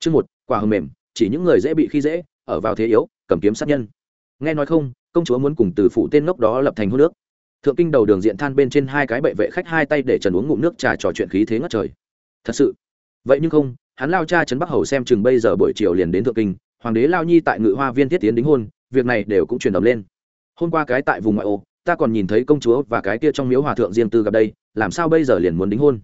chương một, quả hầm mềm, chỉ những người dễ bị khi dễ, ở vào thế yếu, cầm kiếm sát nhân. Nghe nói không, công chúa muốn cùng từ phủ tên ngốc đó lập thành hô nước thượng kinh đầu đường diện than bên trên hai cái bệ vệ khách hai tay để trần uống ngụm nước trà trò chuyện khí thế ngất trời. Thật sự. Vậy nhưng không, hắn lao cha trấn bắc hầu xem chừng bây giờ buổi chiều liền đến thượng kinh, hoàng đế lao nhi tại ngự hoa viên thiết tiến đính hôn, việc này đều cũng truyền đ lên. Hôm qua cái tại vùng ngoại ô, ta còn nhìn thấy công chúa và cái kia trong miếu hòa thượng riêng tư gặp đây, làm sao bây giờ liền muốn đính hôn?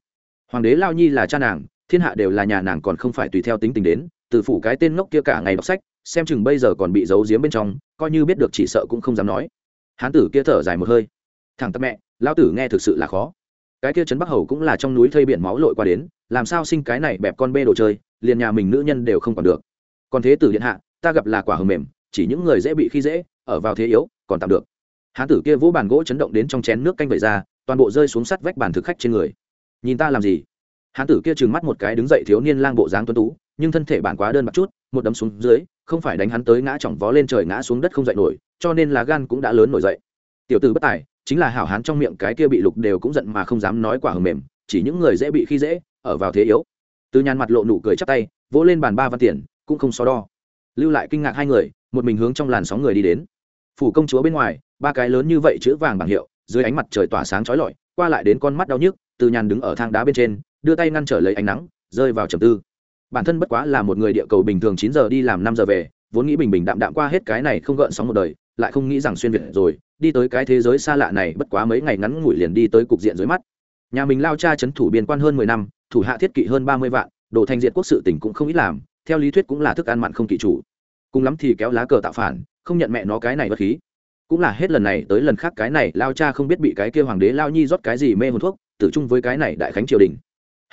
Hoàng đế lao nhi là cha nàng thiên hạ đều là nhà nàng còn không phải tùy theo tính tình đến, từ phủ cái tên ngốc kia cả ngày đọc sách, xem chừng bây giờ còn bị giấu giếm bên trong, coi như biết được chỉ sợ cũng không dám nói. Hán tử kia thở dài một hơi. Thằng tắc mẹ lao tử nghe thực sự là khó. Cái kia trấn bắc hầu cũng là trong núi thây biển máu lội qua đến, làm sao sinh cái này bẹp con bê đồ chơi, liền nhà mình nữ nhân đều không còn được. Còn thế tử điện hạ, ta gặp là quả hầm mềm, chỉ những người dễ bị khi dễ, ở vào thế yếu, còn tạm được. Hán tử kia vỗ bàn gỗ chấn động đến trong chén nước canh vẩy ra, toàn bộ rơi xuống sắt vách bàn thực khách trên người. Nhìn ta làm gì? Hán tử kia trừng mắt một cái đứng dậy thiếu niên lang bộ dáng tuấn tú, nhưng thân thể bản quá đơn mặt chút, một đấm xuống dưới, không phải đánh hắn tới ngã chỏng vó lên trời ngã xuống đất không dậy nổi, cho nên là gan cũng đã lớn nổi dậy. Tiểu tử bất tài, chính là hảo hán trong miệng cái kia bị lục đều cũng giận mà không dám nói quả hờ mềm, chỉ những người dễ bị khi dễ, ở vào thế yếu. Từ nhàn mặt lộ nụ cười chắp tay, vỗ lên bàn ba văn tiền, cũng không so đo. Lưu lại kinh ngạc hai người, một mình hướng trong làn sóng người đi đến. Phủ công chúa bên ngoài, ba cái lớn như vậy chữ vàng bảng hiệu, dưới ánh mặt trời tỏa sáng trói lọi, qua lại đến con mắt đau nhức, từ nhàn đứng ở thang đá bên trên đưa tay ngăn trở lấy ánh nắng, rơi vào trầm tư. Bản thân bất quá là một người địa cầu bình thường chín giờ đi làm năm giờ về, vốn nghĩ bình bình đạm đạm qua hết cái này không gợn sóng một đời, lại không nghĩ rằng xuyên việt rồi, đi tới cái thế giới xa lạ này bất quá mấy ngày ngắn ngủi liền đi tới cục diện dưới mắt. Nhà mình lao cha chấn thủ biên quan hơn mười năm, thủ hạ thiết kỵ hơn ba mươi vạn, đồ thành diện quốc sự tỉnh cũng không ít làm, theo lý thuyết cũng là thức ăn mặn không kỵ chủ. Cùng lắm thì kéo lá cờ tạo phản, không nhận mẹ nó cái này bất khí. Cũng là hết lần này tới lần khác cái này, lao cha không biết bị cái kia hoàng đế lao nhi rót cái gì mê hồn thuốc, tử chung với cái này đại khánh triều đình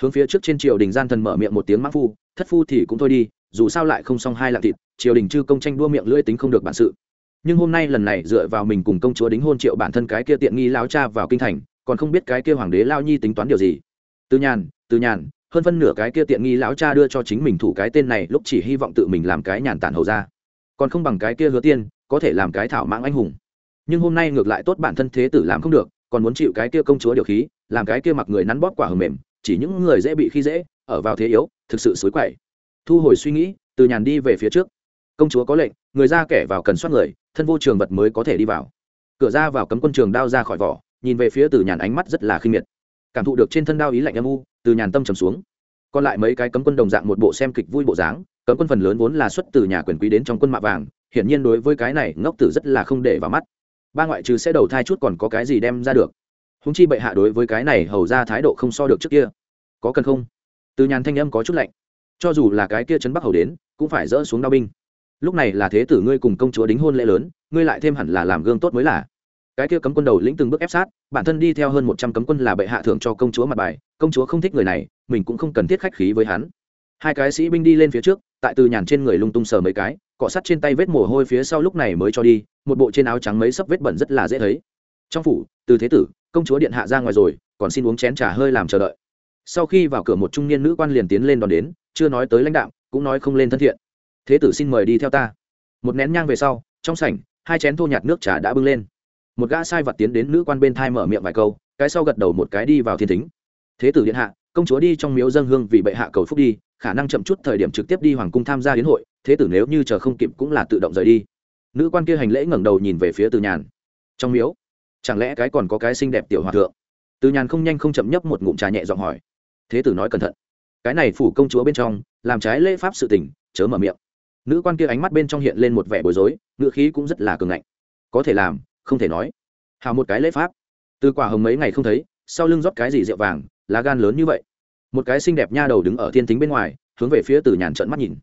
hướng phía trước trên triều đình gian thần mở miệng một tiếng mã phu, thất phu thì cũng thôi đi, dù sao lại không xong hai lạng thịt, triều đình chư công tranh đua miệng lưỡi tính không được bản sự. Nhưng hôm nay lần này dựa vào mình cùng công chúa đính hôn triệu bản thân cái kia tiện nghi lao cha vào kinh thành, còn không biết cái kia hoàng đế lao nhi tính toán điều gì. Từ nhàn từ nhàn, hơn phân nửa cái kia tiện nghi lão cha đưa cho chính mình thủ cái tên này lúc chỉ hy vọng tự mình làm cái nhàn tản hầu ra. Còn không bằng cái kia hứa tiên, có thể làm cái thảo mãng anh hùng. Nhưng hôm nay ngược lại tốt bản thân thế tử làm không được, còn muốn chịu cái kia công chúa điều khí, làm cái kia mặc người nắn bóp quả hầm mềm chỉ những người dễ bị khi dễ, ở vào thế yếu, thực sự xối quậy. Thu hồi suy nghĩ, từ nhàn đi về phía trước. Công chúa có lệnh, người ra kẻ vào cần soát người, thân vô trường vật mới có thể đi vào. Cửa ra vào cấm quân trường đao ra khỏi vỏ, nhìn về phía từ nhàn ánh mắt rất là khinh miệt. Cảm thụ được trên thân đao ý lạnh âm u, từ nhàn tâm trầm xuống. Còn lại mấy cái cấm quân đồng dạng một bộ xem kịch vui bộ dáng, cấm quân phần lớn vốn là xuất từ nhà quyền quý đến trong quân mạ vàng, hiển nhiên đối với cái này ngốc tử rất là không để vào mắt. Ba ngoại trừ sẽ đầu thai chút còn có cái gì đem ra được húng chi bệ hạ đối với cái này hầu ra thái độ không so được trước kia. Có cần không? Từ nhàn thanh âm có chút lạnh. Cho dù là cái kia trấn bắc hầu đến, cũng phải dỡ xuống đao binh. Lúc này là thế tử ngươi cùng công chúa đính hôn lễ lớn, ngươi lại thêm hẳn là làm gương tốt mới là. Cái kia cấm quân đầu lĩnh từng bước ép sát, bản thân đi theo hơn một trăm cấm quân là bệ hạ thưởng cho công chúa mặt bài, công chúa không thích người này, mình cũng không cần thiết khách khí với hắn. Hai cái sĩ binh đi lên phía trước, tại từ nhàn trên người lung tung sờ mấy cái, cọ sắt trên tay vết mồ hôi phía sau lúc này mới cho đi, một bộ trên áo trắng mấy sấp vết bẩn rất là dễ thấy trong phủ, từ thế tử, công chúa điện hạ ra ngoài rồi, còn xin uống chén trà hơi làm chờ đợi. Sau khi vào cửa một trung niên nữ quan liền tiến lên đón đến, chưa nói tới lãnh đạo, cũng nói không lên thân thiện. Thế tử xin mời đi theo ta. Một nén nhang về sau, trong sảnh, hai chén thô nhạt nước trà đã bưng lên. Một gã sai vật tiến đến nữ quan bên thai mở miệng vài câu, cái sau gật đầu một cái đi vào thiên thính. Thế tử điện hạ, công chúa đi trong miếu dân hương vì bệ hạ cầu phúc đi, khả năng chậm chút thời điểm trực tiếp đi hoàng cung tham gia hiến hội, thế tử nếu như chờ không kịp cũng là tự động rời đi. Nữ quan kia hành lễ ngẩng đầu nhìn về phía từ nhàn. Trong miếu chẳng lẽ cái còn có cái xinh đẹp tiểu hòa thượng? Từ nhàn không nhanh không chậm nhấp một ngụm trà nhẹ giọng hỏi. Thế tử nói cẩn thận. Cái này phủ công chúa bên trong, làm trái lễ pháp sự tình, chớ mở miệng. Nữ quan kia ánh mắt bên trong hiện lên một vẻ bối rối, ngựa khí cũng rất là cường ngạnh. Có thể làm, không thể nói. Hào một cái lễ pháp. Từ quả hồng mấy ngày không thấy, sau lưng rót cái gì rượu vàng, lá gan lớn như vậy. Một cái xinh đẹp nha đầu đứng ở thiên tính bên ngoài, hướng về phía từ nhàn trận mắt nhìn.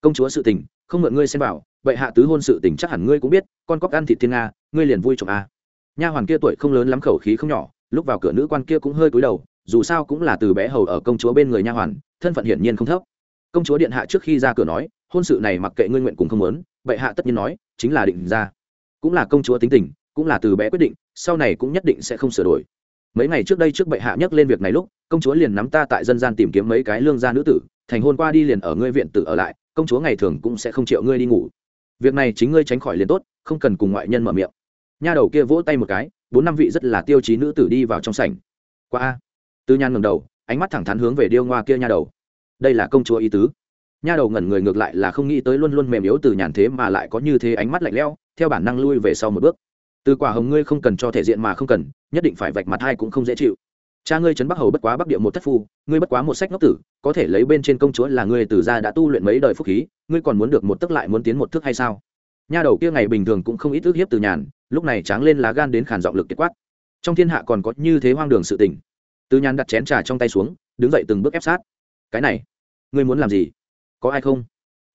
Công chúa sự tình, không mượn ngươi xem bảo vậy hạ tứ hôn sự tình chắc hẳn ngươi cũng biết, con cóc ăn thịt thiên nga, ngươi liền vui chồng a à nha hoàn kia tuổi không lớn lắm, khẩu khí không nhỏ, lúc vào cửa nữ quan kia cũng hơi cúi đầu, dù sao cũng là từ bé hầu ở công chúa bên người nha hoàn, thân phận hiển nhiên không thấp. Công chúa điện hạ trước khi ra cửa nói, hôn sự này mặc kệ ngươi nguyện cùng không muốn, bệ hạ tất nhiên nói, chính là định ra. Cũng là công chúa tính tình, cũng là từ bé quyết định, sau này cũng nhất định sẽ không sửa đổi. Mấy ngày trước đây trước bệ hạ nhắc lên việc này lúc, công chúa liền nắm ta tại dân gian tìm kiếm mấy cái lương gia nữ tử, thành hôn qua đi liền ở ngươi viện tử ở lại, công chúa ngày thường cũng sẽ không chịu ngươi đi ngủ. Việc này chính ngươi tránh khỏi liền tốt, không cần cùng ngoại nhân mở miệng nha đầu kia vỗ tay một cái, bốn năm vị rất là tiêu chí nữ tử đi vào trong sảnh. Qua a. Tư nhan ngầm đầu, ánh mắt thẳng thắn hướng về điêu ngoa kia nha đầu. Đây là công chúa ý tứ. Nha đầu ngẩn người ngược lại là không nghĩ tới luôn luôn mềm yếu từ nhàn thế mà lại có như thế ánh mắt lạnh lẽo, theo bản năng lui về sau một bước. Từ quả hồng ngươi không cần cho thể diện mà không cần, nhất định phải vạch mặt hai cũng không dễ chịu. Cha ngươi trấn bắc hầu bất quá bắc địa một thất phu, ngươi bất quá một sách ngốc tử, có thể lấy bên trên công chúa là ngươi từ gia đã tu luyện mấy đời phúc khí, ngươi còn muốn được một tức lại muốn tiến một thước hay sao? Nha đầu kia ngày bình thường cũng không ít ước hiếp từ nhàn lúc này tráng lên lá gan đến khản giọng lực kết quát. Trong thiên hạ còn có như thế hoang đường sự tình. Từ nhàn đặt chén trà trong tay xuống, đứng dậy từng bước ép sát. Cái này, ngươi muốn làm gì? Có ai không?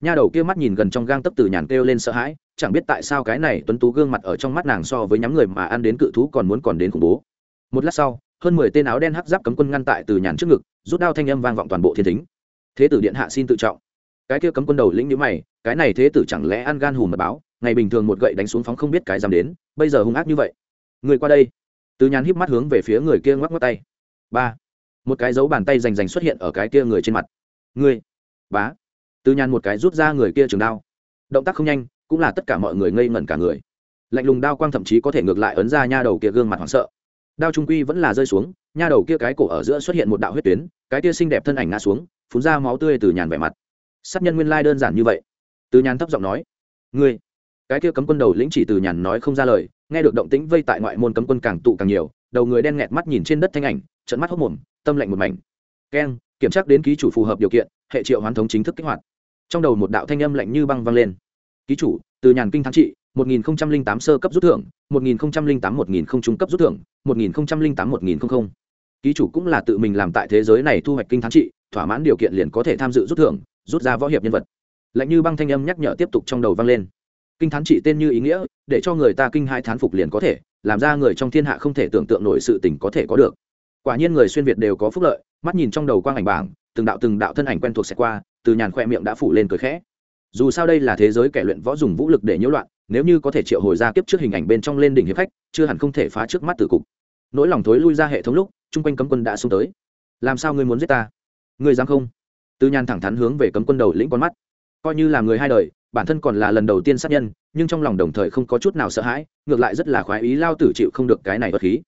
Nha đầu kia mắt nhìn gần trong gang tấp từ nhàn kêu lên sợ hãi, chẳng biết tại sao cái này tuấn tú gương mặt ở trong mắt nàng so với nhắm người mà ăn đến cự thú còn muốn còn đến khủng bố. Một lát sau, hơn mười tên áo đen hắc giáp cấm quân ngăn tại từ nhàn trước ngực, rút đao thanh âm vang vọng toàn bộ thiên thính. Thế tử điện hạ xin tự trọng. Cái kia cấm quân đầu lĩnh nhữ mày, cái này thế tử chẳng lẽ ăn gan hùm mật báo, ngày bình thường một gậy đánh xuống phóng không biết cái dám đến bây giờ hung ác như vậy. Người qua đây. Từ nhàn híp mắt hướng về phía người kia ngoắc ngoắc tay. Ba. Một cái dấu bàn tay rành rành xuất hiện ở cái kia người trên mặt. Người. Bá. Từ nhàn một cái rút ra người kia trường đao. Động tác không nhanh, cũng là tất cả mọi người ngây ngẩn cả người. Lạnh lùng đao quang thậm chí có thể ngược lại ấn ra nha đầu kia gương mặt hoảng sợ. Đao trung quy vẫn là rơi xuống, nha đầu kia cái cổ ở giữa xuất hiện một đạo huyết tuyến, cái kia xinh đẹp thân ảnh ngã xuống, phun ra máu tươi từ nhàn vẻ mặt. Sát nhân nguyên lai đơn giản như vậy. Từ nhàn thấp giọng nói, ngươi cái kia cấm quân đầu lĩnh chỉ từ nhàn nói không ra lời, nghe được động tĩnh vây tại ngoại môn cấm quân càng tụ càng nhiều, đầu người đen nghẹt mắt nhìn trên đất thanh ảnh trận mắt hốc mồm, tâm lạnh một mảnh. Keng, kiểm tra đến ký chủ phù hợp điều kiện, hệ triệu hoán thống chính thức kích hoạt. Trong đầu một đạo thanh âm lạnh như băng vang lên. Ký chủ, từ nhàn kinh thắng trị 1008 sơ cấp rút thưởng 1008 1000 trung cấp rút thưởng 1008 1000 ký chủ cũng là tự mình làm tại thế giới này thu hoạch kinh thắng trị, thỏa mãn điều kiện liền có thể tham dự rút thưởng, rút ra võ hiệp nhân vật. Lạnh như băng thanh âm nhắc nhở tiếp tục trong đầu vang lên kinh thán trị tên như ý nghĩa, để cho người ta kinh hai thán phục liền có thể, làm ra người trong thiên hạ không thể tưởng tượng nổi sự tình có thể có được. Quả nhiên người xuyên việt đều có phúc lợi, mắt nhìn trong đầu quang ảnh bảng, từng đạo từng đạo thân ảnh quen thuộc sẽ qua, từ nhàn khoe miệng đã phủ lên cười khẽ. Dù sao đây là thế giới kẻ luyện võ dùng vũ lực để nhiễu loạn, nếu như có thể triệu hồi ra kiếp trước hình ảnh bên trong lên đỉnh hiệp khách, chưa hẳn không thể phá trước mắt tử cục. Nỗi lòng thối lui ra hệ thống lúc, chung quanh cấm quân đã xuống tới. Làm sao ngươi muốn giết ta? Ngươi dám không? Từ nhàn thẳng thắn hướng về cấm quân đầu lĩnh con mắt. Coi như là người hai đời bản thân còn là lần đầu tiên sát nhân, nhưng trong lòng đồng thời không có chút nào sợ hãi, ngược lại rất là khoái ý lao tử chịu không được cái này bất khí.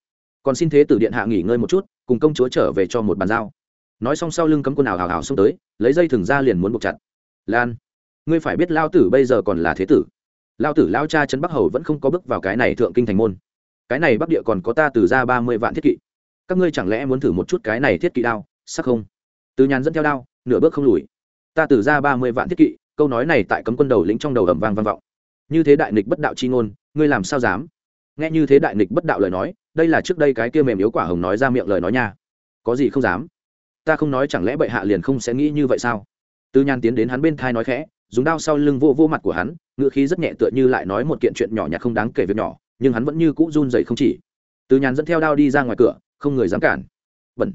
Còn xin thế tử điện hạ nghỉ ngơi một chút, cùng công chúa trở về cho một bàn giao. Nói xong sau lưng cấm quân ảo hào hào xông tới, lấy dây thừng ra liền muốn buộc chặt. Lan, ngươi phải biết lao tử bây giờ còn là thế tử. Lao tử lao cha trấn bắc hầu vẫn không có bước vào cái này thượng kinh thành môn. Cái này bắc địa còn có ta từ ra ba mươi vạn thiết kỵ. Các ngươi chẳng lẽ muốn thử một chút cái này thiết kỵ đao, sắc không? Từ nhàn dẫn theo đao, nửa bước không lùi. Ta từ ra ba mươi vạn thiết kỵ câu nói này tại cấm quân đầu lĩnh trong đầu ầm vang vang vọng. Như thế đại nịch bất đạo chi ngôn, ngươi làm sao dám? Nghe như thế đại nịch bất đạo lời nói, đây là trước đây cái kia mềm yếu quả hồng nói ra miệng lời nói nha. Có gì không dám? Ta không nói chẳng lẽ bệ hạ liền không sẽ nghĩ như vậy sao? Tư nhan tiến đến hắn bên thai nói khẽ, dùng đao sau lưng vô vô mặt của hắn ngựa khí rất nhẹ tựa như lại nói một kiện chuyện nhỏ nhặt không đáng kể việc nhỏ, nhưng hắn vẫn như cũ run dậy không chỉ. Từ nhàn dẫn theo đao đi ra ngoài cửa, không người dám cản. Bẩn.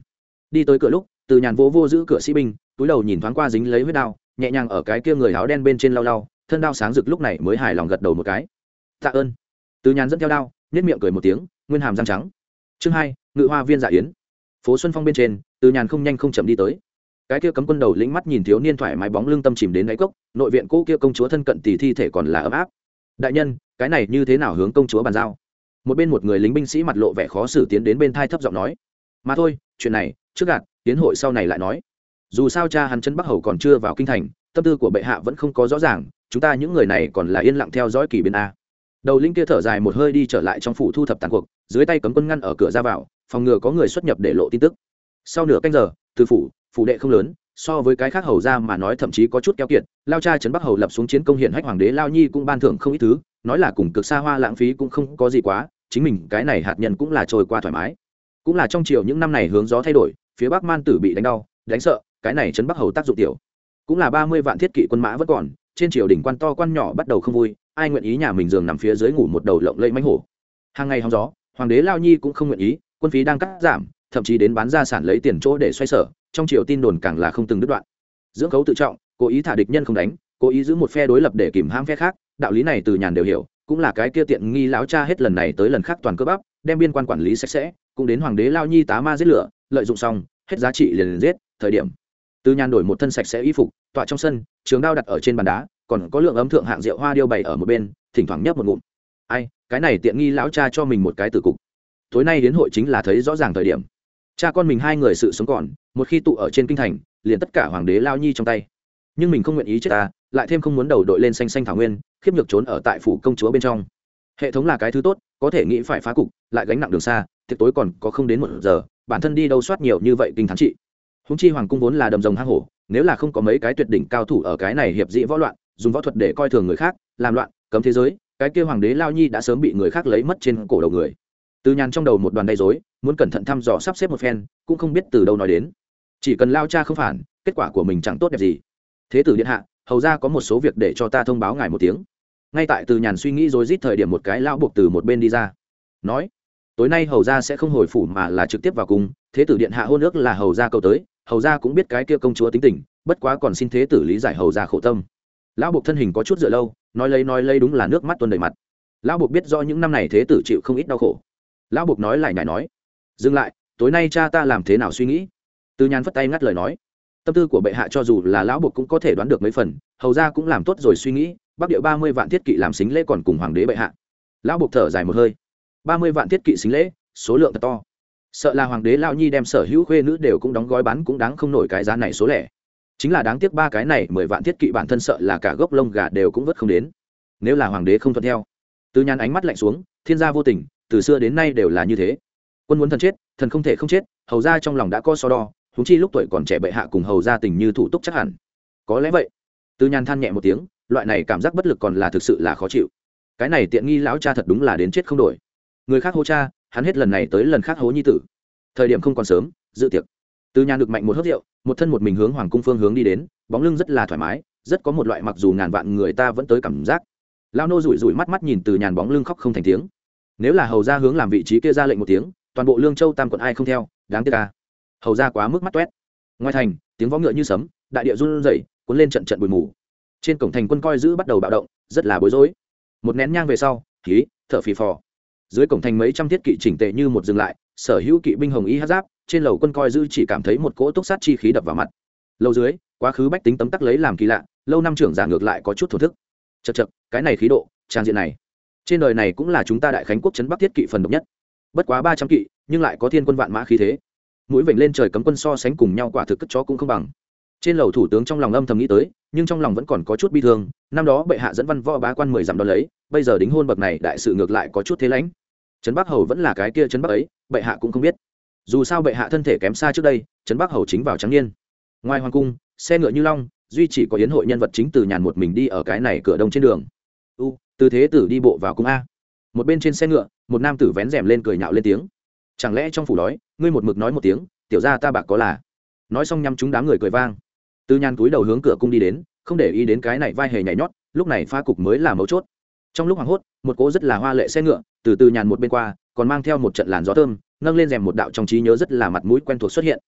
Đi tới cửa lúc từ nhàn vô vô giữ cửa sĩ binh, túi đầu nhìn thoáng qua dính lấy huyết đao nhẹ nhàng ở cái kia người áo đen bên trên lau lau, thân đao sáng rực lúc này mới hài lòng gật đầu một cái. Tạ ơn. Từ nhàn dẫn theo đao nếp miệng cười một tiếng, nguyên hàm răng trắng. Chương hai, ngự hoa viên dạ yến. Phố xuân phong bên trên, từ nhàn không nhanh không chậm đi tới. Cái kia cấm quân đầu lĩnh mắt nhìn thiếu niên thoải mái bóng lưng tâm chìm đến đáy cốc, nội viện cũ kia công chúa thân cận tỷ thi thể còn là ấm áp. Đại nhân, cái này như thế nào hướng công chúa bàn giao? Một bên một người lính binh sĩ mặt lộ vẻ khó xử tiến đến bên thai thấp giọng nói. Mà thôi, chuyện này, trước gạt, tiến hội sau này lại nói dù sao cha hắn chân bắc hầu còn chưa vào kinh thành, tâm tư của bệ hạ vẫn không có rõ ràng, chúng ta những người này còn là yên lặng theo dõi kỳ biến a. Đầu linh kia thở dài một hơi đi trở lại trong phủ thu thập tàn cuộc, dưới tay cấm quân ngăn ở cửa ra vào, phòng ngừa có người xuất nhập để lộ tin tức. Sau nửa canh giờ, từ phủ phủ đệ không lớn, so với cái khác hầu ra mà nói thậm chí có chút keo kiệt, lao cha trấn bắc hầu lập xuống chiến công hiện hách hoàng đế lao nhi cũng ban thưởng không ít thứ, nói là cùng cực xa hoa lãng phí cũng không có gì quá, chính mình cái này hạt nhân cũng là trôi qua thoải mái. Cũng là trong chiều những năm này hướng gió thay đổi, phía bắc man tử bị đánh đau, đánh sợ cái này trấn bắc hầu tác dụng tiểu. Cũng là ba mươi vạn thiết kỵ quân mã vẫn còn, trên triều đỉnh quan to quan nhỏ bắt đầu không vui, ai nguyện ý nhà mình giường nằm phía dưới ngủ một đầu lộng lẫy mánh hổ. Hàng ngày hóng gió, hoàng đế lao nhi cũng không nguyện ý, quân phí đang cắt giảm, thậm chí đến bán gia sản lấy tiền chỗ để xoay sở, trong triều tin đồn càng là không từng đứt đoạn. Dưỡng khấu tự trọng, cố ý thả địch nhân không đánh, cố ý giữ một phe đối lập để kìm hãm phe khác, đạo lý này từ nhàn đều hiểu, cũng là cái kia tiện nghi lão cha hết lần này tới lần khác toàn cơ bắp, đem biên quan quản lý sạch sẽ, cũng đến hoàng đế lao nhi tá ma giết lửa, lợi dụng xong, hết giá trị liền giết, thời điểm từ nhàn đổi một thân sạch sẽ y phục, tọa trong sân, trường đao đặt ở trên bàn đá, còn có lượng ấm thượng hạng rượu hoa điêu bày ở một bên, thỉnh thoảng nhấp một ngụm. Ai, cái này tiện nghi lão cha cho mình một cái từ cục. Tối nay đến hội chính là thấy rõ ràng thời điểm. Cha con mình hai người sự sống còn, một khi tụ ở trên kinh thành, liền tất cả hoàng đế lao nhi trong tay. Nhưng mình không nguyện ý chết ta, lại thêm không muốn đầu đội lên xanh xanh thảo nguyên, khiếp nhược trốn ở tại phủ công chúa bên trong. Hệ thống là cái thứ tốt, có thể nghĩ phải phá cục, lại gánh nặng đường xa, tiệc tối còn có không đến một giờ, bản thân đi đâu soát nhiều như vậy kinh thắng trị húng chi hoàng cung vốn là đầm rồng hang hổ, nếu là không có mấy cái tuyệt đỉnh cao thủ ở cái này hiệp dĩ võ loạn, dùng võ thuật để coi thường người khác, làm loạn, cấm thế giới, cái kêu hoàng đế lao nhi đã sớm bị người khác lấy mất trên cổ đầu người. Từ nhàn trong đầu một đoàn đầy dối muốn cẩn thận thăm dò sắp xếp một phen, cũng không biết từ đâu nói đến. Chỉ cần lao cha không phản, kết quả của mình chẳng tốt đẹp gì. Thế tử điện hạ, hầu ra có một số việc để cho ta thông báo ngài một tiếng. Ngay tại từ nhàn suy nghĩ rồi rít thời điểm một cái lao buộc từ một bên đi ra. Nói, tối nay hầu ra sẽ không hồi phủ mà là trực tiếp vào cung, thế tử điện hạ hôn ước là hầu ra cầu tới hầu ra cũng biết cái kia công chúa tính tình, bất quá còn xin thế tử lý giải hầu ra khổ tâm. Lão buộc thân hình có chút dựa lâu, nói lấy nói lấy đúng là nước mắt tuôn đầy mặt. Lão buộc biết do những năm này thế tử chịu không ít đau khổ. Lão buộc nói lại nhảy nói, dừng lại, tối nay cha ta làm thế nào suy nghĩ? Từ nhàn phất tay ngắt lời nói, tâm tư của bệ hạ cho dù là lão buộc cũng có thể đoán được mấy phần, hầu ra cũng làm tốt rồi suy nghĩ, bắc địa ba mươi vạn thiết kỵ làm xính lễ còn cùng hoàng đế bệ hạ. Lão buộc thở dài một hơi, ba mươi vạn thiết kỵ xính lễ, số lượng thật to sợ là hoàng đế lão nhi đem sở hữu khuê nữ đều cũng đóng gói bán cũng đáng không nổi cái giá này số lẻ. Chính là đáng tiếc ba cái này, mười vạn thiết kỵ bản thân sợ là cả gốc lông gà đều cũng vớt không đến. Nếu là hoàng đế không thuận theo. Từ nhàn ánh mắt lạnh xuống, thiên gia vô tình, từ xưa đến nay đều là như thế. Quân muốn thần chết, thần không thể không chết, hầu ra trong lòng đã có so đo húng chi lúc tuổi còn trẻ bệ hạ cùng hầu ra tình như thủ túc chắc hẳn. Có lẽ vậy. Từ nhàn than nhẹ một tiếng, loại này cảm giác bất lực còn là thực sự là khó chịu. Cái này tiện nghi lão cha thật đúng là đến chết không đổi người khác hô cha, hắn hết lần này tới lần khác hố nhi tử. Thời điểm không còn sớm, dự tiệc. Từ nhà được mạnh một hớt rượu, một thân một mình hướng hoàng cung phương hướng đi đến, bóng lưng rất là thoải mái, rất có một loại mặc dù ngàn vạn người ta vẫn tới cảm giác. Lao nô rủi rủi mắt mắt nhìn từ nhàn bóng lưng khóc không thành tiếng. Nếu là hầu ra hướng làm vị trí kia ra lệnh một tiếng, toàn bộ lương châu tam quận ai không theo, đáng tiếc ca hầu ra quá mức mắt toét. Ngoài thành, tiếng võ ngựa như sấm, đại địa run rẩy, cuốn lên trận trận bụi mù. Trên cổng thành quân coi giữ bắt đầu bạo động, rất là bối rối. Một nén nhang về sau khí thở phì phò dưới cổng thành mấy trăm thiết kỵ chỉnh tệ như một dừng lại, sở hữu kỵ binh hồng y hát giáp, trên lầu quân coi dư chỉ cảm thấy một cỗ túc sát chi khí đập vào mặt. Lâu dưới, quá khứ bách tính tấm tắc lấy làm kỳ lạ, lâu năm trưởng giả ngược lại có chút thổ thức. Chật chật cái này khí độ, trang diện này. Trên đời này cũng là chúng ta đại khánh quốc trấn bắc thiết kỵ phần độc nhất. Bất quá ba trăm kỵ, nhưng lại có thiên quân vạn mã khí thế. Mũi vểnh lên trời cấm quân so sánh cùng nhau quả thực cất chó cũng không bằng trên lầu thủ tướng trong lòng âm thầm nghĩ tới, nhưng trong lòng vẫn còn có chút bi thương, năm đó bệ hạ dẫn văn võ bá quan mười dặm đo lấy, bây giờ đính hôn bậc này đại sự ngược lại có chút thế lãnh. Trấn bắc hầu vẫn là cái kia trấn bắc ấy, bệ hạ cũng không biết. Dù sao bệ hạ thân thể kém xa trước đây, trấn bắc hầu chính vào trắng niên. Ngoài hoàng cung, xe ngựa như long, duy chỉ có yến hội nhân vật chính từ nhàn một mình đi ở cái này cửa đông trên đường. U, từ thế tử đi bộ vào cung a. Một bên trên xe ngựa, một nam tử vén rèm lên cười nhạo lên tiếng. Chẳng lẽ trong phủ đói, ngươi một mực nói một tiếng, tiểu ra ta bạc có là? Nói xong nhắm chúng đám người cười vang từ Nhan túi đầu hướng cửa cung đi đến, không để ý đến cái này vai hề nhảy nhót, lúc này pha cục mới là mấu chốt. Trong lúc hoảng hốt, một cỗ rất là hoa lệ xe ngựa từ từ nhàn một bên qua, còn mang theo một trận làn gió thơm, nâng lên rèm một đạo trong trí nhớ rất là mặt mũi quen thuộc xuất hiện.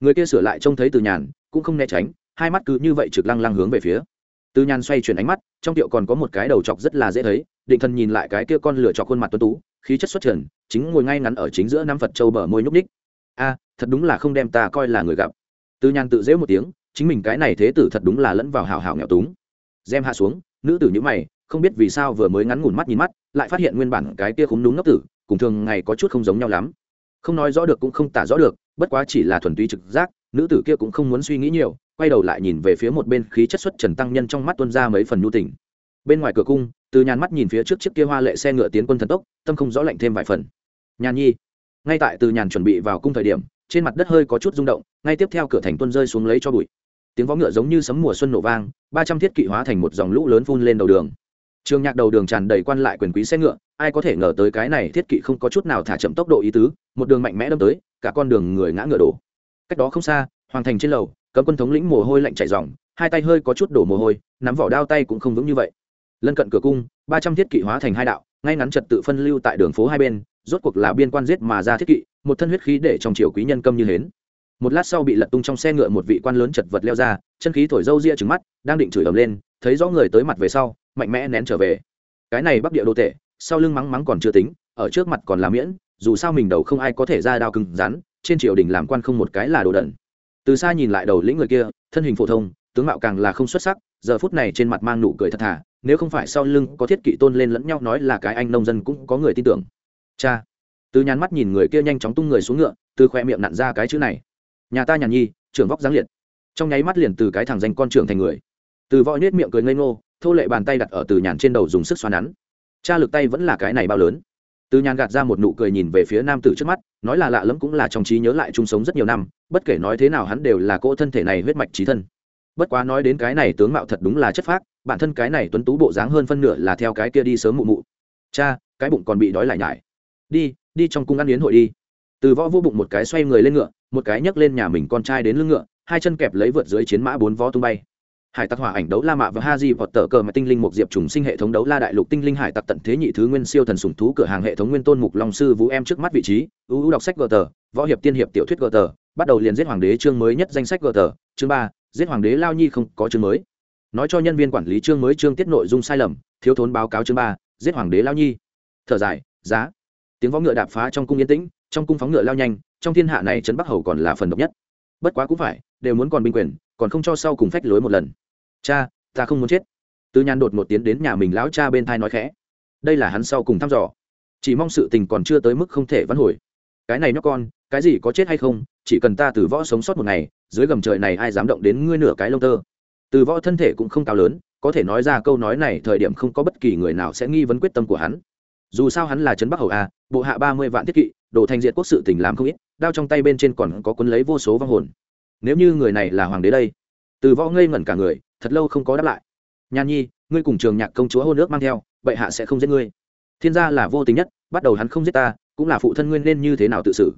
Người kia sửa lại trông thấy từ nhàn cũng không né tránh, hai mắt cứ như vậy trực lăng lăng hướng về phía. Từ nhàn xoay chuyển ánh mắt, trong tiệu còn có một cái đầu chọc rất là dễ thấy, định thần nhìn lại cái kia con lửa chọc khuôn mặt tuấn tú, khí chất xuất trần chính ngồi ngay ngắn ở chính giữa năm phật châu bờ môi nhúc ních a, thật đúng là không đem ta coi là người gặp. Từ nhàn tự dễ một tiếng chính mình cái này thế tử thật đúng là lẫn vào hào hào nghèo túng. Gem hạ xuống, nữ tử nhữ mày, không biết vì sao vừa mới ngắn ngủn mắt nhìn mắt, lại phát hiện nguyên bản cái kia khúng đúng ngốc tử, cùng thường ngày có chút không giống nhau lắm. Không nói rõ được cũng không tả rõ được, bất quá chỉ là thuần túy trực giác, nữ tử kia cũng không muốn suy nghĩ nhiều, quay đầu lại nhìn về phía một bên khí chất xuất trần tăng nhân trong mắt tuân ra mấy phần nhu tình. Bên ngoài cửa cung, từ nhàn mắt nhìn phía trước chiếc kia hoa lệ xe ngựa tiến quân thần tốc, tâm không rõ lạnh thêm vài phần. Nhàn nhi. Ngay tại từ nhàn chuẩn bị vào cung thời điểm, trên mặt đất hơi có chút rung động, ngay tiếp theo cửa thành tuân rơi xuống lấy cho bụi tiếng võ ngựa giống như sấm mùa xuân nổ vang, ba trăm thiết kỵ hóa thành một dòng lũ lớn phun lên đầu đường. Trường nhạc đầu đường tràn đầy quan lại quyền quý xe ngựa, ai có thể ngờ tới cái này thiết kỵ không có chút nào thả chậm tốc độ ý tứ, một đường mạnh mẽ đâm tới, cả con đường người ngã ngựa đổ. Cách đó không xa, hoàng thành trên lầu, cấm quân thống lĩnh mồ hôi lạnh chảy dòng hai tay hơi có chút đổ mồ hôi, nắm vỏ đao tay cũng không vững như vậy. Lân cận cửa cung, ba trăm thiết kỵ hóa thành hai đạo, ngay ngắn trật tự phân lưu tại đường phố hai bên, rốt cuộc là biên quan giết mà ra thiết kỵ, một thân huyết khí để trong triều quý nhân câm như hến một lát sau bị lật tung trong xe ngựa một vị quan lớn chật vật leo ra, chân khí thổi râu ria trứng mắt, đang định chửi ầm lên, thấy rõ người tới mặt về sau, mạnh mẽ nén trở về. Cái này bắc địa đô tệ, sau lưng mắng mắng còn chưa tính, ở trước mặt còn là miễn, dù sao mình đầu không ai có thể ra đao cứng rắn, trên triều đình làm quan không một cái là đồ đẩn từ xa nhìn lại đầu lĩnh người kia, thân hình phổ thông, tướng mạo càng là không xuất sắc, giờ phút này trên mặt mang nụ cười thật thà, nếu không phải sau lưng có thiết kỵ tôn lên lẫn nhau nói là cái anh nông dân cũng có người tin tưởng. Cha! Từ nhàn mắt nhìn người kia nhanh chóng tung người xuống ngựa, từ khoe miệng nặn ra cái chữ này nhà ta nhàn nhi, trưởng vóc giáng liệt. Trong nháy mắt liền từ cái thằng danh con trưởng thành người. Từ võ nhếch miệng cười ngây ngô, thô lệ bàn tay đặt ở từ nhàn trên đầu dùng sức xoắn nắn. Cha lực tay vẫn là cái này bao lớn. Từ nhàn gạt ra một nụ cười nhìn về phía nam tử trước mắt, nói là lạ lẫm cũng là trong trí nhớ lại chung sống rất nhiều năm, bất kể nói thế nào hắn đều là cỗ thân thể này huyết mạch trí thân. Bất quá nói đến cái này tướng mạo thật đúng là chất phác, bản thân cái này tuấn tú bộ dáng hơn phân nửa là theo cái kia đi sớm mụ mụ. Cha, cái bụng còn bị đói lại nhải. Đi đi trong cung ăn yến hội đi từ võ vô bụng một cái xoay người lên ngựa, một cái nhấc lên nhà mình con trai đến lưng ngựa, hai chân kẹp lấy vượt dưới chiến mã bốn vó tung bay. Hải tặc hỏa ảnh đấu la mạ và ha di vọt tờ cờ mà tinh linh một diệp trùng sinh hệ thống đấu la đại lục tinh linh hải tặc tận thế nhị thứ nguyên siêu thần sùng thú cửa hàng hệ thống nguyên tôn mục long sư vũ em trước mắt vị trí ưu đọc sách gờ tờ võ hiệp tiên hiệp tiểu thuyết gờ tờ bắt đầu liền giết hoàng đế chương mới nhất danh sách gờ tờ chương ba, giết hoàng đế lao nhi không có chương mới. Nói cho nhân viên quản lý chương mới chương tiết nội dung sai lầm, thiếu thốn báo cáo chương ba, giết hoàng đế lao nhi. Thở dài, giá. Tiếng võ ngựa đạp phá trong cung yên tĩnh trong cung phóng ngựa lao nhanh, trong thiên hạ này trấn bắc hầu còn là phần độc nhất. Bất quá cũng phải, đều muốn còn binh quyền, còn không cho sau cùng phách lối một lần. Cha, ta không muốn chết. Từ nhàn đột một tiến đến nhà mình lão cha bên thai nói khẽ. Đây là hắn sau cùng thăm dò. Chỉ mong sự tình còn chưa tới mức không thể vãn hồi. Cái này nhóc con, cái gì có chết hay không, chỉ cần ta từ võ sống sót một ngày, dưới gầm trời này ai dám động đến ngươi nửa cái lông tơ. Từ võ thân thể cũng không cao lớn, có thể nói ra câu nói này thời điểm không có bất kỳ người nào sẽ nghi vấn quyết tâm của hắn. Dù sao hắn là trấn bắc hầu a bộ hạ ba mươi vạn thiết kỵ đồ thành diện quốc sự tình làm không ít, đao trong tay bên trên còn có quấn lấy vô số vong hồn. Nếu như người này là hoàng đế đây, từ võ ngây ngẩn cả người, thật lâu không có đáp lại. Nhan nhi, ngươi cùng trường nhạc công chúa hôn nước mang theo, bệ hạ sẽ không giết ngươi. Thiên gia là vô tình nhất, bắt đầu hắn không giết ta, cũng là phụ thân nguyên nên như thế nào tự xử.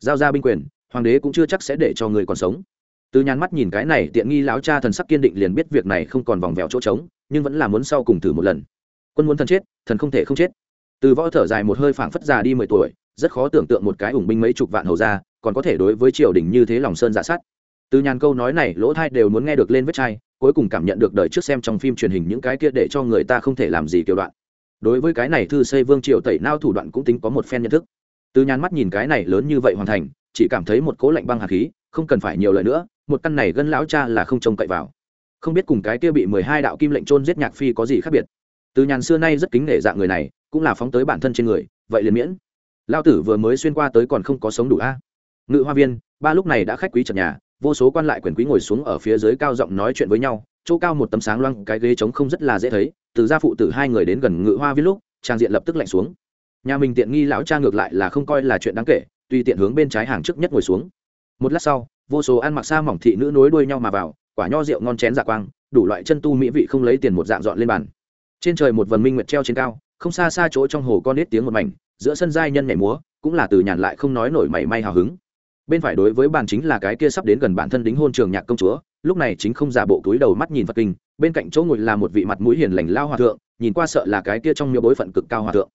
Giao ra binh quyền, hoàng đế cũng chưa chắc sẽ để cho người còn sống. Từ nhàn mắt nhìn cái này tiện nghi lão cha thần sắc kiên định liền biết việc này không còn vòng vèo chỗ trống, nhưng vẫn là muốn sau cùng thử một lần. Quân muốn thần chết, thần không thể không chết. Từ võ thở dài một hơi phảng phất già đi mười tuổi rất khó tưởng tượng một cái ủng binh mấy chục vạn hầu ra còn có thể đối với triều đình như thế lòng sơn dạ sát. Từ nhàn câu nói này, lỗ thai đều muốn nghe được lên vết chai, cuối cùng cảm nhận được đời trước xem trong phim truyền hình những cái kia để cho người ta không thể làm gì kiểu đoạn. Đối với cái này thư xây vương triều tẩy nao thủ đoạn cũng tính có một phen nhận thức. Từ nhàn mắt nhìn cái này lớn như vậy hoàn thành, chỉ cảm thấy một cố lạnh băng hạt khí, không cần phải nhiều lời nữa, một căn này gân lão cha là không trông cậy vào. Không biết cùng cái kia bị mười hai đạo kim lệnh trôn giết nhạc phi có gì khác biệt. Từ nhàn xưa nay rất kính nể dạng người này, cũng là phóng tới bản thân trên người, vậy liền miễn lao tử vừa mới xuyên qua tới còn không có sống đủ a. Ngự hoa viên, ba lúc này đã khách quý trần nhà, vô số quan lại quyền quý ngồi xuống ở phía dưới cao giọng nói chuyện với nhau, chỗ cao một tấm sáng loang, cái ghế trống không rất là dễ thấy, từ gia phụ tử hai người đến gần ngự hoa viên lúc, trang diện lập tức lạnh xuống. Nhà mình tiện nghi lão cha ngược lại là không coi là chuyện đáng kể, tùy tiện hướng bên trái hàng trước nhất ngồi xuống. Một lát sau, vô số ăn mặc xa mỏng thị nữ nối đuôi nhau mà vào, quả nho rượu ngon chén dạ quang, đủ loại chân tu mỹ vị không lấy tiền một dạng dọn lên bàn. Trên trời một vần minh nguyệt treo trên cao, không xa xa chỗ trong hồ con nết tiếng một mảnh giữa sân giai nhân nhảy múa, cũng là từ nhàn lại không nói nổi mảy may hào hứng. Bên phải đối với bàn chính là cái kia sắp đến gần bản thân đính hôn trường nhạc công chúa, lúc này chính không giả bộ túi đầu mắt nhìn phật kinh, bên cạnh chỗ ngồi là một vị mặt mũi hiền lành lao hòa thượng, nhìn qua sợ là cái kia trong miêu bối phận cực cao hòa thượng.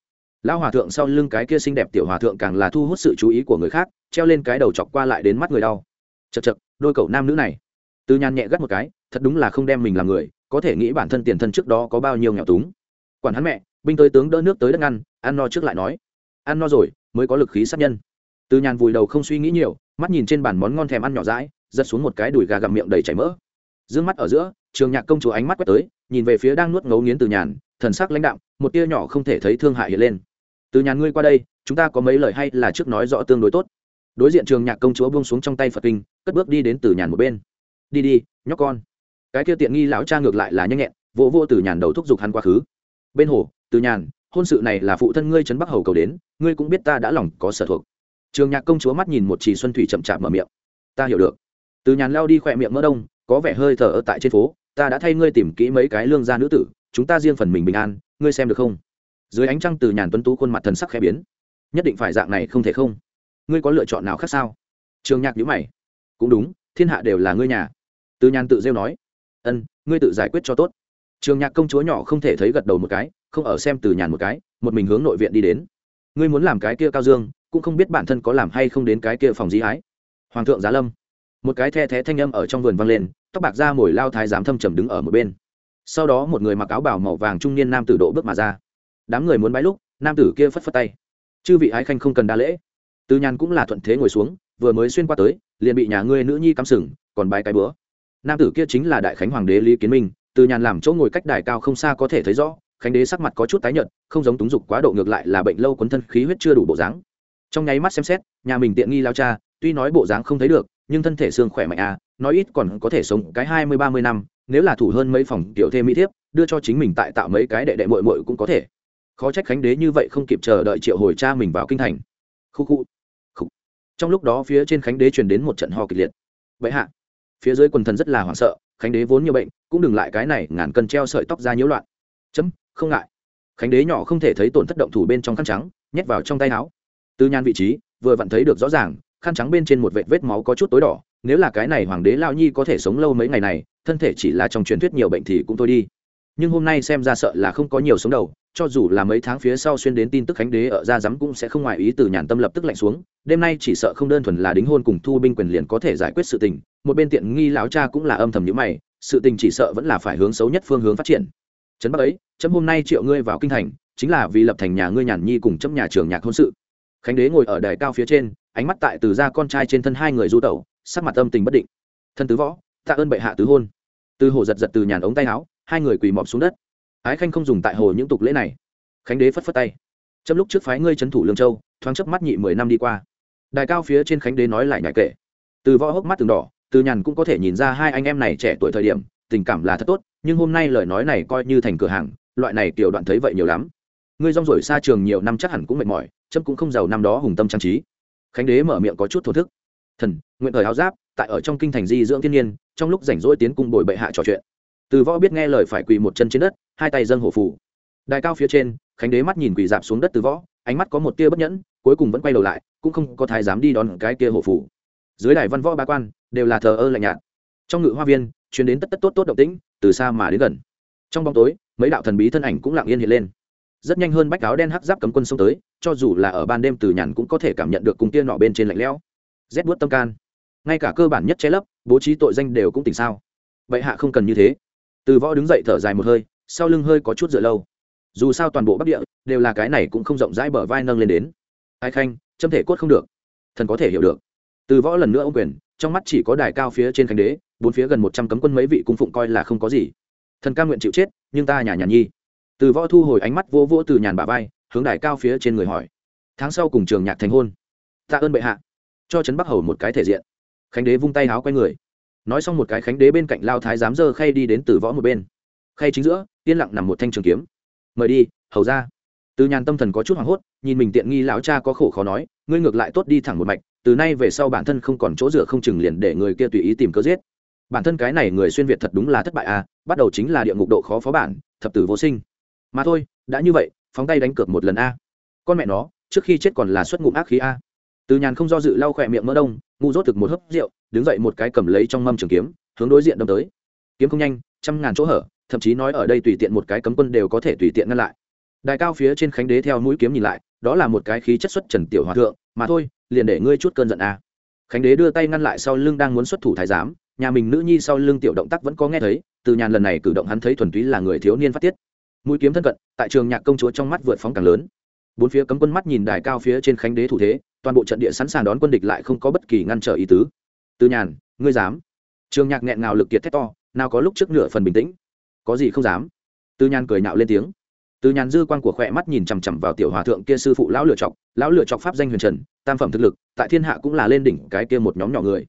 Lao hòa thượng sau lưng cái kia xinh đẹp tiểu hòa thượng càng là thu hút sự chú ý của người khác, treo lên cái đầu chọc qua lại đến mắt người đau. Chật chật đôi cậu nam nữ này. Từ nhàn nhẹ gắt một cái, thật đúng là không đem mình làm người, có thể nghĩ bản thân tiền thân trước đó có bao nhiêu nghèo túng. Quản hắn mẹ, binh tới tướng đỡ nước tới đất ngăn, ăn no trước lại nói ăn no rồi, mới có lực khí sát nhân. Từ nhàn vùi đầu không suy nghĩ nhiều, mắt nhìn trên bàn món ngon thèm ăn nhỏ rãi, giật xuống một cái đùi gà gặm miệng đầy chảy mỡ. D mắt ở giữa, trường nhạc công chúa ánh mắt quét tới, nhìn về phía đang nuốt ngấu nghiến từ nhàn, thần sắc lãnh đạm, một tia nhỏ không thể thấy thương hại hiện lên. Từ nhàn ngươi qua đây, chúng ta có mấy lời hay là trước nói rõ tương đối tốt. Đối diện trường nhạc công chúa buông xuống trong tay phật kinh, cất bước đi đến từ nhàn một bên. Đi đi, nhóc con. Cái kia tiện nghi lão cha ngược lại là nhanh nhẹn, vỗ vô từ nhàn đầu thúc giục hắn quá khứ. Bên hồ, từ nhàn hôn sự này là phụ thân ngươi trấn bắc hầu cầu đến ngươi cũng biết ta đã lòng có sở thuộc trường nhạc công chúa mắt nhìn một trì xuân thủy chậm chạp mở miệng ta hiểu được từ nhàn leo đi khỏe miệng mỡ đông có vẻ hơi thở ở tại trên phố ta đã thay ngươi tìm kỹ mấy cái lương gia nữ tử chúng ta riêng phần mình bình an ngươi xem được không dưới ánh trăng từ nhàn tuấn tú khuôn mặt thần sắc khẽ biến nhất định phải dạng này không thể không ngươi có lựa chọn nào khác sao trường nhạc nhữ mày cũng đúng thiên hạ đều là ngươi nhà từ nhàn tự rêu nói ân ngươi tự giải quyết cho tốt trường nhạc công chúa nhỏ không thể thấy gật đầu một cái, không ở xem từ nhàn một cái, một mình hướng nội viện đi đến. Ngươi muốn làm cái kia cao dương, cũng không biết bản thân có làm hay không đến cái kia phòng di ái. Hoàng thượng giá lâm. Một cái the thé thanh âm ở trong vườn vang lên, tóc bạc ra mồi lao thái giám thâm trầm đứng ở một bên. Sau đó một người mặc áo bảo màu vàng trung niên nam tử độ bước mà ra. Đám người muốn bái lúc, nam tử kia phất phất tay. Chư vị ái khanh không cần đa lễ. Từ nhàn cũng là thuận thế ngồi xuống, vừa mới xuyên qua tới, liền bị nhà ngươi nữ nhi cắm sừng, còn bái cái bữa. Nam tử kia chính là đại khánh hoàng đế lý kiến minh từ nhàn làm chỗ ngồi cách đài cao không xa có thể thấy rõ, khánh đế sắc mặt có chút tái nhợt, không giống túng dục quá độ ngược lại là bệnh lâu quấn thân khí huyết chưa đủ bộ dáng. Trong nháy mắt xem xét, nhà mình tiện nghi lao cha, tuy nói bộ dáng không thấy được, nhưng thân thể xương khỏe mạnh à nói ít còn có thể sống cái hai mươi ba mươi năm, nếu là thủ hơn mấy phòng tiểu thêm mỹ thiếp, đưa cho chính mình tại tạo mấy cái đệ đệ mội mội cũng có thể. Khó trách khánh đế như vậy không kịp chờ đợi triệu hồi cha mình vào kinh thành. Khu khu khu. trong lúc đó phía trên khánh đế truyền đến một trận ho kịch liệt. Vậy hạ, phía dưới quần thần rất là hoảng sợ, khánh đế vốn nhiều bệnh cũng đừng lại cái này ngàn cân treo sợi tóc ra nhiễu loạn. Chấm, không ngại. Khánh đế nhỏ không thể thấy tổn thất động thủ bên trong khăn trắng, nhét vào trong tay áo. Từ nhan vị trí, vừa vặn thấy được rõ ràng, khăn trắng bên trên một vệt vết máu có chút tối đỏ, nếu là cái này hoàng đế lao nhi có thể sống lâu mấy ngày này, thân thể chỉ là trong truyền thuyết nhiều bệnh thì cũng thôi đi. Nhưng hôm nay xem ra sợ là không có nhiều sống đầu cho dù là mấy tháng phía sau xuyên đến tin tức khánh đế ở ra rắm cũng sẽ không ngoài ý từ nhàn tâm lập tức lạnh xuống, đêm nay chỉ sợ không đơn thuần là đính hôn cùng thu binh quyền liền có thể giải quyết sự tình, một bên tiện nghi láo cha cũng là âm thầm nhữ mày, sự tình chỉ sợ vẫn là phải hướng xấu nhất phương hướng phát triển. Trấn bắc ấy, chấm hôm nay triệu ngươi vào kinh thành, chính là vì lập thành nhà ngươi nhàn nhi cùng chấm nhà trường nhạc hôn sự. Khánh đế ngồi ở đài cao phía trên, ánh mắt tại từ ra con trai trên thân hai người du tẩu, sắc mặt âm tình bất định. Thân tứ võ, tạ ơn bệ hạ tứ hôn. Từ hồ giật giật từ nhàn ống tay áo, hai người quỳ mọp xuống đất ái khanh không dùng tại hồ những tục lễ này. Khánh đế phất phất tay. Trong lúc trước phái ngươi trấn thủ lương châu, thoáng chớp mắt nhị mười năm đi qua. Đài cao phía trên khánh đế nói lại nhại kệ. từ võ hốc mắt từng đỏ, từ nhàn cũng có thể nhìn ra hai anh em này trẻ tuổi thời điểm, tình cảm là thật tốt, nhưng hôm nay lời nói này coi như thành cửa hàng, loại này kiểu đoạn thấy vậy nhiều lắm. Ngươi rong rổi xa trường nhiều năm chắc hẳn cũng mệt mỏi, chấm cũng không giàu năm đó hùng tâm trang trí. Khánh đế mở miệng có chút thổ thức. Thần, nguyện thời áo giáp, tại ở trong kinh thành di dưỡng thiên nhiên, trong lúc rảnh rỗi tiến cung bồi bệ hạ trò chuyện từ võ biết nghe lời phải quỳ một chân trên đất, hai tay dâng hổ phủ đại cao phía trên, khánh đế mắt nhìn quỳ dạp xuống đất từ võ, ánh mắt có một tia bất nhẫn, cuối cùng vẫn quay đầu lại, cũng không có thái dám đi đón cái kia hổ phủ dưới đài văn võ ba quan, đều là thờ ơ lạnh nhạt. Trong ngự hoa viên chuyến đến tất tất tốt tốt động tĩnh, từ xa mà đến gần. Trong bóng tối, mấy đạo thần bí thân ảnh cũng lặng yên hiện lên. Rất nhanh hơn bách áo đen hắc giáp cấm quân xông tới, cho dù là ở ban đêm từ nhàn cũng có thể cảm nhận được cùng tia nọ bên trên lạnh lẽo. Rét buốt tâm can. Ngay cả cơ bản nhất che lấp, bố trí tội danh đều cũng tỉnh sao. Vậy hạ không cần như thế từ võ đứng dậy thở dài một hơi, sau lưng hơi có chút dựa lâu. Dù sao toàn bộ bắc địa đều là cái này cũng không rộng rãi bờ vai nâng lên đến. Ai khanh châm thể cốt không được. Thần có thể hiểu được. Từ võ lần nữa ông quyền, trong mắt chỉ có đài cao phía trên khánh đế, bốn phía gần một trăm cấm quân mấy vị cung phụng coi là không có gì. Thần ca nguyện chịu chết, nhưng ta nhà nhà nhi. Từ võ thu hồi ánh mắt vô vô từ nhàn bà vai, hướng đài cao phía trên người hỏi. Tháng sau cùng trường nhạc thành hôn. Tạ ơn bệ hạ. Cho trấn bắc hầu một cái thể diện. Khánh đế vung tay háo quay người nói xong một cái khánh đế bên cạnh lao thái giám dơ khay đi đến từ võ một bên. Khay chính giữa, yên lặng nằm một thanh trường kiếm. Mời đi, hầu ra. Từ nhàn tâm thần có chút hoảng hốt, nhìn mình tiện nghi lão cha có khổ khó nói, ngươi ngược lại tốt đi thẳng một mạch, từ nay về sau bản thân không còn chỗ dựa không chừng liền để người kia tùy ý tìm cớ giết. Bản thân cái này người xuyên việt thật đúng là thất bại à bắt đầu chính là địa ngục độ khó phó bản, thập tử vô sinh. Mà thôi, đã như vậy, phóng tay đánh cược một lần a. Con mẹ nó, trước khi chết còn là xuất ngụm ác khí a từ nhàn không do dự lau khỏe miệng mỡ đông, ngu dốt thực một hớp rượu, đứng dậy một cái cầm lấy trong mâm trường kiếm, hướng đối diện đâm tới. Kiếm không nhanh, trăm ngàn chỗ hở, thậm chí nói ở đây tùy tiện một cái cấm quân đều có thể tùy tiện ngăn lại. Đài cao phía trên khánh đế theo mũi kiếm nhìn lại, đó là một cái khí chất xuất trần tiểu hòa thượng, mà thôi, liền để ngươi chút cơn giận a khánh đế đưa tay ngăn lại sau lưng đang muốn xuất thủ thái giám, nhà mình nữ nhi sau lưng tiểu động tác vẫn có nghe thấy, từ nhàn lần này cử động hắn thấy thuần túy là người thiếu niên phát tiết. Mũi kiếm thân cận, tại trường nhạc công chúa trong mắt vượt phóng càng lớn. Bốn phía cấm quân mắt nhìn đài cao phía trên khánh đế thủ thế toàn bộ trận địa sẵn sàng đón quân địch lại không có bất kỳ ngăn trở ý tứ. Tư nhàn, ngươi dám? Trường nhạc nghẹn ngào lực kiệt thét to, nào có lúc trước nửa phần bình tĩnh? Có gì không dám? Tư nhàn cười nhạo lên tiếng. Tư nhàn dư quan của khỏe mắt nhìn chằm chằm vào tiểu hòa thượng kia sư phụ lão lựa chọc, lão lựa chọc pháp danh huyền trần, tam phẩm thực lực, tại thiên hạ cũng là lên đỉnh cái kia một nhóm nhỏ người.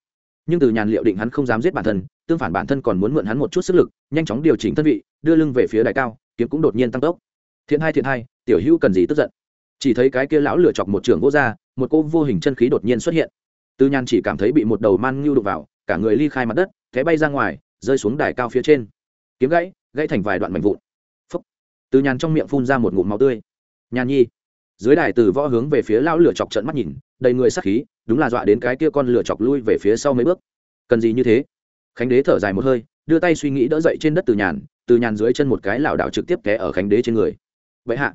Nhưng từ nhàn liệu định hắn không dám giết bản thân, tương phản bản thân còn muốn mượn hắn một chút sức lực, nhanh chóng điều chỉnh thân vị, đưa lưng về phía đại cao, kiếm cũng đột nhiên tăng tốc. Thiện hai thiện hai, tiểu hữu cần gì tức giận? Chỉ thấy cái kia lão lửa chọc một trường gỗ ra một cô vô hình chân khí đột nhiên xuất hiện. Tư nhan chỉ cảm thấy bị một đầu man ngưu đục vào, cả người ly khai mặt đất, thế bay ra ngoài, rơi xuống đài cao phía trên. Kiếm gãy gãy thành vài đoạn mảnh vụn. Phấp từ Nhan trong miệng phun ra một ngụm máu tươi. Nhàn nhi. Dưới đài từ võ hướng về phía lão lửa chọc trận mắt nhìn, đầy người sắc khí, đúng là dọa đến cái kia con lửa chọc lui về phía sau mấy bước. Cần gì như thế? Khánh đế thở dài một hơi, đưa tay suy nghĩ đỡ dậy trên đất từ nhàn từ nhàn dưới chân một cái lảo đảo trực tiếp té ở khánh đế trên người. Vậy hạ.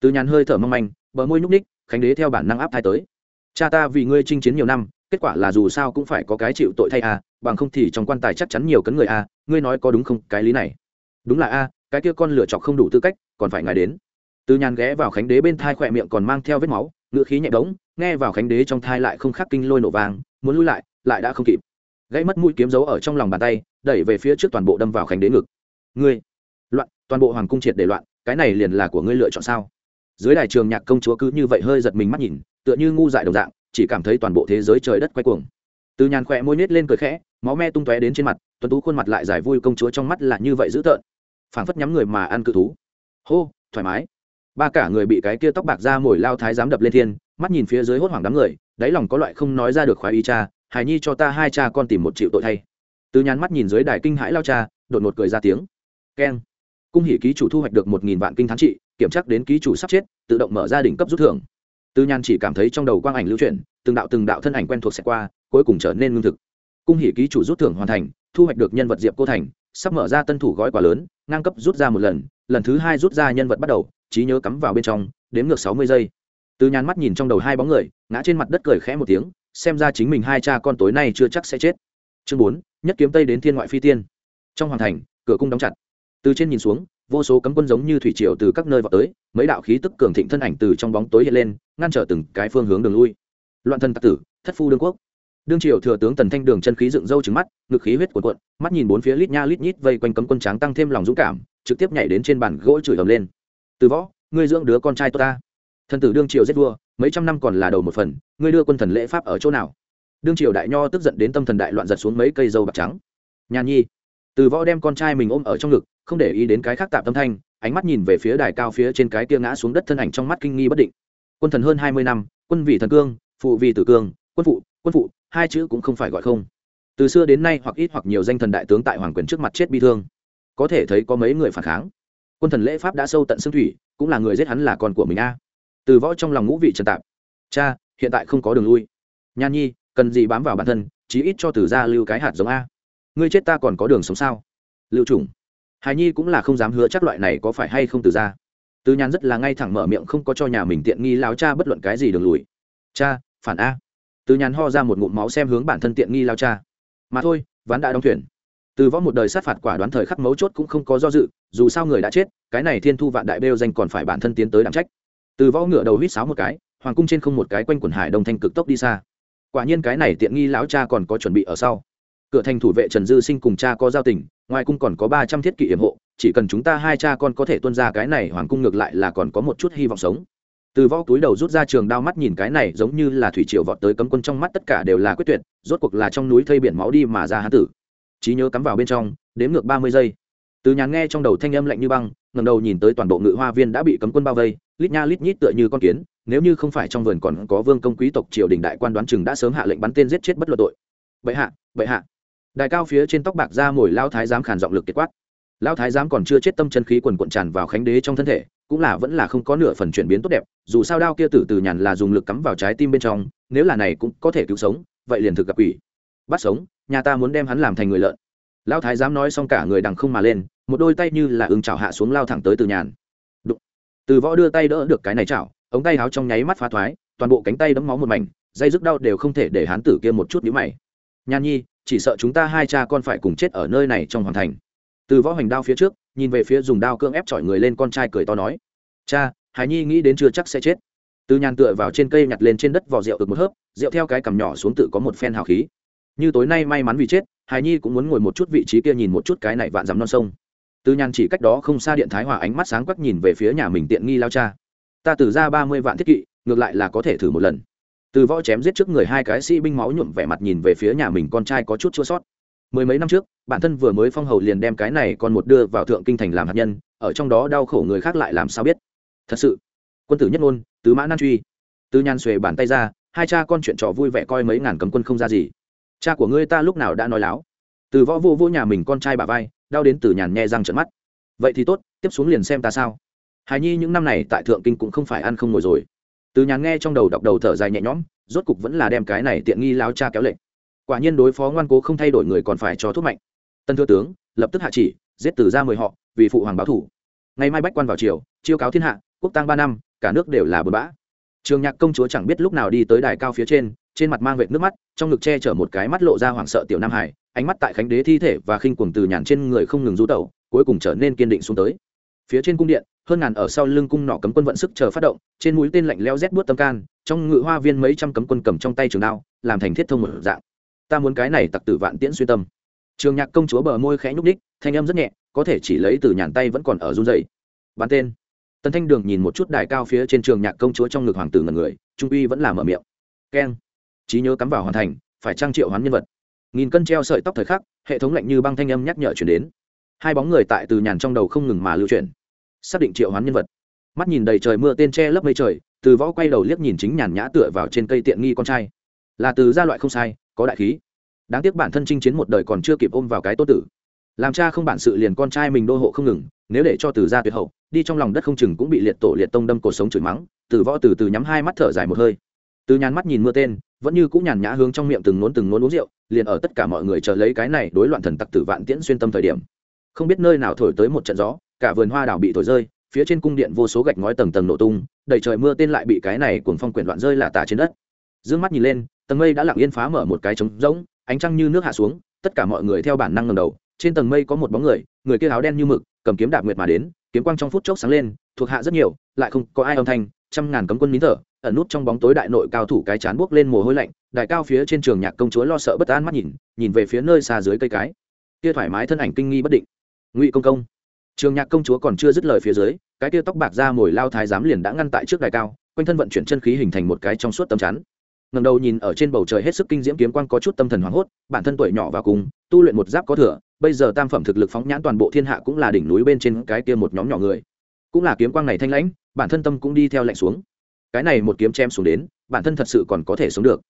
Từ nhàn hơi thở mong manh, bờ môi nhúc ních khánh đế theo bản năng áp thai tới. Cha ta vì ngươi chinh chiến nhiều năm, kết quả là dù sao cũng phải có cái chịu tội thay a, bằng không thì trong quan tài chắc chắn nhiều cấn người a, ngươi nói có đúng không? Cái lý này. Đúng là a, cái kia con lửa chọc không đủ tư cách, còn phải ngài đến. Từ nhàn ghé vào khánh đế bên thai khỏe miệng còn mang theo vết máu ngựa khí nhẹ bóng nghe vào khánh đế trong thai lại không khắc kinh lôi nổ vàng muốn lui lại lại đã không kịp. Gãy mất mũi kiếm dấu ở trong lòng bàn tay, đẩy về phía trước toàn bộ đâm vào khánh đế ngực. Ngươi, loạn, toàn bộ hoàng cung triệt để loạn, cái này liền là của ngươi lựa chọn sao? Dưới đài trường nhạc công chúa cứ như vậy hơi giật mình mắt nhìn, tựa như ngu dại đồng dạng, chỉ cảm thấy toàn bộ thế giới trời đất quay cuồng. Từ nhàn khỏe môi nết lên cười khẽ, máu me tung tóe đến trên mặt, tuấn tú khuôn mặt lại giải vui công chúa trong mắt là như vậy dữ tợn. Phảng phất nhắm người mà ăn cự thú. Hô, thoải mái. Ba cả người bị cái kia tóc bạc ra mồi lao thái dám đập lên thiên, mắt nhìn phía dưới hốt hoảng đám người, đáy lòng có loại không nói ra được khoái ý cha, hài nhi cho ta hai cha con tìm một triệu tội thay. Từ nhàn mắt nhìn dưới đài kinh hãi lao cha, đột ngột cười ra tiếng. Keng. Cung hỷ ký chủ thu hoạch được một nghìn vạn kinh thắng trị kiểm tra đến ký chủ sắp chết, tự động mở ra đỉnh cấp rút thưởng. Từ nhàn chỉ cảm thấy trong đầu quang ảnh lưu chuyển, từng đạo từng đạo thân ảnh quen thuộc sẽ qua, cuối cùng trở nên ngưng thực. Cung hỉ ký chủ rút thưởng hoàn thành, thu hoạch được nhân vật diệp cô thành, sắp mở ra tân thủ gói quà lớn, ngang cấp rút ra một lần lần thứ hai rút ra nhân vật bắt đầu, trí nhớ cắm vào bên trong, đếm ngược sáu mươi giây. Từ nhàn mắt nhìn trong đầu hai bóng người, ngã trên mặt đất cười khẽ một tiếng, xem ra chính mình hai cha con tối nay chưa chắc sẽ chết. Chương bốn, nhất kiếm tây đến thiên ngoại phi tiên. Trong hoàng thành, cửa cung đóng chặt. Từ trên nhìn xuống vô số cấm quân giống như thủy triều từ các nơi vào tới, mấy đạo khí tức cường thịnh thân ảnh từ trong bóng tối hiện lên, ngăn trở từng cái phương hướng đường lui. Loạn thân tặc tử, thất phu đương quốc. Đương triều thừa tướng tần thanh đường chân khí dựng râu trứng mắt, ngực khí huyết cuộn cuộn, mắt nhìn bốn phía lít nha lít nhít vây quanh cấm quân tráng tăng thêm lòng dũng cảm, trực tiếp nhảy đến trên bàn gỗ chửi ầm lên. Từ võ, ngươi dưỡng đứa con trai tốt ta. Thần tử đương triều giết vua, mấy trăm năm còn là đầu một phần, ngươi đưa quân thần lễ pháp ở chỗ nào? Đương triều đại nho tức giận đến tâm thần đại loạn giật xuống mấy cây dâu bạc trắng. Nhàn nhi. Từ võ đem con trai mình ôm ở trong ngực không để ý đến cái khác tạm tâm thanh, ánh mắt nhìn về phía đài cao phía trên cái kia ngã xuống đất thân ảnh trong mắt kinh nghi bất định. Quân thần hơn hai mươi năm, quân vị thần cương, phụ vị tử cương, quân phụ quân phụ, hai chữ cũng không phải gọi không. Từ xưa đến nay hoặc ít hoặc nhiều danh thần đại tướng tại hoàng quyền trước mặt chết bi thương. Có thể thấy có mấy người phản kháng. Quân thần lễ pháp đã sâu tận xương thủy, cũng là người giết hắn là con của mình a. Từ võ trong lòng ngũ vị trần tạp. Cha, hiện tại không có đường lui. Nhan nhi, cần gì bám vào bản thân, chí ít cho từ gia lưu cái hạt giống a. Ngươi chết ta còn có đường sống sao? Lưu trùng hài nhi cũng là không dám hứa chắc loại này có phải hay không từ gia từ nhàn rất là ngay thẳng mở miệng không có cho nhà mình tiện nghi lao cha bất luận cái gì đường lùi. Cha, phản a. Từ nhàn ho ra một ngụm máu xem hướng bản thân tiện nghi lao cha. Mà thôi, ván đã đóng thuyền. Từ võ một đời sát phạt quả đoán thời khắc mấu chốt cũng không có do dự, dù sao người đã chết, cái này thiên thu vạn đại bêu danh còn phải bản thân tiến tới đảm trách. Từ võ ngựa đầu huýt sáo một cái, hoàng cung trên không một cái quanh quần hải đông thanh cực tốc đi xa. Quả nhiên cái này tiện nghi lão cha còn có chuẩn bị ở sau cửa thành thủ vệ trần dư sinh cùng cha có giao tình, ngoài cung còn có ba trăm thiết kỷ hiểm hộ, chỉ cần chúng ta hai cha con có thể tuân ra cái này hoàng cung ngược lại là còn có một chút hy vọng sống. Từ võ túi đầu rút ra trường đao mắt nhìn cái này giống như là thủy triều vọt tới cấm quân trong mắt tất cả đều là quyết tuyệt, rốt cuộc là trong núi thây biển máu đi mà ra hán tử. Trí nhớ cắm vào bên trong, đếm ngược ba mươi giây. Từ nhàn nghe trong đầu thanh âm lạnh như băng ngầm đầu nhìn tới toàn bộ ngự hoa viên đã bị cấm quân bao vây, lít nha lít nhít tựa như con kiến, nếu như không phải trong vườn còn có vương công quý tộc triều đình đại quan đoán chừng đã sớm hạ lệnh bắn tên giết chết bất luận tội. Bệ hạ bệ hạ đại cao phía trên tóc bạc ra mồi lao thái giám khàn giọng lực kết quát. Lao thái giám còn chưa chết tâm chân khí quần cuộn tràn vào khánh đế trong thân thể, cũng là vẫn là không có nửa phần chuyển biến tốt đẹp, dù sao đao kia tử từ nhàn là dùng lực cắm vào trái tim bên trong, nếu là này cũng có thể cứu sống, vậy liền thực gặp quỷ. Bắt sống, nhà ta muốn đem hắn làm thành người lợn. Lao thái giám nói xong cả người đằng không mà lên, một đôi tay như là ưng chảo hạ xuống lao thẳng tới từ nhàn. Đụng. từ võ đưa tay đỡ được cái này chảo, ống tay áo trong nháy mắt phá thoái, toàn bộ cánh tay đấm máu một mảnh, dây dứt đau đều không thể để hán tử kia một chút nhíu mày. Nhàn nhi chỉ sợ chúng ta hai cha con phải cùng chết ở nơi này trong hoàng thành. Từ võ hoành đao phía trước, nhìn về phía dùng đao cưỡng ép chọi người lên con trai cười to nói, cha hải nhi nghĩ đến chưa chắc sẽ chết. Từ nhàn tựa vào trên cây nhặt lên trên đất vỏ rượu được một hớp, rượu theo cái cằm nhỏ xuống tự có một phen hào khí. Như tối nay may mắn vì chết hải nhi cũng muốn ngồi một chút vị trí kia nhìn một chút cái này vạn dằm non sông. Từ nhàn chỉ cách đó không xa điện thái hòa ánh mắt sáng quắc nhìn về phía nhà mình tiện nghi lao cha. Ta từ ra ba mươi vạn thiết kỵ, ngược lại là có thể thử một lần từ võ chém giết trước người hai cái sĩ binh máu nhuộm vẻ mặt nhìn về phía nhà mình con trai có chút chua sót. Mười mấy năm trước, bản thân vừa mới phong hầu liền đem cái này còn một đưa vào thượng kinh thành làm hạt nhân, ở trong đó đau khổ người khác lại làm sao biết? Thật sự, quân tử nhất ngôn, tứ mã nan truy. Tứ nhan xuề bàn tay ra, hai cha con chuyện trò vui vẻ coi mấy ngàn cấm quân không ra gì. Cha của ngươi ta lúc nào đã nói láo? Từ võ vô vô nhà mình con trai bà vai, đau đến từ nhàn nhẹ răng trận mắt. Vậy thì tốt, tiếp xuống liền xem ta sao. Hài nhi những năm này tại thượng kinh cũng không phải ăn không ngồi rồi từ nhàn nghe trong đầu đọc đầu thở dài nhẹ nhõm, rốt cục vẫn là đem cái này tiện nghi lao cha kéo lệnh quả nhiên đối phó ngoan cố không thay đổi người còn phải cho thuốc mạnh. Tân thừa tướng, lập tức hạ chỉ, giết từ ra mười họ, vì phụ hoàng báo thủ. Ngày mai bách quan vào triều, chiêu cáo thiên hạ, quốc tăng ba năm, cả nước đều là bờ bã. Trường nhạc công chúa chẳng biết lúc nào đi tới đài cao phía trên trên mặt mang vệt nước mắt, trong ngực che chở một cái mắt lộ ra hoảng sợ tiểu nam hải, ánh mắt tại khánh đế thi thể và khinh cuồng từ nhàn trên người không ngừng rú tẩu, cuối cùng trở nên kiên định xuống tới. Phía trên cung điện hơn ngàn ở sau lưng cung nỏ cấm quân vận sức chờ phát động, trên mũi tên lạnh leo rét buốt tâm can, trong ngự hoa viên mấy trăm cấm quân cầm trong tay trường đao, làm thành thiết thông một dạng. Ta muốn cái này tặc tử vạn tiễn xuyên tâm. Trường nhạc công chúa bờ môi khẽ nhúc ních thanh âm rất nhẹ, có thể chỉ lấy từ nhàn tay vẫn còn ở run dày bán tên. Tần thanh đường nhìn một chút đài cao phía trên trường nhạc công chúa trong ngực hoàng tử ngần người, trung uy vẫn làm ở miệng. Keng. Trí nhớ cắm vào hoàn thành, phải trang triệu hoán nhân vật. Nghìn cân treo sợi tóc thời khắc, hệ thống lạnh như băng thanh âm nhắc nhở chuyển đến. Hai bóng người tại từ nhàn trong đầu không ngừng mà lưu chuyển xác định triệu hoán nhân vật. Mắt nhìn đầy trời mưa tên tre lấp mây trời, từ võ quay đầu liếc nhìn chính nhàn nhã tựa vào trên cây tiện nghi con trai. Là từ gia loại không sai, có đại khí. Đáng tiếc bản thân chinh chiến một đời còn chưa kịp ôm vào cái tốt tử. Làm cha không bản sự liền con trai mình đô hộ không ngừng, nếu để cho từ gia tuyệt hậu, đi trong lòng đất không chừng cũng bị liệt tổ liệt tông đâm cuộc sống chửi mắng. Từ võ từ từ nhắm hai mắt thở dài một hơi. Từ nhàn mắt nhìn mưa tên, vẫn như cũng nhàn nhã hướng trong miệng từng nốn từng nốn uống rượu, liền ở tất cả mọi người chờ lấy cái này đối loạn thần tặc tử vạn tiễn xuyên tâm thời điểm. Không biết nơi nào thổi tới một trận gió cả vườn hoa đào bị thổi rơi, phía trên cung điện vô số gạch ngói tầng tầng nổ tung, đầy trời mưa tên lại bị cái này cuồng phong quyển loạn rơi là tả trên đất. D mắt nhìn lên, tầng mây đã lặng yên phá mở một cái trống rỗng, ánh trăng như nước hạ xuống, tất cả mọi người theo bản năng ngầm đầu, trên tầng mây có một bóng người người kia áo đen như mực, cầm kiếm đạp nguyệt mà đến, kiếm quang trong phút chốc sáng lên, thuộc hạ rất nhiều, lại không có ai âm thanh, trăm ngàn cấm quân nín thở, ẩn nút trong bóng tối đại nội cao thủ cái chán buốc lên mồ hôi lạnh, đại cao phía trên trường nhạc công chúa lo sợ bất an mắt nhìn nhìn về phía nơi xa dưới cây cái. Kia thoải mái thân ảnh kinh nghi bất định. Ngụy công công trường nhạc công chúa còn chưa dứt lời phía dưới, cái tia tóc bạc ra mồi lao thái giám liền đã ngăn tại trước đài cao, quanh thân vận chuyển chân khí hình thành một cái trong suốt tầm chắn. Ngầm đầu nhìn ở trên bầu trời hết sức kinh diễm kiếm quang có chút tâm thần hoảng hốt, bản thân tuổi nhỏ và cùng, tu luyện một giáp có thừa, bây giờ tam phẩm thực lực phóng nhãn toàn bộ thiên hạ cũng là đỉnh núi bên trên cái kia một nhóm nhỏ người. Cũng là kiếm quang này thanh lãnh, bản thân tâm cũng đi theo lạnh xuống. Cái này một kiếm chém xuống đến, bản thân thật sự còn có thể sống được.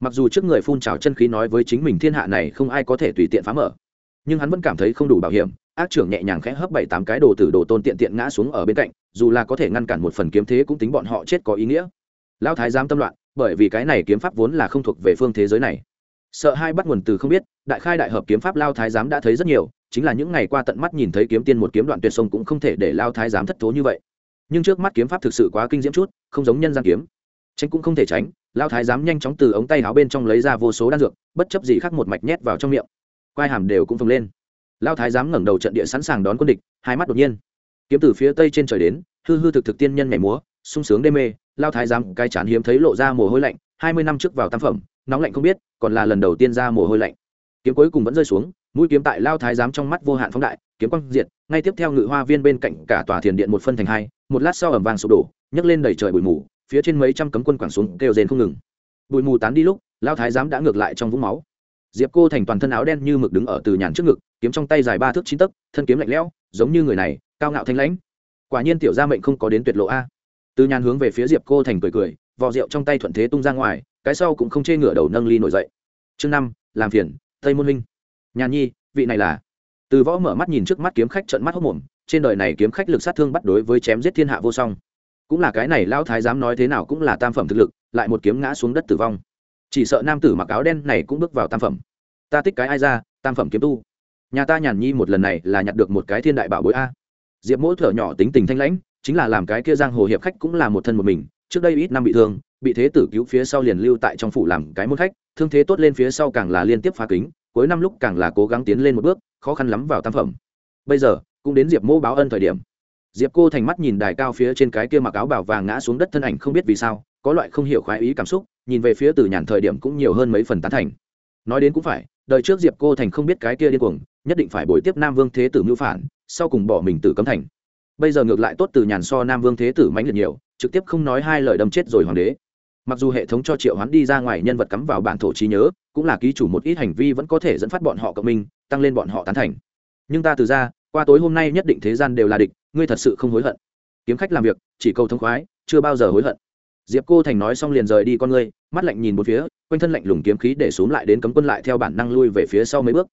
Mặc dù trước người phun trào chân khí nói với chính mình thiên hạ này không ai có thể tùy tiện phá mở, nhưng hắn vẫn cảm thấy không đủ bảo hiểm ác trưởng nhẹ nhàng khẽ hấp bảy tám cái đồ tử đồ tôn tiện tiện ngã xuống ở bên cạnh, dù là có thể ngăn cản một phần kiếm thế cũng tính bọn họ chết có ý nghĩa. Lão thái giám tâm loạn, bởi vì cái này kiếm pháp vốn là không thuộc về phương thế giới này. Sợ hai bắt nguồn từ không biết, đại khai đại hợp kiếm pháp lao thái giám đã thấy rất nhiều, chính là những ngày qua tận mắt nhìn thấy kiếm tiên một kiếm đoạn tuyệt sông cũng không thể để lao thái giám thất thố như vậy. Nhưng trước mắt kiếm pháp thực sự quá kinh diễm chút, không giống nhân gian kiếm. Tránh cũng không thể tránh lao thái giám nhanh chóng từ ống tay áo bên trong lấy ra vô số đan dược, bất chấp gì khác một mạch nhét vào trong miệng. Quai hàm đều cũng phồng lên lao thái giám ngẩng đầu trận địa sẵn sàng đón quân địch, hai mắt đột nhiên. Kiếm từ phía tây trên trời đến, hư hư thực thực tiên nhân nhảy múa, sung sướng đê mê. Lao thái giám cai chán hiếm thấy lộ ra mồ hôi lạnh, hai mươi năm trước vào tam phẩm, nóng lạnh không biết, còn là lần đầu tiên ra mồ hôi lạnh. Kiếm cuối cùng vẫn rơi xuống, mũi kiếm tại lao thái giám trong mắt vô hạn phóng đại, kiếm quang diệt, ngay tiếp theo ngự hoa viên bên cạnh cả tòa thiền điện một phân thành hai, một lát sau ẩm vàng sụp đổ, nhấc lên đầy trời bụi mù, phía trên mấy trăm cấm quân quẳng xuống, kêu rền không ngừng. Bụi mù tán đi lúc, lao thái giám đã ngược lại trong vũng máu. Diệp cô thành toàn thân áo đen như mực đứng ở từ nhàn trước ngực kiếm trong tay dài ba thước chín tấc, thân kiếm lạnh lẽo, giống như người này, cao ngạo thanh lãnh. Quả nhiên tiểu gia mệnh không có đến tuyệt lộ a. Từ nhàn hướng về phía diệp cô thành cười cười, vò rượu trong tay thuận thế tung ra ngoài, cái sau cũng không chê ngửa đầu nâng ly nổi dậy. Chương năm, làm phiền, tây môn minh nhàn nhi, vị này là? Từ võ mở mắt nhìn trước mắt kiếm khách trận mắt hốc mồm trên đời này kiếm khách lực sát thương bắt đối với chém giết thiên hạ vô song. Cũng là cái này lão thái dám nói thế nào cũng là tam phẩm thực lực, lại một kiếm ngã xuống đất tử vong. Chỉ sợ nam tử mặc áo đen này cũng bước vào tam phẩm. Ta tích cái ai ra, tam phẩm kiếm tu nhà ta nhàn nhi một lần này là nhặt được một cái thiên đại bảo bối a. Diệp mỗi thở nhỏ tính tình thanh lãnh, chính là làm cái kia giang hồ hiệp khách cũng là một thân một mình. Trước đây ít năm bị thương, bị thế tử cứu phía sau liền lưu tại trong phủ làm cái môn khách, thương thế tốt lên phía sau càng là liên tiếp phá kính, cuối năm lúc càng là cố gắng tiến lên một bước, khó khăn lắm vào tam phẩm. Bây giờ, cũng đến diệp mô báo ân thời điểm. Diệp cô thành mắt nhìn đài cao phía trên cái kia mặc áo bảo vàng ngã xuống đất thân ảnh không biết vì sao, có loại không hiểu khoái ý cảm xúc, nhìn về phía từ nhàn thời điểm cũng nhiều hơn mấy phần tán thành. Nói đến cũng phải, đời trước diệp cô thành không biết cái kia điên cuồng nhất định phải bồi tiếp nam vương thế tử mưu phản, sau cùng bỏ mình tử cấm thành. Bây giờ ngược lại tốt từ nhàn so nam vương thế tử mãnh liệt nhiều, trực tiếp không nói hai lời đâm chết rồi hoàng đế. Mặc dù hệ thống cho triệu hoán đi ra ngoài nhân vật cắm vào bản thổ trí nhớ, cũng là ký chủ một ít hành vi vẫn có thể dẫn phát bọn họ cộng minh, tăng lên bọn họ tán thành. Nhưng ta từ ra, qua tối hôm nay nhất định thế gian đều là địch, ngươi thật sự không hối hận. Kiếm khách làm việc, chỉ câu thông khoái, chưa bao giờ hối hận. Diệp cô thành nói xong liền rời đi con ngươi, mắt lạnh nhìn một phía, quanh thân lạnh lùng kiếm khí để xuống lại đến cấm quân lại theo bản năng lui về phía sau mấy bước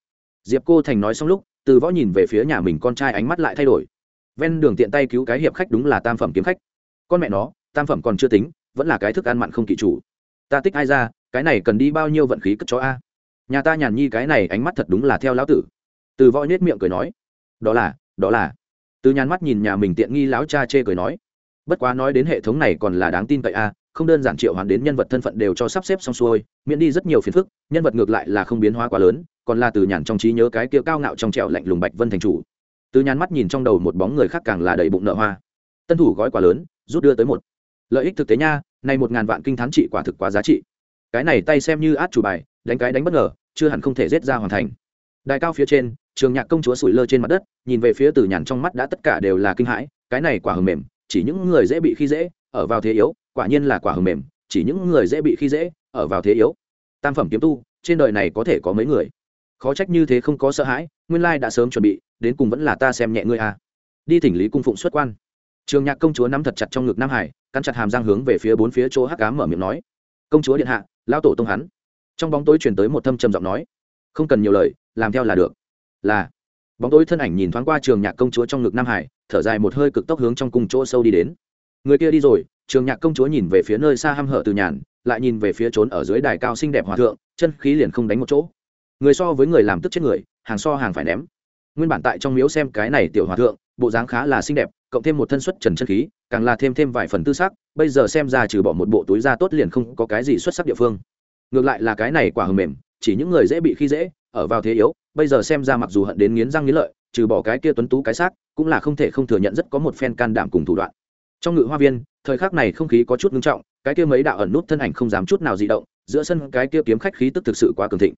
diệp cô thành nói xong lúc, từ võ nhìn về phía nhà mình con trai ánh mắt lại thay đổi. Ven đường tiện tay cứu cái hiệp khách đúng là tam phẩm kiếm khách. Con mẹ nó, tam phẩm còn chưa tính, vẫn là cái thức ăn mặn không kỵ chủ. Ta tích ai ra, cái này cần đi bao nhiêu vận khí cất chó a? Nhà ta nhàn nhi cái này ánh mắt thật đúng là theo lão tử. Từ võ nhếch miệng cười nói, đó là đó là. Từ nhàn mắt nhìn nhà mình tiện nghi lão cha chê cười nói bất quá nói đến hệ thống này còn là đáng tin cậy a, không đơn giản triệu hoàn đến nhân vật thân phận đều cho sắp xếp xong xuôi, miễn đi rất nhiều phiền phức, nhân vật ngược lại là không biến hóa quá lớn, còn là từ nhàn trong trí nhớ cái kia cao ngạo trong trẻo lạnh lùng bạch vân thành chủ. Từ nhàn mắt nhìn trong đầu một bóng người khác càng là đầy bụng nợ hoa. Tân thủ gói quá lớn, rút đưa tới một. Lợi ích thực tế nha, này một ngàn vạn kinh thán trị quả thực quá giá trị. Cái này tay xem như át chủ bài, đánh cái đánh bất ngờ, chưa hẳn không thể giết ra hoàn thành. Đài cao phía trên, trường nhạc công chúa sủi lơ trên mặt đất, nhìn về phía từ nhàn trong mắt đã tất cả đều là kinh hãi, cái này quả hầm mềm chỉ những người dễ bị khi dễ, ở vào thế yếu, quả nhiên là quả hầm mềm, chỉ những người dễ bị khi dễ, ở vào thế yếu. Tam phẩm kiếm tu, trên đời này có thể có mấy người? Khó trách như thế không có sợ hãi, nguyên lai đã sớm chuẩn bị, đến cùng vẫn là ta xem nhẹ ngươi à. đi thỉnh lý cung phụng xuất quan. Trường nhạc công chúa nắm thật chặt trong ngực nam hải, cắn chặt hàm răng hướng về phía bốn phía chỗ hắc cám mở miệng nói. Công chúa điện hạ, lão tổ tông hắn. Trong bóng tối truyền tới một thâm trầm giọng nói. Không cần nhiều lời, làm theo là được. Là bóng tối thân ảnh nhìn thoáng qua trường nhạc công chúa trong ngực nam hải, thở dài một hơi cực tốc hướng trong cung chỗ sâu đi đến. Người kia đi rồi, trường nhạc công chúa nhìn về phía nơi xa hăm hở từ nhàn, lại nhìn về phía trốn ở dưới đài cao xinh đẹp hòa thượng, chân khí liền không đánh một chỗ. Người so với người làm tức chết người, hàng so hàng phải ném. Nguyên bản tại trong miếu xem cái này tiểu hòa thượng, bộ dáng khá là xinh đẹp, cộng thêm một thân xuất trần chân khí, càng là thêm thêm vài phần tư sắc, bây giờ xem ra trừ bỏ một bộ túi da tốt liền không có cái gì xuất sắc địa phương. Ngược lại là cái này quả hầm mềm chỉ những người dễ bị khi dễ, ở vào thế yếu, bây giờ xem ra mặc dù hận đến nghiến răng nghiến lợi, trừ bỏ cái kia tuấn tú cái xác, cũng là không thể không thừa nhận rất có một phen can đảm cùng thủ đoạn. Trong ngự hoa viên, thời khắc này không khí có chút ngưng trọng, cái kia mấy đạo ẩn nút thân ảnh không dám chút nào di động, giữa sân cái kia kiếm khách khí tức thực sự quá cường thịnh.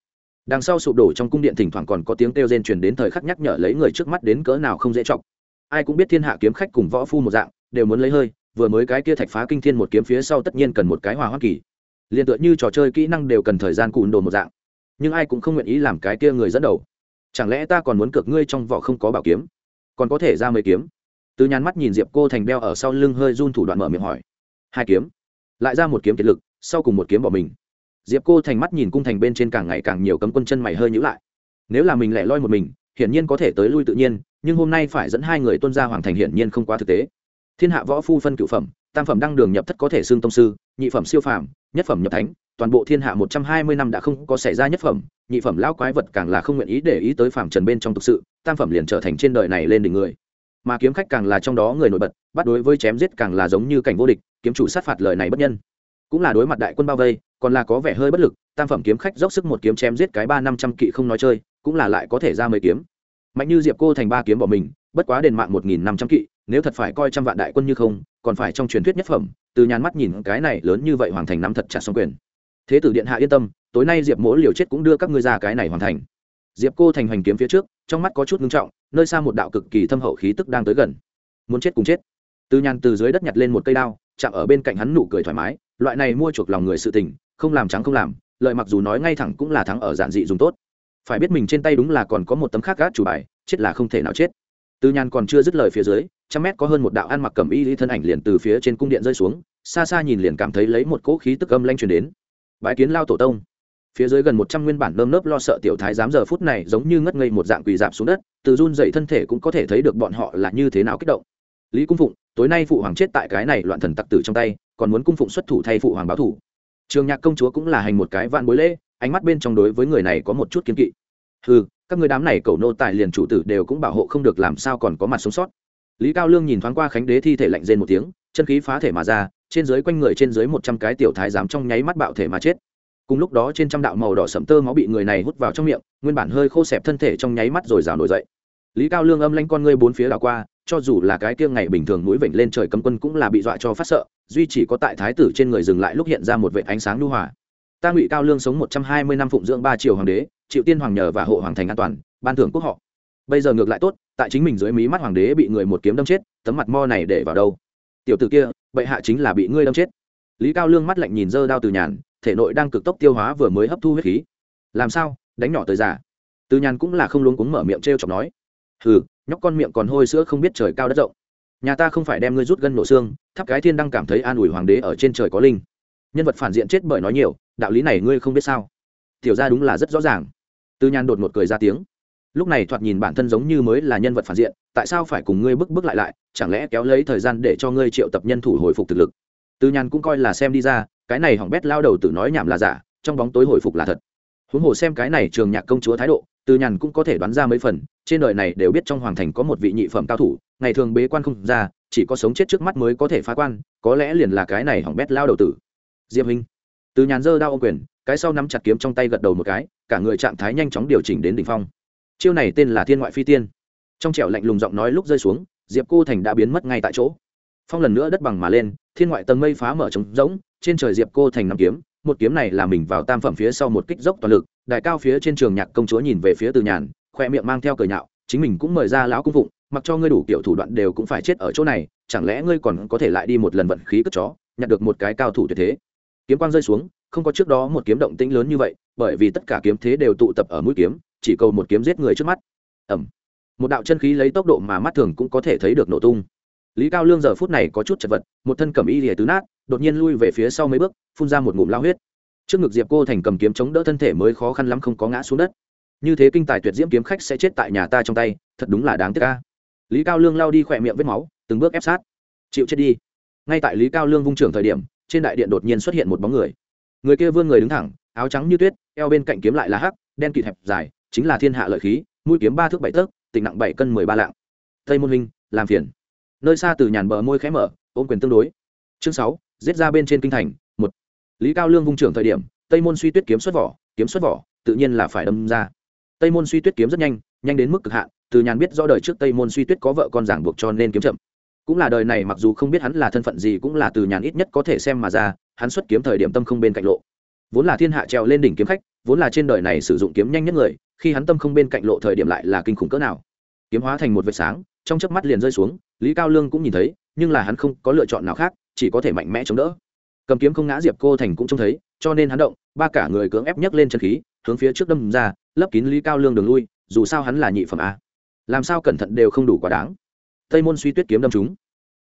Đằng sau sụp đổ trong cung điện thỉnh thoảng còn có tiếng kêu rên truyền đến thời khắc nhắc nhở lấy người trước mắt đến cỡ nào không dễ chọc. Ai cũng biết thiên hạ kiếm khách cùng võ phu một dạng, đều muốn lấy hơi, vừa mới cái kia thạch phá kinh thiên một kiếm phía sau tất nhiên cần một cái hòa hoa kỳ. Liền tựa như trò chơi kỹ năng đều cần thời gian cùn đồ một dạng nhưng ai cũng không nguyện ý làm cái kia người dẫn đầu. Chẳng lẽ ta còn muốn cược ngươi trong vỏ không có bảo kiếm? Còn có thể ra mấy kiếm? Từ nhàn mắt nhìn diệp cô thành đeo ở sau lưng hơi run thủ đoạn mở miệng hỏi. Hai kiếm. Lại ra một kiếm kiệt lực, sau cùng một kiếm bỏ mình. Diệp cô thành mắt nhìn cung thành bên trên càng ngày càng nhiều cấm quân chân mày hơi nhữ lại. Nếu là mình lẻ loi một mình, hiển nhiên có thể tới lui tự nhiên, nhưng hôm nay phải dẫn hai người tuân ra hoàng thành hiển nhiên không quá thực tế. Thiên hạ võ phu phân cựu phẩm, tam phẩm đăng đường nhập thất có thể xưng tông sư, nhị phẩm siêu phàm, nhất phẩm nhập thánh toàn bộ thiên hạ một trăm hai mươi năm đã không có xảy ra nhất phẩm, nhị phẩm lão quái vật càng là không nguyện ý để ý tới phàm trần bên trong thực sự, tam phẩm liền trở thành trên đời này lên đỉnh người. Mà kiếm khách càng là trong đó người nổi bật, bắt đối với chém giết càng là giống như cảnh vô địch, kiếm chủ sát phạt lời này bất nhân. Cũng là đối mặt đại quân bao vây, còn là có vẻ hơi bất lực, tam phẩm kiếm khách dốc sức một kiếm chém giết cái ba năm trăm kỵ không nói chơi, cũng là lại có thể ra mấy kiếm. Mạnh như diệp cô thành ba kiếm bỏ mình, bất quá đền mạng một nghìn năm trăm kỵ, nếu thật phải coi trăm vạn đại quân như không, còn phải trong truyền thuyết nhất phẩm, từ nhàn mắt nhìn cái này lớn như vậy hoàng thành nắm thật chặt xong quyền thế tử điện hạ yên tâm, tối nay diệp mỗ liều chết cũng đưa các ngươi ra cái này hoàn thành. Diệp cô thành hoành kiếm phía trước, trong mắt có chút ngưng trọng, nơi xa một đạo cực kỳ thâm hậu khí tức đang tới gần. Muốn chết cùng chết. Từ nhàn từ dưới đất nhặt lên một cây đao, chạm ở bên cạnh hắn nụ cười thoải mái, loại này mua chuộc lòng người sự tình, không làm trắng không làm lợi mặc dù nói ngay thẳng cũng là thắng ở giản dị dùng tốt. Phải biết mình trên tay đúng là còn có một tấm khác gác chủ bài, chết là không thể nào chết. Từ nhàn còn chưa dứt lời phía dưới, trăm mét có hơn một đạo ăn mặc cẩm y lý thân ảnh liền từ phía trên cung điện rơi xuống, xa xa nhìn liền cảm thấy lấy một cỗ khí tức âm lanh truyền đến. Bái kiến lao tổ tông. Phía dưới gần một trăm nguyên bản nơm nớp lo sợ tiểu thái giám giờ phút này giống như ngất ngây một dạng quỳ dạp xuống đất, từ run dậy thân thể cũng có thể thấy được bọn họ là như thế nào kích động. Lý cung phụng, tối nay phụ hoàng chết tại cái này loạn thần tặc tử trong tay, còn muốn cung phụng xuất thủ thay phụ hoàng báo thủ. Trường nhạc công chúa cũng là hành một cái vạn bối lễ, ánh mắt bên trong đối với người này có một chút kiên kỵ. Ừ các người đám này cầu nô tài liền chủ tử đều cũng bảo hộ không được làm sao còn có mặt sống sót. Lý cao lương nhìn thoáng qua khánh đế thi thể lạnh rên một tiếng, chân khí phá thể mà ra trên dưới quanh người trên dưới một trăm cái tiểu thái giám trong nháy mắt bạo thể mà chết. Cùng lúc đó trên trăm đạo màu đỏ sẫm tơ máu bị người này hút vào trong miệng, nguyên bản hơi khô sẹp thân thể trong nháy mắt rồi rào nổi dậy. Lý cao lương âm lanh con ngươi bốn phía đảo qua, cho dù là cái kia ngày bình thường mũi vểnh lên trời cấm quân cũng là bị dọa cho phát sợ, duy chỉ có tại thái tử trên người dừng lại lúc hiện ra một vệ ánh sáng lưu hòa. Ta ngụy cao lương sống một trăm hai mươi năm phụng dưỡng ba triều hoàng đế chịu tiên hoàng nhờ và hộ hoàng thành an toàn, ban thưởng quốc họ. Bây giờ ngược lại tốt, tại chính mình dưới mí mắt hoàng đế bị người một kiếm đâm chết, tấm mặt mo này để vào đâu? Tiểu tử kia bệ hạ chính là bị ngươi đâm chết. Lý cao lương mắt lạnh nhìn dơ đao từ nhàn, thể nội đang cực tốc tiêu hóa vừa mới hấp thu huyết khí. Làm sao? Đánh nhỏ tới già. Từ nhàn cũng là không luống cuống mở miệng t r e o chọc nói. Hừ, nhóc con miệng còn hôi sữa không biết trời cao đất rộng. Nhà ta không phải đem ngươi rút gân nổ xương tháp cái thiên đang cảm thấy an ủi hoàng đế ở trên trời có linh. Nhân vật phản diện chết bởi nói nhiều, đạo lý này ngươi không biết sao? Tiểu ra đúng là rất rõ ràng. Từ nhan đột một cười ra tiếng lúc này thoạt nhìn bản thân giống như mới là nhân vật phản diện, tại sao phải cùng ngươi bước bước lại lại, chẳng lẽ kéo lấy thời gian để cho ngươi triệu tập nhân thủ hồi phục thực lực? Tư nhàn cũng coi là xem đi ra, cái này hỏng bét lao đầu tự nói nhảm là giả, trong bóng tối hồi phục là thật. Huống hồ xem cái này trường nhạc công chúa thái độ, tư nhàn cũng có thể đoán ra mấy phần, trên đời này đều biết trong hoàng thành có một vị nhị phẩm cao thủ, ngày thường bế quan không ra, chỉ có sống chết trước mắt mới có thể phá quan, có lẽ liền là cái này hỏng bét lao đầu tử. Diệp hình từ nhàn dơ đao ô quyền, cái sau nắm chặt kiếm trong tay gật đầu một cái, cả người trạng thái nhanh chóng điều chỉnh đến đỉnh phong chiêu này tên là thiên ngoại phi tiên trong trẻo lạnh lùng giọng nói lúc rơi xuống diệp cô thành đã biến mất ngay tại chỗ phong lần nữa đất bằng mà lên thiên ngoại tầng mây phá mở trống rỗng trên trời diệp cô thành nằm kiếm một kiếm này là mình vào tam phẩm phía sau một kích dốc toàn lực đại cao phía trên trường nhạc công chúa nhìn về phía từ nhàn khoe miệng mang theo cười nhạo chính mình cũng mời ra lão cung vụng mặc cho ngươi đủ kiểu thủ đoạn đều cũng phải chết ở chỗ này chẳng lẽ ngươi còn có thể lại đi một lần vận khí cất chó nhặt được một cái cao thủ tuyệt thế kiếm quang rơi xuống không có trước đó một kiếm động tĩnh lớn như vậy bởi vì tất cả kiếm thế đều tụ tập ở mũi kiếm chỉ cầu một kiếm giết người trước mắt. Ẩm một đạo chân khí lấy tốc độ mà mắt thường cũng có thể thấy được nổ tung. Lý cao lương giờ phút này có chút chật vật, một thân cầm y lìa tứ nát, đột nhiên lui về phía sau mấy bước, phun ra một ngụm lao huyết. Trước ngực diệp cô thành cầm kiếm chống đỡ thân thể mới khó khăn lắm không có ngã xuống đất. Như thế kinh tài tuyệt diễm kiếm khách sẽ chết tại nhà ta trong tay, thật đúng là đáng tiếc ca lý cao lương lao đi khỏe miệng vết máu, từng bước ép sát. Chịu chết đi. Ngay tại lý cao lương vung trưởng thời điểm, trên đại điện đột nhiên xuất hiện một bóng người. Người kia vươn người đứng thẳng, áo trắng như tuyết, eo bên cạnh kiếm lại là hắc, đen kịt hẹp dài chính là thiên hạ lợi khí, mũi kiếm ba thước bảy tấc, tịnh nặng bảy cân mười ba lạng. Tây môn huynh, làm phiền. Nơi xa từ nhàn bờ môi khẽ mở, ôm quyền tương đối. Chương sáu, giết ra bên trên kinh thành, một. Lý cao lương vung trưởng thời điểm, tây môn suy tuyết kiếm xuất vỏ, kiếm xuất vỏ, tự nhiên là phải đâm ra. Tây môn suy tuyết kiếm rất nhanh nhanh đến mức cực hạn, từ nhàn biết rõ đời trước tây môn suy tuyết có vợ con giảng buộc cho nên kiếm chậm. Cũng là đời này mặc dù không biết hắn là thân phận gì cũng là từ nhàn ít nhất có thể xem mà ra, hắn xuất kiếm thời điểm tâm không bên cạnh lộ. Vốn là thiên hạ trèo lên đỉnh kiếm khách, vốn là trên đời này sử dụng kiếm nhanh nhất người khi hắn tâm không bên cạnh lộ thời điểm lại là kinh khủng cỡ nào. Kiếm hóa thành một vệt sáng, trong chớp mắt liền rơi xuống, lý cao lương cũng nhìn thấy, nhưng là hắn không có lựa chọn nào khác, chỉ có thể mạnh mẽ chống đỡ. Cầm kiếm không ngã diệp cô thành cũng trông thấy, cho nên hắn động, ba cả người cưỡng ép nhấc lên chân khí, hướng phía trước đâm ra, lấp kín lý cao lương đường lui, dù sao hắn là nhị phẩm a. Làm sao cẩn thận đều không đủ quá đáng. Tây môn suy tuyết kiếm đâm chúng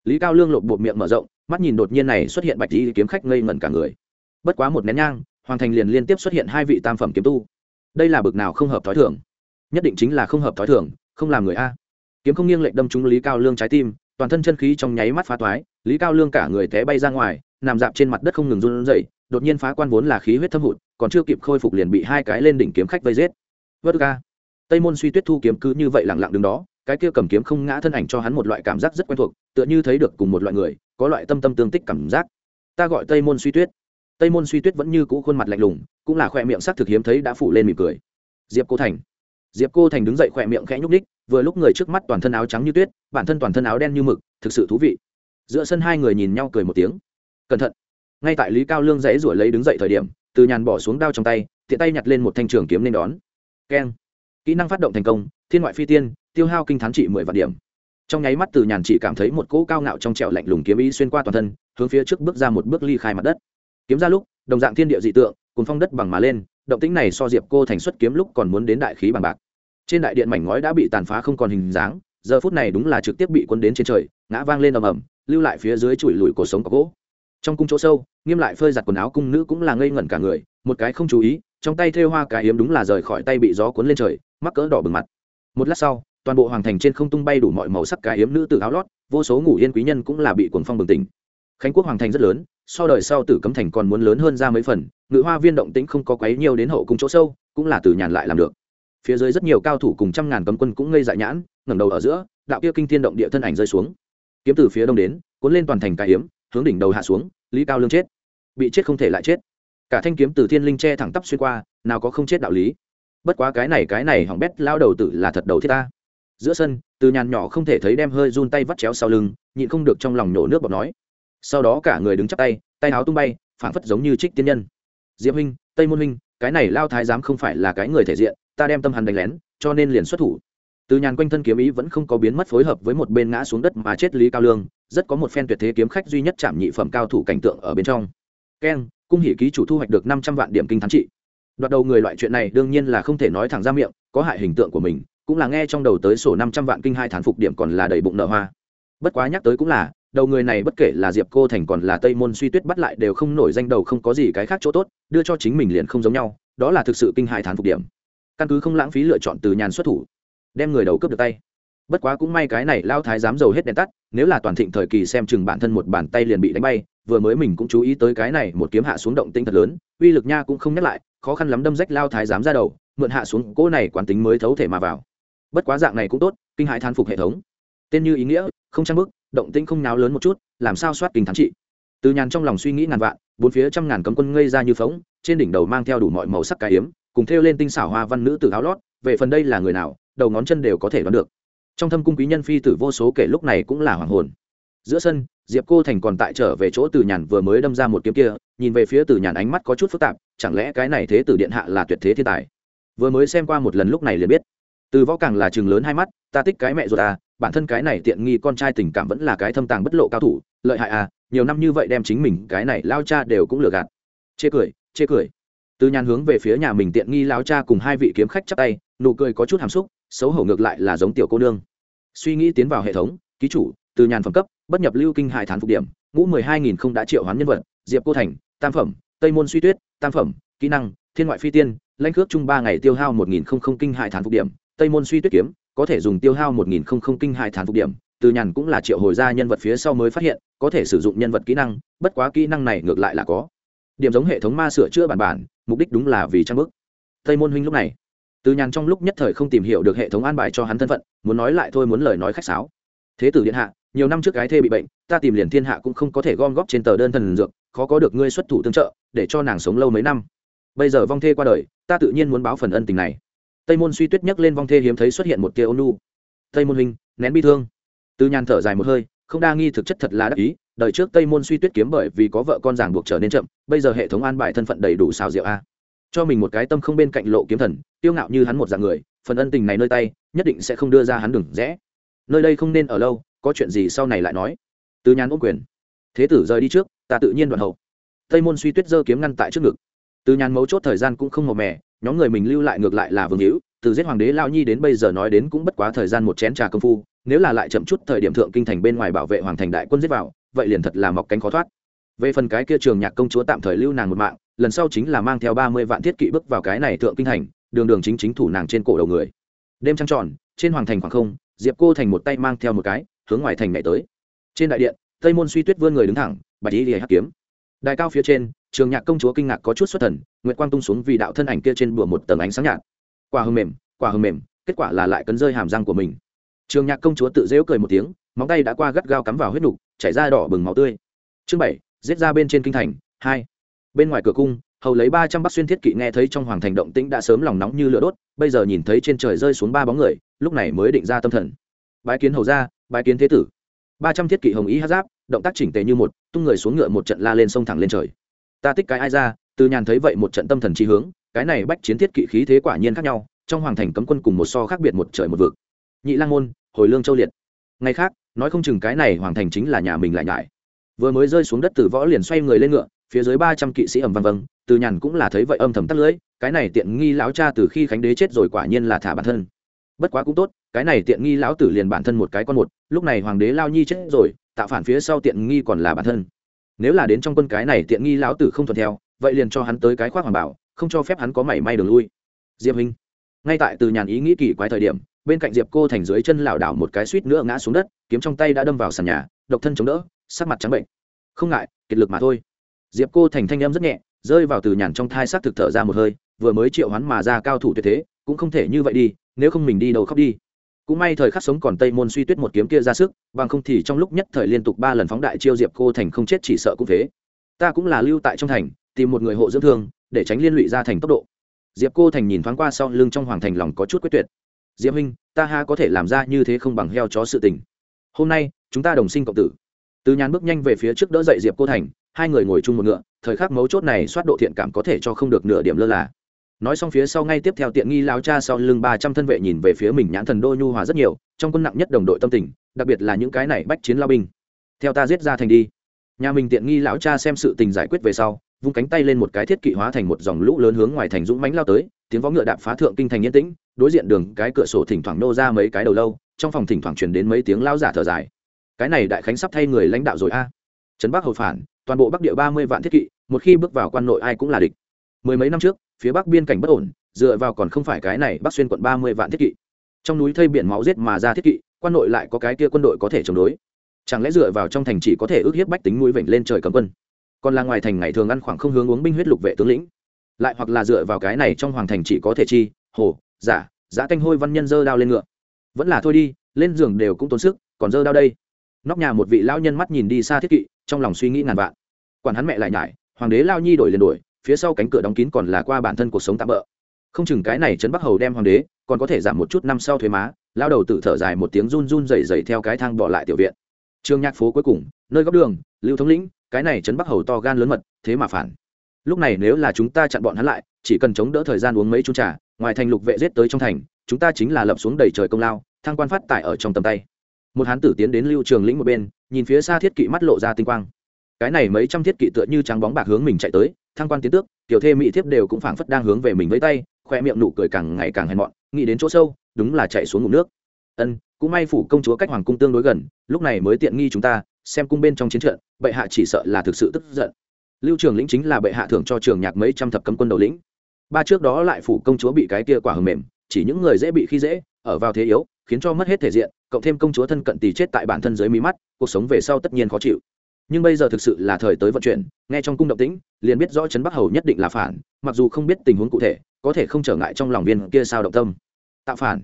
lý cao lương lột bột miệng mở rộng, mắt nhìn đột nhiên này xuất hiện bạch lý kiếm khách ngây ngẩn cả người. Bất quá một nén nhang, hoàng thành liền liên tiếp xuất hiện hai vị tam phẩm kiếm tu đây là bực nào không hợp thói thường? Nhất định chính là không hợp thói thường, không làm người a. Kiếm không nghiêng lệnh đâm trúng lý cao lương trái tim, toàn thân chân khí trong nháy mắt phá toái, lý cao lương cả người té bay ra ngoài, nằm dạp trên mặt đất không ngừng run rẩy, đột nhiên phá quan vốn là khí huyết thâm hụt, còn chưa kịp khôi phục liền bị hai cái lên đỉnh kiếm khách vây giết. Vớt ca tây môn suy tuyết thu kiếm cứ như vậy lặng lặng đứng đó, cái kia cầm kiếm không ngã thân ảnh cho hắn một loại cảm giác rất quen thuộc, tựa như thấy được cùng một loại người, có loại tâm tâm tương tích cảm giác. Ta gọi tây môn suy tuyết. Tây môn suy tuyết vẫn như cũ khuôn mặt lạnh lùng cũng là khoe miệng sắc thực hiếm thấy đã phủ lên mỉm cười. Diệp cô thành. Diệp cô thành đứng dậy khoe miệng khẽ nhúc ních vừa lúc người trước mắt toàn thân áo trắng như tuyết, bản thân toàn thân áo đen như mực, thực sự thú vị. Giữa sân hai người nhìn nhau cười một tiếng. Cẩn thận. Ngay tại lý cao lương dãy ruổi lấy đứng dậy thời điểm, từ nhàn bỏ xuống đao trong tay, tiện tay nhặt lên một thanh trường kiếm nên đón. Keng. Kỹ năng phát động thành công, thiên ngoại phi tiên, tiêu hao kinh thán trị mười vạn điểm. Trong nháy mắt từ nhàn chỉ cảm thấy một cỗ cao ngạo trong trẹo lạnh lùng kiếm ý xuyên qua toàn thân, hướng phía trước bước ra một bước ly khai mặt đất. Kiếm ra lúc, đồng dạng thiên địa dị tượng cùng phong đất bằng mà lên, động tĩnh này so diệp cô thành xuất kiếm lúc còn muốn đến đại khí bằng bạc. Trên đại điện mảnh ngói đã bị tàn phá không còn hình dáng, giờ phút này đúng là trực tiếp bị quân đến trên trời, ngã vang lên ầm ầm, lưu lại phía dưới chùi lùi cuộc sống có gỗ. Trong cung chỗ sâu, nghiêm lại phơi giặt quần áo cung nữ cũng là ngây ngẩn cả người, một cái không chú ý, trong tay thêu hoa cái hiếm đúng là rời khỏi tay bị gió cuốn lên trời, mắc cỡ đỏ bừng mặt. Một lát sau, toàn bộ hoàng thành trên không tung bay đủ mọi màu sắc cái hiếm nữ từ áo lót, vô số ngủ yên quý nhân cũng là bị cuồng phong bừng tỉnh. Khánh quốc hoàng thành rất lớn so đời sau tử cấm thành còn muốn lớn hơn ra mấy phần, ngự hoa viên động tĩnh không có quấy nhiều đến hậu cung chỗ sâu, cũng là từ nhàn lại làm được. Phía dưới rất nhiều cao thủ cùng trăm ngàn cấm quân cũng ngây dại nhãn, ngẩng đầu ở giữa, đạo kia kinh thiên động địa thân ảnh rơi xuống. Kiếm từ phía đông đến, cuốn lên toàn thành cái hiếm hướng đỉnh đầu hạ xuống, lý cao lương chết. Bị chết không thể lại chết. Cả thanh kiếm từ thiên linh che thẳng tắp xuyên qua, nào có không chết đạo lý. Bất quá cái này cái này hỏng bét, lao đầu tử là thật đầu thiết ta. Giữa sân, từ nhàn nhỏ không thể thấy đem hơi run tay vắt chéo sau lưng, nhịn không được trong lòng nhổ nước bọt nói sau đó cả người đứng chắp tay tay áo tung bay, phảng phất giống như trích tiên nhân. Diệp huynh, tây môn huynh, cái này lao thái giám không phải là cái người thể diện, ta đem tâm hắn đánh lén, cho nên liền xuất thủ. Từ nhàn quanh thân kiếm ý vẫn không có biến mất phối hợp với một bên ngã xuống đất mà chết lý cao lương, rất có một phen tuyệt thế kiếm khách duy nhất chạm nhị phẩm cao thủ cảnh tượng ở bên trong. Keng, cung hỷ ký chủ thu hoạch được năm trăm vạn điểm kinh thắng trị. Đoạt đầu người loại chuyện này đương nhiên là không thể nói thẳng ra miệng, có hại hình tượng của mình, cũng là nghe trong đầu tới sổ năm trăm vạn kinh hai thán phục điểm còn là đầy bụng nợ hoa. Bất quá nhắc tới cũng là đầu người này bất kể là diệp cô thành còn là tây môn suy tuyết bắt lại đều không nổi danh đầu không có gì cái khác chỗ tốt, đưa cho chính mình liền không giống nhau, đó là thực sự kinh hại thán phục điểm. Căn cứ không lãng phí lựa chọn từ nhàn xuất thủ, đem người đầu cướp được tay. Bất quá cũng may cái này lao thái dám dầu hết đèn tắt, nếu là toàn thịnh thời kỳ xem chừng bản thân một bàn tay liền bị đánh bay, vừa mới mình cũng chú ý tới cái này một kiếm hạ xuống động tinh thật lớn, uy lực nha cũng không nhắc lại, khó khăn lắm đâm rách lao thái dám ra đầu, mượn hạ xuống cỗ này quán tính mới thấu thể mà vào. Bất quá dạng này cũng tốt, kinh hại than phục hệ thống. Tên như ý nghĩa, không trang bức động tĩnh không náo lớn một chút, làm sao soát kinh thắng trị? Từ nhàn trong lòng suy nghĩ ngàn vạn, bốn phía trăm ngàn cấm quân ngây ra như phóng, trên đỉnh đầu mang theo đủ mọi màu sắc cái hiếm cùng thêu lên tinh xảo hoa văn nữ từ áo lót, về phần đây là người nào, đầu ngón chân đều có thể đoán được. Trong thâm cung quý nhân phi tử vô số kể lúc này cũng là hoàng hồn. Giữa sân, diệp cô thành còn tại trở về chỗ từ nhàn vừa mới đâm ra một kiếm kia, nhìn về phía từ nhàn ánh mắt có chút phức tạp, chẳng lẽ cái này thế tử điện hạ là tuyệt thế thiên tài? Vừa mới xem qua một lần lúc này liền biết. Từ võ càng là chừng lớn hai mắt, ta thích cái mẹ ruột à bản thân cái này tiện nghi con trai tình cảm vẫn là cái thâm tàng bất lộ cao thủ, lợi hại à nhiều năm như vậy đem chính mình cái này lao cha đều cũng lừa gạt. Chê cười chê cười. Từ nhàn hướng về phía nhà mình tiện nghi lao cha cùng hai vị kiếm khách chắp tay, nụ cười có chút hàm xúc, xấu hổ ngược lại là giống tiểu cô nương. Suy nghĩ tiến vào hệ thống, ký chủ, từ nhàn phẩm cấp, bất nhập lưu kinh hải thán phục điểm, ngũ mười hai nghìn không đã triệu hoán nhân vật, diệp cô thành, tam phẩm, tây môn suy tuyết, tam phẩm, kỹ năng, thiên ngoại phi tiên, lãnh cước chung ba ngày tiêu hao một nghìn không không kinh hải thán phục điểm, tây môn suy tuyết kiếm có thể dùng tiêu hao một nghìn không không kinh hai thán phục điểm, từ nhàn cũng là triệu hồi ra nhân vật phía sau mới phát hiện, có thể sử dụng nhân vật kỹ năng, bất quá kỹ năng này ngược lại là có. Điểm giống hệ thống ma sửa chữa bản bản, mục đích đúng là vì trang bức. Tây môn huynh lúc này, từ nhàn trong lúc nhất thời không tìm hiểu được hệ thống an bài cho hắn thân phận, muốn nói lại thôi muốn lời nói khách sáo. Thế tử điện hạ, nhiều năm trước cái thê bị bệnh, ta tìm liền thiên hạ cũng không có thể gom góp trên tờ đơn thần dược, khó có được ngươi xuất thủ tương trợ, để cho nàng sống lâu mấy năm. Bây giờ vong thê qua đời, ta tự nhiên muốn báo phần ân tình này tây môn suy tuyết nhắc lên vong thê hiếm thấy xuất hiện một tia ôn nu tây môn huynh, nén bi thương. Từ nhàn thở dài một hơi, không đa nghi thực chất thật là đắc ý, đời trước tây môn suy tuyết kiếm bởi vì có vợ con ràng buộc trở nên chậm, bây giờ hệ thống an bài thân phận đầy đủ xào rượu a. Cho mình một cái tâm không bên cạnh lộ kiếm thần tiêu ngạo như hắn một dạng người, phần ân tình này nơi tay, nhất định sẽ không đưa ra hắn đừng rẽ. Nơi đây không nên ở lâu, có chuyện gì sau này lại nói. Từ nhàn ôm quyền. Thế tử rời đi trước, ta tự nhiên đoạn hậu. Tây môn suy tuyết giơ kiếm ngăn tại trước ngực. Từ nhàn mấu chốt thời gian cũng không màu mè nhóm người mình lưu lại ngược lại là vương hữu, từ giết hoàng đế lao nhi đến bây giờ nói đến cũng bất quá thời gian một chén trà công phu, nếu là lại chậm chút thời điểm thượng kinh thành bên ngoài bảo vệ hoàng thành đại quân giết vào, vậy liền thật là mọc cánh khó thoát. Về phần cái kia trường nhạc công chúa tạm thời lưu nàng một mạng, lần sau chính là mang theo ba mươi vạn thiết kỵ bước vào cái này thượng kinh thành, đường đường chính chính thủ nàng trên cổ đầu người. Đêm trăng tròn, trên hoàng thành khoảng không, diệp cô thành một tay mang theo một cái, hướng ngoài thành nhảy tới. Trên đại điện, tây môn suy tuyết vươn người đứng thẳng, bạch y lìa hắc kiếm. Đại cao phía trên trường nhạc công chúa kinh ngạc có chút xuất thần, nguyệt quang tung xuống vì đạo thân ảnh kia trên bùa một tầng ánh sáng nhạt. Quả hầm mềm, quả hầm mềm, kết quả là lại cấn rơi hàm răng của mình. Trường nhạc công chúa tự dễu cười một tiếng, móng tay đã qua gắt gao cắm vào huyết nục, chảy ra đỏ bừng máu tươi. Chương bảy, giết ra bên trên kinh thành, hai. Bên ngoài cửa cung, hầu lấy ba trăm bác xuyên thiết kỵ nghe thấy trong hoàng thành động tĩnh đã sớm lòng nóng như lửa đốt, bây giờ nhìn thấy trên trời rơi xuống ba bóng người, lúc này mới định ra tâm thần. Bái kiến hầu ra bái kiến thế tử. Ba trăm thiết kỵ hồng ý hát giáp, động tác chỉnh tề như một, tung người xuống ngựa một trận la lên sông thẳng lên trời ta tích cái ai ra, từ nhàn thấy vậy một trận tâm thần trí hướng, cái này bách chiến thiết kỵ khí thế quả nhiên khác nhau, trong hoàng thành cấm quân cùng một so khác biệt một trời một vực. Nhị lang môn, hồi lương châu liệt. Ngày khác, nói không chừng cái này hoàng thành chính là nhà mình lại nhải. Vừa mới rơi xuống đất từ võ liền xoay người lên ngựa, phía dưới ba trăm kỵ sĩ ầm văng vâng từ nhàn cũng là thấy vậy âm thầm tắt lưỡi, cái này tiện nghi lão cha từ khi khánh đế chết rồi quả nhiên là thả bản thân. Bất quá cũng tốt, cái này tiện nghi lão tử liền bản thân một cái con một, lúc này hoàng đế lao nhi chết rồi, tạo phản phía sau tiện nghi còn là bản thân nếu là đến trong quân cái này tiện nghi lão tử không thuận theo, vậy liền cho hắn tới cái khoác hoàng bảo, không cho phép hắn có mảy may đường lui. Diệp hình ngay tại từ nhàn ý nghĩ kỳ quái thời điểm, bên cạnh diệp cô thành dưới chân lảo đảo một cái suýt nữa ngã xuống đất, kiếm trong tay đã đâm vào sàn nhà, độc thân chống đỡ, sắc mặt trắng bệnh. Không ngại, kiệt lực mà thôi. Diệp cô thành thanh âm rất nhẹ, rơi vào từ nhàn trong thai sắc thực thở ra một hơi, vừa mới triệu hắn mà ra cao thủ tuyệt thế, cũng không thể như vậy đi, nếu không mình đi đâu khóc đi cũng may thời khắc sống còn tây môn suy tuyết một kiếm kia ra sức, bằng không thì trong lúc nhất thời liên tục ba lần phóng đại chiêu diệp cô thành không chết chỉ sợ cũng thế. Ta cũng là lưu tại trong thành, tìm một người hộ dưỡng thương, để tránh liên lụy ra thành tốc độ. Diệp cô thành nhìn thoáng qua sau lưng trong hoàng thành lòng có chút quyết tuyệt. Diệp huynh, ta ha có thể làm ra như thế không bằng heo chó sự tình. Hôm nay, chúng ta đồng sinh cộng tử. Từ nhàn bước nhanh về phía trước đỡ dậy diệp cô thành, hai người ngồi chung một ngựa, thời khắc mấu chốt này soát độ thiện cảm có thể cho không được nửa điểm lơ là nói xong phía sau ngay tiếp theo tiện nghi lao cha sau lưng ba trăm thân vệ nhìn về phía mình nhãn thần đô nhu hòa rất nhiều, trong quân nặng nhất đồng đội tâm tình, đặc biệt là những cái này bách chiến lao binh. Theo ta giết ra thành đi. Nhà mình tiện nghi lão cha xem sự tình giải quyết về sau, vung cánh tay lên một cái thiết kỵ hóa thành một dòng lũ lớn hướng ngoài thành dũng mánh lao tới, tiếng võ ngựa đạp phá thượng kinh thành yên tĩnh, đối diện đường cái cửa sổ thỉnh thoảng nô ra mấy cái đầu lâu, trong phòng thỉnh thoảng truyền đến mấy tiếng lao giả thở dài. Cái này đại khánh sắp thay người lãnh đạo rồi a. Trấn bắc hầu phản, toàn bộ bắc địa ba mươi vạn thiết kỵ, một khi bước vào quan nội ai cũng là địch. Mười mấy năm trước phía bắc biên cảnh bất ổn, dựa vào còn không phải cái này bắc xuyên quận ba mươi vạn thiết kỵ. Trong núi thây biển máu giết mà ra thiết kỵ, quan nội lại có cái kia quân đội có thể chống đối. Chẳng lẽ dựa vào trong thành chỉ có thể ước hiếp bách tính núi vịnh lên trời cấm quân? Còn là ngoài thành ngày thường ăn khoảng không hướng uống binh huyết lục vệ tướng lĩnh. Lại hoặc là dựa vào cái này trong hoàng thành chỉ có thể chi, hồ, giả giả thanh hôi văn nhân dơ đao lên ngựa. Vẫn là thôi đi, lên giường đều cũng tốn sức, còn dơ đao đây. Nóc nhà một vị lão nhân mắt nhìn đi xa thiết kỵ, trong lòng suy nghĩ ngàn vạn. Quản hắn mẹ lại nhải, hoàng đế lao nhi đổi liền đổi phía sau cánh cửa đóng kín còn là qua bản thân cuộc sống tạm bỡ. Không chừng cái này trấn bắc hầu đem hoàng đế, còn có thể giảm một chút năm sau thuế má, lao đầu tự thở dài một tiếng run run dày dày theo cái thang bỏ lại tiểu viện. Trường nhạc phố cuối cùng, nơi góc đường, lưu thống lĩnh, cái này trấn bắc hầu to gan lớn mật, thế mà phản. Lúc này nếu là chúng ta chặn bọn hắn lại, chỉ cần chống đỡ thời gian uống mấy chung trà, ngoài thành lục vệ giết tới trong thành, chúng ta chính là lập xuống đầy trời công lao, thăng quan phát tải ở trong tầm tay. Một hán tử tiến đến lưu trường lĩnh một bên, nhìn phía xa thiết kỵ mắt lộ ra tinh quang. Cái này mấy trăm thiết kỵ tựa như trắng bóng bạc hướng mình chạy tới thăng quan tiến tước, tiểu thê mỹ thiếp đều cũng phảng phất đang hướng về mình với tay, khoe miệng nụ cười càng ngày càng hèn mọn, nghĩ đến chỗ sâu, đúng là chạy xuống ngụm nước. Ân, cũng may phủ công chúa cách hoàng cung tương đối gần, lúc này mới tiện nghi chúng ta, xem cung bên trong chiến trận, bệ hạ chỉ sợ là thực sự tức giận. Lưu trường lĩnh chính là bệ hạ thưởng cho trường nhạc mấy trăm thập cấm quân đầu lĩnh. Ba trước đó lại phủ công chúa bị cái kia quả hầm mềm, chỉ những người dễ bị khi dễ, ở vào thế yếu, khiến cho mất hết thể diện, cộng thêm công chúa thân cận tì chết tại bản thân dưới mí mắt, cuộc sống về sau tất nhiên khó chịu nhưng bây giờ thực sự là thời tới vận chuyển, nghe trong cung động tĩnh, liền biết rõ trấn bắc hầu nhất định là phản, mặc dù không biết tình huống cụ thể, có thể không trở ngại trong lòng viên kia sao động tâm. Tạo phản.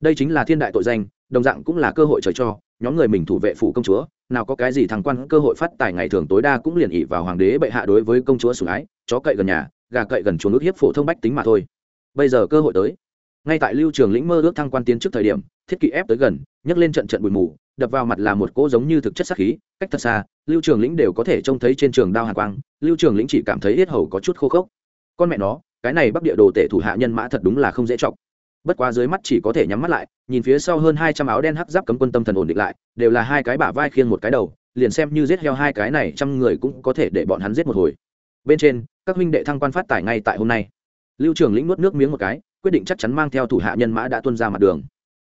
Đây chính là thiên đại tội danh, đồng dạng cũng là cơ hội trời cho, nhóm người mình thủ vệ phủ công chúa, nào có cái gì thằng quan cơ hội phát tài ngày thường tối đa cũng liền ỉ vào hoàng đế bệ hạ đối với công chúa sủng ái, chó cậy gần nhà, gà cậy gần chuồng ước hiếp phổ thông bách tính mà thôi. Bây giờ cơ hội tới. Ngay tại lưu trường lĩnh mơ ước thăng quan tiến trước thời điểm, thiết kỵ ép tới gần, nhấc lên trận trận bụi mù đập vào mặt là một cỗ giống như thực chất sắc khí, cách thật xa, lưu trường lĩnh đều có thể trông thấy trên trường đao hàn quang, lưu trường lĩnh chỉ cảm thấy yết hầu có chút khô khốc. Con mẹ nó, cái này bắc địa đồ tể thủ hạ nhân mã thật đúng là không dễ chọc. Bất quá dưới mắt chỉ có thể nhắm mắt lại, nhìn phía sau hơn hai trăm áo đen hắc giáp cấm quân tâm thần ổn định lại, đều là hai cái bả vai khiêng một cái đầu, liền xem như giết heo hai cái này trăm người cũng có thể để bọn hắn giết một hồi. Bên trên, các huynh đệ thăng quan phát tài ngay tại hôm nay. Lưu trường lĩnh nuốt nước miếng một cái, quyết định chắc chắn mang theo thủ hạ nhân mã đã tuân ra mặt đường.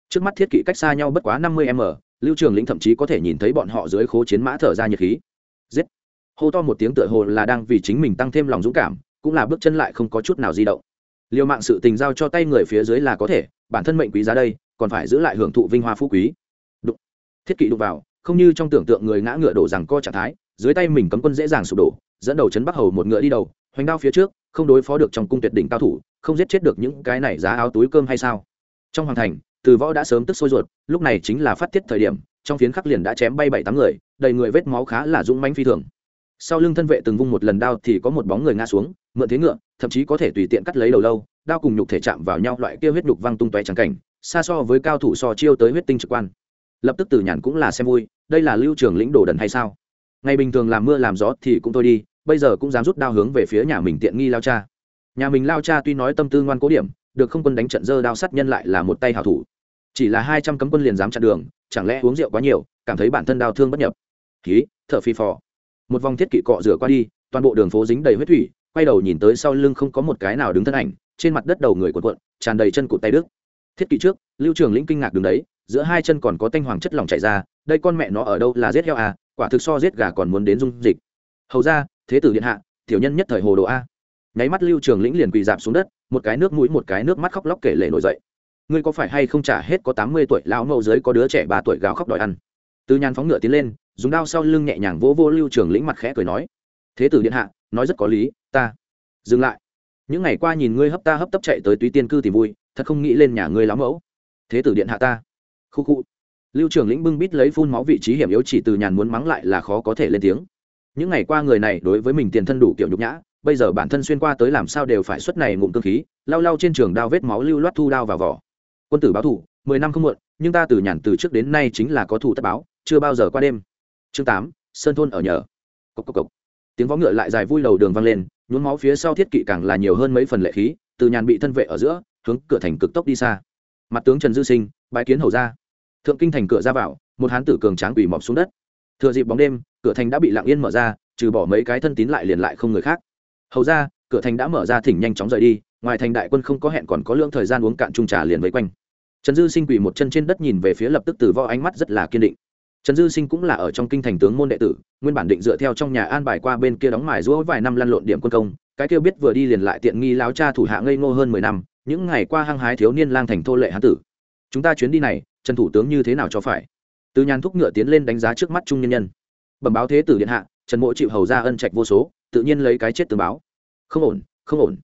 Trước mắt thiết kỵ cách xa nhau bất quá năm mươi m lưu trường lĩnh thậm chí có thể nhìn thấy bọn họ dưới khố chiến mã thở ra nhiệt khí. Giết! Hô to một tiếng tựa hồ là đang vì chính mình tăng thêm lòng dũng cảm, cũng là bước chân lại không có chút nào di động. Liều mạng sự tình giao cho tay người phía dưới là có thể, bản thân mệnh quý giá đây, còn phải giữ lại hưởng thụ vinh hoa phú quý. Đụng! Thiết kỵ đụng vào, không như trong tưởng tượng người ngã ngựa đổ rằng co trạng thái, dưới tay mình cấm quân dễ dàng sụp đổ, dẫn đầu chấn bắc hầu một ngựa đi đầu, hoành đao phía trước, không đối phó được trong cung tuyệt đỉnh cao thủ, không giết chết được những cái này giá áo túi cơm hay sao? Trong hoàng thành từ võ đã sớm tức sôi ruột, lúc này chính là phát tiết thời điểm, trong phiến khắc liền đã chém bay bảy tám người, đầy người vết máu khá là dũng manh phi thường. Sau lưng thân vệ từng vung một lần đao thì có một bóng người ngã xuống, mượn thế ngựa, thậm chí có thể tùy tiện cắt lấy đầu lâu, đao cùng nhục thể chạm vào nhau loại kia huyết nhục văng tung tóe trắng cảnh, xa so với cao thủ so chiêu tới huyết tinh trực quan. Lập tức từ nhàn cũng là xem vui, đây là lưu trường lĩnh đồ đần hay sao? Ngày bình thường làm mưa làm gió thì cũng thôi đi, bây giờ cũng dám rút đao hướng về phía nhà mình tiện nghi lao cha. Nhà mình lao cha tuy nói tâm tư ngoan cố điểm, được không quân đánh trận dơ đao sát nhân lại là một tay hảo thủ chỉ là hai trăm cấm quân liền dám chặn đường, chẳng lẽ uống rượu quá nhiều, cảm thấy bản thân đau thương bất nhập? Khí thở phi phò. Một vòng thiết kỵ cọ rửa qua đi, toàn bộ đường phố dính đầy huyết thủy, quay đầu nhìn tới sau lưng không có một cái nào đứng thân ảnh, trên mặt đất đầu người cuộn cuộn, tràn đầy chân cụt tay đức thiết kỵ trước, lưu trường lĩnh kinh ngạc đứng đấy, giữa hai chân còn có tanh hoàng chất lỏng chảy ra, đây con mẹ nó ở đâu là giết heo à quả thực so giết gà còn muốn đến dung dịch. Hầu ra, thế tử điện hạ, tiểu nhân nhất thời hồ đồ a. Nháy mắt lưu trường lĩnh liền quỳ dạp xuống đất, một cái nước mũi, một cái nước mắt khóc lóc kể lể nổi dậy ngươi có phải hay không trả hết có tám mươi tuổi lão mẫu dưới có đứa trẻ ba tuổi gào khóc đòi ăn? Từ nhàn phóng ngựa tiến lên, dùng đao sau lưng nhẹ nhàng vỗ vô lưu trường lĩnh mặt khẽ cười nói, thế tử điện hạ, nói rất có lý, ta dừng lại. Những ngày qua nhìn ngươi hấp ta hấp tấp chạy tới túy tiên cư tìm vui, thật không nghĩ lên nhà ngươi lão mẫu. Thế tử điện hạ ta. Khu khu. Lưu trường lĩnh bưng bít lấy phun máu vị trí hiểm yếu chỉ từ nhàn muốn mắng lại là khó có thể lên tiếng. Những ngày qua người này đối với mình tiền thân đủ kiểu nhục nhã, bây giờ bản thân xuyên qua tới làm sao đều phải xuất này ngụm cơ khí, lau lau trên trường đao vết máu lưu loát thu đao vào vỏ quân tử báo thủ, mười năm không muộn, nhưng ta từ nhàn từ trước đến nay chính là có thủ tất báo, chưa bao giờ qua đêm. Chương tám, sơn thôn ở nhờ. Cốc cốc cốc. tiếng vó ngựa lại dài vui đầu đường vang lên, nhuốm máu phía sau thiết kỵ càng là nhiều hơn mấy phần lệ khí, từ nhàn bị thân vệ ở giữa, hướng cửa thành cực tốc đi xa. Mặt tướng trần dư sinh bãi kiến hầu ra thượng kinh thành cửa ra vào, một hán tử cường tráng quỷ mọc xuống đất. Thừa dịp bóng đêm, cửa thành đã bị lặng yên mở ra, trừ bỏ mấy cái thân tín lại liền lại không người khác. Hầu ra cửa thành đã mở ra thỉnh nhanh chóng rời đi, ngoài thành đại quân không có hẹn còn có lượng thời gian uống cạn trung trà liền vây quanh trần dư sinh quỳ một chân trên đất nhìn về phía lập tức từ võ ánh mắt rất là kiên định. Trần dư sinh cũng là ở trong kinh thành tướng môn đệ tử, nguyên bản định dựa theo trong nhà an bài qua bên kia đóng mài rũa vài năm lăn lộn điểm quân công, cái kia biết vừa đi liền lại tiện nghi láo cha thủ hạ ngây ngô hơn mười năm, những ngày qua hăng hái thiếu niên lang thành thô lệ hán tử. Chúng ta chuyến đi này, trần thủ tướng như thế nào cho phải? Từ nhàn thúc ngựa tiến lên đánh giá trước mắt trung nhân nhân. Bẩm báo thế tử điện hạ, trần mộ chịu hầu ra ân trạch vô số, tự nhiên lấy cái chết từ báo. Không ổn không ổn.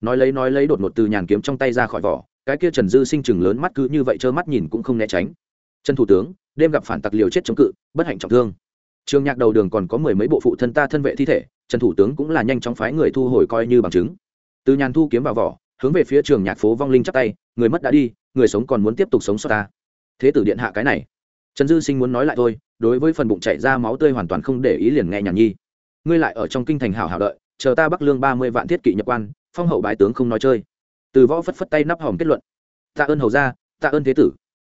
Nói lấy nói lấy đột ngột từ nhàn kiếm trong tay ra khỏi vỏ cái kia trần dư sinh chừng lớn mắt cứ như vậy trơ mắt nhìn cũng không né tránh. Trần thủ tướng, đêm gặp phản tặc liều chết chống cự, bất hạnh trọng thương. Trường nhạc đầu đường còn có mười mấy bộ phụ thân ta thân vệ thi thể, trần thủ tướng cũng là nhanh chóng phái người thu hồi coi như bằng chứng. Từ nhàn thu kiếm vào vỏ, hướng về phía trường nhạc phố vong linh chắc tay, người mất đã đi, người sống còn muốn tiếp tục sống sót ta. Thế tử điện hạ cái này. Trần dư sinh muốn nói lại thôi, đối với phần bụng chảy ra máu tươi hoàn toàn không để ý liền nghe nhàn nhi. Ngươi lại ở trong kinh thành hảo hảo đợi, chờ ta bắc lương ba mươi vạn thiết kỵ nhập quan, phong hậu bái tướng không nói chơi từ võ phất phất tay nắp hòm kết luận. Tạ ơn hầu gia, tạ ơn thế tử.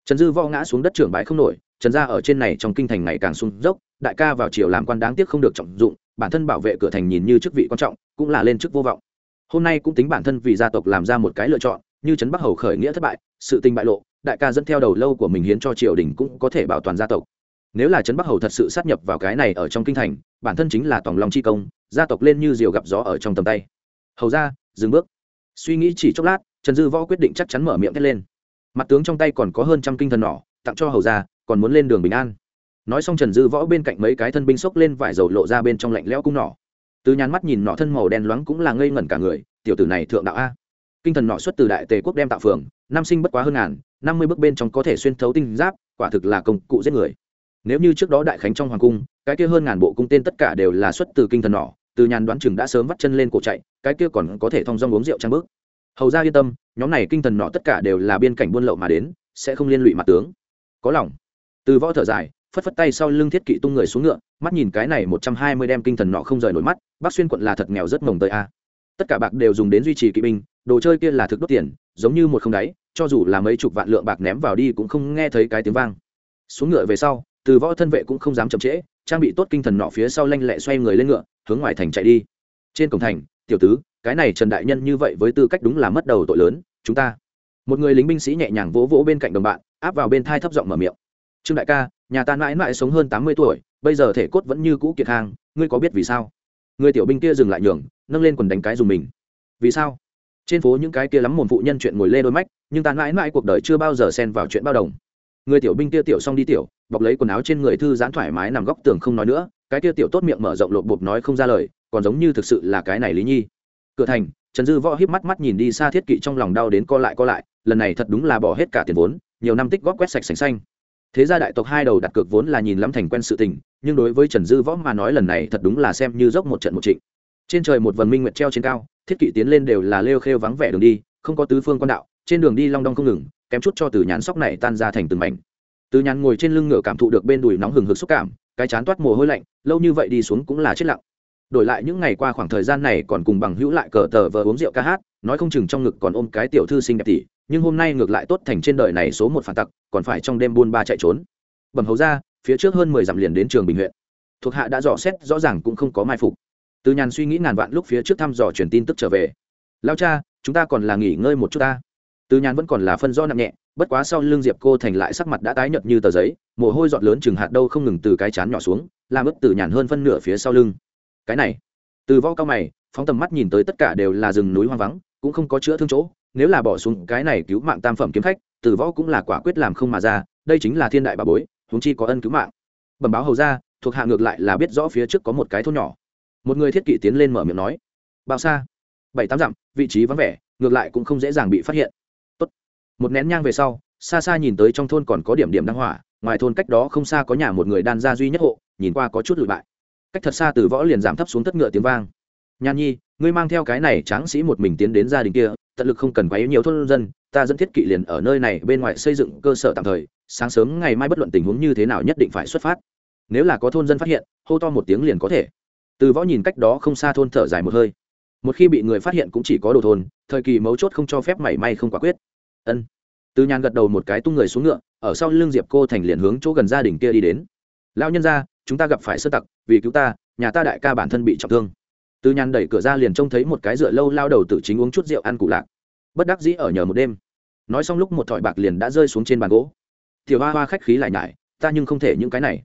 Trần dư võ ngã xuống đất trưởng bãi không nổi, trần gia ở trên này trong kinh thành ngày càng sung dốc, đại ca vào triều làm quan đáng tiếc không được trọng dụng, bản thân bảo vệ cửa thành nhìn như chức vị quan trọng, cũng là lên chức vô vọng. Hôm nay cũng tính bản thân vì gia tộc làm ra một cái lựa chọn, như trấn bắc hầu khởi nghĩa thất bại, sự tình bại lộ, đại ca dẫn theo đầu lâu của mình hiến cho triều đình cũng có thể bảo toàn gia tộc. Nếu là trấn bắc hầu thật sự sát nhập vào cái này ở trong kinh thành, bản thân chính là tòng lòng chi công, gia tộc lên như diều gặp gió ở trong tầm tay. Hầu ra dừng bước suy nghĩ chỉ chốc lát, trần dư võ quyết định chắc chắn mở miệng thét lên. Mặt tướng trong tay còn có hơn trăm kinh thần nỏ, tặng cho hầu ra còn muốn lên đường bình an. Nói xong trần dư võ bên cạnh mấy cái thân binh xốc lên vải dầu lộ ra bên trong lạnh lẽo cung nỏ. Từ nhàn mắt nhìn nọ thân màu đen loáng cũng là ngây ngẩn cả người, tiểu tử này thượng đạo a. Kinh thần nọ xuất từ đại tề quốc đem tạo phường nam sinh bất quá hơn ngàn, năm mươi bước bên trong có thể xuyên thấu tinh giáp, quả thực là công cụ giết người. Nếu như trước đó đại khánh trong hoàng cung, cái kia hơn ngàn bộ cung tên tất cả đều là xuất từ kinh thần nọ, từ nhàn đoán chừng đã sớm vắt chân lên cổ chạy cái kia còn có thể thong dong uống rượu trang bước. Hầu ra yên tâm, nhóm này kinh thần nọ tất cả đều là biên cảnh buôn lậu mà đến, sẽ không liên lụy mặt tướng. Có lòng. Từ võ thở dài, phất phất tay sau lưng thiết kỵ tung người xuống ngựa, mắt nhìn cái này một trăm hai mươi đem kinh thần nọ không rời nổi mắt bác xuyên quận là thật nghèo rất mồng tới a. Tất cả bạc đều dùng đến duy trì kỵ binh, đồ chơi kia là thực đốt tiền, giống như một không đáy, cho dù là mấy chục vạn lượng bạc ném vào đi cũng không nghe thấy cái tiếng vang. Xuống ngựa về sau, từ võ thân vệ cũng không dám chậm trễ, trang bị tốt kinh thần nọ phía sau lanh lẹ xoay người lên ngựa, hướng ngoài thành chạy đi. Trên cổng thành tiểu tứ, cái này trần đại nhân như vậy với tư cách đúng là mất đầu tội lớn, chúng ta. Một người lính binh sĩ nhẹ nhàng vỗ vỗ bên cạnh đồng bạn, áp vào bên thai thấp giọng mở miệng. Trương đại ca, nhà ta mãi mãi sống hơn tám mươi tuổi, bây giờ thể cốt vẫn như cũ kiệt hàng ngươi có biết vì sao? Người tiểu binh kia dừng lại nhường, nâng lên quần đánh cái dùng mình. Vì sao? Trên phố những cái kia lắm mồm phụ nhân chuyện ngồi lê đôi mách nhưng ta mãi mãi cuộc đời chưa bao giờ xen vào chuyện bao đồng. Người tiểu binh kia tiểu xong đi tiểu, bọc lấy quần áo trên người thư giãn thoải mái nằm góc tường không nói nữa, cái kia tiểu tốt miệng mở rộng lộp bộp nói không ra lời còn giống như thực sự là cái này lý nhi cửa thành trần dư võ híp mắt mắt nhìn đi xa thiết kỵ trong lòng đau đến co lại co lại lần này thật đúng là bỏ hết cả tiền vốn nhiều năm tích góp quét sạch sành xanh thế gia đại tộc hai đầu đặt cược vốn là nhìn lắm thành quen sự tình nhưng đối với trần dư võ mà nói lần này thật đúng là xem như dốc một trận một trịnh trên trời một vần minh nguyệt treo trên cao thiết kỵ tiến lên đều là lêu khêu vắng vẻ đường đi không có tứ phương quan đạo trên đường đi long đong không ngừng kém chút cho từ nhán sóc này tan ra thành từng mảnh từ nhán ngồi trên lưng ngựa cảm thụ được bên đùi nóng hừng hực xúc cảm cái chán toát mồ hôi lạnh lâu như vậy đi xuống cũng là chết lặng đổi lại những ngày qua khoảng thời gian này còn cùng bằng hữu lại cờ tờ vờ uống rượu ca hát, nói không chừng trong ngực còn ôm cái tiểu thư sinh đẹp tỷ, nhưng hôm nay ngược lại tốt thành trên đời này số một phản tặc, còn phải trong đêm buôn ba chạy trốn. Bẩm hầu ra, phía trước hơn mười dặm liền đến trường bình huyện. Thuộc hạ đã dò xét, rõ ràng cũng không có mai phục. Từ nhàn suy nghĩ ngàn vạn lúc phía trước thăm dò truyền tin tức trở về. Lao cha, chúng ta còn là nghỉ ngơi một chút ta. Từ nhàn vẫn còn là phân do nặng nhẹ, bất quá sau lưng diệp cô thành lại sắc mặt đã tái nhợt như tờ giấy, mồ hôi giọt lớn chừng hạt đâu không ngừng từ cái chán nhỏ xuống, làm ướt từ nhàn hơn phân nửa phía sau lưng cái này. Từ vo cao mày, phóng tầm mắt nhìn tới tất cả đều là rừng núi hoang vắng, cũng không có chữa thương chỗ. Nếu là bỏ xuống cái này cứu mạng tam phẩm kiếm khách, từ võ cũng là quả quyết làm không mà ra, đây chính là thiên đại bà bối, huống chi có ân cứu mạng. Bẩm báo hầu ra thuộc hạ ngược lại là biết rõ phía trước có một cái thôn nhỏ. Một người thiết kỵ tiến lên mở miệng nói bao xa bảy tám dặm, vị trí vắng vẻ, ngược lại cũng không dễ dàng bị phát hiện. Tốt. một nén nhang về sau, xa xa nhìn tới trong thôn còn có điểm điểm đăng hỏa, ngoài thôn cách đó không xa có nhà một người đan gia duy nhất hộ, nhìn qua có chút lụi bại cách thật xa từ võ liền giảm thấp xuống tất ngựa tiếng vang. Nhan nhi, ngươi mang theo cái này tráng sĩ một mình tiến đến gia đình kia, tận lực không cần quá yếu nhiều thôn dân, ta dẫn thiết kỵ liền ở nơi này bên ngoài xây dựng cơ sở tạm thời, sáng sớm ngày mai bất luận tình huống như thế nào nhất định phải xuất phát. Nếu là có thôn dân phát hiện, hô to một tiếng liền có thể. Từ võ nhìn cách đó không xa thôn thở dài một hơi. Một khi bị người phát hiện cũng chỉ có đồ thôn, thời kỳ mấu chốt không cho phép mảy may không quả quyết. Ân. Từ nhàn gật đầu một cái tung người xuống ngựa, ở sau lưng diệp cô thành liền hướng chỗ gần gia đình kia đi đến lao nhân ra chúng ta gặp phải sơ tặc, vì cứu ta, nhà ta đại ca bản thân bị trọng thương. Từ nhàn đẩy cửa ra liền trông thấy một cái rượu lâu lao đầu tử chính uống chút rượu ăn cụ lạc. Bất đắc dĩ ở nhờ một đêm. Nói xong lúc một thỏi bạc liền đã rơi xuống trên bàn gỗ. Tiểu hoa hoa khách khí lại nhải, ta nhưng không thể những cái này.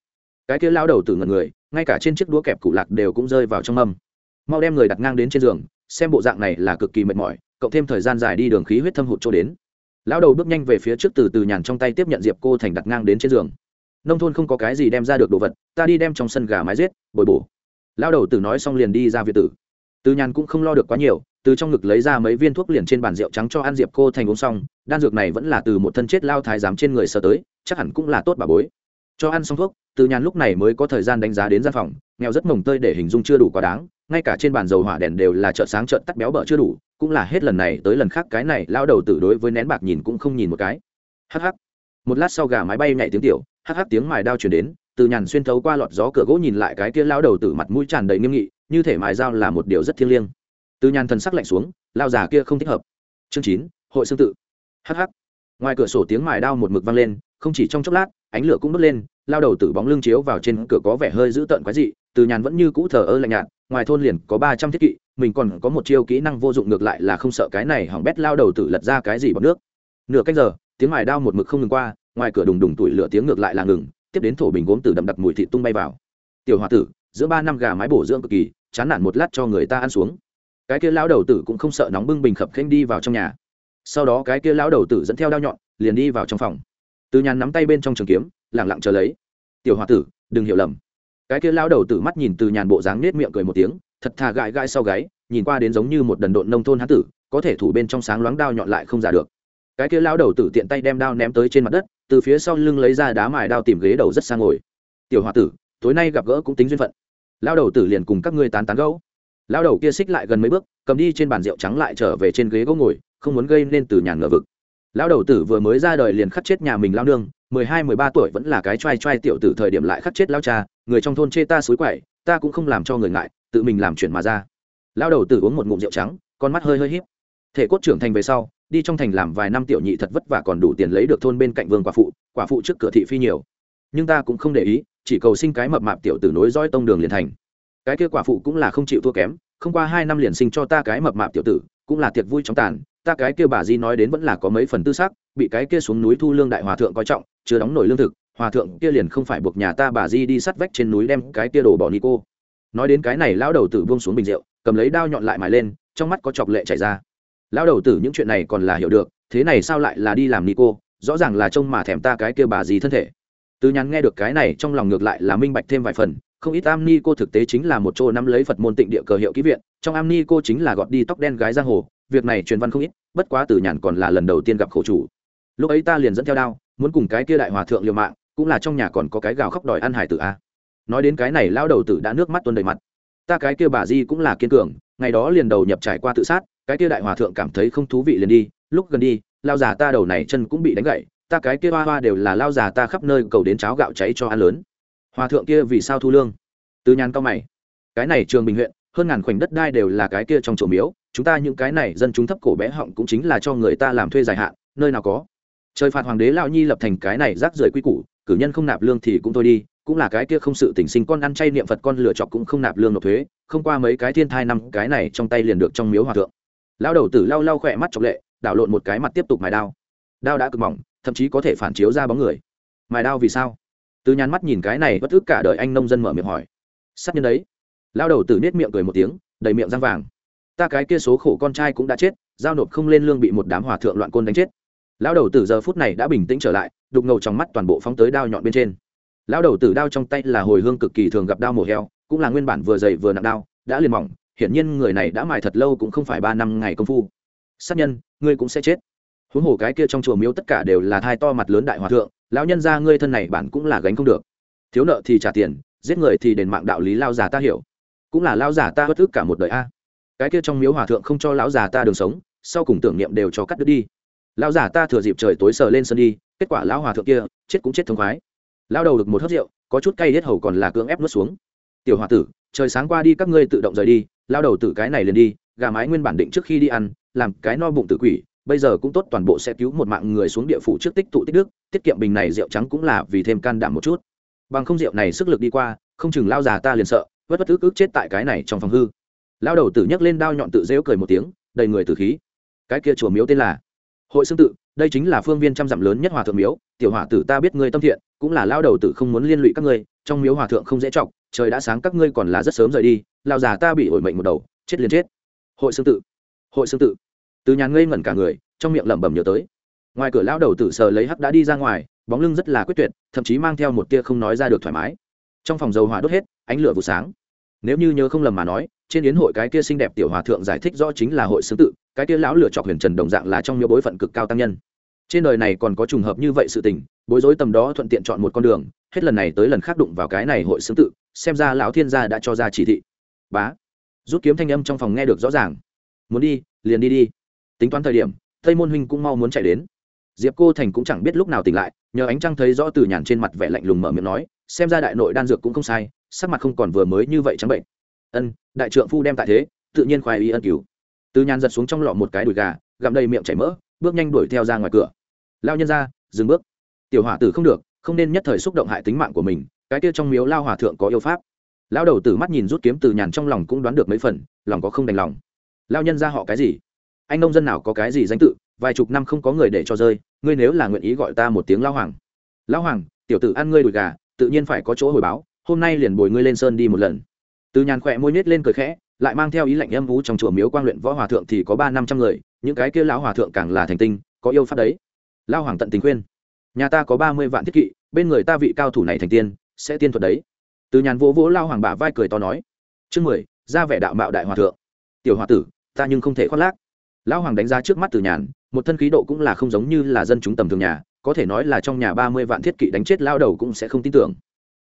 Cái kia lao đầu tử ngần người, ngay cả trên chiếc đũa kẹp cụ lạc đều cũng rơi vào trong mâm. Mau đem người đặt ngang đến trên giường, xem bộ dạng này là cực kỳ mệt mỏi, cộng thêm thời gian dài đi đường khí huyết thâm hụt chỗ đến. Lão đầu bước nhanh về phía trước từ từ nhàn trong tay tiếp nhận diệp cô thành đặt ngang đến trên giường nông thôn không có cái gì đem ra được đồ vật ta đi đem trong sân gà mái giết bồi bổ. Lão đầu tử nói xong liền đi ra việt tử. Từ nhàn cũng không lo được quá nhiều từ trong ngực lấy ra mấy viên thuốc liền trên bàn rượu trắng cho ăn diệp cô thành uống xong đan dược này vẫn là từ một thân chết lao thái giám trên người sờ tới chắc hẳn cũng là tốt bà bối. Cho ăn xong thuốc từ nhàn lúc này mới có thời gian đánh giá đến gian phòng nghèo rất mồng tơi để hình dung chưa đủ quá đáng ngay cả trên bàn dầu hỏa đèn đều là trợn sáng trợn tắt béo bở chưa đủ cũng là hết lần này tới lần khác cái này lao đầu tử đối với nén bạc nhìn cũng không nhìn một cái. Hắc hắc, một lát sau gà máy bay nhảy tiếng tiểu Hắc hắc tiếng mài đao chuyển đến, từ nhàn xuyên thấu qua lọt gió cửa gỗ nhìn lại cái kia lao đầu tử mặt mũi tràn đầy nghiêm nghị, như thể mài dao là một điều rất thiêng liêng. Từ nhàn thần sắc lạnh xuống lao già kia không thích hợp. Chương chín, hội xương tự. Hh ngoài cửa sổ tiếng mài đao một mực vang lên, không chỉ trong chốc lát, ánh lửa cũng đốt lên lao đầu tử bóng lưng chiếu vào trên cửa có vẻ hơi dữ tợn quái dị, từ nhàn vẫn như cũ thờ ơ lạnh nhạt, ngoài thôn liền có ba trăm thiết kỵ, mình còn có một chiêu kỹ năng vô dụng ngược lại là không sợ cái này hỏng bét lao đầu tử lật ra cái gì bằng nước. Nửa cách giờ, tiếng mài đao một mực không ngừng qua ngoài cửa đùng đùng tủi lửa tiếng ngược lại là ngừng, tiếp đến thổ bình gốm từ đậm đặc mùi thịt tung bay vào. Tiểu h o a tử, giữa ba năm gà mái bổ dưỡng cực kỳ, chán nản một lát cho người ta ăn xuống. Cái kia lão đầu tử cũng không sợ nóng bưng bình khập khênh đi vào trong nhà. Sau đó cái kia lão đầu tử dẫn theo đao nhọn, liền đi vào trong phòng. Từ nhàn nắm tay bên trong trường kiếm lẳng lặng chờ lấy. Tiểu h o a tử, đừng hiểu lầm. Cái kia lão đầu tử mắt nhìn từ nhàn bộ dáng nết miệng cười một tiếng, thật thà gãi gãi sau gáy, nhìn qua đến giống như một đần độn nông thôn hán tử, có thể thủ bên trong sáng loáng đao nhọn lại không giả được. Cái kia lão đầu tử tiện tay đem đao ném tới trên mặt đất từ phía sau lưng lấy ra đá mài đao tìm ghế đầu rất sang ngồi. Tiểu h o a tử, tối nay gặp gỡ cũng tính duyên phận. Lao đầu tử liền cùng các ngươi tán tán gẫu. Lao đầu kia xích lại gần mấy bước, cầm đi trên bàn rượu trắng lại trở về trên ghế gỗ ngồi, không muốn gây nên từ nhàn ngờ vực. Lao đầu tử vừa mới ra đời liền khắc chết nhà mình lao nương, mười hai, mười ba tuổi vẫn là cái t r a i t r a i tiểu tử thời điểm lại khắc chết lao cha, người trong thôn chê ta xối quậy, ta cũng không làm cho người ngại, tự mình làm chuyện mà ra. Lao đầu tử uống một ngụm rượu trắng, con mắt hơi hơi híp. Thể cốt trưởng thành về sau đi trong thành làm vài năm tiểu nhị thật vất vả còn đủ tiền lấy được thôn bên cạnh vương quả phụ quả phụ trước cửa thị phi nhiều. Nhưng ta cũng không để ý, chỉ cầu sinh cái mập mạp tiểu tử nối dõi tông đường liền thành. Cái kia quả phụ cũng là không chịu thua kém, không qua hai năm liền sinh cho ta cái mập mạp tiểu tử, cũng là tiệc vui trong tàn, ta cái kia bà di nói đến vẫn là có mấy phần tư xác bị cái kia xuống núi thu lương đại hòa thượng coi trọng, chưa đóng nổi lương thực, hòa thượng kia liền không phải buộc nhà ta bà di đi sắt vách trên núi đem cái kia đồ bỏ ni cô. Nói đến cái này, lão đầu tử buông xuống bình rượu, cầm lấy đao nhọn lại mài lên, trong mắt có chọc lệ chảy ra lão đầu tử những chuyện này còn là hiểu được, thế này sao lại là đi làm ni cô? Rõ ràng là trông mà thèm ta cái kia bà di thân thể. Từ nhắn nghe được cái này, trong lòng ngược lại là minh bạch thêm vài phần, không ít am ni cô thực tế chính là một chỗ nắm lấy phật môn tịnh địa cờ hiệu ký viện, trong am ni cô chính là gọt đi tóc đen gái giang hồ, việc này truyền văn không ít, bất quá từ nhàn còn là lần đầu tiên gặp khổ chủ. Lúc ấy ta liền dẫn theo đao, muốn cùng cái kia đại hòa thượng liều mạng, cũng là trong nhà còn có cái gào khóc đòi ăn hải tử a. Nói đến cái này lao đầu tử đã nước mắt tuôn đầy mặt. Ta cái kia bà di cũng là kiên cường, ngày đó liền đầu nhập trải qua tự sát cái kia đại hòa thượng cảm thấy không thú vị liền đi, lúc gần đi, lao già ta đầu này chân cũng bị đánh gậy, ta cái kia hoa hoa đều là lao già ta khắp nơi cầu đến cháo gạo cháy cho ăn lớn. Hòa thượng kia vì sao thu lương? Từ nhàn cao mày. Cái này trường bình huyện, hơn ngàn khoảnh đất đai đều là cái kia trong chỗ miếu, chúng ta những cái này dân chúng thấp cổ bé họng cũng chính là cho người ta làm thuê dài hạn, nơi nào có. Trời phạt hoàng đế lao nhi lập thành cái này rác rưởi quy củ, cử nhân không nạp lương thì cũng thôi đi, cũng là cái kia không sự tỉnh sinh con ăn chay niệm phật con lựa chọc cũng không nạp lương nộp thuế, không qua mấy cái thiên thai năm, cái này trong tay liền được trong miếu hòa thượng lao đầu tử lau lau khỏe mắt chọc lệ, đảo lộn một cái mặt tiếp tục mài đao. Đao đã cực mỏng, thậm chí có thể phản chiếu ra bóng người. Mài đao vì sao? Từ nhàn mắt nhìn cái này, bất ức cả đời anh nông dân mở miệng hỏi. Sát nhân đấy. Lao đầu tử nết miệng cười một tiếng, đầy miệng răng vàng. Ta cái kia số khổ con trai cũng đã chết, giao nộp không lên lương bị một đám hòa thượng loạn côn đánh chết. Lao đầu tử giờ phút này đã bình tĩnh trở lại, đục ngầu trong mắt toàn bộ phóng tới đao nhọn bên trên. Lao đầu tử đao trong tay là hồi hương cực kỳ thường gặp đao mổ heo, cũng là nguyên bản vừa dày vừa nặng đao, đã liền mỏng hiển nhiên người này đã mài thật lâu cũng không phải ba năm ngày công phu. Sát nhân, ngươi cũng sẽ chết. Huống hồ cái kia trong chùa miếu tất cả đều là thai to mặt lớn đại hòa thượng, lão nhân ra ngươi thân này bản cũng là gánh không được. Thiếu nợ thì trả tiền, giết người thì đền mạng đạo lý lao già ta hiểu. Cũng là lao già ta bất ức cả một đời a. Cái kia trong miếu hòa thượng không cho lão già ta đường sống, sau cùng tưởng niệm đều cho cắt đứt đi. Lão già ta thừa dịp trời tối sờ lên sân đi, kết quả lão hòa thượng kia, chết cũng chết thương khoái. Lao đầu được một hớt rượu, có chút cay hết hầu còn là cưỡng ép nuốt xuống. Tiểu hòa tử, trời sáng qua đi các ngươi tự động rời đi lao đầu tử cái này liền đi, gà mái nguyên bản định trước khi đi ăn, làm cái no bụng tử quỷ, bây giờ cũng tốt, toàn bộ sẽ cứu một mạng người xuống địa phủ trước tích tụ tích đức, tiết kiệm bình này rượu trắng cũng là vì thêm can đảm một chút. Bằng không rượu này sức lực đi qua, không chừng lao già ta liền sợ, vất vất ức ức chết tại cái này trong phòng hư. Lao đầu tử nhấc lên đao nhọn tự rêu cười một tiếng, đầy người tử khí. Cái kia chùa miếu tên là hội xương tự, đây chính là phương viên trăm dặm lớn nhất hòa thượng miếu, tiểu hòa tử ta biết ngươi tâm thiện, cũng là lao đầu tử không muốn liên lụy các ngươi, trong miếu hòa thượng không dễ trọng trời đã sáng các ngươi còn là rất sớm rời đi lao già ta bị ổi mệnh một đầu, chết liền chết. Hội xương tự, hội xương tự. Từ nhàn ngây ngẩn cả người, trong miệng lẩm bẩm nhớ tới. Ngoài cửa lão đầu tử sờ lấy hắc đã đi ra ngoài, bóng lưng rất là quyết tuyệt, thậm chí mang theo một tia không nói ra được thoải mái. Trong phòng dầu hỏa đốt hết, ánh lửa vụ sáng. Nếu như nhớ không lầm mà nói, trên yến hội cái kia xinh đẹp tiểu hòa thượng giải thích rõ chính là hội xương tự, cái kia lão lửa chọc huyền trần đồng dạng là trong miêu bối phận cực cao tăng nhân. Trên đời này còn có trùng hợp như vậy sự tình, bối rối tầm đó thuận tiện chọn một con đường, hết lần này tới lần khác đụng vào cái này hội xương tự, xem ra lão thiên gia đã cho ra chỉ thị bá, rút kiếm thanh âm trong phòng nghe được rõ ràng. Muốn đi, liền đi đi. Tính toán thời điểm, tây môn huynh cũng mau muốn chạy đến. Diệp cô thành cũng chẳng biết lúc nào tỉnh lại, nhờ ánh trăng thấy rõ từ nhàn trên mặt vẻ lạnh lùng mở miệng nói, xem ra đại nội đan dược cũng không sai, sắc mặt không còn vừa mới như vậy trắng bệnh. Ân, đại trượng phu đem tại thế, tự nhiên khoai y ân cứu. Từ nhàn giật xuống trong lọ một cái đùi gà, gặm đầy miệng chảy mỡ, bước nhanh đuổi theo ra ngoài cửa. Lao nhân ra, dừng bước. Tiểu hỏa tử không được, không nên nhất thời xúc động hại tính mạng của mình, cái kia trong miếu lao hòa thượng có yêu pháp lão đầu tử mắt nhìn rút kiếm từ nhàn trong lòng cũng đoán được mấy phần, lòng có không đành lòng. Lao nhân ra họ cái gì? Anh nông dân nào có cái gì danh tự, vài chục năm không có người để cho rơi, ngươi nếu là nguyện ý gọi ta một tiếng lao hoàng. Lao hoàng, tiểu tử ăn ngươi đùi gà, tự nhiên phải có chỗ hồi báo, hôm nay liền bồi ngươi lên sơn đi một lần. Từ nhàn khỏe môi nết lên cười khẽ, lại mang theo ý lệnh âm vũ trong chùa miếu quang luyện võ hòa thượng thì có ba năm trăm người, những cái kia lão hòa thượng càng là thành tinh, có yêu pháp đấy. Lao hoàng tận tình khuyên, nhà ta có ba mươi vạn thiết kỵ, bên người ta vị cao thủ này thành tiên, sẽ tiên thuật đấy từ nhàn vỗ vỗ lao hoàng bả vai cười to nói, chương mười, ra vẻ đạo mạo đại hòa thượng. Tiểu hòa tử, ta nhưng không thể khoác lác. Lão hoàng đánh giá trước mắt từ nhàn, một thân khí độ cũng là không giống như là dân chúng tầm thường nhà, có thể nói là trong nhà ba mươi vạn thiết kỵ đánh chết lao đầu cũng sẽ không tin tưởng.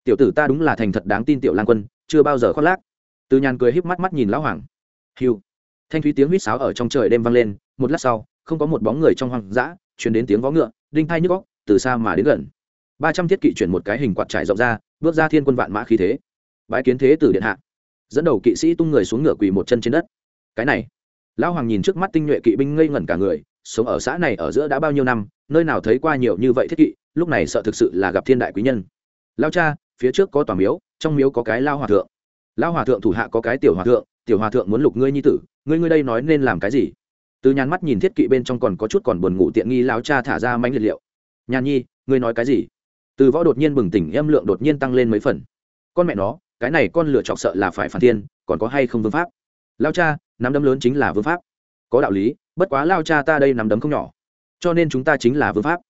Tiểu tử ta đúng là thành thật đáng tin tiểu lang quân, chưa bao giờ khoác lác. Từ nhàn cười híp mắt mắt nhìn lão hoàng. Hiu thanh thúy tiếng huýt sáo ở trong trời đêm vang lên, một lát sau, không có một bóng người trong hoang dã chuyển đến tiếng vó ngựa, đinh thai nhức góc từ xa mà đến gần ba trăm thiết kỵ chuyển một cái hình quạt trải rộng ra, bước ra thiên quân vạn mã khí thế. Bái kiến thế từ điện hạ. Dẫn đầu kỵ sĩ tung người xuống ngựa quỳ một chân trên đất. Cái này, lão hoàng nhìn trước mắt tinh nhuệ kỵ binh ngây ngẩn cả người, sống ở xã này ở giữa đã bao nhiêu năm, nơi nào thấy qua nhiều như vậy thiết kỵ, lúc này sợ thực sự là gặp thiên đại quý nhân. Lao cha, phía trước có tòa miếu, trong miếu có cái lao hòa thượng. Lao hòa thượng thủ hạ có cái tiểu hòa thượng, tiểu hòa thượng muốn lục ngươi nhi tử, ngươi ngươi đây nói nên làm cái gì? Từ nhàn mắt nhìn thiết kỵ bên trong còn có chút còn buồn ngủ tiện nghi lao cha thả ra mánh liệt liệu. Nhàn nhi, ngươi nói cái gì? Từ võ đột nhiên bừng tỉnh, âm lượng đột nhiên tăng lên mấy phần. Con mẹ nó, cái này con lựa chọc sợ là phải phản thiên, còn có hay không vương pháp? Lao cha, nắm đấm lớn chính là vương pháp. Có đạo lý, bất quá lao cha ta đây nắm đấm không nhỏ. Cho nên chúng ta chính là vương pháp.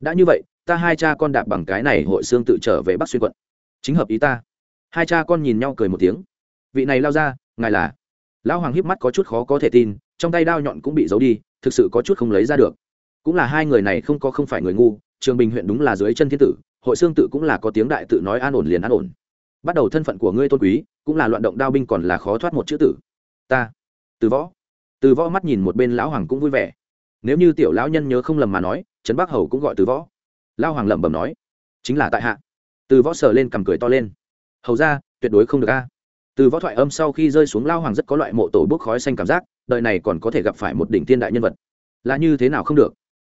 Đã như vậy, ta hai cha con đạp bằng cái này hội xương tự trở về bắc xuyên quận. Chính hợp ý ta. Hai cha con nhìn nhau cười một tiếng. Vị này lao ra, ngài là? Lão hoàng híp mắt có chút khó có thể tin, trong tay đao nhọn cũng bị giấu đi, thực sự có chút không lấy ra được. Cũng là hai người này không có không phải người ngu, trường bình huyện đúng là dưới chân thiên tử hội xương tự cũng là có tiếng đại tự nói an ổn liền an ổn. Bắt đầu thân phận của ngươi tôn quý, cũng là loạn động đao binh còn là khó thoát một chữ tử. Ta, từ võ. Từ võ mắt nhìn một bên lão hoàng cũng vui vẻ. Nếu như tiểu lão nhân nhớ không lầm mà nói, trấn bắc hầu cũng gọi từ võ. Lão hoàng lẩm bẩm nói, chính là tại hạ. Từ võ sờ lên cầm cười to lên. Hầu ra, tuyệt đối không được a. Từ võ thoại âm sau khi rơi xuống lao hoàng rất có loại mộ tổ bốc khói xanh cảm giác, đời này còn có thể gặp phải một đỉnh thiên đại nhân vật. Là như thế nào không được?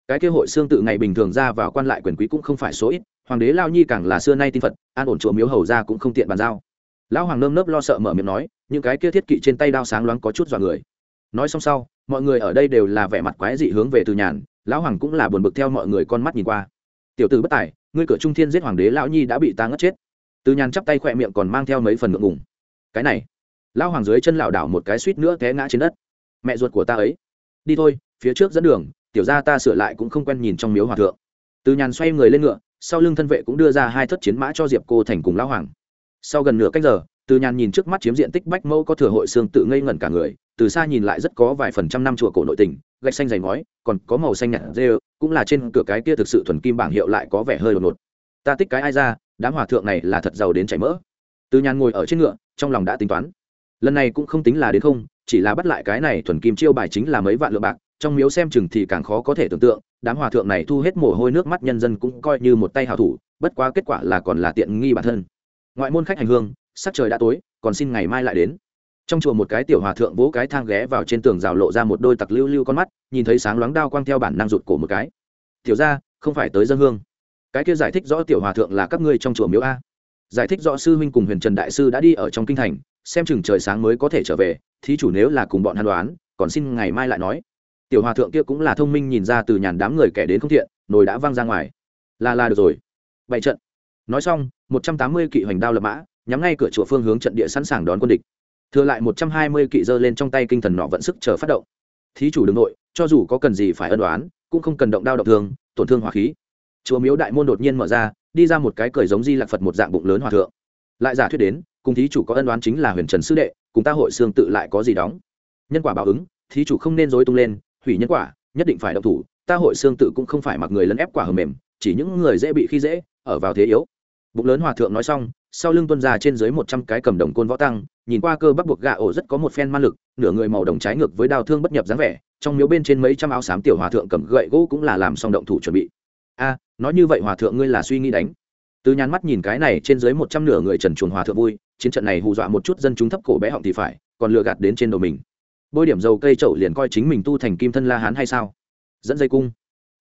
Cái kia hội xương tự ngày bình thường ra vào quan lại quyền quý cũng không phải số ít, hoàng đế lao nhi càng là xưa nay tin phật, an ổn chùa miếu hầu ra cũng không tiện bàn giao. Lão hoàng nơm nớp lo sợ mở miệng nói, những cái kia thiết kỵ trên tay đao sáng loáng có chút dọa người. Nói xong sau, mọi người ở đây đều là vẻ mặt quái dị hướng về từ nhàn, lão hoàng cũng là buồn bực theo mọi người con mắt nhìn qua. Tiểu tử bất tài, ngươi cửa trung thiên giết hoàng đế lão nhi đã bị ta ngất chết. Từ nhàn chắp tay khỏe miệng còn mang theo mấy phần ngượng ngùng. Cái này, lão hoàng dưới chân lảo đảo một cái suýt nữa té ngã trên đất. Mẹ ruột của ta ấy, đi thôi, phía trước dẫn đường tiểu ra ta sửa lại cũng không quen nhìn trong miếu hòa thượng. Từ nhàn xoay người lên ngựa, sau lưng thân vệ cũng đưa ra hai thất chiến mã cho diệp cô thành cùng lão hoàng. Sau gần nửa cách giờ, từ nhàn nhìn trước mắt chiếm diện tích bách mẫu có thừa hội xương tự ngây ngẩn cả người, từ xa nhìn lại rất có vài phần trăm năm chùa cổ nội tình, gạch xanh dày ngói, còn có màu xanh nhạt dê cũng là trên cửa cái kia thực sự thuần kim bảng hiệu lại có vẻ hơi đột ngột. Ta tích cái ai ra, đám hòa thượng này là thật giàu đến chảy mỡ. Từ nhàn ngồi ở trên ngựa, trong lòng đã tính toán. Lần này cũng không tính là đến không, chỉ là bắt lại cái này thuần kim chiêu bài chính là mấy vạn lượng bạc trong miếu xem chừng thì càng khó có thể tưởng tượng, đám hòa thượng này thu hết mồ hôi nước mắt nhân dân cũng coi như một tay hào thủ, bất quá kết quả là còn là tiện nghi bản thân. Ngoại môn khách hành hương, sắc trời đã tối, còn xin ngày mai lại đến. Trong chùa một cái tiểu hòa thượng vỗ cái thang ghé vào trên tường rào lộ ra một đôi tặc lưu lưu con mắt, nhìn thấy sáng loáng đao quang theo bản năng rụt cổ một cái. Tiểu ra không phải tới dân hương. Cái kia giải thích rõ tiểu hòa thượng là các ngươi trong chùa miếu a. Giải thích rõ sư huynh cùng huyền trần đại sư đã đi ở trong kinh thành, xem chừng trời sáng mới có thể trở về, thí chủ nếu là cùng bọn hàn đoán, còn xin ngày mai lại nói tiểu hòa thượng kia cũng là thông minh nhìn ra từ nhàn đám người kẻ đến không thiện, nồi đã văng ra ngoài. Là là được rồi. Bảy trận. Nói xong, một trăm tám mươi kỵ hoành đao lập mã, nhắm ngay cửa chùa phương hướng trận địa sẵn sàng đón quân địch. Thừa lại một trăm hai mươi kỵ dơ lên trong tay kinh thần nọ vận sức chờ phát động. Thí chủ đường nội, cho dù có cần gì phải ân đoán cũng không cần động đao động thương, tổn thương hỏa khí. Chùa miếu đại môn đột nhiên mở ra, đi ra một cái cười giống di lạc phật một dạng bụng lớn hòa thượng. Lại giả thuyết đến, cùng thí chủ có ân đoán chính là huyền trần sư đệ, cùng ta hội xương tự lại có gì đóng. Nhân quả báo ứng, thí chủ không nên dối tung lên hủy nhân quả, nhất định phải động thủ, ta hội xương tự cũng không phải mặc người lấn ép quả hầm mềm, chỉ những người dễ bị khi dễ, ở vào thế yếu. Bụng lớn hòa thượng nói xong, sau lưng tuân ra trên dưới một trăm cái cầm đồng côn võ tăng, nhìn qua cơ bắp buộc gà ổ rất có một phen man lực, nửa người màu đồng trái ngược với đào thương bất nhập dáng vẻ, trong miếu bên trên mấy trăm áo xám tiểu hòa thượng cầm gậy gỗ cũng là làm xong động thủ chuẩn bị. A, nói như vậy hòa thượng ngươi là suy nghĩ đánh. Từ nhàn mắt nhìn cái này trên dưới một trăm nửa người trần chuồn hòa thượng vui, chiến trận này hù dọa một chút dân chúng thấp cổ bé họng thì phải, còn lừa gạt đến trên đầu mình bôi điểm dầu cây trậu liền coi chính mình tu thành kim thân la hán hay sao? Dẫn dây cung.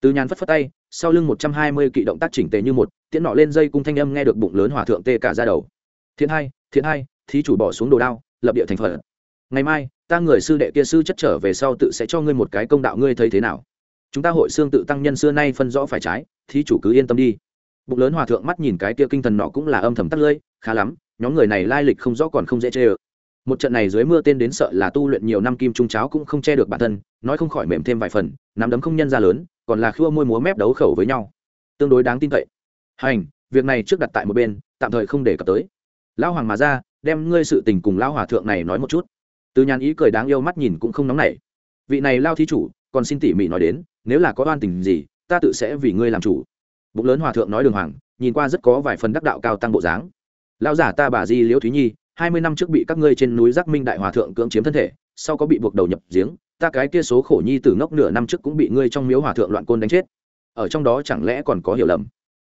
Từ nhàn phất phất tay, sau lưng một trăm hai mươi kỵ động tác chỉnh tề như một, tiễn nọ lên dây cung thanh âm nghe được bụng lớn hòa thượng tê cả ra đầu. Thiện hai thiện hai, thí chủ bỏ xuống đồ đao, lập địa thành phật. Ngày mai, ta người sư đệ kia sư chất trở về sau tự sẽ cho ngươi một cái công đạo ngươi thấy thế nào? Chúng ta hội xương tự tăng nhân xưa nay phân rõ phải trái, thí chủ cứ yên tâm đi. Bụng lớn hòa thượng mắt nhìn cái kia kinh thần nọ cũng là âm thầm tắt lơi khá lắm, nhóm người này lai lịch không rõ còn không dễ chê ơ một trận này dưới mưa tên đến sợ là tu luyện nhiều năm kim trung cháo cũng không che được bản thân, nói không khỏi mềm thêm vài phần, nắm đấm không nhân ra lớn, còn là khua môi múa mép đấu khẩu với nhau. Tương đối đáng tin cậy. Hành, việc này trước đặt tại một bên, tạm thời không để cập tới. Lão hoàng mà ra, đem ngươi sự tình cùng lão hòa thượng này nói một chút. Từ nhàn ý cười đáng yêu mắt nhìn cũng không nóng nảy. Vị này lao thí chủ, còn xin tỉ mỉ nói đến, nếu là có oan tình gì, ta tự sẽ vì ngươi làm chủ. Bụng lớn hòa thượng nói đường hoàng, nhìn qua rất có vài phần đắc đạo cao tăng bộ dáng. Lão giả ta bà di liễu thúy nhi hai mươi năm trước bị các ngươi trên núi giác minh đại hòa thượng cưỡng chiếm thân thể, sau có bị buộc đầu nhập giếng, ta cái kia số khổ nhi từ ngốc nửa năm trước cũng bị ngươi trong miếu hòa thượng loạn côn đánh chết. Ở trong đó chẳng lẽ còn có hiểu lầm?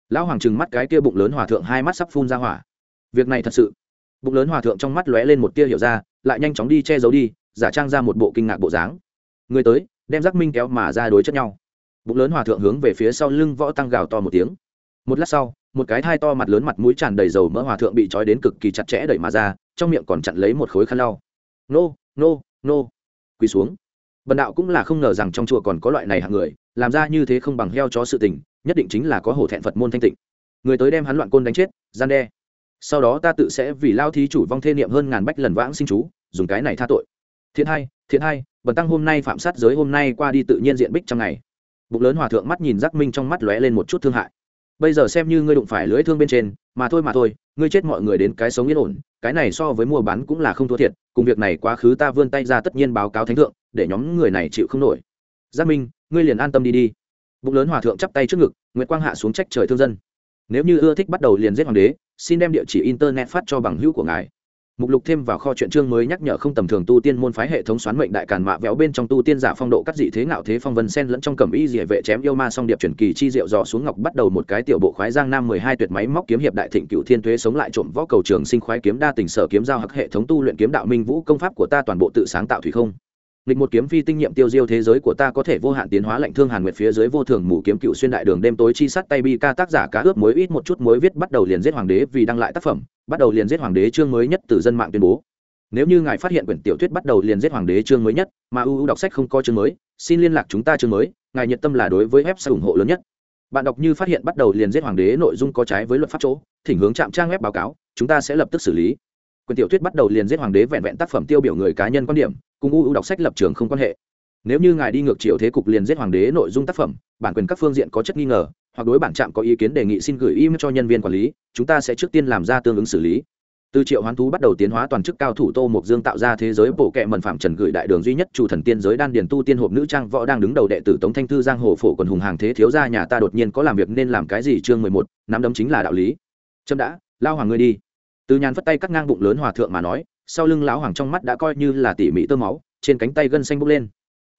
Lão hoàng trừng mắt cái kia bụng lớn hòa thượng hai mắt sắp phun ra hỏa. Việc này thật sự. Bụng lớn hòa thượng trong mắt lóe lên một tia hiểu ra, lại nhanh chóng đi che giấu đi, giả trang ra một bộ kinh ngạc bộ dáng. Người tới, đem giác minh kéo mà ra đối chất nhau. Bụng lớn hòa thượng hướng về phía sau lưng võ tăng gào to một tiếng. Một lát sau một cái thai to mặt lớn mặt mũi tràn đầy dầu mỡ hòa thượng bị trói đến cực kỳ chặt chẽ đẩy mà ra, trong miệng còn chặn lấy một khối khăn lau. Nô nô nô. Quỳ xuống. Bần đạo cũng là không ngờ rằng trong chùa còn có loại này hạng người, làm ra như thế không bằng heo chó sự tình, nhất định chính là có hổ thẹn phật môn thanh tịnh. Người tới đem hắn loạn côn đánh chết, gian đe. Sau đó ta tự sẽ vì lao thí chủ vong thê niệm hơn ngàn bách lần vãng sinh chú, dùng cái này tha tội. Thiện hai thiện hai, bần tăng hôm nay phạm sát giới hôm nay qua đi tự nhiên diện bích trong ngày. Bụng lớn hòa thượng mắt nhìn giác minh trong mắt lóe lên một chút thương hại bây giờ xem như ngươi đụng phải lưỡi thương bên trên, mà thôi mà thôi, ngươi chết mọi người đến cái sống yên ổn, cái này so với mua bán cũng là không thua thiệt, cùng việc này quá khứ ta vươn tay ra tất nhiên báo cáo thánh thượng, để nhóm người này chịu không nổi. Giác minh, ngươi liền an tâm đi đi. Bụng lớn hòa thượng chắp tay trước ngực nguyễn quang hạ xuống trách trời thương dân. Nếu như ưa thích bắt đầu liền giết hoàng đế, xin đem địa chỉ internet phát cho bằng hữu của ngài mục lục thêm vào kho chuyện chương mới nhắc nhở không tầm thường tu tiên môn phái hệ thống xoán mệnh đại càn mạ véo bên trong tu tiên giả phong độ cắt dị thế ngạo thế phong vân sen lẫn trong cẩm y dỉa vệ chém yêu ma song điệp truyền kỳ chi diệu dò xuống ngọc bắt đầu một cái tiểu bộ khoái giang nam mười hai tuyệt máy móc kiếm hiệp đại thịnh cựu thiên thuế sống lại trộm võ cầu trường sinh khoái kiếm đa tình sở kiếm giao hắc hệ thống tu luyện kiếm đạo minh vũ công pháp của ta toàn bộ tự sáng tạo thủy không nghịch một kiếm phi tinh nhiệm tiêu diêu thế giới của ta có thể vô hạn tiến hóa lạnh thương hàn nguyệt phía dưới vô thường mù kiếm cựu xuyên đại đường đêm tối chi sắt tay bi ca tác giả cá ướp muối ít một chút muối viết bắt đầu liền giết hoàng đế vì đăng lại tác phẩm, bắt đầu liền giết hoàng đế chương mới nhất từ dân mạng tuyên bố. Nếu như ngài phát hiện quyển tiểu thuyết bắt đầu liền giết hoàng đế chương mới nhất, mà ưu đọc sách không có chương mới, xin liên lạc chúng ta chương mới, ngài nhiệt tâm là đối với website ủng hộ lớn nhất. Bạn đọc như phát hiện bắt đầu liền giết hoàng đế nội dung có trái với luật pháp chỗ, thỉnh hướng trạm trang web báo cáo, chúng ta sẽ lập tức xử lý. Quyển tiểu thuyết bắt đầu liền giết hoàng đế vẹn vẹn tác phẩm tiêu biểu người cá nhân quan điểm cùng ưu đọc sách lập trường không quan hệ. Nếu như ngài đi ngược chiều thế cục liền giết hoàng đế nội dung tác phẩm, bản quyền các phương diện có chất nghi ngờ, hoặc đối bản trạm có ý kiến đề nghị xin gửi email cho nhân viên quản lý, chúng ta sẽ trước tiên làm ra tương ứng xử lý. Từ triệu hoán thú bắt đầu tiến hóa toàn chức cao thủ tô mộc dương tạo ra thế giới bộ kẹ mần phạm trần gửi đại đường duy nhất chủ thần tiên giới đan điền tu tiên hộp nữ trang võ đang đứng đầu đệ tử tống thanh thư giang hồ phổ quần hùng hàng thế thiếu gia nhà ta đột nhiên có làm việc nên làm cái gì chương mười một, nắm đấm chính là đạo lý. Trâm đã, lao hoàng ngươi đi. Từ nhàn phất tay cắt ngang bụng lớn hòa thượng mà nói sau lưng lão hoàng trong mắt đã coi như là tỉ mỉ tơ máu, trên cánh tay gân xanh bốc lên.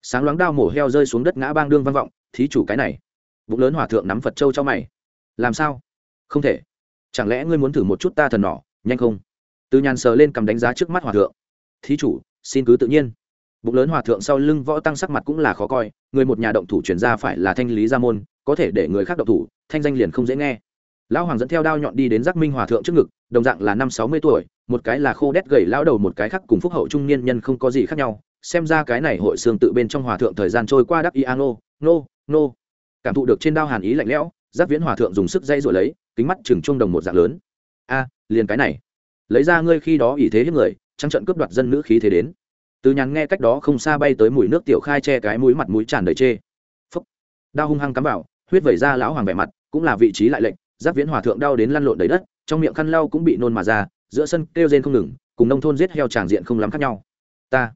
Sáng loáng đao mổ heo rơi xuống đất ngã bang đương vang vọng, thí chủ cái này. Bụng lớn hòa thượng nắm phật châu cho mày. Làm sao? Không thể. Chẳng lẽ ngươi muốn thử một chút ta thần nỏ, nhanh không? Từ nhàn sờ lên cầm đánh giá trước mắt hòa thượng. Thí chủ, xin cứ tự nhiên. Bụng lớn hòa thượng sau lưng võ tăng sắc mặt cũng là khó coi, người một nhà động thủ chuyển ra phải là thanh lý gia môn, có thể để người khác động thủ, thanh danh liền không dễ nghe lão hoàng dẫn theo đao nhọn đi đến giác minh hòa thượng trước ngực, đồng dạng là năm sáu mươi tuổi, một cái là khô đét gầy lão đầu, một cái khác cùng phúc hậu trung niên nhân không có gì khác nhau. Xem ra cái này hội xương tự bên trong hòa thượng thời gian trôi qua đắc y a, nô nô nô. Cảm thụ được trên đao hàn ý lạnh lẽo, giác viễn hòa thượng dùng sức dây rồi lấy, kính mắt chừng trung đồng một dạng lớn. A, liền cái này. Lấy ra ngươi khi đó ỷ thế hết người, trắng trận cướp đoạt dân nữ khí thế đến. Từ nhàn nghe cách đó không xa bay tới mùi nước tiểu khai che cái mũi mặt mũi tràn đầy chê. Phúc. Đao hung hăng cắm vào, huyết vẩy ra lão hoàng vẻ mặt, cũng là vị trí lại lệnh giáp viễn hòa thượng đau đến lăn lộn đầy đất, trong miệng khăn lau cũng bị nôn mà ra, giữa sân kêu rên không ngừng, cùng nông thôn giết heo tràng diện không lắm khác nhau. Ta,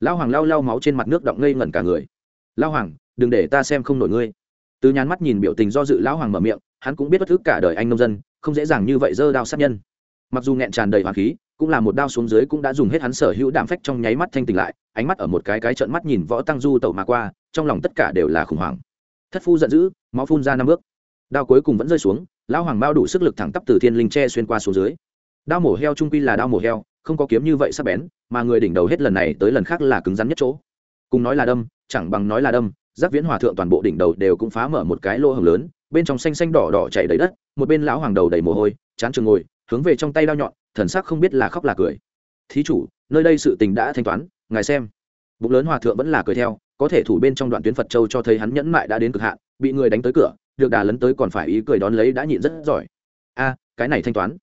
lão hoàng lau lau máu trên mặt nước động ngây ngẩn cả người. Lão hoàng, đừng để ta xem không nổi ngươi. Từ nhàn mắt nhìn biểu tình do dự lão hoàng mở miệng, hắn cũng biết bất thức cả đời anh nông dân, không dễ dàng như vậy dơ đao sát nhân. Mặc dù nghẹn tràn đầy hoàng khí, cũng là một đao xuống dưới cũng đã dùng hết hắn sở hữu đạm phách trong nháy mắt thanh tỉnh lại, ánh mắt ở một cái cái trợn mắt nhìn võ tăng du tẩu mà qua, trong lòng tất cả đều là khủng hoảng. Thất phu giận dữ, máu phun ra năm bước. Đao cuối cùng vẫn rơi xuống lão hoàng bao đủ sức lực thẳng tắp từ thiên linh tre xuyên qua xuống dưới. Đao mổ heo trung quy là đao mổ heo, không có kiếm như vậy sắp bén, mà người đỉnh đầu hết lần này tới lần khác là cứng rắn nhất chỗ. Cùng nói là đâm, chẳng bằng nói là đâm Giác viễn hòa thượng toàn bộ đỉnh đầu đều cũng phá mở một cái lỗ hồng lớn, bên trong xanh xanh đỏ đỏ chảy đầy đất, một bên lão hoàng đầu đầy mồ hôi, chán trường ngồi, hướng về trong tay đao nhọn, thần sắc không biết là khóc là cười. Thí chủ, nơi đây sự tình đã thanh toán, ngài xem. Bụng lớn hòa thượng vẫn là cười theo, có thể thủ bên trong đoạn tuyến phật châu cho thấy hắn nhẫn mại đã đến cực hạn, bị người đánh tới cửa được đà lấn tới còn phải ý cười đón lấy đã nhịn rất giỏi. A, cái này thanh toán.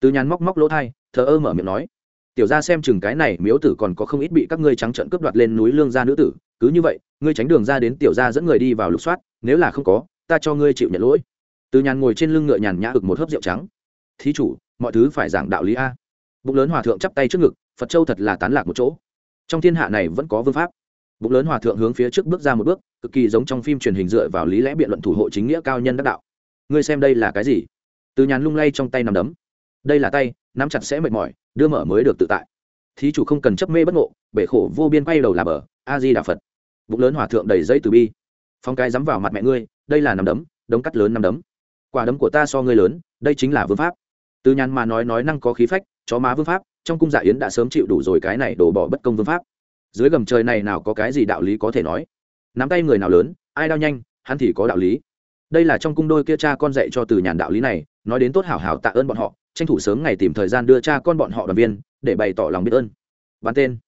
Từ nhàn móc móc lỗ thai, thờ ơ mở miệng nói. Tiểu ra xem chừng cái này miếu tử còn có không ít bị các ngươi trắng trợn cướp đoạt lên núi lương gia nữ tử. Cứ như vậy, ngươi tránh đường ra đến tiểu ra dẫn người đi vào lục soát, nếu là không có, ta cho ngươi chịu nhận lỗi. Từ nhàn ngồi trên lưng ngựa nhàn nhã ực một hớp rượu trắng. Thí chủ, mọi thứ phải giảng đạo lý a. Bụng lớn hòa thượng chắp tay trước ngực, phật châu thật là tán lạc một chỗ. Trong thiên hạ này vẫn có vương pháp bụng lớn hòa thượng hướng phía trước bước ra một bước, cực kỳ giống trong phim truyền hình dựa vào lý lẽ biện luận thủ hộ chính nghĩa cao nhân đắc đạo. Ngươi xem đây là cái gì? Từ nhàn lung lay trong tay nằm đấm. Đây là tay, nắm chặt sẽ mệt mỏi, đưa mở mới được tự tại. Thí chủ không cần chấp mê bất ngộ, bể khổ vô biên quay đầu là bờ a di đà phật. Bụng lớn hòa thượng đầy giấy từ bi. Phong cái dám vào mặt mẹ ngươi, đây là nằm đấm, đống cắt lớn nằm đấm. Quả đấm của ta so ngươi lớn, đây chính là vương pháp. Từ nhàn mà nói nói năng có khí phách, chó má vương pháp, trong cung dạ yến đã sớm chịu đủ rồi cái này đổ bỏ bất công vương pháp dưới gầm trời này nào có cái gì đạo lý có thể nói? Nắm tay người nào lớn, ai đau nhanh, hắn thì có đạo lý. Đây là trong cung đôi kia cha con dạy cho từ nhàn đạo lý này, nói đến tốt hảo hảo tạ ơn bọn họ, tranh thủ sớm ngày tìm thời gian đưa cha con bọn họ đoàn viên, để bày tỏ lòng biết ơn. Bán tên.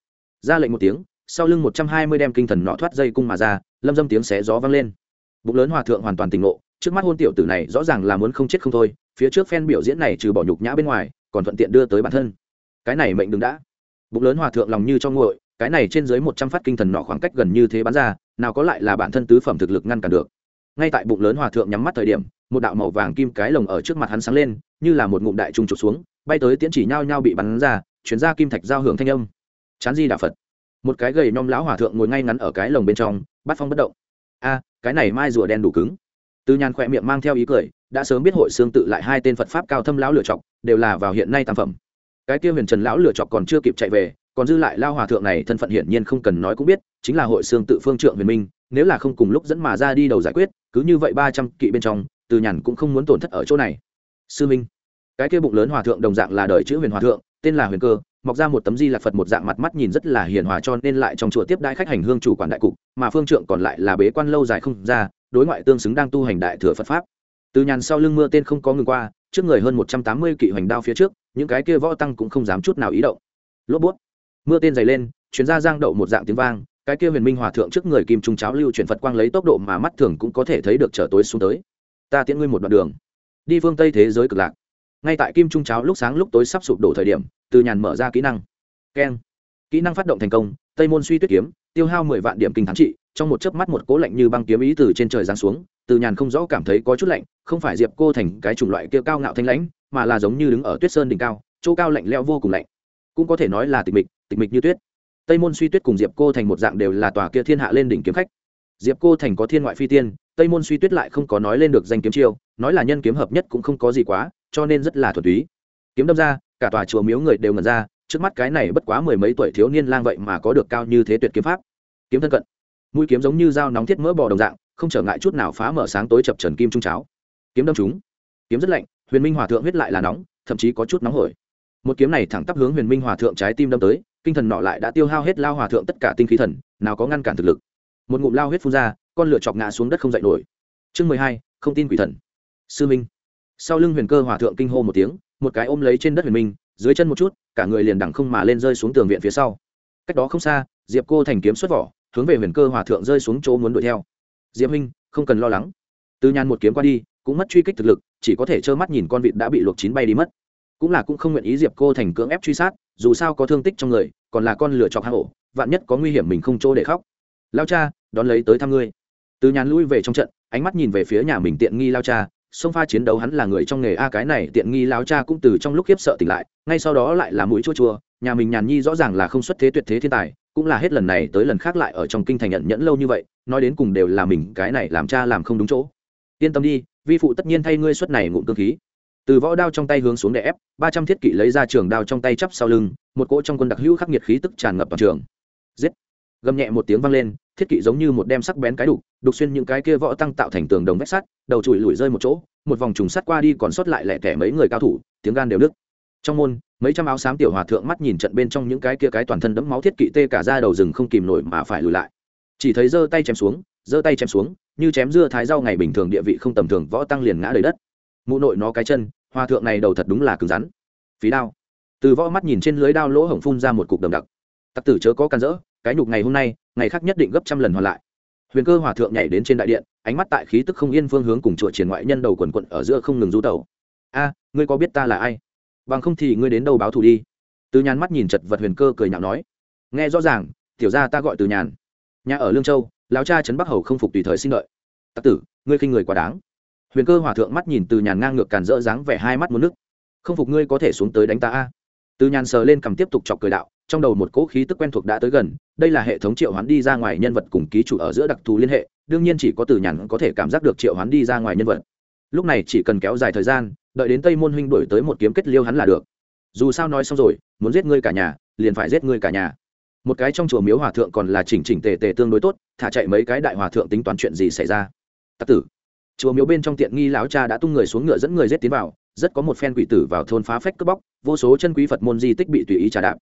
Ra lệnh một tiếng, sau lưng một trăm hai mươi đem kinh thần nọ thoát dây cung mà ra, lâm dâm tiếng xé gió vang lên. Bụng lớn hòa thượng hoàn toàn tỉnh ngộ, trước mắt hôn tiểu tử này rõ ràng là muốn không chết không thôi, phía trước phen biểu diễn này trừ bỏ nhục nhã bên ngoài, còn thuận tiện đưa tới bản thân. Cái này mệnh đừng đã. Bụng lớn hòa thượng lòng như cho nguội cái này trên dưới một trăm phát kinh thần nọ khoảng cách gần như thế bắn ra, nào có lại là bản thân tứ phẩm thực lực ngăn cản được. Ngay tại bụng lớn hòa thượng nhắm mắt thời điểm, một đạo màu vàng kim cái lồng ở trước mặt hắn sáng lên, như là một ngụm đại trung trục xuống, bay tới tiễn chỉ nhao nhao bị bắn ra, chuyển ra kim thạch giao hưởng thanh âm. Chán di đạo phật. Một cái gầy nhom lão hòa thượng ngồi ngay ngắn ở cái lồng bên trong, bắt phong bất động. A, cái này mai rùa đen đủ cứng. Từ nhàn khỏe miệng mang theo ý cười, đã sớm biết hội xương tự lại hai tên phật pháp cao thâm lão lựa chọc, đều là vào hiện nay tam phẩm. Cái kia huyền trần lão lựa chọc còn chưa kịp chạy về còn dư lại lao hòa thượng này thân phận hiển nhiên không cần nói cũng biết, chính là hội xương tự phương trượng huyền minh, nếu là không cùng lúc dẫn mà ra đi đầu giải quyết, cứ như vậy ba trăm kỵ bên trong, từ nhàn cũng không muốn tổn thất ở chỗ này. Sư minh, cái kia bụng lớn hòa thượng đồng dạng là đời chữ huyền hòa thượng, tên là huyền cơ, mọc ra một tấm di lạc phật một dạng mặt mắt nhìn rất là hiền hòa cho nên lại trong chùa tiếp đãi khách hành hương chủ quản đại cục, mà phương trượng còn lại là bế quan lâu dài không ra, đối ngoại tương xứng đang tu hành đại thừa phật pháp. Từ nhàn sau lưng mưa tên không có ngừng qua, trước người hơn một trăm tám mươi kỵ hoành đao phía trước, những cái kia võ tăng cũng không dám chút nào ý động. Lốp bút mưa tên dày lên, chuyến ra giang đậu một dạng tiếng vang, cái kia huyền minh hòa thượng trước người kim trung cháo lưu chuyển phật quang lấy tốc độ mà mắt thường cũng có thể thấy được trở tối xuống tới. Ta tiễn ngươi một đoạn đường. Đi phương tây thế giới cực lạc. Ngay tại kim trung cháo lúc sáng lúc tối sắp sụp đổ thời điểm, từ nhàn mở ra kỹ năng. Keng. Kỹ năng phát động thành công, tây môn suy tuyết kiếm, tiêu hao mười vạn điểm kinh thắng trị, trong một chớp mắt một cố lạnh như băng kiếm ý từ trên trời giáng xuống, từ nhàn không rõ cảm thấy có chút lạnh, không phải diệp cô thành cái chủng loại kia cao ngạo thanh lãnh, mà là giống như đứng ở tuyết sơn đỉnh cao, chỗ cao lạnh leo vô cùng lạnh. Cũng có thể nói là tịch mịch tịch mịch như tuyết. Tây môn suy tuyết cùng diệp cô thành một dạng đều là tòa kia thiên hạ lên đỉnh kiếm khách. Diệp cô thành có thiên ngoại phi tiên, tây môn suy tuyết lại không có nói lên được danh kiếm chiêu, nói là nhân kiếm hợp nhất cũng không có gì quá, cho nên rất là thuần túy. Kiếm đâm ra, cả tòa chùa miếu người đều ngẩn ra, trước mắt cái này bất quá mười mấy tuổi thiếu niên lang vậy mà có được cao như thế tuyệt kiếm pháp. Kiếm thân cận, mũi kiếm giống như dao nóng thiết mỡ bò đồng dạng, không trở ngại chút nào phá mở sáng tối chập trần kim trung cháo. Kiếm đâm chúng kiếm rất lạnh, huyền minh hòa thượng huyết lại là nóng, thậm chí có chút nóng hổi. Một kiếm này thẳng tắp hướng huyền minh hòa thượng trái tim đâm tới kinh thần nọ lại đã tiêu hao hết lao hòa thượng tất cả tinh khí thần, nào có ngăn cản thực lực. Một ngụm lao huyết phun ra, con lửa chọc ngã xuống đất không dậy nổi. Chương mười hai, không tin quỷ thần. Sư minh. Sau lưng huyền cơ hòa thượng kinh hô một tiếng, một cái ôm lấy trên đất huyền minh, dưới chân một chút, cả người liền đẳng không mà lên rơi xuống tường viện phía sau. Cách đó không xa, diệp cô thành kiếm xuất vỏ, hướng về huyền cơ hòa thượng rơi xuống chỗ muốn đuổi theo. Diệp minh, không cần lo lắng. Từ nhàn một kiếm qua đi, cũng mất truy kích thực lực, chỉ có thể trơ mắt nhìn con vịt đã bị luộc chín bay đi mất. Cũng là cũng không nguyện ý diệp cô thành cưỡng ép truy sát dù sao có thương tích trong người, còn là con lửa chọc hang ổ, vạn nhất có nguy hiểm mình không chỗ để khóc. Lao cha, đón lấy tới thăm ngươi. Từ nhàn lui về trong trận, ánh mắt nhìn về phía nhà mình tiện nghi lao cha, sông pha chiến đấu hắn là người trong nghề, a, cái này tiện nghi lao cha cũng từ trong lúc khiếp sợ tỉnh lại, ngay sau đó lại là mũi chua chua, nhà mình nhàn nhi rõ ràng là không xuất thế tuyệt thế thiên tài, cũng là hết lần này tới lần khác lại ở trong kinh thành nhận nhẫn lâu như vậy, nói đến cùng đều là mình, cái này làm cha làm không đúng chỗ. Yên tâm đi, vi phụ tất nhiên thay ngươi suất này ngụm cơ khí từ võ đao trong tay hướng xuống để ép, ba trăm thiết kỵ lấy ra trường đao trong tay chắp sau lưng, một cỗ trong quân đặc hữu khắc nghiệt khí tức tràn ngập toàn trường. Giết! Gầm nhẹ một tiếng vang lên, thiết kỵ giống như một đem sắc bén cái đục đục xuyên những cái kia võ tăng tạo thành tường đồng vách sắt, đầu chùi lùi rơi một chỗ, một vòng trùng sắt qua đi còn sót lại lẻ tẻ mấy người cao thủ, tiếng gan đều đứt trong môn, mấy trăm áo xám tiểu hòa thượng mắt nhìn trận bên trong những cái kia cái toàn thân đẫm máu thiết kỵ tê cả ra đầu rừng không kìm nổi mà phải lùi lại. Chỉ thấy giơ tay chém xuống, giơ tay chém xuống, như chém dưa thái rau ngày bình thường địa vị không tầm thường, võ tăng liền ngã đầy đất mụ nội nó cái chân hòa thượng này đầu thật đúng là cứng rắn. Phí đao. Từ võ mắt nhìn trên lưới đao lỗ hổng phun ra một cục đầm đặc. Tặc tử chớ có can dỡ, cái nhục ngày hôm nay, ngày khác nhất định gấp trăm lần hoàn lại. Huyền cơ hòa thượng nhảy đến trên đại điện, ánh mắt tại khí tức không yên phương hướng cùng chùa triển ngoại nhân đầu quần quận ở giữa không ngừng rú tẩu. A, ngươi có biết ta là ai? Bằng không thì ngươi đến đâu báo thù đi? Từ nhàn mắt nhìn chật vật huyền cơ cười nhạo nói. Nghe rõ ràng, tiểu ra ta gọi từ nhàn. Nhà ở lương châu, lão cha trấn bắc hầu không phục tùy thời sinh lợi tặc tử, ngươi khinh người quá đáng huyền cơ hòa thượng mắt nhìn từ nhàn ngang ngược càn rỡ dáng vẻ hai mắt muốn nước không phục ngươi có thể xuống tới đánh ta a. Từ nhàn sờ lên cầm tiếp tục chọc cười đạo, trong đầu một cỗ khí tức quen thuộc đã tới gần, đây là hệ thống triệu hoán đi ra ngoài nhân vật cùng ký chủ ở giữa đặc thù liên hệ, đương nhiên chỉ có từ nhàn có thể cảm giác được triệu hoán đi ra ngoài nhân vật. Lúc này chỉ cần kéo dài thời gian, đợi đến tây môn huynh đổi tới một kiếm kết liêu hắn là được. Dù sao nói xong rồi, muốn giết ngươi cả nhà, liền phải giết ngươi cả nhà. Một cái trong chùa miếu hòa thượng còn là chỉnh chỉnh tề tề tương đối tốt, thả chạy mấy cái đại hòa thượng tính toán chuyện gì xảy ra. Tặc tử chùa miếu bên trong tiện nghi lão cha đã tung người xuống ngựa dẫn người giết tiến vào, rất có một phen quỷ tử vào thôn phá phách cướp bóc, vô số chân quý phật môn di tích bị tùy ý trả đạp.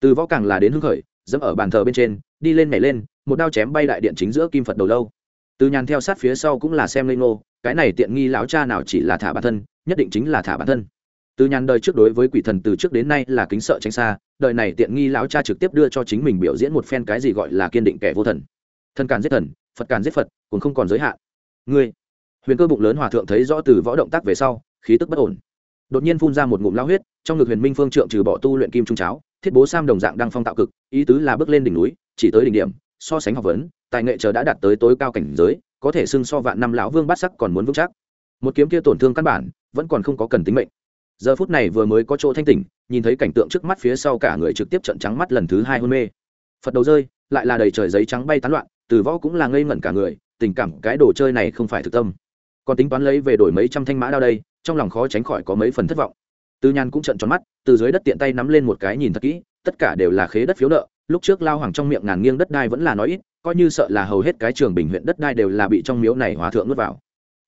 Từ võ càng là đến hưng khởi, dẫm ở bàn thờ bên trên, đi lên nhảy lên, một đao chém bay đại điện chính giữa kim phật đầu lâu. Từ nhàn theo sát phía sau cũng là xem lên ngô, cái này tiện nghi lão cha nào chỉ là thả bản thân, nhất định chính là thả bản thân. Từ nhàn đời trước đối với quỷ thần từ trước đến nay là kính sợ tránh xa, đời này tiện nghi lão cha trực tiếp đưa cho chính mình biểu diễn một phen cái gì gọi là kiên định kẻ vô thần. Thần càn giết thần, phật càn giết phật, cũng không còn giới hạn. Ngươi huyền cơ bụng lớn hòa thượng thấy rõ từ võ động tác về sau, khí tức bất ổn. Đột nhiên phun ra một ngụm lao huyết, trong ngực huyền minh phương trượng trừ bỏ tu luyện kim trung cháo, thiết bố sam đồng dạng đang phong tạo cực, ý tứ là bước lên đỉnh núi, chỉ tới đỉnh điểm, so sánh học vấn, tài nghệ chờ đã đạt tới tối cao cảnh giới, có thể xưng so vạn năm lão vương bát sắc còn muốn vững chắc. Một kiếm kia tổn thương căn bản, vẫn còn không có cần tính mệnh. Giờ phút này vừa mới có chỗ thanh tỉnh, nhìn thấy cảnh tượng trước mắt phía sau cả người trực tiếp trận trắng mắt lần thứ hai hôn mê. Phật đầu rơi, lại là đầy trời giấy trắng bay tán loạn, từ võ cũng là ngây ngẩn cả người, tình cảm cái đồ chơi này không phải thực tâm còn tính toán lấy về đổi mấy trăm thanh mã đao đây, trong lòng khó tránh khỏi có mấy phần thất vọng. Tư nhàn cũng trận tròn mắt, từ dưới đất tiện tay nắm lên một cái nhìn thật kỹ, tất cả đều là khế đất phiếu nợ, lúc trước lao hoàng trong miệng ngàn nghiêng đất đai vẫn là nói ít, coi như sợ là hầu hết cái trường bình huyện đất đai đều là bị trong miếu này hòa thượng nuốt vào.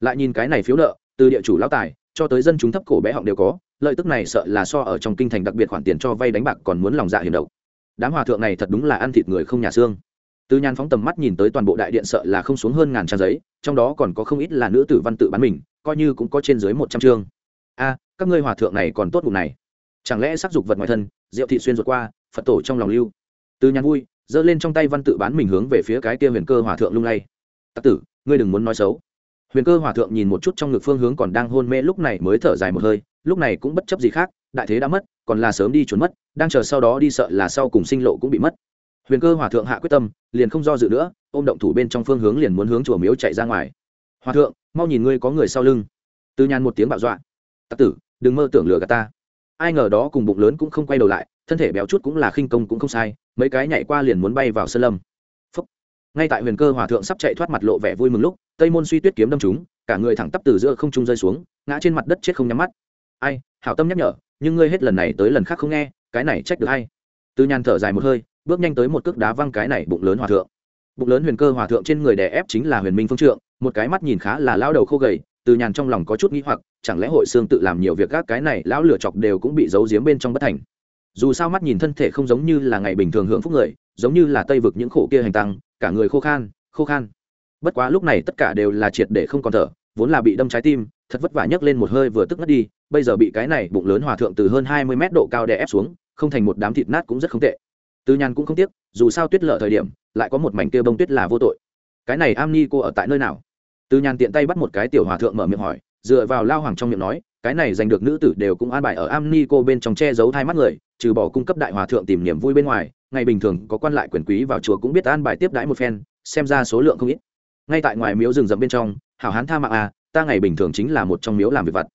Lại nhìn cái này phiếu nợ, từ địa chủ lao tài, cho tới dân chúng thấp cổ bé họng đều có, lợi tức này sợ là so ở trong kinh thành đặc biệt khoản tiền cho vay đánh bạc còn muốn lòng dạ hiểm độc. Đám hòa thượng này thật đúng là ăn thịt người không nhà xương từ nhàn phóng tầm mắt nhìn tới toàn bộ đại điện sợ là không xuống hơn ngàn trang giấy, trong đó còn có không ít là nữ tử văn tự bán mình, coi như cũng có trên dưới một trăm chương. A, các ngươi hòa thượng này còn tốt bụng này. Chẳng lẽ sắc dục vật ngoài thân, rượu thị xuyên ruột qua, phật tổ trong lòng lưu? Từ nhàn vui, giơ lên trong tay văn tự bán mình hướng về phía cái kia huyền cơ hòa thượng lung lay. Tặc tử, ngươi đừng muốn nói xấu. Huyền cơ hòa thượng nhìn một chút trong ngực phương hướng còn đang hôn mê lúc này mới thở dài một hơi, lúc này cũng bất chấp gì khác, đại thế đã mất, còn là sớm đi trốn mất, đang chờ sau đó đi sợ là sau cùng sinh lộ cũng bị mất huyền cơ hòa thượng hạ quyết tâm, liền không do dự nữa, ôm động thủ bên trong phương hướng liền muốn hướng chùa miếu chạy ra ngoài. Hòa thượng, mau nhìn ngươi có người sau lưng. Từ nhàn một tiếng bạo dọa. Tặc tử, đừng mơ tưởng lừa gạt ta. Ai ngờ đó cùng bụng lớn cũng không quay đầu lại, thân thể béo chút cũng là khinh công cũng không sai, mấy cái nhảy qua liền muốn bay vào sân lâm. Phúc. ngay tại huyền cơ hòa thượng sắp chạy thoát mặt lộ vẻ vui mừng lúc, tây môn suy tuyết kiếm đâm chúng cả người thẳng tắp từ giữa không trung rơi xuống, ngã trên mặt đất chết không nhắm mắt. Ai, hảo tâm nhắc nhở, nhưng ngươi hết lần này tới lần khác không nghe, cái này trách được hay từ nhàn thở dài một hơi bước nhanh tới một cước đá văng cái này bụng lớn hòa thượng. Bụng lớn huyền cơ hòa thượng trên người đè ép chính là huyền minh phương trượng, một cái mắt nhìn khá là lao đầu khô gầy, từ nhàn trong lòng có chút nghĩ hoặc, chẳng lẽ hội xương tự làm nhiều việc các cái này, lão lửa chọc đều cũng bị giấu giếm bên trong bất thành. Dù sao mắt nhìn thân thể không giống như là ngày bình thường hưởng phúc người, giống như là tây vực những khổ kia hành tăng, cả người khô khan khô khan. Bất quá lúc này tất cả đều là triệt để không còn thở, vốn là bị đâm trái tim, thật vất vả nhấc lên một hơi vừa tức ngất đi, bây giờ bị cái này bụng lớn hòa thượng từ hơn hai mươi mét độ cao đè ép xuống, không thành một đám thịt nát cũng rất không tệ tư nhàn cũng không tiếc, dù sao tuyết lở thời điểm, lại có một mảnh kia bông tuyết là vô tội. Cái này am ni cô ở tại nơi nào? Tư nhàn tiện tay bắt một cái tiểu hòa thượng mở miệng hỏi, dựa vào lao hoàng trong miệng nói, cái này giành được nữ tử đều cũng an bài ở am ni cô bên trong che giấu thai mắt người, trừ bỏ cung cấp đại hòa thượng tìm niềm vui bên ngoài, ngày bình thường có quan lại quyền quý vào chùa cũng biết an bài tiếp đãi một phen, xem ra số lượng không ít. Ngay tại ngoài miếu rừng rậm bên trong, hảo hán tha mạng à ta ngày bình thường chính là một trong miếu làm việc vặt.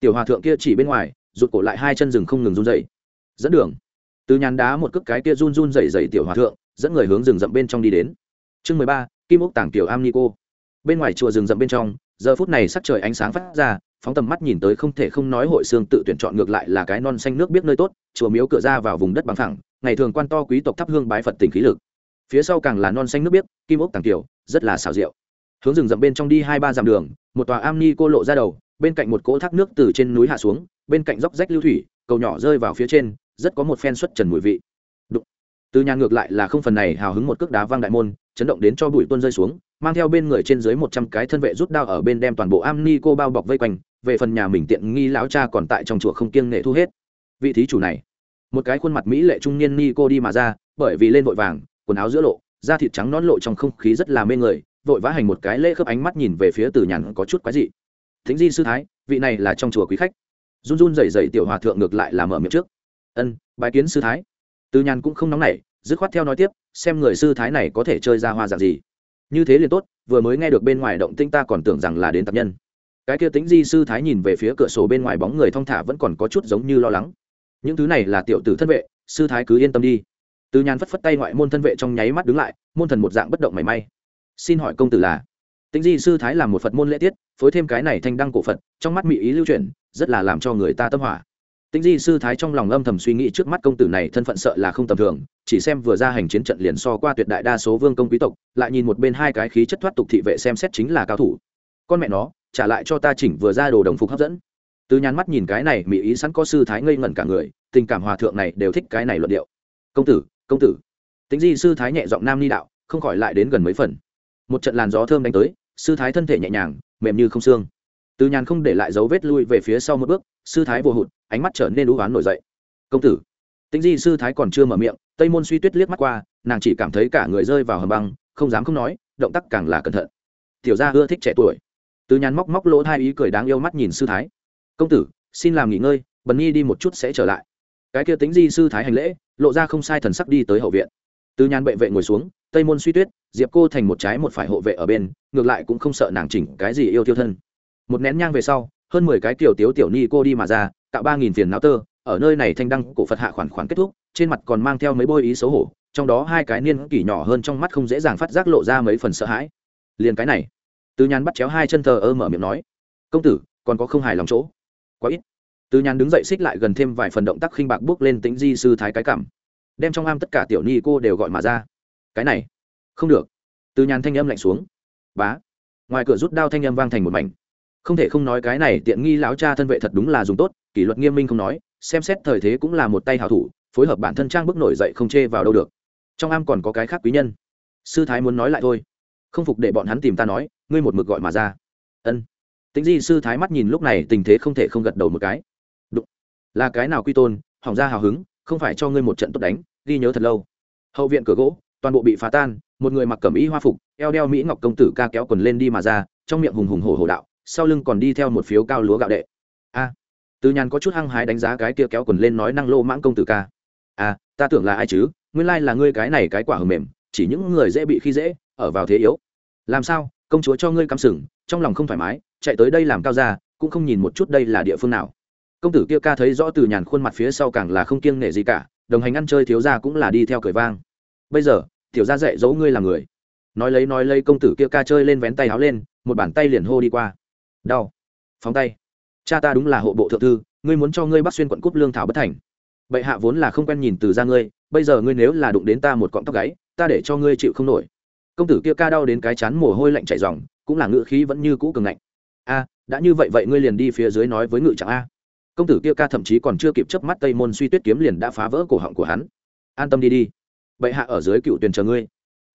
Tiểu hòa thượng kia chỉ bên ngoài, rụt cổ lại hai chân rừng không ngừng run dậy dẫn đường từ nhàn đá một cước cái kia run run dậy dậy tiểu hòa thượng, dẫn người hướng rừng rậm bên trong đi đến. Chương mười ba, kim ốc tảng tiểu am ni cô bên ngoài chùa rừng rậm bên trong, giờ phút này sắc trời ánh sáng phát ra, phóng tầm mắt nhìn tới không thể không nói hội xương tự tuyển chọn ngược lại là cái non xanh nước biết nơi tốt, chùa miếu cửa ra vào vùng đất bằng phẳng, ngày thường quan to quý tộc thắp hương bái phật tỉnh khí lực. Phía sau càng là non xanh nước biếc kim ốc tàng tiểu, rất là xào rượu hướng rừng rậm bên trong đi hai ba dặm đường, một tòa am ni cô lộ ra đầu, bên cạnh một cỗ thác nước từ trên núi hạ xuống, bên cạnh dốc rách lưu thủy, cầu nhỏ rơi vào phía trên rất có một phen xuất trần mùi vị. Đụng. từ nhà ngược lại là không phần này hào hứng một cước đá vang đại môn, chấn động đến cho bụi tuôn rơi xuống, mang theo bên người trên dưới một trăm cái thân vệ rút đao ở bên đem toàn bộ am ni cô bao bọc vây quanh, về phần nhà mình tiện nghi lão cha còn tại trong chùa không kiêng nghệ thu hết. Vị thí chủ này, một cái khuôn mặt mỹ lệ trung niên ni cô đi mà ra, bởi vì lên vội vàng, quần áo giữa lộ, da thịt trắng nón lộ trong không khí rất là mê người, vội vã hành một cái lễ khớp ánh mắt nhìn về phía từ nhàn có chút quái dị. Thính di sư thái, vị này là trong chùa quý khách. Run run rẩy rẩy tiểu hòa thượng ngược lại là mở miệng trước ân bài kiến sư thái. Từ nhàn cũng không nóng nảy, dứt khoát theo nói tiếp, xem người sư thái này có thể chơi ra hoa dạng gì. Như thế liền tốt, vừa mới nghe được bên ngoài động tinh ta còn tưởng rằng là đến tập nhân. Cái kia tính di sư thái nhìn về phía cửa sổ bên ngoài bóng người thong thả vẫn còn có chút giống như lo lắng. Những thứ này là tiểu tử thân vệ, sư thái cứ yên tâm đi. Từ nhàn phất phất tay ngoại môn thân vệ trong nháy mắt đứng lại, môn thần một dạng bất động mảy may. Xin hỏi công tử là? Tính di sư thái làm một phật môn lễ tiết, phối thêm cái này thanh đăng cổ phật, trong mắt mỹ ý lưu truyền rất là làm cho người ta tâm hỏa. Tĩnh di sư thái trong lòng âm thầm suy nghĩ trước mắt công tử này thân phận sợ là không tầm thường, chỉ xem vừa ra hành chiến trận liền so qua tuyệt đại đa số vương công quý tộc, lại nhìn một bên hai cái khí chất thoát tục thị vệ xem xét chính là cao thủ. Con mẹ nó, trả lại cho ta chỉnh vừa ra đồ đồng phục hấp dẫn. Từ nhàn mắt nhìn cái này mỹ ý sẵn có sư thái ngây ngẩn cả người, tình cảm hòa thượng này đều thích cái này luận điệu. Công tử công tử. Tĩnh di sư thái nhẹ giọng nam ni đạo, không khỏi lại đến gần mấy phần. Một trận làn gió thơm đánh tới, sư thái thân thể nhẹ nhàng, mềm như không xương. Từ nhàn không để lại dấu vết lui về phía sau một bước, sư thái vô hụt ánh mắt trở nên u oán nổi dậy. Công tử. Tính di sư thái còn chưa mở miệng, tây môn suy tuyết liếc mắt qua, nàng chỉ cảm thấy cả người rơi vào hầm băng, không dám không nói, động tác càng là cẩn thận. Tiểu gia ưa thích trẻ tuổi. Từ nhàn móc móc lỗ hai ý cười đáng yêu mắt nhìn sư thái. Công tử, xin làm nghỉ ngơi, bần nhi đi một chút sẽ trở lại. Cái kia tính di sư thái hành lễ, lộ ra không sai thần sắc đi tới hậu viện. Từ nhàn bệ vệ ngồi xuống, tây môn suy tuyết, diệp cô thành một trái một phải hộ vệ ở bên, ngược lại cũng không sợ nàng chỉnh cái gì yêu tiêu thân. Một nén nhang về sau hơn mười cái tiểu tiếu tiểu ni cô đi mà ra, tạo ba nghìn phiền não tơ, ở nơi này thanh đăng cổ phật hạ khoản khoản kết thúc, trên mặt còn mang theo mấy bôi ý xấu hổ, trong đó hai cái niên kỷ nhỏ hơn trong mắt không dễ dàng phát giác lộ ra mấy phần sợ hãi. Liền cái này Tư nhàn bắt chéo hai chân thờ ơ mở miệng nói, công tử, còn có không hài lòng chỗ? Quá ít. Tư nhàn đứng dậy xích lại gần thêm vài phần động tác khinh bạc bước lên tính di sư thái cái cảm, đem trong am tất cả tiểu ni cô đều gọi mà ra. Cái này, không được. Tư nhàn thanh âm lạnh xuống, bá. Ngoài cửa rút đao thanh âm vang thành một mảnh không thể không nói cái này tiện nghi lão cha thân vệ thật đúng là dùng tốt, kỷ luật nghiêm minh không nói, xem xét thời thế cũng là một tay hảo thủ, phối hợp bản thân trang bức nổi dậy không chê vào đâu được. Trong am còn có cái khác quý nhân. Sư thái muốn nói lại thôi. Không phục để bọn hắn tìm ta nói, ngươi một mực gọi mà ra. Ân. Tính di sư thái mắt nhìn lúc này tình thế không thể không gật đầu một cái. Đụng. là cái nào quy tôn, hỏng ra hào hứng, không phải cho ngươi một trận tốt đánh, ghi nhớ thật lâu. Hậu viện cửa gỗ, toàn bộ bị phá tan, một người mặc cẩm y hoa phục, eo đeo mỹ ngọc công tử ca kéo quần lên đi mà ra, trong miệng hùng hùng hổ hổ đạo sau lưng còn đi theo một phiếu cao lúa gạo đệ. A, từ nhàn có chút hăng hái đánh giá cái kia kéo quần lên nói năng lô mãng công tử ca. A, ta tưởng là ai chứ? Nguyên lai là ngươi cái này cái quả hờ mềm, chỉ những người dễ bị khi dễ, ở vào thế yếu. Làm sao? Công chúa cho ngươi cắm sừng, trong lòng không thoải mái, chạy tới đây làm cao ra cũng không nhìn một chút đây là địa phương nào. Công tử kia ca thấy rõ từ nhàn khuôn mặt phía sau càng là không kiêng nể gì cả, đồng hành ăn chơi thiếu ra cũng là đi theo cười vang. Bây giờ, tiểu ra dạy dỗ ngươi là người. Nói lấy nói lấy, công tử kia ca chơi lên vén tay áo lên, một bàn tay liền hô đi qua đau. Phóng tay. Cha ta đúng là hộ bộ thượng thư, ngươi muốn cho ngươi bắt xuyên quận cúp lương thảo bất thành. Bệ hạ vốn là không quen nhìn từ ra ngươi, bây giờ ngươi nếu là đụng đến ta một cọng tóc gáy, ta để cho ngươi chịu không nổi. Công tử kia ca đau đến cái chán mồ hôi lạnh chảy dòng cũng là ngự khí vẫn như cũ cường ngạnh. A, đã như vậy vậy ngươi liền đi phía dưới nói với ngự trạng a. Công tử kia ca thậm chí còn chưa kịp chớp mắt tây môn suy tuyết kiếm liền đã phá vỡ cổ họng của hắn. An tâm đi đi. Bệ hạ ở dưới cựu tuyền chờ ngươi.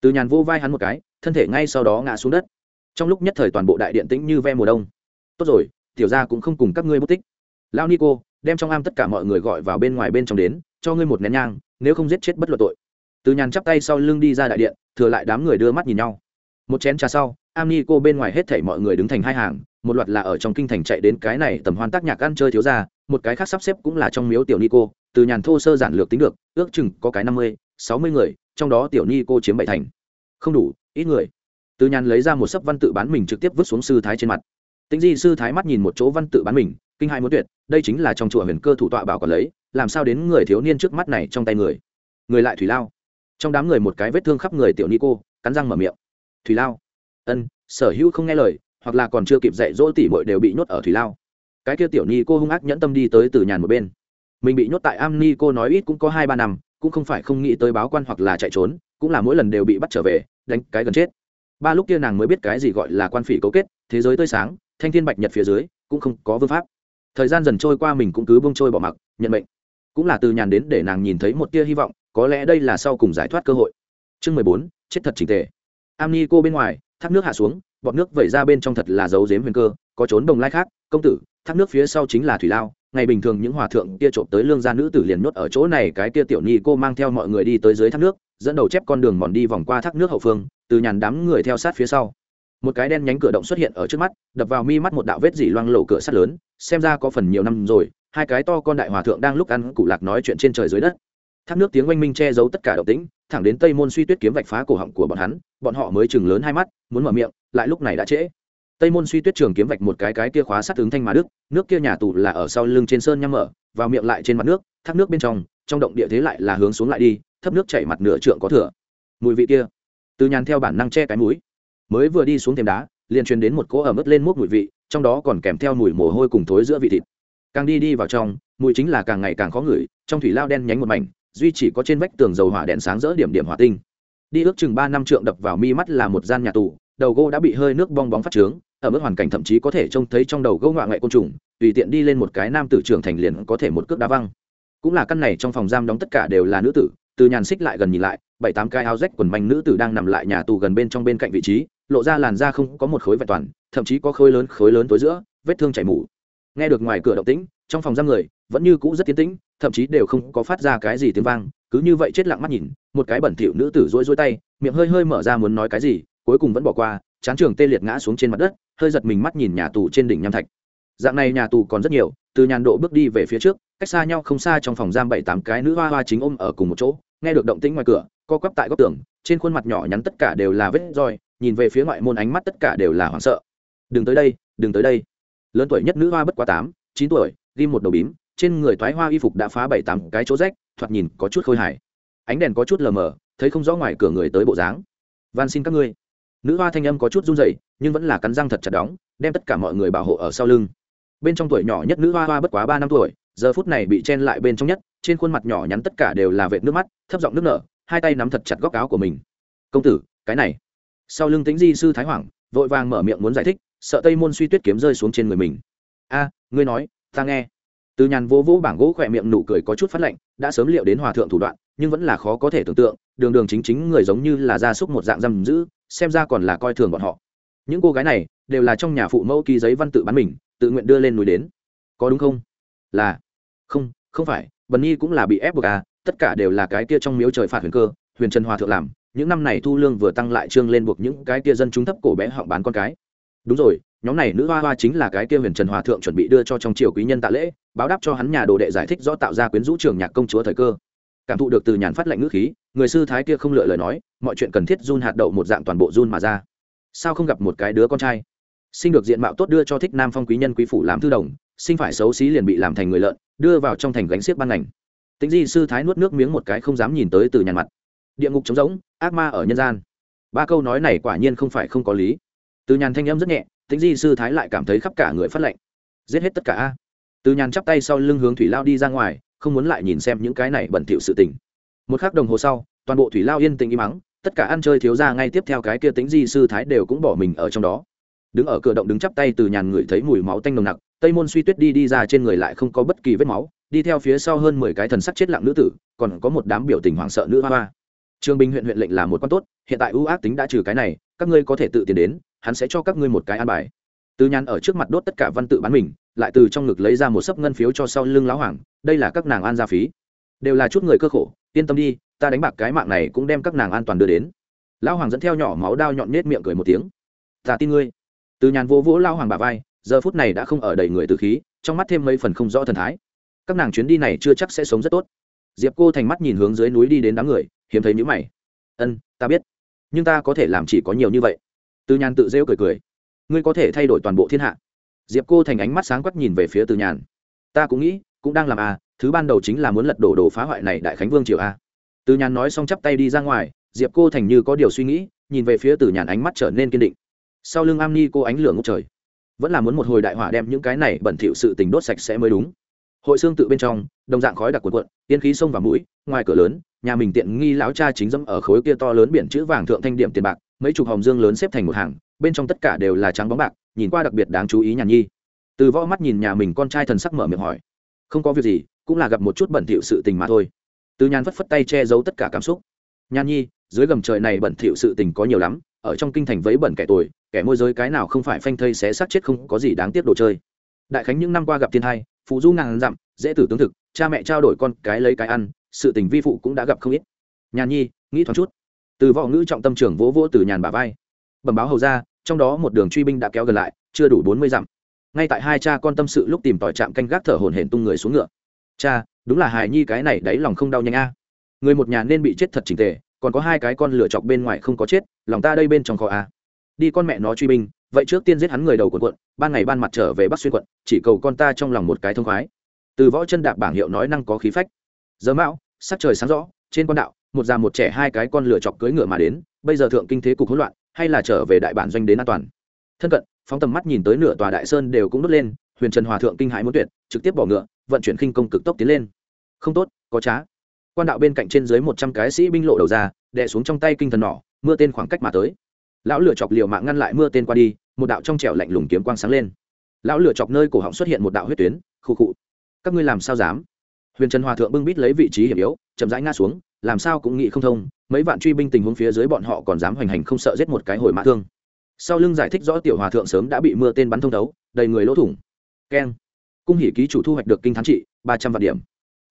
Từ nhàn vô vai hắn một cái, thân thể ngay sau đó ngã xuống đất. Trong lúc nhất thời toàn bộ đại điện tĩnh như ve mùa đông tốt rồi, tiểu gia cũng không cùng các ngươi mất tích. Lao nico đem trong am tất cả mọi người gọi vào bên ngoài bên trong đến, cho ngươi một nén nhang, nếu không giết chết bất luận tội. Từ nhàn chắp tay sau lưng đi ra đại điện, thừa lại đám người đưa mắt nhìn nhau. Một chén trà sau, am ni cô bên ngoài hết thảy mọi người đứng thành hai hàng, một loạt là ở trong kinh thành chạy đến cái này tầm hoan tác nhạc ăn chơi thiếu ra một cái khác sắp xếp cũng là trong miếu tiểu ni cô, từ nhàn thô sơ giản lược tính được, ước chừng có cái năm mươi, sáu mươi người, trong đó tiểu ni cô chiếm bảy thành. Không đủ, ít người. Từ nhàn lấy ra một sấp văn tự bán mình trực tiếp vứt xuống sư thái trên mặt tính di sư thái mắt nhìn một chỗ văn tự bán mình, kinh hai muốn tuyệt, đây chính là trong chùa huyền cơ thủ tọa bảo còn lấy, làm sao đến người thiếu niên trước mắt này trong tay người? Người lại thủy lao. Trong đám người một cái vết thương khắp người tiểu ni cô, cắn răng mở miệng. Thủy lao. Ân, sở hữu không nghe lời, hoặc là còn chưa kịp dạy dỗ tỉ mội đều bị nhốt ở thủy lao. Cái kia tiểu ni cô hung ác nhẫn tâm đi tới từ nhàn một bên. Mình bị nhốt tại am ni cô nói ít cũng có hai ba năm, cũng không phải không nghĩ tới báo quan hoặc là chạy trốn, cũng là mỗi lần đều bị bắt trở về, đánh cái gần chết. Ba lúc kia nàng mới biết cái gì gọi là quan phỉ cấu kết, thế giới tươi sáng thanh thiên bạch nhật phía dưới cũng không có vương pháp. Thời gian dần trôi qua mình cũng cứ bông trôi bỏ mặc, nhận mệnh. Cũng là từ nhàn đến để nàng nhìn thấy một tia hy vọng, có lẽ đây là sau cùng giải thoát cơ hội. Chương mười bốn, chết thật trình tề. Am ni cô bên ngoài, thác nước hạ xuống, bọt nước vẩy ra bên trong thật là dấu dếm huyền cơ, có trốn đồng lai khác, công tử, thác nước phía sau chính là thủy lao, ngày bình thường những hòa thượng kia trộm tới lương gia nữ tử liền nhốt ở chỗ này, cái kia tiểu ni cô mang theo mọi người đi tới dưới thác nước, dẫn đầu chép con đường mòn đi vòng qua thác nước hậu phương, từ nhàn đám người theo sát phía sau một cái đen nhánh cửa động xuất hiện ở trước mắt, đập vào mi mắt một đạo vết dỉ loang lộ cửa sắt lớn, xem ra có phần nhiều năm rồi, hai cái to con đại hòa thượng đang lúc ăn cụ lạc nói chuyện trên trời dưới đất. Thác nước tiếng oanh minh che giấu tất cả động tĩnh, thẳng đến tây môn suy tuyết kiếm vạch phá cổ họng của bọn hắn, bọn họ mới chừng lớn hai mắt, muốn mở miệng, lại lúc này đã trễ. Tây môn suy tuyết trường kiếm vạch một cái cái kia khóa sát tướng thanh mà đức, nước kia nhà tù là ở sau lưng trên sơn nhăm mở, vào miệng lại trên mặt nước, thác nước bên trong trong động địa thế lại là hướng xuống lại đi, thấp nước chảy mặt nửa trượng có thừa. Mùi vị kia. Từ nhàn theo bản năng che cái mũi mới vừa đi xuống thềm đá, liền truyền đến một cỗ ẩm ướt lên mốc mùi vị, trong đó còn kèm theo mùi mồ hôi cùng thối giữa vị thịt. Càng đi đi vào trong, mùi chính là càng ngày càng khó ngửi, trong thủy lao đen nhánh một mảnh, duy chỉ có trên vách tường dầu hỏa đèn sáng rỡ điểm điểm hỏa tinh. Đi ước chừng ba năm trượng đập vào mi mắt là một gian nhà tù, đầu gỗ đã bị hơi nước bong bóng phát trướng, ở mức hoàn cảnh thậm chí có thể trông thấy trong đầu gỗ ngoại ngoại côn trùng, tùy tiện đi lên một cái nam tử trưởng thành liền có thể một cước đá văng. Cũng là căn này trong phòng giam đóng tất cả đều là nữ tử, từ nhàn xích lại gần nhìn lại, bảy tám cái áo rách quần manh nữ tử đang nằm lại nhà tù gần bên trong bên cạnh vị trí lộ ra làn da không có một khối vẹn toàn, thậm chí có khối lớn khối lớn tối giữa, vết thương chảy mủ nghe được ngoài cửa động tĩnh, trong phòng giam người, vẫn như cũ rất tiến tĩnh, thậm chí đều không có phát ra cái gì tiếng vang, cứ như vậy chết lặng mắt nhìn, một cái bẩn thỉu nữ tử rối rối tay, miệng hơi hơi mở ra muốn nói cái gì, cuối cùng vẫn bỏ qua, chán trường tê liệt ngã xuống trên mặt đất, hơi giật mình mắt nhìn nhà tù trên đỉnh nham thạch. Dạng này nhà tù còn rất nhiều, từ nhàn độ bước đi về phía trước, cách xa nhau không xa trong phòng giam bảy tám cái nữ hoa hoa chính ôm ở cùng một chỗ, nghe được động tĩnh ngoài cửa co quắp tại góc tường, trên khuôn mặt nhỏ nhắn tất cả đều là vết roi, nhìn về phía ngoại môn ánh mắt tất cả đều là hoảng sợ. Đừng tới đây, đừng tới đây. Lớn tuổi nhất nữ hoa bất quá tám, chín tuổi ghi một đầu bím, trên người thoái hoa y phục đã phá bảy tám cái chỗ rách, thoạt nhìn có chút khôi hài. Ánh đèn có chút lờ mờ, thấy không rõ ngoài cửa người tới bộ dáng. Van xin các ngươi. Nữ hoa thanh âm có chút run rẩy, nhưng vẫn là cắn răng thật chặt đóng, đem tất cả mọi người bảo hộ ở sau lưng. Bên trong tuổi nhỏ nhất nữ hoa hoa bất quá ba năm tuổi, giờ phút này bị chen lại bên trong nhất, trên khuôn mặt nhỏ nhắn tất cả đều là vệt nước mắt, thấp giọng nước nở hai tay nắm thật chặt góc áo của mình. Công tử, cái này. Sau lưng tính di sư thái hoàng vội vàng mở miệng muốn giải thích, sợ tây môn suy tuyết kiếm rơi xuống trên người mình. A, ngươi nói, ta nghe. Từ nhàn vô vũ bảng gỗ khỏe miệng nụ cười có chút phát lạnh, đã sớm liệu đến hòa thượng thủ đoạn, nhưng vẫn là khó có thể tưởng tượng, đường đường chính chính người giống như là gia súc một dạng giam giữ, xem ra còn là coi thường bọn họ. Những cô gái này, đều là trong nhà phụ mẫu ký giấy văn tự bán mình, tự nguyện đưa lên núi đến. Có đúng không? Là. Không không phải, bần nhi cũng là bị ép buộc à tất cả đều là cái kia trong miếu trời phạt huyền cơ, huyền trần hòa thượng làm, những năm này thu lương vừa tăng lại trương lên buộc những cái kia dân chúng thấp cổ bé họng bán con cái. Đúng rồi, nhóm này nữ hoa hoa chính là cái kia huyền trần hòa thượng chuẩn bị đưa cho trong triều quý nhân tạ lễ, báo đáp cho hắn nhà đồ đệ giải thích rõ tạo ra quyến rũ trường nhạc công chúa thời cơ. Cảm thụ được từ nhàn phát lệnh ngữ khí, người sư thái kia không lựa lời nói, mọi chuyện cần thiết run hạt đậu một dạng toàn bộ run mà ra. Sao không gặp một cái đứa con trai? Sinh được diện mạo tốt đưa cho thích nam phong quý nhân quý phủ làm thư đồng, sinh phải xấu xí liền bị làm thành người lợn, đưa vào trong thành gánh xiếc ban ngành tính di sư thái nuốt nước miếng một cái không dám nhìn tới từ nhàn mặt. Địa ngục trống rỗng, ác ma ở nhân gian. Ba câu nói này quả nhiên không phải không có lý. Từ nhàn thanh âm rất nhẹ, tính di sư thái lại cảm thấy khắp cả người phát lệnh giết hết tất cả từ nhàn chắp tay sau lưng hướng thủy lao đi ra ngoài, không muốn lại nhìn xem những cái này bẩn thỉu sự tình. Một khắc đồng hồ sau, toàn bộ thủy lao yên tĩnh im mắng tất cả ăn chơi thiếu ra ngay tiếp theo cái kia tính di sư thái đều cũng bỏ mình ở trong đó. Đứng ở cửa động đứng chắp tay từ nhàn người thấy mùi máu tanh nồng nặc, tây môn suy tuyết đi đi ra trên người lại không có bất kỳ vết máu đi theo phía sau hơn mười cái thần sắc chết lặng nữ tử, còn có một đám biểu tình hoảng sợ nữ hoa hoa. Trương bình huyện huyện lệnh là một quan tốt, hiện tại ưu ác tính đã trừ cái này, các ngươi có thể tự tiến đến, hắn sẽ cho các ngươi một cái an bài. Từ nhàn ở trước mặt đốt tất cả văn tự bán mình, lại từ trong ngực lấy ra một sấp ngân phiếu cho sau lưng lão hoàng, đây là các nàng an gia phí. Đều là chút người cơ khổ, yên tâm đi, ta đánh bạc cái mạng này cũng đem các nàng an toàn đưa đến. Lão hoàng dẫn theo nhỏ máu đao nhọn nết miệng cười một tiếng. Ta tin ngươi. Từ nhàn vô vỗ lão hoàng bà vai, giờ phút này đã không ở đầy người từ khí, trong mắt thêm mấy phần không rõ thần thái các nàng chuyến đi này chưa chắc sẽ sống rất tốt. Diệp cô thành mắt nhìn hướng dưới núi đi đến đám người hiếm thấy nhữ mày. Ân ta biết nhưng ta có thể làm chỉ có nhiều như vậy. Từ nhàn tự rêu cười cười. Ngươi có thể thay đổi toàn bộ thiên hạ. Diệp cô thành ánh mắt sáng quắc nhìn về phía từ nhàn. Ta cũng nghĩ cũng đang làm a à, thứ ban đầu chính là muốn lật đổ đồ phá hoại này đại khánh vương triều a à. từ nhàn nói xong chắp tay đi ra ngoài diệp cô thành như có điều suy nghĩ nhìn về phía từ nhàn ánh mắt trở nên kiên định. Sau lưng am ni cô ánh lửa ngốc trời. Vẫn là muốn một hồi đại hỏa đem những cái này bẩn thỉu sự tình đốt sạch sẽ mới đúng hội xương tự bên trong, đồng dạng khói đặc cuộn cuộn, tiên khí sông và mũi, ngoài cửa lớn, nhà mình tiện nghi lão cha chính dẫm ở khối kia to lớn biển chữ vàng thượng thanh điểm tiền bạc, mấy chục hòm dương lớn xếp thành một hàng, bên trong tất cả đều là trắng bóng bạc, nhìn qua đặc biệt đáng chú ý nhàn nhi. Từ võ mắt nhìn nhà mình con trai thần sắc mở miệng hỏi. Không có việc gì, cũng là gặp một chút bẩn thỉu sự tình mà thôi. Từ nhàn phất phất tay che giấu tất cả cảm xúc. Nhàn nhi, dưới gầm trời này bẩn thỉu sự tình có nhiều lắm, ở trong kinh thành vấy bẩn kẻ tuổi kẻ môi giới cái nào không phải phanh thây xé xác chết không có gì đáng tiếc đồ chơi. Đại khánh những năm qua gặp thiên hai phụ du ngàn dặm, dễ tử tướng thực, cha mẹ trao đổi con cái lấy cái ăn, sự tình vi phụ cũng đã gặp không ít. Nhàn nhi, nghĩ thoáng chút. Từ võ ngữ trọng tâm trưởng vỗ vỗ từ nhàn bà vai. Bẩm báo hầu ra, trong đó một đường truy binh đã kéo gần lại, chưa đủ bốn mươi dặm. Ngay tại hai cha con tâm sự lúc tìm tỏi trạm canh gác thở hổn hển tung người xuống ngựa. Cha, đúng là hài nhi cái này đáy lòng không đau nhanh a. Người một nhà nên bị chết thật trình tề, còn có hai cái con lửa chọc bên ngoài không có chết, lòng ta đây bên trong kho a. Đi con mẹ nó truy binh vậy trước tiên giết hắn người đầu quần quận, ban ngày ban mặt trở về bắc xuyên quận, chỉ cầu con ta trong lòng một cái thông khoái. Từ võ chân đạp bảng hiệu nói năng có khí phách. Giờ mão, sắc trời sáng rõ, trên quan đạo, một già một trẻ hai cái con lửa chọc cưỡi ngựa mà đến, bây giờ thượng kinh thế cục hỗn loạn, hay là trở về đại bản doanh đến an toàn. Thân cận, phóng tầm mắt nhìn tới nửa tòa đại sơn đều cũng đốt lên, huyền trần hòa thượng kinh hãi muốn tuyệt, trực tiếp bỏ ngựa, vận chuyển khinh công cực tốc tiến lên. Không tốt, có trá. Quan đạo bên cạnh trên dưới một trăm cái sĩ binh lộ đầu ra, đè xuống trong tay kinh thần nỏ, mưa tên khoảng cách mà tới lão lửa chọc liều mạng ngăn lại mưa tên qua đi, một đạo trong trẻo lạnh lùng kiếm quang sáng lên. Lão lửa chọc nơi cổ họng xuất hiện một đạo huyết tuyến khu cụ các ngươi làm sao dám? Huyền trần hòa thượng bưng bít lấy vị trí hiểm yếu, chậm rãi ngã xuống, làm sao cũng nghĩ không thông, mấy vạn truy binh tình huống phía dưới bọn họ còn dám hoành hành không sợ giết một cái hồi mã thương. Sau lưng giải thích rõ tiểu hòa thượng sớm đã bị mưa tên bắn thông đấu, đầy người lỗ thủng. Keng. Cung hỉ ký chủ thu hoạch được kinh thắng trị, ba trăm vạn điểm.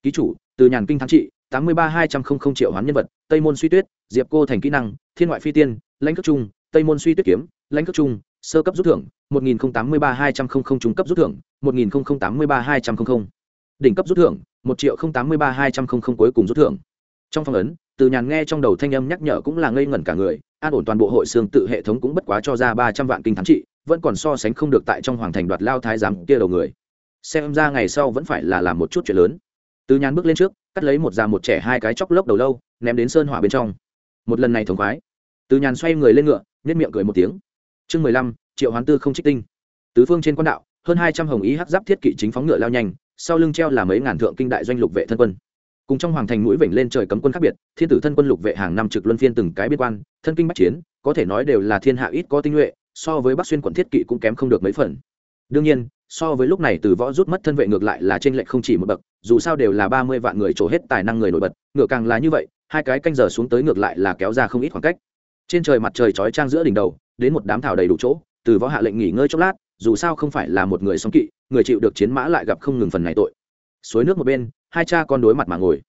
Ký chủ, từ nhàn kinh thắng trị, tám mươi ba hai trăm linh triệu hoán nhân vật, tây môn suy tuyết, diệp cô thành kỹ năng, thiên ngoại phi tiên, lãnh cấp trung tây môn suy tuyết kiếm, lãnh cấp trung, sơ cấp rút thưởng, một nghìn tám mươi ba hai trăm linh trung cấp rút thưởng, một nghìn tám mươi ba hai trăm linh đỉnh cấp rút thưởng, một triệu tám mươi ba hai trăm linh cuối cùng rút thưởng. Trong phong ấn, từ nhàn nghe trong đầu thanh âm nhắc nhở cũng là ngây ngẩn cả người, an ổn toàn bộ hội xương tự hệ thống cũng bất quá cho ra ba trăm vạn kinh thắng trị, vẫn còn so sánh không được tại trong hoàng thành đoạt lao thái giám kia đầu người. Xem ra ngày sau vẫn phải là làm một chút chuyện lớn. Từ nhàn bước lên trước, cắt lấy một già một trẻ hai cái chóc lốc đầu lâu, ném đến sơn hỏa bên trong. Một lần này thống khoái. Từ nhàn xoay người lên ngựa nét miệng cười một tiếng. Chương mười lăm, triệu hoán tư không trích tinh. Tứ phương trên quan đạo, hơn hai trăm hồng ý hắc giáp thiết kỵ chính phóng ngựa lao nhanh, sau lưng treo là mấy ngàn thượng kinh đại doanh lục vệ thân quân. Cùng trong hoàng thành mũi vểnh lên trời cấm quân khác biệt, thiên tử thân quân lục vệ hàng năm trực luân phiên từng cái biên quan, thân kinh bắc chiến, có thể nói đều là thiên hạ ít có tinh nhuệ, so với bắc xuyên quận thiết kỵ cũng kém không được mấy phần. Đương nhiên, so với lúc này từ võ rút mất thân vệ ngược lại là trên lệch không chỉ một bậc, dù sao đều là ba mươi vạn người trổ hết tài năng người nổi bật, ngựa càng là như vậy, hai cái canh giờ xuống tới ngược lại là kéo ra không ít khoảng cách trên trời mặt trời chói trang giữa đỉnh đầu, đến một đám thảo đầy đủ chỗ, từ võ hạ lệnh nghỉ ngơi chốc lát, dù sao không phải là một người song kỵ, người chịu được chiến mã lại gặp không ngừng phần này tội. Suối nước một bên, hai cha con đối mặt mà ngồi.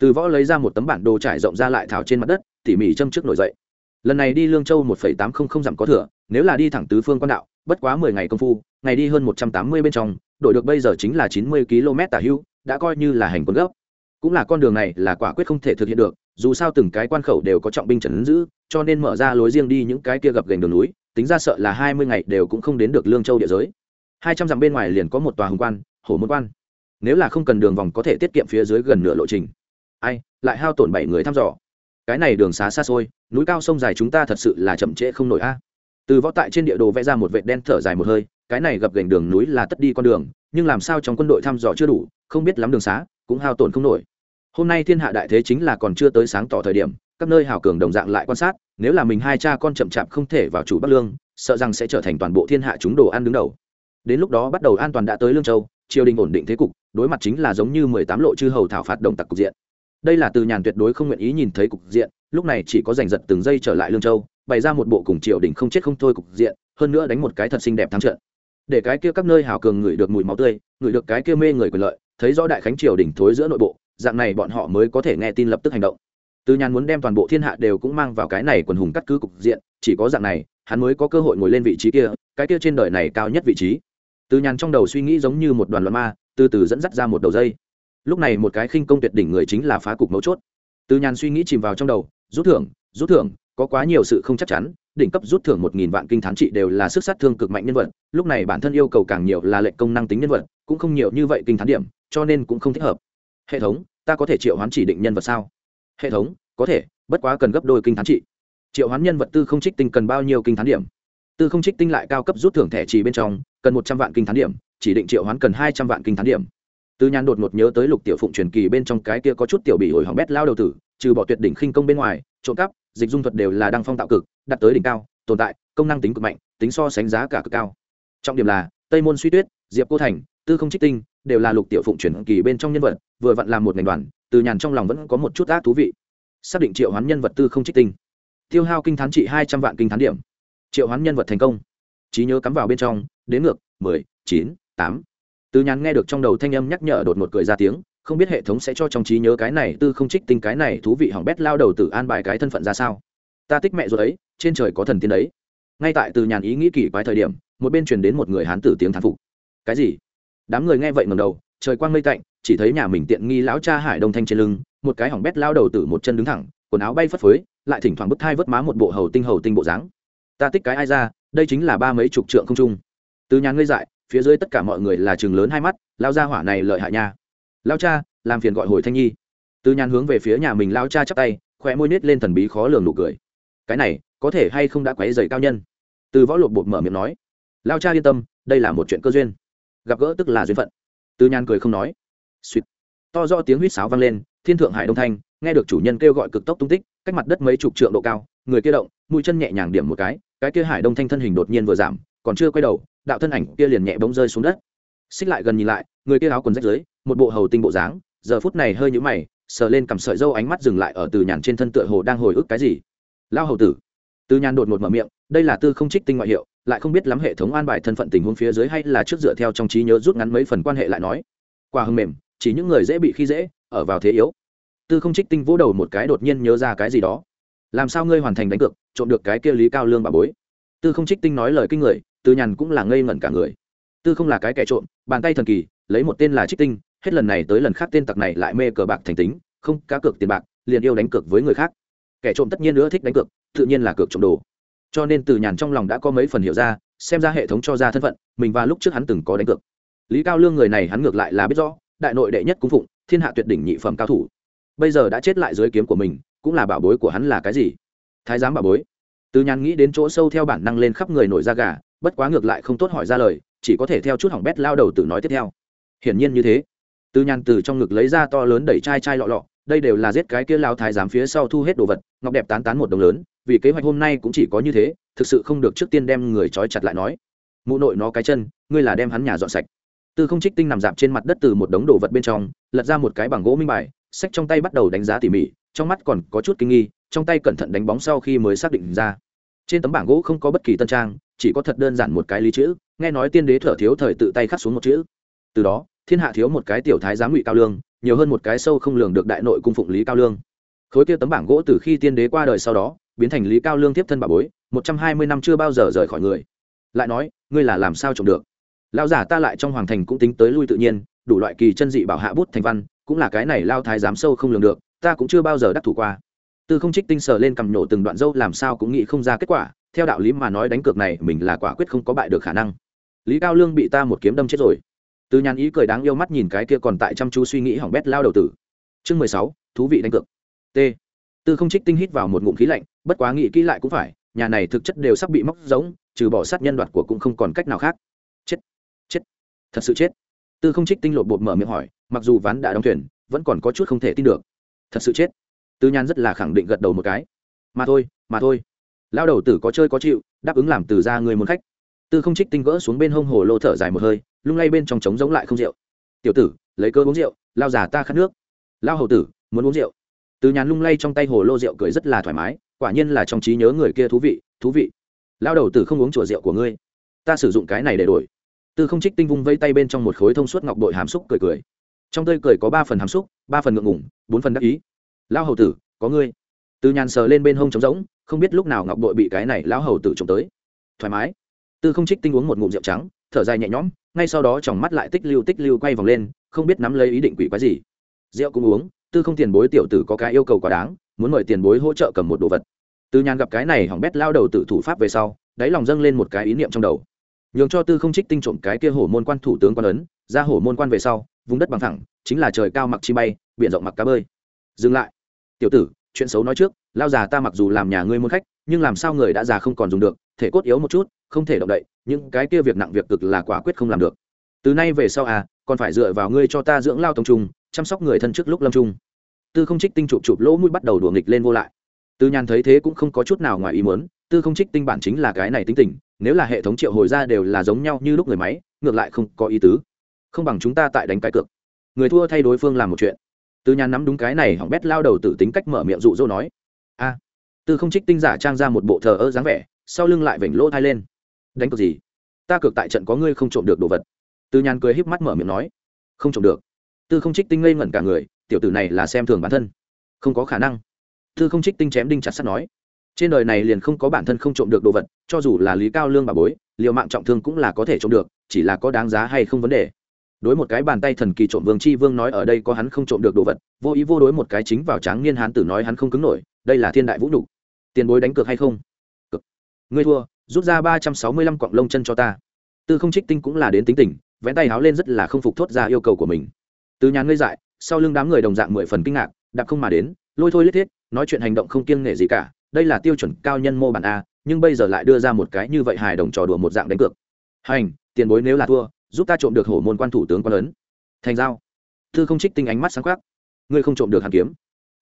Từ võ lấy ra một tấm bản đồ trải rộng ra lại thảo trên mặt đất, tỉ mỉ châm trước nổi dậy. Lần này đi lương châu một phẩy tám không không dặm có thừa, nếu là đi thẳng tứ phương quan đạo, bất quá mười ngày công phu, ngày đi hơn một trăm tám mươi bên trong, đổi được bây giờ chính là chín mươi km tả hưu, đã coi như là hành quân gốc. Cũng là con đường này là quả quyết không thể thực hiện được dù sao từng cái quan khẩu đều có trọng binh trần giữ, cho nên mở ra lối riêng đi những cái kia gập gành đường núi, tính ra sợ là hai mươi ngày đều cũng không đến được lương châu địa giới. Hai trăm dặm bên ngoài liền có một tòa hùng quan hổ môn quan. Nếu là không cần đường vòng có thể tiết kiệm phía dưới gần nửa lộ trình. Ai, lại hao tổn bảy người thăm dò. Cái này đường xá xa xôi, núi cao sông dài chúng ta thật sự là chậm trễ không nổi a. Từ võ tại trên địa đồ vẽ ra một vệt đen thở dài một hơi, cái này gập gành đường núi là tất đi con đường, nhưng làm sao trong quân đội thăm dò chưa đủ, không biết lắm đường xá, cũng hao tổn không nổi hôm nay thiên hạ đại thế chính là còn chưa tới sáng tỏ thời điểm, các nơi hào cường đồng dạng lại quan sát, nếu là mình hai cha con chậm chạp không thể vào chủ bắc lương, sợ rằng sẽ trở thành toàn bộ thiên hạ chúng đồ ăn đứng đầu. Đến lúc đó bắt đầu an toàn đã tới lương châu, triều đình ổn định thế cục, đối mặt chính là giống như mười tám lộ chư hầu thảo phạt đồng tặc cục diện. Đây là từ nhàn tuyệt đối không nguyện ý nhìn thấy cục diện, lúc này chỉ có giành giật từng giây trở lại lương châu, bày ra một bộ cùng triều đình không chết không thôi cục diện, hơn nữa đánh một cái thật xinh đẹp thắng trận. Để cái kia các nơi hào cường ngửi được mùi máu tươi, ngửi được cái kia mê người quyền lợi, thấy rõ đại khánh triều đình thối giữa nội bộ dạng này bọn họ mới có thể nghe tin lập tức hành động. Từ nhàn muốn đem toàn bộ thiên hạ đều cũng mang vào cái này quần hùng cắt cứ cục diện, chỉ có dạng này, hắn mới có cơ hội ngồi lên vị trí kia, cái kia trên đời này cao nhất vị trí. Từ nhàn trong đầu suy nghĩ giống như một đoàn loạn ma, từ từ dẫn dắt ra một đầu dây. Lúc này một cái khinh công tuyệt đỉnh người chính là phá cục mấu chốt. Từ nhàn suy nghĩ chìm vào trong đầu, rút thưởng rút thưởng, có quá nhiều sự không chắc chắn, đỉnh cấp rút thưởng một nghìn vạn kinh thán trị đều là sức sát thương cực mạnh nhân vật, lúc này bản thân yêu cầu càng nhiều là lệnh công năng tính nhân vật, cũng không nhiều như vậy kinh thán điểm, cho nên cũng không thích hợp hệ thống, ta có thể triệu hoán chỉ định nhân vật sao? Hệ thống, có thể, bất quá cần gấp đôi kinh thán trị. Triệu hoán nhân vật tư không trích tinh cần bao nhiêu kinh thán điểm? Tư không trích tinh lại cao cấp rút thưởng thẻ trì bên trong, cần một trăm vạn kinh thán điểm, chỉ định triệu hoán cần hai trăm vạn kinh thán điểm. Tư nhàn đột ngột nhớ tới lục tiểu phụng truyền kỳ bên trong cái kia có chút tiểu bị hồi hỏng bét lao đầu tử, trừ bỏ tuyệt đỉnh khinh công bên ngoài, trộm cắp, dịch dung thuật đều là đăng phong tạo cực đặt tới đỉnh cao, tồn tại, công năng tính cực mạnh, tính so sánh giá cả cực cao. Trọng điểm là, tây môn suy tuyết, diệp cô thành tư không trích tinh, đều là lục tiểu phụng chuyển kỳ bên trong nhân vật, vừa vặn làm một ngành đoàn, từ nhàn trong lòng vẫn có một chút ác thú vị. Xác định triệu hoán nhân vật tư không trích tinh. Tiêu hao kinh thán trị hai trăm vạn kinh thán điểm. Triệu hoán nhân vật thành công. Trí nhớ cắm vào bên trong, đến ngược, mười, chín, tám. Từ nhàn nghe được trong đầu thanh âm nhắc nhở đột một cười ra tiếng, không biết hệ thống sẽ cho trong trí nhớ cái này tư không trích tinh cái này thú vị hỏng bét lao đầu tử an bài cái thân phận ra sao. Ta tích mẹ rồi ấy, trên trời có thần tiên đấy. Ngay tại từ nhàn ý nghĩ kỳ quái thời điểm, một bên truyền đến một người hán tử tiếng thán phục. Cái gì? Đám người nghe vậy ngầm đầu, trời quang mây tạnh, chỉ thấy nhà mình tiện nghi lão cha hải đông thanh trên lưng, một cái hỏng bét lao đầu từ một chân đứng thẳng, quần áo bay phất phới, lại thỉnh thoảng bứt thai vớt má một bộ hầu tinh hầu tinh bộ dáng. Ta tích cái ai ra, đây chính là ba mấy chục trượng không trung. Từ nhà ngươi dại, phía dưới tất cả mọi người là chừng lớn hai mắt lao ra hỏa này lợi hại nha. Lao cha, làm phiền gọi hồi thanh nhi. Từ nhàn hướng về phía nhà mình lao cha chắp tay khỏe môi nết lên thần bí khó lường nụ cười. Cái này, có thể hay không đã quấy dày cao nhân? Từ võ lột bột mở miệng nói. Lao cha yên tâm, đây là một chuyện cơ duyên gặp gỡ tức là duyên phận. Tư Nhan cười không nói. Suýt. To do tiếng huýt sáo vang lên, thiên thượng hải đông thanh, nghe được chủ nhân kêu gọi cực tốc tung tích, cách mặt đất mấy chục trượng độ cao, người kia động, mũi chân nhẹ nhàng điểm một cái cái kia hải đông thanh thân hình đột nhiên vừa giảm, còn chưa quay đầu, đạo thân ảnh kia liền nhẹ bỗng rơi xuống đất. Xích lại gần nhìn lại, người kia áo quần rách dưới một bộ hầu tinh bộ dáng, giờ phút này hơi nhũ mày, sờ lên cầm sợi dâu ánh mắt dừng lại ở từ nhàn trên thân tựa hồ đang hồi ức cái gì. Lao hầu tử. Từ nhàn đột ngột mở miệng đây là tư không trích tinh ngoại hiệu, lại không biết lắm hệ thống an bài thân phận tình huống phía dưới hay là trước dựa theo trong trí nhớ rút ngắn mấy phần quan hệ lại nói. Qua hưng mềm, chỉ những người dễ bị khi dễ, ở vào thế yếu. Tư không trích tinh vỗ đầu một cái đột nhiên nhớ ra cái gì đó. Làm sao ngươi hoàn thành đánh cược, trộm được cái kia lý cao lương bà bối? Tư không trích tinh nói lời kinh người, tư nhàn cũng là ngây ngẩn cả người. Tư không là cái kẻ trộm, bàn tay thần kỳ, lấy một tên là trích tinh, hết lần này tới lần khác tên tặc này lại mê cờ bạc thành tính, không cá cược tiền bạc, liền yêu đánh cược với người khác. Kẻ trộm tất nhiên nữa thích đánh cược, tự nhiên là cược trộm đồ cho nên từ nhàn trong lòng đã có mấy phần hiểu ra, xem ra hệ thống cho ra thân phận, mình và lúc trước hắn từng có đánh cược. Lý cao lương người này hắn ngược lại là biết rõ, đại nội đệ nhất cung phụng, thiên hạ tuyệt đỉnh nhị phẩm cao thủ. Bây giờ đã chết lại dưới kiếm của mình, cũng là bảo bối của hắn là cái gì? Thái giám bảo bối. Từ nhàn nghĩ đến chỗ sâu theo bản năng lên khắp người nổi da gà, bất quá ngược lại không tốt hỏi ra lời, chỉ có thể theo chút hỏng bét lao đầu tự nói tiếp theo. Hiển nhiên như thế. Từ nhàn từ trong ngực lấy ra to lớn đẩy chai chai lọ lọ, đây đều là giết cái kia lao thái giám phía sau thu hết đồ vật, ngọc đẹp tán tán một đồng lớn vì kế hoạch hôm nay cũng chỉ có như thế, thực sự không được trước tiên đem người trói chặt lại nói. Mụ nội nó cái chân, ngươi là đem hắn nhà dọn sạch. Tư không trích tinh nằm dạp trên mặt đất từ một đống đồ vật bên trong, lật ra một cái bằng gỗ minh bài, sách trong tay bắt đầu đánh giá tỉ mỉ, trong mắt còn có chút kinh nghi, trong tay cẩn thận đánh bóng sau khi mới xác định ra. Trên tấm bảng gỗ không có bất kỳ tân trang, chỉ có thật đơn giản một cái lý chữ, nghe nói tiên đế thở thiếu thời tự tay khắc xuống một chữ. Từ đó, thiên hạ thiếu một cái tiểu thái giám ngụy cao lương, nhiều hơn một cái sâu không lường được đại nội cung phụng lý cao lương. Khối kia tấm bảng gỗ từ khi tiên đế qua đời sau đó biến thành lý cao lương tiếp thân bà bối, một trăm hai mươi năm chưa bao giờ rời khỏi người. Lại nói, ngươi là làm sao trồng được? Lao giả ta lại trong hoàng thành cũng tính tới lui tự nhiên, đủ loại kỳ chân dị bảo hạ bút thành văn, cũng là cái này lao thái giám sâu không lường được, ta cũng chưa bao giờ đắc thủ qua. Tư không trích tinh sờ lên cầm nhổ từng đoạn dâu làm sao cũng nghĩ không ra kết quả, theo đạo lý mà nói đánh cược này mình là quả quyết không có bại được khả năng. Lý cao lương bị ta một kiếm đâm chết rồi. Từ nhàn ý cười đáng yêu mắt nhìn cái kia còn tại chăm chú suy nghĩ hỏng bét lao đầu tử. Chương mười sáu, thú vị đánh cược. T. Tư không trích tinh hít vào một ngụm khí lạnh bất quá nghĩ kỹ lại cũng phải, nhà này thực chất đều sắp bị móc giống trừ bỏ sát nhân đoạt của cũng không còn cách nào khác. Chết chết, thật sự chết. Tư không trích tinh lột bột mở miệng hỏi, mặc dù ván đã đóng thuyền, vẫn còn có chút không thể tin được. Thật sự chết. Tư nhan rất là khẳng định gật đầu một cái. Mà thôi mà thôi. Lao đầu tử có chơi có chịu, đáp ứng làm từ ra người muốn khách. Tư không trích tinh gỡ xuống bên hông hồ lô thở dài một hơi, lung lay bên trong trống giống lại không rượu. Tiểu tử, lấy cơ uống rượu, lao già ta khát nước. Lao hầu tử, muốn uống rượu từ nhàn lung lay trong tay hồ lô rượu cười rất là thoải mái, quả nhiên là trong trí nhớ người kia thú vị thú vị. Lao đầu tử không uống chùa rượu của ngươi, ta sử dụng cái này để đổi. Tư không trích tinh vung vây tay bên trong một khối thông suốt ngọc bội hàm xúc cười cười. Trong tơi cười có ba phần hàm xúc, ba phần ngượng ngủng bốn phần đắc ý. Lao hầu tử, có ngươi. Từ nhàn sờ lên bên hông trống rỗng, không biết lúc nào ngọc bội bị cái này lão hầu tử trộm tới. Thoải mái. Tư không trích tinh uống một ngụm rượu trắng, thở dài nhẹ nhõm, ngay sau đó tròng mắt lại tích lưu tích lưu quay vòng lên, không biết nắm lấy ý định quỷ quái gì. Rượu cũng uống tư không tiền bối tiểu tử có cái yêu cầu quá đáng, muốn mời tiền bối hỗ trợ cầm một đồ vật. Tư nhàn gặp cái này hỏng bét lao đầu tự thủ pháp về sau, đáy lòng dâng lên một cái ý niệm trong đầu. Nhường cho tư không trích tinh trộm cái kia hổ môn quan thủ tướng quan ấn, ra hổ môn quan về sau, vùng đất bằng thẳng chính là trời cao mặc chi bay, biển rộng mặc cá bơi. Dừng lại. Tiểu tử, chuyện xấu nói trước, lao già ta mặc dù làm nhà ngươi môn khách, nhưng làm sao người đã già không còn dùng được, thể cốt yếu một chút, không thể động đậy, những cái kia việc nặng việc cực là quả quyết không làm được. Từ nay về sau à còn phải dựa vào ngươi cho ta dưỡng lao tông trung chăm sóc người thân trước lúc lâm trung tư không trích tinh chụp chụp lỗ mũi bắt đầu đùa nghịch lên vô lại. Tư nhàn thấy thế cũng không có chút nào ngoài ý muốn, tư không trích tinh bản chính là cái này tính tình, nếu là hệ thống triệu hồi ra đều là giống nhau như lúc người máy, ngược lại không có ý tứ. Không bằng chúng ta tại đánh cái cược. Người thua thay đối phương làm một chuyện. Tư nhàn nắm đúng cái này hỏng bét lao đầu tự tính cách mở miệng dụ dỗ nói. A. Tư không trích tinh giả trang ra một bộ thờ ơ dáng vẻ, sau lưng lại vểnh lỗ thai lên. Đánh cược gì? Ta cược tại trận có ngươi không trộm được đồ vật. Tư nhàn cười híp mắt mở miệng nói. Không trộm được tư không trích tinh ngây ngẩn cả người, tiểu tử này là xem thường bản thân. Không có khả năng. Tư không trích tinh chém đinh chặt sắt nói, trên đời này liền không có bản thân không trộm được đồ vật, cho dù là lý cao lương bà bối liệu mạng trọng thương cũng là có thể trộm được, chỉ là có đáng giá hay không vấn đề. Đối một cái bàn tay thần kỳ trộm vương chi vương nói ở đây có hắn không trộm được đồ vật, vô ý vô đối một cái chính vào tráng niên hán tử nói hắn không cứng nổi, đây là thiên đại vũ nhục. Tiền bối đánh cược hay không? Cực ngươi thua, rút ra ba trăm sáu mươi lăm quặng lông chân cho ta. Tư không trích tinh cũng là đến tính tình vẽ tay háo lên rất là không phục thốt ra yêu cầu của mình từ nhàn ngây dại, sau lưng đám người đồng dạng mười phần kinh ngạc, đạp không mà đến, lôi thôi lết thiết, nói chuyện hành động không kiêng nể gì cả, đây là tiêu chuẩn cao nhân mô bản a, nhưng bây giờ lại đưa ra một cái như vậy hài đồng trò đùa một dạng đánh cược. Hành, tiền bối nếu là thua, giúp ta trộm được hổ môn quan thủ tướng quan lớn. Thành giao. Tư không trích tinh ánh mắt sáng khoác ngươi không trộm được hàn kiếm.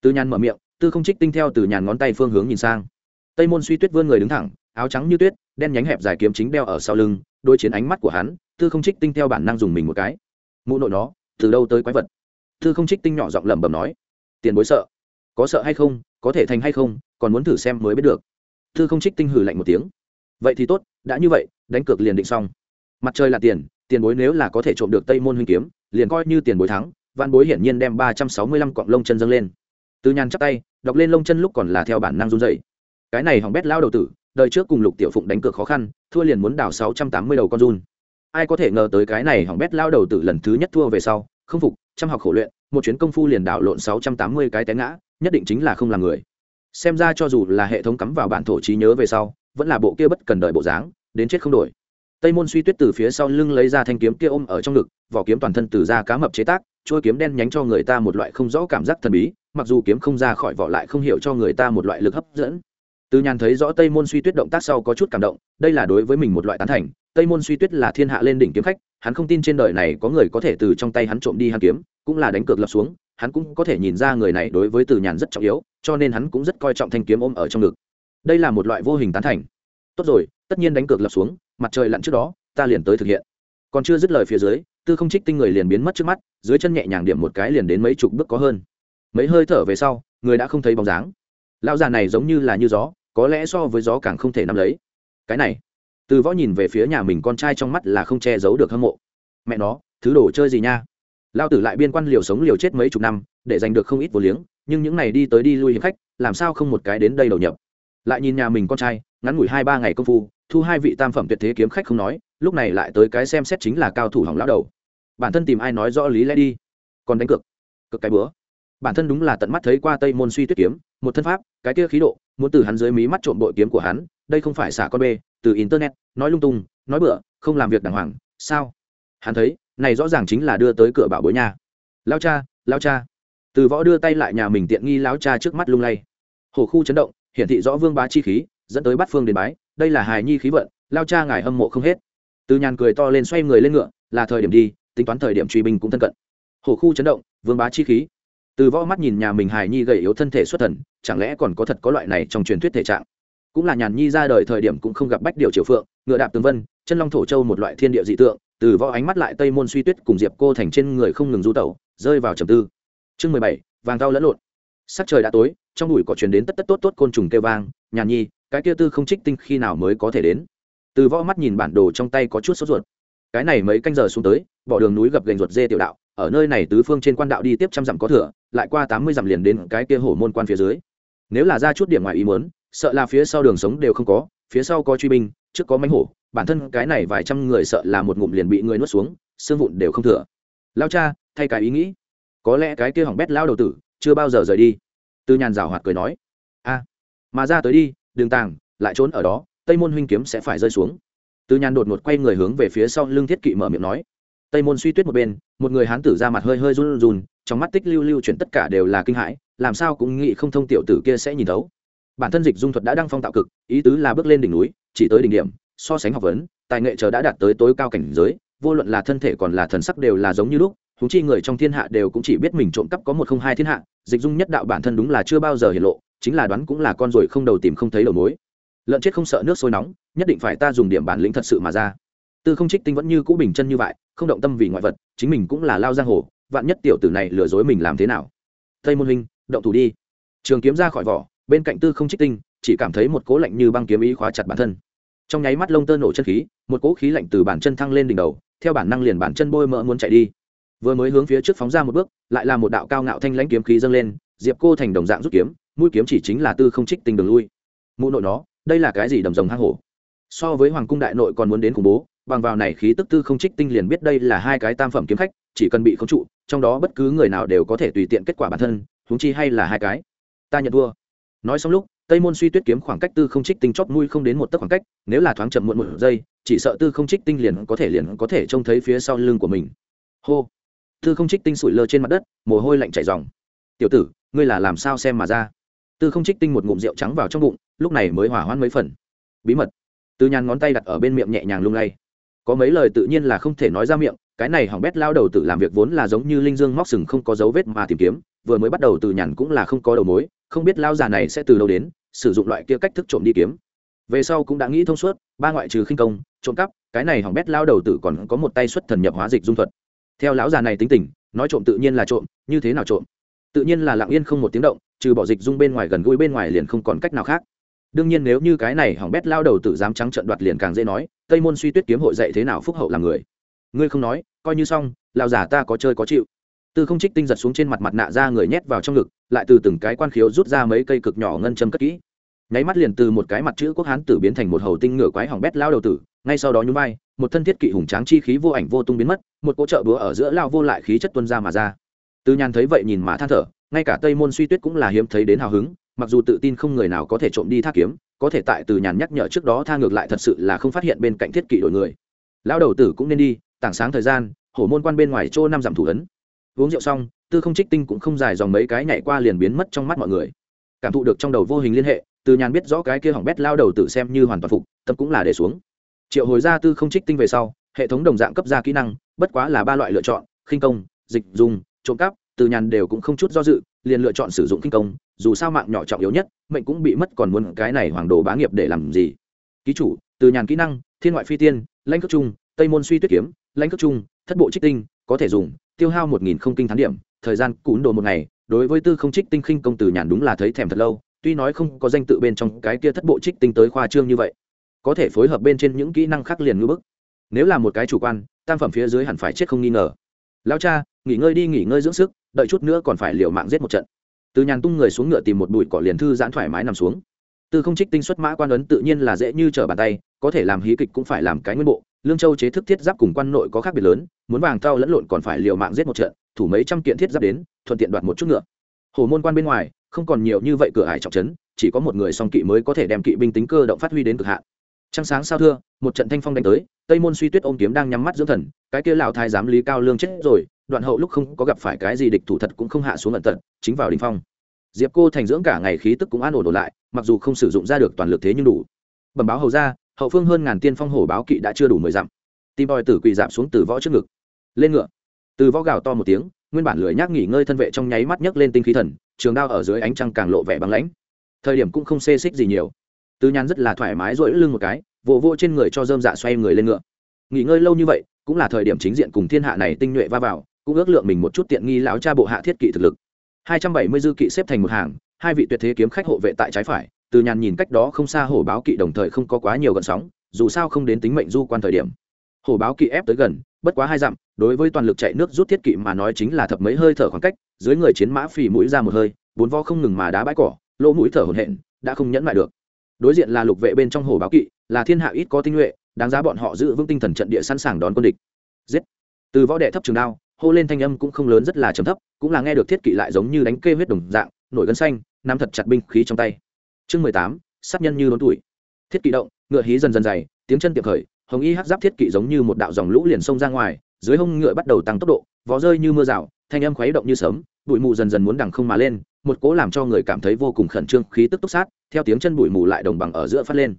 Từ nhàn mở miệng, tư không trích tinh theo từ nhàn ngón tay phương hướng nhìn sang. Tây môn suy tuyết vươn người đứng thẳng, áo trắng như tuyết, đen nhánh hẹp dài kiếm chính đeo ở sau lưng đôi chiến ánh mắt của hắn, tư không trích tinh theo bản năng dùng mình một cái. Mụ nội nó từ đâu tới quái vật? Thư không trích tinh nhỏ giọng lẩm bẩm nói. Tiền bối sợ. Có sợ hay không, có thể thành hay không, còn muốn thử xem mới biết được. Thư không trích tinh hử lạnh một tiếng. Vậy thì tốt, đã như vậy, đánh cược liền định xong. Mặt trời là tiền tiền bối nếu là có thể trộm được tây môn huynh kiếm, liền coi như tiền bối thắng văn bối hiển nhiên đem ba trăm sáu mươi lăm cọng lông chân dâng lên. Từ nhàn chắp tay, đọc lên lông chân lúc còn là theo bản năng run dày cái này hỏng bét lao đầu tử, đời trước cùng lục tiểu phụng đánh cược khó khăn, thua liền muốn đào sáu trăm tám mươi đầu con run ai có thể ngờ tới cái này hỏng bét lao đầu tử lần thứ nhất thua về sau, không phục, chăm học khổ luyện, một chuyến công phu liền đảo lộn sáu trăm tám mươi cái té ngã, nhất định chính là không làm người. Xem ra cho dù là hệ thống cắm vào bản thổ trí nhớ về sau, vẫn là bộ kia bất cần đợi bộ dáng, đến chết không đổi. Tây môn suy tuyết từ phía sau lưng lấy ra thanh kiếm kia ôm ở trong ngực, vỏ kiếm toàn thân từ da cá mập chế tác trôi kiếm đen nhánh cho người ta một loại không rõ cảm giác thần bí, mặc dù kiếm không ra khỏi vỏ lại không hiểu cho người ta một loại lực hấp dẫn. Từ nhàn thấy rõ tây môn suy tuyết động tác sau có chút cảm động, đây là đối với mình một loại tán thành tây môn suy tuyết là thiên hạ lên đỉnh kiếm khách, hắn không tin trên đời này có người có thể từ trong tay hắn trộm đi hắn kiếm, cũng là đánh cược lập xuống, hắn cũng có thể nhìn ra người này đối với từ nhàn rất trọng yếu, cho nên hắn cũng rất coi trọng thanh kiếm ôm ở trong ngực. Đây là một loại vô hình tán thành. Tốt rồi, tất nhiên đánh cược lập xuống, mặt trời lặn trước đó, ta liền tới thực hiện. Còn chưa dứt lời phía dưới, tư không trích tinh người liền biến mất trước mắt, dưới chân nhẹ nhàng điểm một cái liền đến mấy chục bước có hơn. Mấy hơi thở về sau, người đã không thấy bóng dáng. Lão già này giống như là như gió, có lẽ so với gió càng không thể nắm lấy. Cái này từ võ nhìn về phía nhà mình con trai trong mắt là không che giấu được hâm mộ. Mẹ nó, thứ đồ chơi gì nha? Lao tử lại biên quan liều sống liều chết mấy chục năm, để giành được không ít vô liếng, nhưng những này đi tới đi lui hiếm khách, làm sao không một cái đến đây đầu nhập? Lại nhìn nhà mình con trai, ngắn ngủi hai ba ngày công phu, thu hai vị tam phẩm tuyệt thế kiếm khách không nói, lúc này lại tới cái xem xét chính là cao thủ hỏng lão đầu. Bản thân tìm ai nói rõ lý lẽ đi. Còn đánh cược. Cực cái bữa. Bản thân đúng là tận mắt thấy qua tây môn suy tuyết kiếm, một thân pháp, cái kia khí độ, muốn từ hắn dưới mí mắt trộm bội kiếm của hắn, đây không phải xả con bê từ internet, nói lung tung, nói bựa không làm việc đàng hoàng, sao? Hắn thấy, này rõ ràng chính là đưa tới cửa bảo bối nhà lao cha lao cha. Từ võ đưa tay lại nhà mình tiện nghi lao cha trước mắt lung lay. Hồ khu chấn động, hiển thị rõ vương bá chi khí, dẫn tới bắt phương đến bái, đây là hài nhi khí vận lao cha ngài hâm mộ không hết. Từ nhàn cười to lên xoay người lên ngựa, là thời điểm đi, tính toán thời điểm truy binh cũng thân cận. Hồ khu chấn động, vương bá chi khí. Từ võ mắt nhìn nhà mình hài nhi gầy yếu thân thể xuất thần, chẳng lẽ còn có thật có loại này trong truyền thuyết thể trạng? Cũng là nhàn nhi ra đời thời điểm cũng không gặp bách điều triều phượng, ngựa đạp tường vân, chân long thổ châu một loại thiên địa dị tượng, từ võ ánh mắt lại tây môn suy tuyết cùng diệp cô thành trên người không ngừng du tẩu, rơi vào trầm tư. Chương mười bảy, vàng thau lẫn lộn. Sắc trời đã tối, trong đùi có chuyển đến tất tất tốt tốt côn trùng kêu vang, nhàn nhi, cái kia tư không trích tinh khi nào mới có thể đến? Từ võ mắt nhìn bản đồ trong tay có chút sốt ruột. Cái này mấy canh giờ xuống tới, bỏ đường núi gập gành ruột dê tiểu đạo, ở nơi này tứ phương trên quan đạo đi tiếp trăm dặm có thừa lại qua tám mươi dặm liền đến cái kia hổ môn quan phía dưới. Nếu là ra chút điểm ngoài ý muốn sợ là phía sau đường sống đều không có, phía sau có truy binh, trước có mánh hổ, bản thân cái này vài trăm người sợ là một ngụm liền bị người nuốt xuống, xương vụn đều không thừa. Lao cha, thay cái ý nghĩ. Có lẽ cái kia hỏng bét lao đầu tử, chưa bao giờ rời đi. Tư nhàn rào hoạt cười nói. A, mà ra tới đi, đường tàng, lại trốn ở đó, tây môn huynh kiếm sẽ phải rơi xuống. Tư nhàn đột ngột quay người hướng về phía sau lưng thiết kỵ mở miệng nói. Tây môn suy tuyết một bên, một người hán tử ra mặt hơi hơi run run, trong mắt tích lưu lưu chuyển tất cả đều là kinh hãi, làm sao cũng nghĩ không thông tiểu tử kia sẽ nhìn thấu bản thân dịch dung thuật đã đăng phong tạo cực, ý tứ là bước lên đỉnh núi, chỉ tới đỉnh điểm, so sánh học vấn, tài nghệ chờ đã đạt tới tối cao cảnh giới, vô luận là thân thể còn là thần sắc đều là giống như lúc húng chi người trong thiên hạ đều cũng chỉ biết mình trộm cắp có một không hai thiên hạ, dịch dung nhất đạo bản thân đúng là chưa bao giờ hiện lộ, chính là đoán cũng là con rồi không đầu tìm không thấy đầu mối. Lợn chết không sợ nước sôi nóng, nhất định phải ta dùng điểm bản lĩnh thật sự mà ra. Tư không trích tinh vẫn như cũ bình chân như vậy, không động tâm vì ngoại vật, chính mình cũng là lao giang hồ, vạn nhất tiểu tử này lừa dối mình làm thế nào? Tây môn huynh động thủ đi. Trường kiếm ra khỏi vỏ bên cạnh tư không trích tinh, chỉ cảm thấy một cố lạnh như băng kiếm ý khóa chặt bản thân. Trong nháy mắt lông tơ nổ chân khí, một cỗ khí lạnh từ bản chân thăng lên đỉnh đầu, theo bản năng liền bản chân bôi mỡ muốn chạy đi. Vừa mới hướng phía trước phóng ra một bước, lại là một đạo cao ngạo thanh lãnh kiếm khí dâng lên, diệp cô thành đồng dạng rút kiếm, mũi kiếm chỉ chính là tư không trích tinh đường lui. Mụ nội nó, đây là cái gì đầm rồng hang hổ? So với hoàng cung đại nội còn muốn đến khủng bố, bằng vào này khí tức tư không trích tinh liền biết đây là hai cái tam phẩm kiếm khách, chỉ cần bị khống trụ, trong đó bất cứ người nào đều có thể tùy tiện kết quả bản thân, huống chi hay là hai cái. Ta nhận thua nói xong lúc, tây môn suy tuyết kiếm khoảng cách tư không trích tinh chót mũi không đến một tấc khoảng cách, nếu là thoáng chậm muộn một giây, chỉ sợ tư không trích tinh liền có thể liền có thể trông thấy phía sau lưng của mình. Hô! Tư không trích tinh sủi lơ trên mặt đất, mồ hôi lạnh chảy dòng tiểu tử, ngươi là làm sao xem mà ra? Tư không trích tinh một ngụm rượu trắng vào trong bụng, lúc này mới hỏa hoãn mấy phần. Bí mật. Tư nhàn ngón tay đặt ở bên miệng nhẹ nhàng lung lay. Có mấy lời tự nhiên là không thể nói ra miệng, cái này hỏng bét lao đầu tự làm việc vốn là giống như linh dương móc sừng không có dấu vết mà tìm kiếm vừa mới bắt đầu từ nhàn cũng là không có đầu mối, không biết lao già này sẽ từ đâu đến, sử dụng loại kia cách thức trộm đi kiếm. Về sau cũng đã nghĩ thông suốt, ba ngoại trừ khinh công, trộm cắp, cái này hỏng bét lao đầu tử còn có một tay xuất thần nhập hóa dịch dung thuật. Theo lão già này tính tình, nói trộm tự nhiên là trộm, như thế nào trộm? Tự nhiên là lặng yên không một tiếng động, trừ bỏ dịch dung bên ngoài gần gũi bên ngoài liền không còn cách nào khác. Đương nhiên nếu như cái này hỏng bét lao đầu tự dám trắng trận đoạt liền càng dễ nói, tây môn suy tuyết kiếm hội dạy thế nào phúc hậu làm người. Ngươi không nói, coi như xong lao giả ta có chơi có chịu. Từ không trích tinh giật xuống trên mặt mặt nạ ra người nhét vào trong ngực, lại từ từng cái quan khiếu rút ra mấy cây cực nhỏ ngân châm cất kỹ. Nháy mắt liền từ một cái mặt chữ quốc hán tử biến thành một hầu tinh ngựa quái hỏng bét lao đầu tử, ngay sau đó nhún vai, một thân thiết kỵ hùng tráng chi khí vô ảnh vô tung biến mất, một cỗ trợ búa ở giữa lao vô lại khí chất tuân ra mà ra. Từ nhàn thấy vậy nhìn mà than thở, ngay cả tây môn suy tuyết cũng là hiếm thấy đến hào hứng, mặc dù tự tin không người nào có thể trộm đi tha kiếm, có thể tại từ nhàn nhắc nhở trước đó tha ngược lại thật sự là không phát hiện bên cạnh thiết kỵ đổi người. Lão đầu tử cũng nên đi, tảng sáng thời gian, hổ môn quan bên ngoài chỗ năm dặm thủ ấn uống rượu xong, tư không trích tinh cũng không dài dòng mấy cái nhảy qua liền biến mất trong mắt mọi người. Cảm thụ được trong đầu vô hình liên hệ, từ nhàn biết rõ cái kia hỏng bét lao đầu tự xem như hoàn toàn phục, tâm cũng là để xuống. Triệu hồi ra tư không trích tinh về sau, hệ thống đồng dạng cấp ra kỹ năng, bất quá là ba loại lựa chọn, khinh công, dịch dùng, trộm cắp, từ nhàn đều cũng không chút do dự, liền lựa chọn sử dụng kinh công, dù sao mạng nhỏ trọng yếu nhất, mệnh cũng bị mất còn muốn cái này hoàng đồ bá nghiệp để làm gì. Ký chủ, từ nhàn kỹ năng, thiên ngoại phi tiên, lãnh cước trung, tây môn suy tuyết kiếm, lãnh cước trung, thất bộ trích tinh, có thể dùng tiêu hao một nghìn không kinh thắng điểm, thời gian cún đồ một ngày, đối với tư không trích tinh khinh công tử nhàn đúng là thấy thèm thật lâu, tuy nói không có danh tự bên trong cái kia thất bộ trích tinh tới khoa trương như vậy, có thể phối hợp bên trên những kỹ năng khác liền ngưỡng bức. Nếu là một cái chủ quan, tam phẩm phía dưới hẳn phải chết không nghi ngờ. Lao cha, nghỉ ngơi đi, nghỉ ngơi dưỡng sức, đợi chút nữa còn phải liều mạng giết một trận. Từ nhàn tung người xuống ngựa tìm một bụi cỏ liền thư giãn thoải mái nằm xuống từ không trích tinh xuất mã quan ấn tự nhiên là dễ như trở bàn tay, có thể làm hí kịch cũng phải làm cái nguyên bộ. Lương châu chế thức thiết giáp cùng quan nội có khác biệt lớn, muốn vàng thao lẫn lộn còn phải liều mạng giết một trận, thủ mấy trăm kiện thiết giáp đến, thuận tiện đoạt một chút ngựa. Hồ môn quan bên ngoài, không còn nhiều như vậy cửa ải trọng trấn, chỉ có một người song kỵ mới có thể đem kỵ binh tính cơ động phát huy đến cực hạn. Trăng sáng sao thưa, một trận thanh phong đánh tới, tây môn suy tuyết ôm kiếm đang nhắm mắt dưỡng thần, cái kia lão thái giám lý cao lương chết rồi, đoạn hậu lúc không có gặp phải cái gì địch thủ thật cũng không hạ xuống ẩn tận, chính vào đỉnh phong diệp cô thành dưỡng cả ngày khí tức cũng an ổn ổn lại, mặc dù không sử dụng ra được toàn lực thế nhưng đủ. Bẩm báo hầu ra hậu phương hơn ngàn tiên phong hổ báo kỵ đã chưa đủ mười dặm. Tim bòi tử quỳ giảm xuống từ võ trước ngực. Lên ngựa. Từ võ gào to một tiếng, nguyên bản lười nhác nghỉ ngơi thân vệ trong nháy mắt nhấc lên tinh khí thần, trường đao ở dưới ánh trăng càng lộ vẻ băng lãnh. Thời điểm cũng không xê xích gì nhiều. Từ nhàn rất là thoải mái rỗi lưng một cái, vỗ vỗ trên người cho dơm dạ xoay người lên ngựa. Nghỉ ngơi lâu như vậy, cũng là thời điểm chính diện cùng thiên hạ này tinh nhuệ va vào, cũng ước lượng mình một chút tiện nghi lão cha bộ hạ thiết kỵ thực lực hai trăm bảy mươi dư kỵ xếp thành một hàng, hai vị tuyệt thế kiếm khách hộ vệ tại trái phải, từ nhàn nhìn cách đó không xa hổ báo kỵ đồng thời không có quá nhiều gần sóng, dù sao không đến tính mệnh du quan thời điểm. Hổ báo kỵ ép tới gần, bất quá hai dặm, đối với toàn lực chạy nước rút thiết kỵ mà nói chính là thập mấy hơi thở khoảng cách, dưới người chiến mã phì mũi ra một hơi, bốn vo không ngừng mà đá bãi cỏ, lỗ mũi thở hổn hển, đã không nhẫn lại được. Đối diện là lục vệ bên trong hổ báo kỵ, là thiên hạ ít có tinh nhuệ, đáng giá bọn họ giữ vững tinh thần trận địa sẵn sàng đón quân địch. Giết! Từ võ đệ thấp trường đao hô lên thanh âm cũng không lớn rất là trầm thấp, cũng là nghe được thiết kỵ lại giống như đánh kê huyết đồng dạng, nổi gân xanh, nắm thật chặt binh khí trong tay. Chương mười tám, sát nhân như đốn tuổi. Thiết kỵ động, ngựa hí dần dần dày, tiếng chân tiệp khởi, hồng y hắc giáp thiết kỵ giống như một đạo dòng lũ liền xông ra ngoài, dưới hông ngựa bắt đầu tăng tốc độ, vó rơi như mưa rào, thanh âm khuấy động như sớm bụi mù dần dần muốn đằng không mà lên, một cố làm cho người cảm thấy vô cùng khẩn trương, khí tức túc sát, theo tiếng chân bụi mù lại đồng bằng ở giữa phát lên.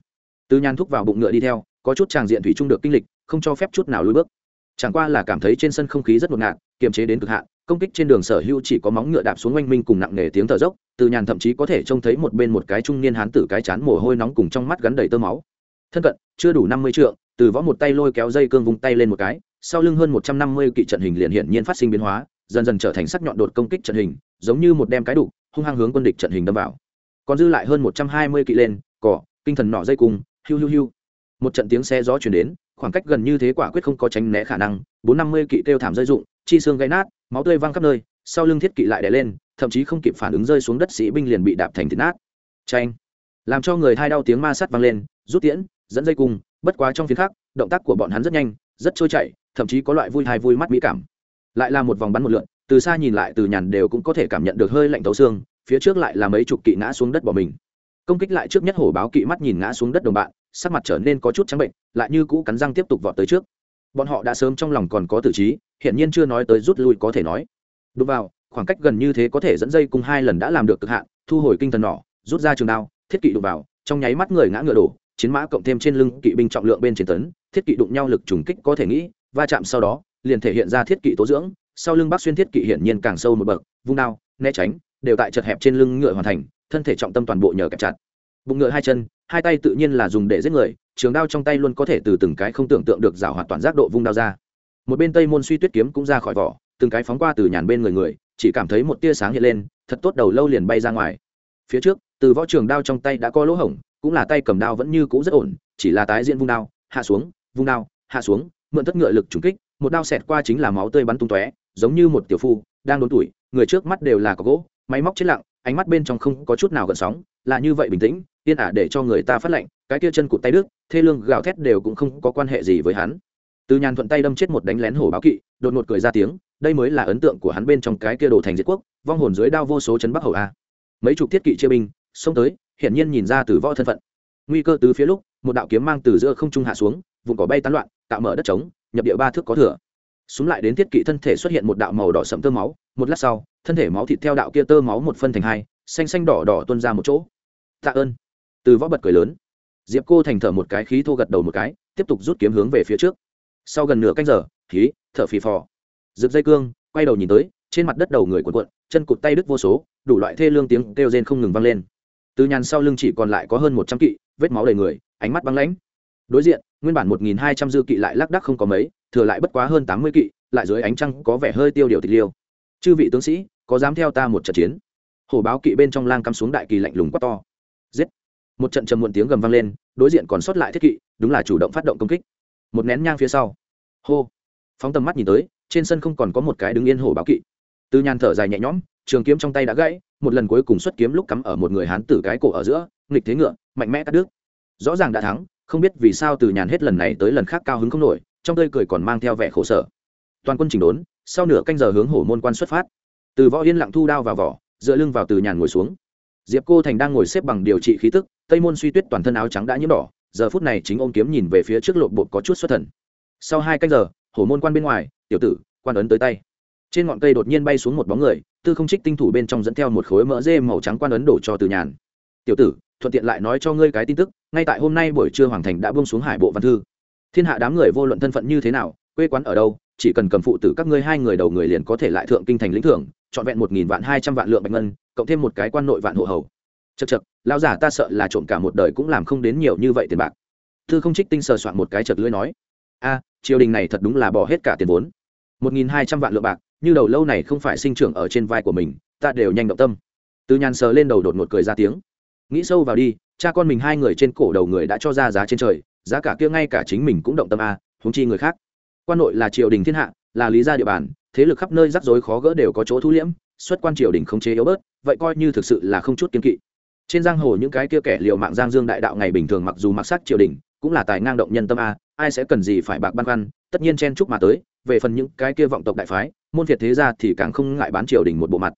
Từ nhàn thúc vào bụng ngựa đi theo, có chút tràng diện thủy trung được kinh lịch, không cho phép chút nào lùi bước chẳng qua là cảm thấy trên sân không khí rất ngột ngạt, kiềm chế đến cực hạn, công kích trên đường sở hữu chỉ có móng ngựa đạp xuống oanh minh cùng nặng nề tiếng thở dốc, từ nhàn thậm chí có thể trông thấy một bên một cái trung niên hán tử cái chán mồ hôi nóng cùng trong mắt gắn đầy tơ máu. Thân cận, chưa đủ năm mươi trượng, từ võ một tay lôi kéo dây cương vung tay lên một cái, sau lưng hơn một trăm năm mươi kỵ trận hình liền hiển nhiên phát sinh biến hóa, dần dần trở thành sắc nhọn đột công kích trận hình, giống như một đem cái đục, hung hăng hướng quân địch trận hình đâm vào. Còn dư lại hơn một trăm hai mươi kỵ lên, cỏ, kinh thần nọ dây cung, hiu hiu hiu. Một trận tiếng xe gió chuyển đến khoảng cách gần như thế quả quyết không có tránh né khả năng, bốn năm mươi kỵ kêu thảm rơi dụng chi xương gãy nát, máu tươi văng khắp nơi, sau lưng thiết kỵ lại đè lên, thậm chí không kịp phản ứng rơi xuống đất sĩ binh liền bị đạp thành thịt nát. Tranh làm cho người hai đau tiếng ma sắt vang lên, rút tiễn, dẫn dây cung, bất quá trong phiến khác động tác của bọn hắn rất nhanh, rất trôi chảy, thậm chí có loại vui hay vui mắt mỹ cảm. Lại là một vòng bắn một lượn, từ xa nhìn lại từ nhàn đều cũng có thể cảm nhận được hơi lạnh tấu xương, phía trước lại là mấy chục kỵ ngã xuống đất bỏ mình. Công kích lại trước nhất hổ báo kỵ mắt nhìn ngã xuống đất đồng bạn sắc mặt trở nên có chút trắng bệnh, lại như cũ cắn răng tiếp tục vọt tới trước. Bọn họ đã sớm trong lòng còn có tử trí hiện nhiên chưa nói tới rút lui có thể nói. Đụng vào, khoảng cách gần như thế có thể dẫn dây cùng hai lần đã làm được cực hạn, thu hồi kinh thần nỏ, rút ra trường đao, thiết kỵ đụng vào, trong nháy mắt người ngã ngựa đổ, chiến mã cộng thêm trên lưng kỵ binh trọng lượng bên trên tấn, thiết kỵ đụng nhau lực trùng kích có thể nghĩ, va chạm sau đó, liền thể hiện ra thiết kỵ tố dưỡng, sau lưng bác xuyên thiết kỵ hiển nhiên càng sâu một bậc, vung đao, né tránh, đều tại chật hẹp trên lưng ngựa hoàn thành, thân thể trọng tâm toàn bộ nhờ kẹp chặt. Bụng ngựa hai chân hai tay tự nhiên là dùng để giết người, trường đao trong tay luôn có thể từ từng cái không tưởng tượng được rào hoạt toàn giác độ vung đao ra. Một bên tây môn suy tuyết kiếm cũng ra khỏi vỏ, từng cái phóng qua từ nhàn bên người người, chỉ cảm thấy một tia sáng hiện lên, thật tốt đầu lâu liền bay ra ngoài. Phía trước, từ võ trường đao trong tay đã có lỗ hổng, cũng là tay cầm đao vẫn như cũ rất ổn, chỉ là tái diễn vung đao, hạ xuống, vung đao, hạ xuống, mượn tất ngựa lực trúng kích, một đao xẹt qua chính là máu tươi bắn tung tóe, giống như một tiểu phu, đang đốn tuổi, người trước mắt đều là có gỗ, máy móc chết lặng, ánh mắt bên trong không có chút nào gợn sóng, là như vậy bình tĩnh yên ả để cho người ta phát lệnh, cái kia chân cụt tay đức, thê lương gào thét đều cũng không có quan hệ gì với hắn. Từ nhàn thuận tay đâm chết một đánh lén hổ báo kỵ, đột ngột cười ra tiếng, đây mới là ấn tượng của hắn bên trong cái kia đồ thành diệt quốc, vong hồn dưới đao vô số chấn bắc hầu a. Mấy chục thiết kỵ chia binh, xông tới, hiển nhiên nhìn ra từ võ thân phận. Nguy cơ từ phía lúc, một đạo kiếm mang từ giữa không trung hạ xuống vùng cỏ bay tán loạn, tạo mở đất trống, nhập địa ba thước có thừa. Xuống lại đến thiết kỵ thân thể xuất hiện một đạo màu đỏ sẫm tơ máu, một lát sau, thân thể máu thịt theo đạo kia tơ máu một phân thành hai, xanh xanh đỏ đỏ tuôn ra một chỗ. Tạ ơn từ võ bật cười lớn. Diệp cô thành thở một cái khí thô gật đầu một cái, tiếp tục rút kiếm hướng về phía trước. Sau gần nửa canh giờ, khí, thở phì phò. Rực dây cương, quay đầu nhìn tới, trên mặt đất đầu người cuộn cuộn, chân cụt tay đứt vô số, đủ loại thê lương tiếng kêu rên không ngừng vang lên. Từ nhàn sau lưng chỉ còn lại có hơn một trăm kỵ, vết máu đầy người, ánh mắt băng lãnh. Đối diện, nguyên bản một nghìn hai trăm dư kỵ lại lác đắc không có mấy, thừa lại bất quá hơn tám mươi kỵ, lại dưới ánh trăng có vẻ hơi tiêu điều tịch liêu. Chư vị tướng sĩ, có dám theo ta một trận chiến? Hổ báo kỵ bên trong lang cắm xuống đại kỳ lạnh lùng quát to một trận trầm muộn tiếng gầm vang lên, đối diện còn sót lại thiết kỵ, đúng là chủ động phát động công kích. Một nén nhang phía sau, hô, phóng tầm mắt nhìn tới, trên sân không còn có một cái đứng yên hổ báo kỵ. Từ nhàn thở dài nhẹ nhõm, trường kiếm trong tay đã gãy, một lần cuối cùng xuất kiếm lúc cắm ở một người hán tử cái cổ ở giữa, nghịch thế ngựa, mạnh mẽ cắt đứt. Rõ ràng đã thắng, không biết vì sao từ nhàn hết lần này tới lần khác cao hứng không nổi, trong tươi cười còn mang theo vẻ khổ sở. Toàn quân chỉnh đốn, sau nửa canh giờ hướng hổ môn quan xuất phát. Từ võ yên lặng thu đao vào vỏ, dựa lưng vào từ nhàn ngồi xuống diệp cô thành đang ngồi xếp bằng điều trị khí tức, tây môn suy tuyết toàn thân áo trắng đã nhiễm đỏ, giờ phút này chính ôm kiếm nhìn về phía trước lộ bột có chút xuất thần. Sau hai canh giờ, hổ môn quan bên ngoài, tiểu tử, quan ấn tới tay. Trên ngọn cây đột nhiên bay xuống một bóng người, tư không trích tinh thủ bên trong dẫn theo một khối mỡ dê màu trắng quan ấn đổ cho từ nhàn. Tiểu tử, thuận tiện lại nói cho ngươi cái tin tức, ngay tại hôm nay buổi trưa hoàng thành đã buông xuống hải bộ văn thư. Thiên hạ đám người vô luận thân phận như thế nào, quê quán ở đâu chỉ cần cầm phụ tử các ngươi hai người đầu người liền có thể lại thượng kinh thành lĩnh thưởng, trọn vẹn một nghìn vạn hai trăm vạn lượng bạch ngân, cộng thêm một cái quan nội vạn hộ hầu. Chật chật lao giả ta sợ là trộm cả một đời cũng làm không đến nhiều như vậy tiền bạc. Thư không trích tinh sờ soạn một cái chật lưỡi nói, a, triều đình này thật đúng là bỏ hết cả tiền vốn. Một nghìn hai trăm vạn lượng bạc, như đầu lâu này không phải sinh trưởng ở trên vai của mình, ta đều nhanh động tâm. Từ nhàn sờ lên đầu đột ngột cười ra tiếng, nghĩ sâu vào đi, cha con mình hai người trên cổ đầu người đã cho ra giá trên trời, giá cả kia ngay cả chính mình cũng động tâm a, huống chi người khác quan nội là triều đình thiên hạ, là lý gia địa bàn, thế lực khắp nơi rắc rối khó gỡ đều có chỗ thu liễm, xuất quan triều đình không chế yếu bớt, vậy coi như thực sự là không chút kiên kỵ. Trên giang hồ những cái kia kẻ liều mạng giang dương đại đạo ngày bình thường mặc dù mặc sắc triều đình, cũng là tài ngang động nhân tâm a, ai sẽ cần gì phải bạc băn khoăn, tất nhiên chen chúc mà tới, về phần những cái kia vọng tộc đại phái, môn thiệt thế ra thì càng không ngại bán triều đình một bộ mặt.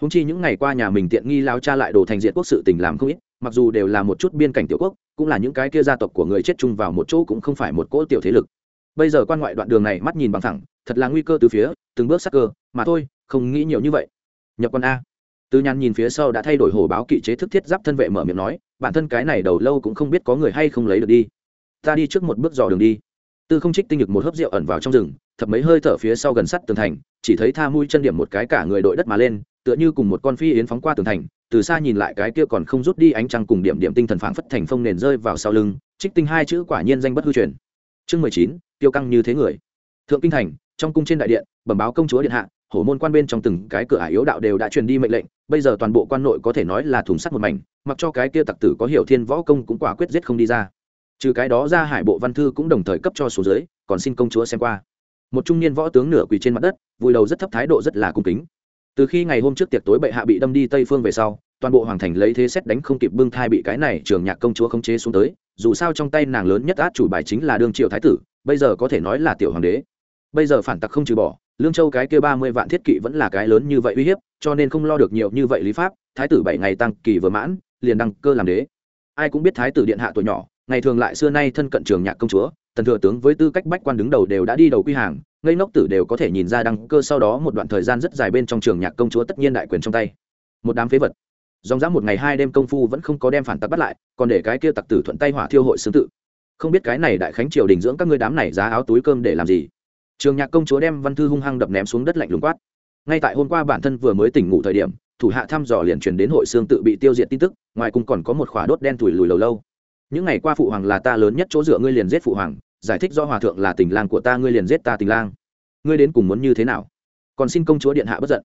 Húng chi những ngày qua nhà mình tiện nghi lao cha lại đồ thành diện quốc sự tình làm không ít, mặc dù đều là một chút biên cảnh tiểu quốc, cũng là những cái kia gia tộc của người chết chung vào một chỗ cũng không phải một cỗ tiểu thế lực bây giờ quan ngoại đoạn đường này mắt nhìn bằng thẳng thật là nguy cơ từ phía, từng bước sắc cơ, mà thôi, không nghĩ nhiều như vậy. Nhập quan a. Từ nhàn nhìn phía sau đã thay đổi hồ báo kỵ chế thức thiết giáp thân vệ mở miệng nói, bản thân cái này đầu lâu cũng không biết có người hay không lấy được đi. Ta đi trước một bước dò đường đi. Tư không trích tinh nhực một hớp rượu ẩn vào trong rừng, thập mấy hơi thở phía sau gần sắt tường thành, chỉ thấy tha mũi chân điểm một cái cả người đội đất mà lên, tựa như cùng một con phi yến phóng qua tường thành, từ xa nhìn lại cái kia còn không rút đi ánh trăng cùng điểm điểm tinh thần phảng phất thành phong nền rơi vào sau lưng, trích tinh hai chữ quả nhiên danh bất hư truyền. Chương mười chín tiêu căng như thế người. Thượng kinh thành, trong cung trên đại điện, bẩm báo công chúa điện hạ, hổ môn quan bên trong từng cái cửa ải yếu đạo đều đã truyền đi mệnh lệnh, bây giờ toàn bộ quan nội có thể nói là thùng sắt một mảnh, mặc cho cái kia tặc tử có hiểu thiên võ công cũng quả quyết giết không đi ra. Trừ cái đó ra hải bộ văn thư cũng đồng thời cấp cho số dưới, còn xin công chúa xem qua. Một trung niên võ tướng nửa quỳ trên mặt đất, vùi đầu rất thấp thái độ rất là cung kính. Từ khi ngày hôm trước tiệc tối bệ hạ bị đâm đi tây phương về sau toàn bộ hoàng thành lấy thế xét đánh không kịp bưng thai bị cái này trường nhạc công chúa khống chế xuống tới, dù sao trong tay nàng lớn nhất át chủ bài chính là đương triều thái tử, bây giờ có thể nói là tiểu hoàng đế. Bây giờ phản tặc không trừ bỏ, lương châu cái kia ba mươi vạn thiết kỵ vẫn là cái lớn như vậy uy hiếp, cho nên không lo được nhiều như vậy lý pháp, thái tử bảy ngày tăng kỳ vừa mãn, liền đăng cơ làm đế. Ai cũng biết thái tử điện hạ tuổi nhỏ, ngày thường lại xưa nay thân cận trường nhạc công chúa, tần thừa tướng với tư cách bách quan đứng đầu đều đã đi đầu quy hàng, ngây ngốc tử đều có thể nhìn ra đăng cơ sau đó một đoạn thời gian rất dài bên trong trường nhạc công chúa tất nhiên đại quyền trong tay. Một đám phế vật dòng dã một ngày hai đêm công phu vẫn không có đem phản tặc bắt lại, còn để cái kia tặc tử thuận tay hỏa thiêu hội xương tự. Không biết cái này đại khánh triều đình dưỡng các ngươi đám này giá áo túi cơm để làm gì? Trường nhạc công chúa đem văn thư hung hăng đập ném xuống đất lạnh lùng quát. Ngay tại hôm qua bản thân vừa mới tỉnh ngủ thời điểm, thủ hạ thăm dò liền truyền đến hội xương tự bị tiêu diệt tin tức, ngoài cùng còn có một khỏa đốt đen thủi lùi lâu lâu. Những ngày qua phụ hoàng là ta lớn nhất chỗ dựa ngươi liền giết phụ hoàng, giải thích do hòa thượng là tình lang của ta ngươi liền giết ta tình lang. Ngươi đến cùng muốn như thế nào? Còn xin công chúa điện hạ bất giận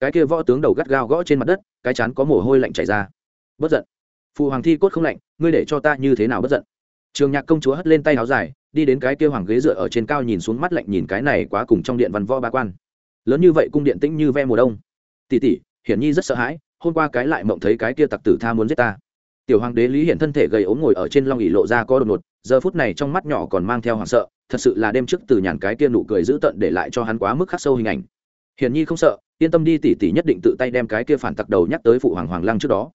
cái kia võ tướng đầu gắt gao gõ trên mặt đất, cái chán có mồ hôi lạnh chảy ra. Bất giận. Phụ hoàng thi cốt không lạnh, ngươi để cho ta như thế nào bất giận? Trường nhạc công chúa hất lên tay áo dài, đi đến cái kia hoàng ghế dựa ở trên cao nhìn xuống mắt lạnh nhìn cái này quá cùng trong điện văn võ ba quan. Lớn như vậy cung điện tĩnh như ve mùa đông. Tỉ tỉ hiển nhi rất sợ hãi, hôm qua cái lại mộng thấy cái kia tặc tử tha muốn giết ta. Tiểu hoàng đế lý hiện thân thể gầy ốm ngồi ở trên long ỉ lộ ra có đột ngột, giờ phút này trong mắt nhỏ còn mang theo hoảng sợ, thật sự là đêm trước từ nhàn cái kia nụ cười dữ tận để lại cho hắn quá mức khắc sâu hình ảnh hiển nhi không sợ, yên tâm đi tỷ tỷ nhất định tự tay đem cái kia phản tặc đầu nhắc tới phụ hoàng hoàng lăng trước đó.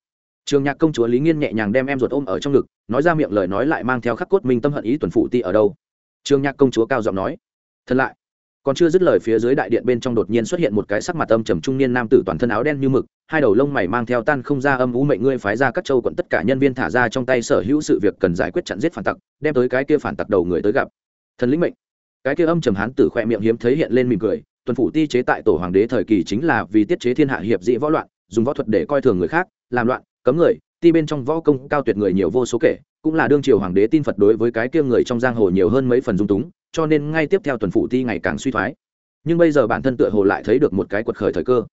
Trường nhạc công chúa lý nghiên nhẹ nhàng đem em ruột ôm ở trong ngực, nói ra miệng lời nói lại mang theo khắc cốt minh tâm hận ý tuần phụ ti ở đâu. Trường nhạc công chúa cao giọng nói, thật lại còn chưa dứt lời phía dưới đại điện bên trong đột nhiên xuất hiện một cái sắc mặt âm trầm trung niên nam tử toàn thân áo đen như mực, hai đầu lông mày mang theo tan không ra âm u mệnh ngươi phái ra các châu quận tất cả nhân viên thả ra trong tay sở hữu sự việc cần giải quyết chặn giết phản tặc, đem tới cái kia phản tặc đầu người tới gặp. Thần lĩnh mệnh. Cái kia âm trầm hán tử khoe miệng hiếm thấy hiện lên mỉm cười tuần phủ ti chế tại tổ hoàng đế thời kỳ chính là vì tiết chế thiên hạ hiệp dị võ loạn, dùng võ thuật để coi thường người khác, làm loạn, cấm người, ti bên trong võ công cao tuyệt người nhiều vô số kể, cũng là đương triều hoàng đế tin phật đối với cái kia người trong giang hồ nhiều hơn mấy phần dung túng, cho nên ngay tiếp theo tuần phủ ti ngày càng suy thoái. Nhưng bây giờ bản thân tựa hồ lại thấy được một cái quật khởi thời cơ.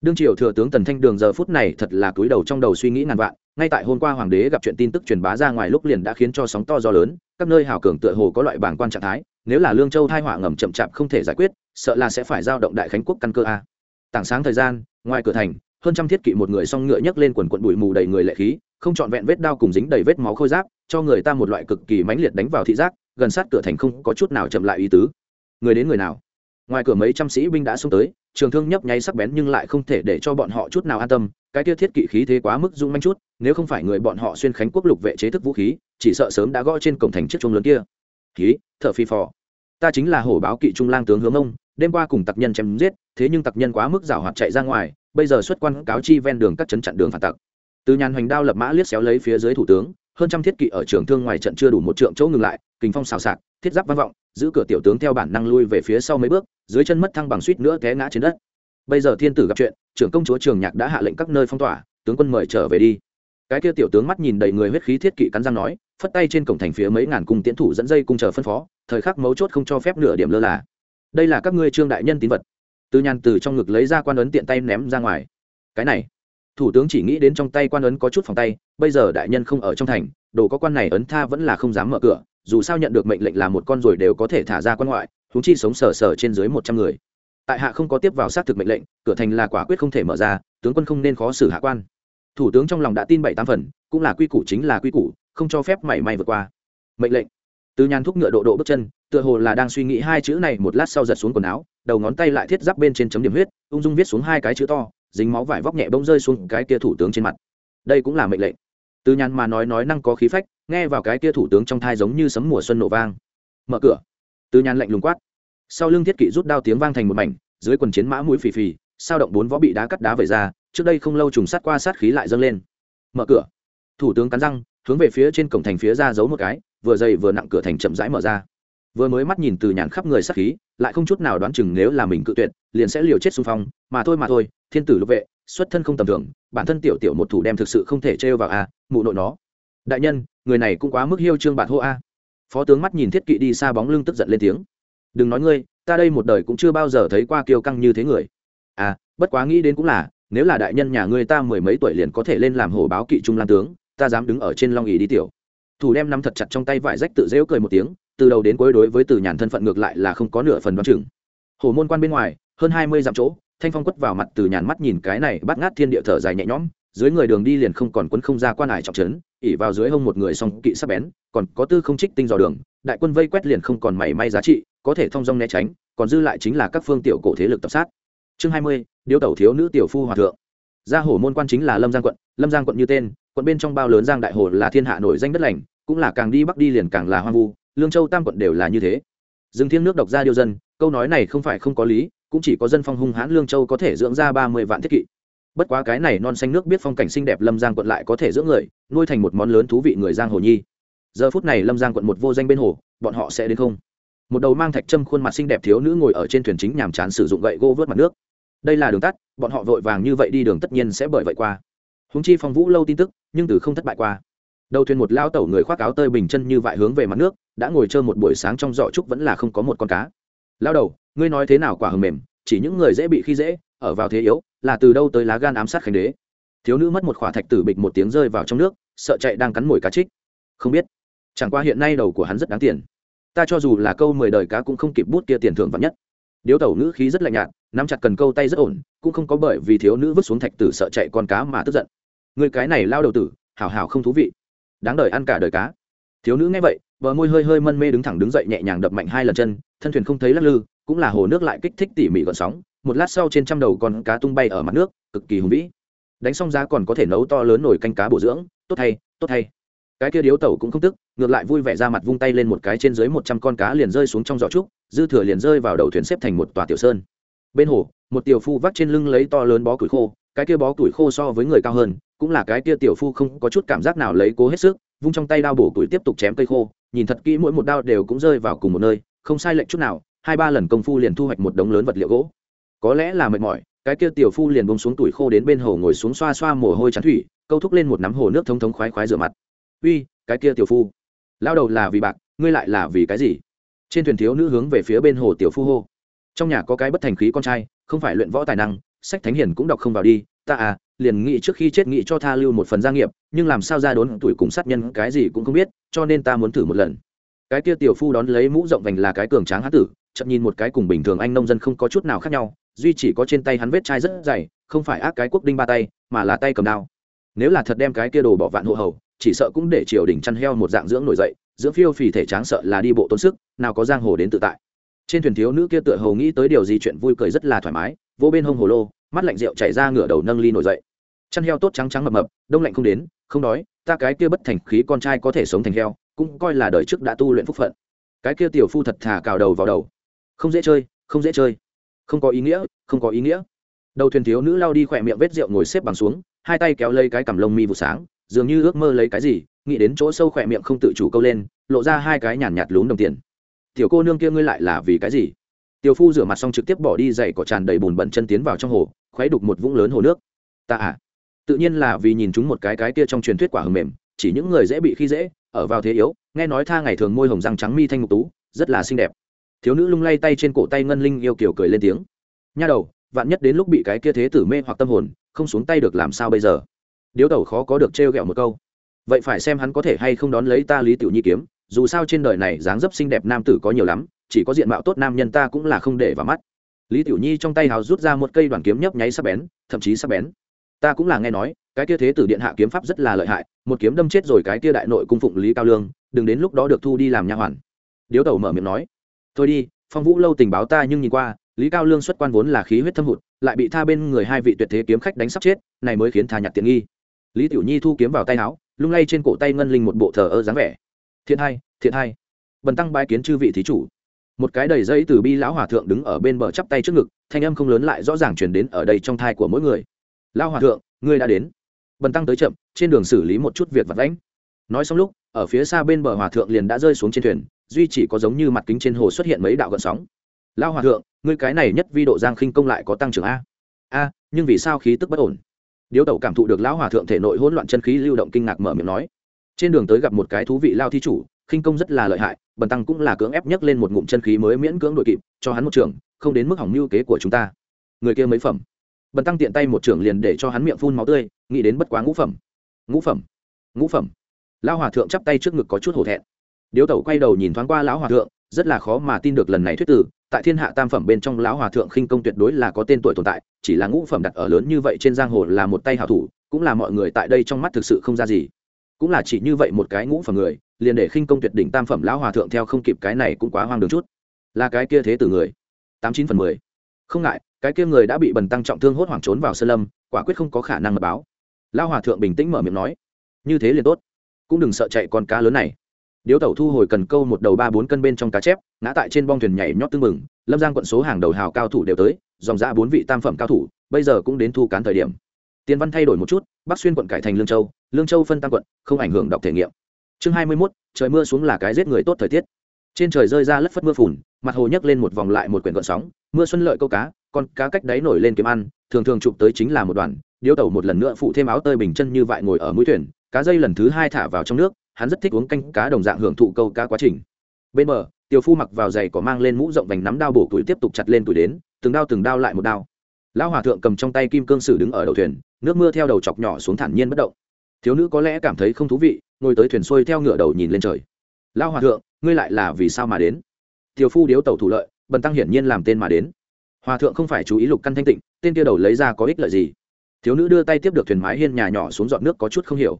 Đương triều thừa tướng tần thanh đường giờ phút này thật là cúi đầu trong đầu suy nghĩ ngàn vạn, ngay tại hôm qua hoàng đế gặp chuyện tin tức truyền bá ra ngoài lúc liền đã khiến cho sóng to gió lớn, các nơi hào cường tựa hồ có loại bảng quan trạng thái, nếu là lương châu thai họa ngầm chậm chạp không thể giải quyết sợ là sẽ phải giao động đại khánh quốc căn cơ a. Tảng sáng thời gian, ngoài cửa thành, hơn trăm thiết kỵ một người song ngựa nhấc lên quần quận bụi mù đầy người lệ khí, không trọn vẹn vết đao cùng dính đầy vết máu khôi giáp, cho người ta một loại cực kỳ mãnh liệt đánh vào thị giác, gần sát cửa thành không có chút nào chậm lại ý tứ. Người đến người nào? Ngoài cửa mấy trăm sĩ binh đã xông tới, trường thương nhấp nháy sắc bén nhưng lại không thể để cho bọn họ chút nào an tâm, cái kia thiết kỵ khí thế quá mức dung manh chút, nếu không phải người bọn họ xuyên khánh quốc lục vệ chế thức vũ khí, chỉ sợ sớm đã gõ trên cổng thành chiếc chuông lớn kia. Khí thợ phi phò. Ta chính là hổ báo kỵ trung lang tướng hướng ông đêm qua cùng tặc nhân chém giết, thế nhưng tặc nhân quá mức rào hoạt chạy ra ngoài, bây giờ xuất quan cáo chi ven đường các chấn chặn đường phản tặc. Từ nhàn hoành đao lập mã liếc xéo lấy phía dưới thủ tướng, hơn trăm thiết kỵ ở trường thương ngoài trận chưa đủ một trượng chỗ ngừng lại, kình phong xào xạc, thiết giáp vang vọng, giữ cửa tiểu tướng theo bản năng lui về phía sau mấy bước, dưới chân mất thăng bằng suýt nữa té ngã trên đất. Bây giờ thiên tử gặp chuyện, trưởng công chúa trường nhạc đã hạ lệnh các nơi phong tỏa, tướng quân mời trở về đi. Cái kia tiểu tướng mắt nhìn đầy người huyết khí thiết kỵ cắn răng nói, phất tay trên cổng thành phía mấy ngàn cung tiến thủ dẫn dây cung chờ phân phó, thời khắc mấu chốt không cho phép nửa điểm lơ là đây là các ngươi trương đại nhân tín vật. Từ nhàn từ trong ngực lấy ra quan ấn tiện tay ném ra ngoài. Cái này, thủ tướng chỉ nghĩ đến trong tay quan ấn có chút phòng tay, bây giờ đại nhân không ở trong thành, đồ có quan này ấn tha vẫn là không dám mở cửa, dù sao nhận được mệnh lệnh là một con rồi đều có thể thả ra quan ngoại thúng chi sống sờ sờ trên dưới một trăm người. Tại hạ không có tiếp vào xác thực mệnh lệnh, cửa thành là quả quyết không thể mở ra, tướng quân không nên khó xử hạ quan. Thủ tướng trong lòng đã tin bảy tám phần, cũng là quy củ chính là quy củ, không cho phép mảy may vượt qua. Mệnh lệnh. Từ nhàn thúc ngựa độ độ bước chân tựa hồ là đang suy nghĩ hai chữ này một lát sau giật xuống quần áo, đầu ngón tay lại thiết giáp bên trên chấm điểm huyết, ung dung viết xuống hai cái chữ to, dính máu vải vóc nhẹ bông rơi xuống cái kia thủ tướng trên mặt. Đây cũng là mệnh lệnh. Từ nhàn mà nói nói năng có khí phách, nghe vào cái kia thủ tướng trong thai giống như sấm mùa xuân nổ vang. Mở cửa. Từ nhàn lạnh lùng quát. Sau lưng thiết kỵ rút đao tiếng vang thành một mảnh, dưới quần chiến mã mũi phì phì, sao động bốn võ bị đá cắt đá về ra, trước đây không lâu trùng sát qua sát khí lại dâng lên. Mở cửa. Thủ tướng cắn răng, hướng về phía trên cổng thành phía ra giấu một cái, vừa dày vừa nặng cửa thành chậm rãi mở ra vừa mới mắt nhìn từ nhàn khắp người sắc khí, lại không chút nào đoán chừng nếu là mình cự tuyệt, liền sẽ liều chết xung phong, mà thôi mà thôi, thiên tử lục vệ, xuất thân không tầm thường, bản thân tiểu tiểu một thủ đem thực sự không thể trêu vào a, mụ nội nó. Đại nhân, người này cũng quá mức hiêu trương bản hô a. Phó tướng mắt nhìn thiết kỵ đi xa bóng lưng tức giận lên tiếng. Đừng nói ngươi, ta đây một đời cũng chưa bao giờ thấy qua kiêu căng như thế người. À bất quá nghĩ đến cũng là, nếu là đại nhân nhà ngươi ta mười mấy tuổi liền có thể lên làm hổ báo kỵ trung lan tướng, ta dám đứng ở trên long ỉ đi tiểu. Thủ đem nắm thật chặt trong tay vải rách tự dễu cười một tiếng từ đầu đến cuối đối với từ nhàn thân phận ngược lại là không có nửa phần đoán chừng. Hồ môn quan bên ngoài, hơn hai mươi dặm chỗ, thanh phong quất vào mặt từ nhàn mắt nhìn cái này bắt ngát thiên địa thở dài nhẹ nhõm, dưới người đường đi liền không còn quấn không ra quan hải trọng trấn, ỉ vào dưới hông một người song kỵ sắc bén, còn có tư không trích tinh dò đường, đại quân vây quét liền không còn mảy may giá trị, có thể thông dong né tránh, còn dư lại chính là các phương tiểu cổ thế lực tập sát. Chương hai mươi, điếu tẩu thiếu nữ tiểu phu hòa thượng. Gia hổ môn quan chính là lâm giang quận, lâm giang quận như tên, quận bên trong bao lớn giang đại hồ là thiên hạ nổi danh đất lành, cũng là càng đi bắc đi liền càng là hoang vu lương châu tam quận đều là như thế. Dương thiên nước độc ra điêu dân, câu nói này không phải không có lý, cũng chỉ có dân phong hung hãn lương châu có thể dưỡng ra ba mươi vạn thiết kỵ. Bất quá cái này non xanh nước biết phong cảnh xinh đẹp lâm giang quận lại có thể dưỡng người, nuôi thành một món lớn thú vị người giang hồ nhi. Giờ phút này lâm giang quận một vô danh bên hồ, bọn họ sẽ đến không? Một đầu mang thạch châm khuôn mặt xinh đẹp thiếu nữ ngồi ở trên thuyền chính nhàm chán sử dụng gậy gỗ vớt mặt nước. Đây là đường tắt, bọn họ vội vàng như vậy đi đường tất nhiên sẽ bởi vậy qua. Húng chi phong vũ lâu tin tức, nhưng từ không thất bại qua đầu thuyền một lao tẩu người khoác áo tơi bình chân như vại hướng về mặt nước, đã ngồi chơi một buổi sáng trong giỏ trúc vẫn là không có một con cá. Lao đầu, ngươi nói thế nào quả hầm mềm, chỉ những người dễ bị khi dễ, ở vào thế yếu, là từ đâu tới lá gan ám sát khánh đế? Thiếu nữ mất một khỏa thạch tử bịch một tiếng rơi vào trong nước, sợ chạy đang cắn mồi cá trích. Không biết. Chẳng qua hiện nay đầu của hắn rất đáng tiền. Ta cho dù là câu mười đời cá cũng không kịp bút kia tiền thưởng vắn nhất. Điếu tẩu nữ khí rất lạnh nhạt, nắm chặt cần câu tay rất ổn, cũng không có bởi vì thiếu nữ vứt xuống thạch tử sợ chạy con cá mà tức giận. Người cái này lao đầu tử, hảo hảo không thú vị đáng đời ăn cả đời cá. Thiếu nữ nghe vậy, bờ môi hơi hơi mân mê đứng thẳng đứng dậy nhẹ nhàng đập mạnh hai lần chân, thân thuyền không thấy lắc lư, cũng là hồ nước lại kích thích tỉ mỉ gọn sóng. Một lát sau trên trăm đầu con cá tung bay ở mặt nước, cực kỳ hùng vĩ. Đánh xong giá còn có thể nấu to lớn nổi canh cá bổ dưỡng. Tốt hay tốt hay. Cái kia điếu tẩu cũng không tức, ngược lại vui vẻ ra mặt vung tay lên một cái trên dưới một trăm con cá liền rơi xuống trong giỏ trúc, dư thừa liền rơi vào đầu thuyền xếp thành một tòa tiểu sơn. Bên hồ, một tiểu phu vắt trên lưng lấy to lớn bó củi khô, cái kia bó củi khô so với người cao hơn cũng là cái kia tiểu phu không có chút cảm giác nào lấy cố hết sức, vung trong tay đao bổ củi tiếp tục chém cây khô, nhìn thật kỹ mỗi một đao đều cũng rơi vào cùng một nơi, không sai lệch chút nào, hai ba lần công phu liền thu hoạch một đống lớn vật liệu gỗ. Có lẽ là mệt mỏi, cái kia tiểu phu liền bông xuống tuổi khô đến bên hồ ngồi xuống xoa xoa mồ hôi chán thủy, câu thúc lên một nắm hồ nước thông thống khoái khoái rửa mặt. Uy, cái kia tiểu phu lao đầu là vì bạc, ngươi lại là vì cái gì? Trên thuyền thiếu nữ hướng về phía bên hồ tiểu phu hô. Trong nhà có cái bất thành khí con trai, không phải luyện võ tài năng, sách thánh hiền cũng đọc không vào đi ta à liền nghĩ trước khi chết nghĩ cho tha lưu một phần gia nghiệp, nhưng làm sao ra đốn tuổi cùng sát nhân cái gì cũng không biết, cho nên ta muốn thử một lần. Cái kia tiểu phu đón lấy mũ rộng vành là cái cường tráng hán tử chậm nhìn một cái cùng bình thường anh nông dân không có chút nào khác nhau, duy chỉ có trên tay hắn vết chai rất dày, không phải ác cái quốc đinh ba tay, mà là tay cầm đao. Nếu là thật đem cái kia đồ bỏ vạn hộ hầu, chỉ sợ cũng để triều đình chăn heo một dạng dưỡng nổi dậy, dưỡng phiêu phì thể tráng sợ là đi bộ tốn sức, nào có giang hồ đến tự tại. Trên thuyền thiếu nữ kia tựa hầu nghĩ tới điều gì chuyện vui cười rất là thoải mái, vô bên hông hồ lô mắt lạnh rượu chảy ra ngửa đầu nâng ly nổi dậy. Chăn heo tốt trắng trắng mập mập đông lạnh không đến không đói ta cái kia bất thành khí con trai có thể sống thành heo cũng coi là đời trước đã tu luyện phúc phận. Cái kia tiểu phu thật thà cào đầu vào đầu. Không dễ chơi không dễ chơi. Không có ý nghĩa không có ý nghĩa. Đầu thuyền thiếu nữ lao đi khỏe miệng vết rượu ngồi xếp bằng xuống hai tay kéo lấy cái cằm lông mi vụ sáng dường như ước mơ lấy cái gì nghĩ đến chỗ sâu khỏe miệng không tự chủ câu lên lộ ra hai cái nhàn nhạt, nhạt lún đồng tiền. Tiểu cô nương kia ngươi lại là vì cái gì? Tiểu phu rửa mặt xong trực tiếp bỏ đi dậy cỏ tràn đầy bùn bẩn chân tiến vào trong hồ khoáy đục một vũng lớn hồ nước. Ta à tự nhiên là vì nhìn chúng một cái cái kia trong truyền thuyết quả hầm mềm, chỉ những người dễ bị khi dễ, ở vào thế yếu, nghe nói tha ngày thường môi hồng răng trắng mi thanh ngục tú, rất là xinh đẹp. Thiếu nữ lung lay tay trên cổ tay ngân linh yêu kiểu cười lên tiếng. Nha đầu, vạn nhất đến lúc bị cái kia thế tử mê hoặc tâm hồn, không xuống tay được làm sao bây giờ? Điếu tẩu khó có được trêu ghẹo một câu. Vậy phải xem hắn có thể hay không đón lấy ta lý tiểu nhi kiếm, dù sao trên đời này dáng dấp xinh đẹp nam tử có nhiều lắm, chỉ có diện mạo tốt nam nhân ta cũng là không để vào mắt lý tiểu nhi trong tay hào rút ra một cây đoàn kiếm nhấp nháy sắp bén, thậm chí sắp bén. Ta cũng là nghe nói, cái kia thế tử điện hạ kiếm pháp rất là lợi hại, một kiếm đâm chết rồi cái kia đại nội cung phụng lý cao lương, đừng đến lúc đó được thu đi làm nha hoàn. Điếu tẩu mở miệng nói, thôi đi, phong vũ lâu tình báo ta nhưng nhìn qua, lý cao lương xuất quan vốn là khí huyết thâm hụt, lại bị tha bên người hai vị tuyệt thế kiếm khách đánh sắp chết, này mới khiến thà nhặt tiện nghi. Lý tiểu nhi thu kiếm vào tay áo lung lay trên cổ tay ngân linh một bộ thờ ơ dáng vẻ. Thiện hai thiện hai bần tăng bái kiến chư vị thí chủ một cái đầy dây từ bi lão hòa thượng đứng ở bên bờ chắp tay trước ngực, thanh âm không lớn lại rõ ràng chuyển đến ở đây trong thai của mỗi người. Lão hòa thượng, ngươi đã đến. Bần tăng tới chậm, trên đường xử lý một chút việc vặt lãnh nói xong lúc, ở phía xa bên bờ hòa thượng liền đã rơi xuống trên thuyền, duy chỉ có giống như mặt kính trên hồ xuất hiện mấy đạo gợn sóng. Lao hòa thượng, ngươi cái này nhất vi độ giang khinh công lại có tăng trưởng a? A, nhưng vì sao khí tức bất ổn? Điếu tẩu cảm thụ được lão hòa thượng thể nội hỗn loạn chân khí lưu động kinh ngạc mở miệng nói. Trên đường tới gặp một cái thú vị lao thi chủ khinh công rất là lợi hại, bần tăng cũng là cưỡng ép nhấc lên một ngụm chân khí mới miễn cưỡng đội kịp, cho hắn một trường, không đến mức hỏng mưu kế của chúng ta. Người kia mấy phẩm? Bần tăng tiện tay một trường liền để cho hắn miệng phun máu tươi, nghĩ đến bất quá ngũ phẩm. Ngũ phẩm? Ngũ phẩm. Lão hòa thượng chắp tay trước ngực có chút hổ thẹn. Điếu tẩu quay đầu nhìn thoáng qua lão hòa thượng, rất là khó mà tin được lần này thuyết tử, tại thiên hạ tam phẩm bên trong lão hòa thượng khinh công tuyệt đối là có tên tuổi tồn tại, chỉ là ngũ phẩm đặt ở lớn như vậy trên giang hồ là một tay hảo thủ, cũng là mọi người tại đây trong mắt thực sự không ra gì. Cũng là chỉ như vậy một cái ngũ phẩm người liền để khinh công tuyệt đỉnh tam phẩm lão hòa thượng theo không kịp cái này cũng quá hoang đường chút. Là cái kia thế tử người. Tám chín phần mười. Không ngại, cái kia người đã bị bần tăng trọng thương hốt hoảng trốn vào sơn lâm, quả quyết không có khả năng mật báo. Lão hòa thượng bình tĩnh mở miệng nói, như thế liền tốt. Cũng đừng sợ chạy con cá lớn này. Điếu tẩu thu hồi cần câu một đầu ba bốn cân bên trong cá chép, ngã tại trên bong thuyền nhảy nhót tưng mừng lâm giang quận số hàng đầu hào cao thủ đều tới, dòng ra bốn vị tam phẩm cao thủ, bây giờ cũng đến thu cán thời điểm. Tiền văn thay đổi một chút, bắc xuyên quận cải thành lương châu lương châu phân tam quận, không ảnh hưởng đọc thể nghiệm chương hai mươi mốt, trời mưa xuống là cái giết người tốt thời tiết. Trên trời rơi ra lất phất mưa phùn, mặt hồ nhấc lên một vòng lại một quyển gợn sóng, mưa xuân lợi câu cá, con cá cách đáy nổi lên kiếm ăn, thường thường chụp tới chính là một đoàn, điếu tẩu một lần nữa phụ thêm áo tơi bình chân như vậy ngồi ở mũi thuyền, cá dây lần thứ hai thả vào trong nước, hắn rất thích uống canh cá đồng dạng hưởng thụ câu cá quá trình. Bên bờ, tiểu phu mặc vào giày có mang lên mũ rộng vành nắm đao bổ tuổi tiếp tục chặt lên tuổi đến, từng đao từng đao lại một đao. Lão hòa thượng cầm trong tay kim cương sử đứng ở đầu thuyền, nước mưa theo đầu chọc nhỏ xuống thản nhiên bất động thiếu nữ có lẽ cảm thấy không thú vị, ngồi tới thuyền xuôi theo ngựa đầu nhìn lên trời. Lão hòa thượng, ngươi lại là vì sao mà đến? Tiểu phu điếu tàu thủ lợi, bần tăng hiển nhiên làm tên mà đến. Hòa thượng không phải chú ý lục căn thanh tịnh, tên kia đầu lấy ra có ích lợi gì? Thiếu nữ đưa tay tiếp được thuyền mái hiên nhà nhỏ xuống dọn nước có chút không hiểu.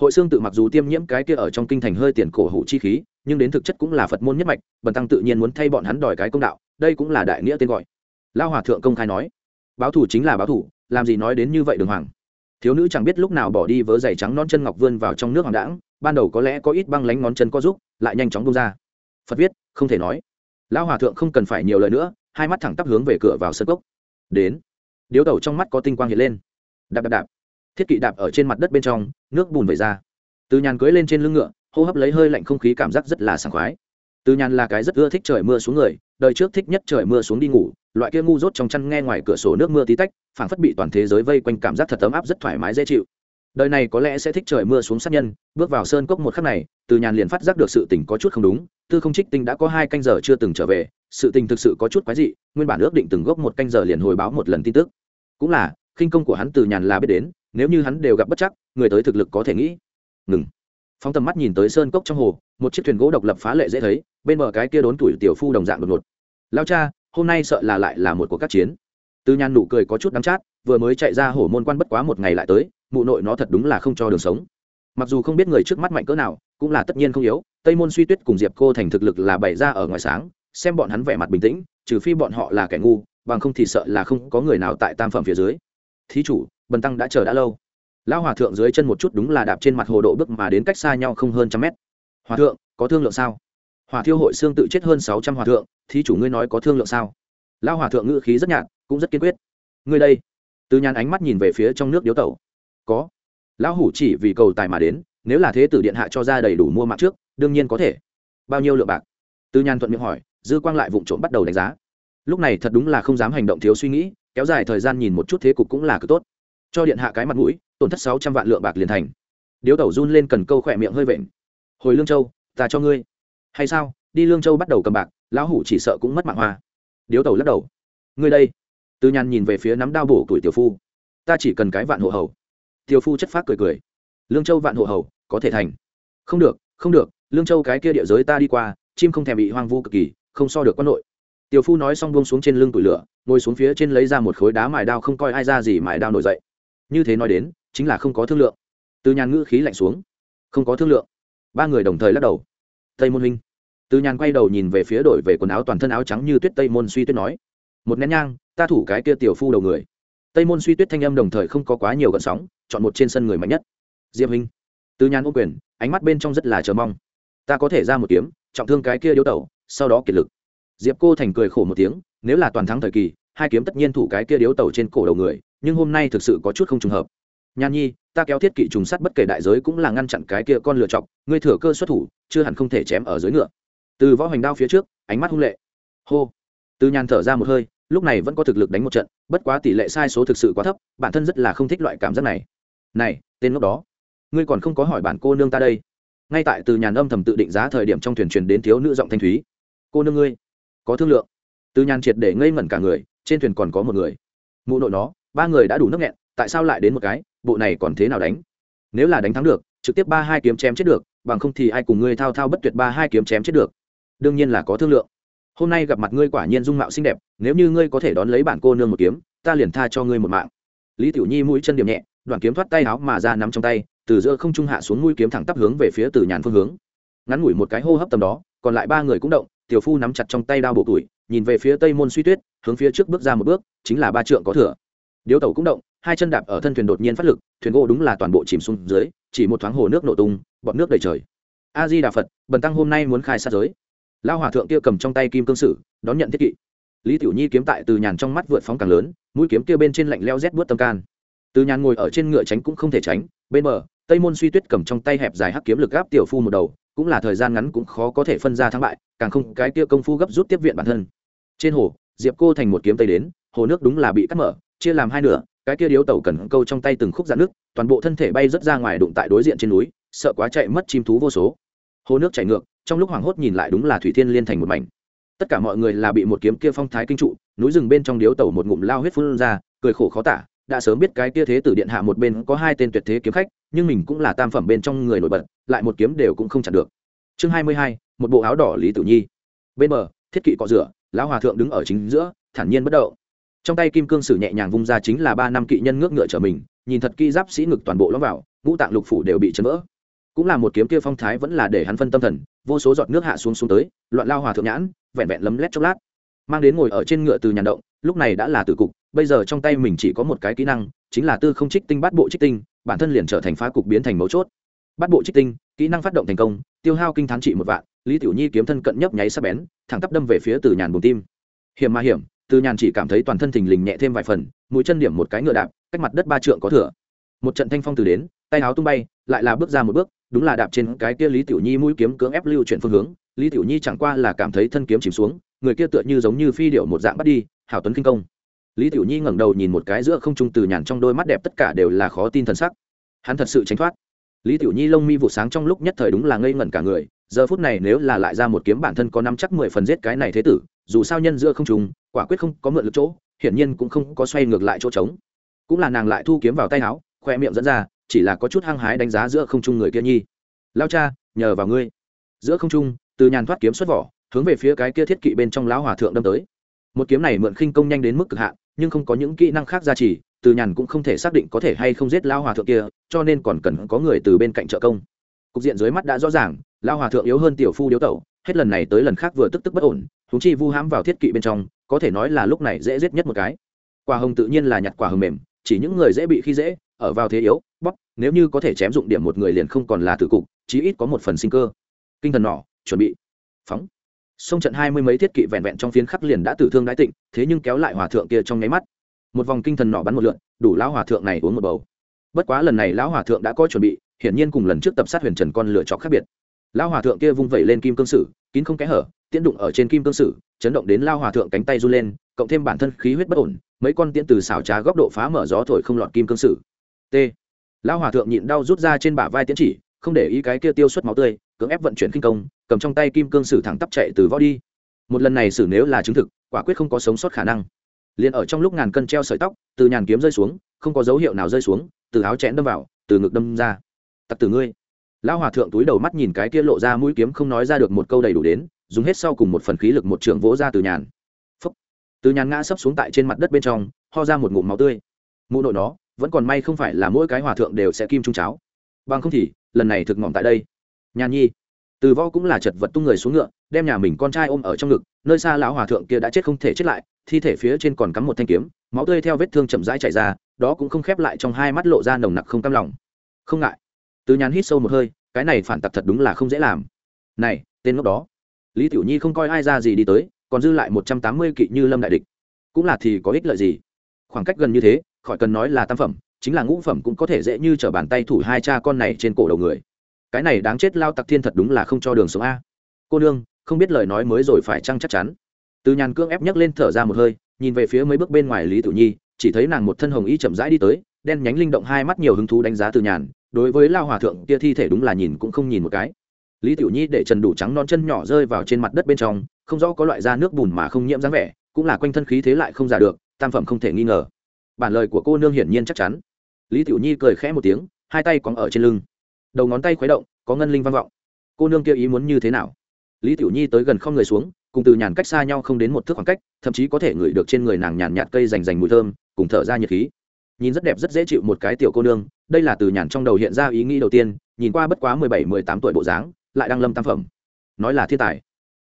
Hội xương tự mặc dù tiêm nhiễm cái kia ở trong kinh thành hơi tiền cổ hủ chi khí, nhưng đến thực chất cũng là phật môn nhất mạch, bần tăng tự nhiên muốn thay bọn hắn đòi cái công đạo, đây cũng là đại nghĩa tên gọi. Lao hòa thượng công khai nói, báo thủ chính là báo thủ làm gì nói đến như vậy đường hoàng? Thiếu nữ chẳng biết lúc nào bỏ đi vớ giày trắng non chân ngọc vươn vào trong nước hoàng đãng, ban đầu có lẽ có ít băng lánh ngón chân có giúp, lại nhanh chóng bông ra. Phật viết, không thể nói. Lão hòa thượng không cần phải nhiều lời nữa, hai mắt thẳng tắp hướng về cửa vào sân cốc. Đến. Điếu tẩu trong mắt có tinh quang hiện lên. Đạp đạp đạp. Thiết kỵ đạp ở trên mặt đất bên trong, nước bùn vẩy ra. Từ nhàn cưới lên trên lưng ngựa, hô hấp lấy hơi lạnh không khí cảm giác rất là sảng khoái. Từ nhàn là cái rất ưa thích trời mưa xuống người đời trước thích nhất trời mưa xuống đi ngủ, loại kia ngu dốt trong chăn nghe ngoài cửa sổ nước mưa tí tách, phảng phất bị toàn thế giới vây quanh cảm giác thật ấm áp rất thoải mái dễ chịu. Đời này có lẽ sẽ thích trời mưa xuống sát nhân, bước vào sơn cốc một khắc này, từ nhàn liền phát giác được sự tình có chút không đúng, tư không trích tinh đã có hai canh giờ chưa từng trở về, sự tình thực sự có chút quái dị, nguyên bản ước định từng gốc một canh giờ liền hồi báo một lần tin tức. Cũng là, khinh công của hắn từ nhàn là biết đến, nếu như hắn đều gặp bất chắc, người tới thực lực có thể nghĩ. Ngừng phóng tầm mắt nhìn tới sơn cốc trong hồ, một chiếc thuyền gỗ độc lập phá lệ dễ thấy, bên bờ cái kia đốn tuổi tiểu phu đồng dạng đột ngột. Lao cha, hôm nay sợ là lại là một cuộc các chiến. Tư Nhan nụ cười có chút đắm chát, vừa mới chạy ra hổ môn quan bất quá một ngày lại tới, mụ nội nó thật đúng là không cho đường sống. Mặc dù không biết người trước mắt mạnh cỡ nào, cũng là tất nhiên không yếu, tây môn suy tuyết cùng diệp cô thành thực lực là bày ra ở ngoài sáng, xem bọn hắn vẻ mặt bình tĩnh, trừ phi bọn họ là kẻ ngu, bằng không thì sợ là không có người nào tại tam phẩm phía dưới. Thí chủ, bần tăng đã chờ đã lâu lão hòa thượng dưới chân một chút đúng là đạp trên mặt hồ độ bước mà đến cách xa nhau không hơn trăm mét. Hòa thượng, có thương lượng sao? Hòa thiêu hội xương tự chết hơn sáu trăm hòa thượng, thí chủ ngươi nói có thương lượng sao? Lão hòa thượng ngữ khí rất nhạt, cũng rất kiên quyết. Ngươi đây. Từ nhàn ánh mắt nhìn về phía trong nước điếu tẩu. Có. Lão hủ chỉ vì cầu tài mà đến, nếu là thế tử điện hạ cho ra đầy đủ mua mạng trước, đương nhiên có thể. Bao nhiêu lượng bạc? Từ nhàn thuận miệng hỏi, dư quang lại vụ trộm bắt đầu đánh giá. Lúc này thật đúng là không dám hành động thiếu suy nghĩ, kéo dài thời gian nhìn một chút thế cục cũng là cực tốt. Cho điện hạ cái mặt mũi tổn thất sáu trăm vạn lượng bạc liền thành. Điếu tẩu run lên cần câu khỏe miệng hơi vện. Hồi lương châu, ta cho ngươi. Hay sao? Đi lương châu bắt đầu cầm bạc, lão hủ chỉ sợ cũng mất mạng hoa. Điếu tẩu lắc đầu. Ngươi đây. Từ nhàn nhìn về phía nắm đao bổ tuổi tiểu phu. Ta chỉ cần cái vạn hộ hầu. Tiểu phu chất phát cười cười. Lương châu vạn hộ hầu, có thể thành. Không được không được, lương châu cái kia địa giới ta đi qua, chim không thèm bị hoang vu cực kỳ, không so được quan nội. Tiểu phu nói xong buông xuống trên lưng tủi lửa, ngồi xuống phía trên lấy ra một khối đá mài đao không coi ai ra gì mài đao nổi dậy. Như thế nói đến chính là không có thương lượng. Từ nhàn ngữ khí lạnh xuống. Không có thương lượng. Ba người đồng thời lắc đầu. Tây môn huynh. Từ nhàn quay đầu nhìn về phía đổi về quần áo toàn thân áo trắng như tuyết tây môn suy tuyết nói. Một nén nhang, ta thủ cái kia tiểu phu đầu người. Tây môn suy tuyết thanh âm đồng thời không có quá nhiều gợn sóng, chọn một trên sân người mạnh nhất. Diệp huynh. Từ nhàn ô quyền, ánh mắt bên trong rất là chờ mong. Ta có thể ra một kiếm, trọng thương cái kia điếu tẩu, sau đó kiệt lực. Diệp cô thành cười khổ một tiếng, nếu là toàn thắng thời kỳ, hai kiếm tất nhiên thủ cái kia điếu tẩu trên cổ đầu người, nhưng hôm nay thực sự có chút không trùng hợp nhan nhi, ta kéo thiết kỵ trùng sắt bất kể đại giới cũng là ngăn chặn cái kia con lựa chọc, ngươi thừa cơ xuất thủ, chưa hẳn không thể chém ở dưới ngựa. Từ võ hoành đao phía trước, ánh mắt hung lệ. Hô. Từ nhàn thở ra một hơi, lúc này vẫn có thực lực đánh một trận, bất quá tỷ lệ sai số thực sự quá thấp, bản thân rất là không thích loại cảm giác này. Này, tên lúc đó. Ngươi còn không có hỏi bản cô nương ta đây. Ngay tại từ nhàn âm thầm tự định giá thời điểm trong thuyền truyền đến thiếu nữ giọng thanh thúy. Cô nương ngươi, có thương lượng. Từ nhàn triệt để ngây ngẩn cả người, trên thuyền còn có một người. Mụ nội nó, ba người đã đủ nước nghẹn, tại sao lại đến một cái? Bộ này còn thế nào đánh? Nếu là đánh thắng được, trực tiếp ba hai kiếm chém chết được, bằng không thì ai cùng ngươi thao thao bất tuyệt ba hai kiếm chém chết được? Đương nhiên là có thương lượng. Hôm nay gặp mặt ngươi quả nhiên dung mạo xinh đẹp, nếu như ngươi có thể đón lấy bản cô nương một kiếm, ta liền tha cho ngươi một mạng. Lý tiểu nhi mũi chân điểm nhẹ, đoạn kiếm thoát tay áo mà ra nắm trong tay, từ giữa không trung hạ xuống mũi kiếm thẳng tắp hướng về phía từ nhàn phương hướng. Ngắn ngủi một cái hô hấp tầm đó, còn lại ba người cũng động, tiểu phu nắm chặt trong tay đao bộ tuổi, nhìn về phía tây môn suy tuyết, hướng phía trước bước ra một bước, chính là ba trượng có thừa. Điếu Tẩu cũng động hai chân đạp ở thân thuyền đột nhiên phát lực, thuyền gỗ đúng là toàn bộ chìm xuống dưới, chỉ một thoáng hồ nước nổ tung, bọt nước đầy trời. A di đà phật, bần tăng hôm nay muốn khai sát giới. Lao hòa thượng kia cầm trong tay kim cương sử, đón nhận thiết kỵ. Lý tiểu nhi kiếm tại từ nhàn trong mắt vượt phóng càng lớn, mũi kiếm kia bên trên lạnh leo rét buốt tâm can. Từ nhàn ngồi ở trên ngựa tránh cũng không thể tránh, bên bờ, tây môn suy tuyết cầm trong tay hẹp dài hắc kiếm lực gáp tiểu phu một đầu, cũng là thời gian ngắn cũng khó có thể phân ra thắng bại, càng không cái kia công phu gấp rút tiếp viện bản thân. Trên hồ, diệp cô thành một kiếm tây đến, hồ nước đúng là bị cắt mở, chia làm hai nửa cái kia điếu tàu cần câu trong tay từng khúc dạn nước, toàn bộ thân thể bay rất ra ngoài đụng tại đối diện trên núi, sợ quá chạy mất chim thú vô số. Hồ nước chảy ngược, trong lúc hoảng hốt nhìn lại đúng là thủy thiên liên thành một mảnh. Tất cả mọi người là bị một kiếm kia phong thái kinh trụ, núi rừng bên trong điếu tàu một ngụm lao huyết phun ra, cười khổ khó tả, đã sớm biết cái kia thế tử điện hạ một bên có hai tên tuyệt thế kiếm khách, nhưng mình cũng là tam phẩm bên trong người nổi bật, lại một kiếm đều cũng không chặn được. Chương hai mươi hai, một bộ áo đỏ lý tử nhi. Bên bờ, thiết kỵ cọ rửa, lão hòa thượng đứng ở chính giữa, thản nhiên bất động trong tay kim cương sử nhẹ nhàng vung ra chính là ba năm kỵ nhân ngước ngựa trở mình, nhìn thật kỹ giáp sĩ ngực toàn bộ lõm vào, ngũ tạng lục phủ đều bị chấn vỡ. Cũng là một kiếm kia phong thái vẫn là để hắn phân tâm thần, vô số giọt nước hạ xuống xuống tới, loạn lao hòa thượng nhãn, vẹn vẹn lấm lét chốc lát. Mang đến ngồi ở trên ngựa từ nhàn động, lúc này đã là tử cục, bây giờ trong tay mình chỉ có một cái kỹ năng, chính là tư không trích tinh bắt bộ trích tinh, bản thân liền trở thành phá cục biến thành mấu chốt. Bắt bộ trích tinh, kỹ năng phát động thành công, tiêu hao kinh thán trị một vạn, lý tiểu nhi kiếm thân cận nhấp nháy sắc bén, thẳng tắp đâm về phía từ nhàn bùng tim. Hiểm mà hiểm từ nhàn chỉ cảm thấy toàn thân thình lình nhẹ thêm vài phần, mũi chân điểm một cái ngựa đạp, cách mặt đất ba trượng có thừa. Một trận thanh phong từ đến, tay áo tung bay, lại là bước ra một bước, đúng là đạp trên cái kia lý tiểu nhi mũi kiếm cưỡng ép lưu chuyển phương hướng. Lý tiểu nhi chẳng qua là cảm thấy thân kiếm chìm xuống, người kia tựa như giống như phi điệu một dạng bắt đi, hảo tuấn kinh công. Lý tiểu nhi ngẩng đầu nhìn một cái giữa không trung từ nhàn trong đôi mắt đẹp tất cả đều là khó tin thần sắc. Hắn thật sự tránh thoát. Lý tiểu nhi lông mi vụ sáng trong lúc nhất thời đúng là ngây ngẩn cả người, giờ phút này nếu là lại ra một kiếm bản thân có năm chắc mười phần giết cái này thế tử, dù sao nhân giữa không trùng quả quyết không có mượn lực chỗ, hiển nhiên cũng không có xoay ngược lại chỗ trống. Cũng là nàng lại thu kiếm vào tay áo, khoe miệng dẫn ra, chỉ là có chút hăng hái đánh giá giữa không trung người kia nhi. Lao cha, nhờ vào ngươi. Giữa không trung, từ nhàn thoát kiếm xuất vỏ, hướng về phía cái kia thiết kỵ bên trong lão hòa thượng đâm tới. Một kiếm này mượn khinh công nhanh đến mức cực hạn, nhưng không có những kỹ năng khác gia trì, từ nhàn cũng không thể xác định có thể hay không giết lao hòa thượng kia, cho nên còn cần có người từ bên cạnh trợ công. Cục diện dưới mắt đã rõ ràng lao hòa thượng yếu hơn tiểu phu điếu tẩu, hết lần này tới lần khác vừa tức tức bất ổn thúng chi vu hãm vào thiết kỵ bên trong có thể nói là lúc này dễ giết nhất một cái. Quả hồng tự nhiên là nhặt quả hồng mềm, chỉ những người dễ bị khi dễ, ở vào thế yếu, bóp, nếu như có thể chém dụng điểm một người liền không còn là tử cục, chí ít có một phần sinh cơ. Kinh thần nỏ, chuẩn bị. Phóng. Sông trận hai mươi mấy thiết kỵ vẹn vẹn trong phiến khắc liền đã tử thương đái tịnh, thế nhưng kéo lại hòa thượng kia trong nháy mắt. Một vòng kinh thần nỏ bắn một lượn, đủ lão hòa thượng này uống một bầu. Bất quá lần này lão hòa thượng đã có chuẩn bị, hiển nhiên cùng lần trước tập sát huyền trần con lựa chọn khác biệt. Lão hòa thượng kia vung vẩy lên kim cương sử, kín không kẽ hở, tiễn đụng ở trên kim cương sử chấn động đến lao hòa thượng cánh tay run lên, cộng thêm bản thân khí huyết bất ổn, mấy con tiễn từ xảo trá góc độ phá mở gió thổi không lọt kim cương sử. T. Lao hòa thượng nhịn đau rút ra trên bả vai tiễn chỉ, không để ý cái kia tiêu xuất máu tươi, cưỡng ép vận chuyển kinh công, cầm trong tay kim cương sử thẳng tắp chạy từ võ đi. Một lần này xử nếu là chứng thực, quả quyết không có sống sót khả năng. Liền ở trong lúc ngàn cân treo sợi tóc, từ nhàn kiếm rơi xuống, không có dấu hiệu nào rơi xuống, từ áo chẽn đâm vào, từ ngực đâm ra. Tặc từ ngươi. Lão hòa thượng túi đầu mắt nhìn cái kia lộ ra mũi kiếm không nói ra được một câu đầy đủ đến dùng hết sau cùng một phần khí lực một trường vỗ ra từ nhàn. Phúc. từ nhàn ngã sấp xuống tại trên mặt đất bên trong, ho ra một ngụm máu tươi. Mụ nội nó, vẫn còn may không phải là mỗi cái hòa thượng đều sẽ kim trung cháo. Bằng không thì, lần này thực ngỏm tại đây. Nhàn nhi. Từ võ cũng là chật vật tung người xuống ngựa, đem nhà mình con trai ôm ở trong ngực, nơi xa lão hòa thượng kia đã chết không thể chết lại, thi thể phía trên còn cắm một thanh kiếm, máu tươi theo vết thương chậm rãi chảy ra, đó cũng không khép lại trong hai mắt lộ ra nồng nặc không cam lòng. Không ngại. Từ nhàn hít sâu một hơi, cái này phản tặc thật đúng là không dễ làm. Này, tên ngốc đó lý tiểu nhi không coi ai ra gì đi tới, còn dư lại một trăm tám mươi kỵ như lâm đại địch. Cũng là thì có ích lợi gì? Khoảng cách gần như thế, khỏi cần nói là tam phẩm, chính là ngũ phẩm cũng có thể dễ như t r ở bàn tay thủ hai cha con này trên cổ đầu người. Cái này đáng chết lao tặc thiên thật đúng là không cho đường sống a. Cô nương, không biết lời nói mới rồi phải chăng chắc chắn? Từ nhàn cương ép nhấc lên thở ra một hơi, nhìn về phía mấy bước bên ngoài lý tử nhi, chỉ thấy nàng một thân hồng y chậm rãi đi tới, đen nhánh linh động hai mắt nhiều hứng thú đánh giá từ nhàn, đối với lao hòa thượng kia thi thể đúng là nhìn cũng không nhìn một cái lý tiểu nhi để trần đủ trắng non chân nhỏ rơi vào trên mặt đất bên trong, không rõ có loại da nước bùn mà không nhiễm dáng vẻ, cũng là quanh thân khí thế lại không giả được, tam phẩm không thể nghi ngờ. Bản lời của cô nương hiển nhiên chắc chắn. Lý tiểu nhi cười khẽ một tiếng, hai tay còn ở trên lưng. Đầu ngón tay khuấy động, có ngân linh vang vọng. Cô nương kia ý muốn như thế nào? Lý tiểu nhi tới gần không người xuống, cùng từ nhàn cách xa nhau không đến một thước khoảng cách, thậm chí có thể ngửi được trên người nàng nhàn nhạt cây rành rành mùi thơm, cùng thở ra nhiệt khí. Nhìn rất đẹp rất dễ chịu một cái tiểu cô nương, đây là từ nhàn trong đầu hiện ra ý nghĩ đầu tiên, nhìn qua bất quá mười bảy, mười tám tuổi bộ dáng lại đang lâm tam phẩm. Nói là thiên tài.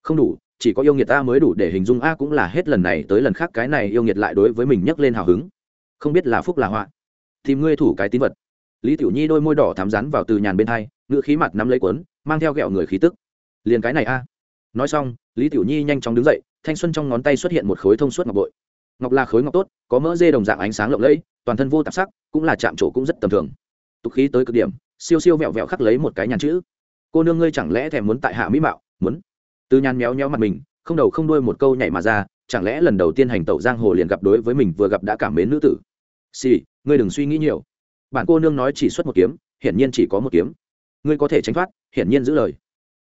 Không đủ, chỉ có yêu nghiệt ta mới đủ để hình dung a cũng là hết lần này tới lần khác cái này yêu nghiệt lại đối với mình nhấc lên hào hứng. Không biết là phúc là họa. Tìm ngươi thủ cái tín vật. Lý tiểu nhi đôi môi đỏ thám rắn vào từ nhàn bên hai ngựa khí mặt nắm lấy quấn mang theo ghẹo người khí tức. Liền cái này a. Nói xong, lý tiểu nhi nhanh chóng đứng dậy, thanh xuân trong ngón tay xuất hiện một khối thông suốt ngọc bội. Ngọc là khối ngọc tốt, có mỡ dê đồng dạng ánh sáng lộng lẫy, toàn thân vô tạp sắc, cũng là chạm trổ cũng rất tầm thường. Tục khí tới cực điểm, siêu siêu vẹo vẹo khắc lấy một cái nhàn chữ cô nương ngươi chẳng lẽ thèm muốn tại hạ mỹ mạo muốn? Từ nhàn méo méo mặt mình không đầu không đuôi một câu nhảy mà ra chẳng lẽ lần đầu tiên hành tẩu giang hồ liền gặp đối với mình vừa gặp đã cảm mến nữ tử? Xì、sì, ngươi đừng suy nghĩ nhiều. Bản cô nương nói chỉ xuất một kiếm hiển nhiên chỉ có một kiếm. Ngươi có thể tránh thoát hiển nhiên giữ lời.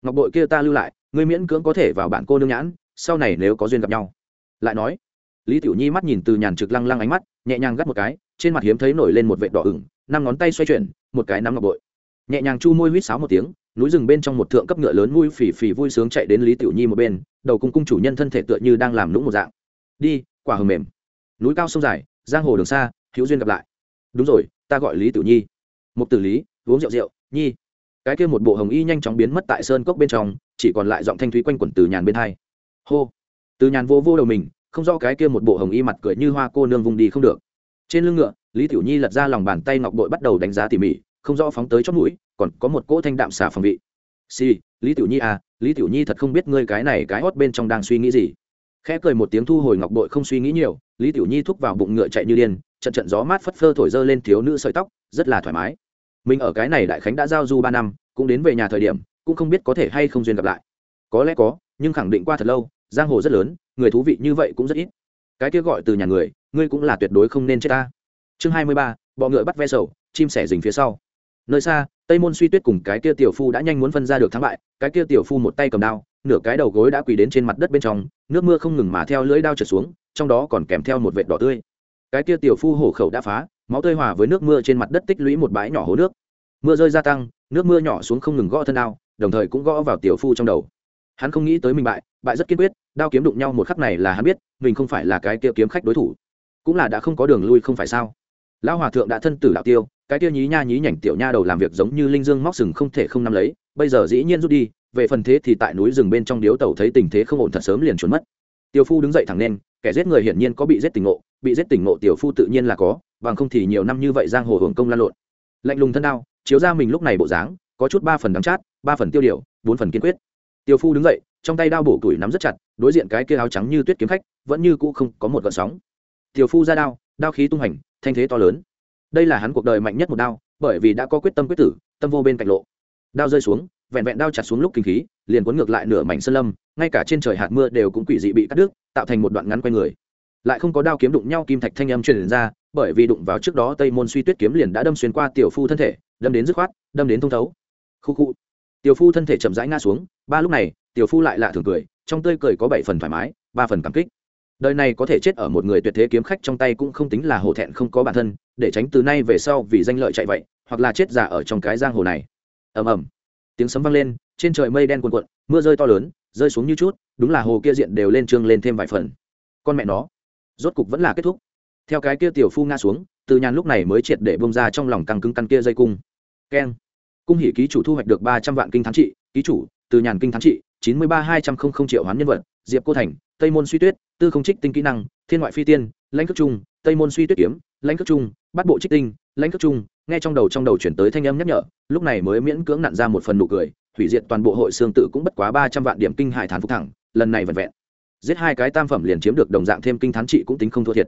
Ngọc bội kia ta lưu lại ngươi miễn cưỡng có thể vào bản cô nương nhãn sau này nếu có duyên gặp nhau. Lại nói lý tiểu nhi mắt nhìn từ nhàn trực lăng lăng ánh mắt nhẹ nhàng gắt một cái trên mặt hiếm thấy nổi lên một vệ đỏ ửng năm ngón tay xoay chuyển một cái nắm ngọc bội. Nhẹ nhàng chu môi huýt sáo một tiếng núi rừng bên trong một thượng cấp ngựa lớn vui phì phì vui sướng chạy đến lý tiểu nhi một bên, đầu cung cung chủ nhân thân thể tựa như đang làm lũng một dạng. Đi, quả hầm mềm. Núi cao sông dài, giang hồ đường xa, hữu duyên gặp lại. Đúng rồi, ta gọi lý tiểu nhi. Một tử lý, uống rượu rượu, nhi. Cái kia một bộ hồng y nhanh chóng biến mất tại sơn cốc bên trong, chỉ còn lại giọng thanh thúy quanh quẩn từ nhàn bên hai. Hô. Từ nhàn vô vô đầu mình, không rõ cái kia một bộ hồng y mặt cười như hoa cô nương vùng đi không được. Trên lưng ngựa, lý tiểu nhi lật ra lòng bàn tay ngọc bội bắt đầu đánh giá tỉ mỉ không rõ phóng tới chót mũi, còn có một cỗ thanh đạm xả phòng vị. Si lý tiểu nhi à lý tiểu nhi thật không biết ngươi cái này cái hót bên trong đang suy nghĩ gì. Khẽ cười một tiếng thu hồi ngọc bội không suy nghĩ nhiều, lý tiểu nhi thúc vào bụng ngựa chạy như điên, trận trận gió mát phất phơ thổi dơ lên thiếu nữ sợi tóc, rất là thoải mái. Mình ở cái này đại khánh đã giao du ba năm, cũng đến về nhà thời điểm, cũng không biết có thể hay không duyên gặp lại. Có lẽ có, nhưng khẳng định qua thật lâu, giang hồ rất lớn, người thú vị như vậy cũng rất ít. Cái kia gọi từ nhà người, ngươi cũng là tuyệt đối không nên chết ta. Chương hai mươi ba, bọ ngựa bắt ve sầu, chim sẻ dình phía sau nơi xa, tây môn suy tuyết cùng cái kia tiểu phu đã nhanh muốn phân ra được thắng bại, cái kia tiểu phu một tay cầm đao, nửa cái đầu gối đã quỳ đến trên mặt đất bên trong, nước mưa không ngừng mà theo lưỡi đao trượt xuống, trong đó còn kèm theo một vệt đỏ tươi. Cái kia tiểu phu hổ khẩu đã phá, máu tươi hòa với nước mưa trên mặt đất tích lũy một bãi nhỏ hố nước. Mưa rơi gia tăng, nước mưa nhỏ xuống không ngừng gõ thân đao, đồng thời cũng gõ vào tiểu phu trong đầu. Hắn không nghĩ tới mình bại bại rất kiên quyết, đao kiếm đụng nhau một khắc này là hắn biết, mình không phải là cái kia kiếm khách đối thủ. Cũng là đã không có đường lui không phải sao? Lão hòa thượng đã thân tử đạo tiêu cái kia nhí nha nhí nhảnh tiểu nha đầu làm việc giống như linh dương móc sừng không thể không nắm lấy, bây giờ dĩ nhiên rút đi, về phần thế thì tại núi rừng bên trong điếu tàu thấy tình thế không ổn thật sớm liền trốn mất. Tiểu phu đứng dậy thẳng lên, kẻ giết người hiển nhiên có bị giết tình ngộ, bị giết tình ngộ tiểu phu tự nhiên là có, bằng không thì nhiều năm như vậy giang hồ hưởng công lan lộn. Lạnh lùng thân đao, chiếu ra mình lúc này bộ dáng, có chút ba phần đắng chát, ba phần tiêu điều, bốn phần kiên quyết. Tiểu phu đứng dậy, trong tay đao bổ tuổi nắm rất chặt, đối diện cái kia áo trắng như tuyết kiếm khách, vẫn như cũ không có một gợn sóng. Tiểu phu ra đao đao khí tung hành, thanh thế to lớn đây là hắn cuộc đời mạnh nhất một đao, bởi vì đã có quyết tâm quyết tử, tâm vô bên cạnh lộ. Đao rơi xuống, vẹn vẹn đao chặt xuống lúc kinh khí, liền cuốn ngược lại nửa mảnh sơn lâm, ngay cả trên trời hạt mưa đều cũng quỷ dị bị cắt đứt, tạo thành một đoạn ngắn quay người. Lại không có đao kiếm đụng nhau kim thạch thanh âm truyền ra, bởi vì đụng vào trước đó tây môn suy tuyết kiếm liền đã đâm xuyên qua tiểu phu thân thể, đâm đến dứt khoát, đâm đến thông thấu. Khu khu. Tiểu phu thân thể chậm rãi ngã xuống, ba lúc này, tiểu phu lại lạ thường cười, trong tươi cười có bảy phần thoải mái, ba phần cảm kích đời này có thể chết ở một người tuyệt thế kiếm khách trong tay cũng không tính là hổ thẹn không có bản thân, để tránh từ nay về sau vì danh lợi chạy vậy, hoặc là chết giả ở trong cái giang hồ này. Ầm ầm. Tiếng sấm vang lên, trên trời mây đen cuồn cuộn, mưa rơi to lớn, rơi xuống như chút, đúng là hồ kia diện đều lên trương lên thêm vài phần. Con mẹ nó, rốt cục vẫn là kết thúc. Theo cái kia tiểu phu nga xuống, từ nhàn lúc này mới triệt để bông ra trong lòng căng cứng căn kia dây cung. Keng. Cung hỉ ký chủ thu hoạch được ba trăm vạn kinh thắng trị, ký chủ, từ nhàn kinh thắng trị, chín mươi ba hai trăm linh triệu hoán nhân vật, diệp cô thành tây môn suy tuyết, tư không trích tinh kỹ năng, thiên ngoại phi tiên, lãnh cước trung, tây môn suy tuyết kiếm, lãnh cước trung, bắt bộ trích tinh, lãnh cước trung, nghe trong đầu trong đầu chuyển tới thanh âm nhắc nhở, lúc này mới miễn cưỡng nặn ra một phần nụ cười, hủy diệt toàn bộ hội xương tự cũng bất quá ba trăm vạn điểm kinh hải thán phục thẳng, lần này vẹn vẹn, giết hai cái tam phẩm liền chiếm được đồng dạng thêm kinh thán trị cũng tính không thua thiệt.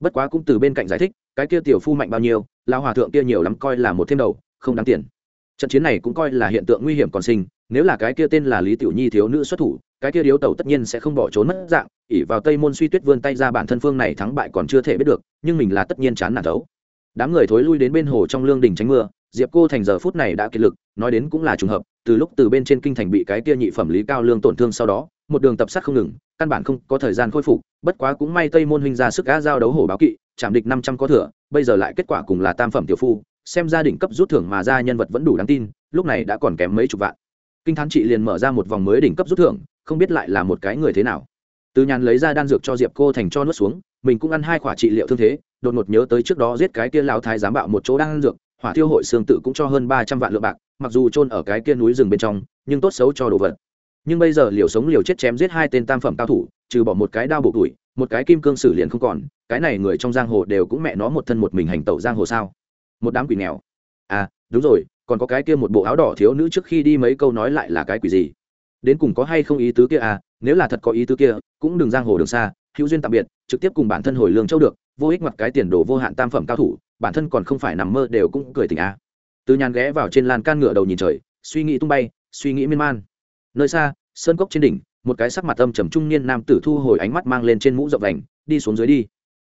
Bất quá cũng từ bên cạnh giải thích, cái kia tiểu phu mạnh bao nhiêu lao hòa thượng kia nhiều lắm coi là một thêm đầu, không đáng tiền. Trận chiến này cũng coi là hiện tượng nguy hiểm còn sinh, nếu là cái kia tên là lý tiểu nhi thiếu nữ xuất thủ cái kia điếu tẩu tất nhiên sẽ không bỏ trốn mất dạng ỉ vào tây môn suy tuyết vươn tay ra bản thân phương này thắng bại còn chưa thể biết được, nhưng mình là tất nhiên chán nản thấu. Đám người thối lui đến bên hồ trong lương đình tránh mưa, diệp cô thành giờ phút này đã kiệt lực, nói đến cũng là trùng hợp, từ lúc từ bên trên kinh thành bị cái kia nhị phẩm lý cao lương tổn thương sau đó, một đường tập sát không ngừng, căn bản không có thời gian khôi phục, bất quá cũng may tây môn huynh ra sức gã giao đấu hổ báo kỵ, chạm địch năm trăm có thừa, bây giờ lại kết quả cùng là tam phẩm tiểu phu, xem gia đỉnh cấp rút thưởng mà ra nhân vật vẫn đủ đáng tin, lúc này đã còn kém mấy chục vạn. Kinh thán trị liền mở ra một vòng mới đỉnh cấp rút thưởng không biết lại là một cái người thế nào. Từ nhàn lấy ra đan dược cho diệp cô thành cho nuốt xuống, mình cũng ăn hai quả trị liệu thương thế, đột ngột nhớ tới trước đó giết cái kia lao thái giám bạo một chỗ đan dược, hỏa thiêu hội xương tự cũng cho hơn ba trăm vạn lượng bạc, mặc dù trôn ở cái kia núi rừng bên trong, nhưng tốt xấu cho đồ vật. Nhưng bây giờ liều sống liều chết chém giết hai tên tam phẩm cao thủ, trừ bỏ một cái đao bộ tuổi, một cái kim cương sử liền không còn, cái này người trong giang hồ đều cũng mẹ nó một thân một mình hành tẩu giang hồ sao? Một đám quỷ nghèo. À đúng rồi, còn có cái kia một bộ áo đỏ thiếu nữ trước khi đi mấy câu nói lại là cái quỷ gì? Đến cùng có hay không ý tứ kia à nếu là thật có ý tứ kia, cũng đừng giang hồ đường xa, hữu duyên tạm biệt, trực tiếp cùng bản thân hồi lương châu được, vô ích mặt cái tiền đồ vô hạn tam phẩm cao thủ, bản thân còn không phải nằm mơ đều cũng cười tỉnh à. từ nhàn ghé vào trên lan can ngựa đầu nhìn trời, suy nghĩ tung bay, suy nghĩ miên man nơi xa, sơn cốc trên đỉnh, một cái sắc mặt âm trầm trung niên nam tử thu hồi ánh mắt mang lên trên mũ rộng vành, đi xuống dưới đi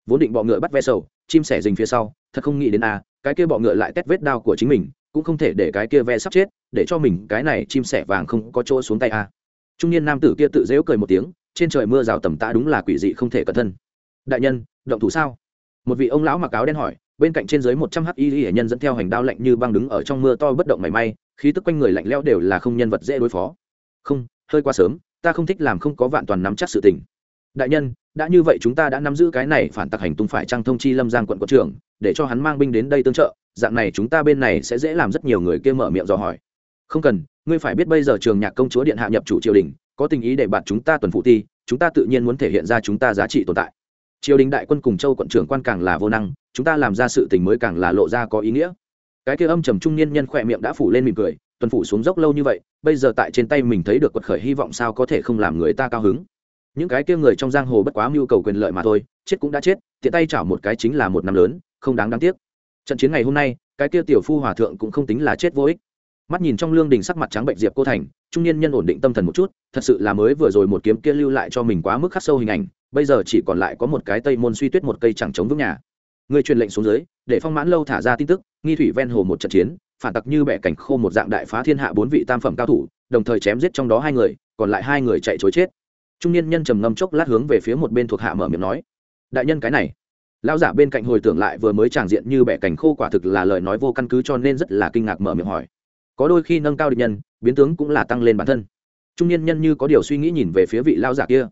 vốn định bọ ngựa bắt ve sầu, chim sẻ rình phía sau, thật không nghĩ đến a cái kia bọ ngựa lại tét vết đao của chính mình cũng không thể để cái kia ve sắp chết, để cho mình cái này chim sẻ vàng không có chỗ xuống tay a trung niên nam tử kia tự dễu cười một tiếng, trên trời mưa rào tầm tã đúng là quỷ dị không thể cẩn thân. Đại nhân, động thủ sao? Một vị ông lão mặc áo đen hỏi, bên cạnh trên dưới một trăm hắc y hệ nhân dẫn theo hành đao lạnh như băng đứng ở trong mưa to bất động mảy may, khí tức quanh người lạnh lẽo đều là không nhân vật dễ đối phó. Không, hơi quá sớm, ta không thích làm không có vạn toàn nắm chắc sự tình. Đại nhân, đã như vậy chúng ta đã nắm giữ cái này phản tặc hành tung phải trang thông chi lâm giang quận quận trưởng, để cho hắn mang binh đến đây tương trợ dạng này chúng ta bên này sẽ dễ làm rất nhiều người kia mở miệng dò hỏi. Không cần, ngươi phải biết bây giờ trường nhạc công chúa điện hạ nhập chủ triều đình, có tình ý để bạn chúng ta tuần phụ ti, chúng ta tự nhiên muốn thể hiện ra chúng ta giá trị tồn tại. Triều đình đại quân cùng châu quận trưởng quan càng là vô năng, chúng ta làm ra sự tình mới càng là lộ ra có ý nghĩa. Cái kia âm trầm trung niên nhân khỏe miệng đã phủ lên mỉm cười, tuần phủ xuống dốc lâu như vậy, bây giờ tại trên tay mình thấy được quật khởi hy vọng sao có thể không làm người ta cao hứng. Những cái kia người trong giang hồ bất quá mưu cầu quyền lợi mà thôi, chết cũng đã chết, tiện tay chảo một cái chính là một năm lớn, không đáng đáng tiếc trận chiến ngày hôm nay, cái kia tiểu phu hòa thượng cũng không tính là chết vô ích. Mắt nhìn trong lương đình sắc mặt trắng bệnh diệp cô thành, trung niên nhân ổn định tâm thần một chút, thật sự là mới vừa rồi một kiếm kia lưu lại cho mình quá mức khắc sâu hình ảnh, bây giờ chỉ còn lại có một cái tây môn suy tuyết một cây chẳng chống vững nhà. Người truyền lệnh xuống dưới, để phong mãn lâu thả ra tin tức, nghi thủy ven hồ một trận chiến, phản tặc như bẻ cảnh khô một dạng đại phá thiên hạ bốn vị tam phẩm cao thủ, đồng thời chém giết trong đó hai người, còn lại hai người chạy chối chết. Trung niên nhân trầm ngâm chốc lát hướng về phía một bên thuộc hạ mở miệng nói, đại nhân cái này lão giả bên cạnh hồi tưởng lại vừa mới tràng diện như bẻ cảnh khô quả thực là lời nói vô căn cứ cho nên rất là kinh ngạc mở miệng hỏi. Có đôi khi nâng cao địch nhân, biến tướng cũng là tăng lên bản thân. Trung niên nhân như có điều suy nghĩ nhìn về phía vị lao giả kia.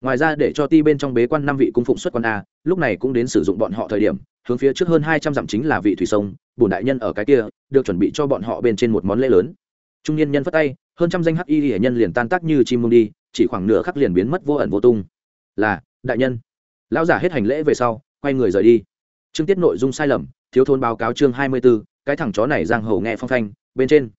Ngoài ra để cho ti bên trong bế quan năm vị cung phụng xuất quan a, lúc này cũng đến sử dụng bọn họ thời điểm, hướng phía trước hơn hai trăm dặm chính là vị thủy sông bùn đại nhân ở cái kia, được chuẩn bị cho bọn họ bên trên một món lễ lớn. Trung niên nhân phất tay, hơn trăm danh hắc y hệ nhân liền tan tác như chim mông đi, chỉ khoảng nửa khắc liền biến mất vô ẩn vô tung. Là, đại nhân. Lão giả hết hành lễ về sau quay người rời đi. Chương tiết nội dung sai lầm, thiếu thôn báo cáo chương hai mươi b ố cái thằng chó này giang hồ nghe phong phanh bên trên.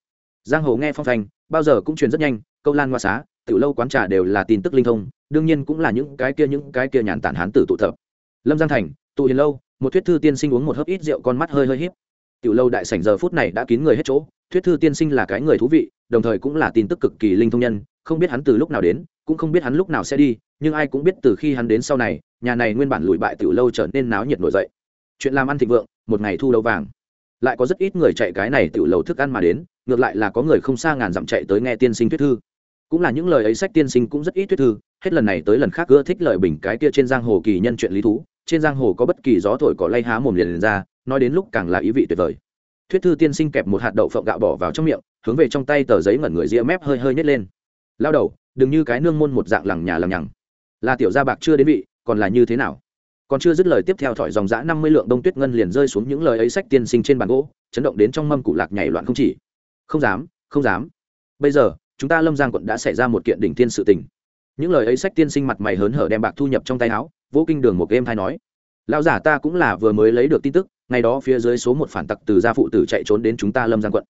Giang hồ nghe phong phanh bao giờ cũng truyền rất nhanh, câu lan hoa xá, tiểu lâu quán trà đều là tin tức linh thông, đương nhiên cũng là những cái kia những cái kia nhàn tản hán tử tụ tập. Lâm giang thành, tụ hiền lâu, một thuyết thư tiên sinh uống một hớp ít rượu con mắt hơi hơi híp. Tiểu lâu đại sảnh giờ phút này đã kín người hết chỗ, thuyết thư tiên sinh là cái người thú vị, đồng thời cũng là tin tức cực kỳ linh thông nhân, không biết hắn từ lúc nào đến, cũng không biết hắn lúc nào sẽ đi, nhưng ai cũng biết từ khi hắn đến sau này nhà này nguyên bản lùi bại tiểu lâu trở nên náo nhiệt nổi dậy. Chuyện làm ăn thịnh vượng một ngày thu lâu vàng. Lại có rất ít người chạy cái này tiểu lầu thức ăn mà đến ngược lại là có người không xa ngàn dặm chạy tới nghe tiên sinh thuyết thư. Cũng là những lời ấy sách tiên sinh cũng rất ít thuyết thư hết lần này tới lần khác ưa thích lời bình cái kia trên giang hồ kỳ nhân chuyện lý thú trên giang hồ có bất kỳ gió thổi cỏ lay há mồm liền, liền ra nói đến lúc càng là ý vị tuyệt vời. Thuyết thư tiên sinh kẹp một hạt đậu phộng gạo bỏ vào trong miệng hướng về trong tay tờ giấy ngẩn người ria mép hơi hơi nhét lên. Lao đầu đừng như cái nương môn một dạng lằng nhà lằng nhằng. Là tiểu gia bạc chưa đến vị còn là như thế nào? Còn chưa dứt lời tiếp theo thỏi dòng giã năm mươi lượng đông tuyết ngân liền rơi xuống những lời ấy sách tiên sinh trên bàn gỗ, chấn động đến trong mâm cụ lạc nhảy loạn không chỉ. Không dám không dám. Bây giờ, chúng ta lâm giang quận đã xảy ra một kiện đỉnh tiên sự tình. Những lời ấy sách tiên sinh mặt mày hớn hở đem bạc thu nhập trong tay áo vô kinh đường một game thay nói. Lão giả ta cũng là vừa mới lấy được tin tức, ngày đó phía dưới số một phản tặc từ gia phụ tử chạy trốn đến chúng ta lâm giang quận.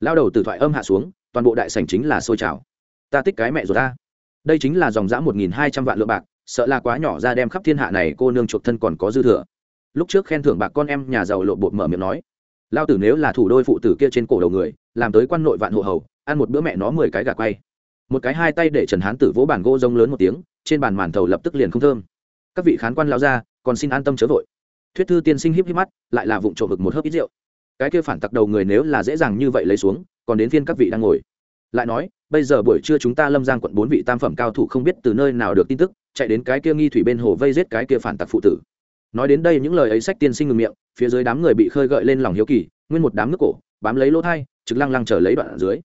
Lao đầu từ thoại âm hạ xuống, toàn bộ đại sành chính là sôi trào. Ta tích cái mẹ rồi ta. Đây chính là dòng giã một nghìn hai trăm vạn lượng bạc sợ là quá nhỏ ra đem khắp thiên hạ này cô nương chuộc thân còn có dư thừa. Lúc trước khen thưởng bạc con em nhà giàu lộ bột mở miệng nói, lao tử nếu là thủ đôi phụ tử kia trên cổ đầu người, làm tới quan nội vạn hộ hầu, ăn một bữa mẹ nó mười cái gà quay. Một cái hai tay để trần hán tử vỗ bàn gỗ rông lớn một tiếng, trên bàn màn thầu lập tức liền không thơm. Các vị khán quan lao ra còn xin an tâm chớ vội. Thuyết thư tiên sinh híp híp mắt, lại là vụng trộm vực một hớp ít rượu. Cái kia phản tặc đầu người nếu là dễ dàng như vậy lấy xuống, còn đến phiên các vị đang ngồi. Lại nói, bây giờ buổi trưa chúng ta lâm giang quận bốn vị tam phẩm cao thủ không biết từ nơi nào được tin tức chạy đến cái kia nghi thủy bên hồ vây giết cái kia phản tặc phụ tử. Nói đến đây những lời ấy sách tiên sinh ngừng miệng, phía dưới đám người bị khơi gợi lên lòng hiếu kỳ, nguyên một đám nước cổ, bám lấy lỗ thai, trực lăng lăng trở lấy đoạn ở dưới.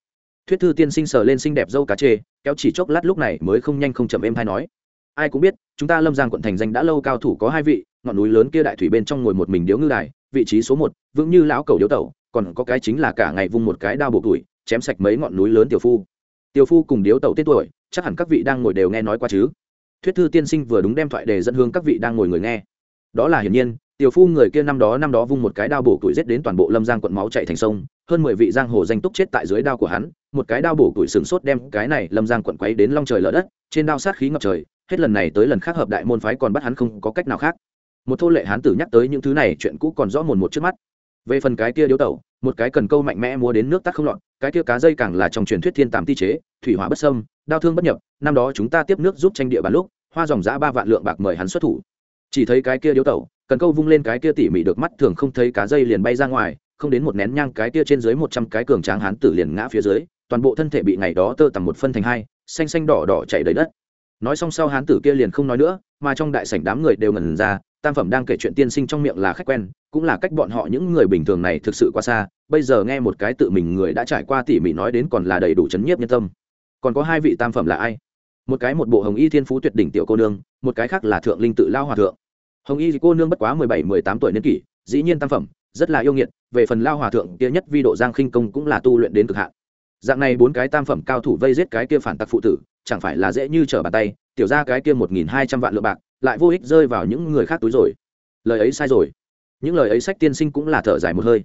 Thuyết thư tiên sinh sờ lên xinh đẹp dâu cá chê, kéo chỉ chốc lát lúc này mới không nhanh không chậm êm hay nói. Ai cũng biết, chúng ta lâm giang quận thành danh đã lâu cao thủ có hai vị, ngọn núi lớn kia đại thủy bên trong ngồi một mình điếu ngư đài, vị trí số một, vững như lão cầu điếu tẩu, còn có cái chính là cả ngày vung một cái đao bộ tuổi, chém sạch mấy ngọn núi lớn tiểu phu. Tiểu phu cùng điếu tẩu tên tuổi, chắc hẳn các vị đang ngồi đều nghe nói qua chứ thuyết thư tiên sinh vừa đúng đem thoại đề dẫn hướng các vị đang ngồi người nghe. Đó là hiển nhiên, tiểu phu người kia năm đó năm đó vung một cái đao bổ tuổi giết đến toàn bộ lâm giang quận máu chạy thành sông, hơn mười vị giang hồ danh túc chết tại dưới đao của hắn, một cái đao bổ tuổi sừng sốt đem cái này lâm giang quận quấy đến long trời lở đất, trên đao sát khí ngập trời, hết lần này tới lần khác hợp đại môn phái còn bắt hắn không có cách nào khác. Một thô lệ hán tử nhắc tới những thứ này, chuyện cũ còn rõ mồn một trước mắt. Về phần cái kia điếu tẩu, một cái cần câu mạnh mẽ múa đến nước tắt không lọt, cái kia cá dây càng là trong truyền thuyết thiên tàm ti chế, thủy hỏa bất sâm đao thương bất nhập, năm đó chúng ta tiếp nước giúp tranh địa bàn lúc, hoa dòng giã ba vạn lượng bạc mời hắn xuất thủ. Chỉ thấy cái kia điếu tẩu, cần câu vung lên cái kia tỉ mỉ được mắt thường không thấy cá dây liền bay ra ngoài, không đến một nén nhang cái kia trên dưới một trăm cái cường tráng hán tử liền ngã phía dưới, toàn bộ thân thể bị ngày đó tơ tầm một phân thành hai, xanh xanh đỏ đỏ chảy đầy đất. Nói xong sau hán tử kia liền không nói nữa, mà trong đại sảnh đám người đều ngần ra, tam phẩm đang kể chuyện tiên sinh trong miệng là khách quen, cũng là cách bọn họ những người bình thường này thực sự quá xa, bây giờ nghe một cái tự mình người đã trải qua tỉ mỉ nói đến còn là đầy đủ chấn nhiếp nhân tâm còn có hai vị tam phẩm là ai? Một cái một bộ hồng y thiên phú tuyệt đỉnh tiểu cô nương, một cái khác là thượng linh tự lao hòa thượng. Hồng y cô nương bất quá mười bảy, mười tám tuổi niên kỷ, dĩ nhiên tam phẩm, rất là yêu nghiệt, về phần lao hòa thượng kia nhất vi độ giang khinh công cũng là tu luyện đến cực hạn. Dạng này bốn cái tam phẩm cao thủ vây giết cái kia phản tặc phụ tử, chẳng phải là dễ như trở bàn tay, tiểu ra cái kia một nghìn hai trăm vạn lượng bạc, lại vô ích rơi vào những người khác túi rồi. Lời ấy sai rồi. Những lời ấy sách tiên sinh cũng là thở dài một hơi.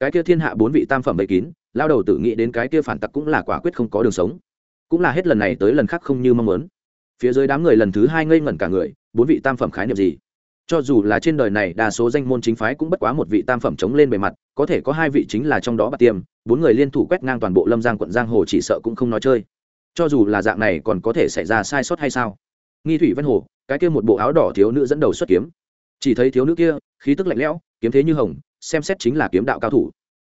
Cái kia thiên hạ bốn vị tam phẩm bậy kín, lao đầu tự nghĩ đến cái kia phản tặc cũng là quả quyết không có đường sống cũng là hết lần này tới lần khác không như mong muốn. Phía dưới đám người lần thứ hai ngây ngẩn cả người, bốn vị tam phẩm khái niệm gì? Cho dù là trên đời này đa số danh môn chính phái cũng bất quá một vị tam phẩm chống lên bề mặt, có thể có hai vị chính là trong đó bạc tiêm, bốn người liên thủ quét ngang toàn bộ lâm giang quận giang hồ chỉ sợ cũng không nói chơi. Cho dù là dạng này còn có thể xảy ra sai sót hay sao? Nghi thủy văn hồ, cái kia một bộ áo đỏ thiếu nữ dẫn đầu xuất kiếm. Chỉ thấy thiếu nữ kia, khí tức lạnh lẽo, kiếm thế như hồng, xem xét chính là kiếm đạo cao thủ.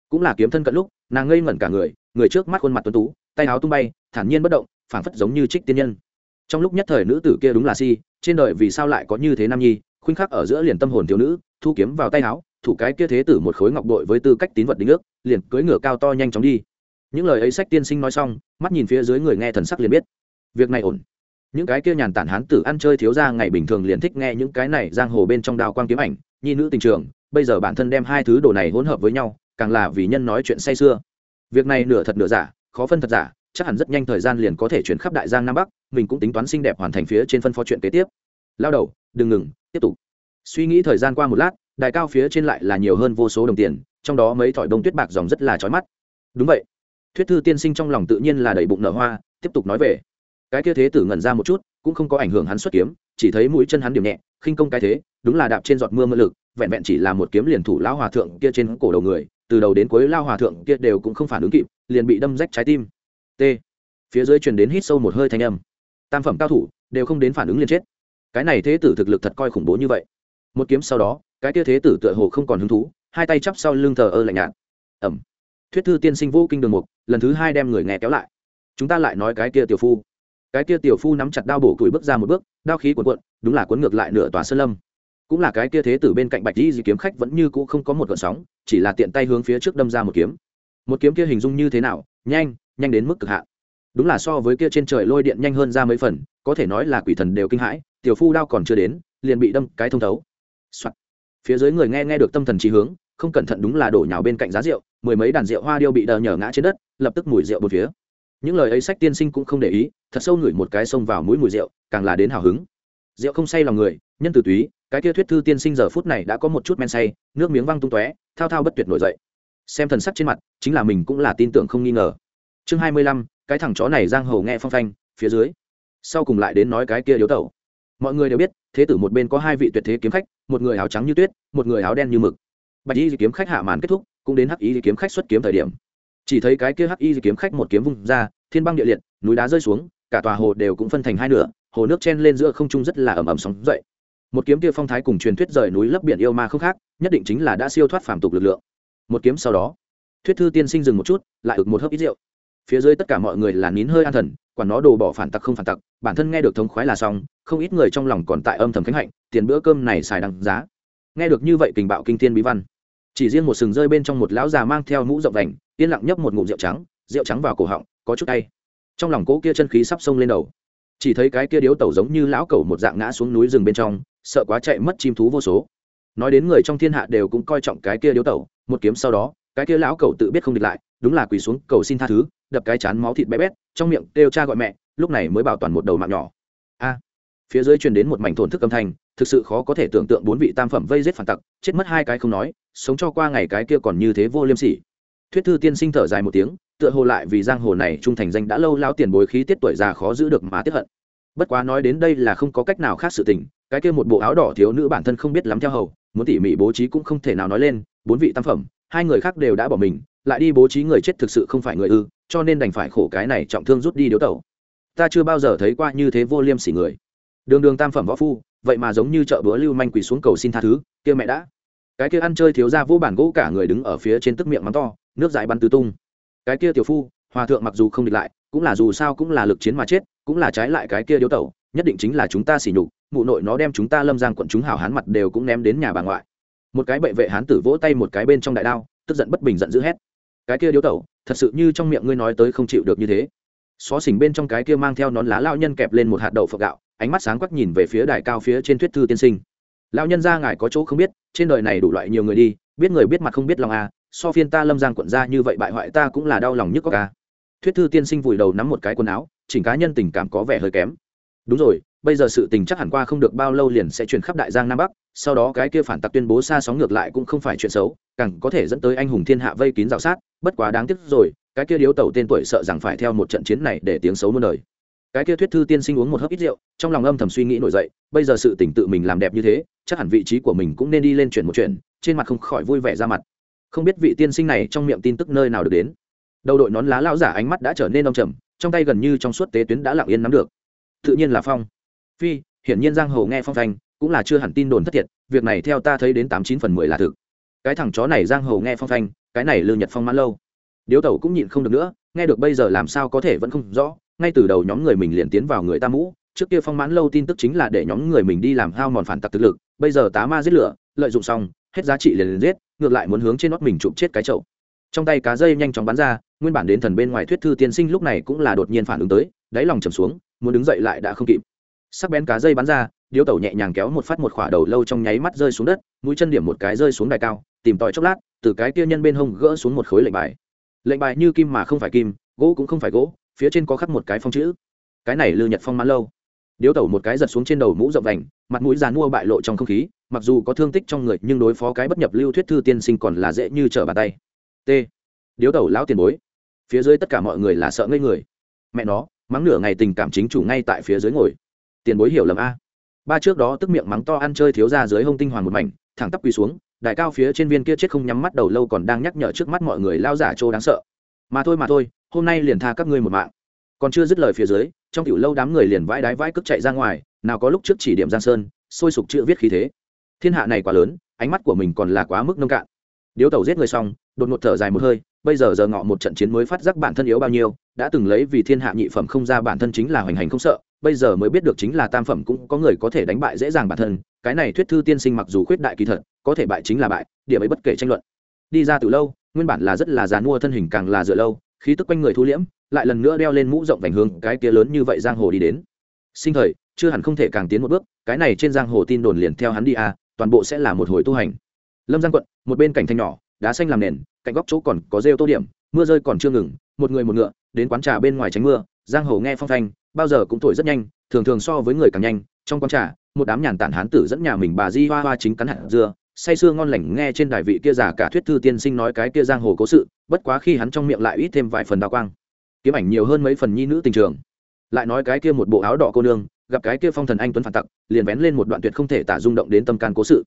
Cũng là kiếm thân cận lúc, nàng ngây ngẩn cả người người trước mắt khuôn mặt tuấn tú, tay áo tung bay thản nhiên bất động, phảng phất giống như trích tiên nhân. Trong lúc nhất thời nữ tử kia đúng là si, trên đời vì sao lại có như thế nam nhi, khuynh khắc ở giữa liền tâm hồn thiếu nữ, thu kiếm vào tay áo, thủ cái kia thế tử một khối ngọc bội với tư cách tín vật đính ước, liền cưỡi ngựa cao to nhanh chóng đi. Những lời ấy sách tiên sinh nói xong, mắt nhìn phía dưới người nghe thần sắc liền biết. Việc này ổn. Những cái kia nhàn tản hán tử ăn chơi thiếu ra ngày bình thường liền thích nghe những cái này giang hồ bên trong đào quang kiếm ảnh, nhi nữ tình trường, bây giờ bản thân đem hai thứ đồ này hỗn hợp với nhau, càng là vì nhân nói chuyện say xưa. Việc này nửa thật nửa giả, khó phân thật giả chắc hẳn rất nhanh thời gian liền có thể chuyển khắp đại giang nam bắc, mình cũng tính toán xinh đẹp hoàn thành phía trên phân phó chuyện kế tiếp. Lao đầu, đừng ngừng, tiếp tục. Suy nghĩ thời gian qua một lát, đài cao phía trên lại là nhiều hơn vô số đồng tiền, trong đó mấy thỏi đông tuyết bạc dòng rất là trói mắt. Đúng vậy. Thuyết thư tiên sinh trong lòng tự nhiên là đầy bụng nở hoa, tiếp tục nói về. Cái kia thế tử ngẩn ra một chút, cũng không có ảnh hưởng hắn xuất kiếm, chỉ thấy mũi chân hắn điểm nhẹ, khinh công cái thế, đúng là đạp trên giọt mưa mưa lực, vẹn vẹn chỉ là một kiếm liền thủ lao hòa thượng kia trên cổ đầu người, từ đầu đến cuối lao hòa thượng kia đều cũng không phản ứng kịp, liền bị đâm rách trái tim t. Phía dưới truyền đến hít sâu một hơi thanh âm. Tam phẩm cao thủ, đều không đến phản ứng liền chết. Cái này thế tử thực lực thật coi khủng bố như vậy. Một kiếm sau đó, cái kia thế tử tựa hồ không còn hứng thú, hai tay chắp sau lưng thờ ơ lạnh nhạt. Ẩm. Thuyết thư tiên sinh vô kinh đường mục, lần thứ hai đem người nghe kéo lại. Chúng ta lại nói cái kia tiểu phu. Cái kia tiểu phu nắm chặt đao bổ củi bước ra một bước, đao khí cuộn cuộn, đúng là cuốn ngược lại nửa tòa sơn lâm. Cũng là cái kia thế tử bên cạnh bạch di di kiếm khách vẫn như cũ không có một gợn sóng, chỉ là tiện tay hướng phía trước đâm ra một kiếm. Một kiếm kia hình dung như thế nào? Nhanh nhanh đến mức cực hạn. Đúng là so với kia trên trời lôi điện nhanh hơn ra mấy phần, có thể nói là quỷ thần đều kinh hãi, tiểu phu đao còn chưa đến, liền bị đâm cái thông thấu、Soạn. phía dưới người nghe nghe được tâm thần trí hướng, không cẩn thận đúng là đổ nhào bên cạnh giá rượu, mười mấy đàn rượu hoa điêu bị đờ nhở ngã trên đất, lập tức mùi rượu một phía. Những lời ấy sách tiên sinh cũng không để ý, thật sâu ngửi một cái xông vào mũi mùi rượu, càng là đến hào hứng. Rượu không say lòng người, nhân từ túy, cái kia thuyết thư tiên sinh giờ phút này đã có một chút men say, nước miếng văng tung tóe, thao thao bất tuyệt nổi dậy. Xem thần sắc trên mặt, chính là mình cũng là tin tưởng không nghi ngờ chương hai mươi lăm, cái thằng chó này giang hồ nghe phong phanh, phía dưới. Sau cùng lại đến nói cái kia điếu tẩu. Mọi người đều biết, thế tử một bên có hai vị tuyệt thế kiếm khách, một người áo trắng như tuyết, một người áo đen như mực. Bạch y kiếm khách hạ màn kết thúc, cũng đến hắc y kiếm khách xuất kiếm thời điểm. Chỉ thấy cái kia hắc y kiếm khách một kiếm vung ra, thiên băng địa liệt, núi đá rơi xuống, cả tòa hồ đều cũng phân thành hai nửa, hồ nước chen lên giữa không trung rất là ẩm ẩm sóng dậy. Một kiếm kia phong thái cùng truyền thuyết rời núi lấp biển yêu ma không khác, nhất định chính là đã siêu thoát phàm tục lực lượng. Một kiếm sau đó, thuyết thư tiên sinh dừng một chút, lại ực một hớp ít rượu phía dưới tất cả mọi người là nín hơi an thần, quản nó đồ bỏ phản tặc không phản tặc, bản thân nghe được thống khoái là xong, không ít người trong lòng còn tại âm thầm khánh hạnh, tiền bữa cơm này xài đằng giá. Nghe được như vậy tình bạo kinh thiên bí văn. Chỉ riêng một sừng rơi bên trong một lão già mang theo mũ rộng đành yên lặng nhấp một ngụm rượu trắng rượu trắng vào cổ họng, có chút tay trong lòng cỗ kia chân khí sắp sông lên đầu. Chỉ thấy cái kia điếu tẩu giống như lão cẩu một dạng ngã xuống núi rừng bên trong, sợ quá chạy mất chim thú vô số. Nói đến người trong thiên hạ đều cũng coi trọng cái kia điếu tẩu, một kiếm sau đó, cái kia lão cẩu tự biết không địch lại, đúng là quỳ xuống cầu xin tha thứ đập cái chán máu thịt bé bét, trong miệng kêu cha gọi mẹ, lúc này mới bảo toàn một đầu mạng nhỏ. A. Phía dưới truyền đến một mảnh thổn thức âm thanh, thực sự khó có thể tưởng tượng bốn vị tam phẩm vây giết phản tặc, chết mất hai cái không nói, sống cho qua ngày cái kia còn như thế vô liêm sỉ. Thuyết thư tiên sinh thở dài một tiếng, tựa hồ lại vì giang hồ này trung thành danh đã lâu lao tiền bối khí tiết tuổi già khó giữ được mà tiếp hận. Bất quá nói đến đây là không có cách nào khác sự tình, cái kia một bộ áo đỏ thiếu nữ bản thân không biết lắm theo hầu, muốn tỉ mỉ bố trí cũng không thể nào nói lên, bốn vị tam phẩm, hai người khác đều đã bỏ mình, lại đi bố trí người chết thực sự không phải người ư cho nên đành phải khổ cái này trọng thương rút đi điếu tẩu. Ta chưa bao giờ thấy qua như thế vô liêm sỉ người. Đường đường tam phẩm võ phu, vậy mà giống như chợ búa lưu manh quỳ xuống cầu xin tha thứ, kia mẹ đã. Cái kia ăn chơi thiếu ra vô bản gỗ cả người đứng ở phía trên tức miệng mắng to, nước dãi bắn tứ tung. Cái kia tiểu phu, hòa thượng mặc dù không địch lại, cũng là dù sao cũng là lực chiến mà chết, cũng là trái lại cái kia điếu tẩu, nhất định chính là chúng ta xỉ nhục, mụ nội nó đem chúng ta lâm giang quận chúng hào hán mặt đều cũng ném đến nhà bà ngoại. Một cái bệ vệ hán tử vỗ tay một cái bên trong đại đao, tức giận bất bình giận dữ hét. Cái kia điếu tẩu thật sự như trong miệng ngươi nói tới không chịu được như thế. Xó xỉnh bên trong cái kia mang theo nón lá lao nhân kẹp lên một hạt đậu phộng gạo, ánh mắt sáng quắc nhìn về phía đài cao phía trên thuyết thư tiên sinh. Lao nhân ra ngài có chỗ không biết, trên đời này đủ loại nhiều người đi, biết người biết mặt không biết lòng à so phiên ta lâm giang quận ra như vậy bại hoại ta cũng là đau lòng nhất có ca thuyết thư tiên sinh vùi đầu nắm một cái quần áo, chỉnh cá nhân tình cảm có vẻ hơi kém. Đúng rồi, bây giờ sự tình chắc hẳn qua không được bao lâu liền sẽ chuyển khắp đại giang nam bắc, sau đó cái kia phản tặc tuyên bố xa sóng ngược lại cũng không phải chuyện xấu càng có thể dẫn tới anh hùng thiên hạ vây kín rào sát, bất quá đáng tiếc rồi, cái kia điếu tẩu tên tuổi sợ rằng phải theo một trận chiến này để tiếng xấu muôn đời. Cái kia thuyết thư tiên sinh uống một hớp ít rượu, trong lòng âm thầm suy nghĩ nổi dậy, bây giờ sự tỉnh tự mình làm đẹp như thế, chắc hẳn vị trí của mình cũng nên đi lên chuyển một chuyện trên mặt không khỏi vui vẻ ra mặt. Không biết vị tiên sinh này trong miệng tin tức nơi nào được đến. Đầu đội nón lá lao giả ánh mắt đã trở nên đông trầm, trong tay gần như trong suốt tế tuyến đã lặng yên nắm được. Tự nhiên là phong. Phi, hiển nhiên giang hồ nghe phong thanh cũng là chưa hẳn tin đồn thất thiệt, việc này theo ta thấy đến tám chín phần mười là thực cái thằng chó này giang hồ nghe phong phanh, cái này lư nhật phong mãn lâu. Điếu tẩu cũng nhịn không được nữa nghe được bây giờ làm sao có thể vẫn không rõ ngay từ đầu nhóm người mình liền tiến vào người ta mũ trước kia phong mãn lâu tin tức chính là để nhóm người mình đi làm hao mòn phản tặc thực lực bây giờ tá ma giết lửa lợi dụng xong hết giá trị liền liền giết ngược lại muốn hướng trên nót mình chụp chết cái chậu. Trong tay cá dây nhanh chóng bắn ra nguyên bản đến thần bên ngoài thuyết thư tiên sinh lúc này cũng là đột nhiên phản ứng tới đáy lòng trầm xuống muốn đứng dậy lại đã không kịp. Sắc bén cá dây bắn ra điếu tẩu nhẹ nhàng kéo một phát một khỏa đầu lâu trong nháy mắt rơi xuống đất, mũi chân điểm một cái rơi xuống đài cao, tìm tòi chốc lát, từ cái kia nhân bên hông gỡ xuống một khối lệnh bài. Lệnh bài như kim mà không phải kim, gỗ cũng không phải gỗ, phía trên có khắc một cái phong chữ. Cái này lư nhật phong mãn lâu. Điếu tẩu một cái giật xuống trên đầu mũ rộng vành, mặt mũi dàn mua bại lộ trong không khí, mặc dù có thương tích trong người, nhưng đối phó cái bất nhập lưu thuyết thư tiên sinh còn là dễ như trở bàn tay. T. Điếu tẩu lão tiền bối. Phía dưới tất cả mọi người là sợ ngây người. Mẹ nó, mắng nửa ngày tình cảm chính chủ ngay tại phía dưới ngồi. Tiền bối hiểu lầm a ba trước đó tức miệng mắng to ăn chơi thiếu ra dưới hông tinh hoàng một mảnh, thẳng tắp quỳ xuống, đại cao phía trên viên kia chết không nhắm mắt đầu lâu còn đang nhắc nhở trước mắt mọi người lao giả trô đáng sợ. Mà thôi mà thôi, hôm nay liền tha các ngươi một mạng. Còn chưa dứt lời phía dưới, trong tiểu lâu đám người liền vãi đái vãi cước chạy ra ngoài, nào có lúc trước chỉ điểm giang sơn, sôi sục chữ viết khí thế. Thiên hạ này quá lớn, ánh mắt của mình còn là quá mức nông cạn. Điếu tàu giết người xong, đột ngột thở dài một hơi, bây giờ giờ ngọ một trận chiến mới phát giác bản thân yếu bao nhiêu, đã từng lấy vì thiên hạ nhị phẩm không ra bản thân chính là hoành hành không sợ bây giờ mới biết được chính là tam phẩm cũng có người có thể đánh bại dễ dàng bản thân. Cái này thuyết thư tiên sinh mặc dù khuyết đại kỳ thật, có thể bại chính là bại, điểm ấy bất kể tranh luận. Đi ra từ lâu, nguyên bản là rất là dàn mua thân hình càng là dựa lâu, khí tức quanh người thu liễm, lại lần nữa đeo lên mũ rộng vành hương, cái kia lớn như vậy giang hồ đi đến. Sinh thời, chưa hẳn không thể càng tiến một bước, cái này trên giang hồ tin đồn liền theo hắn đi à toàn bộ sẽ là một hồi tu hành. Lâm giang quận, một bên cảnh thanh nhỏ, đá xanh làm nền, cạnh góc chỗ còn có rêu tô điểm, mưa rơi còn chưa ngừng, một người một ngựa, đến quán trà bên ngoài tránh mưa, giang hồ nghe phong thanh bao giờ cũng thổi rất nhanh, thường thường so với người càng nhanh. Trong quán trà, một đám nhàn tản hán tử dẫn nhà mình bà di hoa hoa chính cắn hạt dưa. Say sưa ngon lành nghe trên đài vị kia giả cả thuyết thư tiên sinh nói cái kia giang hồ cố sự, bất quá khi hắn trong miệng lại ít thêm vài phần đào quang. Kiếm ảnh nhiều hơn mấy phần nhi nữ tình trường. Lại nói cái kia một bộ áo đỏ cô nương, gặp cái kia phong thần anh tuấn phản tặc, liền vén lên một đoạn tuyệt không thể tả rung động đến tâm can cố sự.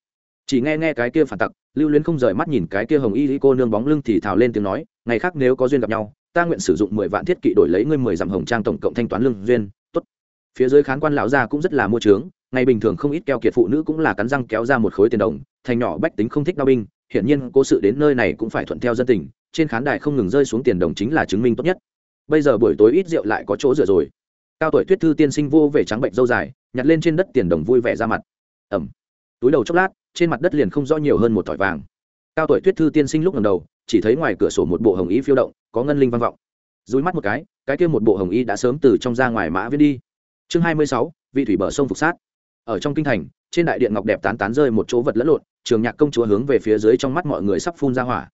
Chỉ nghe nghe cái kia phản tặc, lưu luyến không rời mắt nhìn cái kia hồng y cô nương bóng lưng thì thào lên tiếng nói, ngày khác nếu có duyên gặp nhau ta nguyện sử dụng mười vạn thiết kỵ đổi lấy ngươi mười dặm hồng trang tổng cộng thanh toán lương duyên, tốt. Phía dưới khán quan lão gia cũng rất là mua trướng, ngày bình thường không ít keo kiệt phụ nữ cũng là cắn răng kéo ra một khối tiền đồng, thành nhỏ bách tính không thích đao binh, hiển nhiên cố sự đến nơi này cũng phải thuận theo dân tình, trên khán đài không ngừng rơi xuống tiền đồng chính là chứng minh tốt nhất. Bây giờ buổi tối ít rượu lại có chỗ dựa rồi. Cao tuổi thuyết thư tiên sinh vô về trắng bệnh dâu dài, nhặt lên trên đất tiền đồng vui vẻ ra mặt. Ẩm. Túi đầu chốc lát, trên mặt đất liền không rõ nhiều hơn một tỏi vàng. Cao tuổi tuyết thư tiên sinh lúc ngầm đầu chỉ thấy ngoài cửa sổ một bộ hồng y phiêu động, có ngân linh vang vọng. Dúi mắt một cái cái kia một bộ hồng y đã sớm từ trong ra ngoài mã viết đi. Chương hai mươi sáu, vị thủy bờ sông phục sát. Ở trong kinh thành, trên đại điện ngọc đẹp tán tán rơi một chỗ vật lẫn lộn, trường nhạc công chúa hướng về phía dưới trong mắt mọi người sắp phun ra hỏa.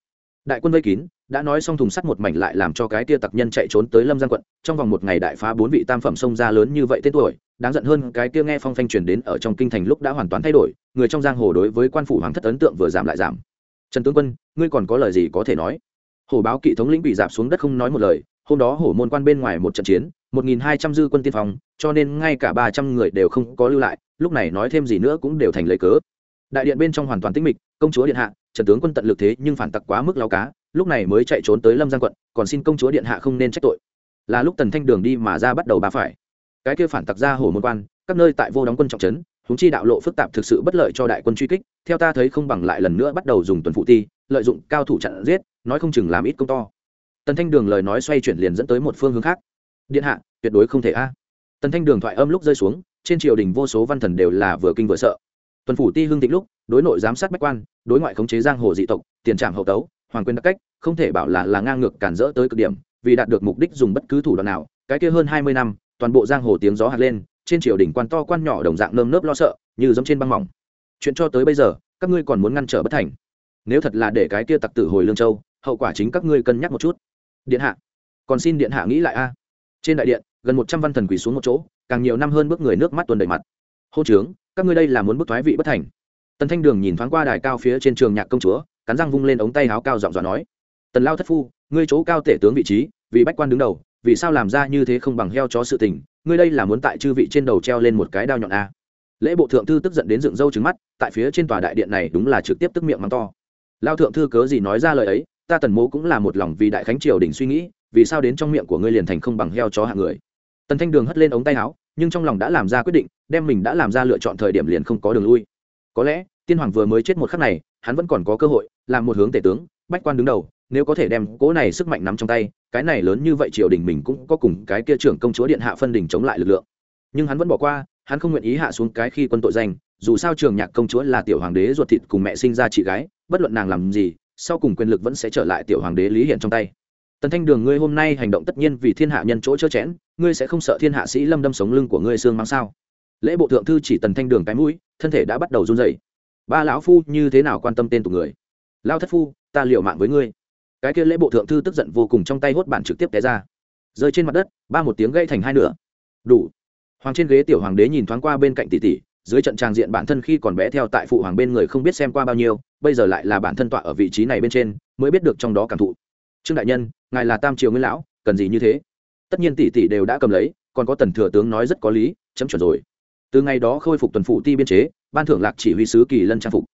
Đại quân vây kín, đã nói xong thùng sắt một mảnh lại làm cho cái tia tặc nhân chạy trốn tới lâm giang quận, trong vòng một ngày đại phá bốn vị tam phẩm sông ra lớn như vậy tên tuổi, đáng giận hơn cái kia nghe phong phanh truyền đến ở trong kinh thành lúc đã hoàn toàn thay đổi, người trong giang hồ đối với quan phủ hoàng thất ấn tượng vừa giảm lại giảm trần tướng quân, ngươi còn có lời gì có thể nói? Hổ báo kỵ thống lĩnh bị dạp xuống đất không nói một lời, hôm đó hổ môn quan bên ngoài một trận chiến, một nghìn hai trăm dư quân tiên phong, cho nên ngay cả ba trăm người đều không có lưu lại, lúc này nói thêm gì nữa cũng đều thành lấy cớ. Đại điện bên trong hoàn toàn tĩnh mịch, công chúa điện hạ, trần tướng quân tận lực thế nhưng phản tặc quá mức lao cá, lúc này mới chạy trốn tới lâm giang quận, còn xin công chúa điện hạ không nên trách tội. Là lúc tần thanh đường đi mà ra bắt đầu bà phải. Cái kia phản tặc ra hổ môn quan, các nơi tại vô đóng quân trọng trấn huống chi đạo lộ phức tạp thực sự bất lợi cho đại quân truy kích, theo ta thấy không bằng lại lần nữa bắt đầu dùng tuần phụ ti lợi dụng cao thủ chặn giết, nói không chừng làm ít công to. Tần thanh đường lời nói xoay chuyển liền dẫn tới một phương hướng khác. Điện hạ, tuyệt đối không thể a. Tần thanh đường thoại âm lúc rơi xuống, trên triều đình vô số văn thần đều là vừa kinh vừa sợ. Tuần phủ ti hưng thịnh lúc, đối nội giám sát bách quan, đối ngoại khống chế giang hồ dị tộc, tiền trạm hậu tấu, hoàng quyền đặc cách, không thể bảo là là ngang ngược cản rỡ tới cực điểm, vì đạt được mục đích dùng bất cứ thủ đoạn nào, cái kia hơn hai mươi năm, toàn bộ giang hồ tiếng gió hạt lên trên triều đình quan to quan nhỏ đồng dạng nơm nớp lo sợ, như giống trên băng mỏng. Chuyện cho tới bây giờ, các ngươi còn muốn ngăn trở bất thành. Nếu thật là để cái kia tặc tử hồi lương châu, hậu quả chính các ngươi cân nhắc một chút. Điện hạ, còn xin điện hạ nghĩ lại a. Trên đại điện, gần một trăm văn thần quỳ xuống một chỗ, càng nhiều năm hơn bước người nước mắt tuần đầy mặt. Hô trướng, các ngươi đây là muốn bức thoái vị bất thành. Tần thanh đường nhìn thoáng qua đài cao phía trên trường nhạc công chúa, cắn răng vung lên ống tay áo cao giọng dọa nói. Tần lao thất phu, ngươi chỗ cao tể tướng vị trí, vì bách quan đứng đầu vì sao làm ra như thế không bằng heo chó sự tình, ngươi đây là muốn tại chư vị trên đầu treo lên một cái đao nhọn a. Lễ bộ thượng thư tức giận đến dựng râu trứng mắt, tại phía trên tòa đại điện này đúng là trực tiếp tức miệng mắng to. Lao thượng thư cớ gì nói ra lời ấy, ta tần mố cũng là một lòng vì đại khánh triều đình suy nghĩ, vì sao đến trong miệng của ngươi liền thành không bằng heo chó hạng người. Tần thanh đường hất lên ống tay áo, nhưng trong lòng đã làm ra quyết định, đem mình đã làm ra lựa chọn thời điểm liền không có đường lui. Có lẽ, tiên hoàng vừa mới chết một khắc này, hắn vẫn còn có cơ hội, làm một hướng tể tướng, bách quan đứng đầu, nếu có thể đem cỗ này sức mạnh nắm trong tay cái này lớn như vậy triều đình mình cũng có cùng cái kia trưởng công chúa điện hạ phân đình chống lại lực lượng. Nhưng hắn vẫn bỏ qua, hắn không nguyện ý hạ xuống cái khi quân tội danh, dù sao trường nhạc công chúa là tiểu hoàng đế ruột thịt cùng mẹ sinh ra chị gái, bất luận nàng làm gì, sau cùng quyền lực vẫn sẽ trở lại tiểu hoàng đế lý hiện trong tay. Tần thanh đường, ngươi hôm nay hành động tất nhiên vì thiên hạ nhân chỗ chớ chẽn, ngươi sẽ không sợ thiên hạ sĩ lâm đâm sống lưng của ngươi xương mang sao? Lễ bộ thượng thư chỉ tần thanh đường cái mũi, thân thể đã bắt đầu run rẩy. Ba lão phu như thế nào quan tâm tên tụ người? Lao thất phu, ta liệu mạng với ngươi cái kia lễ bộ thượng thư tức giận vô cùng trong tay hốt bản trực tiếp té ra. Rơi trên mặt đất, ba một tiếng gây thành hai nửa. Đủ. Hoàng trên ghế tiểu hoàng đế nhìn thoáng qua bên cạnh tỷ tỷ, dưới trận tràng diện bản thân khi còn bé theo tại phụ hoàng bên người không biết xem qua bao nhiêu, bây giờ lại là bản thân tọa ở vị trí này bên trên, mới biết được trong đó cảm thụ. Trương đại nhân, ngài là tam triều nguyên lão, cần gì như thế? Tất nhiên tỷ tỷ đều đã cầm lấy, còn có tần thừa tướng nói rất có lý, chấm chuẩn rồi. Từ ngày đó khôi phục tuần phụ ti biên chế, ban thưởng lạc chỉ huy sứ kỳ lân trang phục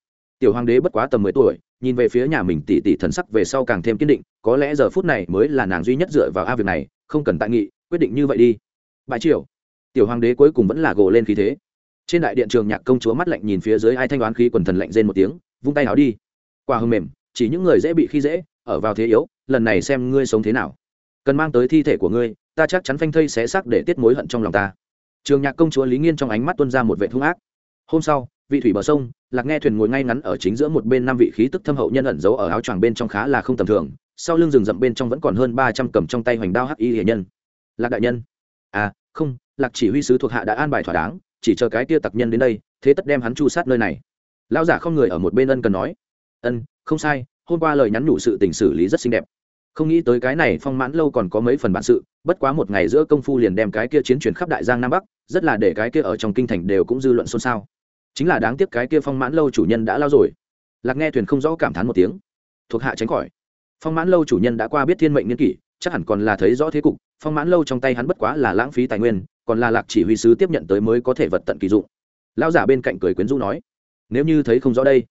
tiểu hoàng đế bất quá tầm mười tuổi, nhìn về phía nhà mình tỷ tỷ thần sắc về sau càng thêm kiên định, có lẽ giờ phút này mới là nàng duy nhất dựa vào a việc này, không cần tại nghị, quyết định như vậy đi. Bãi triều. Tiểu hoàng đế cuối cùng vẫn là gồ lên khí thế. Trên đại điện trường nhạc công chúa mắt lạnh nhìn phía dưới ai thanh đoán khí quần thần lạnh rên một tiếng, vung tay áo đi. Qua hưng mềm, chỉ những người dễ bị khi dễ, ở vào thế yếu, lần này xem ngươi sống thế nào. Cần mang tới thi thể của ngươi, ta chắc chắn phanh thây xé xác để tiết mối hận trong lòng ta. Trường nhạc công chúa lý nghiên trong ánh mắt tuân ra một vệ hung ác hôm sau, vị thủy bờ sông, lạc nghe thuyền ngồi ngay ngắn ở chính giữa một bên năm vị khí tức thâm hậu nhân ẩn giấu ở áo choàng bên trong khá là không tầm thường, sau lưng rừng rậm bên trong vẫn còn hơn ba trăm cầm trong tay hoành đao hắc y hiền nhân. Lạc đại nhân. À không, lạc chỉ huy sứ thuộc hạ đã an bài thỏa đáng, chỉ chờ cái tia tặc nhân đến đây, thế tất đem hắn chu sát nơi này. Lão giả không người ở một bên ân cần nói. Ân, không sai, hôm qua lời nhắn nhủ sự tình xử lý rất xinh đẹp không nghĩ tới cái này phong mãn lâu còn có mấy phần bản sự, bất quá một ngày giữa công phu liền đem cái kia chiến chuyển khắp đại giang nam bắc, rất là để cái kia ở trong kinh thành đều cũng dư luận xôn xao. Chính là đáng tiếc cái kia phong mãn lâu chủ nhân đã lao rồi. Lạc nghe thuyền không rõ cảm thán một tiếng. Thuộc hạ tránh khỏi. Phong mãn lâu chủ nhân đã qua biết thiên mệnh n kỷ, chắc hẳn còn là thấy rõ thế cục, phong mãn lâu trong tay hắn bất quá là lãng phí tài nguyên, còn là lạc chỉ huy sứ tiếp nhận tới mới có thể vật tận kỳ dụng. Lao giả bên cạnh cười quyến rũ nói, nếu như thấy không rõ đây.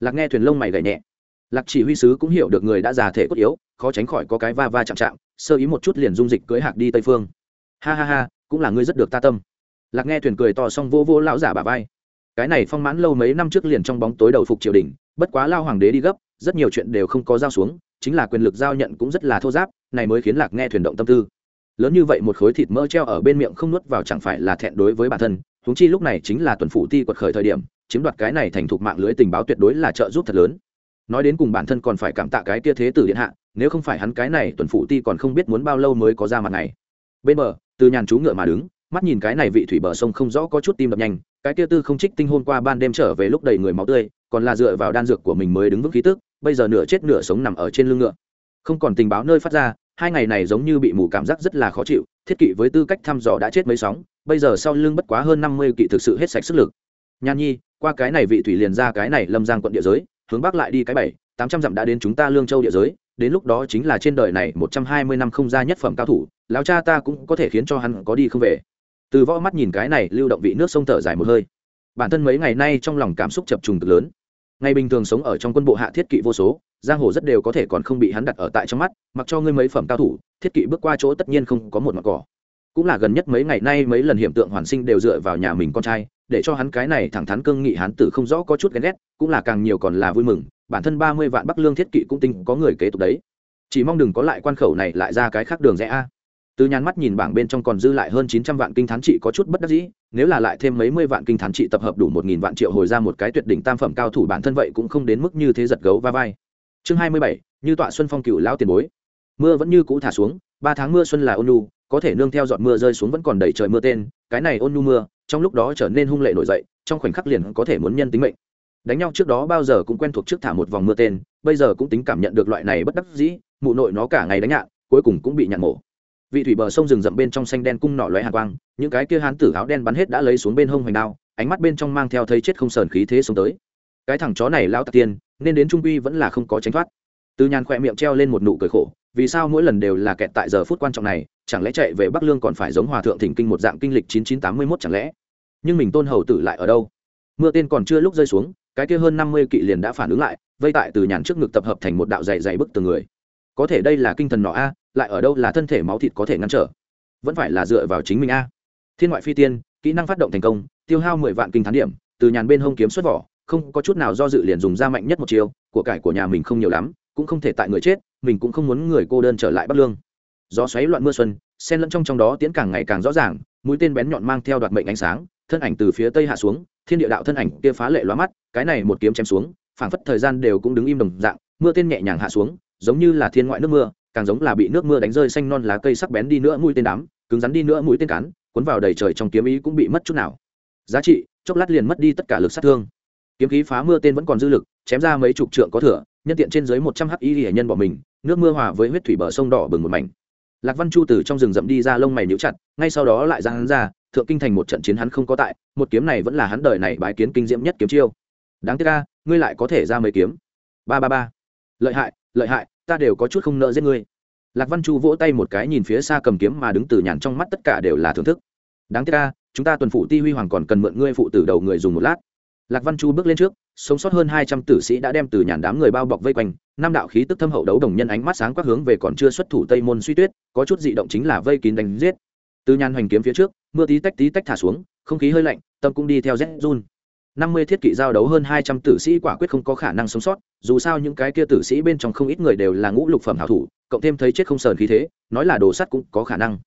Lạc nghe thuyền lông mày gảy nhẹ lạc chỉ huy sứ cũng hiểu được người đã già thể cốt yếu, khó tránh khỏi có cái va va chạm chạm, sơ ý một chút liền dung dịch cưới hạc đi tây phương. Ha ha ha, cũng là ngươi rất được ta tâm. Lạc nghe thuyền cười to xong vô vô lão giả bà vai. Cái này phong mãn lâu mấy năm trước liền trong bóng tối đầu phục triều đình, bất quá lao hoàng đế đi gấp, rất nhiều chuyện đều không có giao xuống, chính là quyền lực giao nhận cũng rất là thô giáp, này mới khiến lạc nghe thuyền động tâm tư. Lớn như vậy một khối thịt mỡ treo ở bên miệng không nuốt vào chẳng phải là thẹn đối với bản thân, huống chi lúc này chính là tuần phủ ti quật khởi thời điểm, chiếm đoạt cái này thành thục mạng lưới tình báo tuyệt đối là trợ giúp thật lớn nói đến cùng bản thân còn phải cảm tạ cái kia thế tử điện hạ, nếu không phải hắn cái này tuần phụ ti còn không biết muốn bao lâu mới có ra mặt này. Bên bờ, từ nhàn chú ngựa mà đứng, mắt nhìn cái này vị thủy bờ sông không rõ có chút tim đập nhanh, cái kia tư không trích tinh hôn qua ban đêm trở về lúc đầy người máu tươi, còn là dựa vào đan dược của mình mới đứng vững khí tức, bây giờ nửa chết nửa sống nằm ở trên lưng ngựa. Không còn tình báo nơi phát ra, hai ngày này giống như bị mù cảm giác rất là khó chịu, thiết kỵ với tư cách thăm dò đã chết mấy sóng, bây giờ sau lưng bất quá hơn năm mươi kỵ thực sự hết sạch sức lực. Nhan nhi, qua cái này vị thủy liền ra cái này lâm giang quận địa giới hướng bắc lại đi cái bảy, tám trăm dặm đã đến chúng ta lương châu địa giới, đến lúc đó chính là trên đời này một trăm hai mươi năm không ra nhất phẩm cao thủ, lão cha ta cũng có thể khiến cho hắn có đi không về. Từ võ mắt nhìn cái này, lưu động vị nước sông thở dài một hơi. Bản thân mấy ngày nay trong lòng cảm xúc chập trùng cực lớn. Ngày bình thường sống ở trong quân bộ hạ thiết kỵ vô số, giang hồ rất đều có thể còn không bị hắn đặt ở tại trong mắt, mặc cho ngươi mấy phẩm cao thủ, thiết kỵ bước qua chỗ tất nhiên không có một mặt cỏ cũng là gần nhất mấy ngày nay mấy lần hiện tượng hoàn sinh đều dựa vào nhà mình con trai, để cho hắn cái này thẳng thắn cương nghị hắn tử không rõ có chút ghen ghét, cũng là càng nhiều còn là vui mừng, bản thân ba mươi vạn bắc lương thiết kỵ cũng tinh có người kế tục đấy. Chỉ mong đừng có lại quan khẩu này lại ra cái khác đường rẽ a. Từ nhàn mắt nhìn bảng bên trong còn dư lại hơn chín trăm vạn kinh thán trị có chút bất đắc dĩ, nếu là lại thêm mấy mươi vạn kinh thán trị tập hợp đủ một nghìn vạn triệu hồi ra một cái tuyệt đỉnh tam phẩm cao thủ bản thân vậy cũng không đến mức như thế giật gấu va vai. Chương hai mươi bảy, như tọa xuân phong cựu lão tiền bối. Mưa vẫn như cũ thả xuống, ba tháng mưa xuân là ôn có thể nương theo giọt mưa rơi xuống vẫn còn đầy trời mưa tên, cái này ôn nhu mưa, trong lúc đó trở nên hung lệ nổi dậy, trong khoảnh khắc liền có thể muốn nhân tính mệnh. Đánh nhau trước đó bao giờ cũng quen thuộc trước thả một vòng mưa tên, bây giờ cũng tính cảm nhận được loại này bất đắc dĩ, mụ nội nó cả ngày đánh nhạn cuối cùng cũng bị nhạn mổ. Vị thủy bờ sông rừng rậm bên trong xanh đen cung nọ lóe hàn quang, những cái kia hán tử áo đen bắn hết đã lấy xuống bên hông hoành đao, ánh mắt bên trong mang theo thấy chết không sờn khí thế xuống tới. Cái thằng chó này lao tạc tiên, nên đến trung quy vẫn là không có tránh thoát. Từ nhàn khỏe miệng treo lên một nụ cười khổ, vì sao mỗi lần đều là kẹt tại giờ phút quan trọng này chẳng lẽ chạy về bắc lương còn phải giống hòa thượng thỉnh kinh một dạng kinh lịch chín chín tám mươi mốt chẳng lẽ? Nhưng mình tôn hầu tử lại ở đâu? Mưa tên còn chưa lúc rơi xuống, cái kia hơn năm mươi kỵ liền đã phản ứng lại, vây tại từ nhàn trước ngực tập hợp thành một đạo dày dày bức từng người. Có thể đây là kinh thần nọ a, lại ở đâu là thân thể máu thịt có thể ngăn trở? Vẫn phải là dựa vào chính mình a. Thiên ngoại phi tiên, kỹ năng phát động thành công, tiêu hao mười vạn kinh thán điểm, từ nhàn bên hông kiếm xuất vỏ, không có chút nào do dự liền dùng ra mạnh nhất một chiều của cải của nhà mình không nhiều lắm, cũng không thể tại người chết, mình cũng không muốn người cô đơn trở lại bắc lương gió xoáy loạn mưa xuân, sen lẫn trong trong đó tiến càng ngày càng rõ ràng, mũi tên bén nhọn mang theo đoạt mệnh ánh sáng, thân ảnh từ phía tây hạ xuống, thiên địa đạo thân ảnh kia phá lệ lóa mắt, cái này một kiếm chém xuống, phảng phất thời gian đều cũng đứng im đồng dạng, mưa tên nhẹ nhàng hạ xuống, giống như là thiên ngoại nước mưa, càng giống là bị nước mưa đánh rơi xanh non lá cây sắc bén đi nữa mũi tên đám, cứng rắn đi nữa mũi tên cán, cuốn vào đầy trời trong kiếm ý cũng bị mất chút nào. Giá trị, chốc lát liền mất đi tất cả lực sát thương. Kiếm khí phá mưa tên vẫn còn dư lực, chém ra mấy chục trượng có thừa, nhân tiện trên dưới một trăm hắc y hệ nhân bỏ mình, nước mưa hòa với huyết thủy bờ sông đỏ bừng một mảnh lạc văn chu từ trong rừng rậm đi ra lông mày níu chặt, ngay sau đó lại ra hắn ra, thượng kinh thành một trận chiến hắn không có tại, một kiếm này vẫn là hắn đời này bái kiến kinh diễm nhất kiếm chiêu. Đáng tiếc ca ngươi lại có thể ra mấy kiếm? Ba ba ba. Lợi hại lợi hại, ta đều có chút không nợ giết ngươi. Lạc văn chu vỗ tay một cái nhìn phía xa cầm kiếm mà đứng từ nhàn trong mắt tất cả đều là thưởng thức. Đáng tiếc ca chúng ta tuần phụ ti huy hoàng còn cần mượn ngươi phụ tử đầu người dùng một lát. Lạc văn chu bước lên trước sống sót hơn hai trăm tử sĩ đã đem từ nhàn đám người bao bọc vây quanh, năm đạo khí tức thâm hậu đấu đồng nhân ánh mắt sáng quắc hướng về còn chưa xuất thủ tây môn suy tuyết, có chút dị động chính là vây kín đánh giết. Từ nhàn hoành kiếm phía trước, mưa tí tách tí tách thả xuống, không khí hơi lạnh, tâm cũng đi theo rét run. Năm mươi thiết kỵ giao đấu hơn hai trăm tử sĩ quả quyết không có khả năng sống sót, dù sao những cái kia tử sĩ bên trong không ít người đều là ngũ lục phẩm hảo thủ, cộng thêm thấy chết không sờn khí thế, nói là đồ sắt cũng có khả năng.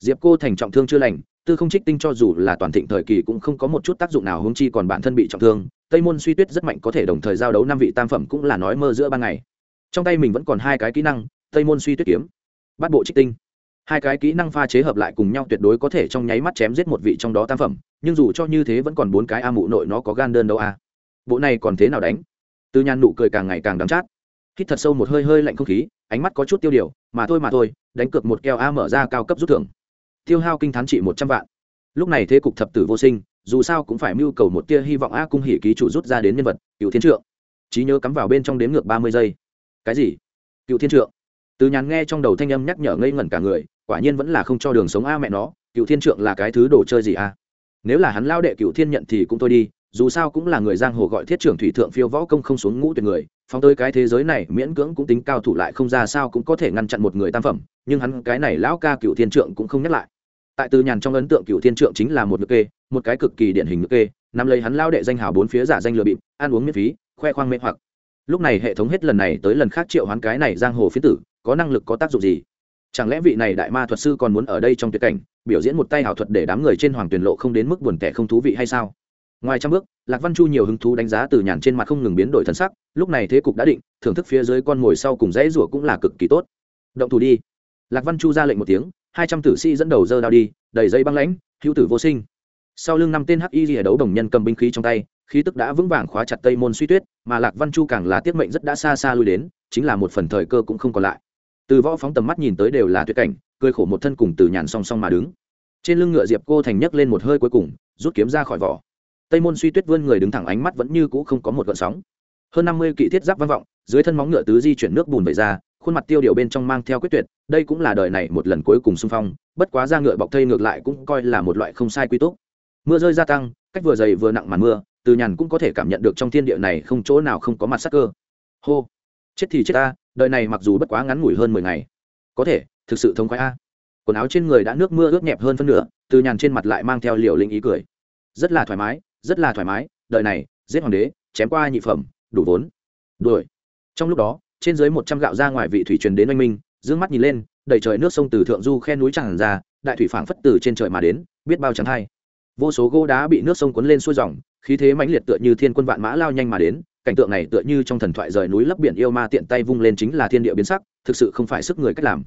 Diệp cô thành trọng thương chưa lành, tư không trích tinh cho dù là toàn thịnh thời kỳ cũng không có một chút tác dụng nào, huống chi còn bản thân bị trọng thương tây môn suy tuyết rất mạnh có thể đồng thời giao đấu năm vị tam phẩm cũng là nói mơ giữa ban ngày. Trong tay mình vẫn còn hai cái kỹ năng, tây môn suy tuyết kiếm bắt bộ trích tinh. Hai cái kỹ năng pha chế hợp lại cùng nhau tuyệt đối có thể trong nháy mắt chém giết một vị trong đó tam phẩm, nhưng dù cho như thế vẫn còn bốn cái a mụ nội nó có gan đơn đâu a. Bộ này còn thế nào đánh? Từ nhàn nụ cười càng ngày càng đắm chát. Hít thật sâu một hơi hơi lạnh không khí, ánh mắt có chút tiêu điều, mà thôi mà thôi, đánh cược một keo a mở ra cao cấp rút thưởng. Tiêu hao kinh thán trị một trăm vạn. Lúc này thế cục thập tử vô sinh dù sao cũng phải mưu cầu một tia hy vọng a cung hỉ ký chủ rút ra đến nhân vật, cựu thiên trượng. Trí nhớ cắm vào bên trong đếm ngược ba mươi giây. Cái gì? Cựu thiên trượng. Từ nhàn nghe trong đầu thanh âm nhắc nhở ngây ngẩn cả người, quả nhiên vẫn là không cho đường sống a mẹ nó, cựu thiên trượng là cái thứ đồ chơi gì a? Nếu là hắn lao đệ cựu thiên nhận thì cũng thôi đi, dù sao cũng là người giang hồ gọi thiết trưởng thủy thượng phiêu võ công không xuống ngũ tuyệt người, phóng tới cái thế giới này, miễn cưỡng cũng tính cao thủ lại không ra sao cũng có thể ngăn chặn một người tam phẩm, nhưng hắn cái này lão ca cựu thiên trượng cũng không nhắc lại tại từ nhàn trong ấn tượng cựu thiên trượng chính là một ngực kê, một cái cực kỳ điển hình ngực kê nằm lấy hắn lao đệ danh hào bốn phía giả danh lừa bịp, ăn uống miễn phí, khoe khoang mê hoặc. Lúc này hệ thống hết lần này tới lần khác triệu hoán cái này giang hồ phía tử, có năng lực có tác dụng gì? Chẳng lẽ vị này đại ma thuật sư còn muốn ở đây trong tuyệt cảnh, biểu diễn một tay ảo thuật để đám người trên hoàng tuyển lộ không đến mức buồn tẻ không thú vị hay sao? Ngoài trăm bước, lạc văn chu nhiều hứng thú đánh giá từ nhàn trên mặt không ngừng biến đổi thân sắc, lúc này thế cục đã định, thưởng thức phía dưới con mồi sau cùng dãy rủa cũng là cực kỳ tốt. Động thủ đi. Lạc văn chu ra lệnh một tiếng hai trăm tử sĩ dẫn đầu dơ đao đi, đầy dây băng lãnh, hữu tử vô sinh. Sau lưng năm tên hắc y rìa đấu đồng nhân cầm binh khí trong tay, khí tức đã vững vàng khóa chặt tây môn suy tuyết, mà lạc văn chu càng là tiết mệnh rất đã xa xa lui đến, chính là một phần thời cơ cũng không còn lại. Từ võ phóng tầm mắt nhìn tới đều là tuyệt cảnh, cười khổ một thân cùng từ nhàn song song mà đứng. Trên lưng ngựa diệp cô thành nhấc lên một hơi cuối cùng, rút kiếm ra khỏi vỏ. Tây môn suy tuyết vươn người đứng thẳng ánh mắt vẫn như cũ không có một gợn sóng. Hơn năm mươi kỵ thiết giáp vang vọng, dưới thân móng ngựa tứ di chuyển nước bùn về ra, khuôn mặt tiêu điều bên trong mang theo quyết tuyệt đây cũng là đời này một lần cuối cùng xung phong, bất quá ra ngựa bọc thây ngược lại cũng coi là một loại không sai quy tốt mưa rơi gia tăng, cách vừa dày vừa nặng màn mưa, từ nhàn cũng có thể cảm nhận được trong thiên địa này không chỗ nào không có mặt sắc cơ. Hô! Chết thì chết ta, đời này mặc dù bất quá ngắn ngủi hơn mười ngày. Có thể, thực sự thống khoái a. Quần áo trên người đã nước mưa ướt nhẹp hơn phân nửa, từ nhàn trên mặt lại mang theo liều linh ý cười. Rất là thoải mái, rất là thoải mái, đời này, giết hoàng đế, chém qua nhị phẩm, đủ vốn. Đuổi. Trong lúc đó, trên dưới một trăm gạo ra ngoài vị thủy truyền đến oanh minh dương mắt nhìn lên, đầy trời nước sông từ thượng du khe núi tràn ra, đại thủy phảng phất từ trên trời mà đến, biết bao trắng hay. Vô số gỗ đá bị nước sông cuốn lên xuôi dòng, khí thế mãnh liệt tựa như thiên quân vạn mã lao nhanh mà đến, cảnh tượng này tựa như trong thần thoại rời núi lấp biển yêu ma tiện tay vung lên chính là thiên địa biến sắc, thực sự không phải sức người cách làm.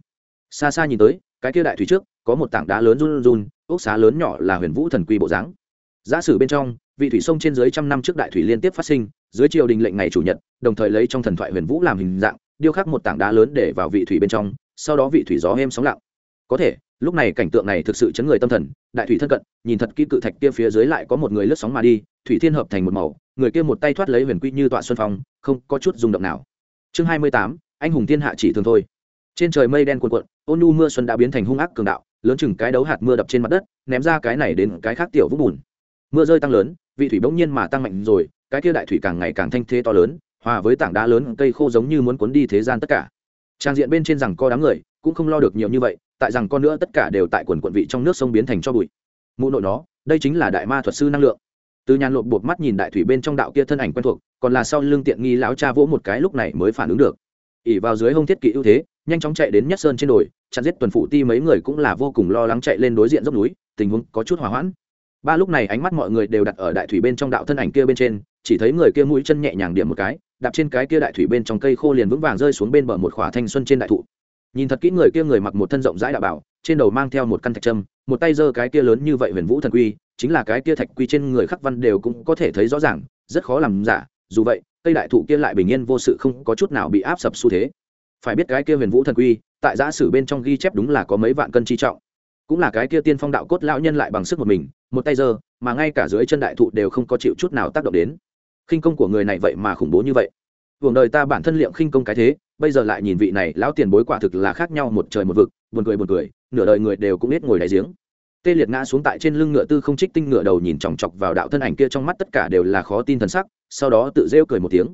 Xa xa nhìn tới, cái kia đại thủy trước, có một tảng đá lớn run run, ốc xá lớn nhỏ là huyền vũ thần quy bộ dáng. Giả sử bên trong, vị thủy sông trên dưới trăm năm trước đại thủy liên tiếp phát sinh, dưới triều đình lệnh ngày chủ nhật, đồng thời lấy trong thần thoại huyền vũ làm hình dạng điêu khắc một tảng đá lớn để vào vị thủy bên trong, sau đó vị thủy gió êm sóng lặng. Có thể, lúc này cảnh tượng này thực sự chấn người tâm thần, đại thủy thân cận, nhìn thật kỹ cự thạch kia phía dưới lại có một người lướt sóng mà đi, thủy thiên hợp thành một màu, người kia một tay thoát lấy huyền quy như tọa xuân phong, không có chút rung động nào. Chương hai mươi tám, anh hùng thiên hạ chỉ thường thôi. Trên trời mây đen cuồn cuộn, ôn nu mưa xuân đã biến thành hung ác cường đạo, lớn chừng cái đấu hạt mưa đập trên mặt đất, ném ra cái này đến cái khác tiểu vũng bùn. Mưa rơi tăng lớn, vị thủy bỗng nhiên mà tăng mạnh rồi, cái kia đại thủy càng ngày càng thanh thế to lớn hòa với tảng đá lớn cây khô giống như muốn cuốn đi thế gian tất cả. Trang diện bên trên rằng co đám người cũng không lo được nhiều như vậy, tại rằng con nữa tất cả đều tại quần quận vị trong nước sông biến thành cho bụi. Mụ nội nó, đây chính là đại ma thuật sư năng lượng. Từ nhàn lộp bột mắt nhìn đại thủy bên trong đạo kia thân ảnh quen thuộc, còn là sau lưng tiện nghi lão cha vỗ một cái lúc này mới phản ứng được. Ỉ vào dưới hông thiết kỵ ưu thế, nhanh chóng chạy đến nhất sơn trên đồi, chặn giết tuần phụ ti mấy người cũng là vô cùng lo lắng chạy lên đối diện dốc núi, tình huống có chút hỏa hoãn ba lúc này ánh mắt mọi người đều đặt ở đại thủy bên trong đạo thân ảnh kia bên trên, chỉ thấy người kia mũi chân nhẹ nhàng điểm một cái, đạp trên cái kia đại thủy bên trong cây khô liền vững vàng rơi xuống bên bờ một khỏa thanh xuân trên đại thụ. Nhìn thật kỹ người kia người mặc một thân rộng rãi đạo bảo, trên đầu mang theo một căn thạch trâm, một tay giơ cái kia lớn như vậy huyền vũ thần quy, chính là cái kia thạch quy trên người khắc văn đều cũng có thể thấy rõ ràng, rất khó làm giả, dù vậy, cây đại thụ kia lại bình yên vô sự không có chút nào bị áp sập xu thế. Phải biết cái kia huyền vũ thần quy, tại giã sử bên trong ghi chép đúng là có mấy vạn cân chi trọng cũng là cái kia tiên phong đạo cốt lão nhân lại bằng sức một mình, một tay giơ, mà ngay cả dưới chân đại thụ đều không có chịu chút nào tác động đến. Khinh công của người này vậy mà khủng bố như vậy. Vùng đời ta bản thân liệm khinh công cái thế, bây giờ lại nhìn vị này lão tiền bối quả thực là khác nhau một trời một vực, buồn cười buồn cười, nửa đời người đều cũng biết ngồi đáy giếng. Tê liệt ngã xuống tại trên lưng ngựa tư không trích tinh ngựa đầu nhìn chòng chọc vào đạo thân ảnh kia trong mắt tất cả đều là khó tin thần sắc, sau đó tự rêu cười một tiếng.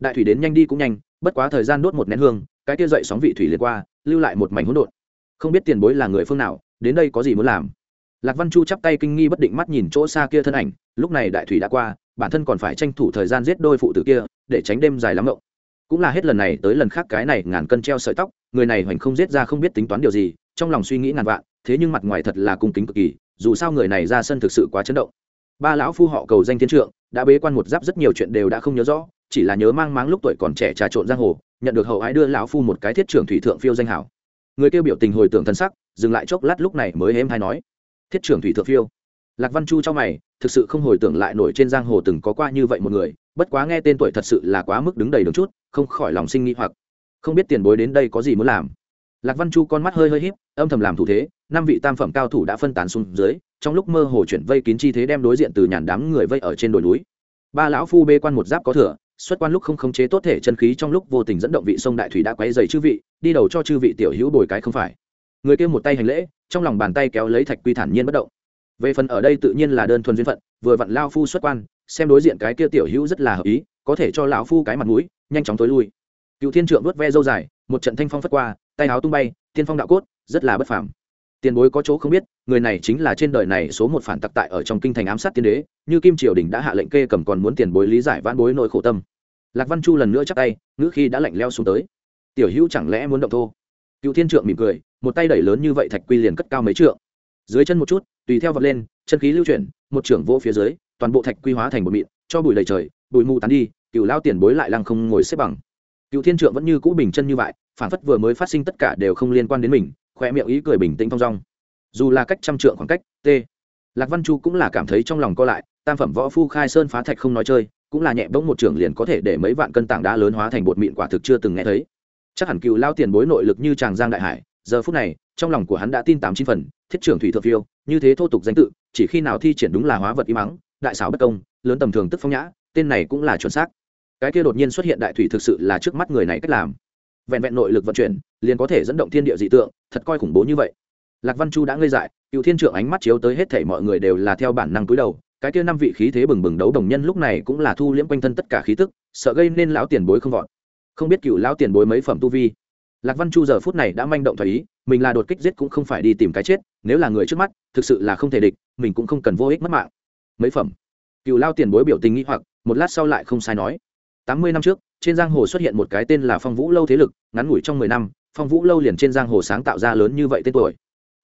Đại thủy đến nhanh đi cũng nhanh, bất quá thời gian đốt một nén hương, cái kia dậy sóng vị thủy liệt qua, lưu lại một mảnh hỗn độn. Không biết tiền bối là người phương nào đến đây có gì muốn làm? Lạc văn chu chắp tay kinh nghi bất định mắt nhìn chỗ xa kia thân ảnh, lúc này đại thủy đã qua, bản thân còn phải tranh thủ thời gian giết đôi phụ tử kia, để tránh đêm dài lắm ngộng cũng là hết lần này tới lần khác cái này ngàn cân treo sợi tóc, người này hoành không giết ra không biết tính toán điều gì, trong lòng suy nghĩ ngàn vạn, thế nhưng mặt ngoài thật là cung kính cực kỳ, dù sao người này ra sân thực sự quá chấn động. Ba lão phu họ cầu danh thiên trượng, đã bế quan một giáp rất nhiều chuyện đều đã không nhớ rõ, chỉ là nhớ mang máng lúc tuổi còn trẻ trà trộn giang hồ, nhận được hậu ái đưa lão phu một cái thiết trưởng thủy thượng phiêu danh hảo. Người kêu biểu tình hồi tưởng thân sắc dừng lại chốc lát lúc này mới êm hay nói. Thiết trưởng thủy thượng phiêu. Lạc văn chu cho mày, thực sự không hồi tưởng lại nổi trên giang hồ từng có qua như vậy một người, bất quá nghe tên tuổi thật sự là quá mức đứng đầy đứng chút, không khỏi lòng sinh nghi hoặc. Không biết tiền bối đến đây có gì muốn làm. Lạc văn chu con mắt hơi hơi híp, âm thầm làm thủ thế, năm vị tam phẩm cao thủ đã phân tán xuống dưới, trong lúc mơ hồ chuyển vây kín chi thế đem đối diện từ nhàn đám người vây ở trên đồi núi. Ba lão phu bê quan một giáp có thừa, xuất quan lúc không khống chế tốt thể chân khí trong lúc vô tình dẫn động vị sông đại thủy đã quấy dày chư vị, đi đầu cho chư vị tiểu hữu bồi cái không phải người kia một tay hành lễ, trong lòng bàn tay kéo lấy thạch quy thản nhiên bất động. Về phần ở đây tự nhiên là đơn thuần duyên phận, vừa vặn lao phu xuất quan, xem đối diện cái kia tiểu hữu rất là hợp ý, có thể cho lão phu cái mặt mũi, nhanh chóng tối lui. Cựu thiên trượng vớt ve dâu dài, một trận thanh phong phất qua, tay áo tung bay, tiên phong đạo cốt, rất là bất phàm. Tiền bối có chỗ không biết, người này chính là trên đời này số một phản tặc tại ở trong kinh thành ám sát tiên đế, như kim triều đình đã hạ lệnh kê cầm còn muốn tiền bối lý giải vãn bối nội khổ tâm. Lạc văn chu lần nữa chắc tay, ngữ khi đã lạnh leo xuống tới. Tiểu hữu chẳng lẽ muốn động thô? Cựu thiên trượng mỉm cười, một tay đẩy lớn như vậy thạch quy liền cất cao mấy trượng. Dưới chân một chút, tùy theo vật lên, chân khí lưu chuyển, một trưởng vỗ phía dưới, toàn bộ thạch quy hóa thành một mịn, cho bụi đầy trời, bụi mù tán đi, cựu lao tiền bối lại lăng không ngồi xếp bằng. Cựu thiên trượng vẫn như cũ bình chân như vậy, phản phất vừa mới phát sinh tất cả đều không liên quan đến mình khoe miệng ý cười bình tĩnh thong dong. Dù là cách trăm trượng khoảng cách, t. Lạc văn chu cũng là cảm thấy trong lòng co lại, tam phẩm võ phu khai sơn phá thạch không nói chơi, cũng là nhẹ bỗng một trưởng liền có thể để mấy vạn cân tảng đá lớn hóa thành bột mịn quả thực chưa từng nghe thấy chắc hẳn cựu lao tiền bối nội lực như tràng giang đại hải, giờ phút này, trong lòng của hắn đã tin tám chín phần, thiết trưởng thủy thượng phiêu, như thế thô tục danh tự, chỉ khi nào thi triển đúng là hóa vật y mắng, đại xảo bất công, lớn tầm thường tức phong nhã, tên này cũng là chuẩn xác. Cái kia đột nhiên xuất hiện đại thủy thực sự là trước mắt người này cách làm. Vẹn vẹn nội lực vận chuyển, liền có thể dẫn động thiên địa dị tượng, thật coi khủng bố như vậy. Lạc văn chu đã ngây dại, cựu thiên trưởng ánh mắt chiếu tới hết thể mọi người đều là theo bản năng cúi đầu, cái kia năm vị khí thế bừng bừng đấu đồng nhân lúc này cũng là thu liễm quanh thân tất cả khí tức, sợ gây nên lão tiền bối không vọt không biết cựu lão tiền bối mấy phẩm tu vi. Lạc văn chu giờ phút này đã manh động thỏa ý, mình là đột kích giết cũng không phải đi tìm cái chết, nếu là người trước mắt, thực sự là không thể địch, mình cũng không cần vô ích mất mạng. Mấy phẩm. Cựu lao tiền bối biểu tình nghĩ hoặc, một lát sau lại không sai nói. Tám mươi năm trước, trên giang hồ xuất hiện một cái tên là phong vũ lâu thế lực, ngắn ngủi trong mười năm, phong vũ lâu liền trên giang hồ sáng tạo ra lớn như vậy tên tuổi.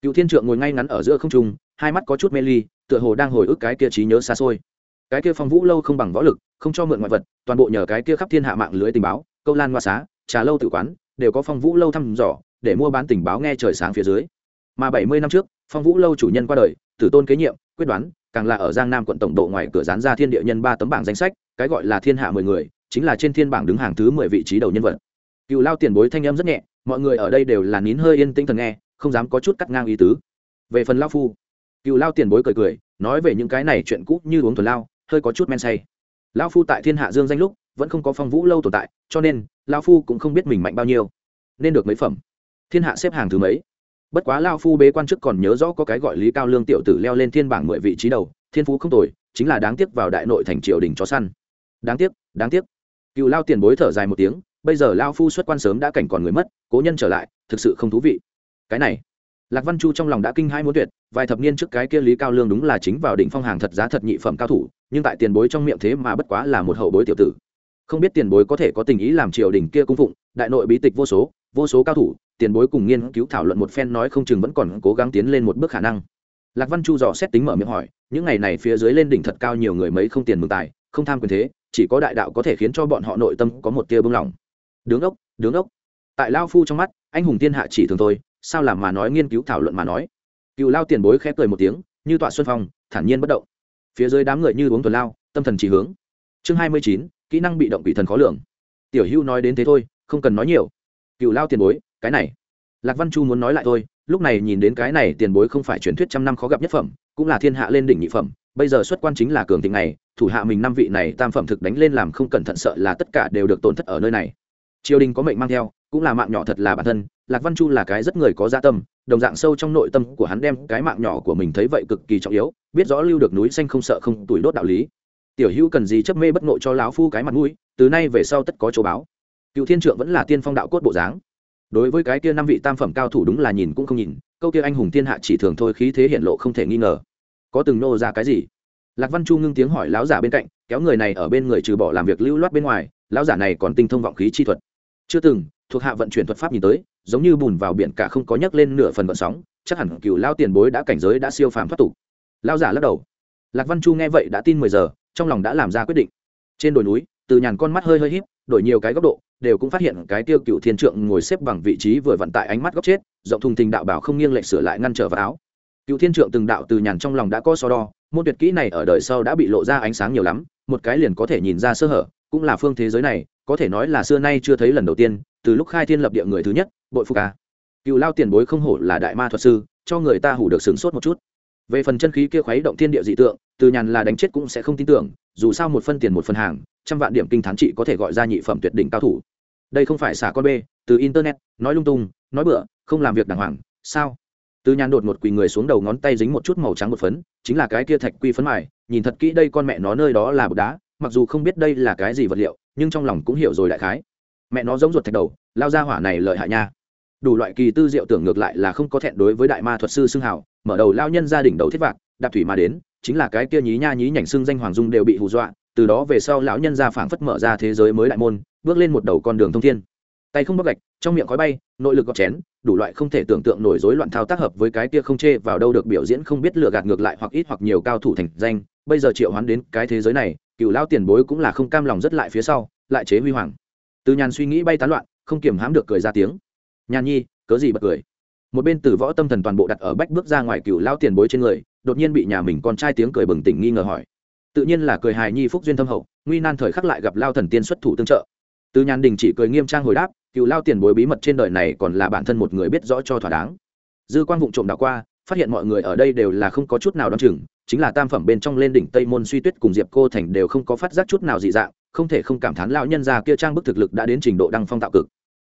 Cựu thiên trượng ngồi ngay ngắn ở giữa không trung, hai mắt có chút mê ly, tựa hồ đang hồi ức cái kia trí nhớ xa xôi. Cái kia phong vũ lâu không bằng võ lực, không cho mượn ngoại vật, toàn bộ nhờ cái kia khắp thiên hạ mạng lưới tình báo câu lan hoa xá, trà lâu tự quán, đều có phong vũ lâu thăm dò, để mua bán tình báo nghe trời sáng phía dưới. Mà bảy mươi năm trước, phong vũ lâu chủ nhân qua đời, tử tôn kế nhiệm, quyết đoán, càng là ở giang nam quận tổng độ ngoài cửa dán ra thiên địa nhân ba tấm bảng danh sách, cái gọi là thiên hạ mười người, chính là trên thiên bảng đứng hàng thứ mười vị trí đầu nhân vật. Cựu lao tiền bối thanh âm rất nhẹ, mọi người ở đây đều là nín hơi yên tĩnh thần nghe, không dám có chút cắt ngang ý tứ. Về phần lao phu, cựu lao tiền bối cười cười, nói về những cái này chuyện cũ như uống thuần lao, hơi có chút men say. Lao phu tại thiên hạ dương danh lúc vẫn không có phong vũ lâu tồn tại, cho nên lao phu cũng không biết mình mạnh bao nhiêu. Nên được mấy phẩm. Thiên hạ xếp hàng thứ mấy? Bất quá lao phu bế quan chức còn nhớ rõ có cái gọi lý cao lương tiểu tử leo lên thiên bảng mười vị trí đầu, thiên phú không tồi, chính là đáng tiếc vào đại nội thành triều đình chó săn. Đáng tiếc đáng tiếc. Cựu lao tiền bối thở dài một tiếng, bây giờ lao phu xuất quan sớm đã cảnh còn người mất, cố nhân trở lại, thực sự không thú vị. Cái này, lạc văn chu trong lòng đã kinh hai muốn tuyệt, vài thập niên trước cái kia lý cao lương đúng là chính vào đỉnh phong hàng thật giá thật nhị phẩm cao thủ, nhưng tại tiền bối trong miệng thế mà bất quá là một hậu bối tiểu tử không biết tiền bối có thể có tình ý làm triều đình kia cung phụng, đại nội bí tịch vô số vô số cao thủ, tiền bối cùng nghiên cứu thảo luận một phen nói không chừng vẫn còn cố gắng tiến lên một bước khả năng. Lạc văn chu dò xét tính mở miệng hỏi, những ngày này phía dưới lên đỉnh thật cao nhiều người mấy không tiền mừng tài, không tham quyền thế, chỉ có đại đạo có thể khiến cho bọn họ nội tâm có một tia bưng lỏng đứng ốc đứng ốc. Tại lao phu trong mắt, anh hùng thiên hạ chỉ thường thôi, sao làm mà nói nghiên cứu thảo luận mà nói. Cựu lao tiền bối khẽ cười một tiếng, như tọa xuân phong, thản nhiên bất động. Phía dưới đám người như uống tuần lao, tâm thần chỉ hướng. Chương hai mươi chín kỹ năng bị động bị thần khó lường. Tiểu hưu nói đến thế thôi, không cần nói nhiều. Cựu lao tiền bối, cái này. Lạc văn chu muốn nói lại thôi, lúc này nhìn đến cái này tiền bối không phải truyền thuyết trăm năm khó gặp nhất phẩm, cũng là thiên hạ lên đỉnh nhị phẩm, bây giờ xuất quan chính là cường thịnh này, thủ hạ mình năm vị này tam phẩm thực đánh lên làm không cẩn thận sợ là tất cả đều được tổn thất ở nơi này. Triều đình có mệnh mang theo, cũng là mạng nhỏ thật là bản thân, lạc văn chu là cái rất người có gia dạ tâm, đồng dạng sâu trong nội tâm của hắn đem cái mạng nhỏ của mình thấy vậy cực kỳ trọng yếu, biết rõ lưu được núi xanh không sợ không tuổi đốt đạo lý tiểu hữu cần gì chấp mê bất nội cho lão phu cái mặt mũi, từ nay về sau tất có chỗ báo. Cựu thiên trượng vẫn là tiên phong đạo cốt bộ dáng. Đối với cái kia năm vị tam phẩm cao thủ đúng là nhìn cũng không nhìn, câu kia anh hùng thiên hạ chỉ thường thôi khí thế hiện lộ không thể nghi ngờ. Có từng nô ra cái gì? Lạc văn chu ngưng tiếng hỏi lão giả bên cạnh, kéo người này ở bên người trừ bỏ làm việc lưu loát bên ngoài, lão giả này còn tinh thông vọng khí chi thuật. Chưa từng, thuộc hạ vận chuyển thuật pháp nhìn tới, giống như bùn vào biển cả không có nhấc lên nửa phần vận sóng, chắc hẳn cựu lao tiền bối đã cảnh giới đã siêu phàm thoát tục. Lao giả lắc đầu. Lạc văn chu nghe vậy đã tin mười giờ trong lòng đã làm ra quyết định. Trên đồi núi, từ nhàn con mắt hơi hơi híp, đổi nhiều cái góc độ, đều cũng phát hiện cái tiêu cựu thiên trượng ngồi xếp bằng vị trí vừa vận tại ánh mắt góc chết, rộng thùng thình đạo bảo không nghiêng lệch sửa lại ngăn trở vào áo. Cựu thiên trượng từng đạo từ nhàn trong lòng đã có so đo, môn tuyệt kỹ này ở đời sau đã bị lộ ra ánh sáng nhiều lắm, một cái liền có thể nhìn ra sơ hở, cũng là phương thế giới này, có thể nói là xưa nay chưa thấy lần đầu tiên, từ lúc khai thiên lập địa người thứ nhất, bội phu ca à. cựu lao tiền bối không hổ là đại ma thuật sư, cho người ta hủ được sửng sốt một chút về phần chân khí kia khuấy động thiên địa dị tượng, từ nhàn là đánh chết cũng sẽ không tin tưởng, dù sao một phân tiền một phần hàng, trăm vạn điểm kinh thán trị có thể gọi ra nhị phẩm tuyệt đỉnh cao thủ. Đây không phải xả con bê, từ internet, nói lung tung, nói bựa không làm việc đàng hoàng, sao? Từ nhàn đột một quỳ người xuống đầu ngón tay dính một chút màu trắng một phấn, chính là cái kia thạch quy phấn mài, nhìn thật kỹ đây con mẹ nó nơi đó là bột đá, mặc dù không biết đây là cái gì vật liệu, nhưng trong lòng cũng hiểu rồi đại khái. Mẹ nó giống ruột thạch đầu, lao ra hỏa này lợi hại nha đủ loại kỳ tư diệu tưởng ngược lại là không có thẹn đối với đại ma thuật sư xưng hào, mở đầu lao nhân gia đình đầu thiết vạc, đạp thủy mà đến, chính là cái kia nhí nha nhí nhảnh xưng danh hoàng dung đều bị hù dọa, từ đó về sau lão nhân gia phảng phất mở ra thế giới mới đại môn, bước lên một đầu con đường thông thiên. Tay không bóc gạch, trong miệng khói bay, nội lực gọt chén, đủ loại không thể tưởng tượng nổi rối loạn thao tác hợp với cái kia không chê vào đâu được biểu diễn không biết lựa gạt ngược lại hoặc ít hoặc nhiều cao thủ thành danh, bây giờ triệu hoán đến cái thế giới này, cựu lao tiền bối cũng là không cam lòng rất lại phía sau, lại chế huy hoàng. Từ nhàn suy nghĩ bay tán loạn, không kiểm hãm được cười ra tiếng nhàn nhi, cớ gì bật cười? Một bên từ võ tâm thần toàn bộ đặt ở bách bước ra ngoài cựu lao tiền bối trên người, đột nhiên bị nhà mình con trai tiếng cười bừng tỉnh nghi ngờ hỏi. Tự nhiên là cười hài nhi phúc duyên thâm hậu, nguy nan thời khắc lại gặp lao thần tiên xuất thủ tương trợ. Từ nhàn đình chỉ cười nghiêm trang hồi đáp cựu lao tiền bối bí mật trên đời này còn là bản thân một người biết rõ cho thỏa đáng. Dư Quang vụng trộm đảo qua, phát hiện mọi người ở đây đều là không có chút nào đ o chừng, chính là tam phẩm bên trong lên đỉnh tây môn suy tuyết cùng diệp cô thành đều không có phát giác chút nào dị dạng, không thể không cảm thán lão nhân già kia trang bức thực lực đã đến trình độ đăng phong tạo cực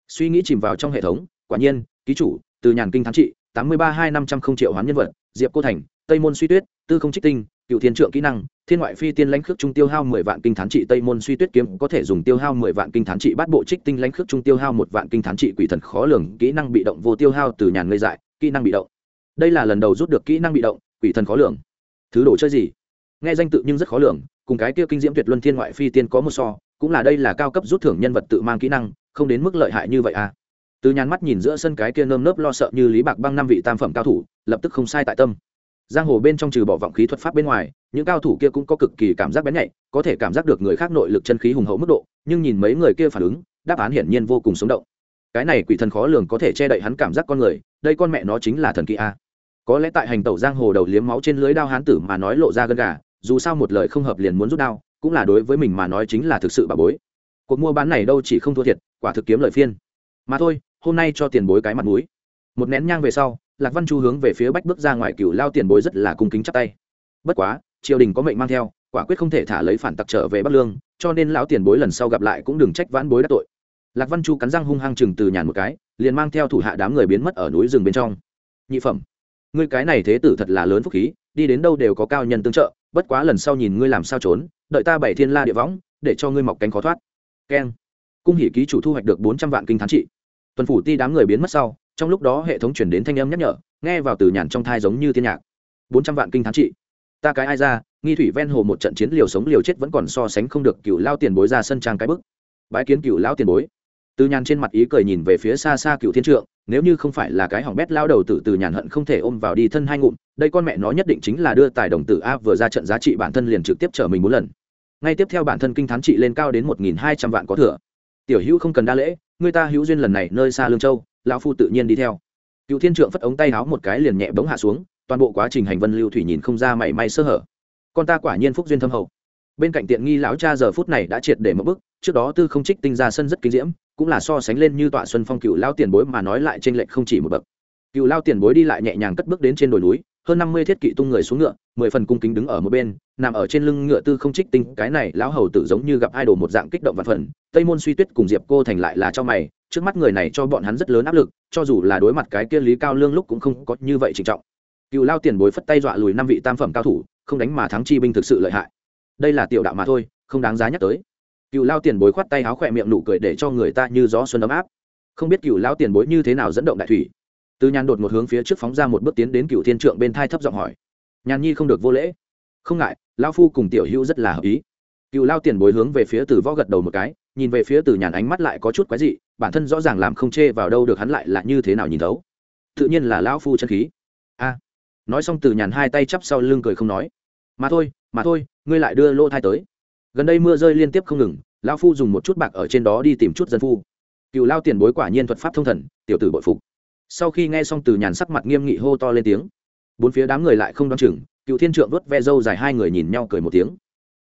suy nghĩ chìm vào trong hệ thống, quả nhiên, ký chủ, từ nhàn kinh thắng trị, tám mươi ba hai năm trăm không triệu hoán nhân vật, diệp cô thành, tây môn suy tuyết, tư không trích tinh, cựu thiên trượng kỹ năng, thiên ngoại phi tiên lãnh khước trung tiêu hao mười vạn kinh thán trị tây môn suy tuyết kiếm có thể dùng tiêu hao mười vạn kinh thán trị bắt bộ trích tinh lãnh khước trung tiêu hao một vạn kinh thán trị quỷ thần khó lường kỹ năng bị động vô tiêu hao từ nhàn ngây dại, kỹ năng bị động. Đây là lần đầu rút được kỹ năng bị động, quỷ thần khó lường. Thứ đồ chơi gì? Nghe danh tự nhưng rất khó lường, cùng cái kia kinh diễm tuyệt luân thiên ngoại phi tiên có một so, cũng là đây là cao cấp rút thưởng nhân vật tự mang kỹ năng không đến mức lợi hại như vậy à? Từ nhàn mắt nhìn giữa sân cái kia nơm nớp lo sợ như lý bạc băng năm vị tam phẩm cao thủ, lập tức không sai tại tâm. Giang hồ bên trong trừ bỏ vọng khí thuật pháp bên ngoài, những cao thủ kia cũng có cực kỳ cảm giác bén nhạy, có thể cảm giác được người khác nội lực chân khí hùng hậu mức độ, nhưng nhìn mấy người kia phản ứng, đáp án hiển nhiên vô cùng sống động. Cái này quỷ thần khó lường có thể che đậy hắn cảm giác con người, đây con mẹ nó chính là thần kỳ a. Có lẽ tại hành tẩu giang hồ đầu liếm máu trên lưới đao hán tử mà nói lộ ra gân gà, dù sao một lời không hợp liền muốn rút đao, cũng là đối với mình mà nói chính là thực sự bà bối cuộc mua bán này đâu chỉ không thua thiệt, quả thực kiếm lời phiên. Mà thôi, hôm nay cho tiền bối cái mặt mũi. Một nén nhang về sau, lạc văn chu hướng về phía bách bước ra ngoài cựu lao tiền bối rất là cung kính chắp tay. Bất quá, triều đình có mệnh mang theo, quả quyết không thể thả lấy phản tặc trở về bắc lương, cho nên lão tiền bối lần sau gặp lại cũng đừng trách vãn bối đã tội. Lạc văn chu cắn răng hung hăng chừng từ nhàn một cái, liền mang theo thủ hạ đám người biến mất ở núi rừng bên trong. Nhị phẩm, ngươi cái này thế tử thật là lớn phúc khí, đi đến đâu đều có cao nhân tương trợ, bất quá lần sau nhìn ngươi làm sao trốn, đợi ta bảy thiên la địa võng, để cho ngươi mọc cánh khó thoát keng. Cung hỷ ký chủ thu hoạch được bốn trăm vạn kinh thán trị. Tuần phủ ti đám người biến mất sau, trong lúc đó hệ thống chuyển đến thanh âm nhắc nhở, nghe vào từ nhàn trong thai giống như thiên nhạc. Bốn trăm vạn kinh thán trị. Ta cái ai ra, nghi thủy ven hồ một trận chiến liều sống liều chết vẫn còn so sánh không được cựu lao tiền bối ra sân trang cái bức. Bái kiến cựu lao tiền bối. Từ nhàn trên mặt ý cười nhìn về phía xa xa cựu thiên trượng, nếu như không phải là cái hỏng bét lao đầu tử từ nhàn hận không thể ôm vào đi thân hai ngụm, đây con mẹ nó nhất định chính là đưa tài đồng tử a vừa ra trận giá trị bản thân liền trực tiếp chở mình bốn lần ngay tiếp theo bản thân kinh thán trị lên cao đến một nghìn hai trăm vạn có thừa. Tiểu hữu không cần đa lễ, người ta hữu duyên lần này nơi xa lương châu, lão phu tự nhiên đi theo. Cựu thiên trượng phất ống tay háo một cái liền nhẹ bóng hạ xuống, toàn bộ quá trình hành vân lưu thủy nhìn không ra mảy may sơ hở. Con ta quả nhiên phúc duyên thâm hậu. Bên cạnh tiện nghi lão cha giờ phút này đã triệt để mất bức, trước đó tư không trích tinh ra sân rất kinh diễm, cũng là so sánh lên như tọa xuân phong cựu lao tiền bối mà nói lại trên lệch không chỉ một bậc cựu lao tiền bối đi lại nhẹ nhàng cất bước đến trên đồi núi, hơn năm mươi thiết kỵ tung người xuống ngựa, mười phần cung kính đứng ở một bên, nằm ở trên lưng ngựa tư không trích tinh, cái này lão hầu tử giống như gặp ai đồ một dạng kích động và phần, tây môn suy tuyết cùng diệp cô thành lại là cho mày, trước mắt người này cho bọn hắn rất lớn áp lực, cho dù là đối mặt cái kia lý cao lương lúc cũng không có như vậy trịnh trọng. Cựu lao tiền bối phất tay dọa lùi năm vị tam phẩm cao thủ, không đánh mà thắng chi binh thực sự lợi hại. Đây là tiểu đạo mà thôi, không đáng giá nhắc tới. Cựu lao tiền bối khoát tay áo khỏe miệng nụ cười để cho người ta như gió xuân ấm áp. Không biết cựu lao tiền bối như thế nào dẫn động đại thủy từ nhàn đột một hướng phía trước phóng ra một bước tiến đến cựu thiên trượng bên thai thấp giọng hỏi. Nhàn nhi không được vô lễ. Không ngại lao phu cùng tiểu hữu rất là hợp ý. Cựu lao tiền bối hướng về phía từ võ gật đầu một cái, nhìn về phía từ nhàn ánh mắt lại có chút quái dị, bản thân rõ ràng làm không chê vào đâu được hắn lại là như thế nào nhìn thấu. Tự nhiên là lão phu chân khí. A. À. Nói xong từ nhàn hai tay chắp sau lưng cười không nói. Mà thôi mà thôi, ngươi lại đưa lô thai tới. Gần đây mưa rơi liên tiếp không ngừng, lão phu dùng một chút bạc ở trên đó đi tìm chút dân phu. Cựu lao tiền bối quả nhiên thuật pháp thông thần, tiểu tử bội phục sau khi nghe xong từ nhàn sắc mặt nghiêm nghị hô to lên tiếng, bốn phía đám người lại không đoán chừng, cựu thiên trượng vớt ve dâu dài hai người nhìn nhau cười một tiếng.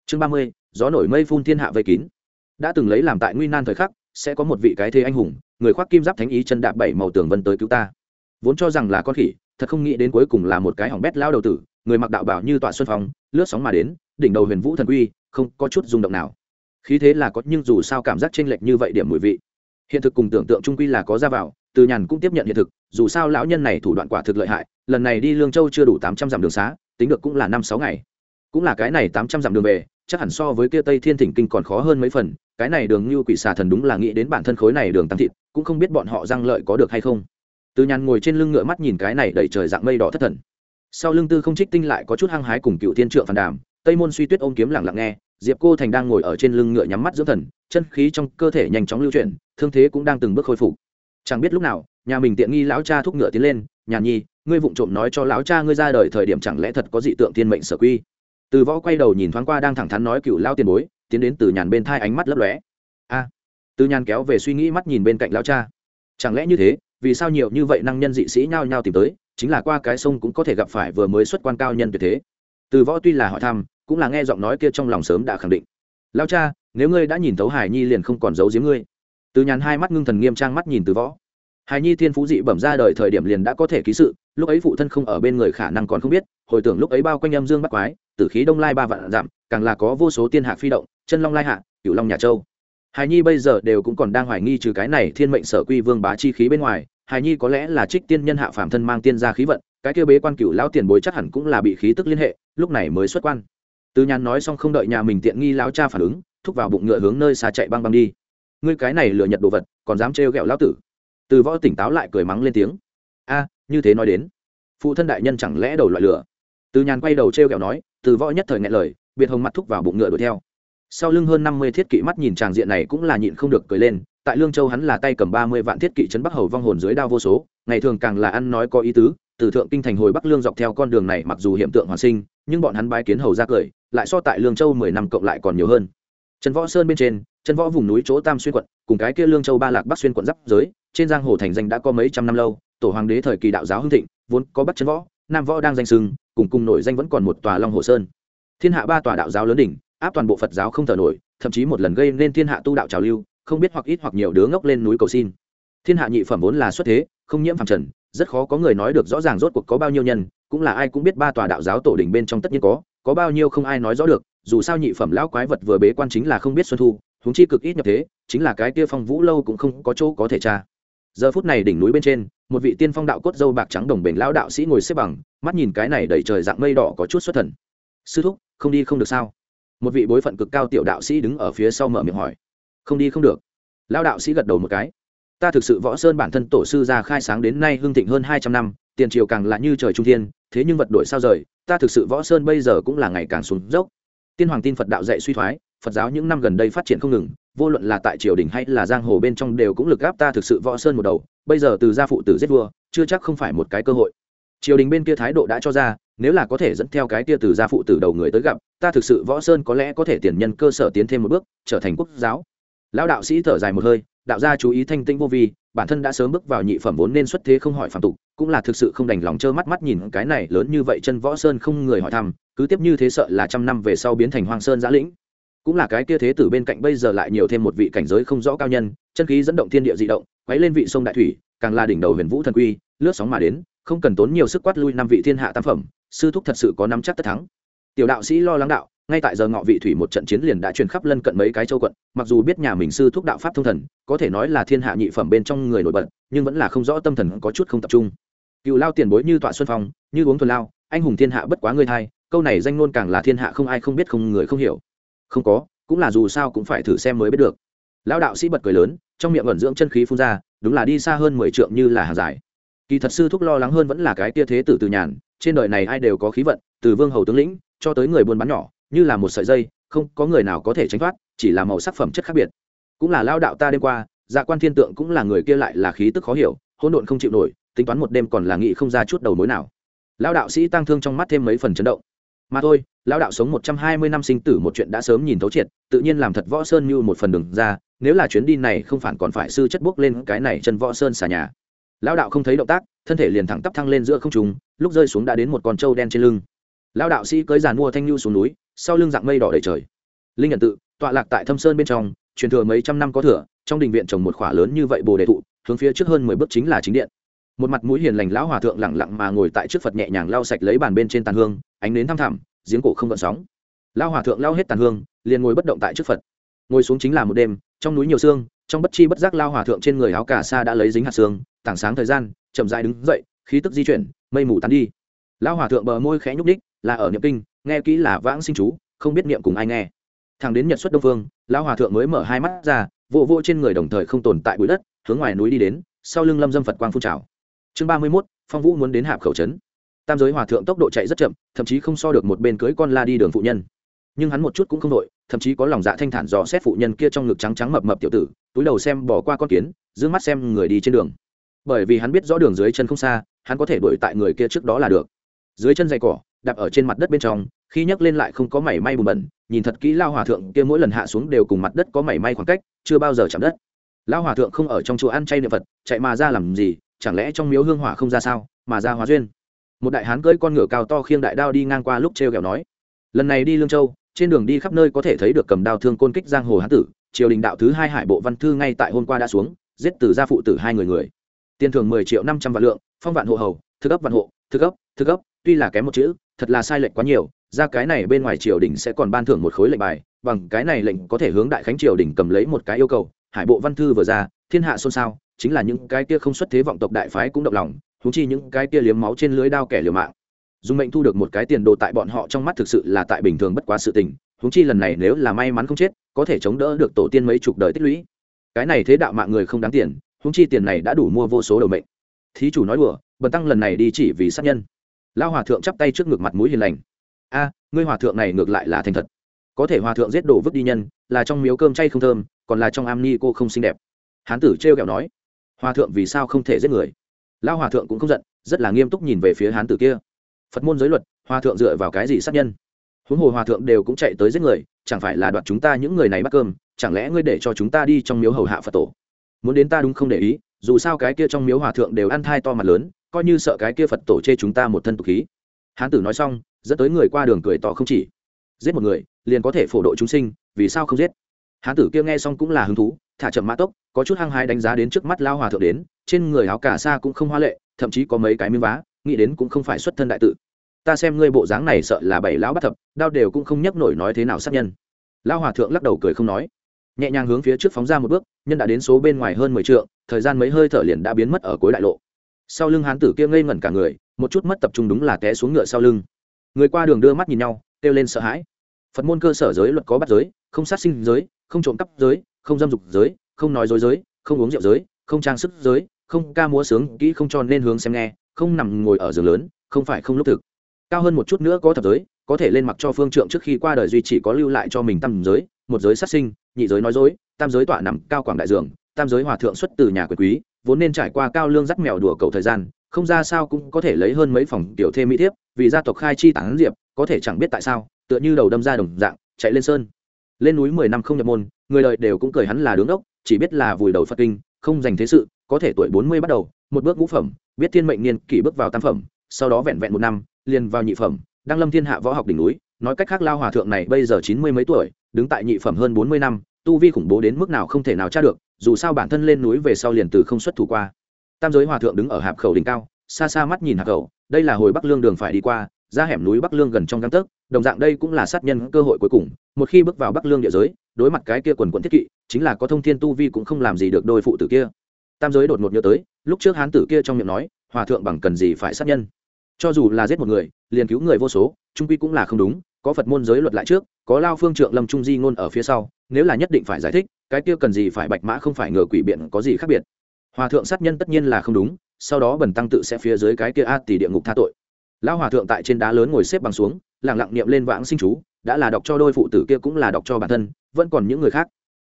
Chương ba mươi, gió nổi mây phun thiên hạ vây kín. Đã từng lấy làm tại nguy nan thời khắc, sẽ có một vị cái thế anh hùng, người khoác kim giáp thánh ý chân đạp bảy màu tường vân tới cứu ta. Vốn cho rằng là con khỉ, thật không nghĩ đến cuối cùng là một cái hỏng bét lao đầu tử, người mặc đạo bảo như tọa xuân phong, lướt sóng mà đến, đỉnh đầu huyền vũ thần quy, không có chút rung động nào. Khí thế là có nhưng dù sao cảm giác chênh lệch như vậy điểm mùi vị. Hiện thực cùng tưởng tượng trung quy là có ra vào từ nhàn cũng tiếp nhận hiện thực, dù sao lão nhân này thủ đoạn quả thực lợi hại, lần này đi lương châu chưa đủ tám trăm dặm đường xá, tính được cũng là năm sáu ngày. Cũng là cái này tám trăm dặm đường về, chắc hẳn so với kia tây thiên thỉnh kinh còn khó hơn mấy phần, cái này đường như quỷ xà thần đúng là nghĩ đến bản thân khối này đường tăng thịt, cũng không biết bọn họ răng lợi có được hay không. Từ nhàn ngồi trên lưng ngựa mắt nhìn cái này đẩy trời dạng mây đỏ thất thần. Sau lưng tư không trích tinh lại có chút hăng hái cùng cựu thiên trượng phản đàm, tây môn suy tuyết ôm kiếm lặng lặng nghe, diệp cô thành đang ngồi ở trên lưng ngựa nhắm mắt dưỡng thần, chân khí trong cơ thể nhanh chóng lưu chuyển, thương thế cũng đang từng bước khôi phục chẳng biết lúc nào, nhà mình tiện nghi lão cha thúc ngựa tiến lên, nhà nhi, ngươi vụng trộm nói cho lão cha ngươi ra đời thời điểm chẳng lẽ thật có dị tượng thiên mệnh sở quy? Từ võ quay đầu nhìn thoáng qua đang thẳng thắn nói cựu lao tiền bối, tiến đến từ nhàn bên thai ánh mắt lấp lóe. A. Từ nhàn kéo về suy nghĩ mắt nhìn bên cạnh lão cha. Chẳng lẽ như thế, vì sao nhiều như vậy năng nhân dị sĩ nhao nhao tìm tới, chính là qua cái sông cũng có thể gặp phải vừa mới xuất quan cao nhân tuyệt thế? Từ võ tuy là hỏi thăm, cũng là nghe giọng nói kia trong lòng sớm đã khẳng định. Lao cha, nếu ngươi đã nhìn thấu hải nhi liền không còn giấu giếm ngươi từ nhàn hai mắt ngưng thần nghiêm trang mắt nhìn từ võ. Hải nhi thiên phú dị bẩm ra đời thời điểm liền đã có thể ký sự lúc ấy phụ thân không ở bên người khả năng còn không biết hồi tưởng lúc ấy bao quanh âm dương bắt quái tử khí đông lai ba vạn giảm, càng là có vô số tiên hạ phi động chân long lai hạ cửu long nhà châu. Hải nhi bây giờ đều cũng còn đang hoài nghi trừ cái này thiên mệnh sở quy vương bá chi khí bên ngoài hải nhi có lẽ là trích tiên nhân hạ phàm thân mang tiên gia khí vận cái kia bế quan cửu lão tiền bối chắc hẳn cũng là bị khí tức liên hệ lúc này mới xuất quan. Từ nhàn nói xong không đợi nhà mình tiện nghi lão cha phản ứng thúc vào bụng ngựa hướng nơi xa chạy băng băng đi ngươi cái này lừa nhật đồ vật, còn dám trêu ghẹo lão tử. Từ võ tỉnh táo lại cười mắng lên tiếng. A, như thế nói đến, phụ thân đại nhân chẳng lẽ đầu loại lửa từ nhàn quay đầu trêu ghẹo nói, từ võ nhất thời nghe lời, biệt hồng mặt thúc vào bụng ngựa đuổi theo. Sau lưng hơn năm mươi thiết kỵ mắt nhìn tràng diện này cũng là nhịn không được cười lên, tại lương châu hắn là tay cầm ba mươi vạn thiết kỵ trấn bắc hầu vong hồn dưới đao vô số, ngày thường càng là ăn nói có ý tứ, từ thượng kinh thành hồi bắc lương dọc theo con đường này mặc dù hiện tượng hoàn sinh, nhưng bọn hắn bái kiến hầu ra cười, lại so tại lương châu mười năm cộng lại còn nhiều hơn. Trần võ sơn bên trên chân võ vùng núi chỗ tam xuyên quận, cùng cái kia lương châu ba lạc bắc xuyên quận giáp giới, trên giang hồ thành danh đã có mấy trăm năm lâu, tổ hoàng đế thời kỳ đạo giáo hưng thịnh, vốn có bắc chân võ, nam võ đang danh sưng, cùng cùng nổi danh vẫn còn một tòa long hồ sơn. Thiên hạ ba tòa đạo giáo lớn đỉnh, áp toàn bộ phật giáo không thờ nổi, thậm chí một lần gây nên thiên hạ tu đạo trào lưu, không biết hoặc ít hoặc nhiều đứa ngốc lên núi cầu xin. Thiên hạ nhị phẩm vốn là xuất thế, không nhiễm phàm trần, rất khó có người nói được rõ ràng rốt cuộc có bao nhiêu nhân, cũng là ai cũng biết ba tòa đạo giáo tổ đỉnh bên trong tất nhiên có có bao nhiêu không ai nói rõ được, dù sao nhị phẩm lão quái vật vừa bế quan chính là không biết xuân thu huống chi cực ít nhập thế, chính là cái kia phong vũ lâu cũng không có chỗ có thể tra. Giờ phút này đỉnh núi bên trên, một vị tiên phong đạo cốt dâu bạc trắng đồng bền lão đạo sĩ ngồi xếp bằng, mắt nhìn cái này đẩy trời dạng mây đỏ có chút xuất thần. Sư thúc, không đi không được sao? Một vị bối phận cực cao tiểu đạo sĩ đứng ở phía sau mở miệng hỏi. Không đi không được. Lão đạo sĩ gật đầu một cái. Ta thực sự võ sơn bản thân tổ sư ra khai sáng đến nay hưng thịnh hơn hai trăm năm, tiền triều càng là như trời trung thiên, thế nhưng vật đổi sao rời, ta thực sự võ sơn bây giờ cũng là ngày càng xuống dốc. Tiên hoàng tin phật đạo dạy suy thoái phật giáo những năm gần đây phát triển không ngừng, vô luận là tại triều đình hay là giang hồ bên trong đều cũng lực gáp ta thực sự võ sơn một đầu, bây giờ từ gia phụ tử giết vua, chưa chắc không phải một cái cơ hội. Triều đình bên kia thái độ đã cho ra, nếu là có thể dẫn theo cái kia từ gia phụ tử đầu người tới gặp, ta thực sự võ sơn có lẽ có thể tiền nhân cơ sở tiến thêm một bước, trở thành quốc giáo. Lão đạo sĩ thở dài một hơi, đạo gia chú ý thanh tinh vô vi, bản thân đã sớm bước vào nhị phẩm vốn nên xuất thế không hỏi phạm tục, cũng là thực sự không đành lòng trơ mắt mắt nhìn cái này lớn như vậy chân võ sơn không người hỏi thăm, cứ tiếp như thế sợ là trăm năm về sau biến thành hoang sơn giã lĩnh cũng là cái kia thế tử bên cạnh bây giờ lại nhiều thêm một vị cảnh giới không rõ cao nhân, chân khí dẫn động thiên địa dị động, quấy lên vị sông đại thủy, càng là đỉnh đầu huyền vũ thần quy, lướt sóng mà đến, không cần tốn nhiều sức quát lui năm vị thiên hạ tam phẩm, sư thúc thật sự có nắm chắc tất thắng. Tiểu đạo sĩ lo lắng đạo, ngay tại giờ ngọ vị thủy một trận chiến liền đã truyền khắp lân cận mấy cái châu quận, mặc dù biết nhà mình sư thúc đạo pháp thông thần, có thể nói là thiên hạ nhị phẩm bên trong người nổi bật, nhưng vẫn là không rõ tâm thần có chút không tập trung. Cựu lao tiền bối như tọa xuân phong, như uống thuần lao, anh hùng thiên hạ bất quá người thai, câu này danh ngôn càng là thiên hạ không ai không biết không người không hiểu không có, cũng là dù sao cũng phải thử xem mới biết được. Lão đạo sĩ bật cười lớn, trong miệng ẩn dưỡng chân khí phun ra, đúng là đi xa hơn mười trượng như là hàng dài. Kỳ thật sư thúc lo lắng hơn vẫn là cái tia thế tử từ nhàn, trên đời này ai đều có khí vận, từ vương hầu tướng lĩnh, cho tới người buôn bán nhỏ, như là một sợi dây, không có người nào có thể tránh thoát, chỉ là màu sắc phẩm chất khác biệt. Cũng là lao đạo ta đêm qua dạ quan thiên tượng cũng là người kia lại là khí tức khó hiểu, hỗn độn không chịu nổi, tính toán một đêm còn là nghị không ra chút đầu mối nào. Lao đạo sĩ tăng thương trong mắt thêm mấy phần chấn động mà thôi, lão đạo sống một trăm hai mươi năm sinh tử một chuyện đã sớm nhìn thấu triệt, tự nhiên làm thật võ sơn như một phần đường ra, nếu là chuyến đi này không phản còn phải sư chất bốc lên cái này chân võ sơn xà nhà. Lão đạo không thấy động tác, thân thể liền thẳng tắp thăng lên giữa không trùng lúc rơi xuống đã đến một con trâu đen trên lưng. Lão đạo sĩ cưới giàn mua thanh lưu xuống núi, sau lưng dạng mây đỏ đầy trời. Linh nhận tự, tọa lạc tại thâm sơn bên trong, truyền thừa mấy trăm năm có thừa, trong đình viện trồng một khỏa lớn như vậy bồ đề thụ, hướng phía trước hơn mười bước chính là chính điện. Một mặt mũi hiền lành lão hòa thượng lẳng lặng mà ngồi tại trước phật nhẹ nhàng lau sạch lấy bàn bên trên tàn hương ánh nến thăm thẳm, giếng cổ không gợn sóng. Lão hòa thượng lao hết tàn hương, liền ngồi bất động tại trước phật. Ngồi xuống chính là một đêm, trong núi nhiều xương, trong bất chi bất giác lao hòa thượng trên người áo cà sa đã lấy dính hạt xương, tảng sáng thời gian, chậm dại đứng dậy, khí tức di chuyển, mây mù tán đi. Lão hòa thượng bờ môi khẽ nhúc ních là ở niệm kinh, nghe kỹ là vãng sinh chú, không biết niệm cùng ai nghe. Thằng đến nhật xuất đông phương, lão hòa thượng mới mở hai mắt ra vô vô trên người đồng thời không tồn tại bụi đất, hướng ngoài núi đi đến, sau lưng lâm dâm phật quang phun trào. Chương ba mươi mốt, phong vũ muốn đến hạp khẩu trấn tam giới hòa thượng tốc độ chạy rất chậm, thậm chí không so được một bên cưới con la đi đường phụ nhân. Nhưng hắn một chút cũng không đội, thậm chí có lòng dạ thanh thản dò xét phụ nhân kia trong ngực trắng trắng mập mập tiểu tử, túi đầu xem bỏ qua con kiến d mắt xem người đi trên đường. Bởi vì hắn biết rõ đường dưới chân không xa, hắn có thể đuổi tại người kia trước đó là được. Dưới chân dày cỏ, đạp ở trên mặt đất bên trong, khi nhấc lên lại không có mảy may bùn bẩn, nhìn thật kỹ lao hòa thượng kia mỗi lần hạ xuống đều cùng mặt đất có mảy may khoảng cách, chưa bao giờ chạm đất. Lao hòa thượng không ở trong chùa ăn chay niệm phật, chạy mà ra làm gì, chẳng lẽ trong miếu hương hỏa không ra sao, mà ra hóa duyên một đại hán cưỡi con ngựa cao to khiêng đại đao đi ngang qua lúc t r e o kẹo nói, lần này đi lương châu, trên đường đi khắp nơi có thể thấy được cầm đao thương côn kích giang hồ hán tử, triều đình đạo thứ hai hải bộ văn thư ngay tại hôm qua đã xuống, giết từ gia phụ tử hai người người. Tiền thưởng mười triệu năm trăm vạn lượng, phong vạn hộ hầu thức ấp vạn hộ thức ấp thức ấp, tuy là kém một chữ, thật là sai lệch quá nhiều, ra cái này bên ngoài triều đình sẽ còn ban thưởng một khối lệnh bài, bằng cái này lệnh có thể hướng đại khánh triều đình cầm lấy một cái yêu cầu, hải bộ văn thư vừa ra, thiên hạ xôn xao, chính là những cái kia không xuất thế vọng tộc đại phái cũng động lòng húng chi những cái kia liếm máu trên lưới đao kẻ liều mạng. Dùng mệnh thu được một cái tiền đồ tại bọn họ trong mắt thực sự là tại bình thường bất quá sự tình húng chi lần này nếu là may mắn không chết, có thể chống đỡ được tổ tiên mấy chục đời tích lũy. Cái này thế đạo mạng người không đáng tiền húng chi tiền này đã đủ mua vô số đầu mệnh. Thí chủ nói đùa, bần tăng lần này đi chỉ vì sát nhân. Lao hòa thượng chắp tay trước ngực mặt mũi hiền lành. A, ngươi hòa thượng này ngược lại là thành thật. Có thể hòa thượng giết đồ vứt đi nhân, là trong miếu cơm chay không thơm, còn là trong am ni cô không xinh đẹp. Hán tử trêu kẹo nói, hòa thượng vì sao không thể giết người? Lao hòa thượng cũng không giận, rất là nghiêm túc nhìn về phía hán tử kia. Phật môn giới luật, hòa thượng dựa vào cái gì sát nhân? Huống hồ hòa thượng đều cũng chạy tới giết người, chẳng phải là đoạt chúng ta những người này bắt cơm, chẳng lẽ ngươi để cho chúng ta đi trong miếu hầu hạ phật tổ? Muốn đến ta đúng không để ý, dù sao cái kia trong miếu hòa thượng đều ăn thai to mặt lớn, coi như sợ cái kia phật tổ chê chúng ta một thân tục khí. Hán tử nói xong, dẫn tới người qua đường cười tỏ không chỉ. Giết một người, liền có thể phổ độ chúng sinh, vì sao không giết? Hán tử kia nghe xong cũng là hứng thú, thả chậm mã tốc, có chút hăng hái đánh giá đến trước mắt lao hòa thượng đến, trên người áo cả xa cũng không hoa lệ, thậm chí có mấy cái miếng vá, nghĩ đến cũng không phải xuất thân đại tự. Ta xem ngươi bộ dáng này sợ là bảy lão bắt thập, đao đều cũng không nhấc nổi nói thế nào sát nhân. Lao hòa thượng lắc đầu cười không nói. Nhẹ nhàng hướng phía trước phóng ra một bước, nhân đã đến số bên ngoài hơn mười t thời gian mấy hơi thở liền đã biến mất ở cuối đại lộ. Sau lưng hán tử kia ngây ngẩn cả người, một chút mất tập trung đúng là té xuống ngựa sau lưng. Người qua đường đưa mắt nhìn nhau, kêu lên sợ hãi. Phật môn cơ sở giới luật có bắt giới không sát sinh giới, không trộm cắp giới, không dâm dục giới, không nói dối giới, không uống rượu giới, không trang sức giới, không ca múa sướng kỹ không cho nên hướng xem nghe, không nằm ngồi ở giường lớn, không phải không lúc thực. Cao hơn một chút nữa có thập giới, có thể lên mặc cho phương trượng trước khi qua đời duy chỉ có lưu lại cho mình tam giới, một giới sát sinh, nhị giới nói dối, tam giới tọa nằm cao quảng đại dường tam giới hòa thượng xuất từ nhà quyền quý, vốn nên trải qua cao lương dắt mèo đùa cầu thời gian, không ra sao cũng có thể lấy hơn mấy phòng tiểu thêm mỹ thiếp, vì gia tộc khai chi tán diệp, có thể chẳng biết tại sao, tựa như đầu đâm ra đồng dạng, chạy lên sơn lên núi mười năm không nhập môn, người đời đều cũng cười hắn là đứng đốc, chỉ biết là vùi đầu phật kinh, không dành thế sự, có thể tuổi bốn mươi bắt đầu, một bước ngũ phẩm, biết thiên mệnh niên kỷ bước vào tam phẩm, sau đó vẹn vẹn một năm, liền vào nhị phẩm đang lâm thiên hạ võ học đỉnh núi, nói cách khác lao hòa thượng này bây giờ chín mươi mấy tuổi, đứng tại nhị phẩm hơn bốn mươi năm, tu vi khủng bố đến mức nào không thể nào tra được, dù sao bản thân lên núi về sau liền từ không xuất thủ qua. Tam giới hòa thượng đứng ở hạp khẩu đỉnh cao, xa xa mắt nhìn hạp khẩu, đây là hồi bắc lương đường phải đi qua ra hẻm núi bắc lương gần trong găng tấc, đồng dạng đây cũng là sát nhân cơ hội cuối cùng. Một khi bước vào bắc lương địa giới, đối mặt cái kia quần quận thiết kỵ, chính là có thông thiên tu vi cũng không làm gì được đôi phụ tử kia. Tam giới đột ngột nhớ tới, lúc trước hán tử kia trong miệng nói, hòa thượng bằng cần gì phải sát nhân? Cho dù là giết một người, liền cứu người vô số, trung quy cũng là không đúng, có phật môn giới luật lại trước, có lao phương trượng lâm trung di ngôn ở phía sau, nếu là nhất định phải giải thích, cái kia cần gì phải bạch mã không phải ngờ quỷ biện có gì khác biệt. Hòa thượng sát nhân tất nhiên là không đúng, sau đó bần tăng tự sẽ phía dưới cái kia a tỷ địa ngục tha tội lão hòa thượng tại trên đá lớn ngồi xếp bằng xuống lẳng lặng niệm lên vãng sinh chú, đã là đọc cho đôi phụ tử kia cũng là đọc cho bản thân, vẫn còn những người khác.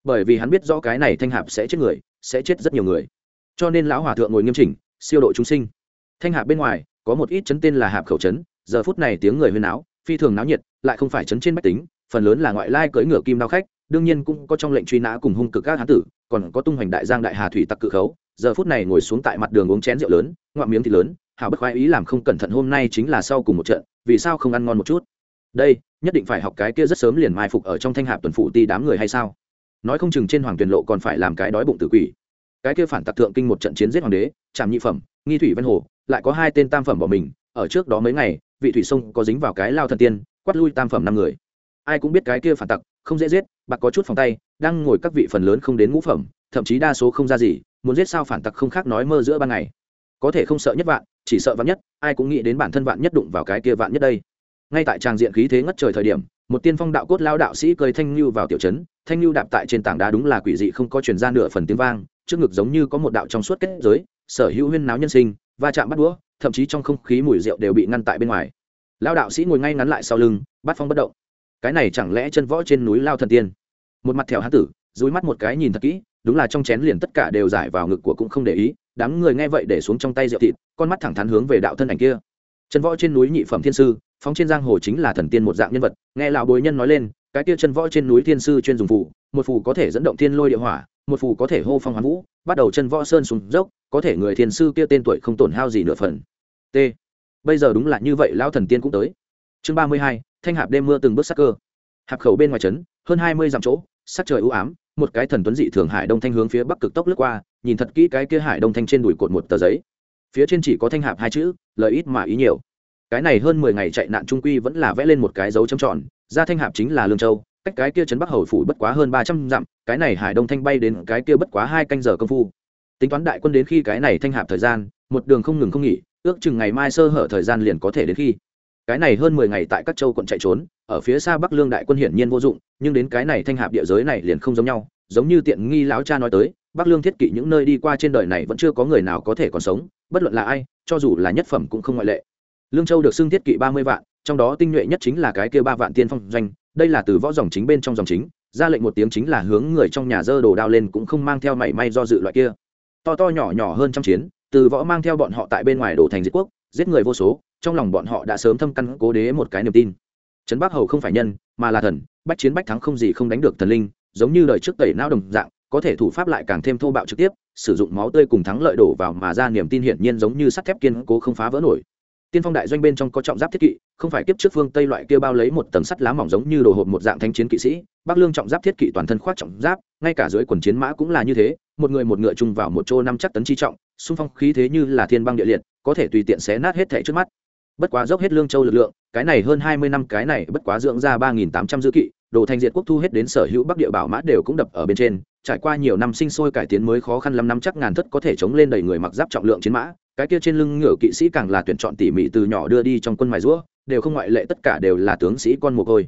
Bởi vì hắn biết rõ cái này thanh hạp sẽ chết người, sẽ chết rất nhiều người. Cho nên lão hòa thượng ngồi nghiêm chỉnh, siêu độ chúng sinh. Thanh hạp bên ngoài, có một ít chấn tên là hạp khẩu chấn, giờ phút này tiếng người huyên áo phi thường náo nhiệt, lại không phải chấn trên bách tính, phần lớn là ngoại lai cưỡi ngựa kim đao khách, đương nhiên cũng có trong lệnh truy nã cùng hung cực các hán tử, còn có tung hoành đại giang đại hà thủy tặc cự khấu, giờ phút này ngồi xuống tại mặt đường uống chén rượu lớn, ngoạm miếng thì lớn Hảo bất khoái ý làm không cẩn thận hôm nay chính là sau cùng một trận, vì sao không ăn ngon một chút? Đây, nhất định phải học cái kia rất sớm liền mai phục ở trong thanh hạp tuần phụ ti đám người hay sao? Nói không chừng trên hoàng tuyền lộ còn phải làm cái đói bụng tử quỷ. Cái kia phản tặc thượng kinh một trận chiến giết hoàng đế trạm nhị phẩm, nghi thủy văn hồ, lại có hai tên tam phẩm bỏ mình, ở trước đó mấy ngày, vị thủy sông có dính vào cái lao thần tiên, quát lui tam phẩm năm người. Ai cũng biết cái kia phản tặc, không dễ giết, bạc có chút phòng tay, đang ngồi các vị phần lớn không đến ngũ phẩm, thậm chí đa số không ra gì, muốn giết sao phản tặc không khác nói mơ giữa ban ngày. Có thể không sợ nhất vạn chỉ sợ vạn nhất, ai cũng nghĩ đến bản thân vạn nhất đụng vào cái kia vạn nhất đây. Ngay tại tràng diện khí thế ngất trời thời điểm, một tiên phong đạo cốt lao đạo sĩ cười thanh lưu vào tiểu trấn, thanh lưu đạp tại trên tảng đá đúng là quỷ dị không có truyền ra nửa phần tiếng vang, trước ngực giống như có một đạo trong suốt kết giới, sở hữu huyên náo nhân sinh, va chạm bắt đũa, thậm chí trong không khí mùi rượu đều bị ngăn tại bên ngoài. Lao đạo sĩ ngồi ngay ngắn lại sau lưng, bắt phong bất động. Cái này chẳng lẽ chân võ trên núi lao thần tiên? Một mặt thèo hán tử, dúi mắt một cái nhìn thật kỹ, đúng là trong chén liền tất cả đều giải vào ngực của cũng không để ý đám người nghe vậy để xuống trong tay rượu thịt, con mắt thẳng thắn hướng về đạo thân ảnh kia. Chân võ trên núi nhị phẩm thiên sư, phóng trên giang hồ chính là thần tiên một dạng nhân vật, nghe lão bối nhân nói lên, cái kia chân võ trên núi thiên sư chuyên dùng phù, một phù có thể dẫn động thiên lôi địa hỏa, một phù có thể hô phong hoán vũ, bắt đầu chân võ sơn xuống dốc, có thể người thiên sư kia tên tuổi không tổn hao gì nửa phần. T. Bây giờ đúng là như vậy, lão thần tiên cũng tới. Chương ba mươi hai, thanh hạp đêm mưa từng bước sắc cơ. Hạp khẩu bên ngoài trấn, hơn hai mươi dặm chỗ, sắc trời u ám một cái thần tuấn dị thường hải đông thanh hướng phía bắc cực tốc lướt qua, nhìn thật kỹ cái kia hải đông thanh trên đùi cột một tờ giấy. Phía trên chỉ có thanh hạp hai chữ lợi ít mà ý nhiều. Cái này hơn mười ngày chạy nạn trung quy vẫn là vẽ lên một cái dấu chấm tròn, ra thanh hạp chính là lương châu, cách cái kia trấn bắc hầu phủ bất quá hơn ba trăm dặm, cái này hải đông thanh bay đến cái kia bất quá hai canh giờ công phu. Tính toán đại quân đến khi cái này thanh hạp thời gian, một đường không ngừng không nghỉ, ước chừng ngày mai sơ hở thời gian liền có thể đến khi. Cái này hơn mười ngày tại các châu quận chạy trốn ở phía xa bắc lương đại quân hiển nhiên vô dụng, nhưng đến cái này thanh hạp địa giới này liền không giống nhau, giống như tiện nghi lão cha nói tới, bắc lương thiết kỵ những nơi đi qua trên đời này vẫn chưa có người nào có thể còn sống, bất luận là ai, cho dù là nhất phẩm cũng không ngoại lệ. Lương châu được xưng thiết kỵ ba mươi vạn, trong đó tinh nhuệ nhất chính là cái kia ba vạn tiên phong doanh, đây là từ võ dòng chính bên trong dòng chính, ra lệnh một tiếng chính là hướng người trong nhà dơ đồ đao lên cũng không mang theo mảy may do dự loại kia. To to nhỏ nhỏ hơn trăm chiến, từ võ mang theo bọn họ tại bên ngoài đổ thành diệt quốc, giết người vô số, trong lòng bọn họ đã sớm thâm căn cố đế một cái niềm tin trấn bắc hầu không phải nhân, mà là thần, bách chiến bách thắng không gì không đánh được thần linh, giống như đời trước tẩy não đồng dạng, có thể thủ pháp lại càng thêm thô bạo trực tiếp, sử dụng máu tươi cùng thắng lợi đổ vào mà ra niềm tin hiển nhiên giống như sắt thép kiên cố không phá vỡ nổi. Tiên phong đại doanh bên trong có trọng giáp thiết kỵ, không phải kiếp trước phương tây loại kia bao lấy một tầng sắt lá mỏng giống như đồ hộp một dạng thanh chiến kỵ sĩ, bắc lương trọng giáp thiết kỵ toàn thân khoác trọng giáp, ngay cả dưới quần chiến mã cũng là như thế, một người một ngựa chung vào một chỗ năm chắc tấn chi trọng, xung phong khí thế như là thiên băng địa liệt, có thể tùy tiện xé nát hết thảy trước mắt. Bất quá dốc hết lương châu lực lượng cái này hơn hai mươi năm, cái này bất quá dưỡng ra ba nghìn tám trăm dư kỵ, đồ thành diệt quốc thu hết đến sở hữu bắc địa bảo mã đều cũng đập ở bên trên, trải qua nhiều năm sinh sôi cải tiến mới khó khăn lắm năm chắc ngàn thất có thể chống lên đầy người mặc giáp trọng lượng chiến mã, cái kia trên lưng ngựa kỵ sĩ càng là tuyển chọn tỉ mỉ từ nhỏ đưa đi trong quân mài rũa đều không ngoại lệ tất cả đều là tướng sĩ con mồ côi.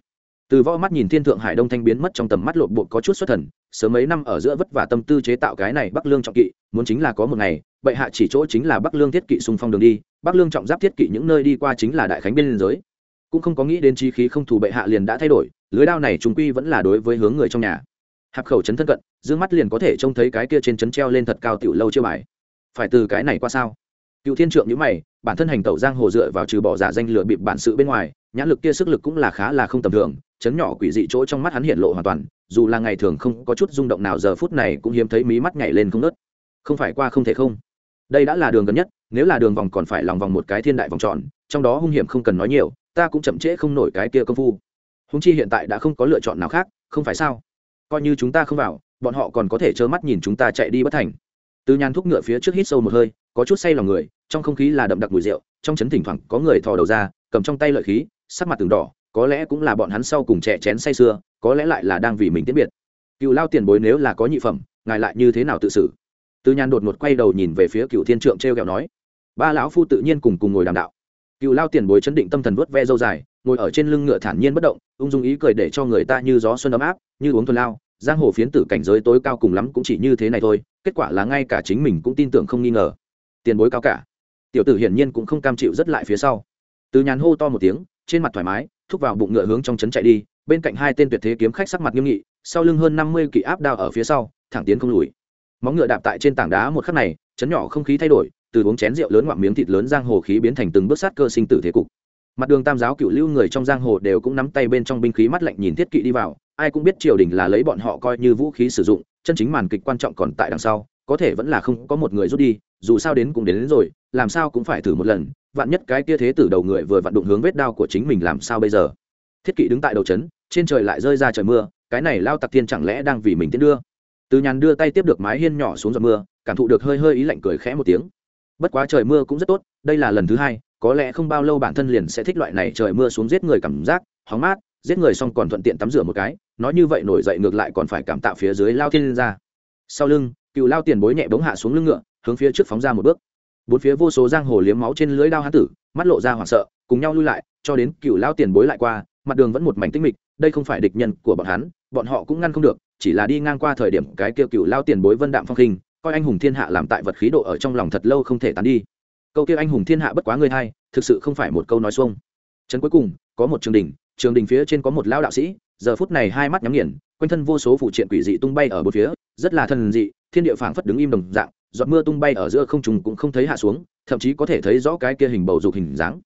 Từ võ mắt nhìn thiên thượng hải đông thanh biến mất trong tầm mắt lộn bộ có chút xuất thần, sớm mấy năm ở giữa vất vả tâm tư chế tạo cái này bắc lương trọng kỵ, muốn chính là có một ngày, bệ hạ chỉ chỗ chính là bắc lương thiết kỵ xung phong đường đi, bắc lương trọng giáp thiết kỵ những nơi đi qua chính là đại khánh biên giới cũng không có nghĩ đến chi khí không thủ bệ hạ liền đã thay đổi, lưới đao này chúng quy vẫn là đối với hướng người trong nhà. Hạp khẩu chấn thân cận d mắt liền có thể trông thấy cái kia trên chấn treo lên thật cao tiểu lâu chưa bài. Phải từ cái này qua sao? Cựu thiên trượng nhữ mày, bản thân hành tẩu giang hồ dựa vào trừ bỏ giả danh lừa bịp bản sự bên ngoài, nhãn lực kia sức lực cũng là khá là không tầm thường, chấn nhỏ quỷ dị chỗ trong mắt hắn hiện lộ hoàn toàn, dù là ngày thường không có chút rung động nào giờ phút này cũng hiếm thấy mí mắt nhảy lên không nớt không phải qua không thể không. Đây đã là đường gần nhất, nếu là đường vòng còn phải lòng vòng một cái thiên đại vòng tròn, trong đó hung hiểm không cần nói nhiều ta cũng chậm trễ không nổi cái kia công phu. Húng chi hiện tại đã không có lựa chọn nào khác, không phải sao? Coi như chúng ta không vào, bọn họ còn có thể trơ mắt nhìn chúng ta chạy đi bất thành. Từ nhàn thuốc ngựa phía trước hít sâu một hơi, có chút say lòng người, trong không khí là đậm đặc mùi rượu, trong chấn thỉnh thoảng có người thò đầu ra, cầm trong tay lợi khí, sắc mặt từng đỏ, có lẽ cũng là bọn hắn sau cùng trẻ chén say sưa, có lẽ lại là đang vì mình tiễn biệt. Cựu lao tiền bối nếu là có nhị phẩm, ngài lại như thế nào tự xử? Từ nhàn đột ngột quay đầu nhìn về phía cựu thiên trượng t r e o kẹo nói. Ba lão phu tự nhiên cùng cùng ngồi đàm đạo cựu lao tiền bối chấn định tâm thần vớt ve dâu dài, ngồi ở trên lưng ngựa thản nhiên bất động, ung dung ý cười để cho người ta như gió xuân ấm áp, như uống thuần lao. Giang hồ phiến tử cảnh giới tối cao cùng lắm cũng chỉ như thế này thôi, kết quả là ngay cả chính mình cũng tin tưởng không nghi ngờ. Tiền bối cao cả. Tiểu tử hiển nhiên cũng không cam chịu rất lại phía sau. Từ nhàn hô to một tiếng, trên mặt thoải mái, thúc vào bụng ngựa hướng trong trấn chạy đi, bên cạnh hai tên tuyệt thế kiếm khách sắc mặt nghiêm nghị, sau lưng hơn năm mươi kỵ áp đao ở phía sau, thẳng tiến không lùi. Móng ngựa đạp tại trên tảng đá một khắc này, chấn nhỏ không khí thay đổi từ uống chén rượu lớn ngoạm miếng thịt lớn giang hồ khí biến thành từng bước sát cơ sinh tử thế cục. Mặt đường tam giáo cựu lưu người trong giang hồ đều cũng nắm tay bên trong binh khí mắt lạnh nhìn thiết kỵ đi vào ai cũng biết triều đình là lấy bọn họ coi như vũ khí sử dụng chân chính màn kịch quan trọng còn tại đằng sau có thể vẫn là không có một người rút đi dù sao đến cũng đến, đến rồi làm sao cũng phải thử một lần vạn nhất cái kia thế tử đầu người vừa vặn đụng hướng vết đao của chính mình làm sao bây giờ? Thiết kỵ đứng tại đầu trấn trên trời lại rơi ra trời mưa cái này lao tặc thiên chẳng lẽ đang vì mình tiến đưa? Từ nhàn đưa tay tiếp được mái hiên nhỏ xuống giọt mưa cảm thụ được hơi hơi ý lạnh cười khẽ một tiếng bất quá trời mưa cũng rất tốt, đây là lần thứ hai, có lẽ không bao lâu bản thân liền sẽ thích loại này trời mưa xuống giết người cảm giác, hóng mát, giết người xong còn thuận tiện tắm rửa một cái, nói như vậy nổi dậy ngược lại còn phải cảm tạo phía dưới lao thiên ra. Sau lưng, cựu lao tiền bối nhẹ bóng hạ xuống lưng ngựa, hướng phía trước phóng ra một bước. Bốn phía vô số giang hồ liếm máu trên lưới đao hán tử, mắt lộ ra hoảng sợ, cùng nhau lui lại, cho đến cựu lao tiền bối lại qua, mặt đường vẫn một mảnh tinh mịch, đây không phải địch nhân của bọn hắn, bọn họ cũng ngăn không được, chỉ là đi ngang qua thời điểm cái kia cựu lao tiền bối vân đạm phong khinh coi anh hùng thiên hạ làm tại vật khí độ ở trong lòng thật lâu không thể tán đi. Câu kia anh hùng thiên hạ bất quá người thay, thực sự không phải một câu nói xuông. Trấn cuối cùng, có một trường đình trường đình phía trên có một lao đạo sĩ, giờ phút này hai mắt nhắm nghiền, quanh thân vô số phụ triện quỷ dị tung bay ở bốn phía, rất là thần dị, thiên địa phảng phất đứng im đồng dạng, giọt mưa tung bay ở giữa không trùng cũng không thấy hạ xuống, thậm chí có thể thấy rõ cái kia hình bầu dục hình dáng.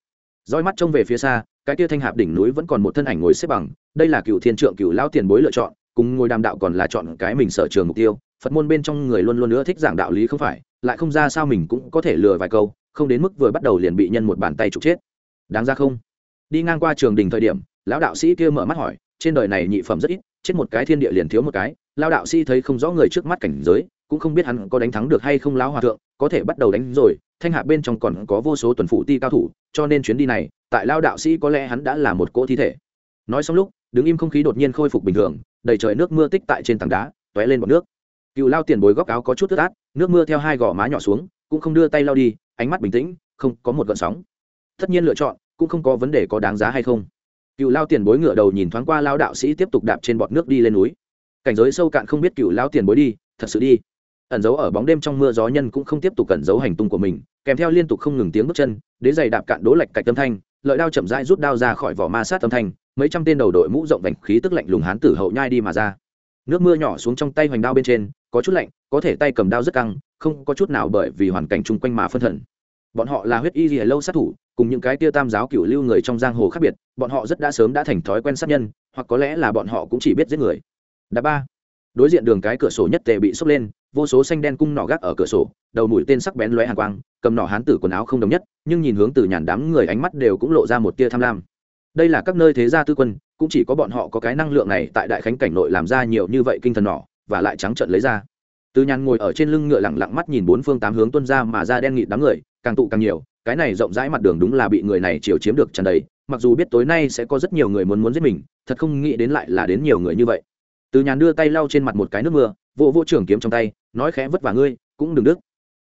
Roi mắt trông về phía xa, cái kia thanh hạp đỉnh núi vẫn còn một thân ảnh ngồi xếp bằng, đây là cựu thiên trượng cựu lao tiền bối lựa chọn, cùng ngồi đàm đạo còn là chọn cái mình sở trường mục tiêu phật môn bên trong người luôn luôn nữa thích giảng đạo lý không phải, lại không ra sao mình cũng có thể lừa vài câu, không đến mức vừa bắt đầu liền bị nhân một bàn tay trục chết. Đáng ra không? Đi ngang qua trường đình thời điểm, lão đạo sĩ kia mở mắt hỏi, trên đời này nhị phẩm rất ít, chết một cái thiên địa liền thiếu một cái. Lão đạo sĩ thấy không rõ người trước mắt cảnh giới, cũng không biết hắn có đánh thắng được hay không lão hòa thượng, có thể bắt đầu đánh rồi, thanh hạ bên trong còn có vô số tuần phụ ti cao thủ, cho nên chuyến đi này, tại lao đạo sĩ có lẽ hắn đã là một cỗ thi thể. Nói xong lúc, đứng im không khí đột nhiên khôi phục bình thường, đầy trời nước mưa tích tại trên tảng đá t ó é lên bọt nước cựu lao tiền bối góc áo có chút tức át nước mưa theo hai gò má nhỏ xuống, cũng không đưa tay lao đi, ánh mắt bình tĩnh, không có một gợn sóng. Tất nhiên lựa chọn, cũng không có vấn đề có đáng giá hay không. Cựu lao tiền bối ngựa đầu nhìn thoáng qua lao đạo sĩ tiếp tục đạp trên bọt nước đi lên núi. Cảnh giới sâu cạn không biết cựu lao tiền bối đi, thật sự đi. Ẩn giấu ở bóng đêm trong mưa gió nhân cũng không tiếp tục cẩn giấu hành tung của mình, kèm theo liên tục không ngừng tiếng bước chân, đế giày đạp cạn đố lạch cạch tâm thanh, lợi đao chậm rãi rút đao ra khỏi vỏ ma sát tâm thanh, mấy trăm tên đầu đội mũ rộng vành khí tức lạnh lùng hán tử hậu nhai đi mà ra. Nước mưa nhỏ xuống trong tay hoành đao bên trên có chút lạnh, có thể tay cầm đao rất căng, không có chút nào bởi vì hoàn cảnh chung quanh mà phân thần. Bọn họ là huyết y lìa lâu sát thủ, cùng những cái tia tam giáo cựu lưu người trong giang hồ khác biệt, bọn họ rất đã sớm đã thành thói quen sát nhân, hoặc có lẽ là bọn họ cũng chỉ biết giết người. Đá ba. Đối diện đường cái cửa sổ nhất tề bị sốc lên, vô số xanh đen cung nỏ gác ở cửa sổ, đầu mũi tên sắc bén lóe hàng quang, cầm nỏ hán tử quần áo không đồng nhất, nhưng nhìn hướng từ nhàn đám người ánh mắt đều cũng lộ ra một tia tham lam. Đây là các nơi thế gia tư quân, cũng chỉ có bọn họ có cái năng lượng này tại đại khánh cảnh nội làm ra nhiều như vậy kinh thần nỏ và lại trắng trợn lấy ra. Từ nhàn ngồi ở trên lưng ngựa lẳng lặng mắt nhìn bốn phương tám hướng tuân ra mà ra đen nghịt đám người, càng tụ càng nhiều, cái này rộng rãi mặt đường đúng là bị người này chiều chiếm được tràn đầy, mặc dù biết tối nay sẽ có rất nhiều người muốn muốn giết mình, thật không nghĩ đến lại là đến nhiều người như vậy. Từ nhàn đưa tay lau trên mặt một cái nước mưa vỗ vỗ trưởng kiếm trong tay, nói khẽ vất vả ngươi, cũng đừng đứt.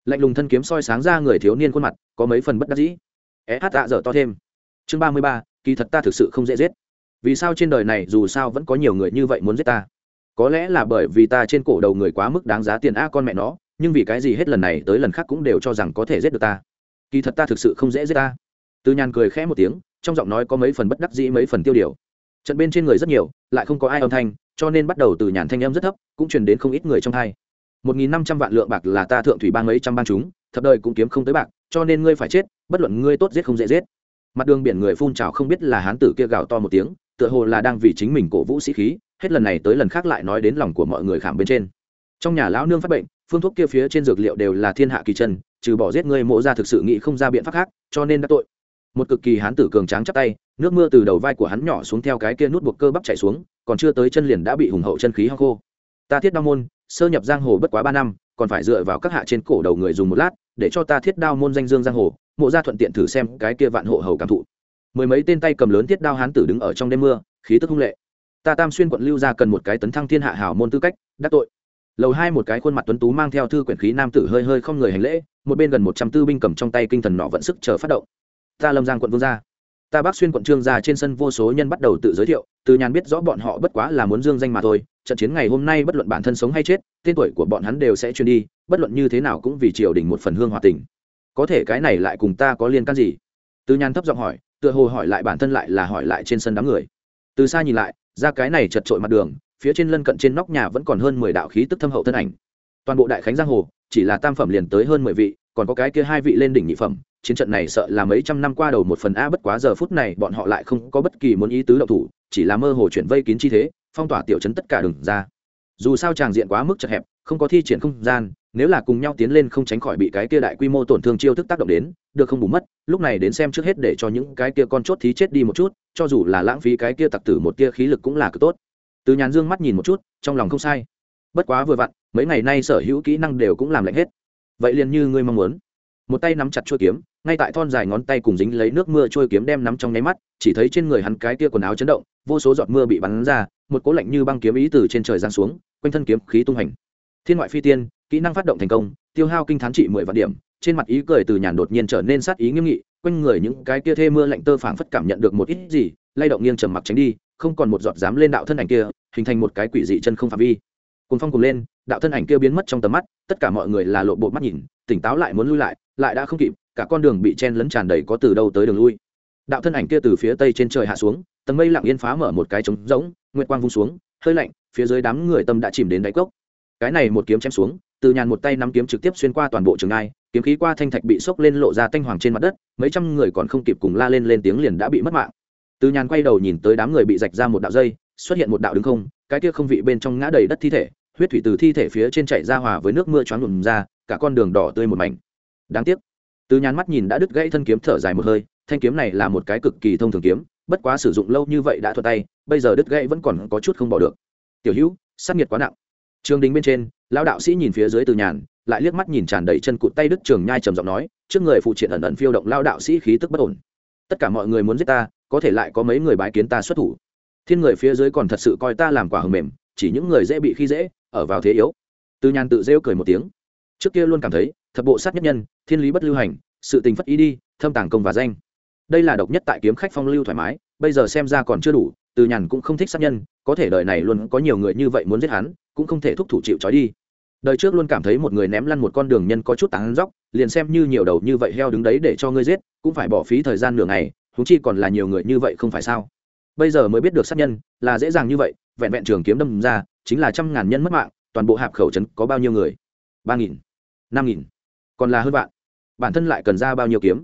Lạnh lùng thân kiếm soi sáng ra người thiếu niên khuôn mặt, có mấy phần bất đắc dĩ. É hát tạ dở to thêm. Chương ba mươi ba, kỳ thật ta thực sự không dễ giết. Vì sao trên đời này dù sao vẫn có nhiều người như vậy muốn giết ta? Có lẽ là bởi vì ta trên cổ đầu người quá mức đáng giá tiền a con mẹ nó, nhưng vì cái gì hết lần này tới lần khác cũng đều cho rằng có thể giết được ta. Kỳ thật ta thực sự không dễ giết ta. Từ nhàn cười khẽ một tiếng, trong giọng nói có mấy phần bất đắc dĩ mấy phần tiêu điều. Trận bên trên người rất nhiều, lại không có ai âm thanh, cho nên bắt đầu từ nhàn thanh âm rất thấp, cũng truyền đến không ít người trong thai. Một nghìn năm trăm vạn lượng bạc là ta thượng thủy bang mấy trăm bang chúng, thập đời cũng kiếm không tới bạc, cho nên ngươi phải chết, bất luận ngươi tốt giết không dễ giết. Mặt đường biển người phun trào không biết là hán tử kia gào to một tiếng, tựa hồ là đang vì chính mình cổ vũ sĩ khí hết lần này tới lần khác lại nói đến lòng của mọi người khảm bên trên. Trong nhà lão nương phát bệnh, phương thuốc kia phía trên dược liệu đều là thiên hạ kỳ chân, trừ bỏ giết ngươi mộ ra thực sự nghĩ không ra biện pháp khác, cho nên đã tội. Một cực kỳ hán tử cường tráng chắp tay, nước mưa từ đầu vai của hắn nhỏ xuống theo cái kia nút buộc cơ bắp chạy xuống, còn chưa tới chân liền đã bị hùng hậu chân khí hao khô. Ta thiết đao môn, sơ nhập giang hồ bất quá ba năm, còn phải dựa vào các hạ trên cổ đầu người dùng một lát, để cho ta thiết đao môn danh dương giang hồ, mộ ra thuận tiện thử xem cái kia vạn hộ hầu cảm thụ. Mười mấy tên tay cầm lớn thiết đao hán tử đứng ở trong đêm mưa, khí tức hung lệ ta tam xuyên quận lưu ra cần một cái tấn thăng thiên hạ hảo môn tư cách, đắc tội. Lầu hai một cái khuôn mặt tuấn tú mang theo thư quyển khí nam tử hơi hơi không người hành lễ, một bên gần một trăm tư binh cầm trong tay kinh thần nọ vận sức chờ phát động. Ta lâm giang quận vương gia. Ta bác xuyên quận trương gia trên sân vô số nhân bắt đầu tự giới thiệu, từ nhàn biết rõ bọn họ bất quá là muốn dương danh mà thôi, trận chiến ngày hôm nay bất luận bản thân sống hay chết, tên tuổi của bọn hắn đều sẽ truyền đi, bất luận như thế nào cũng vì triều đình một phần hương hòa tình. Có thể cái này lại cùng ta có liên can gì? Từ nhàn thấp giọng hỏi, tựa hồ hỏi lại bản thân lại là hỏi lại trên sân đám người. Từ xa nhìn lại ra cái này chật trội mặt đường, phía trên lân cận trên nóc nhà vẫn còn hơn mười đạo khí tức thâm hậu thân ảnh. Toàn bộ đại khánh giang hồ, chỉ là tam phẩm liền tới hơn mười vị, còn có cái kia hai vị lên đỉnh nhị phẩm, chiến trận này sợ là mấy trăm năm qua đầu một phần a bất quá giờ phút này bọn họ lại không có bất kỳ muốn ý tứ động thủ, chỉ là mơ hồ chuyển vây kín chi thế, phong tỏa tiểu chấn tất cả đường ra. Dù sao tràng diện quá mức chật hẹp, không có thi triển không gian, nếu là cùng nhau tiến lên không tránh khỏi bị cái kia đại quy mô tổn thương chiêu thức tác động đến, được không bù mất, lúc này đến xem trước hết để cho những cái kia con chốt thí chết đi một chút cho dù là lãng phí cái kia tặc tử một tia khí lực cũng là cực tốt. Từ nhàn dương mắt nhìn một chút, trong lòng không sai. Bất quá vừa vặn, mấy ngày nay sở hữu kỹ năng đều cũng làm lạnh hết. Vậy liền như ngươi mong muốn. Một tay nắm chặt chuôi kiếm, ngay tại thon dài ngón tay cùng dính lấy nước mưa trôi kiếm đem nắm trong nháy mắt, chỉ thấy trên người hắn cái kia quần áo chấn động, vô số giọt mưa bị bắn ra, một cố lạnh như băng kiếm ý từ trên trời giáng xuống, quanh thân kiếm khí tung hành. Thiên ngoại phi tiên, kỹ năng phát động thành công, tiêu hao kinh thán trị mười vạn điểm, trên mặt ý cười từ nhàn đột nhiên trở nên sát ý nghiêm nghị quanh người những cái kia thê mưa lạnh tơ phảng phất cảm nhận được một ít gì, lay động nghiêng trầm mặc tránh đi, không còn một giọt dám lên đạo thân ảnh kia, hình thành một cái quỷ dị chân không phạm vi. Cùng phong cùng lên, đạo thân ảnh kia biến mất trong tầm mắt, tất cả mọi người là lộ bộ mắt nhìn, tỉnh táo lại muốn lui lại lại đã không kịp, cả con đường bị chen lấn tràn đầy có từ đâu tới đường lui. Đạo thân ảnh kia từ phía tây trên trời hạ xuống, tầng mây lặng yên phá mở một cái trống rỗng, nguyệt quang vung xuống, hơi lạnh, phía dưới đám người tâm đã chìm đến đáy cốc. Cái này một kiếm chém xuống, từ nhàn một tay nắm kiếm trực tiếp xuyên qua toàn bộ trường ai kiếm khí qua thanh thạch bị sốc lên lộ ra tanh hoàng trên mặt đất, mấy trăm người còn không kịp cùng la lên lên tiếng liền đã bị mất mạng. Từ nhàn quay đầu nhìn tới đám người bị rạch ra một đạo dây, xuất hiện một đạo đứng không, cái kia không vị bên trong ngã đầy đất thi thể, huyết thủy từ thi thể phía trên chạy ra hòa với nước mưa choáng lùm ra, cả con đường đỏ tươi một mảnh. Đáng tiếc, từ nhàn mắt nhìn đã đứt gãy thân kiếm thở dài một hơi, thanh kiếm này là một cái cực kỳ thông thường kiếm, bất quá sử dụng lâu như vậy đã thuật tay, bây giờ đứt gãy vẫn còn có chút không bỏ được. Tiểu hữu, sát nhiệt quá nặng. Trường đình bên trên, lão đạo sĩ nhìn phía dưới từ nhàn lại liếc mắt nhìn tràn đầy chân cụt tay đứt trường nhai trầm giọng nói, trước người phụ triện ẩn ẩn phiêu động lao đạo sĩ khí tức bất ổn. Tất cả mọi người muốn giết ta, có thể lại có mấy người bái kiến ta xuất thủ. Thiên người phía dưới còn thật sự coi ta làm quả hầm mềm, chỉ những người dễ bị khi dễ, ở vào thế yếu. Từ nhàn tự rêu cười một tiếng. Trước kia luôn cảm thấy, thập bộ sát nhất nhân, thiên lý bất lưu hành, sự tình phất ý đi, thâm tàng công và danh. Đây là độc nhất tại kiếm khách phong lưu thoải mái, bây giờ xem ra còn chưa đủ từ nhàn cũng không thích sát nhân, có thể đời này luôn có nhiều người như vậy muốn giết hắn, cũng không thể thúc thủ chịu trói đi đời trước luôn cảm thấy một người ném lăn một con đường nhân có chút tán dóc, liền xem như nhiều đầu như vậy heo đứng đấy để cho ngươi giết, cũng phải bỏ phí thời gian nửa ngày thú chi còn là nhiều người như vậy không phải sao? Bây giờ mới biết được sát nhân, là dễ dàng như vậy, vẹn vẹn trường kiếm đâm ra, chính là trăm ngàn nhân mất mạng, toàn bộ hạp khẩu trấn có bao nhiêu người? Ba nghìn, năm nghìn, còn là hơn vạn. Bản thân lại cần ra bao nhiêu kiếm?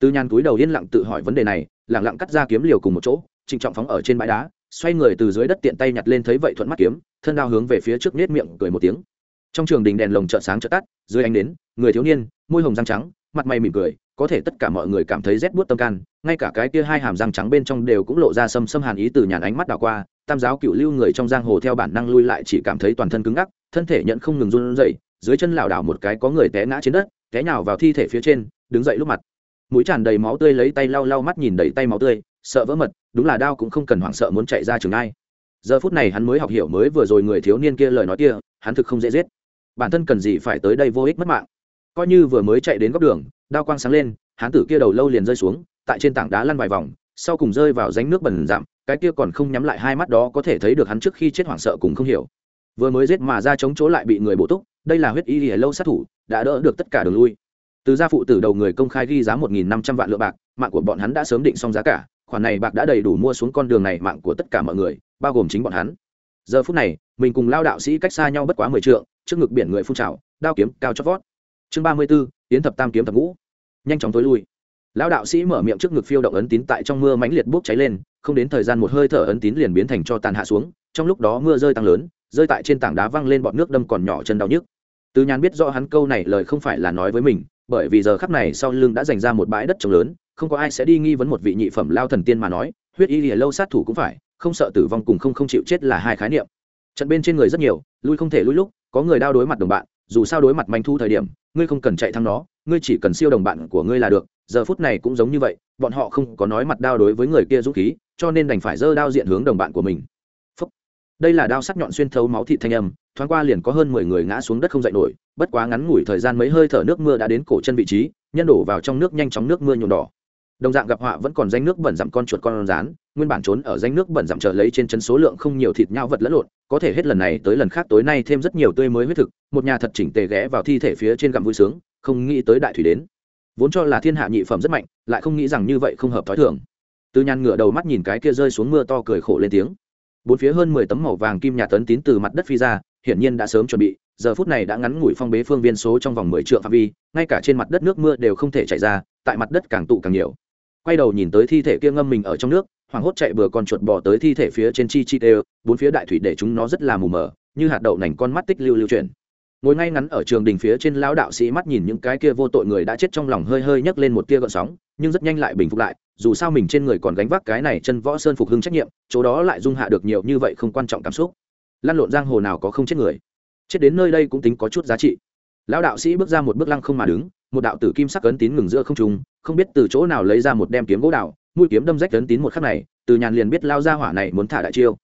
Từ nhàn túi đầu yên lặng tự hỏi vấn đề này lẳng lặng cắt ra kiếm liều cùng một chỗ, trịnh trọng phóng ở trên bãi đá, xoay người từ dưới đất tiện tay nhặt lên thấy vậy thuận mắt kiếm, thân đao hướng về phía trước nết miệng cười một tiếng trong trường đình đèn lồng chợ sáng chợ tắt, dưới ánh đến người thiếu niên, môi hồng răng trắng, mặt mày mỉm cười, có thể tất cả mọi người cảm thấy rét buốt tâm can, ngay cả cái kia hai hàm răng trắng bên trong đều cũng lộ ra xâm xâm hàn ý từ nhàn ánh mắt đảo qua, tam giáo cựu lưu người trong giang hồ theo bản năng lui lại chỉ cảm thấy toàn thân cứng ngắc, thân thể nhận không ngừng run rẩy, dưới chân lảo đảo một cái có người té ngã trên đất, té nhào vào thi thể phía trên, đứng dậy lúc mặt. Mũi tràn đầy máu tươi lấy tay lau lau mắt nhìn đầy tay máu tươi, sợ vỡ mật, đúng là đau cũng không cần hoảng sợ muốn chạy ra trường ai. Giờ phút này hắn mới học hiểu mới vừa rồi người thiếu niên kia lời nói kia, hắn thực không dễ giết bản thân cần gì phải tới đây vô ích mất mạng. Coi như vừa mới chạy đến góc đường, đao quang sáng lên, hán tử kia đầu lâu liền rơi xuống, tại trên tảng đá lăn vài vòng, sau cùng rơi vào ránh nước bẩn giảm cái kia còn không nhắm lại hai mắt đó có thể thấy được hắn trước khi chết hoảng sợ cùng không hiểu. Vừa mới giết mà ra chống chỗ lại bị người bổ túc, đây là huyết y lìa lâu sát thủ, đã đỡ được tất cả đường lui. Từ gia phụ tử đầu người công khai ghi giá một nghìn năm trăm vạn lượng bạc, mạng của bọn hắn đã sớm định xong giá cả, khoản này bạc đã đầy đủ mua xuống con đường này mạng của tất cả mọi người, bao gồm chính bọn hắn. Giờ phút này, mình cùng lao đạo sĩ cách xa nhau bất quá mười trượng trước ngực biển người phun trào, đao kiếm cao chót vót. Chương ba mươi b ố tiến thập tam kiếm thập ngũ. Nhanh chóng tối lui. Lão đạo sĩ mở miệng trước ngực phiêu động ấn tín tại trong mưa mãnh liệt bốc cháy lên, không đến thời gian một hơi thở ấn tín liền biến thành cho tàn hạ xuống, trong lúc đó mưa rơi tăng lớn, rơi tại trên tảng đá văng lên bọn nước đâm còn nhỏ chân đau nhức. Từ nhàn biết rõ hắn câu này lời không phải là nói với mình, bởi vì giờ khắp này sau lưng đã dành ra một bãi đất trồng lớn, không có ai sẽ đi nghi vấn một vị nhị phẩm lao thần tiên mà nói, huyết y lìa lâu sát thủ cũng phải, không sợ tử vong cùng không không chịu chết là hai khái niệm. Trận bên trên người rất nhiều, lui không thể lui lúc có người đao đối mặt đồng bạn, dù sao đối mặt manh thu thời điểm, ngươi không cần chạy thăng nó, ngươi chỉ cần siêu đồng bạn của ngươi là được, giờ phút này cũng giống như vậy, bọn họ không có nói mặt đao đối với người kia dũng khí, cho nên đành phải dơ đao diện hướng đồng bạn của mình Phúc. đây là đao sắc nhọn xuyên thấu máu thịt thanh âm, thoáng qua liền có hơn mười người ngã xuống đất không dậy nổi, bất quá ngắn ngủi thời gian mấy hơi thở nước mưa đã đến cổ chân vị trí, nhân đổ vào trong nước nhanh chóng nước mưa nhuộm đỏ đồng dạng gặp họa vẫn còn danh nước bẩn dặm con chuột con rán nguyên bản trốn ở danh nước bẩn giảm trở lấy trên chân số lượng không nhiều thịt nhau vật lẫn lộn, có thể hết lần này tới lần khác tối nay thêm rất nhiều tươi mới huyết thực, một nhà thật chỉnh tề ghé vào thi thể phía trên gặm vui sướng, không nghĩ tới đại thủy đến. Vốn cho là thiên hạ nhị phẩm rất mạnh, lại không nghĩ rằng như vậy không hợp thói thường. Từ nhàn ngửa đầu mắt nhìn cái kia rơi xuống mưa to cười khổ lên tiếng. Bốn phía hơn mười tấm màu vàng kim nhà tấn tín từ mặt đất phi ra, hiển nhiên đã sớm chuẩn bị, giờ phút này đã ngắn ngủi phong bế phương viên số trong vòng mười triệu phạm vi, ngay cả trên mặt đất nước mưa đều không thể chảy ra, tại mặt đất càng tụ càng nhiều. Quay đầu nhìn tới thi thể kia ngâm mình ở trong nước hoảng hốt chạy bừa con chuột bò tới thi thể phía trên chi chi đều, bốn phía đại thủy để chúng nó rất là mù mờ, như hạt đậu nành con mắt tích lưu lưu chuyển. Ngồi ngay ngắn ở trường đình phía trên lão đạo sĩ mắt nhìn những cái kia vô tội người đã chết trong lòng hơi hơi nhấc lên một tia gợn sóng, nhưng rất nhanh lại bình phục lại, dù sao mình trên người còn gánh vác cái này chân võ sơn phục hưng trách nhiệm, chỗ đó lại dung hạ được nhiều như vậy không quan trọng cảm xúc. Lăn lộn giang hồ nào có không chết người. Chết đến nơi đây cũng tính có chút giá trị. Lão đạo sĩ bước ra một bước lăng không mà đứng, một đạo tử kim sắc ấn tín ngừng giữa không trung, không biết từ chỗ nào lấy ra một đem kiếm gỗ đạo mũi kiếm đâm rách tấn tín một khắc này, từ nhàn liền biết lao ra hỏa này muốn thả đại chiêu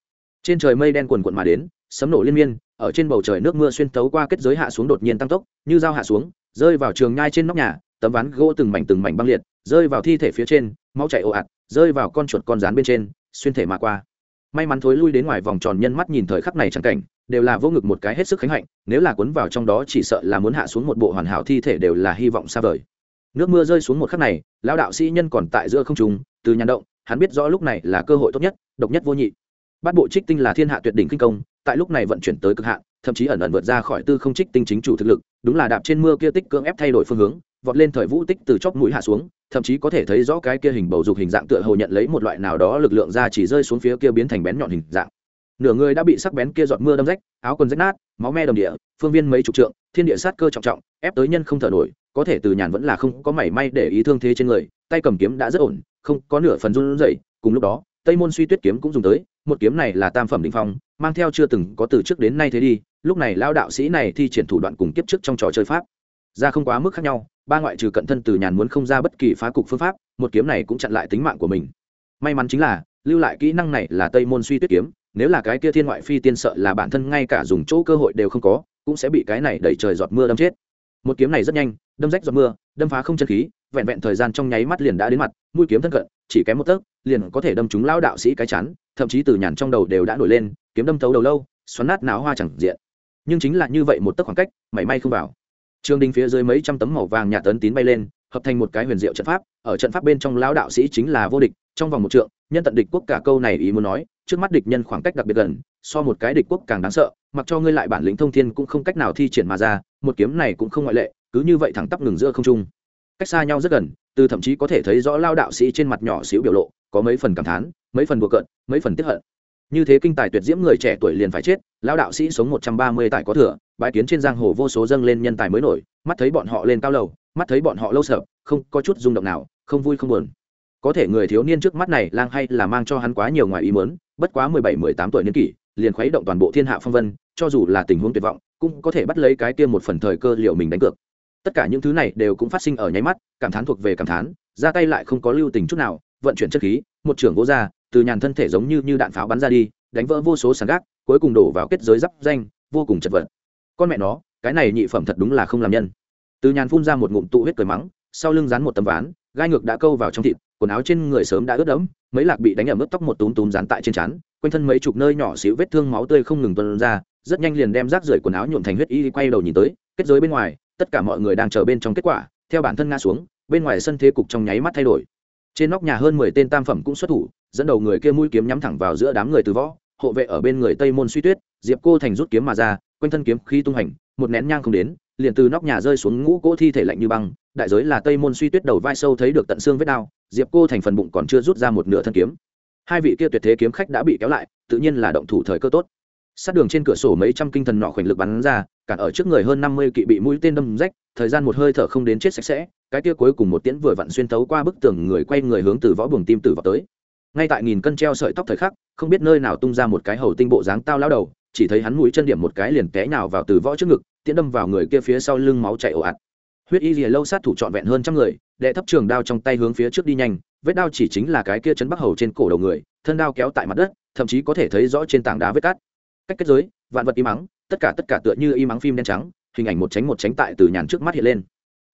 trên trời mây đen quần quận mà đến, sấm nổ liên miên, ở trên bầu trời nước mưa xuyên tấu qua kết giới hạ xuống đột nhiên tăng tốc, như dao hạ xuống, rơi vào trường nhai trên nóc nhà, tấm ván gỗ từng mảnh từng mảnh băng liệt, rơi vào thi thể phía trên, máu chảy ồ ạt, rơi vào con chuột con rán bên trên, xuyên thể mà qua may mắn thối lui đến ngoài vòng tròn nhân mắt nhìn thời khắc này chẳng cảnh, đều là vô ngực một cái hết sức khánh hạnh, nếu là cuốn vào trong đó chỉ sợ là muốn hạ xuống một bộ hoàn hảo thi thể đều là hy vọng xa vời nước mưa rơi xuống một khắc này, lão đạo sĩ nhân còn tại giữa không trung từ nhàn động, hắn biết rõ lúc này là cơ hội tốt nhất, độc nhất vô nhị. Bát bộ trích tinh là thiên hạ tuyệt đỉnh kinh công, tại lúc này vận chuyển tới cực hạn, thậm chí ẩn ẩn vượt ra khỏi tư không trích tinh chính chủ thực lực, đúng là đạp trên mưa kia tích cưỡng ép thay đổi phương hướng, vọt lên thời vũ tích từ chóp mũi hạ xuống, thậm chí có thể thấy rõ cái kia hình bầu dục hình dạng tựa hồ nhận lấy một loại nào đó lực lượng ra chỉ rơi xuống phía kia biến thành bén nhọn hình dạng. Nửa người đã bị sắc bén kia giọt mưa đâm rách, áo quần rách nát, máu me đồng địa, phương viên mấy chục trượng, thiên địa sát cơ trọng trọng, ép tới nhân không thở nổi, có thể từ nhàn vẫn là không có mảy may để ý thương thế trên người, tay cầm kiếm đã rất ổn không có nửa phần run rẩy, cùng lúc đó, tây môn suy tuyết kiếm cũng dùng tới, một kiếm này là tam phẩm đình phong, mang theo chưa từng có từ trước đến nay thế đi, lúc này lao đạo sĩ này thi triển thủ đoạn cùng kiếp trước trong trò chơi pháp, ra không quá mức khác nhau, ba ngoại trừ cận thân từ nhàn muốn không ra bất kỳ phá cục phương pháp, một kiếm này cũng chặn lại tính mạng của mình. May mắn chính là, lưu lại kỹ năng này là tây môn suy tuyết kiếm, nếu là cái kia thiên ngoại phi tiên sợ là bản thân ngay cả dùng chỗ cơ hội đều không có, cũng sẽ bị cái này đẩy trời giọt mưa đâm chết. Một kiếm này rất nhanh, đâm rách giọt mưa, đâm phá không chân khí vẹn vẹn thời gian trong nháy mắt liền đã đến mặt, mũi kiếm thân cận, chỉ kém một tấc, liền có thể đâm trúng lao đạo sĩ cái chắn thậm chí từ nhàn trong đầu đều đã nổi lên, kiếm đâm thấu đầu lâu, xoắn nát náo hoa chẳng diện. Nhưng chính là như vậy một tấc khoảng cách, mảy may không vào. Trường đình phía dưới mấy trăm tấm màu vàng nhạt tấn tín bay lên, hợp thành một cái huyền diệu trận pháp, ở trận pháp bên trong lão đạo sĩ chính là vô địch, trong vòng một trượng, nhân tận địch quốc cả câu này ý muốn nói, trước mắt địch nhân khoảng cách đặc biệt gần, so một cái địch quốc càng đáng sợ, mặc cho ngươi lại bản lĩnh thông thiên cũng không cách nào thi triển mà ra, một kiếm này cũng không ngoại lệ, cứ như vậy thẳng tắp ngừng giữa không trung cách xa nhau rất gần, từ thậm chí có thể thấy rõ lao đạo sĩ trên mặt nhỏ xíu biểu lộ, có mấy phần cảm thán, mấy phần buộc cợt, mấy phần tiếp hận. Như thế kinh tài tuyệt diễm người trẻ tuổi liền phải chết, lao đạo sĩ sống một trăm ba mươi tài có thừa, bãi kiến trên giang hồ vô số dâng lên nhân tài mới nổi, mắt thấy bọn họ lên cao lầu, mắt thấy bọn họ lâu sợ, không có chút rung động nào, không vui không buồn. Có thể người thiếu niên trước mắt này lang hay là mang cho hắn quá nhiều ngoài ý mớn bất quá mười bảy, mười tám tuổi niên kỷ, liền khuấy động toàn bộ thiên hạ phong vân, cho dù là tình huống tuyệt vọng, cũng có thể bắt lấy cái kia một phần thời cơ liệu mình đánh cược tất cả những thứ này đều cũng phát sinh ở nháy mắt, cảm thán thuộc về cảm thán, ra tay lại không có lưu tình chút nào, vận chuyển chất khí, một trưởng gỗ ra, từ nhàn thân thể giống như như đạn pháo bắn ra đi, đánh vỡ vô số sàn gác, cuối cùng đổ vào kết giới giáp danh, vô cùng chật vật. Con mẹ nó, cái này nhị phẩm thật đúng là không làm nhân. Từ nhàn phun ra một ngụm tụ huyết cười mắng, sau lưng dán một tấm ván, gai ngược đã câu vào trong thịt, quần áo trên người sớm đã ướt đẫm, mấy lạc bị đánh ở mức tóc một túm túm dán tại trên trán, quanh thân mấy chục nơi nhỏ xíu vết thương máu tươi không ngừng tuân ra, rất nhanh liền đem rác rưởi quần áo nhuộm thành huyết y quay đầu nhìn tới, kết giới bên ngoài tất cả mọi người đang chờ bên trong kết quả, theo bản thân ngã xuống, bên ngoài sân thế cục trong nháy mắt thay đổi. Trên nóc nhà hơn mười tên tam phẩm cũng xuất thủ, dẫn đầu người kia mũi kiếm nhắm thẳng vào giữa đám người từ võ, hộ vệ ở bên người tây môn suy tuyết, diệp cô thành rút kiếm mà ra, quanh thân kiếm khi tung hành, một nén nhang không đến, liền từ nóc nhà rơi xuống ngũ cỗ thi thể lạnh như băng, đại giới là tây môn suy tuyết đầu vai sâu thấy được tận xương vết đao diệp cô thành phần bụng còn chưa rút ra một nửa thân kiếm. Hai vị kia tuyệt thế kiếm khách đã bị kéo lại, tự nhiên là động thủ thời cơ tốt sát đường trên cửa sổ mấy trăm kinh thần nọ khoảnh lực bắn ra cản ở trước người hơn năm mươi kỵ bị mũi tên đâm rách, thời gian một hơi thở không đến chết sạch sẽ, cái kia cuối cùng một tiễn vừa vặn xuyên thấu qua bức tường người quay người hướng từ võ buồng tim tử vào tới. Ngay tại nghìn cân treo sợi tóc thời khắc, không biết nơi nào tung ra một cái hầu tinh bộ dáng tao lao đầu, chỉ thấy hắn mũi chân điểm một cái liền té nào vào từ võ trước ngực, tiễn đâm vào người kia phía sau lưng máu chảy ồ ạt. Huyết y lìa lâu sát thủ trọn vẹn hơn trăm người, đệ thấp trường đao trong tay hướng phía trước đi nhanh, vết đao chỉ chính là cái kia chấn bắc hầu trên cổ đầu người, thân đao kéo tại mặt đất, thậm chí có thể thấy rõ trên tảng đá vết cát cách kết giới, vạn vật im mắng, tất cả tất cả tựa như im mắng phim đen trắng, hình ảnh một tránh một tránh tại từ nhàn trước mắt hiện lên.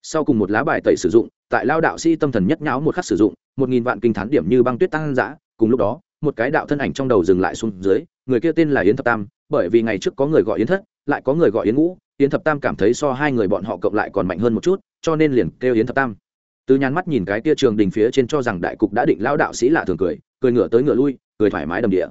Sau cùng một lá bài tẩy sử dụng, tại lao đạo sĩ tâm thần nhất nháo một khắc sử dụng, một nghìn vạn kinh thán điểm như băng tuyết tăng dã, cùng lúc đó, một cái đạo thân ảnh trong đầu dừng lại xuống dưới, người kia tên là yến thập tam, bởi vì ngày trước có người gọi yến thất, lại có người gọi yến ngũ, yến thập tam cảm thấy so hai người bọn họ cộng lại còn mạnh hơn một chút, cho nên liền kêu yến thập tam. Từ nhàn mắt nhìn cái kia trường đình phía trên cho rằng đại cục đã định lao đạo sĩ lạ thường cười cười ngửa tới ngửa lui, cười thoải mái đầm địa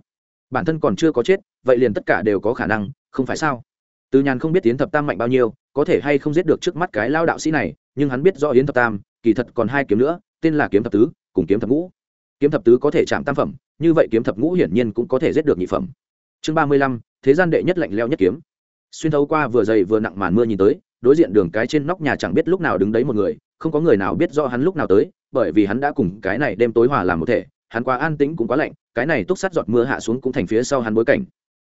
bản thân còn chưa có chết, vậy liền tất cả đều có khả năng, không phải sao? Từ nhàn không biết yến thập tam mạnh bao nhiêu, có thể hay không giết được trước mắt cái lao đạo sĩ này, nhưng hắn biết rõ yến thập tam, kỳ thật còn hai kiếm nữa, tên là kiếm thập tứ, cùng kiếm thập ngũ. Kiếm thập tứ có thể chạm tam phẩm, như vậy kiếm thập ngũ hiển nhiên cũng có thể giết được nhị phẩm. Chương ba mươi lăm, thế gian đệ nhất lạnh leo nhất kiếm. Xuyên thấu qua vừa dày vừa nặng màn mưa nhìn tới, đối diện đường cái trên nóc nhà chẳng biết lúc nào đứng đấy một người, không có người nào biết rõ hắn lúc nào tới, bởi vì hắn đã cùng cái này đêm tối hòa làm một thể hắn quá an tĩnh cũng quá lạnh, cái này túc sát giọt mưa hạ xuống cũng thành phía sau hắn bối cảnh.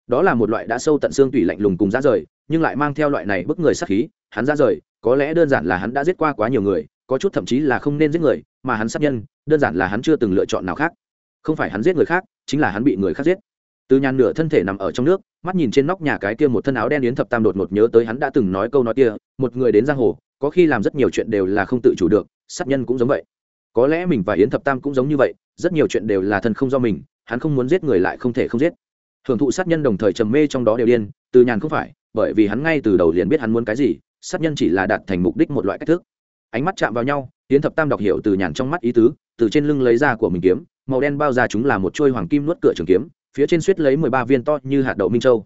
Đó là một loại đã sâu tận xương tủy lạnh lùng cùng ra rời, nhưng lại mang theo loại này bức người sát khí, hắn ra rời, có lẽ đơn giản là hắn đã giết qua quá nhiều người, có chút thậm chí là không nên giết người, mà hắn sát nhân, đơn giản là hắn chưa từng lựa chọn nào khác. Không phải hắn giết người khác, chính là hắn bị người khác giết. Từ nhàn nửa thân thể nằm ở trong nước, mắt nhìn trên nóc nhà cái kia một thân áo đen yến thập tam đột ngột nhớ tới hắn đã từng nói câu nói kia, một người đến giang hồ, có khi làm rất nhiều chuyện đều là không tự chủ được, sát nhân cũng giống vậy. Có lẽ mình và yến thập tam cũng giống như vậy rất nhiều chuyện đều là thân không do mình, hắn không muốn giết người lại không thể không giết. Hưởng thụ sát nhân đồng thời trầm mê trong đó đều điên, từ nhàn không phải, bởi vì hắn ngay từ đầu liền biết hắn muốn cái gì, sát nhân chỉ là đạt thành mục đích một loại cách thức. Ánh mắt chạm vào nhau tiến thập tam đọc hiểu từ nhàn trong mắt ý tứ, từ trên lưng lấy ra của mình kiếm, màu đen bao ra chúng là một chuôi hoàng kim nuốt cửa trường kiếm, phía trên suýt lấy mười ba viên to như hạt đậu minh châu.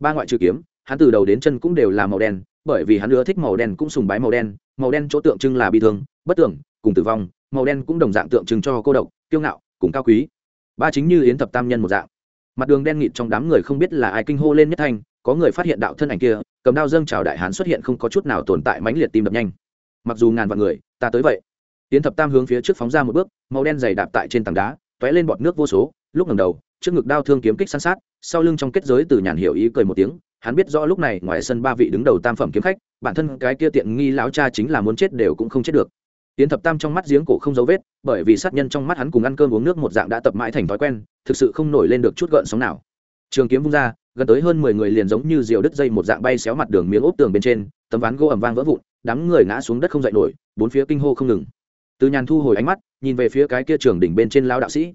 Ba ngoại trừ kiếm, hắn từ đầu đến chân cũng đều là màu đen, bởi vì hắn ưa thích màu đen cũng sùng bái màu đen màu đen chỗ tượng trưng là bi thương, bất tưởng, cùng tử vong, màu đen cũng đồng dạng tượng trưng cho cô độc kiêu ngạo, cùng cao quý. Ba chính như yến thập tam nhân một dạng. Mặt đường đen nghịt trong đám người không biết là ai kinh hô lên nhất thanh, có người phát hiện đạo thân ảnh kia, cầm đao dâng chào đại hán xuất hiện không có chút nào tồn tại mãnh liệt tim đập nhanh. Mặc dù ngàn vạn người, ta tới vậy. Tiến thập tam hướng phía trước phóng ra một bước, màu đen dày đạp tại trên tảng đá t ó é lên bọt nước vô số, lúc ngầm đầu, trước ngực đao thương kiếm kích san sát, sau lưng trong kết giới từ nhàn hiểu ý cười một tiếng, hắn biết rõ lúc này ngoài sân ba vị đứng đầu tam phẩm kiếm khách, bản thân cái kia tiện nghi láo cha chính là muốn chết đều cũng không chết được tiến thập tam trong mắt giếng cổ không dấu vết, bởi vì sát nhân trong mắt hắn cùng ăn cơm uống nước một dạng đã tập mãi thành thói quen, thực sự không nổi lên được chút gợn sóng nào. Trường kiếm vung ra, gần tới hơn mười người liền giống như diều đứt dây một dạng bay xéo mặt đường miếng ốp tường bên trên, tấm ván gỗ ẩm vang vỡ vụn, đám người ngã xuống đất không dậy nổi, bốn phía kinh hô không ngừng. Từ nhàn thu hồi ánh mắt, nhìn về phía cái kia trường đỉnh bên trên lao đạo sĩ.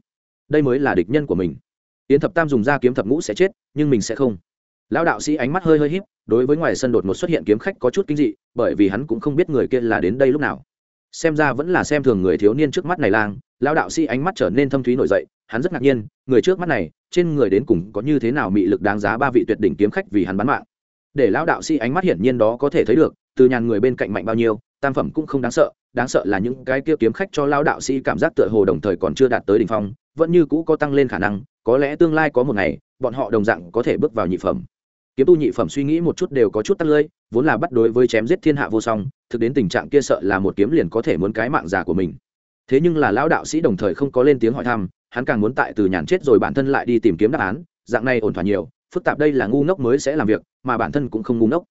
Đây mới là địch nhân của mình. Yến thập tam dùng ra kiếm thập ngũ sẽ chết, nhưng mình sẽ không. Lão đạo sĩ ánh mắt hơi hơi híp, đối với ngoài sân đột ngột xuất hiện kiếm khách có chút kinh dị, bởi vì hắn cũng không biết người kia là đến đây lúc nào xem ra vẫn là xem thường người thiếu niên trước mắt này lang, lão đạo sĩ ánh mắt trở nên thâm thúy nổi dậy, hắn rất ngạc nhiên, người trước mắt này, trên người đến cùng có như thế nào mị lực đáng giá ba vị tuyệt đỉnh kiếm khách vì hắn bán mạng. Để lão đạo sĩ ánh mắt hiển nhiên đó có thể thấy được, từ nhàn người bên cạnh mạnh bao nhiêu, tam phẩm cũng không đáng sợ đáng sợ là những cái kia kiếm khách cho lão đạo sĩ cảm giác tựa hồ đồng thời còn chưa đạt tới đỉnh phong, vẫn như cũ có tăng lên khả năng, có lẽ tương lai có một ngày, bọn họ đồng dạng có thể bước vào nhị phẩm. Kiếm tu nhị phẩm suy nghĩ một chút đều có chút tắt lơi, vốn là bắt đối với chém giết thiên hạ vô song thực đến tình trạng kia sợ là một kiếm liền có thể muốn cái mạng già của mình. Thế nhưng là lão đạo sĩ đồng thời không có lên tiếng hỏi thăm, hắn càng muốn tại từ nhàn chết rồi bản thân lại đi tìm kiếm đáp án, dạng này ổn thỏa nhiều, phức tạp đây là ngu ngốc mới sẽ làm việc, mà bản thân cũng không ngu ngốc.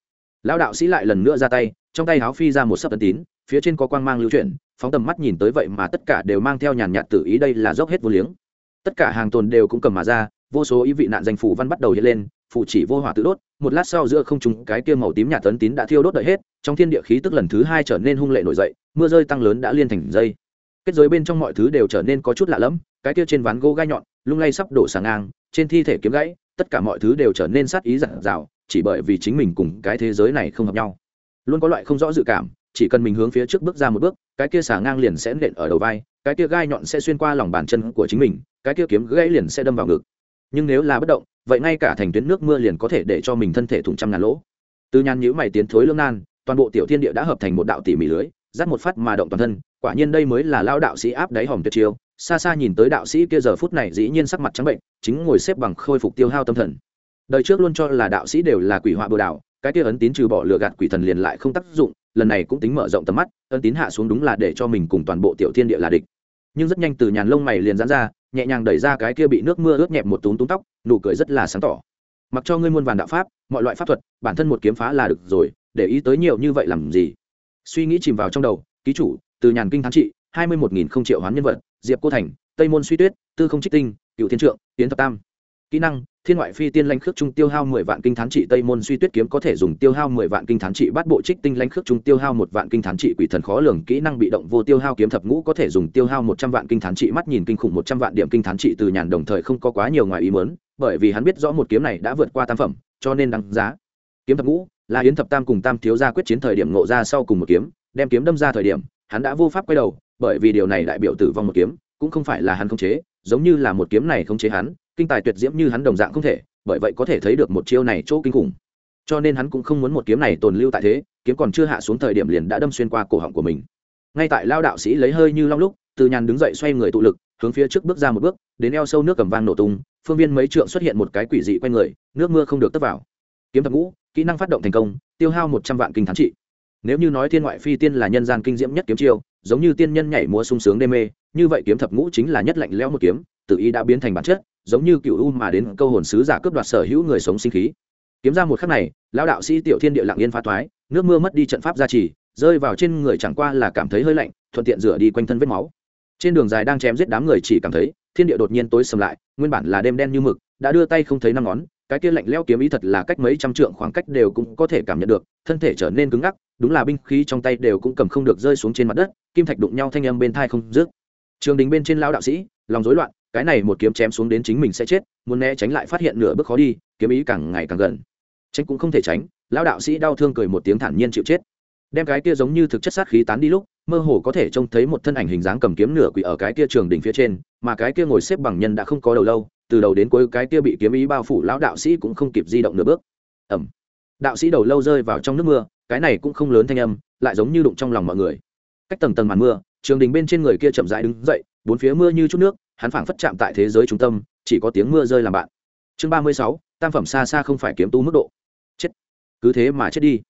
Lão đạo sĩ lại lần nữa ra tay, trong tay háo phi ra một sấp tấn tín, phía trên có quang mang lưu chuyển, phóng tầm mắt nhìn tới vậy mà tất cả đều mang theo nhàn nhạt tự ý đây là dốc hết vô liếng. Tất cả hàng tồn đều cũng cầm mà ra, vô số ý vị nạn danh phủ văn bắt đầu hiện lên phụ chỉ vô hỏa tự đốt, một lát sau giữa không trung cái kia màu tím nhà tấn tín đã thiêu đốt đợi hết, trong thiên địa khí tức lần thứ hai trở nên hung lệ nổi dậy, mưa rơi tăng lớn đã liên thành dây. Kết giới bên trong mọi thứ đều trở nên có chút lạ lẫm, cái kia trên ván gỗ gai nhọn, lung lay sắp đổ sàng ngang, trên thi thể kiếm gãy, tất cả mọi thứ đều trở nên sát ý giản dào, chỉ bởi vì chính mình cùng cái thế giới này không hợp nhau. Luôn có loại không rõ dự cảm, chỉ cần mình hướng phía trước bước ra một bước, cái kia xả ngang liền sẽ nện ở đầu vai, cái kia gai nhọn sẽ xuyên qua lòng bàn chân của chính mình, cái kia kiếm gãy liền sẽ đâm vào ngực. Nhưng nếu là bất động vậy ngay cả thành tuyến nước mưa liền có thể để cho mình thân thể thủng trăm ngàn lỗ. Từ nhàn nhữ mày tiến thối lương nan toàn bộ tiểu thiên địa đã hợp thành một đạo tỉ mỉ lưới dắt một phát mà động toàn thân, quả nhiên đây mới là lao đạo sĩ áp đáy hòm tuyệt chiêu. Xa xa nhìn tới đạo sĩ kia giờ phút này dĩ nhiên sắc mặt trắng bệnh, chính ngồi xếp bằng khôi phục tiêu hao tâm thần. Đời trước luôn cho là đạo sĩ đều là quỷ họa bừa đảo, cái kia ấn tín trừ bỏ lừa gạt quỷ thần liền lại không tác dụng, lần này cũng tính mở rộng tầm mắt, ấn tín hạ xuống đúng là để cho mình cùng toàn bộ tiểu thiên địa là địch. Nhưng rất nhanh từ nhàn lông mày liền dán ra nhẹ nhàng đẩy ra cái kia bị nước mưa ướt nhẹp một túm túm tóc, nụ cười rất là sáng tỏ. Mặc cho ngươi muôn vàn đạo pháp, mọi loại pháp thuật, bản thân một kiếm phá là được rồi, để ý tới nhiều như vậy làm gì? Suy nghĩ chìm vào trong đầu, ký chủ, từ nhàn kinh thắng trị, hai mươi một nghìn không triệu hoán nhân vật, diệp cô thành, tây môn suy tuyết, tư không trích tinh, cựu thiên trượng tiến thập tam. Kỹ năng thiên ngoại phi tiên lãnh khước trung tiêu hao mười vạn kinh thán trị tây môn suy tuyết kiếm có thể dùng tiêu hao mười vạn kinh thán trị bắt bộ trích tinh lãnh khước trung tiêu hao một vạn kinh thán trị quỷ thần khó lường kỹ năng bị động vô tiêu hao kiếm thập ngũ có thể dùng tiêu hao một trăm vạn kinh thán trị mắt nhìn kinh khủng một trăm vạn điểm kinh thán trị từ nhàn đồng thời không có quá nhiều ngoài ý muốn, bởi vì hắn biết rõ một kiếm này đã vượt qua tam phẩm, cho nên đáng giá. Kiếm thập ngũ, là yến thập tam cùng tam thiếu gia quyết chiến thời điểm ngộ ra sau cùng một kiếm, đem kiếm đâm ra thời điểm, hắn đã vô pháp quay đầu, bởi vì điều này đại biểu tử vong một kiếm, cũng không phải là hắn không chế, giống như là một kiếm này không chế hắn kinh tài tuyệt diễm như hắn đồng dạng không thể, bởi vậy có thể thấy được một chiêu này chỗ kinh khủng. Cho nên hắn cũng không muốn một kiếm này tồn lưu tại thế, kiếm còn chưa hạ xuống thời điểm liền đã đâm xuyên qua cổ họng của mình. Ngay tại lao đạo sĩ lấy hơi như long lúc, từ nhàn đứng dậy xoay người tụ lực, hướng phía trước bước ra một bước, đến eo sâu nước cầm vang nổ tung, phương viên mấy trượng xuất hiện một cái quỷ dị q u a người, nước mưa không được tấp vào. Kiếm thập ngũ, kỹ năng phát động thành công, tiêu hao một trăm vạn kinh thắng trị. Nếu như nói thiên ngoại phi tiên là nhân gian kinh diễm nhất kiếm chiêu, giống như tiên nhân nhảy múa sung sướng đê mê, như vậy kiếm thập ngũ chính là nhất lạnh lẽo một kiếm, tự ý đã biến thành bản chất giống như cựu u mà đến câu hồn sứ giả cướp đoạt sở hữu người sống sinh khí. Kiếm ra một khắc này, lão đạo sĩ tiểu thiên địa lặng yên phá thoái, nước mưa mất đi trận pháp gia trì, rơi vào trên người chẳng qua là cảm thấy hơi lạnh, thuận tiện rửa đi quanh thân vết máu. Trên đường dài đang chém giết đám người chỉ cảm thấy, thiên địa đột nhiên tối sầm lại, nguyên bản là đêm đen như mực, đã đưa tay không thấy năm ngón, cái kia lạnh leo kiếm ý thật là cách mấy trăm trượng khoảng cách đều cũng có thể cảm nhận được, thân thể trở nên cứng ngắc, đúng là binh khí trong tay đều cũng cầm không được rơi xuống trên mặt đất, kim thạch đụng nhau thanh âm bên thai không dứt. Trường đình bên trên lão đạo sĩ, lòng rối loạn cái này một kiếm chém xuống đến chính mình sẽ chết, muốn né tránh lại phát hiện nửa bước khó đi, kiếm ý càng ngày càng gần. Tránh cũng không thể tránh, lão đạo sĩ đau thương cười một tiếng thản nhiên chịu chết. Đem cái kia giống như thực chất sát khí tán đi lúc, mơ hồ có thể trông thấy một thân ảnh hình dáng cầm kiếm nửa quỷ ở cái kia trường đỉnh phía trên, mà cái kia ngồi xếp bằng nhân đã không có đầu lâu, từ đầu đến cuối cái kia bị kiếm ý bao phủ, lão đạo sĩ cũng không kịp di động nửa bước. Ẩm đạo sĩ đầu lâu rơi vào trong nước mưa, cái này cũng không lớn thanh âm, lại giống như đụng trong lòng mọi người. Cách tầng tầng màn mưa, trường đình bên trên người kia chậm rãi đứng dậy, bốn phía mưa như chút nước hắn phảng phất chạm tại thế giới trung tâm, chỉ có tiếng mưa rơi làm bạn. Chương ba mươi sáu, tam phẩm xa xa không phải kiếm tu mức độ. Chết. Cứ thế mà chết đi.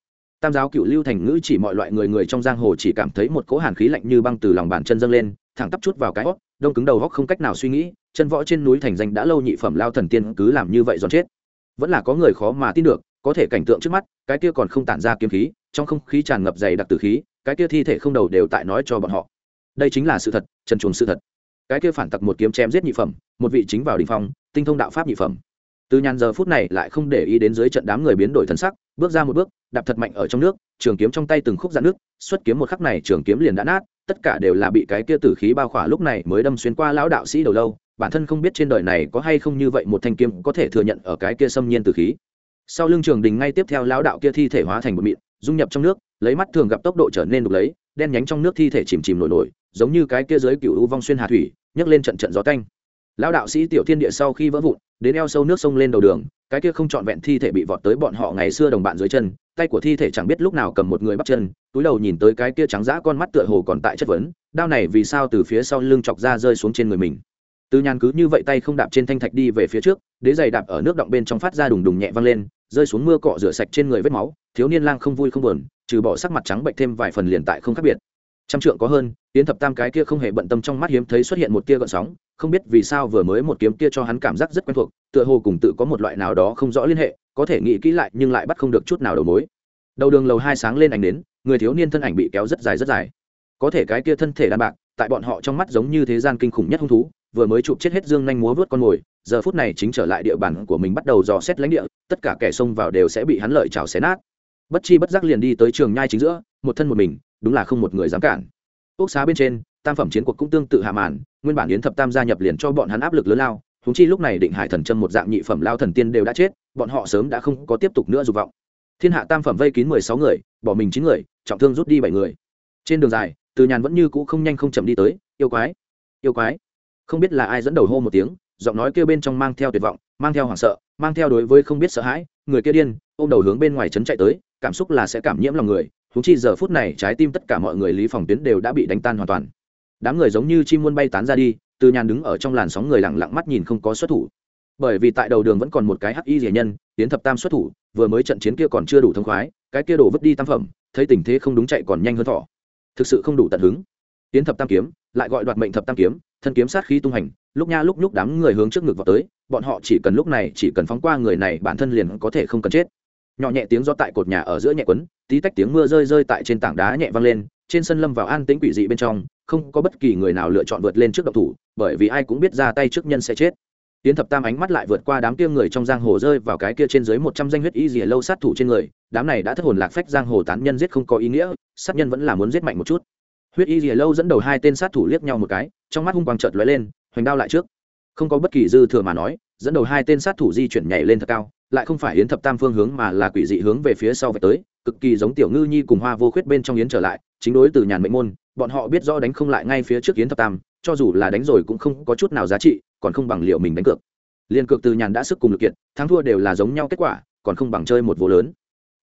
Tam giáo cựu lưu thành ngữ chỉ mọi loại người người trong giang hồ chỉ cảm thấy một cỗ hàn khí lạnh như băng từ lòng bàn chân dâng lên, thẳng tắp chút vào cái hót đông cứng đầu góc không cách nào suy nghĩ, chân võ trên núi thành danh đã lâu nhị phẩm lao thần tiên cứ làm như vậy giòn chết. Vẫn là có người khó mà tin được, có thể cảnh tượng trước mắt, cái kia còn không tản ra kiếm khí, trong không khí tràn ngập dày đặc tử khí, cái kia thi thể không đầu đều tại nói cho bọn họ. Đây chính là sự thật trần chuồng sự thật cái kia phản tặc một kiếm chém giết nhị phẩm, một vị chính vào đình phong, tinh thông đạo pháp nhị phẩm. Từ nhàn giờ phút này lại không để ý đến dưới trận đám người biến đổi thân sắc, bước ra một bước, đạp thật mạnh ở trong nước, trường kiếm trong tay từng khúc dạn nước, xuất kiếm một khắc này trường kiếm liền đã nát, tất cả đều là bị cái kia tử khí bao khỏa lúc này mới đâm xuyên qua lão đạo sĩ đầu lâu. Bản thân không biết trên đời này có hay không như vậy một thanh kiếm có thể thừa nhận ở cái kia xâm nhiên tử khí. Sau lưng trường đình ngay tiếp theo lão đạo kia thi thể hóa thành một mịn, dung nhập trong nước, lấy mắt thường gặp tốc độ trở nên đục lấy đen nhánh trong nước thi thể chìm chìm nổi nổi, giống như cái kia dưới cựu u vong xuyên hà thủy, nhấc lên trận trận gió canh lão đạo sĩ tiểu thiên địa sau khi vỡ vụn, đến eo sâu nước sông lên đầu đường, cái kia không trọn vẹn thi thể bị vọt tới bọn họ ngày xưa đồng bạn dưới chân, tay của thi thể chẳng biết lúc nào cầm một người bắt chân, túi đầu nhìn tới cái kia trắng dã con mắt tựa hồ còn tại chất vấn, đao này vì sao từ phía sau lưng chọc ra rơi xuống trên người mình. Từ nhàn cứ như vậy tay không đạp trên thanh thạch đi về phía trước, đế giày đạp ở nước động bên trong phát ra đùng đùng nhẹ văng lên, rơi xuống mưa cọ rửa sạch trên người vết máu, thiếu niên lang không vui không buồn trừ bỏ sắc mặt trắng bệnh thêm vài phần liền tại không khác biệt. Trăm trượng có hơn tiến thập tam cái kia không hề bận tâm trong mắt hiếm thấy xuất hiện một tia gợn sóng, không biết vì sao vừa mới một kiếm kia cho hắn cảm giác rất quen thuộc, tựa hồ cùng tự có một loại nào đó không rõ liên hệ, có thể nghĩ kỹ lại nhưng lại bắt không được chút nào đầu mối. Đầu đường lầu hai sáng lên ảnh đến, người thiếu niên thân ảnh bị kéo rất dài rất dài. Có thể cái kia thân thể đàn bạc, tại bọn họ trong mắt giống như thế gian kinh khủng nhất hung thú, vừa mới chụp chết hết dương nhanh múa vớt con mồi, giờ phút này chính trở lại địa bàn của mình bắt đầu dò xét lãnh địa, tất cả kẻ xông vào đều sẽ bị hắn lợi chảo xé nát bất chi bất giác liền đi tới trường nhai chính giữa, một thân một mình, đúng là không một người dám cản. Ốc xá bên trên, tam phẩm chiến cuộc cũng tương tự hạ màn, nguyên bản yến thập tam gia nhập liền cho bọn hắn áp lực lớn lao húng chi lúc này định hải thần châm một dạng nhị phẩm lao thần tiên đều đã chết, bọn họ sớm đã không có tiếp tục nữa dục vọng. Thiên hạ tam phẩm vây kín mười sáu người, bỏ mình chín người, trọng thương rút đi bảy người. Trên đường dài, từ nhàn vẫn như cũ không nhanh không chậm đi tới, yêu quái yêu quái. Không biết là ai dẫn đầu hô một tiếng, giọng nói kêu bên trong mang theo tuyệt vọng, mang theo hoảng sợ, mang theo đối với không biết sợ hãi, người kia điên, ôm đầu hướng bên ngoài trấn chạy tới cảm xúc là sẽ cảm nhiễm lòng người húng chi giờ phút này trái tim tất cả mọi người lý phòng tuyến đều đã bị đánh tan hoàn toàn. Đám người giống như chim muôn bay tán ra đi, từ nhàn đứng ở trong làn sóng người lặng lặng mắt nhìn không có xuất thủ. Bởi vì tại đầu đường vẫn còn một cái hắc y rẻ nhân tiến thập tam xuất thủ, vừa mới trận chiến kia còn chưa đủ thông khoái, cái kia đổ vứt đi tam phẩm, thấy tình thế không đúng chạy còn nhanh hơn thỏ thực sự không đủ tận hứng. Tiến thập tam kiếm, lại gọi đoạt mệnh thập tam kiếm, thân kiếm sát khí tung hành, lúc nha lúc lúc đám người hướng trước ngực vào tới, bọn họ chỉ cần lúc này chỉ cần phóng qua người này bản thân liền có thể không cần chết nhỏ nhẹ tiếng do tại cột nhà ở giữa nhẹ quấn, tí tách tiếng mưa rơi rơi tại trên tảng đá nhẹ vang lên, trên sân lâm vào an tĩnh quỷ dị bên trong, không có bất kỳ người nào lựa chọn vượt lên trước độc thủ, bởi vì ai cũng biết ra tay trước nhân sẽ chết. Tiến thập tam ánh mắt lại vượt qua đám kia người trong giang hồ rơi vào cái kia trên dưới một trăm danh huyết y rìa lâu sát thủ trên người, đám này đã thất hồn lạc phách giang hồ tán nhân giết không có ý nghĩa, sát nhân vẫn là muốn giết mạnh một chút. Huyết y rìa lâu dẫn đầu hai tên sát thủ liếc nhau một cái, trong mắt hung quang chợt lóe lên, hoành đao lại trước. Không có bất kỳ dư thừa mà nói dẫn đầu hai tên sát thủ di chuyển nhảy lên thật cao, lại không phải yến thập tam phương hướng mà là quỷ dị hướng về phía sau về tới, cực kỳ giống tiểu ngư nhi cùng hoa vô khuyết bên trong yến trở lại, chính đối từ nhàn mệnh môn, bọn họ biết rõ đánh không lại ngay phía trước yến thập tam, cho dù là đánh rồi cũng không có chút nào giá trị, còn không bằng liệu mình đánh cược. Liên cược từ nhàn đã sức cùng lực kiện thắng thua đều là giống nhau kết quả, còn không bằng chơi một vô lớn.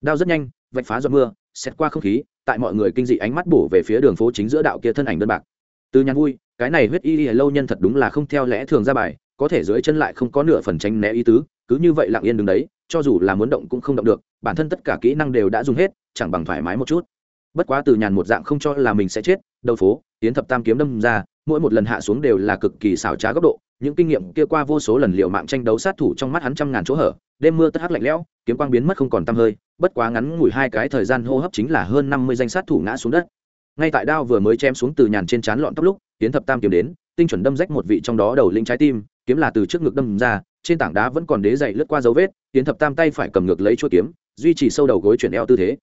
Đao rất nhanh, vạch phá giọt mưa xét qua không khí, tại mọi người kinh dị ánh mắt bổ về phía đường phố chính giữa đạo kia thân ảnh đơn bạc. Từ nhàn vui, cái này huyết y y lâu nhân thật đúng là không theo lẽ thường ra bài có thể dưới chân lại không có nửa phần tranh né ý tứ, cứ như vậy lặng yên đứng đấy, cho dù là muốn động cũng không động được, bản thân tất cả kỹ năng đều đã dùng hết, chẳng bằng thoải mái một chút. Bất quá từ nhàn một dạng không cho là mình sẽ chết, đầu phố tiến thập tam kiếm đâm ra, mỗi một lần hạ xuống đều là cực kỳ xảo trá góc độ, những kinh nghiệm kia qua vô số lần liệu mạng tranh đấu sát thủ trong mắt hắn trăm ngàn chỗ hở, đêm mưa tất hắc lạnh lẽo, kiếm quang biến mất không còn tăm hơi, bất quá ngắn ngủi hai cái thời gian hô hấp chính là hơn năm mươi danh sát thủ ngã xuống đất. Ngay tại đao vừa mới chém xuống từ nhàn trên trán lọn tóc lúc tiến thập tam kiếm đến, tinh chuẩn đâm rách một vị trong đó đầu linh trái tim kiếm là từ trước ngực đâm ra, trên tảng đá vẫn còn đế dậy lướt qua dấu vết, tiến thập tam tay phải cầm ngược lấy chuỗi kiếm, duy trì sâu đầu gối chuyển eo tư thế.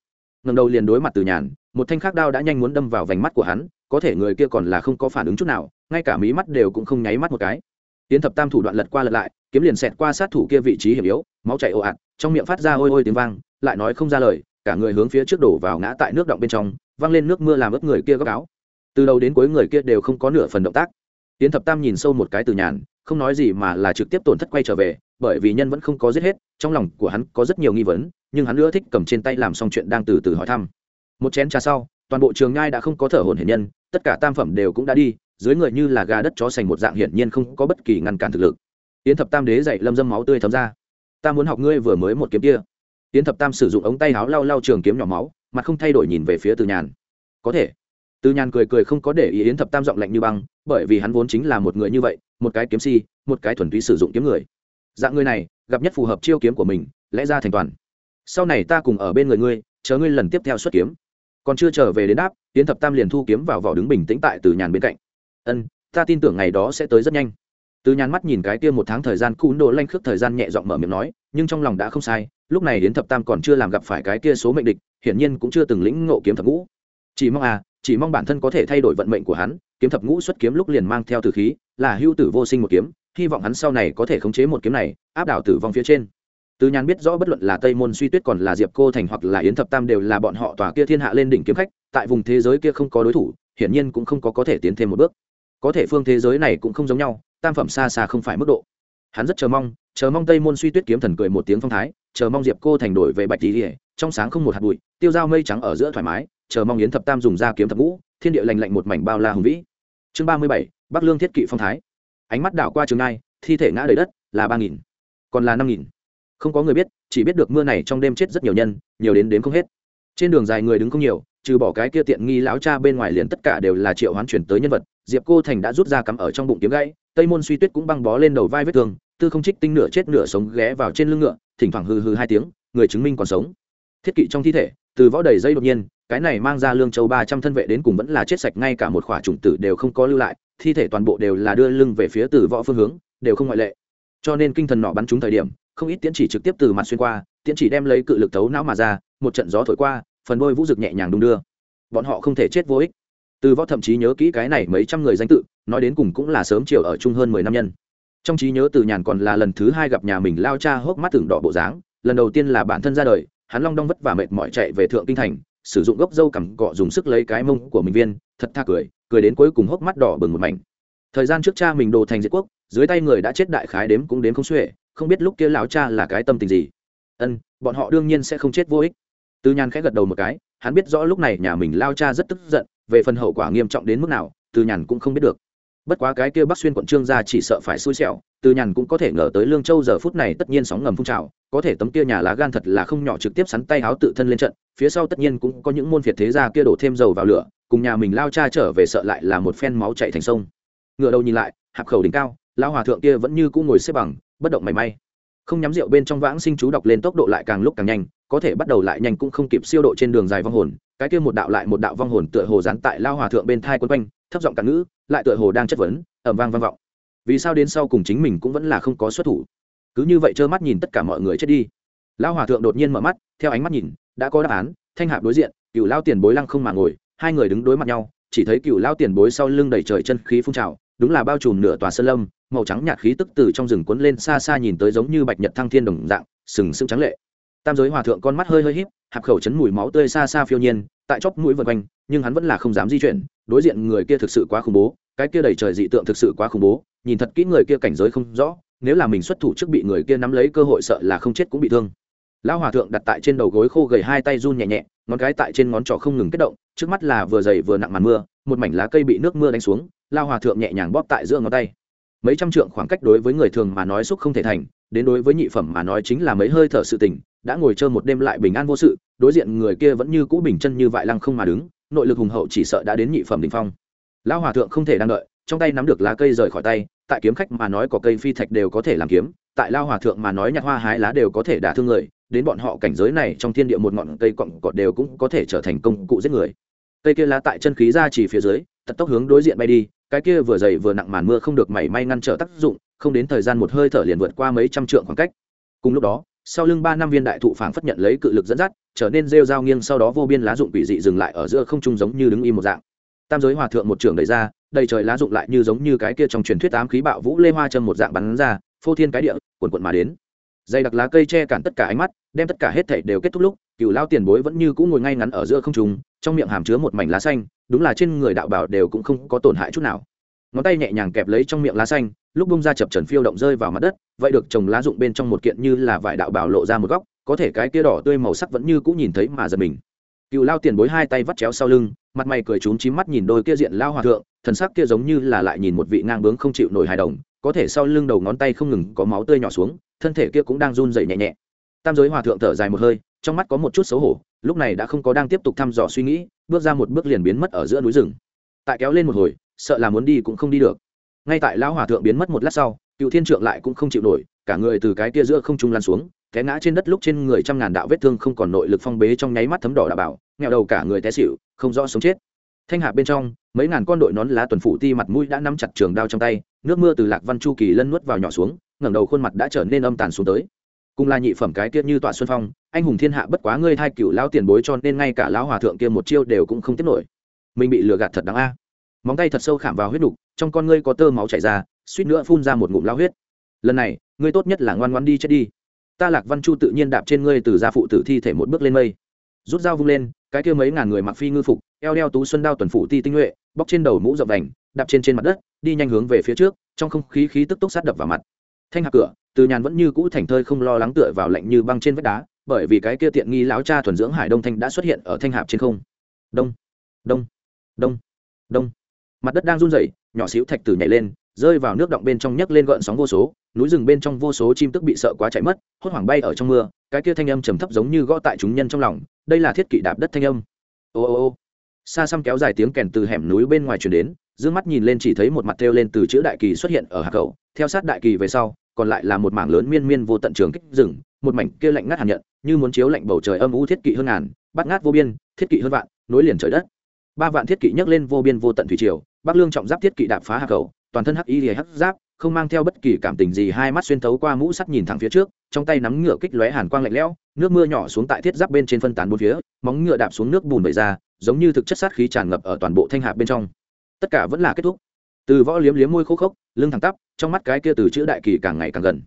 Ngầm đầu liền đối mặt từ nhàn, một thanh khắc đao đã nhanh muốn đâm vào vành mắt của hắn, có thể người kia còn là không có phản ứng chút nào, ngay cả mí mắt đều cũng không nháy mắt một cái. Tiến thập tam thủ đoạn lật qua lật lại, kiếm liền xẹt qua sát thủ kia vị trí hiểm yếu, máu chảy ồ ạt, trong miệng phát ra ôi ôi tiếng vang, lại nói không ra lời, cả người hướng phía trước đổ vào ngã tại nước động bên trong, văng lên nước mưa làm ướt người kia góc áo. Từ đầu đến cuối người kia đều không có nửa phần động tác. Tiến thập tam nhìn sâu một cái từ nhàn không nói gì mà là trực tiếp tổn thất quay trở về, bởi vì nhân vẫn không có giết hết, trong lòng của hắn có rất nhiều nghi vấn, nhưng hắn nữa thích cầm trên tay làm xong chuyện đang từ từ hỏi thăm. Một chén trà sau, toàn bộ trường nhai đã không có thở hồn hiển nhân, tất cả tam phẩm đều cũng đã đi, dưới người như là gà đất chó sành một dạng hiển nhiên không có bất kỳ ngăn cản thực lực. Yến thập tam đế dậy lâm dâm máu tươi thấm ra. Ta muốn học ngươi vừa mới một kiếm kia. Yến thập tam sử dụng ống tay áo lau lau trường kiếm nhỏ máu, mặt không thay đổi nhìn về phía từ nhàn. Có thể. Từ nhàn cười cười không có để ý yến thập tam giọng lạnh như băng, bởi vì hắn vốn chính là một người như vậy một cái kiếm si, một cái thuần túy sử dụng kiếm người. Dạng người này, gặp nhất phù hợp chiêu kiếm của mình, lẽ ra thành toàn. Sau này ta cùng ở bên người ngươi, chờ ngươi lần tiếp theo xuất kiếm. Còn chưa trở về đến đáp tiến thập tam liền thu kiếm vào vỏ đứng bình tĩnh tại từ nhàn bên cạnh. Ân, ta tin tưởng ngày đó sẽ tới rất nhanh. Từ nhàn mắt nhìn cái kia một tháng thời gian cún đồ lanh khước thời gian nhẹ giọng mở miệng nói, nhưng trong lòng đã không sai, lúc này đến thập tam còn chưa làm gặp phải cái kia số mệnh địch, hiển nhiên cũng chưa từng lĩnh ngộ kiếm thập ngũ. Chỉ mong à chỉ mong bản thân có thể thay đổi vận mệnh của hắn kiếm thập ngũ xuất kiếm lúc liền mang theo tử khí, là hưu tử vô sinh một kiếm, hy vọng hắn sau này có thể khống chế một kiếm này, áp đảo tử vong phía trên. Từ nhàn biết rõ bất luận là tây môn suy tuyết còn là diệp cô thành hoặc là yến thập tam đều là bọn họ tòa kia thiên hạ lên đỉnh kiếm khách, tại vùng thế giới kia không có đối thủ, hiển nhiên cũng không có có thể tiến thêm một bước. Có thể phương thế giới này cũng không giống nhau, tam phẩm xa xa không phải mức độ. Hắn rất chờ mong chờ mong tây môn suy tuyết kiếm thần cười một tiếng phong thái, chờ mong diệp cô thành đổi về bạch tỉ trong sáng không một hạt bụi, tiêu dao mây trắng ở giữa thoải mái, chờ mong yến thập tam dùng ra kiếm thập ngũ thiên địa lành lạnh một mảnh bao la hùng vĩ. Chương ba mươi bảy, bắc lương thiết kỵ phong thái. Ánh mắt đảo qua trường ngai, thi thể ngã đầy đất, là ba nghìn. Còn là năm nghìn. Không có người biết, chỉ biết được mưa này trong đêm chết rất nhiều nhân, nhiều đến đến không hết. Trên đường dài người đứng không nhiều, trừ bỏ cái kia tiện nghi lão cha bên ngoài liền tất cả đều là triệu hoán chuyển tới nhân vật, diệp cô thành đã rút ra cắm ở trong bụng kiếm gãy, tây môn suy tuyết cũng băng bó lên đầu vai vết thương, tư không trích tinh nửa chết nửa sống ghé vào trên lưng ngựa, thỉnh thoảng hư hư hai tiếng, người chứng minh còn sống. Thiết kỵ trong thi thể từ võ đầy dây đột nhiên, cái này mang ra lương châu ba trăm thân vệ đến cùng vẫn là chết sạch ngay cả một khỏa trùng tử đều không có lưu lại, thi thể toàn bộ đều là đưa lưng về phía từ võ phương hướng, đều không ngoại lệ. Cho nên kinh thần nọ bắn trúng thời điểm, không ít tiễn chỉ trực tiếp từ mặt xuyên qua, tiễn chỉ đem lấy cự lực thấu não mà ra, một trận gió thổi qua, phần đôi vũ rực nhẹ nhàng đung đưa. Bọn họ không thể chết vô ích. Từ võ thậm chí nhớ kỹ cái này mấy trăm người danh tự, nói đến cùng cũng là sớm chiều ở chung hơn mười năm nhân. Trong trí nhớ từ nhàn còn là lần thứ hai gặp nhà mình lao cha hốc mắt tưởng đỏ bộ dáng, lần đầu tiên là bản thân ra đời hắn long đong vất vả mệt mỏi chạy về thượng kinh thành, sử dụng gốc dâu cằm cọ dùng sức lấy cái mông của mình viên, thật tha cười cười đến cuối cùng hốc mắt đỏ bừng một mảnh. Thời gian trước cha mình đồ thành diệt quốc, dưới tay người đã chết đại khái đếm cũng đếm không xuể, không biết lúc kia lão cha là cái tâm tình gì. Ân, bọn họ đương nhiên sẽ không chết vô ích. Tư nhàn khẽ gật đầu một cái, hắn biết rõ lúc này nhà mình lao cha rất tức giận, về phần hậu quả nghiêm trọng đến mức nào, Tư nhàn cũng không biết được bất quá cái kia bắc xuyên quận trương gia chỉ sợ phải xui xẻo, từ nhàn cũng có thể ngờ tới lương châu giờ phút này tất nhiên sóng ngầm phun trào, có thể tấm kia nhà lá gan thật là không nhỏ trực tiếp sắn tay háo tự thân lên trận, phía sau tất nhiên cũng có những môn phiệt thế gia kia đổ thêm dầu vào lửa, cùng nhà mình lao cha trở về sợ lại là một phen máu chạy thành sông. Ngựa đầu nhìn lại, hạp khẩu đỉnh cao lao hòa thượng kia vẫn như cũng ngồi xếp bằng, bất động mảy may. Không nhắm rượu bên trong vãng sinh chú đọc lên tốc độ lại càng lúc càng nhanh, có thể bắt đầu lại nhanh cũng không kịp siêu độ trên đường dài vong hồn, cái kia một đạo lại một đạo vong hồn tựa hồ dán tại lao hòa thượng bên thai quân quanh, thấp giọng cả ngữ lại tựa hồ đang chất vấn ẩm vang vang vọng. Vì sao đến sau cùng chính mình cũng vẫn là không có xuất thủ? Cứ như vậy trơ mắt nhìn tất cả mọi người chết đi. Lão hòa thượng đột nhiên mở mắt, theo ánh mắt nhìn, đã có đáp án, thanh hạp đối diện cựu lao tiền bối lăng không mà ngồi, hai người đứng đối mặt nhau, chỉ thấy cựu lao tiền bối sau lưng đầy trời chân khí phun trào, đúng là bao trùm nửa tòa sơn lâm, màu trắng nhạt khí tức từ trong rừng cuốn lên xa xa nhìn tới giống như bạch nhật thăng thiên đồng dạng, sừng sững trắng lệ. Tam giới hòa thượng con mắt hơi hơi híp, hạp khẩu chấn mùi máu tươi xa xa phiêu nhiên, tại chóp mũi vượt quanh, nhưng hắn vẫn là không dám di chuyển đối diện người kia thực sự quá khủng bố, cái kia đầy trời dị tượng thực sự quá khủng bố, nhìn thật kỹ người kia cảnh giới không rõ, nếu là mình xuất thủ trước bị người kia nắm lấy cơ hội sợ là không chết cũng bị thương. Lão hòa thượng đặt tại trên đầu gối khô gầy hai tay run nhẹ nhẹ, ngón cái tại trên ngón trỏ không ngừng kết động, trước mắt là vừa dày vừa nặng màn mưa, một mảnh lá cây bị nước mưa đánh xuống lao hòa thượng nhẹ nhàng bóp tại giữa ngón tay. Mấy trăm trượng khoảng cách đối với người thường mà nói xúc không thể thành, đến đối với nhị phẩm mà nói chính là mấy hơi thở sự tình, đã ngồi chơi một đêm lại bình an vô sự, đối diện người kia vẫn như cũ bình chân như vại lăng không mà đứng nội lực hùng hậu chỉ sợ đã đến nhị phẩm đ ỉ n h phong. Lão hòa thượng không thể đang đợi, trong tay nắm được lá cây rời khỏi tay, tại kiếm khách mà nói có cây phi thạch đều có thể làm kiếm, tại lao hòa thượng mà nói nhặt hoa hái lá đều có thể đả thương người, đến bọn họ cảnh giới này trong thiên địa một ngọn cây cọng cọt đều cũng có thể trở thành công cụ giết người. Cây kia lá tại chân khí ra chỉ phía dưới tật tốc hướng đối diện bay đi, cái kia vừa dày vừa nặng màn mưa không được mảy may ngăn trở tác dụng, không đến thời gian một hơi thở liền vượt qua mấy trăm trượng khoảng cách. Cùng lúc đó sau lưng ba năm viên đại thụ phảng phất nhận lấy cự lực dẫn dắt, trở nên rêu dao nghiêng sau đó vô biên lá dụng quỷ dị dừng lại ở giữa không trung giống như đứng im một dạng. Tam giới hòa thượng một trường đầy ra, đầy trời lá dụng lại như giống như cái kia trong truyền thuyết ám khí bạo vũ lê hoa châm một dạng bắn ra, phô thiên cái địa quần quận mà đến. Dày đặc lá cây che cản tất cả ánh mắt, đem tất cả hết thảy đều kết thúc lúc, cựu lao tiền bối vẫn như cũ ngồi ngay ngắn ở giữa không trung, trong miệng hàm chứa một mảnh lá xanh, đúng là trên người đạo bảo đều cũng không có tổn hại chút nào. Ngón tay nhẹ nhàng kẹp lấy trong miệng lá xanh lúc bông ra chập trần phiêu động rơi vào mặt đất, vậy được trồng lá dụng bên trong một kiện như là vải đạo bảo lộ ra một góc, có thể cái kia đỏ tươi màu sắc vẫn như cũng nhìn thấy mà giật mình. Cựu lao tiền bối hai tay vắt chéo sau lưng, mặt mày cười trúng chím mắt nhìn đôi kia diện lao hòa thượng, thần sắc kia giống như là lại nhìn một vị ngang bướng không chịu nổi hài đồng, có thể sau lưng đầu ngón tay không ngừng có máu tươi nhỏ xuống, thân thể kia cũng đang run dậy nhẹ nhẹ. Tam giới hòa thượng thở dài một hơi, trong mắt có một chút xấu hổ, lúc này đã không có đang tiếp tục thăm dò suy nghĩ, bước ra một bước liền biến mất ở giữa núi rừng. Tại kéo lên một hồi, sợ là muốn đi cũng không đi được ngay tại lão hòa thượng biến mất một lát sau, cựu thiên trượng lại cũng không chịu nổi, cả người từ cái kia giữa không trung lan xuống, té ngã trên đất lúc trên người trăm ngàn đạo vết thương không còn nội lực phong bế trong nháy mắt thấm đỏ đạo bảo nghèo đầu cả người té xịu không rõ sống chết. Thanh hạ bên trong, mấy ngàn con đội nón lá tuần phủ ti mặt mũi đã nắm chặt trường đao trong tay, nước mưa từ lạc văn chu kỳ lân nuốt vào nhỏ xuống, ngẩng đầu khuôn mặt đã trở nên âm tàn xuống tới. Cùng là nhị phẩm cái kia như tọa xuân phong, anh hùng thiên hạ bất quá ngươi thai cựu lão tiền bối cho nên ngay cả lão hòa thượng kia một chiêu đều cũng không tiếp nổi. Mình bị lừa gạt thật đáng a móng tay thật sâu khảm vào huyết đục, trong con ngươi có tơ máu chảy ra, suýt nữa phun ra một ngụm lao huyết. Lần này, ngươi tốt nhất là ngoan ngoan đi chết đi. Ta lạc văn chu tự nhiên đạp trên ngươi từ gia phụ tử thi thể một bước lên mây. Rút dao vung lên, cái kia mấy ngàn người mặc phi ngư phục, eo đeo tú xuân đao tuần phủ ti tinh nhuệ, bóc trên đầu mũ dọc đành đạp trên trên mặt đất, đi nhanh hướng về phía trước, trong không khí khí tức tốc sát đập vào mặt. Thanh hạc cửa, từ nhàn vẫn như cũ thành thơi không lo lắng tựa vào lạnh như băng trên vách đá, bởi vì cái kia tiện nghi lão cha thuần dưỡng hải đông thanh đã xuất hiện ở thanh hạp trên không. Đông đông đông đông mặt đất đang run rẩy, nhỏ xíu thạch tử nhảy lên, rơi vào nước động bên trong nhấc lên gợn sóng vô số, núi rừng bên trong vô số chim tức bị sợ quá chạy mất, hốt hoảng bay ở trong mưa, cái kia thanh âm trầm thấp giống như gõ tại chúng nhân trong lòng, đây là thiết kỵ đạp đất thanh âm. Ô ô ô. Xa xăm kéo dài tiếng kèn từ hẻm núi bên ngoài truyền đến d mắt nhìn lên chỉ thấy một mặt theo lên từ chữ đại kỳ xuất hiện ở hạ cầu theo sát đại kỳ về sau, còn lại là một mảng lớn miên miên vô tận trường kích rừng, một mảnh kia lạnh ngắt hàn nhận, như muốn chiếu lạnh bầu trời âm u thiết kỵ hơn ngàn, bắt ngát vô biên, thiết kỵ hơn vạn, nối liền trời đất. Ba vạn thiết kỵ nhấc lên vô biên vô tận thủy triều bắc lương trọng giáp thiết kỵ đạp phá hạ cầu, toàn thân hắc y lìa hắc giáp, không mang theo bất kỳ cảm tình gì, hai mắt xuyên thấu qua mũ sắt nhìn thẳng phía trước, trong tay nắm ngựa kích lóe hàn quang lạnh lẽo, nước mưa nhỏ xuống tại thiết giáp bên trên phân tán bốn phía, móng ngựa đạp xuống nước bùn bậy ra, giống như thực chất sát khí tràn ngập ở toàn bộ thanh hạ bên trong. Tất cả vẫn là kết thúc. Từ võ liếm liếm môi khô khốc, lưng thẳng tắp, trong mắt cái kia từ chữ đại kỳ càng ngày càng gần.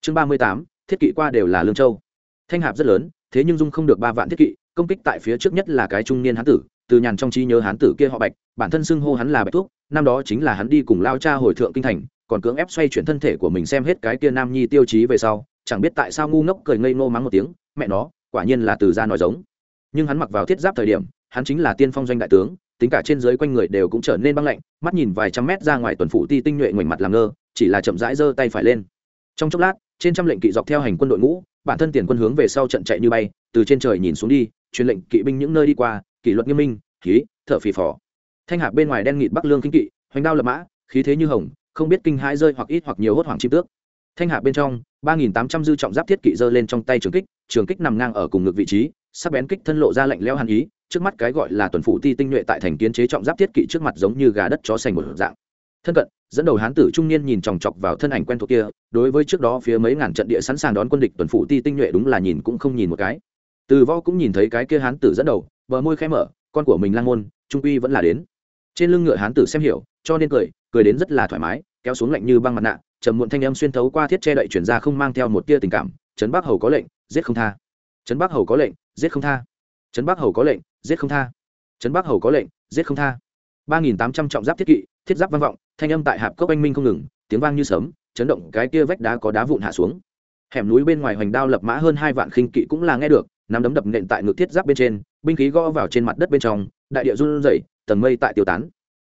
Chương ba mươi tám, thiết kỵ qua đều là lương châu. Thanh hạp rất lớn, thế nhưng dung không được ba vạn thiết kỵ, công kích tại phía trước nhất là cái trung niên hán tử từ nhàn trong trí nhớ hán tử kia họ bạch, bản thân xưng hô hắn là bạch thuốc năm đó chính là hắn đi cùng lao cha hồi thượng kinh thành, còn cưỡng ép xoay chuyển thân thể của mình xem hết cái kia nam nhi tiêu chí về sau, chẳng biết tại sao ngu ngốc cười ngây ngô mắng một tiếng, mẹ nó, quả nhiên là từ ra nói giống. Nhưng hắn mặc vào thiết giáp thời điểm, hắn chính là tiên phong doanh đại tướng, tính cả trên dưới quanh người đều cũng trở nên băng lạnh, mắt nhìn vài trăm mét ra ngoài tuần phủ ti tinh nhuệ ngoảnh mặt làm ngơ, chỉ là chậm rãi giơ tay phải lên. Trong chốc lát, trên trăm lệnh kỵ dọc theo hành quân đội ngũ, bản thân tiền quân hướng về sau trận chạy như bay, từ trên trời nhìn xuống đi, truyền lệnh kỵ binh những nơi đi qua kỷ luật nghiêm minh, khí, thở phì phò. Thanh hạc bên ngoài đen nghịt bắc lương kinh kỵ, hoành đao lập mã, khí thế như hồng, không biết kinh hãi rơi hoặc ít hoặc nhiều hốt hoảng chim tước. Thanh hạc bên trong, ba nghìn tám trăm dư trọng giáp thiết kỵ giơ lên trong tay trường kích trường kích nằm ngang ở cùng ngực vị trí, sắc bén kích thân lộ ra lạnh leo hàn ý, trước mắt cái gọi là tuần phủ ti tinh nhuệ tại thành kiến chế trọng giáp thiết kỵ trước mặt giống như gà đất chó sành một dạng. Thân cận, dẫn đầu hán tử trung niên nhìn chòng chọc vào thân ảnh quen thuộc kia, đối với trước đó phía mấy ngàn trận địa sẵn sàng đón quân địch tuần phủ ti tinh nhuệ đúng là nhìn cũng không nhìn một cái. Từ võ cũng nhìn thấy cái kia hán tử dẫn đầu bờ môi khẽ mở, con của mình lang môn, trung quy vẫn là đến. Trên lưng ngựa hán tử xem hiểu, cho nên cười cười đến rất là thoải mái, kéo xuống lạnh như băng mặt nạ, trầm muộn thanh âm xuyên thấu qua thiết che đậy chuyển ra không mang theo một tia tình cảm, trấn bắc hầu có lệnh, giết không tha. Trấn bắc hầu có lệnh, giết không tha. Trấn bắc hầu có lệnh, giết không tha. Trấn bắc hầu có lệnh, giết không tha. ba nghìn tám trăm trọng giáp thiết kỵ, thiết giáp vang vọng, thanh âm tại hạp cốc anh minh không ngừng, tiếng vang như sấm, chấn động cái kia vách đá có đá vụn hạ xuống. Hẻm núi bên ngoài hoành đao lập mã hơn hai vạn khinh kỵ cũng là nghe được, nắm đấm đập nện tại ngực thiết giáp bên trên binh khí gõ vào trên mặt đất bên trong, đại địa run rẩy, tầng mây tại tiêu tán.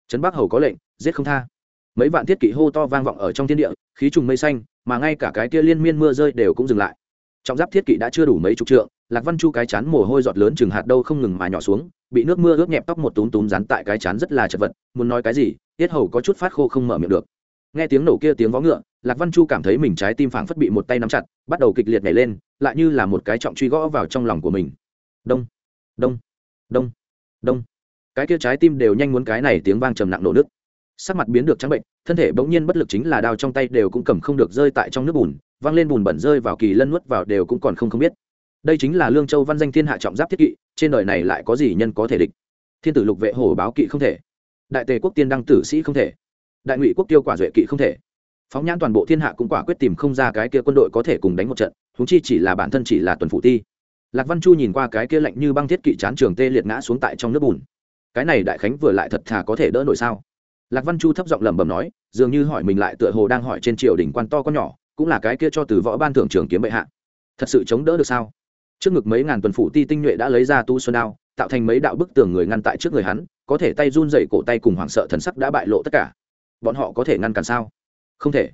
Trấn bắc hầu có lệnh, giết không tha. Mấy vạn thiết kỵ hô to vang vọng ở trong thiên địa, khí trùng mây xanh, mà ngay cả cái tia liên miên mưa rơi đều cũng dừng lại. Trọng giáp thiết kỵ đã chưa đủ mấy chục trượng, lạc văn chu cái chán mồ hôi giọt lớn chừng hạt đâu không ngừng mà nhỏ xuống, bị nước mưa ướt nhẹp tóc một túm túm rắn tại cái chán rất là chật vật, muốn nói cái gì, tiết hầu có chút phát khô không mở miệng được. Nghe tiếng nổ kia tiếng vó ngựa, lạc văn chu cảm thấy mình trái tim phảng phất bị một tay nắm chặt, bắt đầu kịch liệt nhảy lên, lại như là một cái trọng truy gõ vào trong lòng của mình. Đông đông. Đông. Đông. Cái kia trái tim đều nhanh muốn cái này tiếng vang trầm nặng nổ nước sắc mặt biến được trắng bệnh, thân thể bỗng nhiên bất lực chính là đao trong tay đều cũng cầm không được rơi tại trong nước bùn, văng lên bùn bẩn rơi vào kỳ lân nuốt vào đều cũng còn không không biết. Đây chính là lương châu văn danh thiên hạ trọng giáp thiết kỵ, trên đời này lại có gì nhân có thể địch? Thiên tử lục vệ hổ báo kỵ không thể. Đại tề quốc tiên đăng tử sĩ không thể. Đại ngụy quốc tiêu quả duệ kỵ không thể. Phóng nhãn toàn bộ thiên hạ cũng quả quyết tìm không ra cái kia quân đội có thể cùng đánh một trận húng chi chỉ là bản thân chỉ là tuần phụ ti lạc văn chu nhìn qua cái kia lạnh như băng thiết kỵ chán trường tê liệt ngã xuống tại trong nước bùn. Cái này đại khánh vừa lại thật thà có thể đỡ nổi sao? Lạc văn chu thấp giọng lẩm bẩm nói, dường như hỏi mình lại tựa hồ đang hỏi trên triều đình quan to con nhỏ, cũng là cái kia cho từ võ ban thưởng trường kiếm bệ hạ. Thật sự chống đỡ được sao? Trước ngực mấy ngàn tuần phủ ti tinh nhuệ đã lấy ra tu xuân đao, tạo thành mấy đạo bức tường người ngăn tại trước người hắn, có thể tay run dậy cổ tay cùng hoảng sợ thần sắc đã bại lộ tất cả. Bọn họ có thể ngăn cản sao? Không thể.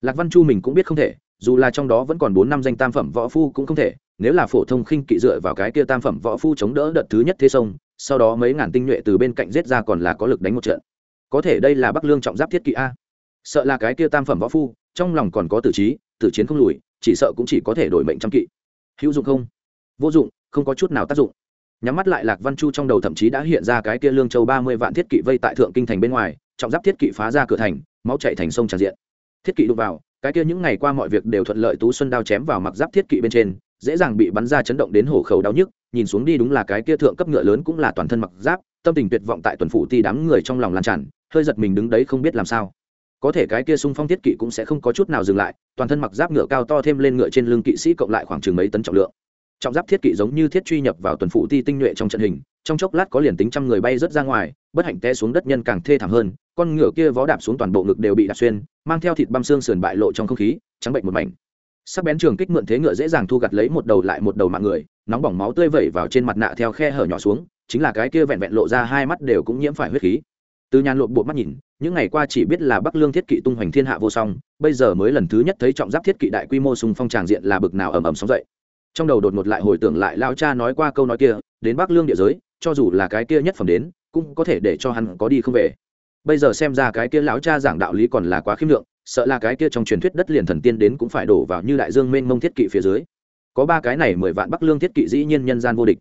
Lạc văn chu mình cũng biết không thể, dù là trong đó vẫn còn bốn năm danh tam phẩm võ phu cũng không thể nếu là phổ thông khinh kỵ dựa vào cái kia tam phẩm võ phu chống đỡ đợt thứ nhất thế sông, sau đó mấy ngàn tinh nhuệ từ bên cạnh giết ra còn là có lực đánh một trận. Có thể đây là bắc lương trọng giáp thiết kỵ a. Sợ là cái kia tam phẩm võ phu, trong lòng còn có tử trí, tử chiến không lùi, chỉ sợ cũng chỉ có thể đổi mệnh trăm kỵ. Hữu dụng không? Vô dụng, không có chút nào tác dụng. Nhắm mắt lại lạc văn chu trong đầu thậm chí đã hiện ra cái kia lương châu ba mươi vạn thiết kỵ vây tại thượng kinh thành bên ngoài, trọng giáp thiết kỵ phá ra cửa thành, máu chạy thành sông tràn diện. Thiết kỵ đụng vào, cái kia những ngày qua mọi việc đều thuận lợi tú xuân đao chém vào mặc giáp thiết kỵ bên trên dễ dàng bị bắn ra chấn động đến hổ khẩu đau nhức, nhìn xuống đi đúng là cái kia thượng cấp ngựa lớn cũng là toàn thân mặc giáp, tâm tình tuyệt vọng tại tuần phủ ti đám người trong lòng lan tràn, hơi giật mình đứng đấy không biết làm sao. Có thể cái kia xung phong thiết kỵ cũng sẽ không có chút nào dừng lại, toàn thân mặc giáp ngựa cao to thêm lên ngựa trên lưng kỵ sĩ cộng lại khoảng chừng mấy tấn trọng lượng. Trọng giáp thiết kỵ giống như thiết truy nhập vào tuần phủ ti tinh nhuệ trong trận hình, trong chốc lát có liền tính trăm người bay rớt ra ngoài, bất hạnh té xuống đất nhân càng thê thảm hơn, con ngựa kia vó đạp xuống toàn bộ ngực đều bị đạp xuyên, mang theo thịt băm xương sườn bại lộ trong không khí, trắng bệnh một mảnh sắc bén trường kích mượn thế ngựa dễ dàng thu gặt lấy một đầu lại một đầu mạng người, nóng bỏng máu tươi vẩy vào trên mặt nạ theo khe hở nhỏ xuống, chính là cái kia vẹn vẹn lộ ra hai mắt đều cũng nhiễm phải huyết khí. Từ nhàn lộn bộ mắt nhìn, những ngày qua chỉ biết là bắc lương thiết kỵ tung hoành thiên hạ vô song, bây giờ mới lần thứ nhất thấy trọng giáp thiết kỵ đại quy mô sùng phong tràng diện là bực nào ầm ầm sóng dậy. Trong đầu đột ngột lại hồi tưởng lại lao cha nói qua câu nói kia, đến bắc lương địa giới, cho dù là cái kia nhất phẩm đến, cũng có thể để cho hắn có đi không về. Bây giờ xem ra cái kia lão cha giảng đạo lý còn là quá khiêm lượng sợ là cái kia trong truyền thuyết đất liền thần tiên đến cũng phải đổ vào như đại dương mênh mông thiết kỵ phía dưới. Có ba cái này mười vạn bắc lương thiết kỵ dĩ nhiên nhân gian vô địch.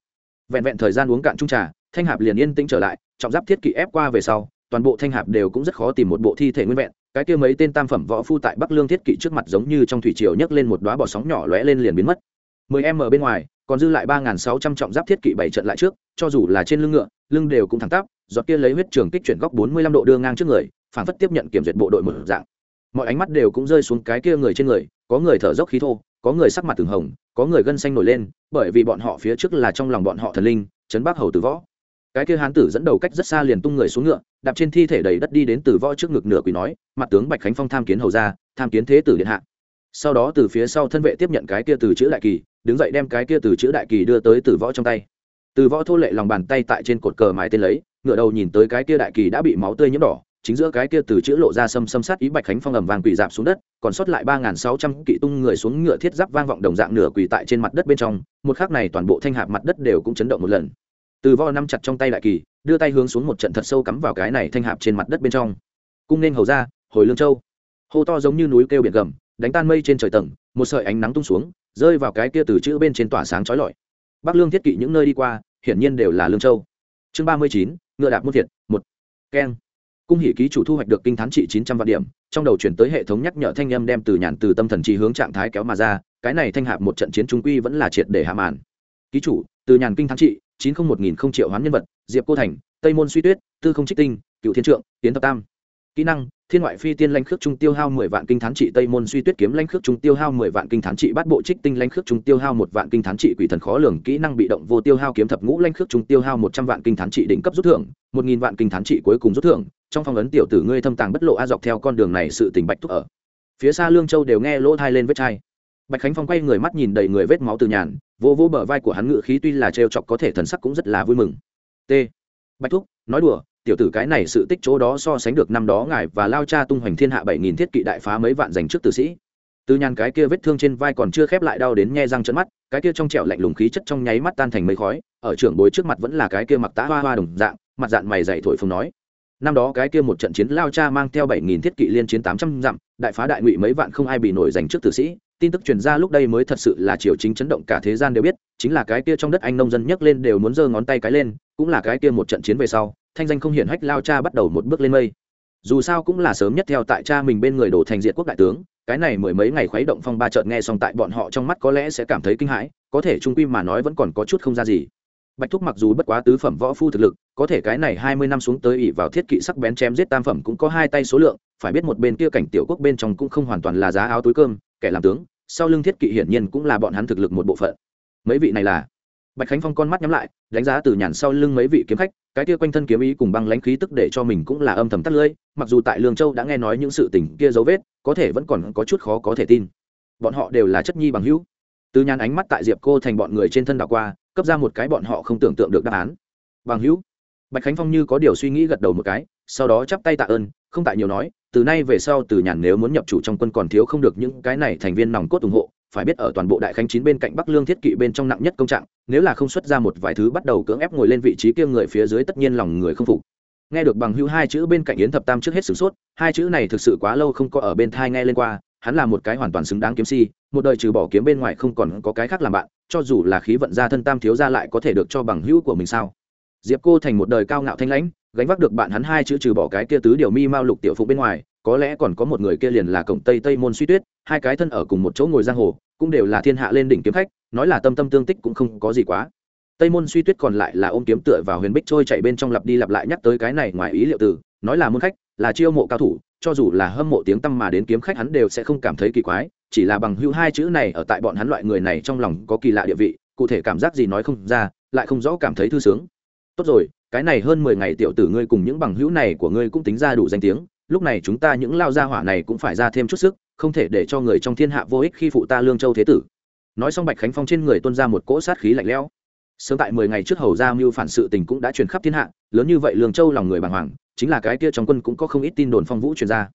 Vẹn vẹn thời gian uống cạn trung trà, thanh hạp liền yên tĩnh trở lại, trọng giáp thiết kỵ ép qua về sau, toàn bộ thanh hạp đều cũng rất khó tìm một bộ thi thể nguyên vẹn, cái kia mấy tên tam phẩm võ phu tại bắc lương thiết kỵ trước mặt giống như trong thủy triều nhấc lên một đoá bọ sóng nhỏ lóe lên liền biến mất. Mười em ở bên ngoài, còn dư lại ba nghìn sáu trăm trọng giáp thiết kỵ bảy trận lại trước, cho dù là trên lưng ngựa, lưng đều cũng thẳng tắp, giọt kia lấy huyết trường kích chuyển góc bốn mươi lăm độ đưa ngang trước người phản phất tiếp nhận kiểm duyệt bộ đội một dạng mọi ánh mắt đều cũng rơi xuống cái kia người trên người, có người thở dốc khí thô, có người sắc mặt từng hồng, có người gân xanh nổi lên, bởi vì bọn họ phía trước là trong lòng bọn họ thần linh, trấn bác hầu tử võ. Cái kia hán tử dẫn đầu cách rất xa liền tung người xuống ngựa, đạp trên thi thể đầy đất đi đến từ võ trước ngực nửa quỷ nói, mặt tướng bạch khánh phong tham kiến hầu ra tham kiến thế tử điện hạ. Sau đó từ phía sau thân vệ tiếp nhận cái kia từ chữ đại kỳ, đứng dậy đem cái kia từ chữ đại kỳ đưa tới từ võ trong tay. Từ võ thô lệ lòng bàn tay tại trên cột cờ mái tên lấy, ngựa đầu nhìn tới cái kia đại kỳ đã bị máu tươi nhiễm đỏ chính giữa cái kia từ chữ lộ ra xâm xâm sát ý bạch khánh phong ầm vàng quỳ dạp xuống đất, còn sót lại ba nghìn sáu trăm kỵ tung người xuống ngựa thiết giáp vang vọng đồng dạng nửa quỳ tại trên mặt đất bên trong, một khắc này toàn bộ thanh hạp mặt đất đều cũng chấn động một lần. Từ vo nắm chặt trong tay đại kỳ, đưa tay hướng xuống một trận thật sâu cắm vào cái này thanh hạp trên mặt đất bên trong. Cung nên hầu ra, hồi lương châu. Hô to giống như núi kêu biển gầm, đánh tan mây trên trời tầng, một sợi ánh nắng tung xuống, rơi vào cái kia từ chữ bên trên tỏa sáng chói lọi. Bắc lương thiết kỵ những nơi đi qua, hiển nhiên đều là lương châu. Chương ba mươi chín, ngựa đạp muôn thiệt, một. Keng cung hỷ ký chủ thu hoạch được kinh thán trị chín trăm vạn điểm, trong đầu chuyển tới hệ thống nhắc nhở thanh âm đem từ nhàn, từ tâm thần trí hướng trạng thái kéo mà ra, cái này thanh hạp một trận chiến trung quy vẫn là triệt để hạ màn. Ký chủ, từ nhàn kinh thán trị, chín không một nghìn không triệu hoán nhân vật, diệp cô thành, tây môn suy tuyết, tư không trích tinh, cựu thiên trượng tiến thập tam. Kỹ năng thiên ngoại phi tiên lãnh khước trung tiêu hao mười vạn kinh thán trị, tây môn suy tuyết kiếm lãnh khước trung tiêu hao mười vạn kinh thán trị, bát bộ trích tinh lãnh khước trung tiêu hao một vạn kinh thán trị, quỷ thần khó lường, kỹ năng bị động vô tiêu hao, kiếm thập ngũ lãnh khước trung tiêu hao một trăm vạn kinh thán trị, đỉnh cấp rút thưởng, một nghìn vạn kinh thán trị cuối cùng rút thưởng. Trong phong ấn tiểu tử ngươi thâm tàng bất lộ a dọc theo con đường này sự tình bạch thúc ở. Phía xa lương châu đều nghe lỗ thai lên vết chai. Bạch khánh phong quay người mắt nhìn đầy người vết máu từ nhàn vô vô bờ vai của hắn ngự khí tuy là trêu chọc có thể thần sắc cũng rất là vui mừng. T. Bạch thúc, nói đùa tiểu tử cái này sự tích chỗ đó so sánh được năm đó ngài và lao cha tung hoành thiên hạ bảy nghìn thiết kỵ đại phá mấy vạn dành trước tử sĩ. Từ nhàn cái kia vết thương trên vai còn chưa khép lại đau đến nhe răng trận mắt, cái kia trong trẻo lạnh lùng khí chất trong nháy mắt tan thành mây khói, ở trưởng bối trước mặt vẫn là cái kia mặc tá hoa hoa đồng dạng, mặt dạng mày dày thổi phồng nói. Năm đó cái kia một trận chiến lao cha mang theo bảy nghìn thiết kỵ liên chiến tám trăm dặm, đại phá đại ngụy mấy vạn không ai bị nổi giành trước tử sĩ. Tin tức truyền ra lúc đây mới thật sự là triều chính chấn động cả thế gian đều biết, chính là cái kia trong đất anh nông dân nhấc lên đều muốn giơ ngón tay cái lên, cũng là cái kia một trận chiến về sau thanh danh không hiển hách lao cha bắt đầu một bước lên mây. Dù sao cũng là sớm nhất theo tại cha mình bên người đổ thành diệt quốc đại tướng, cái này mười mấy ngày khuấy động phong ba chợt nghe xong tại bọn họ trong mắt có lẽ sẽ cảm thấy kinh hãi, có thể trung quy mà nói vẫn còn có chút không ra gì. Bạch thúc mặc dù bất quá tứ phẩm võ phu thực lực, có thể cái này hai mươi năm xuống tới ỉ vào thiết kỵ sắc bén chém giết tam phẩm cũng có hai tay số lượng, phải biết một bên kia cảnh tiểu quốc bên trong cũng không hoàn toàn là giá áo túi cơm, kẻ làm tướng, sau lưng thiết kỵ hiển nhiên cũng là bọn hắn thực lực một bộ phận. Mấy vị này là bạch khánh phong con mắt nhắm lại, đánh giá từ nhàn sau lưng mấy vị kiếm khách, cái kia quanh thân kiếm ý cùng băng lãnh khí tức để cho mình cũng là âm thầm tắt lưỡi, mặc dù tại lương châu đã nghe nói những sự tình kia dấu vết, có thể vẫn còn có chút khó có thể tin. Bọn họ đều là chất nhi bằng hữu. Từ nhàn ánh mắt tại diệp cô thành bọn người trên thân đảo qua, cấp ra một cái bọn họ không tưởng tượng được đáp án. Bằng hữu. Bạch khánh phong như có điều suy nghĩ gật đầu một cái, sau đó chắp tay tạ ơn, không tại nhiều nói, từ nay về sau từ nhàn nếu muốn nhập chủ trong quân còn thiếu không được những cái này thành viên nòng cốt ủng hộ phải biết ở toàn bộ đại khánh chín bên cạnh bắc lương thiết kỵ bên trong nặng nhất công trạng, nếu là không xuất ra một vài thứ bắt đầu cưỡng ép ngồi lên vị trí kia người phía dưới tất nhiên lòng người không phục. Nghe được bằng hữu hai chữ bên cạnh yến thập tam trước hết sửng sốt, hai chữ này thực sự quá lâu không có ở bên thai nghe lên qua, hắn là một cái hoàn toàn xứng đáng kiếm si, một đời trừ bỏ kiếm bên ngoài không còn có cái khác làm bạn, cho dù là khí vận gia thân tam thiếu gia lại có thể được cho bằng hữu của mình sao? Diệp cô thành một đời cao ngạo thanh lãnh, gánh vác được bạn hắn hai chữ trừ bỏ cái kia tứ điều mi mao lục tiểu phụ bên ngoài có lẽ còn có một người kia liền là cổng tây tây môn suy tuyết, hai cái thân ở cùng một chỗ ngồi giang hồ, cũng đều là thiên hạ lên đỉnh kiếm khách, nói là tâm tâm tương tích cũng không có gì quá. Tây môn suy tuyết còn lại là ôm kiếm tựa vào huyền bích trôi chạy bên trong lặp đi lặp lại nhắc tới cái này ngoài ý liệu từ, nói là môn khách, là chiêu mộ cao thủ, cho dù là hâm mộ tiếng tăm mà đến kiếm khách hắn đều sẽ không cảm thấy kỳ quái, chỉ là bằng hữu hai chữ này ở tại bọn hắn loại người này trong lòng có kỳ lạ địa vị, cụ thể cảm giác gì nói không ra, lại không rõ cảm thấy thư sướng. Tốt rồi, cái này hơn mười ngày tiểu tử ngươi cùng những bằng hữu này của ngươi cũng tính ra đủ danh tiếng lúc này chúng ta những lao gia hỏa này cũng phải ra thêm chút sức, không thể để cho người trong thiên hạ vô ích khi phụ ta lương châu thế tử. Nói xong bạch khánh phong trên người tuân ra một cỗ sát khí lạnh lẽo. Sớm tại mười ngày trước hầu ra mưu phản sự tình cũng đã truyền khắp thiên hạ, lớn như vậy lương châu lòng người bàng hoàng, chính là cái kia trong quân cũng có không ít tin đồn phong vũ truyền ra.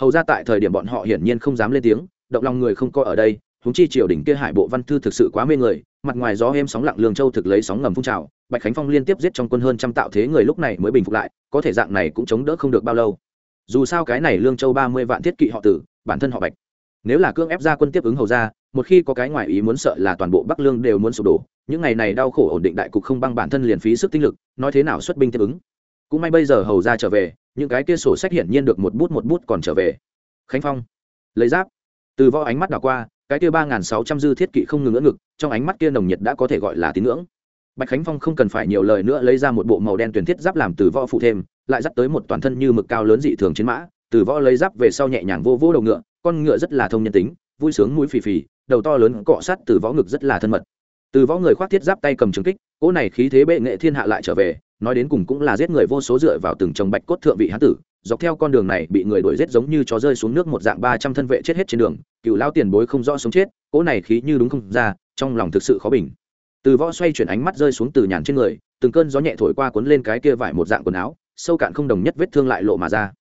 Hầu ra tại thời điểm bọn họ hiển nhiên không dám lên tiếng, động lòng người không coi ở đây húng chi triều đỉnh kia hải bộ văn thư thực sự quá mê người, mặt ngoài gió êm sóng lặng lương châu thực lấy sóng ngầm phun trào, bạch khánh phong liên tiếp giết trong quân hơn trăm tạo thế người lúc này mới bình phục lại, có thể dạng này cũng chống đỡ không được bao lâu dù sao cái này lương châu ba mươi vạn thiết kỵ họ tử, bản thân họ bạch. Nếu là cương ép ra quân tiếp ứng hầu ra, một khi có cái ngoài ý muốn sợ là toàn bộ bắc lương đều muốn sụp đổ, những ngày này đau khổ ổn định đại cục không băng bản thân liền phí sức tinh lực, nói thế nào xuất binh tiếp ứng? Cũng may bây giờ hầu ra trở về, những cái kia sổ sách hiển nhiên được một bút một bút còn trở về. Khánh phong lấy giáp. Từ võ ánh mắt đảo qua, cái kia ba n g h n sáu trăm dư thiết kỵ không ngừng ngỡ ngực, trong ánh mắt kia nồng nhiệt đã có thể gọi là tín ngưỡng. Bạch khánh phong không cần phải nhiều lời nữa lấy ra một bộ màu đen tuyển thiết giáp làm từ võ phụ thêm lại dắt tới một toàn thân như mực cao lớn dị thường chiến mã, từ võ lấy giáp về sau nhẹ nhàng vô vô đầu ngựa, con ngựa rất là thông nhân tính, vui sướng mũi phì phì, đầu to lớn cọ sát từ võ ngực rất là thân mật. Từ võ người khoác thiết giáp tay cầm trường kích, cỗ này khí thế bệ nghệ thiên hạ lại trở về, nói đến cùng cũng là giết người vô số dựa vào từng chồng bạch cốt thượng vị hán tử, dọc theo con đường này bị người đuổi giết giống như chó rơi xuống nước một dạng ba trăm thân vệ chết hết trên đường, cựu lao tiền bối không rõ sống chết, cỗ này khí như đúng không ra, trong lòng thực sự khó bình. Từ võ xoay chuyển ánh mắt rơi xuống từ nhàn trên người, từng cơn gió nhẹ thổi qua cuốn lên cái kia vải một dạng quần áo sâu cạn không đồng nhất vết thương lại lộ mà ra.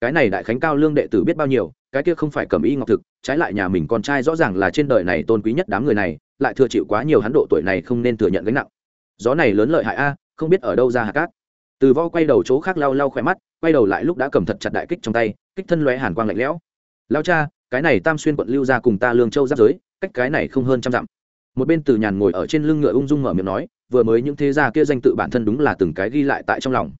Cái này đại khánh cao lương đệ tử biết bao nhiêu, cái kia không phải cầm y ngọc thực, trái lại nhà mình con trai rõ ràng là trên đời này tôn quý nhất đám người này, lại thừa chịu quá nhiều hắn độ tuổi này không nên thừa nhận gánh nặng. Gió này lớn lợi hại a, không biết ở đâu ra hạt cát. Từ vo quay đầu chỗ khác lau lau khỏe mắt, quay đầu lại lúc đã cầm thật chặt đại kích trong tay, kích thân lóe hàn quang lạnh lẽo. Lao cha, cái này tam xuyên quận lưu ra cùng ta lương châu giáp giới, cách cái này không hơn trăm dặm. Một bên từ nhàn ngồi ở trên lưng ngựa ung dung mở miệng nói, vừa mới những thế gia kia danh tự bản thân đúng là từng cái ghi lại tại trong lòng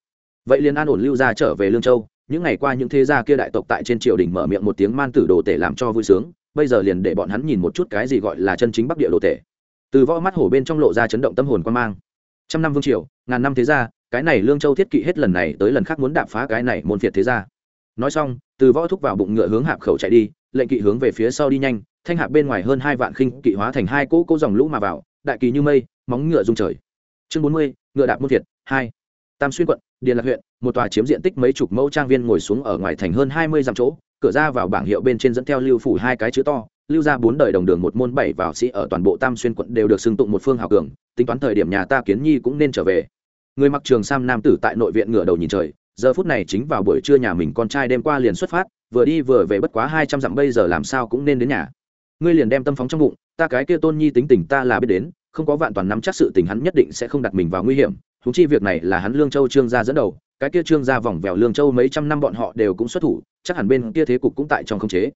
vậy liền an ổn lưu ra trở về lương châu, những ngày qua những thế gia kia đại tộc tại trên triều đình mở miệng một tiếng man tử đồ tể làm cho vui sướng, bây giờ liền để bọn hắn nhìn một chút cái gì gọi là chân chính bắc địa đồ tể. Từ võ mắt hổ bên trong lộ ra chấn động tâm hồn quan mang. Trăm năm vương triều, ngàn năm thế gia, cái này lương châu thiết kỵ hết lần này tới lần khác muốn đạp phá cái này môn phiệt thế gia. Nói xong, từ võ thúc vào bụng ngựa hướng hạp khẩu chạy đi, lệnh kỵ hướng về phía sau đi nhanh, thanh hạp bên ngoài hơn hai vạn khinh kỵ hóa thành hai cỗ cỗ dòng lũ mà vào, đại kỳ như mây, móng ngựa rung trời. Chương bốn mươi, ngựa đạp môn việt hai tam xuyên quận, điền lạc huyện, một tòa chiếm diện tích mấy chục mẫu trang viên ngồi xuống ở ngoài thành hơn hai mươi dặm chỗ, cửa ra vào bảng hiệu bên trên dẫn theo lưu phủ hai cái chữ to, lưu ra bốn đời đồng đường một môn bảy vào sĩ ở toàn bộ tam xuyên quận đều được xưng tụng một phương hào cường, tính toán thời điểm nhà ta kiến nhi cũng nên trở về. Người mặc trường sam nam tử tại nội viện ngửa đầu nhìn trời, giờ phút này chính vào buổi trưa nhà mình con trai đêm qua liền xuất phát, vừa đi vừa về bất quá hai trăm dặm bây giờ làm sao cũng nên đến nhà. Ngươi liền đem tâm phóng trong bụng, ta cái kia tôn nhi tính tình ta là biết đến, không có vạn toàn nắm chắc sự tình hắn nhất định sẽ không đặt mình vào nguy hiểm thú chi việc này là hắn lương châu trương gia dẫn đầu, cái kia trương gia vòng vèo lương châu mấy trăm năm bọn họ đều cũng xuất thủ, chắc hẳn bên kia thế cục cũng tại trong khống chế.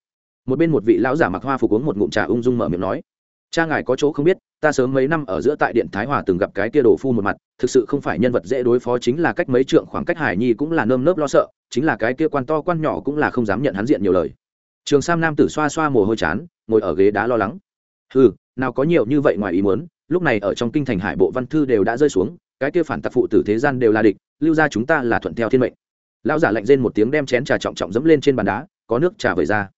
Một bên một vị lão giả mặc hoa phục uống một ngụm trà ung dung mở miệng nói, cha ngài có chỗ không biết, ta sớm mấy năm ở giữa tại điện thái hòa từng gặp cái kia đồ phu một mặt, thực sự không phải nhân vật dễ đối phó chính là cách mấy trượng khoảng cách hải nhi cũng là nơm nớp lo sợ, chính là cái kia quan to quan nhỏ cũng là không dám nhận hắn diện nhiều lời. Trường sam nam tử xoa xoa mồ hôi chán, ngồi ở ghế đá lo lắng. Ừ nào có nhiều như vậy ngoài ý muốn, lúc này ở trong kinh thành hải bộ văn thư đều đã rơi xuống cái kia phản tặc phụ tử thế gian đều là địch, lưu ra chúng ta là thuận theo thiên mệnh. Lão giả lạnh rên một tiếng đem chén trà trọng trọng dẫm lên trên bàn đá, có nước trà vẩy ra.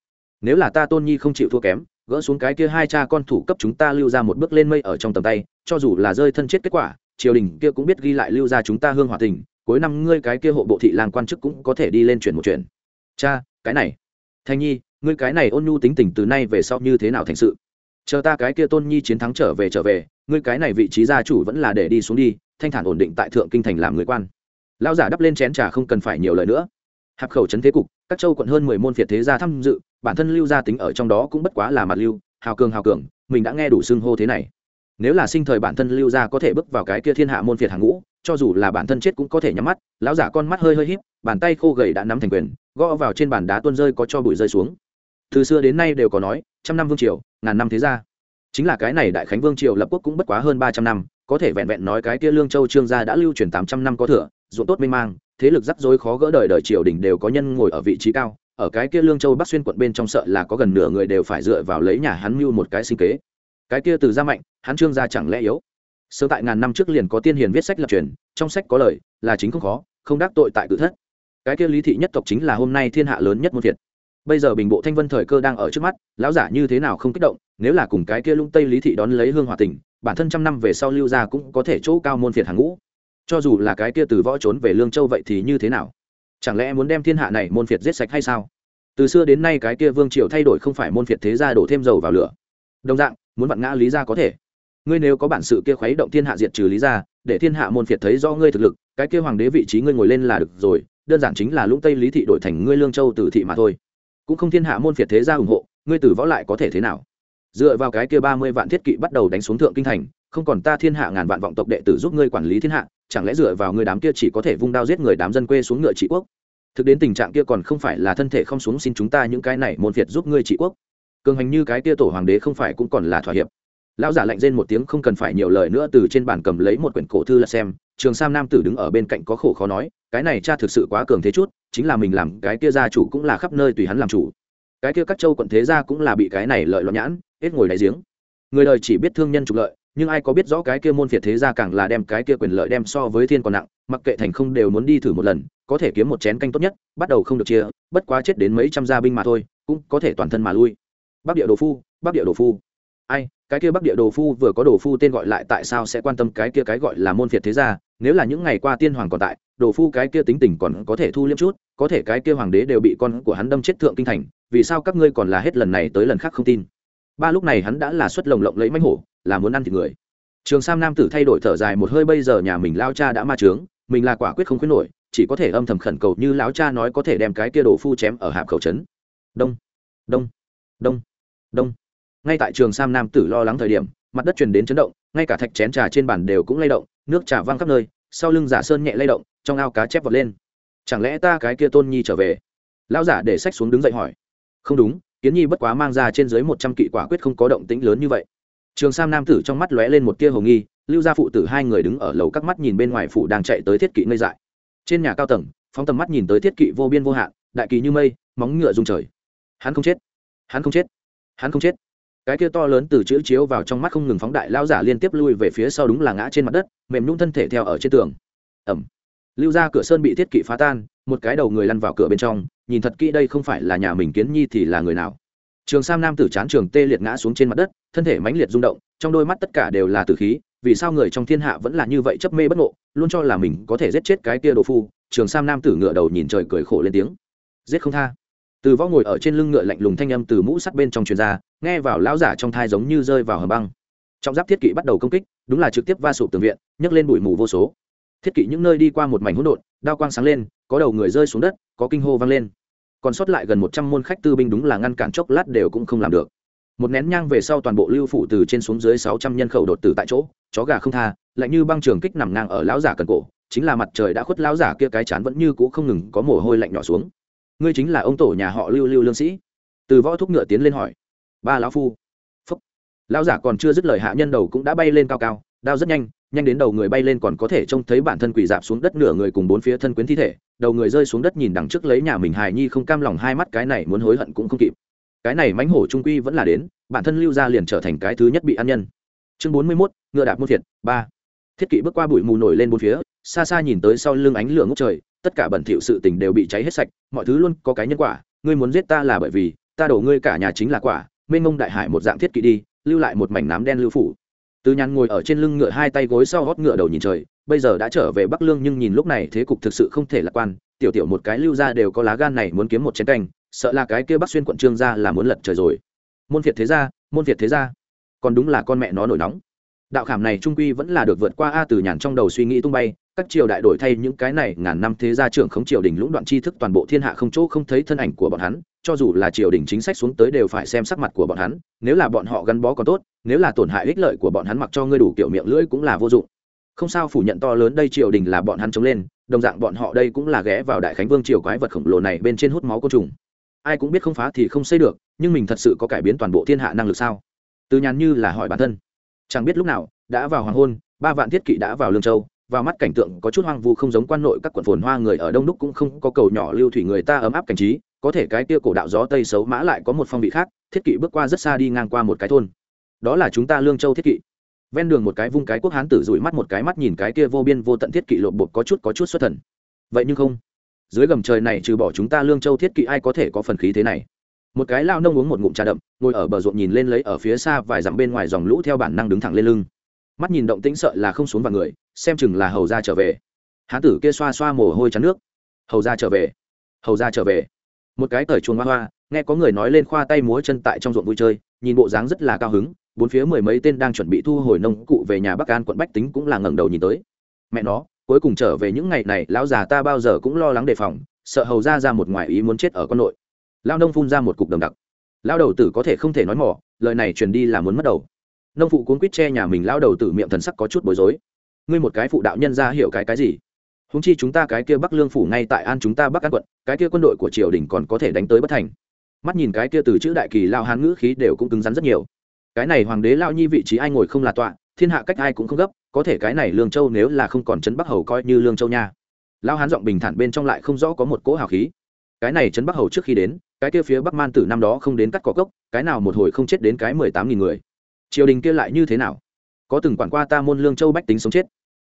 Nếu là ta tôn nhi không chịu thua kém, gỡ xuống cái kia hai cha con thủ cấp chúng ta lưu ra một bước lên mây ở trong tầm tay, cho dù là rơi thân chết kết quả, triều đình kia cũng biết ghi lại lưu ra chúng ta hương hòa tình, cuối năm ngươi cái kia hộ bộ thị làng quan chức cũng có thể đi lên chuyển một chuyện. cha, cái này. Thanh nhi, ngươi cái này ôn nhu tính tình từ nay về sau như thế nào thành sự? Chờ ta cái kia tôn nhi chiến thắng trở về trở về, ngươi cái này vị trí gia chủ vẫn là để đi xuống đi thanh thản ổn định tại thượng kinh thành làm người quan. Lão giả đắp lên chén trà không cần phải nhiều lời nữa. Hạp khẩu trấn thế cục, các châu quận hơn mười môn phiệt thế gia tham dự, bản thân lưu gia tính ở trong đó cũng bất quá là mặt lưu, hào cường hào cường, mình đã nghe đủ xưng hô thế này. Nếu là sinh thời bản thân lưu gia có thể bước vào cái kia thiên hạ môn phiệt hàng ngũ, cho dù là bản thân chết cũng có thể nhắm mắt, lão giả con mắt hơi hơi híp, bàn tay khô gầy đã nắm thành quyền, gõ vào trên bàn đá tuôn rơi có cho bụi rơi xuống. Từ xưa đến nay đều có nói, trăm năm vương triều, ngàn năm thế gia. Chính là cái này đại khánh vương triều lập quốc cũng bất quá hơn ba trăm năm có thể vẹn vẹn nói cái kia lương châu trương gia đã lưu truyền tám trăm năm có thừa, ruộng tốt mênh mang, thế lực rắc rối khó gỡ đời đời triều đình đều có nhân ngồi ở vị trí cao, ở cái kia lương châu bắc xuyên quận bên trong sợ là có gần nửa người đều phải dựa vào lấy nhà hắn mưu một cái sinh kế. Cái kia từ gia mạnh, hắn trương gia chẳng lẽ yếu? Sớm tại ngàn năm trước liền có tiên hiền viết sách lập truyền, trong sách có lời, là chính không khó, không đắc tội tại cự thất. Cái kia lý thị nhất tộc chính là hôm nay thiên hạ lớn nhất môn việt bây giờ bình bộ thanh vân thời cơ đang ở trước mắt, lão giả như thế nào không kích động, nếu là cùng cái kia lung tây lý thị đón lấy hương hòa tình, bản thân trăm năm về sau lưu gia cũng có thể chỗ cao môn phiệt hàng ngũ. Cho dù là cái kia từ võ trốn về lương châu vậy thì như thế nào? Chẳng lẽ muốn đem thiên hạ này môn phiệt giết sạch hay sao? Từ xưa đến nay cái kia vương triều thay đổi không phải môn phiệt thế gia đổ thêm dầu vào lửa. Đồng dạng, muốn vặn ngã lý gia có thể. Ngươi nếu có bản sự kia khuấy động thiên hạ diệt trừ lý gia, để thiên hạ môn phiệt thấy do ngươi thực lực, cái kia hoàng đế vị trí ngươi ngồi lên là được rồi, đơn giản chính là lũng tây lý thị đổi thành ngươi lương châu tử thị mà thôi cũng không thiên hạ môn phiệt thế gia ủng hộ, ngươi tử võ lại có thể thế nào? Dựa vào cái kia ba mươi vạn thiết kỵ bắt đầu đánh xuống thượng kinh thành, không còn ta thiên hạ ngàn vạn vọng tộc đệ tử giúp ngươi quản lý thiên hạ, chẳng lẽ dựa vào người đám kia chỉ có thể vung đao giết người đám dân quê xuống ngựa trị quốc? Thực đến tình trạng kia còn không phải là thân thể không xuống, xin chúng ta những cái này môn phiệt giúp ngươi trị quốc. Cường hành như cái kia tổ hoàng đế không phải cũng còn là thỏa hiệp lão giả lạnh rên một tiếng không cần phải nhiều lời nữa từ trên bàn cầm lấy một quyển cổ thư là xem, trường sam nam tử đứng ở bên cạnh có khổ khó nói, cái này cha thực sự quá cường thế chút, chính là mình làm cái kia gia chủ cũng là khắp nơi tùy hắn làm chủ. Cái kia các châu quận thế gia cũng là bị cái này lợi loạn nhãn, hết ngồi đáy giếng. Người đời chỉ biết thương nhân trục lợi, nhưng ai có biết rõ cái kia môn phiệt thế gia càng là đem cái kia quyền lợi đem so với thiên còn nặng, mặc kệ thành không đều muốn đi thử một lần, có thể kiếm một chén canh tốt nhất, bắt đầu không được chia, bất quá chết đến mấy trăm gia binh mà thôi, cũng có thể toàn thân mà lui. Bắc địa đồ phu, bắc địa đồ phu ai, cái kia bắc địa đồ phu vừa có đồ phu tên gọi lại tại sao sẽ quan tâm cái kia cái gọi là môn phiệt thế gia, nếu là những ngày qua tiên hoàng còn tại, đồ phu cái kia tính tình còn có thể thu liếm chút, có thể cái kia hoàng đế đều bị con của hắn đâm chết thượng kinh thành, vì sao các ngươi còn là hết lần này tới lần khác không tin? Ba lúc này hắn đã là xuất lồng lộng lấy mánh hổ, là muốn ăn thịt người. Trường sam nam tử thay đổi thở dài một hơi, bây giờ nhà mình lao cha đã ma trướng mình là quả quyết không khuyến nổi, chỉ có thể âm thầm khẩn cầu như lão cha nói có thể đem cái kia đồ phu chém ở hạp khẩu trấn. Đông đông đông đông ngay tại trường sam nam tử lo lắng thời điểm, mặt đất truyền đến chấn động, ngay cả thạch chén trà trên bàn đều cũng lay động, nước trà văng khắp nơi, sau lưng giả sơn nhẹ lay động, trong ao cá chép vọt lên. Chẳng lẽ ta cái kia tôn nhi trở về? Lão giả để sách xuống đứng dậy hỏi. Không đúng, kiến nhi bất quá mang ra trên dưới một trăm kỵ quả quyết không có động tĩnh lớn như vậy. Trường sam nam tử trong mắt lóe lên một tia hồ nghi, lưu gia phụ tử hai người đứng ở lầu các mắt nhìn bên ngoài phủ đang chạy tới thiết kỵ ngây dại. Trên nhà cao tầng, phóng tầm mắt nhìn tới thiết kỵ vô biên vô hạn, đại kỳ như mây, móng ngựa rung trời. Hắn không chết. Hắn không chết. Hắn không chết cái kia to lớn từ chữ chiếu vào trong mắt không ngừng phóng đại lao giả liên tiếp lui về phía sau đúng là ngã trên mặt đất, mềm nhung thân thể theo ở trên tường. Ẩm lưu ra cửa sơn bị thiết kỵ phá tan, một cái đầu người lăn vào cửa bên trong, nhìn thật kỹ đây không phải là nhà mình kiến nhi thì là người nào. Trường sam nam tử chán trường tê liệt ngã xuống trên mặt đất, thân thể mãnh liệt rung động, trong đôi mắt tất cả đều là tử khí, vì sao người trong thiên hạ vẫn là như vậy chấp mê bất ngộ, luôn cho là mình có thể giết chết cái kia đồ phu? Trường sam nam tử ngựa đầu nhìn trời cười khổ lên tiếng. Giết không tha từ võ ngồi ở trên lưng ngựa lạnh lùng thanh âm từ mũ sắt bên trong truyền ra, nghe vào lão giả trong thai giống như rơi vào hầm băng. Trong giáp thiết kỵ bắt đầu công kích, đúng là trực tiếp va sụp tường viện, nhấc lên bụi mù vô số. Thiết kỵ những nơi đi qua một mảnh hỗn độn, đao quang sáng lên, có đầu người rơi xuống đất, có kinh hô vang lên. Còn sót lại gần một trăm môn khách tư binh đúng là ngăn cản chốc lát đều cũng không làm được. Một nén nhang về sau toàn bộ lưu phủ từ trên xuống dưới sáu trăm nhân khẩu đột tử tại chỗ, chó gà không tha, lạnh như băng trường kích nằm ngang ở lão giả cần cổ, chính là mặt trời đã khuất lão giả kia cái chán vẫn như cũ không ngừng có mồ hôi lạnh nhỏ xuống ngươi chính là ông tổ nhà họ lưu lưu lương sĩ. Từ võ thúc ngựa tiến lên hỏi. Ba lão phu. Phúc. Lão giả còn chưa dứt lời hạ nhân đầu cũng đã bay lên cao cao, đao rất nhanh nhanh đến đầu người bay lên còn có thể trông thấy bản thân quỳ dạp xuống đất nửa người cùng bốn phía thân quyến thi thể, đầu người rơi xuống đất nhìn đằng trước lấy nhà mình hài nhi không cam lòng hai mắt, cái này muốn hối hận cũng không kịp. Cái này mãnh hổ trung quy vẫn là đến, bản thân lưu ra liền trở thành cái thứ nhất bị ăn nhân. Chương bốn mươi mốt, ngựa đạp muôn thiệt ba. Thiết kỵ bước qua bụi mù nổi lên bốn phía, xa xa nhìn tới sau lưng ánh lửa ngốc trời tất cả bẩn thỉu sự tình đều bị cháy hết sạch, mọi thứ luôn có cái nhân quả, ngươi muốn giết ta là bởi vì, ta đổ ngươi cả nhà chính là quả, mênh mông đại hải một dạng thiết kỵ đi, lưu lại một mảnh nám đen lưu phủ. Từ nhàn ngồi ở trên lưng ngựa hai tay gối sau hót ngựa đầu nhìn trời, bây giờ đã trở về bắc lương nhưng nhìn lúc này thế cục thực sự không thể lạc quan, tiểu tiểu một cái lưu ra đều có lá gan này muốn kiếm một chén canh, sợ là cái kia bắc xuyên quận trương ra là muốn lật trời rồi. Môn việt thế ra môn việt thế ra còn đúng là con mẹ nó nổi nóng đạo khảm này trung quy vẫn là được vượt qua a từ nhàn trong đầu suy nghĩ tung bay, các triều đại đổi thay những cái này, ngàn năm thế gia trưởng khống triều đình lũng đoạn tri thức toàn bộ thiên hạ không chỗ không thấy thân ảnh của bọn hắn, cho dù là triều đình chính sách xuống tới đều phải xem sắc mặt của bọn hắn, nếu là bọn họ gắn bó còn tốt, nếu là tổn hại ích lợi của bọn hắn mặc cho ngươi đủ kiểu miệng lưỡi cũng là vô dụng. Không sao phủ nhận to lớn đây triều đình là bọn hắn chống lên, đồng dạng bọn họ đây cũng là ghé vào đại khánh vương triều quái vật khổng lồ này bên trên hút máu côn trùng. Ai cũng biết không phá thì không xây được, nhưng mình thật sự có cải biến toàn bộ thiên hạ năng lực sao? Từ nhàn như là hỏi bản thân chẳng biết lúc nào, đã vào hoàng hôn, ba vạn thiết kỵ đã vào lương châu. Vào mắt cảnh tượng có chút hoang vu không giống quan nội các quận phồn hoa người ở đông đúc cũng không có cầu nhỏ lưu thủy người ta ấm áp cảnh trí. Có thể cái kia cổ đạo gió tây xấu mã lại có một phong vị khác, thiết kỵ bước qua rất xa đi ngang qua một cái thôn. Đó là chúng ta lương châu thiết kỵ. Ven đường một cái vung cái quốc hán tử rủi mắt một cái mắt nhìn cái kia vô biên vô tận thiết kỵ lộp bột có chút có chút xuất thần. Vậy nhưng không. Dưới gầm trời này trừ bỏ chúng ta lương châu thiết kỵ ai có thể có phần khí thế này? Một cái lao nông uống một ngụm trà đậm, ngồi ở bờ ruộng nhìn lên lấy ở phía xa vài dặm bên ngoài dòng lũ theo bản năng đứng thẳng lên lưng. Mắt nhìn động tĩnh sợ là không xuống vào người, xem chừng là hầu ra trở về. Hán tử kia xoa xoa mồ hôi chắn nước. Hầu ra trở về. Hầu ra trở về. Một cái cởi chuồng hoa hoa, nghe có người nói lên khoa tay múa chân tại trong ruộng vui chơi, nhìn bộ dáng rất là cao hứng, bốn phía mười mấy tên đang chuẩn bị thu hồi nông cụ về nhà bắc an quận bách tính cũng là ngẩng đầu nhìn tới. Mẹ nó, cuối cùng trở về những ngày này, lão già ta bao giờ cũng lo lắng đề phòng, sợ hầu ra ra một ngoài ý muốn chết ở con nội lao nông phun ra một cục đồng đặc. Lao đầu tử có thể không thể nói mỏ, lời này truyền đi là muốn mất đầu. Nông phụ cuốn quýt che nhà mình, lao đầu tử miệng thần sắc có chút bối rối. Ngươi một cái phụ đạo nhân ra hiểu cái cái gì? Húng chi chúng ta cái kia bắc lương phủ ngay tại an chúng ta bắc an quận, cái kia quân đội của triều đình còn có thể đánh tới bất thành. Mắt nhìn cái kia từ chữ đại kỳ lao hán ngữ khí đều cũng cứng rắn rất nhiều. Cái này hoàng đế lao nhi vị trí ai ngồi không là tọa, thiên hạ cách ai cũng không gấp, có thể cái này lương châu nếu là không còn trấn bắc hầu coi như lương châu nha. Lao hán giọng bình thản bên trong lại không rõ có một cỗ hào khí. Cái này trấn bắc hầu trước khi đến cái kia phía bắc man tử năm đó không đến cắt cỏ cốc cái nào một hồi không chết đến cái mười tám nghìn người. Triều đình kia lại như thế nào? Có từng quản qua ta môn lương châu bách tính sống chết.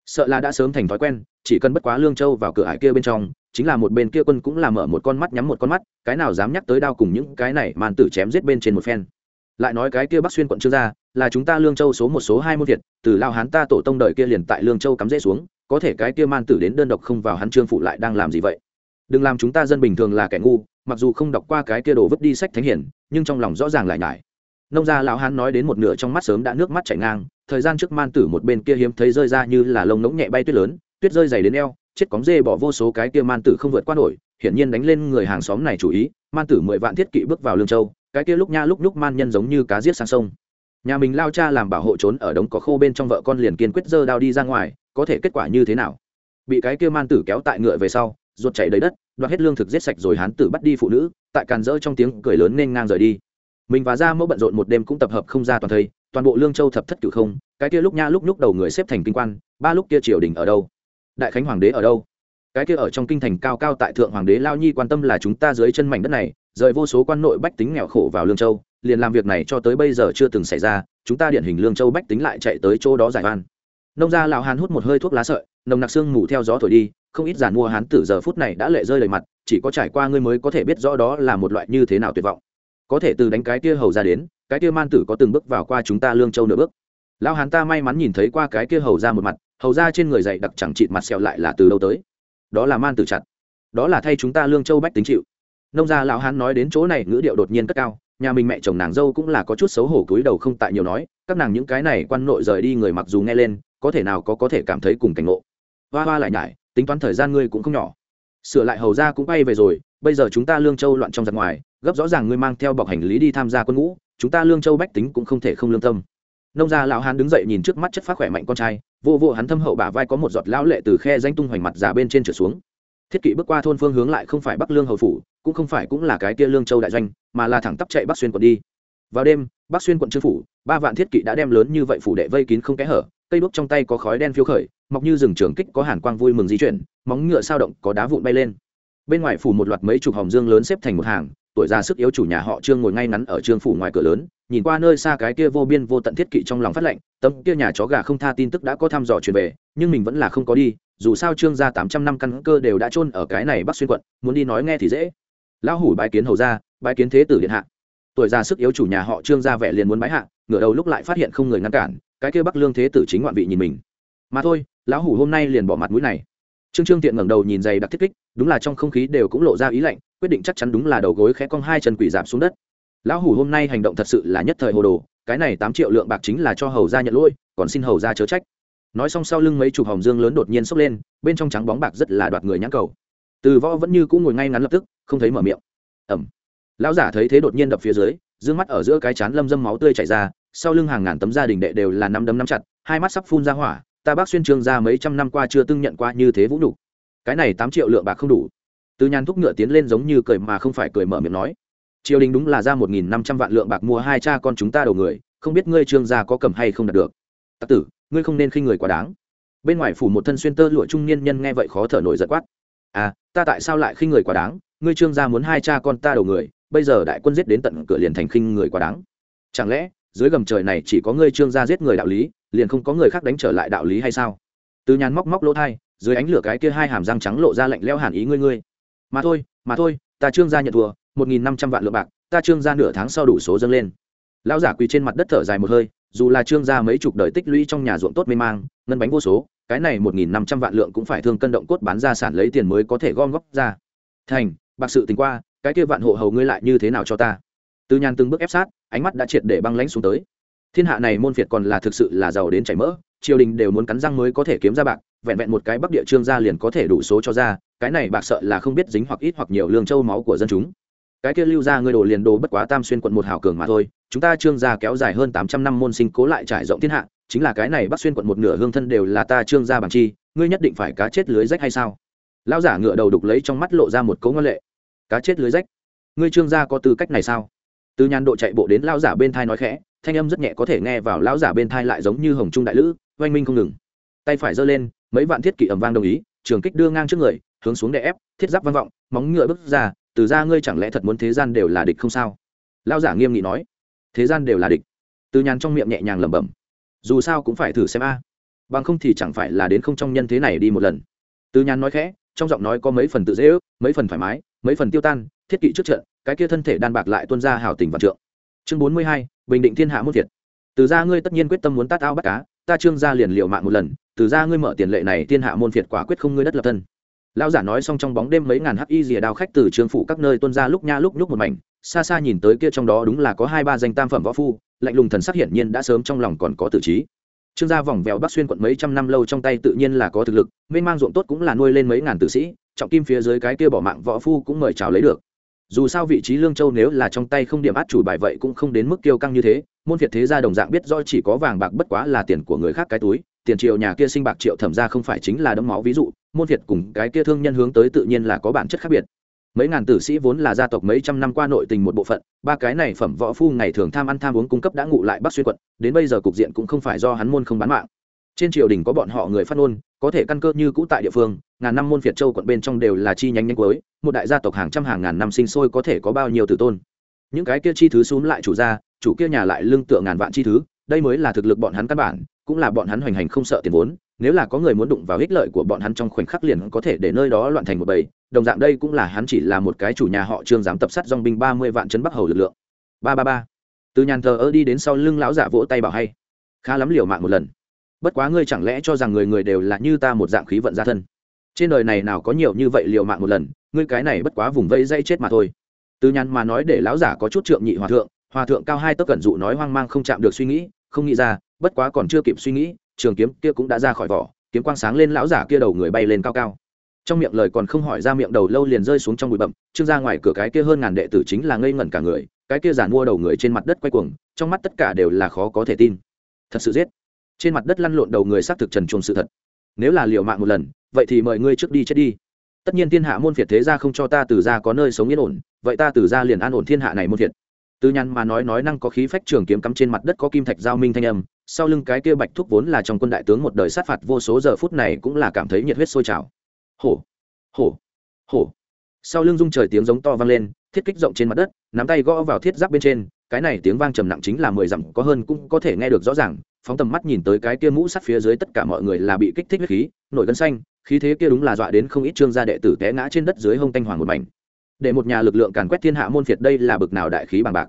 Sợ là đã sớm thành thói quen chỉ cần bất quá lương châu vào cửa ải kia bên trong chính là một bên kia quân cũng là mở một con mắt nhắm một con mắt cái nào dám nhắc tới đao cùng những cái này man tử chém giết bên trên một phen. Lại nói cái kia bắc xuyên quận trương gia là chúng ta lương châu số một số hai môn thiệt, từ lao hán ta tổ tông đời kia liền tại lương châu cắm rễ xuống có thể cái kia man tử đến đơn độc không vào hắn trương phụ lại đang làm gì vậy? Đừng làm chúng ta dân bình thường là kẻ ngu, mặc dù không đọc qua cái kia đồ vứt đi sách thánh hiển, nhưng trong lòng rõ ràng lại nhải. Nông gia lão hán nói đến một nửa trong mắt sớm đã nước mắt chảy ngang, thời gian trước man tử một bên kia hiếm thấy rơi ra như là lông ngỗng nhẹ bay tuyết lớn, tuyết rơi dày đến eo, chết cóng dê bỏ vô số cái kia man tử không vượt qua nổi, hiển nhiên đánh lên người hàng xóm này chủ ý, man tử mười vạn thiết kỵ bước vào lương châu, cái kia lúc nha lúc lúc man nhân giống như cá giết sang sông. Nhà mình lao cha làm bảo hộ trốn ở đống có khô bên trong vợ con liền kiên quyết dơ đao đi ra ngoài, có thể kết quả như thế nào? Bị cái kia man tử kéo tại ngựa về sau, ruột chảy đầy đất đoạt hết lương thực giết sạch rồi hán tử bắt đi phụ nữ, tại càn rỡ trong tiếng cười lớn nên ngang rời đi. Mình và ra mẫu bận rộn một đêm cũng tập hợp không ra toàn thây, toàn bộ lương châu thập thất cửu không, cái kia lúc nha lúc lúc đầu người xếp thành kinh quan, ba lúc kia triều đình ở đâu? Đại khánh hoàng đế ở đâu? Cái kia ở trong kinh thành cao cao tại thượng hoàng đế lao nhi quan tâm là chúng ta dưới chân mảnh đất này, rời vô số quan nội bách tính nghèo khổ vào lương châu, liền làm việc này cho tới bây giờ chưa từng xảy ra, chúng ta điển hình lương châu bách tính lại chạy tới chỗ đó giải van nông gia lão hàn hút một hơi thuốc lá sợi, nồng nặc xương mù theo gió thổi đi không ít giàn mua hán tử giờ phút này đã lệ rơi đầy mặt, chỉ có trải qua ngươi mới có thể biết rõ đó là một loại như thế nào tuyệt vọng. Có thể từ đánh cái kia hầu ra đến, cái kia man tử có từng bước vào qua chúng ta lương châu nửa bước. Lão hán ta may mắn nhìn thấy qua cái kia hầu ra một mặt, hầu ra trên người dày đặc chẳng chịt mặt sẹo lại là từ đâu tới. Đó là man tử chặt. Đó là thay chúng ta lương châu bách tính chịu. Nông gia lão hán nói đến chỗ này ngữ điệu đột nhiên cất cao, nhà mình mẹ chồng nàng dâu cũng là có chút xấu hổ cúi đầu không tại nhiều nói, các nàng những cái này quan nội rời đi người mặc dù nghe lên, có thể nào có có thể cảm thấy cùng cảnh ngộ. Hoa hoa lại nhải tính toán thời gian ngươi cũng không nhỏ. Sửa lại hầu ra cũng bay về rồi, bây giờ chúng ta lương châu loạn trong giặc ngoài, gấp rõ ràng ngươi mang theo bọc hành lý đi tham gia quân ngũ, chúng ta lương châu bách tính cũng không thể không lương tâm. Nông gia lão hán đứng dậy nhìn trước mắt chất phát khỏe mạnh con trai, vô vô hắn thâm hậu bả vai có một giọt lão lệ từ khe danh tung hoành mặt già bên trên trở xuống. Thiết kỵ bước qua thôn phương hướng lại không phải bắc lương hầu phủ, cũng không phải cũng là cái kia lương châu đại doanh, mà là thẳng tắp chạy bắc xuyên quận đi. Vào đêm, bắc xuyên quận trương phủ, ba vạn thiết kỵ đã đem lớn như vậy phủ đệ vây kín không kẽ hở, cây đuốc trong tay có khói đen phiêu khởi mọc như rừng trường kích có hàn quang vui mừng di chuyển, móng ngựa sao động có đá vụn bay lên. Bên ngoài phủ một loạt mấy chục hòm dương lớn xếp thành một hàng, tuổi già sức yếu chủ nhà họ trương ngồi ngay ngắn ở trương phủ ngoài cửa lớn, nhìn qua nơi xa cái kia vô biên vô tận thiết kỵ trong lòng phát lệnh, tấm kia nhà chó gà không tha tin tức đã có thăm dò truyền về, nhưng mình vẫn là không có đi, dù sao trương gia tám trăm năm căn cơ đều đã chôn ở cái này bắc xuyên quận, muốn đi nói nghe thì dễ. Lão hủ bái kiến hầu ra bái kiến thế tử điện hạ. Tuổi già sức yếu chủ nhà họ trương gia vẻ liền muốn bái hạ, ngửa đầu lúc lại phát hiện không người ngăn cản, cái kia bắc lương thế tử chính ngoạn vị nhìn mình mà thôi, lão hủ hôm nay liền bỏ mặt mũi này. Trương trương tiện ngẩng đầu nhìn giày đặc thiết kích, đúng là trong không khí đều cũng lộ ra ý lạnh, quyết định chắc chắn đúng là đầu gối khẽ cong hai chân quỷ giảm xuống đất. Lão hủ hôm nay hành động thật sự là nhất thời hồ đồ, cái này tám triệu lượng bạc chính là cho hầu ra nhận lỗi, còn xin hầu ra chớ trách. Nói xong sau lưng mấy chục hồng dương lớn đột nhiên sốc lên, bên trong trắng bóng bạc rất là đoạt người nhãn cầu. Từ võ vẫn như cũng ngồi ngay ngắn lập tức, không thấy mở miệng. Ẩm lão giả thấy thế đột nhiên đập phía dưới d mắt ở giữa cái chán lâm dâm máu tươi chảy ra, sau lưng hàng ngàn tấm gia đình đệ đều là năm đấm năm chặt, hai mắt sắp phun ra hỏa ta bác xuyên trương ra mấy trăm năm qua chưa từng nhận qua như thế vũ nhục. Cái này tám triệu lượng bạc không đủ. Từ nhàn thúc ngựa tiến lên giống như cười mà không phải cười mở miệng nói. Triều đình đúng là ra một nghìn năm trăm vạn lượng bạc mua hai cha con chúng ta đầu người, không biết ngươi trương gia có cầm hay không đạt được. Tặc tử, ngươi không nên khinh người quá đáng. Bên ngoài phủ một thân xuyên tơ lụa trung niên nhân nghe vậy khó thở nổi giật quát. À ta tại sao lại khinh người quá đáng? Ngươi trương gia muốn hai cha con ta đầu người, bây giờ đại quân giết đến tận cửa liền thành khinh người quá đáng. Chẳng lẽ, dưới gầm trời này chỉ có ngươi trương gia giết người đạo lý liền không có người khác đánh trở lại đạo lý hay sao? Từ nhàn móc móc lỗ thai, dưới ánh lửa cái kia hai hàm răng trắng lộ ra lạnh leo hàn ý ngươi ngươi. Mà thôi mà thôi, ta trương gia nhận thua, một nghìn năm trăm vạn lượng bạc, ta trương gia nửa tháng sau đủ số dâng lên. Lão giả quỳ trên mặt đất thở dài một hơi, dù là trương gia mấy chục đời tích lũy trong nhà ruộng tốt mê mang, ngân bánh vô số, cái này một nghìn năm trăm vạn lượng cũng phải thương cân động cốt bán ra sản lấy tiền mới có thể gom góp ra. Thành, bạc sự tình qua, cái kia vạn hộ hầu ngươi lại như thế nào cho ta? Từ nhàn từng bước ép sát, ánh mắt đã triệt để băng lãnh xuống tới thiên hạ này môn phiệt còn là thực sự là giàu đến chảy mỡ, triều đình đều muốn cắn răng mới có thể kiếm ra bạc, vẹn vẹn một cái bắc địa trương gia liền có thể đủ số cho ra, cái này bạc sợ là không biết dính hoặc ít hoặc nhiều lương châu máu của dân chúng. Cái kia lưu ra ngươi đồ liền đồ bất quá tam xuyên quận một hào cường mà thôi, chúng ta trương gia kéo dài hơn tám trăm năm môn sinh cố lại trải rộng thiên hạ, chính là cái này bắc xuyên quận một nửa hương thân đều là ta trương gia bằng chi, ngươi nhất định phải cá chết lưới rách hay sao? Lão giả ngựa đầu đục lấy trong mắt lộ ra một cấu ngân lệ. Cá chết lưới rách? Ngươi trương gia có tư cách này sao? Từ nhàn độ chạy bộ đến lão giả bên thai nói khẽ thanh âm rất nhẹ có thể nghe vào lão giả bên thai lại giống như hồng trung đại lữ, oanh minh không ngừng. Tay phải giơ lên, mấy vạn thiết kỵ ầm vang đồng ý, trường kích đưa ngang trước người, hướng xuống đè ép, thiết giáp vang vọng, móng ngựa bước ra, từ ra ngươi chẳng lẽ thật muốn thế gian đều là địch không sao? Lão giả nghiêm nghị nói. Thế gian đều là địch. Từ nhàn trong miệng nhẹ nhàng lẩm bẩm. Dù sao cũng phải thử xem a. Bằng không thì chẳng phải là đến không trong nhân thế này đi một lần. Từ nhàn nói khẽ, trong giọng nói có mấy phần tự dễ ước, mấy phần thoải mái, mấy phần tiêu tan, thiết kỵ trước trận, cái kia thân thể đan bạc lại tuân ra hào tình và trượng chương bốn mươi hai, bình định thiên hạ muôn Thiệt. từ ra ngươi tất nhiên quyết tâm muốn tát ao bắt cá, ta trương ra liền liệu mạng một lần, từ ra ngươi mở tiền lệ này thiên hạ môn Thiệt quả quyết không ngươi đất lập thân. Lão giả nói xong trong bóng đêm mấy ngàn hắc y rìa đao khách từ trường phủ các nơi tuân ra lúc nha lúc nhúc một mảnh, xa xa nhìn tới kia trong đó đúng là có hai ba danh tam phẩm võ phu, lạnh lùng thần sắc hiển nhiên đã sớm trong lòng còn có tự trí. Trương gia vòng vèo bắc xuyên quận mấy trăm năm lâu trong tay tự nhiên là có thực lực, mênh mang ruộng tốt cũng là nuôi lên mấy ngàn tử sĩ, trọng kim phía dưới cái kia bỏ mạng võ phu cũng mời chào lấy được dù sao vị trí lương châu nếu là trong tay không điểm át chủ bài vậy cũng không đến mức kiêu căng như thế, môn việt thế gia đồng dạng biết do chỉ có vàng bạc bất quá là tiền của người khác cái túi, tiền triệu nhà kia sinh bạc triệu thẩm ra không phải chính là đấm máu ví dụ, môn việt cùng cái kia thương nhân hướng tới tự nhiên là có bản chất khác biệt. Mấy ngàn tử sĩ vốn là gia tộc mấy trăm năm qua nội tình một bộ phận, ba cái này phẩm võ phu ngày thường tham ăn tham uống cung cấp đã ngụ lại bắc xuyên quận, đến bây giờ cục diện cũng không phải do hắn môn không bán mạng. Trên triều đình có bọn họ người phát ngôn có thể căn cơ như cũ tại địa phương, ngàn năm môn việt châu quận bên trong đều là chi nhánh nhánh cuối, một đại gia tộc hàng trăm hàng ngàn năm sinh sôi có thể có bao nhiêu tử tôn. Những cái kia chi thứ xúm lại chủ gia chủ kia nhà lại lương tựa ngàn vạn chi thứ, đây mới là thực lực bọn hắn căn bản, cũng là bọn hắn hoành hành không sợ tiền vốn, nếu là có người muốn đụng vào ích lợi của bọn hắn trong khoảnh khắc liền có thể để nơi đó loạn thành một bầy, đồng dạng đây cũng là hắn chỉ là một cái chủ nhà họ trương dám tập sát dong binh ba mươi vạn chấn bắc hầu lực lượng. Ba ba ba. Từ nhàn thờ ơ đi đến sau lưng lão giả vỗ tay bảo hay. Khá lắm liều mạng một lần bất quá ngươi chẳng lẽ cho rằng người người đều là như ta một dạng khí vận gia thân? Trên đời này nào có nhiều như vậy liều mạng một lần, ngươi cái này bất quá vùng vây dây chết mà thôi. Từ nhàn mà nói để lão giả có chút trượng nhị hòa thượng hòa thượng cao hai tấc cẩn dụ nói hoang mang không chạm được suy nghĩ, không nghĩ ra, bất quá còn chưa kịp suy nghĩ, trường kiếm kia cũng đã ra khỏi vỏ, kiếm quang sáng lên lão giả kia đầu người bay lên cao cao. Trong miệng lời còn không hỏi ra miệng đầu lâu liền rơi xuống trong bụi bậm trương ra ngoài cửa cái kia hơn ngàn đệ tử chính là ngây ngẩn cả người, cái kia giàn mua đầu người trên mặt đất quay cuồng, trong mắt tất cả đều là khó có thể tin. Thật sự giết trên mặt đất lăn lộn đầu người xác thực trần chuồng sự thật. Nếu là liều mạng một lần, vậy thì mời ngươi trước đi chết đi. Tất nhiên thiên hạ môn phiệt thế ra không cho ta từ ra có nơi sống yên ổn, vậy ta từ ra liền an ổn thiên hạ này môn phiệt. Tư nhăn mà nói nói năng có khí phách trường kiếm cắm trên mặt đất có kim thạch giao minh thanh âm, sau lưng cái kia bạch thúc vốn là trong quân đại tướng một đời sát phạt vô số giờ phút này cũng là cảm thấy nhiệt huyết sôi trào. Hổ hổ hổ. Sau lưng rung trời tiếng giống to vang lên, thiết kích rộng trên mặt đất, nắm tay gõ vào thiết giáp bên trên, cái này tiếng vang trầm nặng chính là mười dặm, có hơn cũng có thể nghe được rõ ràng phóng tầm mắt nhìn tới cái kia mũ sắt phía dưới tất cả mọi người là bị kích thích huyết khí, nổi gân xanh, khí thế kia đúng là dọa đến không ít trương gia đệ tử té ngã trên đất dưới hông tanh hoàng một mảnh. Để một nhà lực lượng càn quét thiên hạ môn phiệt đây là bực nào đại khí bằng bạc.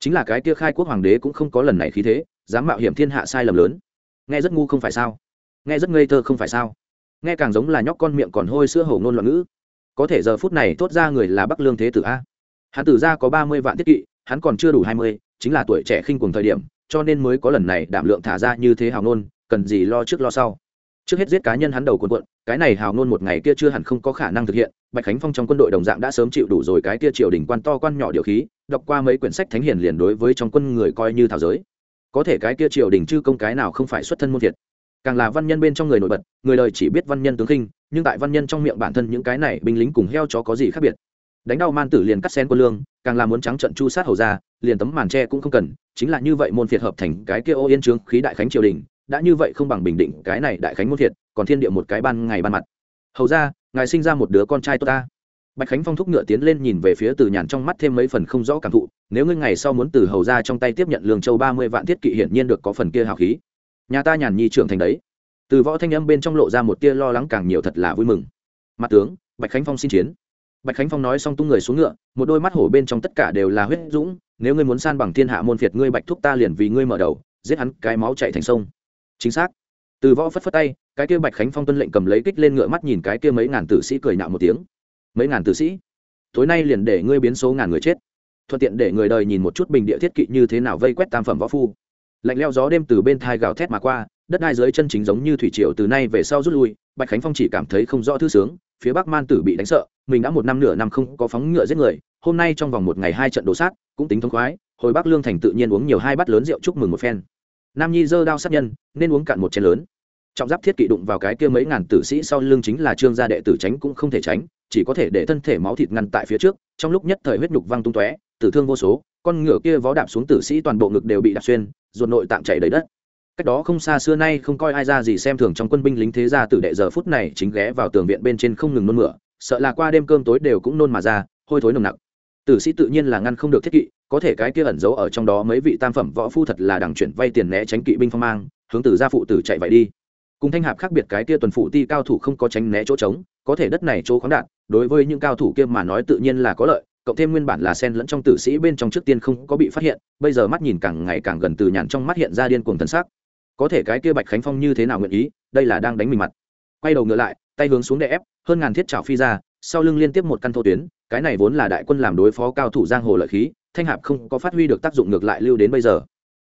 Chính là cái kia khai quốc hoàng đế cũng không có lần này khí thế, dám mạo hiểm thiên hạ sai lầm lớn. Nghe rất ngu không phải sao? Nghe rất ngây thơ không phải sao? Nghe càng giống là nhóc con miệng còn hôi sữa hổ ngôn loạn ngữ. Có thể giờ phút này thốt ra người là bắc lương thế tử a. Hắn tử ra có ba mươi vạn thiết kỵ, hắn còn chưa đủ hai mươi, chính là tuổi trẻ khinh cùng thời điểm cho nên mới có lần này đảm lượng thả ra như thế hào Nôn cần gì lo trước lo sau. Trước hết giết cá nhân hắn đầu cuộn cuộn, cái này hào Nôn một ngày kia chưa hẳn không có khả năng thực hiện, bạch khánh phong trong quân đội đồng dạng đã sớm chịu đủ rồi cái kia triều đình quan to quan nhỏ điều khí, đọc qua mấy quyển sách thánh hiền liền đối với trong quân người coi như thảo giới. Có thể cái kia triều đình chư công cái nào không phải xuất thân môn thiệt. Càng là văn nhân bên trong người nổi bật, người đời chỉ biết văn nhân tướng khinh, nhưng tại văn nhân trong miệng bản thân những cái này binh lính cùng heo chó có gì khác biệt. Đánh đau man tử liền cắt sen quân lương, càng là muốn trắng trận chu sát hầu ra liền tấm màn tre cũng không cần, chính là như vậy môn phiệt hợp thành cái kia ô yên trướng khí đại khánh triều đình, đã như vậy không bằng bình định cái này đại khánh môn phiệt, còn thiên địa một cái ban ngày ban mặt. Hầu ra, ngài sinh ra một đứa con trai tốt ta. Bạch khánh phong thúc ngựa tiến lên nhìn về phía từ nhàn trong mắt thêm mấy phần không rõ cảm thụ, nếu ngươi ngày sau muốn từ hầu ra trong tay tiếp nhận lương châu ba mươi vạn thiết kỵ hiển nhiên được có phần kia hào khí. Nhà ta nhàn nhi trưởng thành đấy. Từ võ thanh âm bên trong lộ ra một tia lo lắng càng nhiều thật là vui mừng. Mặt tướng, bạch khánh phong xin chiến bạch khánh phong nói xong tung người xuống ngựa, một đôi mắt hổ bên trong tất cả đều là huyết dũng, nếu ngươi muốn san bằng thiên hạ môn phiệt ngươi bạch thúc ta liền vì ngươi mở đầu, giết hắn, cái máu chạy thành sông. Chính xác. Từ võ phất phất tay, cái kia bạch khánh phong tuân lệnh cầm lấy kích lên ngựa mắt nhìn cái kia mấy ngàn tử sĩ cười nhạo một tiếng. Mấy ngàn tử sĩ? Tối nay liền để ngươi biến số ngàn người chết. Thuận tiện để người đời nhìn một chút bình địa thiết kỵ như thế nào vây quét tam phẩm võ phu. Lạnh leo gió đêm từ bên thai gào thét mà qua, đất đai dưới chân chính giống như thủy triều từ nay về sau rút lui, bạch khánh phong chỉ cảm thấy không rõ thư sướng phía bắc man tử bị đánh sợ, mình đã một năm nửa năm không có phóng ngựa giết người, hôm nay trong vòng một ngày hai trận đổ sát, cũng tính thông khoái, hồi bắc lương thành tự nhiên uống nhiều hai bát lớn rượu chúc mừng một phen. Nam nhi dơ đao sát nhân, nên uống cạn một chén lớn. Trọng giáp thiết kỵ đụng vào cái kia mấy ngàn tử sĩ sau lưng chính là trương gia đệ tử tránh cũng không thể tránh, chỉ có thể để thân thể máu thịt ngăn tại phía trước, trong lúc nhất thời huyết nhục văng tung tóe, tử thương vô số, con ngựa kia vó đạp xuống tử sĩ toàn bộ ngực đều bị đạp xuyên, ruột nội tạm chảy đầy đất cách đó không xa xưa nay không coi ai ra gì xem thường trong quân binh lính thế gia tử đệ giờ phút này chính ghé vào tường viện bên trên không ngừng nôn mửa, sợ là qua đêm cơm tối đều cũng nôn mà ra, hôi thối nồng nặc. Tử sĩ tự nhiên là ngăn không được thiết kỵ, có thể cái kia ẩn giấu ở trong đó mấy vị tam phẩm võ phu thật là đằng chuyển vay tiền né tránh kỵ binh phong mang, hướng tử gia phụ tử chạy vậy đi. Cùng thanh hạp khác biệt cái kia tuần phụ ti cao thủ không có tránh né chỗ trống, có thể đất này chỗ khoáng đạn đối với những cao thủ kia mà nói tự nhiên là có lợi, cộng thêm nguyên bản là sen lẫn trong tử sĩ bên trong trước tiên không có bị phát hiện, bây giờ mắt nhìn càng ngày càng gần từ nhàn trong mắt hiện ra điên cuồng thần sắc có thể cái kia bạch khánh phong như thế nào nguyện ý, đây là đang đánh mình mặt. Quay đầu ngựa lại, tay hướng xuống đè ép, hơn ngàn thiết trào phi ra, sau lưng liên tiếp một căn thô tuyến, cái này vốn là đại quân làm đối phó cao thủ giang hồ lợi khí, thanh hạp không có phát huy được tác dụng ngược lại lưu đến bây giờ.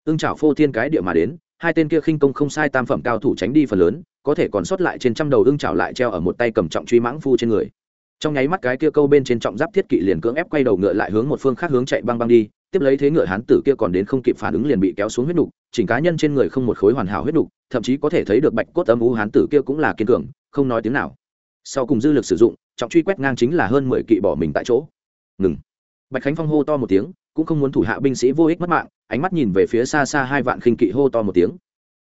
Ương trào phô thiên cái địa mà đến, hai tên kia khinh công không sai tam phẩm cao thủ tránh đi phần lớn, có thể còn sót lại trên trăm đầu ương trào lại treo ở một tay cầm trọng truy mãng phu trên người. Trong nháy mắt cái kia câu bên trên trọng giáp thiết kỵ liền cưỡng ép quay đầu ngựa lại hướng một phương khác hướng chạy băng băng đi tiếp lấy thế ngựa hán tử kia còn đến không kịp phản ứng liền bị kéo xuống huyết nục, chỉnh cá nhân trên người không một khối hoàn hảo huyết nục, thậm chí có thể thấy được bạch cốt âm u hán tử kia cũng là kiên cường, không nói tiếng nào. Sau cùng dư lực sử dụng, trọng truy quét ngang chính là hơn mười kỵ bỏ mình tại chỗ. Ngừng. Bạch khánh phong hô to một tiếng, cũng không muốn thủ hạ binh sĩ vô ích mất mạng, ánh mắt nhìn về phía xa xa hai vạn khinh kỵ hô to một tiếng.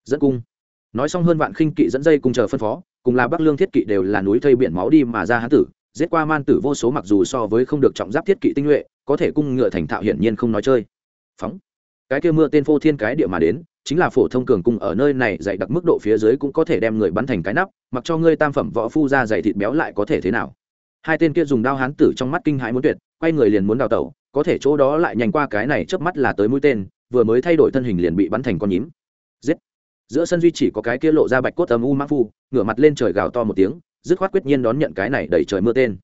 Dẫn cung. Nói xong hơn vạn khinh kỵ dẫn dây cùng chờ phân phó, cùng là bắc lương thiết kỵ đều là núi thây biển máu đi mà ra hán tử giết qua man tử vô số mặc dù so với không được trọng giáp thiết kỵ tinh nhuệ, có thể cung ngựa thành thạo hiển nhiên không nói chơi. Phóng. Cái kia mưa tên phô thiên cái địa mà đến, chính là phổ thông cường cung ở nơi này dạy đặc mức độ phía dưới cũng có thể đem người bắn thành cái nắp, mặc cho ngươi tam phẩm võ phu ra dày thịt béo lại có thể thế nào. Hai tên kia dùng đao hán tử trong mắt kinh hãi muốn tuyệt, quay người liền muốn đào tẩu, có thể chỗ đó lại nhanh qua cái này chớp mắt là tới mũi tên, vừa mới thay đổi thân hình liền bị bắn thành con nhím. Giết. Giữa sân duy chỉ có cái kia lộ ra bạch cốt âm u mã phu, ngửa mặt lên trời gào to một tiếng dứt khoát quyết nhiên đón nhận cái này đẩy trời mưa tên.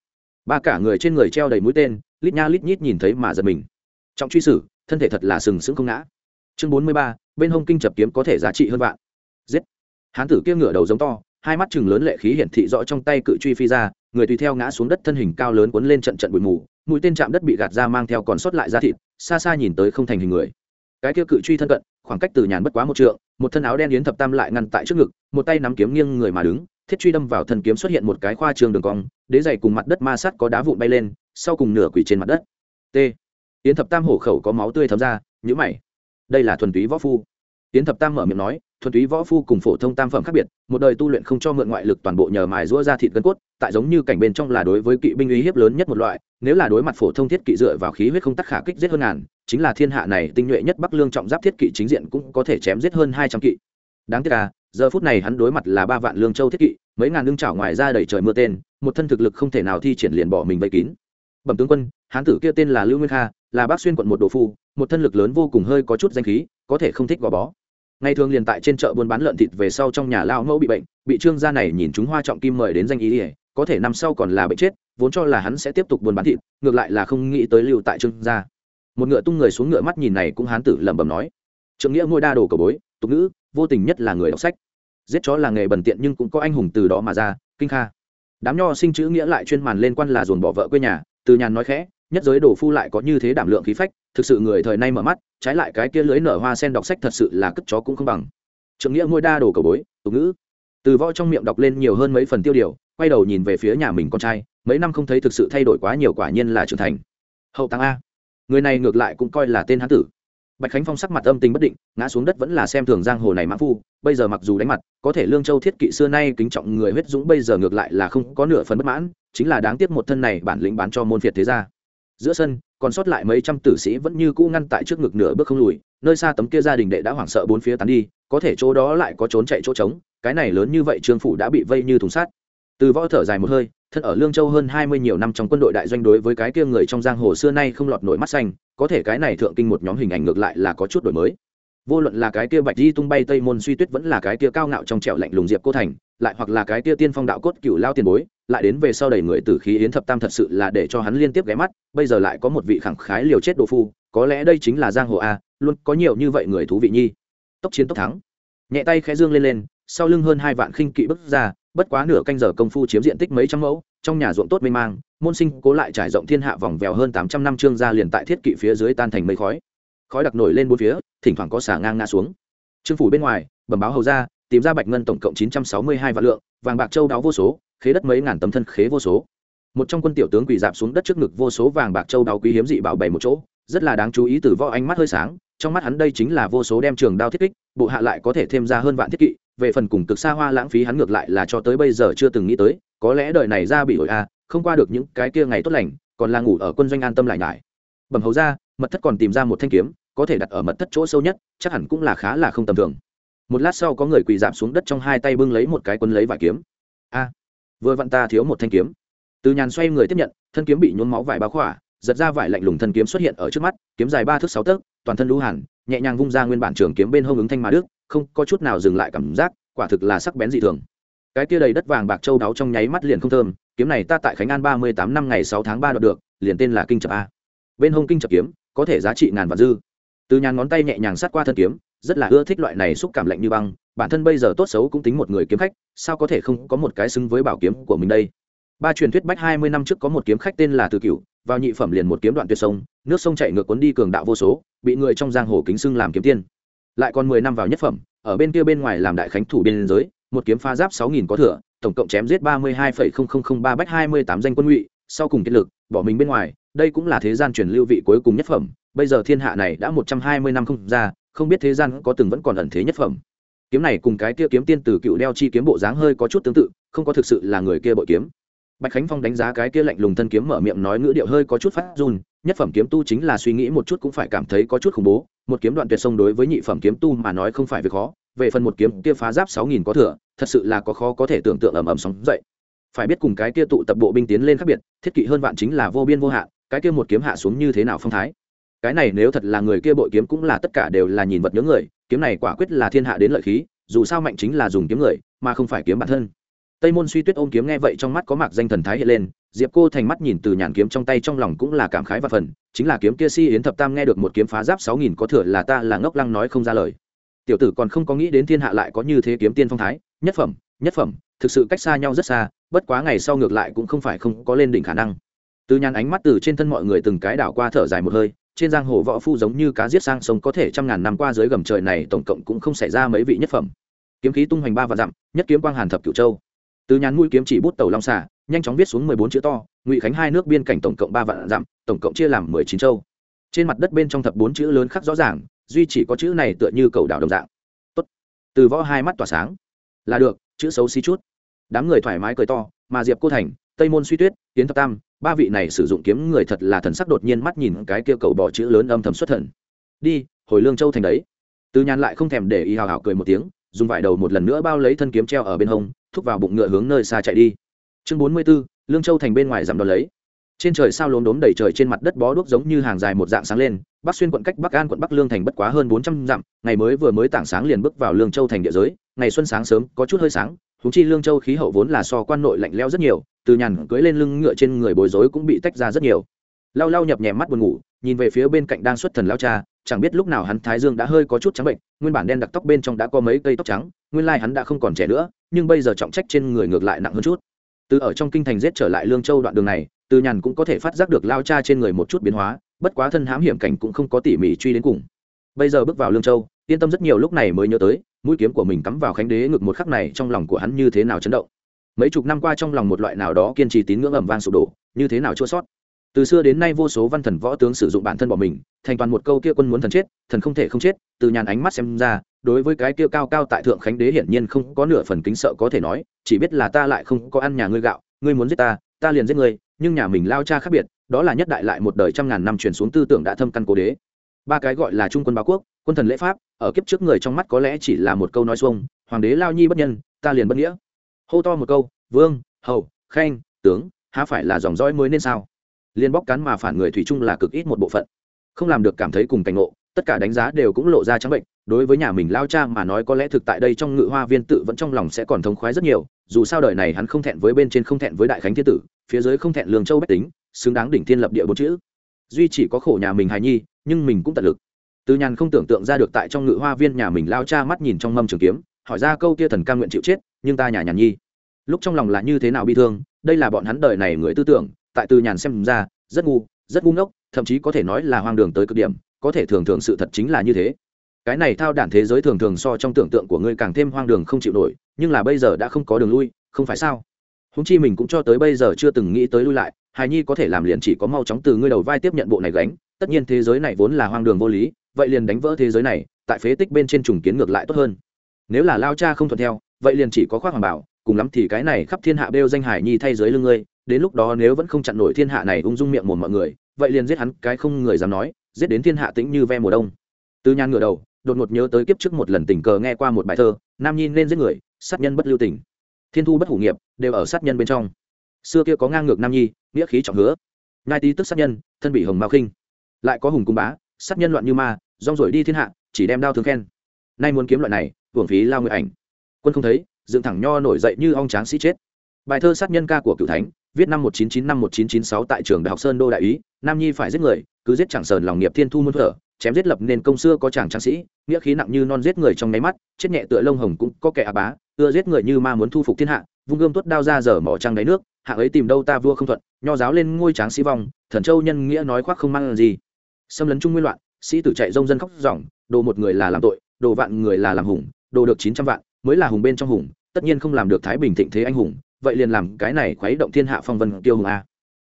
Ba cả người trên người treo đầy mũi tên, lít nha lít nhít nhìn thấy mà giật mình. Trọng truy sử thân thể thật là sừng sững không ngã. Chương bốn mươi ba, bên hông kinh chập kiếm có thể giá trị hơn vạn. Giết. Hán tử kia ngửa đầu giống to, hai mắt chừng lớn lệ khí hiển thị rõ trong tay cự truy phi ra, người tùy theo ngã xuống đất thân hình cao lớn cuốn lên trận trận bụi mù, mũi tên chạm đất bị gạt ra mang theo còn sót lại da thịt, xa xa nhìn tới không thành hình người. Cái kia cự truy thân cận, khoảng cách từ nhàn bất quá một trượng, một thân áo đen yến thập tam lại ngăn tại trước ngực, một tay nắm kiếm nghiêng người mà đứng thiết truy đâm vào thân kiếm xuất hiện một cái khoa trường đường cong, đế dày cùng mặt đất ma sắt có đá vụn bay lên, sau cùng nửa quỷ trên mặt đất. T. Yến thập tam hổ khẩu có máu tươi thấm ra nhữ mày. Đây là thuần túy võ phu. Yến thập tam mở miệng nói, thuần túy võ phu cùng phổ thông tam phẩm khác biệt, một đời tu luyện không cho mượn ngoại lực toàn bộ nhờ mài rũa ra thịt gân cốt, tại giống như cảnh bên trong là đối với kỵ binh uy hiếp lớn nhất một loại, nếu là đối mặt phổ thông thiết kỵ dựa vào khí huyết không tắc khả kích giết hơn ngàn, chính là thiên hạ này tinh nhuệ nhất bắc lương trọng giáp thiết kỵ chính diện cũng có thể chém giết hơn hai trăm kỵ. Đáng tiếc là giờ phút này hắn đối mặt là ba vạn lương châu thiết kỵ, mấy ngàn lương chảo ngoài ra đầy trời mưa tên, một thân thực lực không thể nào thi triển liền bỏ mình vây kín. Bẩm tướng quân, hán tử kia tên là lưu nguyên kha, là bác xuyên quận một đồ phu, một thân lực lớn vô cùng hơi có chút danh khí, có thể không thích gò bó. Ngày thường liền tại trên chợ buôn bán lợn thịt về sau trong nhà lao mẫu bị bệnh, bị trương gia này nhìn chúng hoa trọng kim mời đến danh ý ỉa có thể năm sau còn là bệnh chết, vốn cho là hắn sẽ tiếp tục buôn bán thịt, ngược lại là không nghĩ tới lưu tại trương gia. Một ngựa tung người xuống ngựa mắt nhìn này cũng hán tử lẩm bẩm nói. Trượng nghĩa ngôi đa đồ cầu bối, tục ngữ, vô tình nhất là người đọc sách giết chó là nghề bẩn tiện nhưng cũng có anh hùng từ đó mà ra, kinh kha. Đám nho sinh chữ nghĩa lại chuyên màn lên quan là dồn bỏ vợ quê nhà, từ nhàn nói khẽ, nhất giới đồ phu lại có như thế đảm lượng khí phách, thực sự người thời nay mở mắt, trái lại cái kia lưới nở hoa sen đọc sách thật sự là cất chó cũng không bằng. Trượng nghĩa ngôi đa đồ cầu bối, tục ngữ. Từ võ trong miệng đọc lên nhiều hơn mấy phần tiêu điều, quay đầu nhìn về phía nhà mình con trai, mấy năm không thấy thực sự thay đổi quá nhiều quả nhiên là trưởng thành. Hậu tăng a. Người này ngược lại cũng coi là tên hán tử bạch khánh phong sắc mặt âm tình bất định, ngã xuống đất vẫn là xem thường giang hồ này mã phu, bây giờ mặc dù đánh mặt, có thể lương châu thiết kỵ xưa nay kính trọng người huyết dũng bây giờ ngược lại là không có nửa phần bất mãn, chính là đáng tiếc một thân này bản lĩnh bán cho môn phiệt thế gia. Giữa sân, còn sót lại mấy trăm tử sĩ vẫn như cũ ngăn tại trước ngực nửa bước không lùi, nơi xa tấm kia gia đình đệ đã hoảng sợ bốn phía tán đi, có thể chỗ đó lại có trốn chạy chỗ trống, cái này lớn như vậy trương phủ đã bị vây như thùng sát từ võ thở dài một hơi thân ở lương châu hơn hai mươi nhiều năm trong quân đội đại doanh đối với cái kia người trong giang hồ xưa nay không lọt nổi mắt xanh, có thể cái này thượng kinh một nhóm hình ảnh ngược lại là có chút đổi mới. Vô luận là cái kia bạch di tung bay tây môn suy tuyết vẫn là cái kia cao ngạo trong trẻo lạnh lùng diệp cô thành, lại hoặc là cái kia tiên phong đạo cốt cựu lao tiền bối, lại đến về sau đầy người tử khí yến thập tam thật sự là để cho hắn liên tiếp ghé mắt, bây giờ lại có một vị khẳng khái liều chết đồ phu, có lẽ đây chính là giang hồ a, luôn có nhiều như vậy người thú vị nhi. Tốc chiến tốc thắng. Nhẹ tay khẽ dương lên lên, sau lưng hơn hai vạn khinh kỵ bước ra bất quá nửa canh giờ công phu chiếm diện tích mấy trăm mẫu, trong nhà ruộng tốt mênh mang, môn sinh cố lại trải rộng thiên hạ vòng vèo hơn tám trăm năm trương ra liền tại thiết kỵ phía dưới tan thành mây khói. Khói đặc nổi lên bốn phía, thỉnh thoảng có xả ngang ngã xuống. Trương phủ bên ngoài, bẩm báo hầu ra tìm ra bạch ngân tổng cộng chín trăm sáu mươi hai vạn lượng, vàng bạc châu đáo vô số, khế đất mấy ngàn tấm thân khế vô số. Một trong quân tiểu tướng quỳ dạp xuống đất trước ngực vô số vàng bạc châu đáo quý hiếm dị bảo bày một chỗ, rất là đáng chú ý từ võ ánh mắt hơi sáng, trong mắt hắn đây chính là vô số đem trường đao thiết kích, bộ hạ lại có thể thêm ra hơn vạn thiết kỵ về phần cùng cực xa hoa lãng phí hắn ngược lại là cho tới bây giờ chưa từng nghĩ tới, có lẽ đời này ra bị ổi a không qua được những cái kia ngày tốt lành, còn là ngủ ở quân doanh an tâm lại nhải. Bẩm hầu ra mật thất còn tìm ra một thanh kiếm, có thể đặt ở mật thất chỗ sâu nhất, chắc hẳn cũng là khá là không tầm thường. Một lát sau có người quỳ giảm xuống đất trong hai tay bưng lấy một cái quân lấy vải kiếm. A, vừa vặn ta thiếu một thanh kiếm. Từ nhàn xoay người tiếp nhận, thân kiếm bị nhuốm máu vải báo khỏa, giật ra vải lạnh lùng thân kiếm xuất hiện ở trước mắt, kiếm dài ba thước sáu tấc, toàn thân lũ hẳn, nhẹ nhàng vung ra nguyên bản trường kiếm bên hông ứng thanh mà đức không có chút nào dừng lại cảm giác, quả thực là sắc bén dị thường. Cái kia đầy đất vàng bạc châu đáo trong nháy mắt liền không thơm, kiếm này ta tại khánh an ba mươi tám năm ngày sáu tháng ba đoạt được, liền tên là kinh chập a. Bên hông kinh chập kiếm, có thể giá trị ngàn vạn dư. Từ nhàn ngón tay nhẹ nhàng sát qua thân kiếm, rất là ưa thích loại này xúc cảm lạnh như băng, bản thân bây giờ tốt xấu cũng tính một người kiếm khách, sao có thể không có một cái xứng với bảo kiếm của mình đây? Ba truyền thuyết bách hai mươi năm trước có một kiếm khách tên là từ cửu, vào nhị phẩm liền một kiếm đoạn tuyệt sông, nước sông chạy ngược cuốn đi cường đạo vô số, bị người trong giang hồ kính xưng làm kiếm tiên lại còn mười năm vào nhất phẩm, ở bên kia bên ngoài làm đại khánh thủ biên giới, một kiếm pha giáp sáu nghìn có thừa, tổng cộng chém giết ba mươi hai phẩy không không không ba bách hai mươi tám danh quân ngụy, sau cùng kết lực, bỏ mình bên ngoài, đây cũng là thế gian truyền lưu vị cuối cùng nhất phẩm, bây giờ thiên hạ này đã một trăm hai mươi năm không ra, không biết thế gian có từng vẫn còn ẩn thế nhất phẩm. Kiếm này cùng cái kia kiếm tiên từ cựu đeo chi kiếm bộ dáng hơi có chút tương tự, không có thực sự là người kia bội kiếm. Bạch khánh phong đánh giá cái kia lạnh lùng thân kiếm mở miệng nói ngữ điệu hơi có chút phát run nhất phẩm kiếm tu chính là suy nghĩ một chút cũng phải cảm thấy có chút khủng bố. Một kiếm đoạn tuyệt sông đối với nhị phẩm kiếm tu mà nói không phải việc khó. Về phần một kiếm kia phá giáp sáu nghìn có thừa, thật sự là có khó có thể tưởng tượng ầm ầm sóng dậy. Phải biết cùng cái kia tụ tập bộ binh tiến lên khác biệt, thiết kỵ hơn vạn chính là vô biên vô hạn, cái kia một kiếm hạ xuống như thế nào phong thái? Cái này nếu thật là người kia bội kiếm cũng là tất cả đều là nhìn vật nhớ người, kiếm này quả quyết là thiên hạ đến lợi khí, dù sao mạnh chính là dùng kiếm người, mà không phải kiếm bản thân tây môn suy tuyết ôm kiếm nghe vậy trong mắt có mạc danh thần thái hiện lên, diệp cô thành mắt nhìn từ nhàn kiếm trong tay trong lòng cũng là cảm khái và phần, chính là kiếm kia si yến thập tam nghe được một kiếm phá giáp sáu nghìn có thừa là ta là ngốc lăng nói không ra lời. Tiểu tử còn không có nghĩ đến thiên hạ lại có như thế kiếm tiên phong thái, nhất phẩm nhất phẩm, thực sự cách xa nhau rất xa, bất quá ngày sau ngược lại cũng không phải không có lên đỉnh khả năng. Từ nhàn ánh mắt từ trên thân mọi người từng cái đảo qua thở dài một hơi, trên giang hồ võ phu giống như cá giết sang sông có thể trăm ngàn năm qua dưới gầm trời này tổng cộng cũng không xảy ra mấy vị nhất phẩm. Kiếm khí tung hoành ba và dặm, nhất kiếm quang hàn thập cửu châu từ nhàn mũi kiếm chỉ bút tàu long xà, nhanh chóng viết xuống mười bốn chữ to, ngụy khánh hai nước biên cảnh tổng cộng ba vạn dặm, tổng cộng chia làm mười chín châu. Trên mặt đất bên trong thập bốn chữ lớn khắc rõ ràng, duy chỉ có chữ này tựa như cầu đảo đồng dạng. Tốt. từ võ hai mắt tỏa sáng. Là được, chữ xấu xí chút. Đám người thoải mái cười to, mà diệp cô thành, tây môn suy tuyết tiến thập tam, ba vị này sử dụng kiếm người thật là thần sắc đột nhiên mắt nhìn cái kia cầu bỏ chữ lớn âm thầm xuất thần. Đi, hồi lương châu thành đấy. Từ nhàn lại không thèm để ý hào hào cười một tiếng dùng vải đầu một lần nữa bao lấy thân kiếm treo ở bên hông, thúc vào bụng ngựa hướng nơi xa chạy đi. Chương bốn mươi b ố lương châu thành bên ngoài giảm đón lấy. Trên trời sao lốm đốm đầy trời trên mặt đất bó đuốc giống như hàng dài một dạng sáng lên, bắc xuyên quận cách bắc an quận bắc lương thành bất quá hơn bốn trăm dặm, ngày mới vừa mới tảng sáng liền bước vào lương châu thành địa giới, ngày xuân sáng sớm, có chút hơi sáng húng chi lương châu khí hậu vốn là so quan nội lạnh leo rất nhiều, từ nhàn cưới lên lưng ngựa trên người bối rối cũng bị tách ra rất nhiều lau lau nhập nhèm mắt buồn ngủ, nhìn về phía bên cạnh đang xuất thần lao cha, chẳng biết lúc nào hắn thái dương đã hơi có chút trắng bệnh, nguyên bản đen đặc tóc bên trong đã có mấy cây tóc trắng, nguyên lai hắn đã không còn trẻ nữa, nhưng bây giờ trọng trách trên người ngược lại nặng hơn chút. Từ ở trong kinh thành giết trở lại lương châu đoạn đường này, từ nhàn cũng có thể phát giác được lao cha trên người một chút biến hóa, bất quá thân hãm hiểm cảnh cũng không có tỉ mỉ truy đến cùng. Bây giờ bước vào lương châu, yên tâm rất nhiều lúc này mới nhớ tới, mũi kiếm của mình cắm vào khánh đế ngực một khắc này trong lòng của hắn như thế nào chấn động. Mấy chục năm qua trong lòng một loại nào đó kiên trì tín ngưỡng ẩm vang sụp đổ, như thế nào chua sót từ xưa đến nay vô số văn thần võ tướng sử dụng bản thân bỏ mình, thành toàn một câu kia quân muốn thần chết, thần không thể không chết, từ nhàn ánh mắt xem ra, đối với cái kia cao cao tại thượng khánh đế hiển nhiên không có nửa phần kính sợ có thể nói, chỉ biết là ta lại không có ăn nhà ngươi gạo, ngươi muốn giết ta ta liền giết ngươi, nhưng nhà mình lao cha khác biệt, đó là nhất đại lại một đời trăm ngàn năm truyền xuống tư tưởng đã thâm căn cố đế. Ba cái gọi là trung quân báo quốc, quân thần lễ pháp, ở kiếp trước người trong mắt có lẽ chỉ là một câu nói xuông, hoàng đế lao nhi bất nhân, ta liền bất nghĩa. Hô to một câu, vương, hầu, khanh, tướng, há phải là dòng dõi mới nên sao? Liên bóc cắn mà phản người thủy chung là cực ít một bộ phận. Không làm được cảm thấy cùng cảnh ngộ, tất cả đánh giá đều cũng lộ ra trắng bệnh. Đối với nhà mình lao cha mà nói có lẽ thực tại đây trong ngự hoa viên tự vẫn trong lòng sẽ còn thống khoái rất nhiều, dù sao đời này hắn không thẹn với bên trên không thẹn với đại khánh thiên tử, phía dưới không thẹn lương châu bách tính, xứng đáng đỉnh thiên lập địa bốn chữ. Duy chỉ có khổ nhà mình hài nhi, nhưng mình cũng tận lực. Từ nhàn không tưởng tượng ra được tại trong ngự hoa viên nhà mình lao cha mắt nhìn trong mâm trường kiếm, hỏi ra câu kia thần ca nguyện chịu chết, nhưng ta nhà nhàn nhi. Lúc trong lòng là như thế nào bi thương, đây là bọn hắn đời này người tư tưởng tại từ nhàn xem ra, rất ngu rất ngu ngốc, thậm chí có thể nói là hoang đường tới cực điểm, có thể thường thường sự thật chính là như thế. Cái này thao đản thế giới thường thường so trong tưởng tượng của ngươi càng thêm hoang đường không chịu nổi, nhưng là bây giờ đã không có đường lui, không phải sao? Húng chi mình cũng cho tới bây giờ chưa từng nghĩ tới lui lại, hài nhi có thể làm liền chỉ có mau chóng từ ngươi đầu vai tiếp nhận bộ này gánh, tất nhiên thế giới này vốn là hoang đường vô lý, vậy liền đánh vỡ thế giới này, tại phế tích bên trên trùng kiến ngược lại tốt hơn. Nếu là lao cha không thuận theo, vậy liền chỉ có khoác hoàng bảo, cùng lắm thì cái này khắp thiên hạ bêu danh hải nhi thay dưới lưng ngươi đến lúc đó nếu vẫn không chặn nổi thiên hạ này ung dung miệng mồm mọi người, vậy liền giết hắn, cái không người dám nói, giết đến thiên hạ tĩnh như ve mùa đông. Từ nhan ngửa đầu, đột ngột nhớ tới kiếp trước một lần tình cờ nghe qua một bài thơ, nam nhi nên giết người, sát nhân bất lưu tình. Thiên thu bất hủ nghiệp, đều ở sát nhân bên trong. Xưa kia có ngang ngược nam nhi, nghĩa khí trọng hứa. Ngai tí tức sát nhân, thân bị hồng mao khinh. Lại có hùng cung bá, sát nhân loạn như ma, rong rổi đi thiên hạ, chỉ đem đao thương khen. Nay muốn kiếm loại này, hưởng phí lao người ảnh. Quân không thấy, dựng thẳng nho nổi dậy như ong tráng sĩ chết. Bài thơ sát nhân ca của cựu thánh viết năm một chín chín, năm một chín chín sáu tại trường đại học sơn đô đại ý, nam nhi phải giết người, cứ giết chẳng sờn lòng nghiệp thiên thu muôn thở chém giết lập nên công xưa có chàng tráng sĩ, nghĩa khí nặng như non giết người trong nháy mắt, chết nhẹ tựa lông hồng cũng có kẻ á bá, ưa giết người như ma muốn thu phục thiên hạ, vung gươm tuất đao ra dở mỏ trăng đáy nước hạng ấy tìm đâu ta vua không thuận, nho giáo lên ngôi tráng sĩ vong, thần châu nhân nghĩa nói khoác không mang gì. Xâm lấn trung nguyên loạn, sĩ tử chạy rông dân khóc ròng, đồ một người là làm tội, đồ vạn người là làm hùng, đồ được chín trăm vạn, mới là hùng bên trong hùng, tất nhiên không làm được thái bình thịnh thế anh hùng vậy liền làm cái này khuấy động thiên hạ phong vân tiêu hùng a.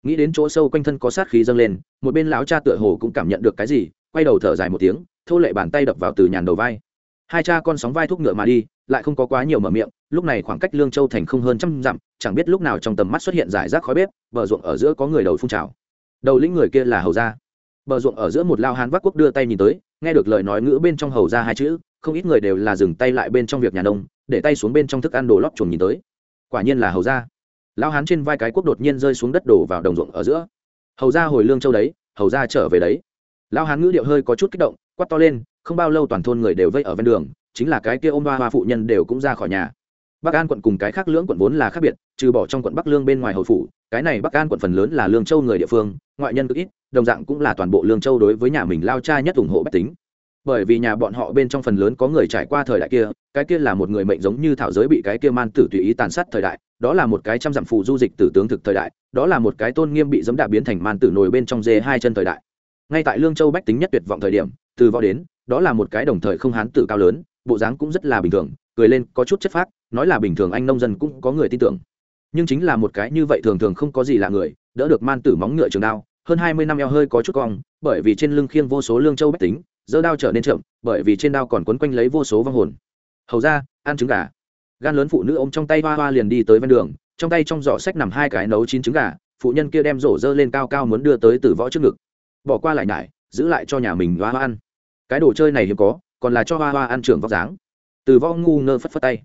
Nghĩ đến chỗ sâu quanh thân có sát khí dâng lên, một bên lão cha tựa hồ cũng cảm nhận được cái gì, quay đầu thở dài một tiếng, thô lệ bàn tay đập vào từ nhàn đầu vai. Hai cha con sóng vai thúc ngựa mà đi, lại không có quá nhiều mở miệng, lúc này khoảng cách lương châu thành không hơn trăm dặm, chẳng biết lúc nào trong tầm mắt xuất hiện giải rác khói bếp, bờ ruộng ở giữa có người đầu phun trào. Đầu lĩnh người kia là hầu gia. Bờ ruộng ở giữa một lao hán vác quốc đưa tay nhìn tới, nghe được lời nói ngữ bên trong hầu ra hai chữ, không ít người đều là dừng tay lại bên trong việc nhà nông, để tay xuống bên trong thức ăn đồ lót chuồng nhìn tới quả nhiên là hầu ra lão hán trên vai cái quốc đột nhiên rơi xuống đất đổ vào đồng ruộng ở giữa. Hầu ra hồi lương châu đấy, hầu ra trở về đấy. Lão hán ngữ điệu hơi có chút kích động quắt to lên, không bao lâu toàn thôn người đều vây ở ven đường, chính là cái kia ôm ba hoa phụ nhân đều cũng ra khỏi nhà. Bắc an quận cùng cái khác lưỡng quận vốn là khác biệt, trừ bỏ trong quận bắc lương bên ngoài hồi phủ, cái này bắc an quận phần lớn là lương châu người địa phương, ngoại nhân cực ít, đồng dạng cũng là toàn bộ lương châu đối với nhà mình lao cha nhất ủng hộ bách tính. Bởi vì nhà bọn họ bên trong phần lớn có người trải qua thời đại kia cái kia là một người mệnh giống như thảo giới bị cái kia man tử tùy ý tàn sát thời đại, đó là một cái trăm dặm phụ du dịch tử tướng thực thời đại, đó là một cái tôn nghiêm bị dẫm đạp biến thành man tử nổi bên trong dê hai chân thời đại. Ngay tại lương châu bách tính nhất tuyệt vọng thời điểm, từ võ đến, đó là một cái đồng thời không hán tử cao lớn, bộ dáng cũng rất là bình thường, cười lên, có chút chất phác, nói là bình thường anh nông dân cũng có người tin tưởng. Nhưng chính là một cái như vậy thường thường không có gì là người, đỡ được man tử móng ngựa trường đao, hơn hai mươi năm eo hơi có chút cong, bởi vì trên lưng khiêng vô số lương châu bách tính dỡ đao trở nên chậm, bởi vì trên đao còn quấn quanh lấy vô số vong hồn hầu ra, ăn trứng gà. Gan lớn phụ nữ ôm trong tay hoa hoa liền đi tới ven đường, trong tay trong giỏ sách nằm hai cái nấu chín trứng gà, phụ nhân kia đem rổ dơ lên cao cao muốn đưa tới từ võ trước ngực. Bỏ qua lại nhải, giữ lại cho nhà mình hoa hoa ăn. Cái đồ chơi này hiếm có, còn là cho hoa hoa ăn trưởng vóc dáng. Từ võ ngu ngơ phất phất tay.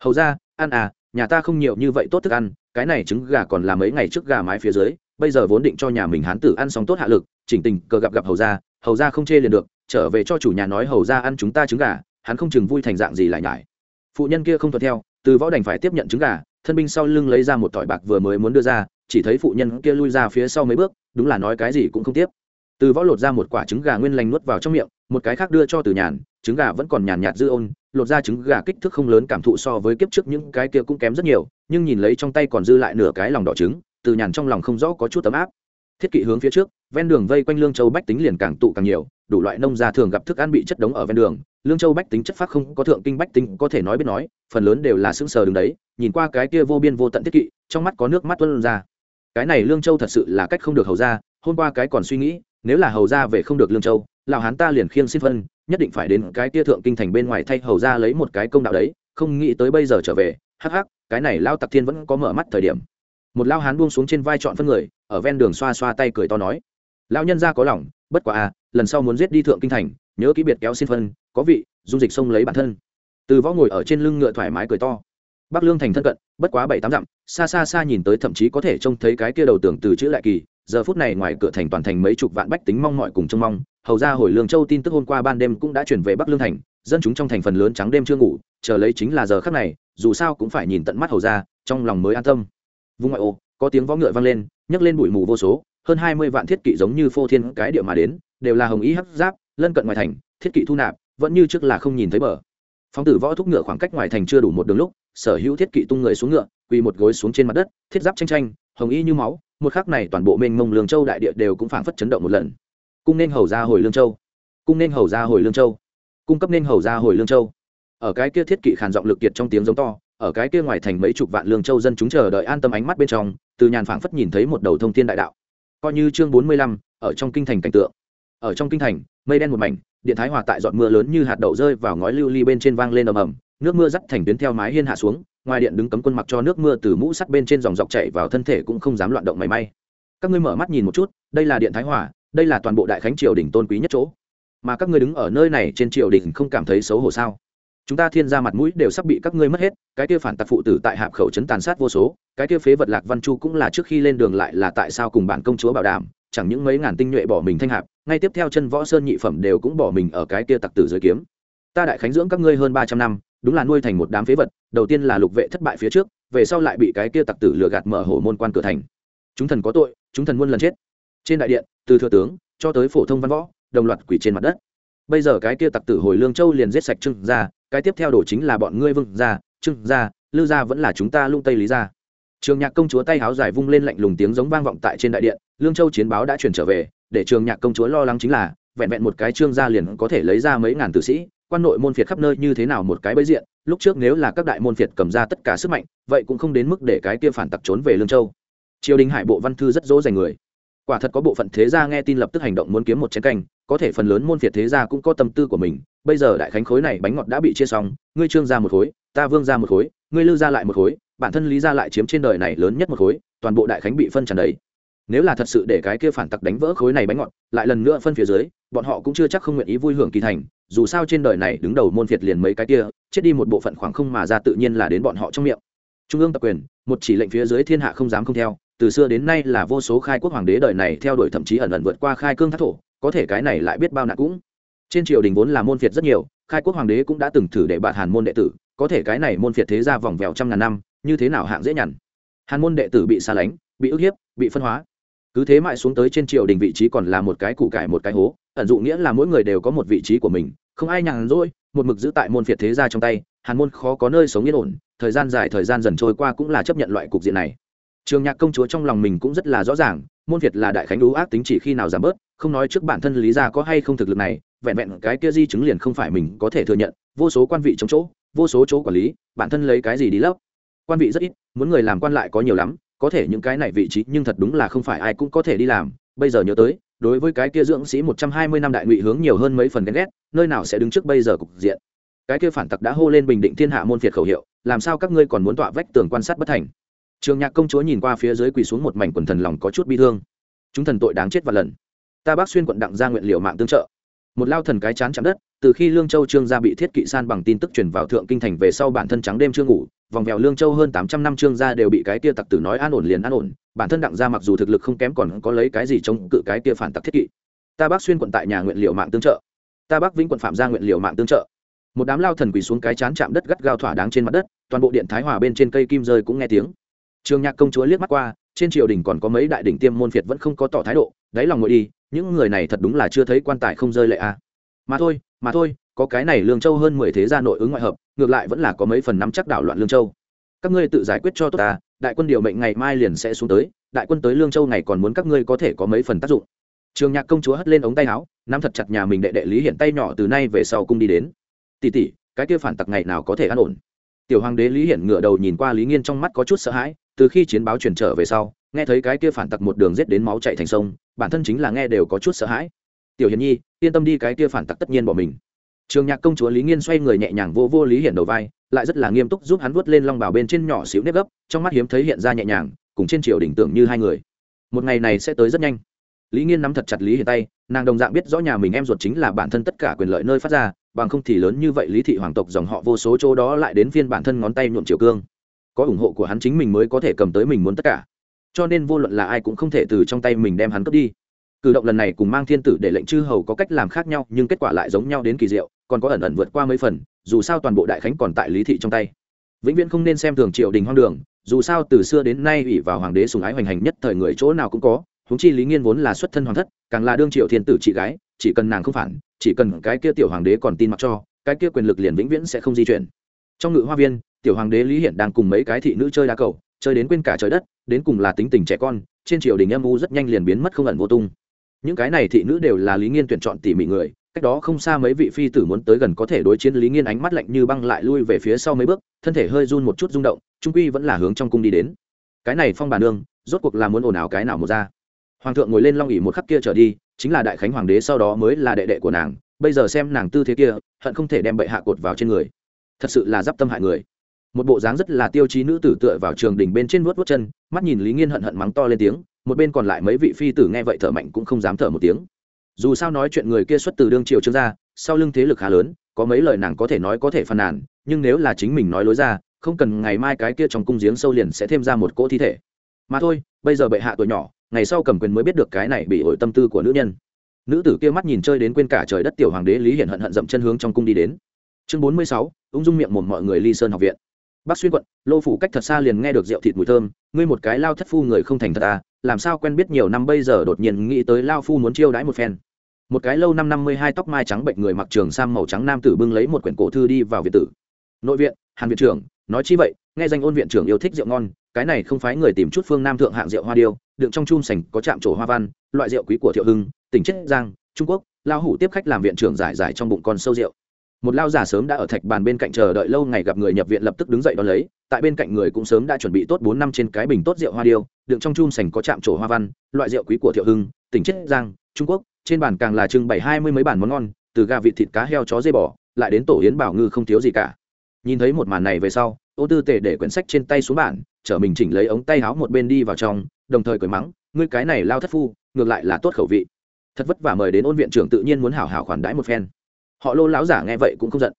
Hầu ra, ăn à nhà ta không nhiều như vậy tốt thức ăn, cái này trứng gà còn là mấy ngày trước gà mái phía dưới, bây giờ vốn định cho nhà mình hán tử ăn xong tốt hạ lực, chỉnh tình cờ gặp gặp hầu ra hầu ra không chê liền được, trở về cho chủ nhà nói hầu ra ăn chúng ta trứng gà hắn không chừng vui thành dạng gì lại nhải. Phụ nhân kia không thuận theo, từ võ đành phải tiếp nhận trứng gà, thân binh sau lưng lấy ra một tỏi bạc vừa mới muốn đưa ra, chỉ thấy phụ nhân kia lui ra phía sau mấy bước, đúng là nói cái gì cũng không tiếp. Từ võ lột ra một quả trứng gà nguyên lành nuốt vào trong miệng, một cái khác đưa cho từ nhàn, trứng gà vẫn còn nhàn nhạt dư ôn, lột ra trứng gà kích thước không lớn cảm thụ so với kiếp trước những cái kia cũng kém rất nhiều, nhưng nhìn lấy trong tay còn dư lại nửa cái lòng đỏ trứng, từ nhàn trong lòng không rõ có chút tấm áp thiết kỵ hướng phía trước, ven đường vây quanh lương châu bách tính liền càng tụ càng nhiều, đủ loại nông gia thường gặp thức ăn bị chất đống ở ven đường. Lương châu bách tính chất phác không có thượng kinh bách tính có thể nói biết nói, phần lớn đều là sững sờ đứng đấy, nhìn qua cái kia vô biên vô tận thiết kỵ, trong mắt có nước mắt tuân ra. Cái này lương châu thật sự là cách không được hầu ra hôm qua cái còn suy nghĩ, nếu là hầu ra về không được lương châu lào hán ta liền khiêng xin phân, nhất định phải đến cái kia thượng kinh thành bên ngoài thay hầu ra lấy một cái công đạo đấy, không nghĩ tới bây giờ trở về, hắc hắc, cái này lao tặc thiên vẫn có mở mắt thời điểm. Một lao hán buông xuống trên vai trọn phân người ở ven đường xoa xoa tay cười to nói. Lão nhân ra có lòng, bất quả à lần sau muốn giết đi thượng kinh thành, nhớ kỹ biệt kéo xin phân, có vị, dung dịch xông lấy bản thân. Từ võ ngồi ở trên lưng ngựa thoải mái cười to. Bắc lương thành thân cận, bất quá bảy tám dặm, xa xa xa nhìn tới thậm chí có thể trông thấy cái kia đầu tưởng từ chữ lại kỳ, giờ phút này ngoài cửa thành toàn thành mấy chục vạn bách tính mong mọi cùng trông mong, hầu ra hồi lương châu tin tức hôm qua ban đêm cũng đã chuyển về bắc lương thành, dân chúng trong thành phần lớn trắng đêm chưa ngủ, chờ lấy chính là giờ khắc này, dù sao cũng phải nhìn tận mắt hầu ra, trong lòng mới an tâm. Vùng ngoại ô, có tiếng võ ngựa vang lên nhấc lên bụi mù vô số, hơn hai mươi vạn thiết kỵ giống như phô thiên cái địa mà đến, đều là hồng ý hấp giáp, lân cận ngoài thành, thiết kỵ thu nạp, vẫn như trước là không nhìn thấy bờ. Phóng tử võ thúc ngựa khoảng cách ngoài thành chưa đủ một đường lúc, sở hữu thiết kỵ tung người xuống ngựa, quỳ một gối xuống trên mặt đất, thiết giáp tranh tranh hồng y như máu, một khắc này toàn bộ mênh mông lương châu đại địa đều cũng phảng phất chấn động một lần. Cung nên hầu ra hồi lương châu. Cung nên hầu ra hồi lương châu. Cung cấp nên hầu ra hồi lương châu. Ở cái kia thiết kỵ khàn giọng lực kiệt trong tiếng giống to ở cái kia ngoài thành mấy chục vạn lương châu dân chúng chờ đợi an tâm ánh mắt bên trong, từ nhàn phảng phất nhìn thấy một đầu thông thiên đại đạo. Coi như chương bốn mươi lăm, ở trong kinh thành cảnh tượng. Ở trong kinh thành, mây đen một mảnh, điện thái hòa tại giọt mưa lớn như hạt đậu rơi vào ngói lưu ly bên trên vang lên ầm ầm, nước mưa dắt thành tuyến theo mái hiên hạ xuống, ngoài điện đứng cấm quân mặc cho nước mưa từ mũ sắt bên trên dòng dọc chảy vào thân thể cũng không dám loạn động mảy may. Các ngươi mở mắt nhìn một chút, đây là điện thái hòa, đây là toàn bộ đại khánh triều đình tôn quý nhất chỗ. Mà các ngươi đứng ở nơi này trên triều đình không cảm thấy xấu hổ sao? Chúng ta thiên ra mặt mũi đều sắp bị các ngươi mất hết, cái kia phản tặc phụ tử tại hạp khẩu trấn tàn sát vô số, cái kia phế vật lạc văn chu cũng là trước khi lên đường lại là tại sao cùng bản công chúa bảo đảm, chẳng những mấy ngàn tinh nhuệ bỏ mình thanh hạp, ngay tiếp theo chân võ sơn nhị phẩm đều cũng bỏ mình ở cái kia tặc tử dưới kiếm. Ta đại khánh dưỡng các ngươi hơn ba trăm năm, đúng là nuôi thành một đám phế vật, đầu tiên là lục vệ thất bại phía trước, về sau lại bị cái kia tặc tử lừa gạt mở hổ môn quan cửa thành. Chúng thần có tội, chúng thần muôn lần chết. Trên đại điện, từ thừa tướng cho tới phổ thông văn võ, đồng loạt quỷ trên mặt đất. Bây giờ cái kia tặc tử hồi lương châu liền giết sạch trưng ra cái tiếp theo đổ chính là bọn ngươi vương ra trương gia, lư gia vẫn là chúng ta lung tây lý gia. Trường nhạc công chúa tay háo dài vung lên lạnh lùng tiếng giống vang vọng tại trên đại điện lương châu chiến báo đã chuyển trở về để trường nhạc công chúa lo lắng chính là vẹn vẹn một cái trương gia liền có thể lấy ra mấy ngàn tử sĩ quan nội môn phiệt khắp nơi như thế nào một cái bấy diện lúc trước nếu là các đại môn phiệt cầm ra tất cả sức mạnh vậy cũng không đến mức để cái kia phản tặc trốn về lương châu. Triều đình hải bộ văn thư rất dỗ dành người quả thật có bộ phận thế gia nghe tin lập tức hành động muốn kiếm một chén canh, có thể phần lớn môn phiệt thế gia cũng có tâm tư của mình. Bây giờ đại khánh khối này bánh ngọt đã bị chia xong, ngươi trương ra một khối, ta vương ra một khối, ngươi lư ra lại một khối, bản thân lý ra lại chiếm trên đời này lớn nhất một khối, toàn bộ đại khánh bị phân tràn đấy nếu là thật sự để cái kia phản tặc đánh vỡ khối này bánh ngọt, lại lần nữa phân phía dưới, bọn họ cũng chưa chắc không nguyện ý vui hưởng kỳ thành, dù sao trên đời này đứng đầu môn phiệt liền mấy cái kia, chết đi một bộ phận khoảng không mà ra tự nhiên là đến bọn họ trong miệng. Trung ương tập quyền, một chỉ lệnh phía dưới thiên hạ không dám không theo từ xưa đến nay là vô số khai quốc hoàng đế đời này theo đuổi thậm chí ẩn ẩn vượt qua khai cương thác thổ, có thể cái này lại biết bao nạn cũng. Trên triều đình vốn là môn phiệt rất nhiều, khai quốc hoàng đế cũng đã từng thử để bạn hàn môn đệ tử, có thể cái này môn phiệt thế ra vòng vèo trăm ngàn năm, như thế nào hạng dễ nhằn. Hàn môn đệ tử bị xa lánh, bị ức hiếp, bị phân hóa. Cứ thế mãi xuống tới trên triều đình vị trí còn là một cái củ cải một cái hố, ẩn dụ nghĩa là mỗi người đều có một vị trí của mình, không ai nhàn rỗi, một mực giữ tại môn phiệt thế ra trong tay, hàn môn khó có nơi sống yên ổn, thời gian dài thời gian dần trôi qua cũng là chấp nhận loại cục diện này trường nhạc công chúa trong lòng mình cũng rất là rõ ràng, môn việt là đại khánh đú ác tính chỉ khi nào giảm bớt, không nói trước bản thân lý ra có hay không thực lực này, vẹn vẹn cái kia di chứng liền không phải mình có thể thừa nhận, vô số quan vị chống chỗ, vô số chỗ quản lý, bản thân lấy cái gì đi lấp. Quan vị rất ít, muốn người làm quan lại có nhiều lắm, có thể những cái này vị trí nhưng thật đúng là không phải ai cũng có thể đi làm. Bây giờ nhớ tới, đối với cái kia dưỡng sĩ một trăm hai mươi năm đại ngụy hướng nhiều hơn mấy phần ghen ghét, nơi nào sẽ đứng trước bây giờ cục diện? Cái kia phản tặc đã hô lên bình định thiên hạ môn phiệt khẩu hiệu, làm sao các ngươi còn muốn tọa vách tường quan sát bất thành? Trường nhạc công chúa nhìn qua phía dưới quỳ xuống một mảnh quần thần lòng có chút bi thương. Chúng thần tội đáng chết và lần. Ta bác xuyên quận đặng ra nguyện liệu mạng tương trợ. Một lao thần cái chán chạm đất, từ khi lương châu trương gia bị thiết kỵ san bằng tin tức truyền vào thượng kinh thành về sau bản thân trắng đêm chưa ngủ, vòng vèo lương châu hơn tám trăm năm trương gia đều bị cái kia tặc tử nói an ổn liền an ổn, bản thân đặng gia mặc dù thực lực không kém còn có lấy cái gì chống cự cái kia phản tặc thiết kỵ. Ta bác xuyên quận tại nhà nguyện liệu mạng tương trợ. Ta bác vĩnh quận phạm gia nguyện liệu mạng tương trợ. Một đám lao thần quỳ xuống cái chán chạm đất gắt gao thỏa đáng trên mặt đất, toàn bộ điện thái hòa bên trên cây kim rơi cũng nghe tiếng trường nhạc công chúa liếc mắt qua, trên triều đình còn có mấy đại đỉnh tiêm môn phiệt vẫn không có tỏ thái độ, đáy lòng ngồi đi, những người này thật đúng là chưa thấy quan tài không rơi lệ a à. mà thôi mà thôi, có cái này lương châu hơn mười thế gia nội ứng ngoại hợp, ngược lại vẫn là có mấy phần nắm chắc đảo loạn lương châu. Các ngươi tự giải quyết cho tốt ta, đại quân điều mệnh ngày mai liền sẽ xuống tới, đại quân tới lương châu ngày còn muốn các ngươi có thể có mấy phần tác dụng. Trường nhạc công chúa hất lên ống tay áo, nắm thật chặt nhà mình đệ đệ lý Hiển tay nhỏ từ nay về sau cung đi đến. Tỉ tỉ cái kia phản tặc ngày nào có thể an ổn? Tiểu hoàng đế lý hiển ngửa đầu nhìn qua lý nghiên trong mắt có chút sợ hãi từ khi chiến báo truyền trở về sau, nghe thấy cái kia phản tặc một đường giết đến máu chạy thành sông, bản thân chính là nghe đều có chút sợ hãi. Tiểu hiền nhi, yên tâm đi, cái kia phản tặc tất nhiên bỏ mình. Trường nhạc công chúa lý nghiên xoay người nhẹ nhàng vô vô lý hiển đầu vai, lại rất là nghiêm túc giúp hắn vuốt lên long bào bên trên nhỏ xíu nếp gấp, trong mắt hiếm thấy hiện ra nhẹ nhàng, cùng trên triều đỉnh tưởng như hai người. Một ngày này sẽ tới rất nhanh. Lý nghiên nắm thật chặt lý hiển tay, nàng đồng dạng biết rõ nhà mình em ruột chính là bản thân tất cả quyền lợi nơi phát ra, bằng không thì lớn như vậy lý thị hoàng tộc dòng họ vô số chỗ đó lại đến phiên bản thân ngón tay nhuộm triều cương có ủng hộ của hắn chính mình mới có thể cầm tới mình muốn tất cả. Cho nên vô luận là ai cũng không thể từ trong tay mình đem hắn cướp đi. Cử động lần này cùng mang thiên tử để lệnh chư hầu có cách làm khác nhau, nhưng kết quả lại giống nhau đến kỳ diệu, còn có ẩn ẩn vượt qua mấy phần, dù sao toàn bộ đại khánh còn tại lý thị trong tay. Vĩnh viễn không nên xem thường triều đình hoang đường, dù sao từ xưa đến nay ủy vào hoàng đế sùng ái hoành hành nhất thời người chỗ nào cũng có húng chi lý nghiên vốn là xuất thân hoàng thất, càng là đương triệu thiên tử chị gái, chỉ cần nàng không phản, chỉ cần cái kia tiểu hoàng đế còn tin mặc cho, cái kia quyền lực liền vĩnh viễn sẽ không di chuyển. Trong ngự hoa viên tiểu hoàng đế lý hiển đang cùng mấy cái thị nữ chơi đá cầu, chơi đến quên cả trời đất, đến cùng là tính tình trẻ con, trên triều đình âm u rất nhanh liền biến mất không ẩn vô tung. Những cái này thị nữ đều là lý nghiên tuyển chọn tỉ mỉ người, cách đó không xa mấy vị phi tử muốn tới gần có thể đối chiến lý nghiên ánh mắt lạnh như băng lại lui về phía sau mấy bước, thân thể hơi run một chút rung động, trung quy vẫn là hướng trong cung đi đến. Cái này phong bà nương, rốt cuộc là muốn ồn ào cái nào một ra. Hoàng thượng ngồi lên long ỉ một khắc kia trở đi, chính là đại khánh hoàng đế sau đó mới là đệ đệ của nàng, bây giờ xem nàng tư thế kia, hận không thể đem bệ hạ cột vào trên người. Thật sự là d i p tâm hại người một bộ dáng rất là tiêu chí nữ tử tựa vào trường đỉnh bên trên vuốt vuốt chân, mắt nhìn lý nghiên hận hận mắng to lên tiếng, một bên còn lại mấy vị phi tử nghe vậy thở mạnh cũng không dám thở một tiếng. Dù sao nói chuyện người kia xuất từ đương triều trương gia, sau lưng thế lực khá lớn, có mấy lời nàng có thể nói có thể phàn nàn, nhưng nếu là chính mình nói lối ra, không cần ngày mai cái kia trong cung giếng sâu liền sẽ thêm ra một cỗ thi thể. Mà thôi, bây giờ bệ hạ tuổi nhỏ, ngày sau cầm quyền mới biết được cái này bị ổi tâm tư của nữ nhân. Nữ tử kia mắt nhìn chơi đến quên cả trời đất tiểu hoàng đế lý hiển hận hận dậm chân hướng trong cung đi đến. Chương bốn mươi sáu, ung dung miệng một mọi người ly sơn học viện bác xuyên quận, lô phủ cách thật xa liền nghe được rượu thịt mùi thơm, ngươi một cái lao thất phu người không thành thật à làm sao quen biết nhiều năm bây giờ đột nhiên nghĩ tới lao phu muốn chiêu đãi một phen. Một cái lâu năm năm mươi hai tóc mai trắng bệnh người mặc trường sam màu trắng nam tử bưng lấy một quyển cổ thư đi vào viện tử. Nội viện, hàn viện trưởng, nói chi vậy, nghe danh ôn viện trưởng yêu thích rượu ngon, cái này không phải người tìm chút phương nam thượng hạng rượu hoa điêu, đựng trong chum sành có chạm trổ hoa văn, loại rượu quý của thiệu hưng, tỉnh chiết giang, trung quốc, lao hủ tiếp khách làm viện trưởng giải giải trong bụng con sâu rượu một lao giả sớm đã ở thạch bàn bên cạnh chờ đợi lâu ngày gặp người nhập viện lập tức đứng dậy đón lấy, tại bên cạnh người cũng sớm đã chuẩn bị tốt bốn năm trên cái bình tốt rượu hoa điêu, đựng trong chum sành có chạm trổ hoa văn, loại rượu quý của thiệu hưng, tỉnh chiết giang, trung quốc, trên bàn càng là trưng bày hai mươi mấy bản món ngon, từ gà vịt thịt cá heo chó dây bò, lại đến tổ yến bảo ngư không thiếu gì cả. Nhìn thấy một màn này về sau, ô tư tề để quyển sách trên tay xuống bản, chở mình chỉnh lấy ống tay áo một bên đi vào trong, đồng thời cười mắng, ngươi cái này lao thất phu, ngược lại là tốt khẩu vị. Thật vất vả mời đến ôn viện trưởng tự nhiên muốn hảo hảo khoản đãi một phen họ lô lão giả nghe vậy cũng không giận.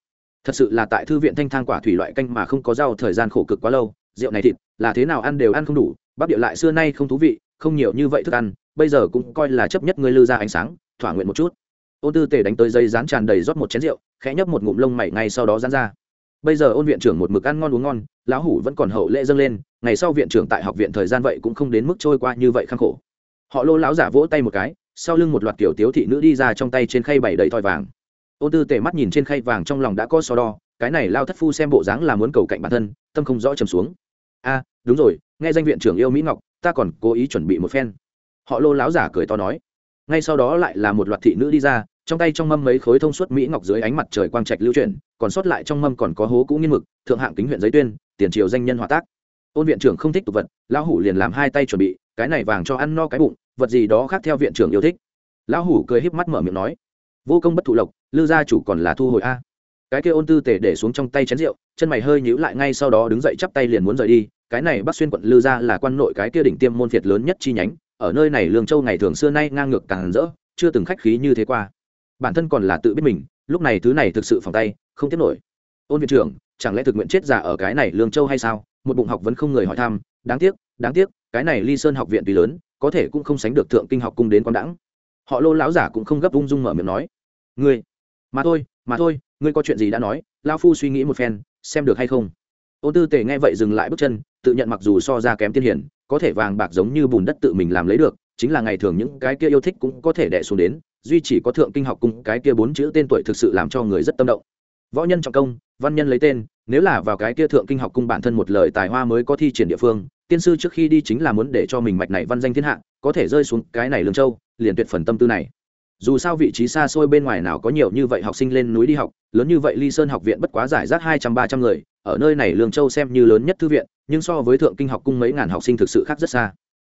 Thật sự là tại thư viện thanh thang quả thủy loại canh mà không có rau, thời gian khổ cực quá lâu, rượu này thịt là thế nào ăn đều ăn không đủ, bắp địa lại xưa nay không thú vị, không nhiều như vậy thức ăn, bây giờ cũng coi là chấp nhất ngươi lư ra ánh sáng, thỏa nguyện một chút. Ôn tư tề đánh tới dây rán tràn đầy rót một chén rượu, khẽ nhấp một ngụm lông mày ngay sau đó rán ra. Bây giờ ôn viện trưởng một mực ăn ngon uống ngon, lão hủ vẫn còn hậu lễ dâng lên, ngày sau viện trưởng tại học viện thời gian vậy cũng không đến mức trôi qua như vậy khăng khổ. Họ lô lão giả vỗ tay một cái, sau lưng một loạt kiểu tiếu thị nữ đi ra trong tay trên khay bảy đầy thoi vàng ôn tư tề mắt nhìn trên khay vàng trong lòng đã có so đo, cái này lao thất phu xem bộ dáng là muốn cầu cạnh bản thân, tâm không rõ trầm xuống. A, đúng rồi, nghe danh viện trưởng yêu mỹ ngọc, ta còn cố ý chuẩn bị một phen. Họ lô láo giả cười to nói. Ngay sau đó lại là một loạt thị nữ đi ra, trong tay trong mâm mấy khối thông suốt mỹ ngọc dưới ánh mặt trời quang trạch lưu chuyển, còn sót lại trong mâm còn có hố cũ nghiên mực, thượng hạng kính huyện giấy tuyên, tiền triều danh nhân hòa tác. Ôn viện trưởng không thích tục vật, lão hủ liền làm hai tay chuẩn bị, cái này vàng cho ăn no cái bụng, vật gì đó khác theo viện trưởng yêu thích. Lão hủ cười híp mắt mở miệng nói vô công bất thụ lộc, lư gia chủ còn là thu hồi a. Cái kia ôn tư tể để xuống trong tay chén rượu, chân mày hơi nhíu lại ngay sau đó đứng dậy chắp tay liền muốn rời đi. Cái này bắc xuyên quận lư gia là quan nội cái kia đỉnh tiêm môn phiệt lớn nhất chi nhánh, ở nơi này lương châu ngày thường xưa nay ngang ngược càng rỡ, chưa từng khách khí như thế qua. Bản thân còn là tự biết mình, lúc này thứ này thực sự phòng tay, không tiếp nổi. Ôn viện trưởng, chẳng lẽ thực nguyện chết giả ở cái này lương châu hay sao? Một bụng học vẫn không người hỏi thăm, đáng tiếc đáng tiếc, cái này ly sơn học viện tuy lớn, có thể cũng không sánh được thượng kinh học cung đến quang đẳng họ lô lão giả cũng không gấp ung dung mở miệng nói, ngươi, mà thôi mà thôi, ngươi có chuyện gì đã nói lao phu suy nghĩ một phen, xem được hay không? Ô tư tề nghe vậy dừng lại bước chân, tự nhận mặc dù so ra kém tiên hiển có thể vàng bạc giống như bùn đất tự mình làm lấy được, chính là ngày thường những cái kia yêu thích cũng có thể đẻ xuống đến, duy chỉ có thượng kinh học cung cái kia bốn chữ tên tuổi thực sự làm cho người rất tâm động. Võ nhân trọng công, văn nhân lấy tên, nếu là vào cái kia thượng kinh học cung bản thân một lời tài hoa mới có thi triển địa phương, tiên sư trước khi đi chính là muốn để cho mình mạch này văn danh thiên hạ, có thể rơi xuống cái này lương châu liền tuyệt phần tâm tư này. Dù sao vị trí xa xôi bên ngoài nào có nhiều như vậy học sinh lên núi đi học, lớn như vậy ly sơn học viện bất quá giải rác hai trăm ba trăm người, ở nơi này lương châu xem như lớn nhất thư viện, nhưng so với thượng kinh học cung mấy ngàn học sinh thực sự khác rất xa.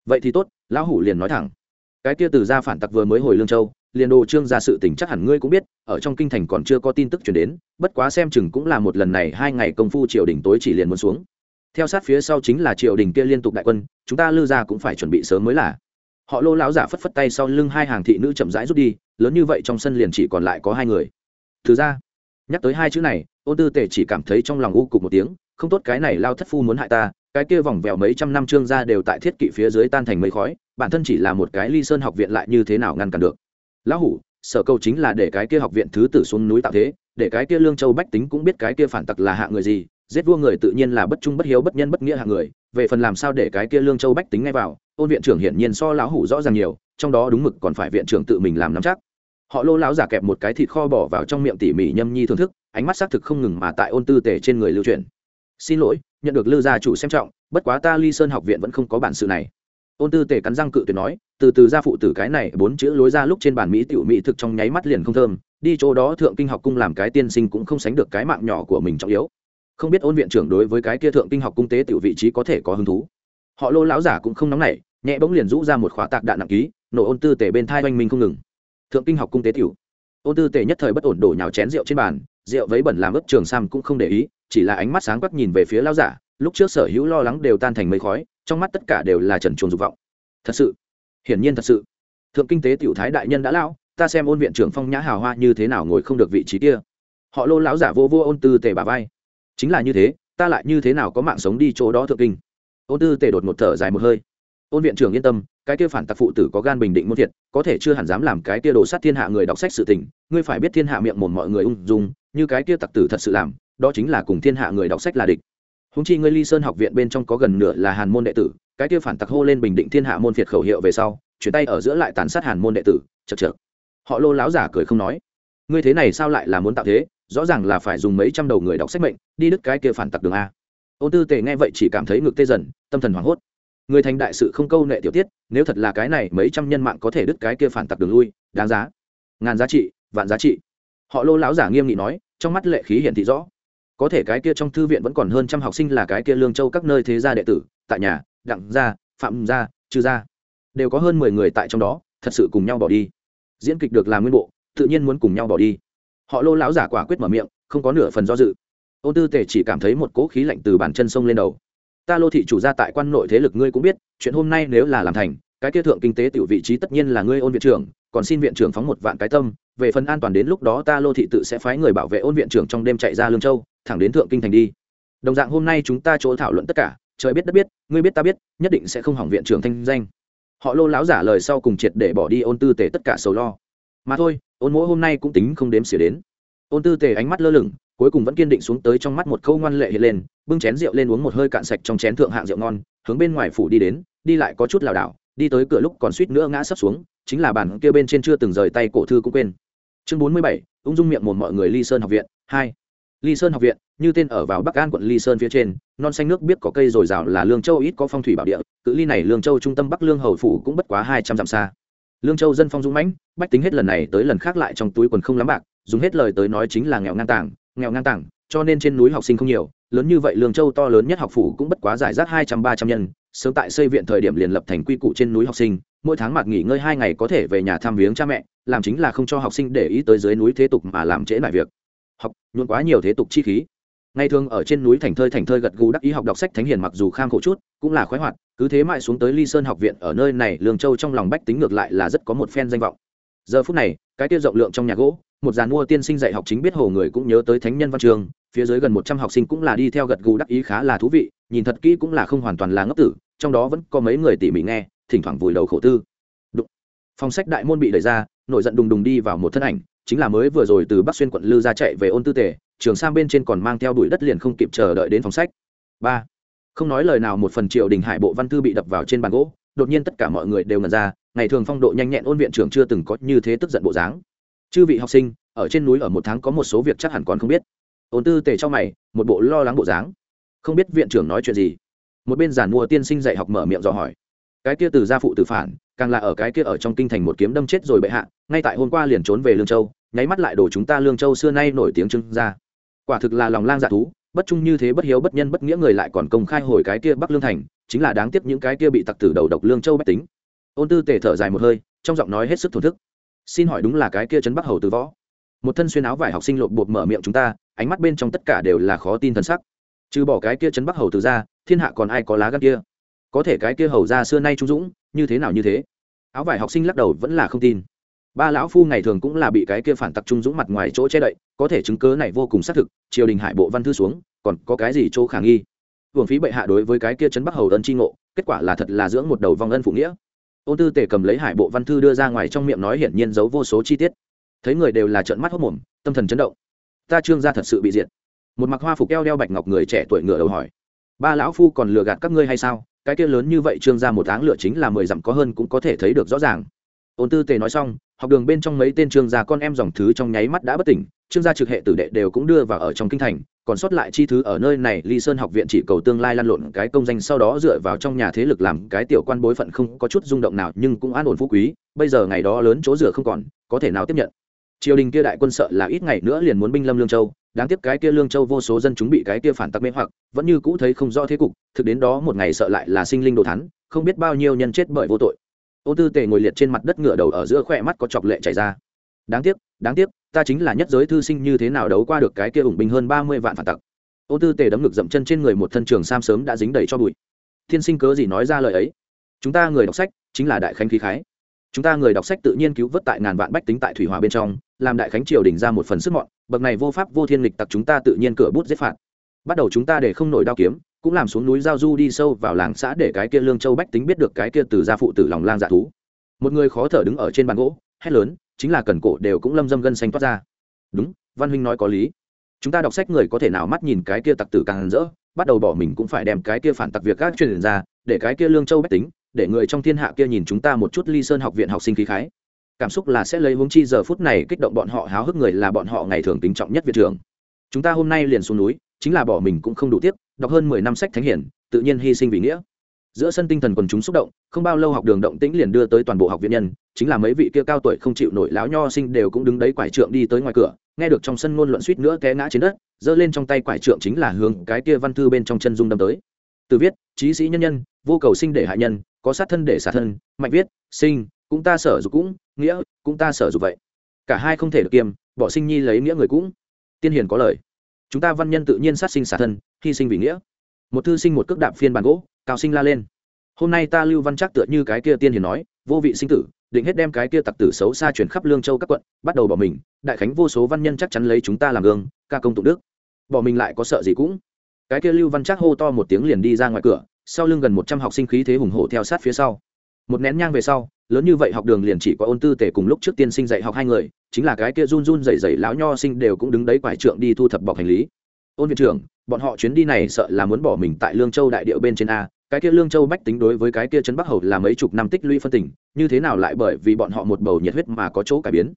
Vậy thì tốt, lão hủ liền nói thẳng. Cái kia từ gia phản tặc vừa mới hồi lương châu, liền đồ trương ra sự tình chắc hẳn ngươi cũng biết, ở trong kinh thành còn chưa có tin tức chuyển đến, bất quá xem chừng cũng là một lần này hai ngày công phu triều đình tối chỉ liền muốn xuống. Theo sát phía sau chính là triều đình kia liên tục đại quân, chúng ta lư ra cũng phải chuẩn bị sớm mới là họ lô lão giả phất phất tay sau lưng hai hàng thị nữ chậm rãi rút đi, lớn như vậy trong sân liền chỉ còn lại có hai người. Thứ ra, nhắc tới hai chữ này ôn tư tể chỉ cảm thấy trong lòng u cục một tiếng, không tốt cái này lao thất phu muốn hại ta, cái kia vòng vèo mấy trăm năm trương gia đều tại thiết kỵ phía dưới tan thành mây khói, bản thân chỉ là một cái ly sơn học viện lại như thế nào ngăn cản được. Lão hủ, sở câu chính là để cái kia học viện thứ tử xuống núi tạo thế, để cái kia lương châu bách tính cũng biết cái kia phản tặc là hạ người gì giết vua người tự nhiên là bất trung bất hiếu bất nhân bất nghĩa hạng người, về phần làm sao để cái kia lương châu bách tính ngay vào, ôn viện trưởng hiển nhiên so lão hủ rõ ràng nhiều, trong đó đúng mực còn phải viện trưởng tự mình làm nắm chắc. Họ lô lão giả kẹp một cái thịt kho bỏ vào trong miệng tỉ mỉ nhâm nhi thưởng thức, ánh mắt xác thực không ngừng mà tại ôn tư tể trên người lưu truyền. Xin lỗi, nhận được lư gia chủ xem trọng, bất quá ta ly sơn học viện vẫn không có bản sự này. Ôn tư tể cắn răng cự tuyệt nói, từ từ ra phụ tử cái này bốn chữ lối ra lúc trên bản mỹ tiểu mỹ thực trong nháy mắt liền không thơm, đi chỗ đó thượng kinh học cung làm cái tiên sinh cũng không sánh được cái mạng nhỏ của mình trọng yếu không biết ôn viện trưởng đối với cái kia thượng kinh học cung tế tiểu vị trí có thể có hứng thú. Họ lô lão giả cũng không nóng nảy, nhẹ bỗng liền rũ ra một khóa tạc đạn nặng ký, nổ ôn tư tể bên thai oanh minh không ngừng. Thượng kinh học cung tế tiểu. Ôn tư tể nhất thời bất ổn đổ nhào chén rượu trên bàn, rượu vấy bẩn làm ướp trường sam cũng không để ý, chỉ là ánh mắt sáng quắc nhìn về phía lão giả, lúc trước sở hữu lo lắng đều tan thành mây khói, trong mắt tất cả đều là trần chuồng dục vọng. Thật sự, hiển nhiên thật sự. Thượng kinh tế tiểu thái đại nhân đã lão ta xem ôn viện trưởng phong nhã hào hoa như thế nào ngồi không được vị trí kia. Họ lô lão giả vô vô ôn tư tề bà vai chính là như thế, ta lại như thế nào có mạng sống đi chỗ đó thượng kinh? Ôn tư tề đột một thở dài một hơi. Ôn viện trưởng yên tâm, cái kia phản tặc phụ tử có gan bình định muôn thiệt, có thể chưa hẳn dám làm cái kia đồ sát thiên hạ người đọc sách sự tình, ngươi phải biết thiên hạ miệng mồm mọi người ung dung, như cái kia tặc tử thật sự làm, đó chính là cùng thiên hạ người đọc sách là địch. Húng chi ngươi ly sơn học viện bên trong có gần nửa là hàn môn đệ tử, cái kia phản tặc hô lên bình định thiên hạ môn phiệt khẩu hiệu về sau, chuyển tay ở giữa lại tàn sát hàn môn đệ tử chật chật họ lô láo giả cười không nói. Ngươi thế này sao lại là muốn tạo thế? Rõ ràng là phải dùng mấy trăm đầu người đọc sách mệnh, đi đứt cái kia phản tặc đường a. Ôn tư tề nghe vậy chỉ cảm thấy ngực tê dần, tâm thần hoảng hốt. Người thành đại sự không câu nệ tiểu tiết, nếu thật là cái này mấy trăm nhân mạng có thể đứt cái kia phản tặc đường lui, đáng giá. Ngàn giá trị, vạn giá trị. Họ lô láo giả nghiêm nghị nói, trong mắt lệ khí hiển thị rõ. Có thể cái kia trong thư viện vẫn còn hơn trăm học sinh là cái kia lương châu các nơi thế gia đệ tử, tại nhà, đặng gia, phạm gia, trừ gia. Đều có hơn mười người tại trong đó, thật sự cùng nhau bỏ đi. Diễn kịch được làm nguyên bộ, tự nhiên muốn cùng nhau bỏ đi họ lô lão giả quả quyết mở miệng, không có nửa phần do dự. Ô tư tề chỉ cảm thấy một cỗ khí lạnh từ bàn chân sông lên đầu. Ta lô thị chủ gia tại quan nội thế lực ngươi cũng biết, chuyện hôm nay nếu là làm thành, cái kia thượng kinh tế tiểu vị trí tất nhiên là ngươi ôn viện trưởng, còn xin viện trưởng phóng một vạn cái tâm, về phần an toàn đến lúc đó ta lô thị tự sẽ phái người bảo vệ ôn viện trưởng trong đêm chạy ra lương châu, thẳng đến thượng kinh thành đi. Đồng dạng hôm nay chúng ta chỗ thảo luận tất cả, trời biết đất biết, ngươi biết ta biết, nhất định sẽ không hỏng viện trưởng thanh danh. Họ lô láo giả lời sau cùng triệt để bỏ đi ôn tư tề tất cả sầu lo. Mà thôi ôn mỗi hôm nay cũng tính không đếm xỉa đến. Ôn tư tề ánh mắt lơ lửng, cuối cùng vẫn kiên định xuống tới trong mắt một câu ngoan lệ hiện lên, bưng chén rượu lên uống một hơi cạn sạch trong chén thượng hạng rượu ngon, hướng bên ngoài phủ đi đến, đi lại có chút lảo đảo, đi tới cửa lúc còn suýt nữa ngã sấp xuống, chính là bàn kia bên trên chưa từng rời tay cổ thư cũng quên. Chương bốn mươi bảy, ung dung miệng một mọi người ly sơn học viện, hai. Ly sơn học viện, như tên ở vào bắc an quận ly sơn phía trên, non xanh nước biết có cây dồi dào là lương châu ít có phong thủy bảo địa, cự ly này lương châu trung tâm bắc lương hầu phủ cũng bất quá hai trăm dặm xa lương châu dân phong dũng mãnh, bách tính hết lần này tới lần khác lại trong túi quần không lắm bạc, dùng hết lời tới nói chính là nghèo ngang tảng, nghèo ngang tảng, cho nên trên núi học sinh không nhiều, lớn như vậy lương châu to lớn nhất học phủ cũng bất quá giải rác hai trăm ba trăm nhân, sớm tại xây viện thời điểm liền lập thành quy củ trên núi học sinh, mỗi tháng mặt nghỉ ngơi hai ngày có thể về nhà thăm viếng cha mẹ, làm chính là không cho học sinh để ý tới dưới núi thế tục mà làm trễ lại việc. Học nhuộn quá nhiều thế tục chi khí ngày thường ở trên núi thành thơi thành thơi gật gù đắc ý học đọc sách thánh hiền mặc dù kham khổ chút, cũng là khoái hoạt, cứ thế mãi xuống tới ly sơn học viện ở nơi này, lương châu trong lòng bách tính ngược lại là rất có một phen danh vọng giờ phút này, cái tiêu rộng lượng trong nhà gỗ, một dàn mua tiên sinh dạy học chính biết hồ người cũng nhớ tới thánh nhân văn trường, phía dưới gần một trăm học sinh cũng là đi theo gật gù đắc ý khá là thú vị, nhìn thật kỹ cũng là không hoàn toàn là ngốc tử, trong đó vẫn có mấy người tỉ mỉ nghe, thỉnh thoảng vùi đầu khổ tư Đụng. phòng sách đại môn bị đẩy ra, nổi giận đùng đùng đi vào một thân ảnh, chính là mới vừa rồi từ bắc xuyên quận lư ra chạy về ôn tư tề trường sang bên trên còn mang theo bụi đất liền không kịp chờ đợi đến phòng sách. Ba. Không nói lời nào, một phần triệu đình hải bộ văn thư bị đập vào trên bàn gỗ, đột nhiên tất cả mọi người đều ngần ra, ngày thường phong độ nhanh nhẹn ôn viện trưởng chưa từng có như thế tức giận bộ dáng. Chư vị học sinh, ở trên núi ở một tháng có một số việc chắc hẳn còn không biết. Ôn tư tề cho mày, một bộ lo lắng bộ dáng. Không biết viện trưởng nói chuyện gì. Một bên giản mua tiên sinh dạy học mở miệng dò hỏi. Cái kia từ gia phụ tử phản, càng là ở cái kia ở trong kinh thành một kiếm đâm chết rồi bệ hạ, ngay tại hôm qua liền trốn về lương châu, nháy mắt lại đổ chúng ta lương châu xưa nay nổi tiếng trưng ra quả thực là lòng lang dạ thú, bất trung như thế bất hiếu bất nhân bất nghĩa người lại còn công khai hồi cái kia bắc lương thành, chính là đáng tiếc những cái kia bị tặc tử đầu độc lương châu bách tính. Ôn tư tề thở dài một hơi, trong giọng nói hết sức thổn thức. Xin hỏi đúng là cái kia trấn bắc hầu từ võ. Một thân xuyên áo vải học sinh lộp bột mở miệng chúng ta, ánh mắt bên trong tất cả đều là khó tin thân sắc. Trừ bỏ cái kia trấn bắc hầu từ ra, thiên hạ còn ai có lá gan kia? Có thể cái kia hầu ra xưa nay trung dũng, như thế nào như thế? Áo vải học sinh lắc đầu vẫn là không tin ba lão phu ngày thường cũng là bị cái kia phản tặc trung dũng mặt ngoài chỗ che đậy, có thể chứng cớ này vô cùng xác thực, triều đình hải bộ văn thư xuống, còn có cái gì chỗ khả nghi? Hưởng phí bệ hạ đối với cái kia trấn bắc hầu ân tri ngộ, kết quả là thật là dưỡng một đầu vong ân phụ nghĩa. Ôn tư tề cầm lấy hải bộ văn thư đưa ra ngoài trong miệng nói hiển nhiên giấu vô số chi tiết. Thấy người đều là trợn mắt hốc mồm, tâm thần chấn động. Ta trương gia thật sự bị diệt. Một mặc hoa phục keo đeo bạch ngọc người trẻ tuổi ngựa đầu hỏi. Ba lão phu còn lừa gạt các ngươi hay sao? Cái kia lớn như vậy trương gia một áng lựa chính là mười dặm có hơn cũng có thể thấy được rõ ràng ôn tư tề nói xong, học đường bên trong mấy tên trương gia con em dòng thứ trong nháy mắt đã bất tỉnh, trương gia trực hệ tử đệ đều cũng đưa vào ở trong kinh thành, còn sót lại chi thứ ở nơi này ly sơn học viện chỉ cầu tương lai lăn lộn cái công danh sau đó dựa vào trong nhà thế lực làm cái tiểu quan bối phận không có chút rung động nào nhưng cũng an ổn phú quý, bây giờ ngày đó lớn chỗ dựa không còn, có thể nào tiếp nhận. Triều đình kia đại quân sợ là ít ngày nữa liền muốn binh lâm lương châu, đáng tiếc cái kia lương châu vô số dân chúng bị cái kia phản tặc mê hoặc, vẫn như cũ thấy không rõ thế cục, thực đến đó một ngày sợ lại là sinh linh đồ thắn, không biết bao nhiêu nhân chết bởi vô tội ô tư tề ngồi liệt trên mặt đất ngựa đầu ở giữa khỏe mắt có chọc lệ chảy ra. Đáng tiếc đáng tiếc, ta chính là nhất giới thư sinh như thế nào đấu qua được cái kia ủng binh hơn ba mươi vạn phản tặc. Ô tư tề đấm ngực dậm chân trên người một thân trường sam sớm đã dính đầy cho bụi. Thiên sinh cớ gì nói ra lời ấy? Chúng ta người đọc sách, chính là đại khánh khí khái. Chúng ta người đọc sách tự nhiên cứu vớt tại ngàn vạn bách tính tại thủy hòa bên trong, làm đại khánh triều đình ra một phần sức mọn, bậc này vô pháp vô thiên lịch tặc chúng ta tự nhiên cửa bút giết phạt. Bắt đầu chúng ta để không nổi đao kiếm cũng làm xuống núi giao du đi sâu vào làng xã để cái kia lương châu bách tính biết được cái kia từ gia phụ tử lòng lang dạ thú. Một người khó thở đứng ở trên bàn gỗ, hét lớn, chính là cần cổ đều cũng lâm dâm gân xanh toát ra. Đúng, văn huynh nói có lý. Chúng ta đọc sách người có thể nào mắt nhìn cái kia tặc tử càng rỡ, bắt đầu bỏ mình cũng phải đem cái kia phản tặc việc các truyền ra, để cái kia lương châu bách tính, để người trong thiên hạ kia nhìn chúng ta một chút ly sơn học viện học sinh khí khái. Cảm xúc là sẽ lấy hướng chi giờ phút này kích động bọn họ, háo hức người là bọn họ ngày thường tính trọng nhất viện trưởng. Chúng ta hôm nay liền xuống núi, chính là bỏ mình cũng không đủ tiếc đọc hơn mười năm sách thánh hiển, tự nhiên hy sinh vì nghĩa. Giữa sân tinh thần quần chúng xúc động, không bao lâu học đường động tĩnh liền đưa tới toàn bộ học viện nhân, chính là mấy vị kia cao tuổi không chịu nổi lão nho sinh đều cũng đứng đấy quải trượng đi tới ngoài cửa, nghe được trong sân ngôn luận suýt nữa té ngã trên đất, giơ lên trong tay quải trượng chính là hướng cái kia văn thư bên trong chân dung đâm tới. Từ viết trí sĩ nhân nhân, vô cầu sinh để hại nhân, có sát thân để xả thân, mạnh viết, sinh, cũng ta sở dục cũng, nghĩa, cũng ta sở dục vậy. Cả hai không thể được kiêm bỏ sinh nhi lấy nghĩa người cũng. Tiên hiền có lời chúng ta văn nhân tự nhiên sát sinh xả thân, hy sinh vì nghĩa. Một thư sinh một cước đạp phiên bàn gỗ, cao sinh la lên. Hôm nay ta lưu văn chắc tựa như cái kia tiên hiền nói, vô vị sinh tử, định hết đem cái kia tặc tử xấu xa chuyển khắp lương châu các quận, bắt đầu bỏ mình, đại khánh vô số văn nhân chắc chắn lấy chúng ta làm gương, ca công tụng đức. Bỏ mình lại có sợ gì cũng. Cái kia lưu văn chắc hô to một tiếng liền đi ra ngoài cửa, sau lưng gần một trăm học sinh khí thế hùng hổ theo sát phía sau. Một nén nhang về sau lớn như vậy học đường liền chỉ có ôn tư tể cùng lúc trước tiên sinh dạy học hai người, chính là cái kia run run dày dày lão nho sinh đều cũng đứng đấy quải trượng đi thu thập bọc hành lý. Ôn viện trưởng, bọn họ chuyến đi này sợ là muốn bỏ mình tại lương châu đại điệu bên trên a, cái kia lương châu bách tính đối với cái kia trấn bắc hầu là mấy chục năm tích lũy phân tình, như thế nào lại bởi vì bọn họ một bầu nhiệt huyết mà có chỗ cải biến?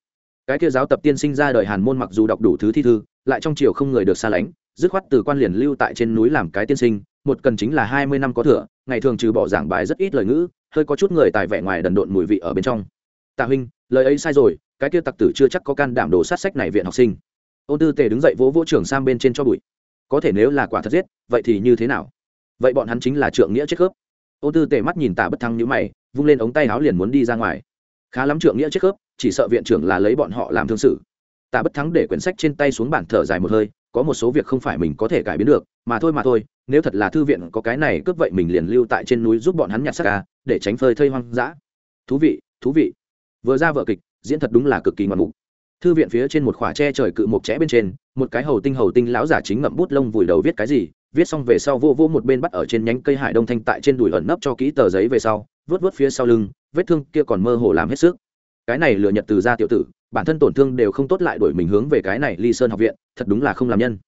Cái kia giáo tập tiên sinh ra đời hàn môn mặc dù đọc đủ thứ thi thư, lại trong triều không người được xa lánh, dứt khoát từ quan liền lưu tại trên núi làm cái tiên sinh, một cần chính là hai mươi năm có thừa, ngày thường trừ bỏ giảng bài rất ít lời ngữ hơi có chút người tài vẻ ngoài đần độn mùi vị ở bên trong. Tạ huynh, lời ấy sai rồi, cái kia tặc tử chưa chắc có can đảm đổ sát sách này viện học sinh. Ôn tư tề đứng dậy vỗ vỗ trưởng sang bên trên cho bụi. Có thể nếu là quả thật giết, vậy thì như thế nào? Vậy bọn hắn chính là trượng nghĩa chết khớp. Ôn tư tề mắt nhìn tạ bất thăng nhữ mày, vung lên ống tay áo liền muốn đi ra ngoài. Khá lắm trượng nghĩa chết khớp, chỉ sợ viện trưởng là lấy bọn họ làm thương sự. Tạ bất thắng để quyển sách trên tay xuống bản thở dài một hơi, có một số việc không phải mình có thể cải biến được, mà thôi mà thôi, nếu thật là thư viện có cái này, cướp vậy mình liền lưu tại trên núi giúp bọn hắn nhặt xác ca để tránh phơi thây hoang dã. Thú vị thú vị. Vừa ra vợ kịch, diễn thật đúng là cực kỳ ngoạn mục. Thư viện phía trên một khỏa tre trời cự một chẽ bên trên, một cái hầu tinh hầu tinh lão giả chính ngậm bút lông vùi đầu viết cái gì, viết xong về sau vô vô một bên bắt ở trên nhánh cây hải đông thanh tại trên đùi ẩn nấp cho kỹ tờ giấy về sau vớt vớt phía sau lưng, vết thương kia còn mơ hồ làm hết sức. Cái này lừa nhật từ ra tiểu tử, bản thân tổn thương đều không tốt lại đuổi mình hướng về cái này ly sơn học viện, thật đúng là không làm nhân.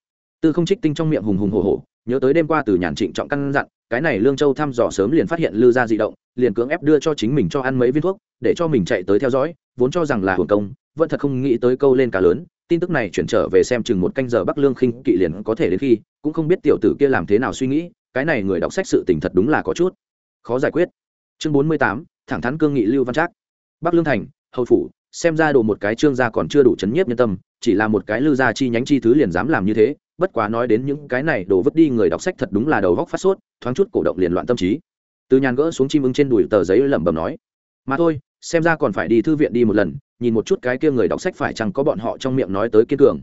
Tư không trích tinh trong miệng hùng hùng hồ hồ nhớ tới đêm qua từ nhàn trịnh trọng căn dặn, cái này lương châu thăm dò sớm liền phát hiện lư gia di động, liền cưỡng ép đưa cho chính mình cho ăn mấy viên thuốc, để cho mình chạy tới theo dõi, vốn cho rằng là hưởng công, vẫn thật không nghĩ tới câu lên cả lớn, tin tức này chuyển trở về xem chừng một canh giờ bắc lương khinh kỵ liền có thể đến khi, cũng không biết tiểu tử kia làm thế nào suy nghĩ, cái này người đọc sách sự tình thật đúng là có chút. Khó giải quyết. Chương bốn mươi tám, thẳng thắn cương nghị lưu văn trác. Bắc lương thành, hầu phủ, xem ra đồ một cái trương gia còn chưa đủ chấn nhiếp nhân tâm, chỉ là một cái lư gia chi nhánh chi thứ liền dám làm như thế bất quá nói đến những cái này đổ vứt đi người đọc sách thật đúng là đầu góc phát sốt, thoáng chút cổ động liền loạn tâm trí. Từ nhàn gỡ xuống chim ưng trên đùi tờ giấy lẩm bẩm nói, mà thôi, xem ra còn phải đi thư viện đi một lần, nhìn một chút cái kia người đọc sách phải chăng có bọn họ trong miệng nói tới kiên cường.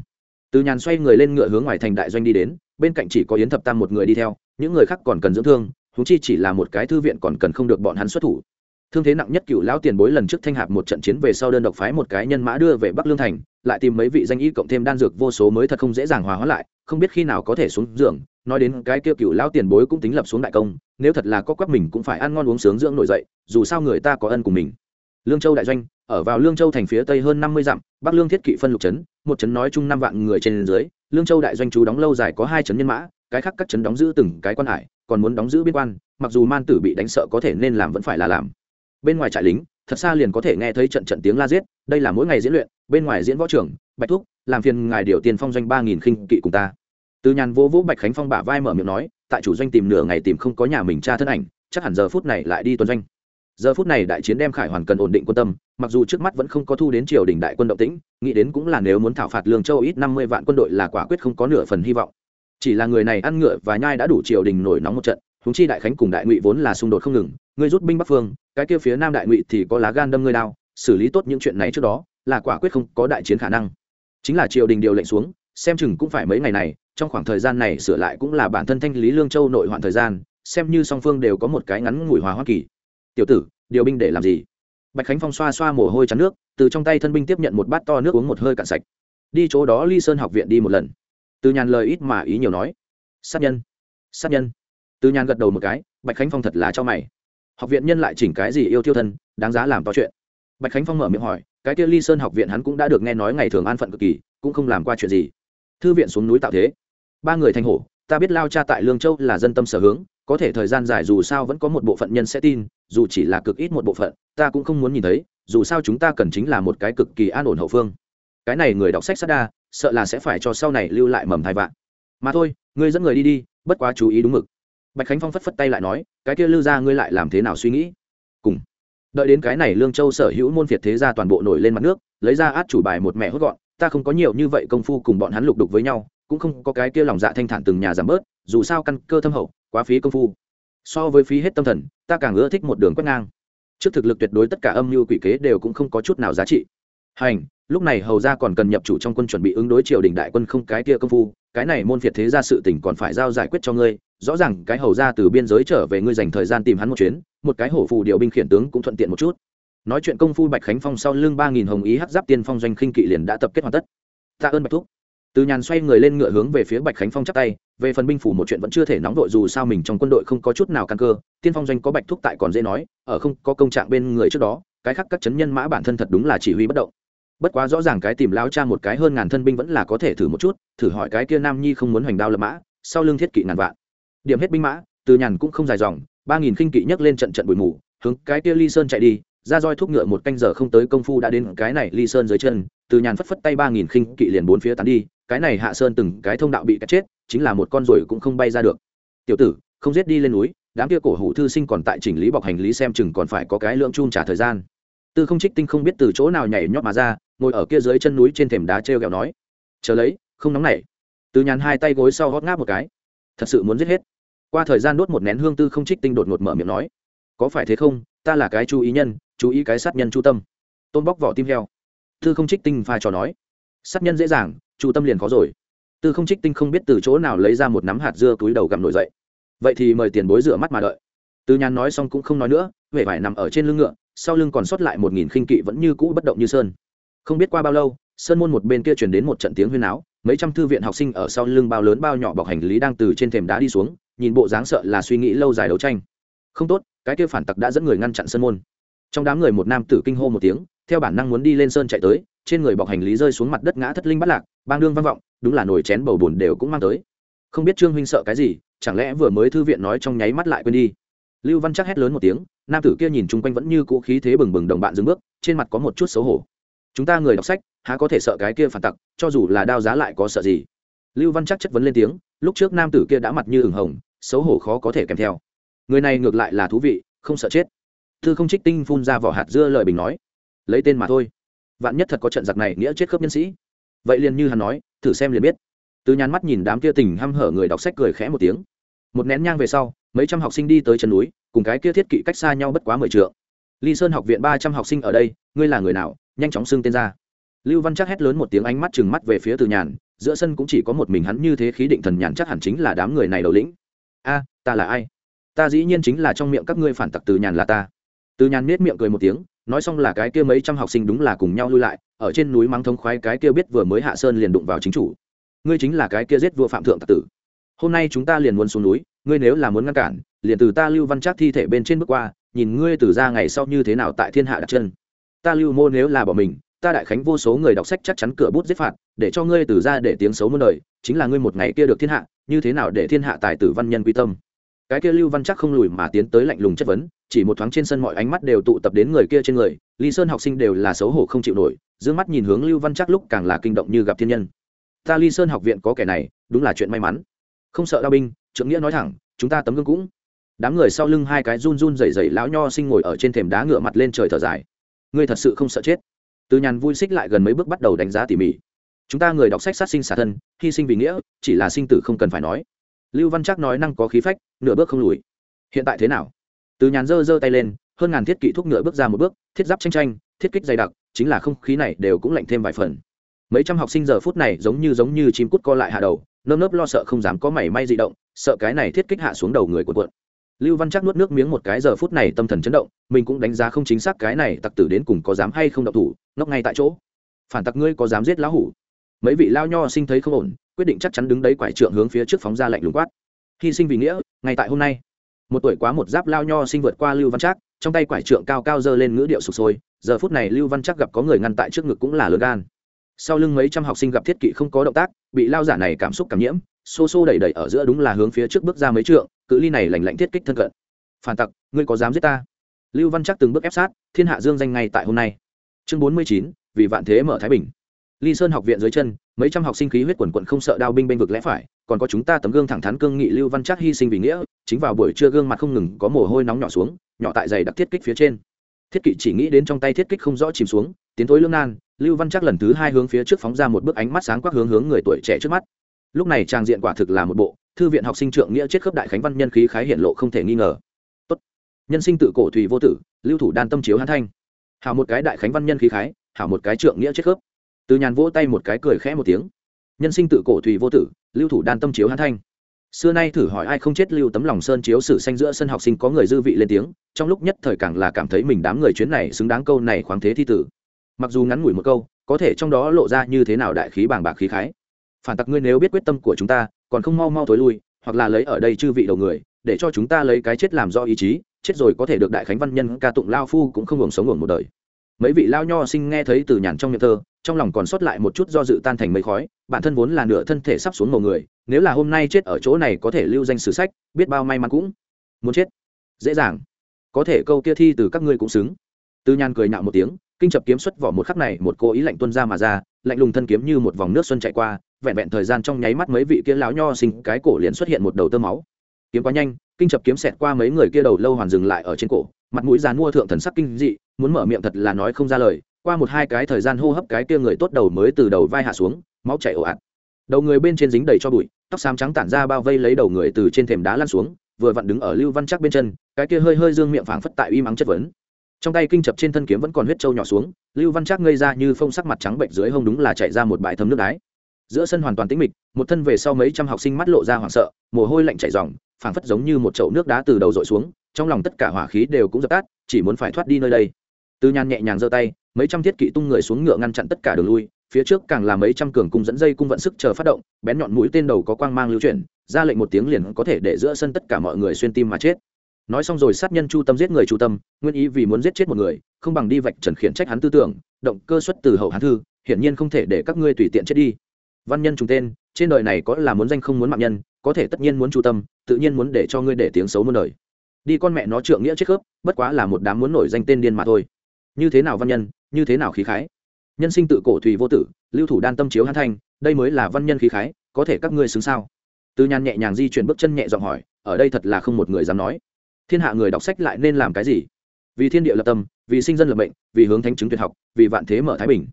Từ nhàn xoay người lên ngựa hướng ngoài thành đại doanh đi đến, bên cạnh chỉ có yến thập tam một người đi theo, những người khác còn cần dưỡng thương thú chi chỉ là một cái thư viện còn cần không được bọn hắn xuất thủ thương thế nặng nhất cựu lão tiền bối lần trước thanh hạp một trận chiến về sau đơn độc phái một cái nhân mã đưa về bắc lương thành, lại tìm mấy vị danh y cộng thêm đan dược vô số mới thật không dễ dàng hòa hóa lại, không biết khi nào có thể xuống dưỡng nói đến cái kia cựu lão tiền bối cũng tính lập xuống đại công, nếu thật là có quắc mình cũng phải ăn ngon uống sướng dưỡng nổi dậy, dù sao người ta có ân cùng mình. Lương châu đại doanh, ở vào lương châu thành phía tây hơn năm mươi dặm, bắc lương thiết kỵ phân lục trấn, một trấn nói chung năm vạn người trên dưới. Lương châu đại doanh chú đóng lâu dài có hai trấn nhân mã, cái khác các trấn đóng giữ từng cái quan hải, còn muốn đóng giữ biên quan, mặc dù man tử bị đánh sợ có thể nên làm vẫn phải là làm bên ngoài trại lính, thật xa liền có thể nghe thấy trận trận tiếng la giết, đây là mỗi ngày diễn luyện, bên ngoài diễn võ trưởng, bạch thúc, làm phiền ngài điều tiền phong doanh ba nghìn khinh kỵ cùng ta. Từ nhàn vô vũ bạch khánh phong bả vai mở miệng nói, tại chủ doanh tìm nửa ngày tìm không có nhà mình cha thân ảnh, chắc hẳn giờ phút này lại đi tuần doanh. Giờ phút này đại chiến đem khải hoàn cần ổn định quân tâm, mặc dù trước mắt vẫn không có thu đến triều đình đại quân động tĩnh, nghĩ đến cũng là nếu muốn thảo phạt lương châu ít năm mươi vạn quân đội là quả quyết không có nửa phần hy vọng. Chỉ là người này ăn ngựa và nhai đã đủ triều đình nổi nóng một trận huống chi đại khánh cùng đại ngụy vốn là xung đột không ngừng, ngươi rút binh bắc phương, cái kia phía nam đại ngụy thì có lá gan đâm ngươi đao, xử lý tốt những chuyện này trước đó, là quả quyết không có đại chiến khả năng. Chính là triều đình điều lệnh xuống, xem chừng cũng phải mấy ngày này, trong khoảng thời gian này sửa lại cũng là bản thân thanh lý lương châu nội hoạn thời gian, xem như song phương đều có một cái ngắn ngủi hòa hoa kỳ. Tiểu tử, điều binh để làm gì? Bạch khánh phong xoa xoa mồ hôi chắn nước, từ trong tay thân binh tiếp nhận một bát to nước uống một hơi cạn sạch. Đi chỗ đó ly sơn học viện đi một lần. Từ nhàn lời ít mà ý nhiều nói. Sát nhân. Sát nhân từ nhàn gật đầu một cái, bạch khánh phong thật là cho mày. Học viện nhân lại chỉnh cái gì yêu tiêu thân, đáng giá làm to chuyện. Bạch khánh phong mở miệng hỏi, cái kia ly sơn học viện hắn cũng đã được nghe nói ngày thường an phận cực kỳ, cũng không làm qua chuyện gì. Thư viện xuống núi tạo thế. Ba người thành hổ, ta biết lao cha tại lương châu là dân tâm sở hướng, có thể thời gian dài dù sao vẫn có một bộ phận nhân sẽ tin, dù chỉ là cực ít một bộ phận, ta cũng không muốn nhìn thấy, dù sao chúng ta cần chính là một cái cực kỳ an ổn hậu phương. Cái này người đọc sách sát đa, sợ là sẽ phải cho sau này lưu lại mầm thai vạn. Mà thôi, ngươi dẫn người đi đi, bất quá chú ý đúng mực bạch khánh phong phất phất tay lại nói, cái kia lư ra ngươi lại làm thế nào suy nghĩ? Cùng. Đợi đến cái này lương châu sở hữu môn việt thế ra toàn bộ nổi lên mặt nước, lấy ra át chủ bài một mẹ hốt gọn, ta không có nhiều như vậy công phu cùng bọn hắn lục đục với nhau, cũng không có cái kia lòng dạ thanh thản từng nhà giảm bớt, dù sao căn cơ thâm hậu, quá phí công phu. So với phí hết tâm thần, ta càng ưa thích một đường quét ngang. Trước thực lực tuyệt đối tất cả âm mưu quỷ kế đều cũng không có chút nào giá trị. Hành, lúc này hầu ra còn cần nhập chủ trong quân chuẩn bị ứng đối triều đình đại quân không cái kia công phu, cái này môn phiệt thế ra sự tỉnh còn phải giao giải quyết cho ngươi rõ ràng cái hầu ra từ biên giới trở về ngươi dành thời gian tìm hắn một chuyến, một cái hổ phù điều binh khiển tướng cũng thuận tiện một chút. Nói chuyện công phu bạch khánh phong sau lưng ba nghìn hồng ý hắc giáp tiên phong doanh khinh kỵ liền đã tập kết hoàn tất. Tạ ơn bạch thúc. Từ nhàn xoay người lên ngựa hướng về phía bạch khánh phong chắp tay, về phần binh phủ một chuyện vẫn chưa thể nóng vội dù sao mình trong quân đội không có chút nào căn cơ, tiên phong doanh có bạch thúc tại còn dễ nói, ở không có công trạng bên người trước đó, cái khác các chấn nhân mã bản thân thật đúng là chỉ huy bất động. Bất quá rõ ràng cái tìm lao cha một cái hơn ngàn thân binh vẫn là có thể thử một chút, thử hỏi cái kia nam nhi không muốn hoành đao lập mã, sau lưng thiết kỵ ngàn vạn điểm hết binh mã, từ nhàn cũng không dài dòng, ba nghìn khinh kỵ nhấc lên trận trận bụi mù, hướng cái kia ly sơn chạy đi, ra roi thúc ngựa một canh giờ không tới công phu đã đến cái này ly sơn dưới chân, từ nhàn phất phất tay ba nghìn khinh kỵ liền bốn phía tán đi, cái này hạ sơn từng cái thông đạo bị cắt chết, chính là một con ruồi cũng không bay ra được. Tiểu tử, không giết đi lên núi, đám kia cổ hủ thư sinh còn tại chỉnh lý bọc hành lý xem chừng còn phải có cái lượng chung trả thời gian. Tư không trích tinh không biết từ chỗ nào nhảy nhót mà ra, ngồi ở kia dưới chân núi trên thềm đá t r e o kẹo nói, chờ lấy, không nóng nảy. Từ nhàn hai tay gối sau hót ngáp một cái, thật sự muốn giết hết qua thời gian đốt một nén hương tư không trích tinh đột ngột mở miệng nói, có phải thế không? Ta là cái chú ý nhân, chú ý cái sát nhân chu tâm. Tôn bóc vỏ tim heo. Tư không trích tinh pha trò nói, sát nhân dễ dàng, chu tâm liền khó rồi. Tư không trích tinh không biết từ chỗ nào lấy ra một nắm hạt dưa túi đầu gặm nổi dậy. Vậy thì mời tiền bối rửa mắt mà đợi. Từ nhàn nói xong cũng không nói nữa huệ vải nằm ở trên lưng ngựa, sau lưng còn sót lại một nghìn khinh kỵ vẫn như cũ bất động như sơn. Không biết qua bao lâu, sơn môn một bên kia chuyển đến một trận tiếng huyên áo mấy trăm thư viện học sinh ở sau lưng bao lớn bao nhỏ bọc hành lý đang từ trên thềm đá đi xuống nhìn bộ dáng sợ là suy nghĩ lâu dài đấu tranh. Không tốt, cái kia phản tặc đã dẫn người ngăn chặn sơn môn. Trong đám người một nam tử kinh hô một tiếng, theo bản năng muốn đi lên sơn chạy tới, trên người bọc hành lý rơi xuống mặt đất ngã thất linh bắt lạc, bang đương vang vọng, đúng là nồi chén bầu bùn đều cũng mang tới. Không biết trương huynh sợ cái gì, chẳng lẽ vừa mới thư viện nói trong nháy mắt lại quên đi? Lưu văn chắc hét lớn một tiếng, nam tử kia nhìn chung quanh vẫn như cũ khí thế bừng bừng đồng bạn dừng bước, trên mặt có một chút xấu hổ. Chúng ta người đọc sách, há có thể sợ cái kia phản tặc, cho dù là đao giá lại có sợ gì? Lưu văn chắc chất vấn lên tiếng, lúc trước nam tử kia đã mặt như ửng hồng xấu hổ khó có thể kèm theo. Người này ngược lại là thú vị, không sợ chết. Thư không trích tinh phun ra vỏ hạt dưa lời bình nói. Lấy tên mà thôi. Vạn nhất thật có trận giặc này nghĩa chết khớp nhân sĩ. Vậy liền như hắn nói, thử xem liền biết. Từ nhàn mắt nhìn đám kia tình hăm hở người đọc sách cười khẽ một tiếng. Một nén nhang về sau, mấy trăm học sinh đi tới chân núi, cùng cái kia thiết kỵ cách xa nhau bất quá mười t ly sơn học viện ba trăm học sinh ở đây, ngươi là người nào? Nhanh chóng xưng tên ra. Lưu văn chắc hét lớn một tiếng ánh mắt chừng mắt về phía từ nhàn, giữa sân cũng chỉ có một mình hắn như thế khí định thần nhàn chắc hẳn chính là đám người này đầu lĩnh a, ta là ai? Ta dĩ nhiên chính là trong miệng các ngươi phản tặc từ nhàn là ta. Từ nhàn nết miệng cười một tiếng, nói xong là cái kia mấy trăm học sinh đúng là cùng nhau lui lại, ở trên núi mắng thống khoái cái kia biết vừa mới hạ sơn liền đụng vào chính chủ. Ngươi chính là cái kia giết vua phạm thượng tặc tử. Hôm nay chúng ta liền muốn xuống núi, ngươi nếu là muốn ngăn cản, liền từ ta lưu văn trác thi thể bên trên bước qua, nhìn ngươi từ ra ngày sau như thế nào tại thiên hạ đặt chân. Ta lưu mô nếu là bỏ mình, ta đại khánh vô số người đọc sách chắc chắn cửa bút giết phạt, để cho ngươi từ ra để tiếng xấu muôn đời, chính là ngươi một ngày kia được thiên hạ như thế nào để thiên hạ tài tử văn nhân quy tâm? Cái kia lưu văn chắc không lùi mà tiến tới lạnh lùng chất vấn, chỉ một thoáng trên sân mọi ánh mắt đều tụ tập đến người kia trên người, lý sơn học sinh đều là xấu hổ không chịu nổi d mắt nhìn hướng lưu văn chắc lúc càng là kinh động như gặp thiên nhân. Ta ly sơn học viện có kẻ này, đúng là chuyện may mắn. Không sợ đao binh, trưởng nghĩa nói thẳng, chúng ta tấm gương cũng. Đám người sau lưng hai cái run run rẩy rẩy lão nho sinh ngồi ở trên thềm đá ngựa mặt lên trời thở dài. Ngươi thật sự không sợ chết. Từ nhàn vui xích lại gần mấy bước bắt đầu đánh giá tỉ mỉ chúng ta người đọc sách sát sinh xả thân, hy sinh vì nghĩa, chỉ là sinh tử không cần phải nói. Lưu văn chắc nói năng có khí phách, nửa bước không lùi. Hiện tại thế nào? Từ nhàn dơ dơ tay lên, hơn ngàn thiết kỵ thúc nửa bước ra một bước, thiết giáp tranh tranh, thiết kích dày đặc, chính là không khí này đều cũng lạnh thêm vài phần. Mấy trăm học sinh giờ phút này giống như giống như chim cút co lại hạ đầu, nơm nớp lo sợ không dám có mảy may di động, sợ cái này thiết kích hạ xuống đầu người của quận lưu văn chắc nuốt nước miếng một cái giờ phút này tâm thần chấn động, mình cũng đánh giá không chính xác cái này tặc tử đến cùng có dám hay không động thủ, ngốc ngay tại chỗ. Phản tặc ngươi có dám giết lão hủ? Mấy vị lao nho sinh thấy không ổn, quyết định chắc chắn đứng đấy quải trượng hướng phía trước phóng ra lạnh lùng quát. Hy sinh vì nghĩa, ngay tại hôm nay. Một tuổi quá một giáp lao nho sinh vượt qua lưu văn trác, trong tay quải trượng cao cao dơ lên ngữ điệu sụp sôi, giờ phút này lưu văn trác gặp có người ngăn tại trước ngực cũng là lớn gan. Sau lưng mấy trăm học sinh gặp thiết kỵ không có động tác, bị lao giả này cảm xúc cảm nhiễm, xô xô đẩy đẩy ở giữa đúng là hướng phía trước bước ra mấy trượng, cự ly này lành lạnh thiết kích thân cận. Phản tặc, ngươi có dám giết ta? Lưu văn chắc từng bước ép sát, thiên hạ dương danh ngay tại hôm nay. Chương bốn mươi chín, vì vạn thế mở thái bình ly sơn học viện dưới chân, mấy trăm học sinh khí huyết quần quận không sợ đao binh bênh vực lẽ phải, còn có chúng ta tấm gương thẳng thắn cương nghị lưu văn chắc hy sinh vì nghĩa, chính vào buổi trưa gương mặt không ngừng có mồ hôi nóng nhỏ xuống, nhỏ tại giày đặc thiết kích phía trên. Thiết kỵ chỉ nghĩ đến trong tay thiết kích không rõ chìm xuống, tiến thối lương nan lưu văn chắc lần thứ hai hướng phía trước phóng ra một bức ánh mắt sáng quắc hướng hướng người tuổi trẻ trước mắt. Lúc này trang diện quả thực là một bộ, thư viện học sinh trượng nghĩa chết khớp đại khánh văn nhân khí khái hiện lộ không thể nghi ngờ. Tốt. nhân sinh tự cổ thủy vô tử, lưu thủ đan tâm chiếu hán thanh. Hảo một cái đại khánh văn nhân khí khái, hảo một cái trượng nghĩa chết khớp từ nhàn vỗ tay một cái cười khẽ một tiếng. Nhân sinh tự cổ thủy vô tử, lưu thủ đan tâm chiếu hán thanh. Xưa nay thử hỏi ai không chết lưu tấm lòng sơn chiếu sử xanh giữa sân học sinh có người dư vị lên tiếng, trong lúc nhất thời càng là cảm thấy mình đám người chuyến này xứng đáng câu này khoáng thế thi tử. Mặc dù ngắn ngủi một câu, có thể trong đó lộ ra như thế nào đại khí bàng bạc khí khái. Phản tặc ngươi nếu biết quyết tâm của chúng ta, còn không mau mau thối lui, hoặc là lấy ở đây chư vị đầu người, để cho chúng ta lấy cái chết làm do ý chí, chết rồi có thể được đại khánh văn nhân ca tụng lao phu cũng không hưởng sống hưởng một đời. Mấy vị lao nho sinh nghe thấy từ nhàn trong miệng thơ trong lòng còn sót lại một chút do dự tan thành mây khói, bản thân vốn là nửa thân thể sắp xuống màu người, nếu là hôm nay chết ở chỗ này có thể lưu danh sử sách, biết bao may mắn cũng muốn chết. Dễ dàng. Có thể câu kia thi từ các ngươi cũng xứng. Tư nhàn cười nạo một tiếng, kinh chập kiếm xuất vỏ một khắc này, một cô ý lạnh tuân ra mà ra, lạnh lùng thân kiếm như một vòng nước xuân chạy qua, vẹn vẹn thời gian trong nháy mắt mấy vị kia lão nho sinh, cái cổ liền xuất hiện một đầu tơ máu. Kiếm quá nhanh, kinh chập kiếm xẹt qua mấy người kia đầu lâu hoàn dừng lại ở trên cổ, mặt mũi dàn mua thượng thần sắc kinh dị, muốn mở miệng thật là nói không ra lời qua một hai cái thời gian hô hấp cái kia người tốt đầu mới từ đầu vai hạ xuống, máu chảy ồ ạt. Đầu người bên trên dính đầy cho bụi, tóc xám trắng tản ra bao vây lấy đầu người từ trên thềm đá lăn xuống, vừa vặn đứng ở lưu văn chắc bên chân, cái kia hơi hơi dương miệng phảng phất tại uy mắng chất vấn. Trong tay kinh chập trên thân kiếm vẫn còn huyết trâu nhỏ xuống, lưu văn chắc ngây ra như phông sắc mặt trắng bệnh dưới hông đúng là chạy ra một bãi thấm nước đái. Giữa sân hoàn toàn tĩnh mịch, một thân về sau mấy trăm học sinh mắt lộ ra hoảng sợ, mồ hôi lạnh chảy ròng, phảng phất giống như một chậu nước đá từ đầu dội xuống, trong lòng tất cả hỏa khí đều cũng dập tắt, chỉ muốn phải thoát đi nơi đây. Từ nhan nhẹ nhàng giơ tay mấy trăm thiết kỵ tung người xuống ngựa ngăn chặn tất cả đường lui, phía trước càng là mấy trăm cường cung dẫn dây cung vận sức chờ phát động, bén nhọn mũi tên đầu có quang mang lưu chuyển, ra lệnh một tiếng liền có thể để giữa sân tất cả mọi người xuyên tim mà chết. Nói xong rồi sát nhân chu tâm giết người chu tâm, nguyên ý vì muốn giết chết một người, không bằng đi vạch trần khiển trách hắn tư tưởng, động cơ xuất từ hậu hán thư, hiển nhiên không thể để các ngươi tùy tiện chết đi. Văn nhân trùng tên, trên đời này có là muốn danh không muốn mạng nhân, có thể tất nhiên muốn chu tâm, tự nhiên muốn để cho ngươi để tiếng xấu muôn đời. Đi con mẹ nó trượng nghĩa chết khớp, bất quá là một đám muốn nổi danh tên điên mà thôi như thế nào văn nhân, như thế nào khí khái? Nhân sinh tự cổ thủy vô tử, lưu thủ đan tâm chiếu hán thanh, đây mới là văn nhân khí khái, có thể các ngươi xứng sao? Từ nhàn nhẹ nhàng di chuyển bước chân nhẹ giọng hỏi, ở đây thật là không một người dám nói. Thiên hạ người đọc sách lại nên làm cái gì? Vì thiên địa lập tâm, vì sinh dân lập mệnh, vì hướng thánh chứng tuyệt học, vì vạn thế mở thái bình.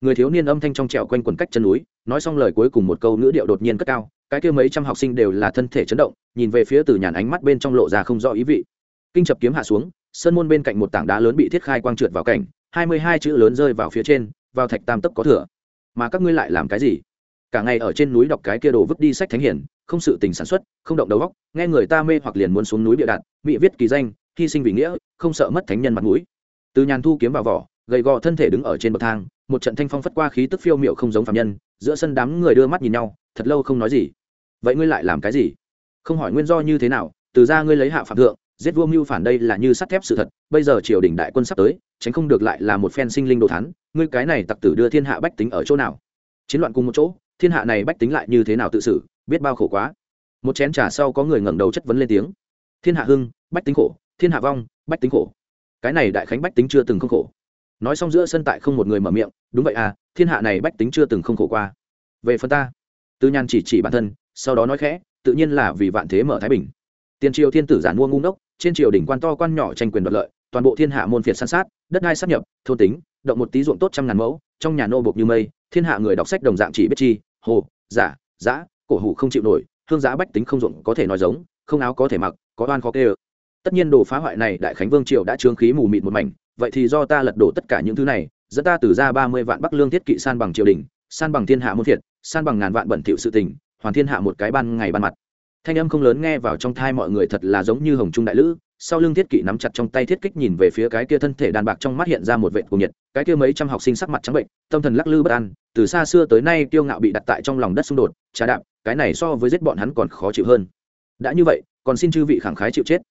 Người thiếu niên âm thanh trong trèo quanh quần cách chân núi, nói xong lời cuối cùng một câu ngữ điệu đột nhiên cất cao, cái kia mấy trăm học sinh đều là thân thể chấn động, nhìn về phía từ nhàn ánh mắt bên trong lộ ra không rõ ý vị. Kinh chập kiếm hạ xuống Sơn môn bên cạnh một tảng đá lớn bị thiết khai quang trượt vào cảnh, hai mươi hai chữ lớn rơi vào phía trên, vào thạch tam tấp có thừa. Mà các ngươi lại làm cái gì? Cả ngày ở trên núi đọc cái kia đồ vứt đi sách thánh hiển, không sự tình sản xuất, không động đầu óc, nghe người ta mê hoặc liền muốn xuống núi bịa đặt, bị viết kỳ danh, hy sinh vì nghĩa, không sợ mất thánh nhân mặt mũi. Từ nhàn thu kiếm vào vỏ, gầy gò thân thể đứng ở trên bậc thang, một trận thanh phong phất qua khí tức phiêu miệu không giống phạm nhân, giữa sân đám người đưa mắt nhìn nhau, thật lâu không nói gì. Vậy ngươi lại làm cái gì? Không hỏi nguyên do như thế nào, từ ra ngươi lấy hạ phạm thượng giết vua mưu phản đây là như sắt thép sự thật, bây giờ triều đình đại quân sắp tới, tránh không được lại là một phen sinh linh đồ thắn ngươi cái này tặc tử đưa thiên hạ bách tính ở chỗ nào? Chiến loạn cùng một chỗ, thiên hạ này bách tính lại như thế nào tự xử, biết bao khổ quá. Một chén trà sau có người ngẩng đầu chất vấn lên tiếng. Thiên hạ hưng, bách tính khổ, thiên hạ vong, bách tính khổ. Cái này đại khánh bách tính chưa từng không khổ. Nói xong giữa sân tại không một người mở miệng, đúng vậy à thiên hạ này bách tính chưa từng không khổ qua. Về phần ta, tư nhàn chỉ chỉ bản thân, sau đó nói khẽ, tự nhiên là vì vạn thế mở thái bình. Tiền triều thiên tử giản mua ngu ngốc trên triều đỉnh quan to quan nhỏ tranh quyền đoạt lợi, toàn bộ thiên hạ môn phiệt san sát, đất đai sắp nhập, thôn tính, động một tí ruộng tốt trăm ngàn mẫu, trong nhà nô bộc như mây, thiên hạ người đọc sách đồng dạng chỉ biết chi, hồ, giả, giã, cổ hủ không chịu nổi, hương giã bách tính không ruộng có thể nói giống, không áo có thể mặc, có oan khó kê ơ. Tất nhiên đồ phá hoại này đại khánh vương triều đã trương khí mù mịt một mảnh, vậy thì do ta lật đổ tất cả những thứ này, dẫn ta từ ra ba mươi vạn bắc lương thiết kỵ san bằng triều đình, san bằng thiên hạ môn phiệt, san bằng ngàn vạn bẩn thỉu sự tình, hoàn thiên hạ một cái ban ngày ban mặt thanh âm không lớn nghe vào trong thai mọi người thật là giống như hồng trung đại lữ, sau lưng thiết kỵ nắm chặt trong tay thiết kích nhìn về phía cái kia thân thể đàn bạc trong mắt hiện ra một vệ cuồng nhiệt, cái kia mấy trăm học sinh sắc mặt trắng bệnh, tâm thần lắc lư bất an, từ xa xưa tới nay kiêu ngạo bị đặt tại trong lòng đất xung đột, trà đạp, cái này so với giết bọn hắn còn khó chịu hơn. Đã như vậy, còn xin chư vị khẳng khái chịu chết.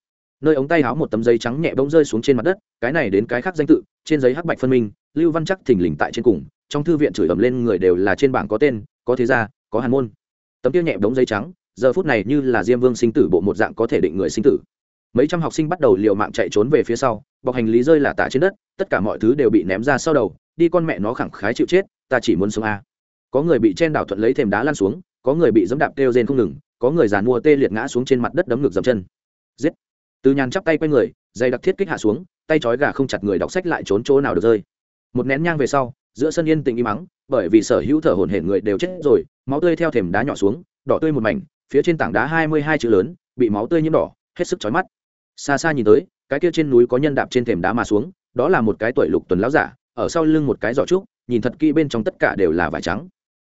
Nơi ống tay háo một tấm giấy trắng nhẹ bỗng rơi xuống trên mặt đất, cái này đến cái khác danh tự, trên giấy hắc bạch phân minh, lưu văn chắc thình lình tại trên cùng, trong thư viện chửi ầm lên người đều là trên bảng có tên, có thế gia, có hàn môn. Tấm tiêu nhẹ bỗng giấy trắng giờ phút này như là diêm vương sinh tử bộ một dạng có thể định người sinh tử. Mấy trăm học sinh bắt đầu liều mạng chạy trốn về phía sau, bọc hành lý rơi là tả trên đất, tất cả mọi thứ đều bị ném ra sau đầu, đi con mẹ nó khẳng khái chịu chết, ta chỉ muốn sống a. Có người bị chen đảo thuận lấy thềm đá lan xuống, có người bị dẫm đạp kêu rên không ngừng, có người giàn mua tê liệt ngã xuống trên mặt đất đấm ngực dầm chân. Giết. Từ nhàn chắp tay quay người, dây đặc thiết kích hạ xuống, tay trói gà không chặt người đọc sách lại trốn chỗ nào được rơi. Một nén nhang về sau, giữa sân yên tĩnh im mắng bởi vì sở hữu thở hổn hển người đều chết rồi, máu tươi theo thềm đá nhỏ xuống, đỏ tươi một mảnh phía trên tảng đá hai mươi hai chữ lớn, bị máu tươi nhiễm đỏ, hết sức chói mắt. Xa xa nhìn tới, cái kia trên núi có nhân đạp trên thềm đá mà xuống, đó là một cái tuổi lục tuần lão giả, ở sau lưng một cái giỏ trúc, nhìn thật kỹ bên trong tất cả đều là vải trắng.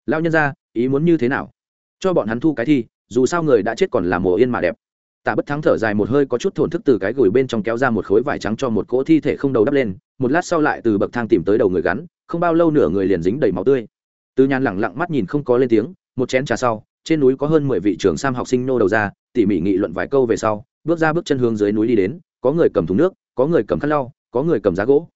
Lao nhân ra ý muốn như thế nào? Cho bọn hắn thu cái thi, dù sao người đã chết còn là mùa yên mà đẹp. Tạ bất thắng thở dài một hơi có chút thổn thức từ cái gửi bên trong kéo ra một khối vải trắng cho một cỗ thi thể không đầu đắp lên, một lát sau lại từ bậc thang tìm tới đầu người gắn, không bao lâu nửa người liền dính đầy máu tươi. Từ nhàn lẳng lặng mắt nhìn không có lên tiếng, một chén trà sau trên núi có hơn mười vị trưởng sam học sinh nô đầu ra, tỉ mỉ nghị luận vài câu về sau, bước ra bước chân hướng dưới núi đi đến, có người cầm thùng nước, có người cầm khăn lau, có người cầm giá gỗ.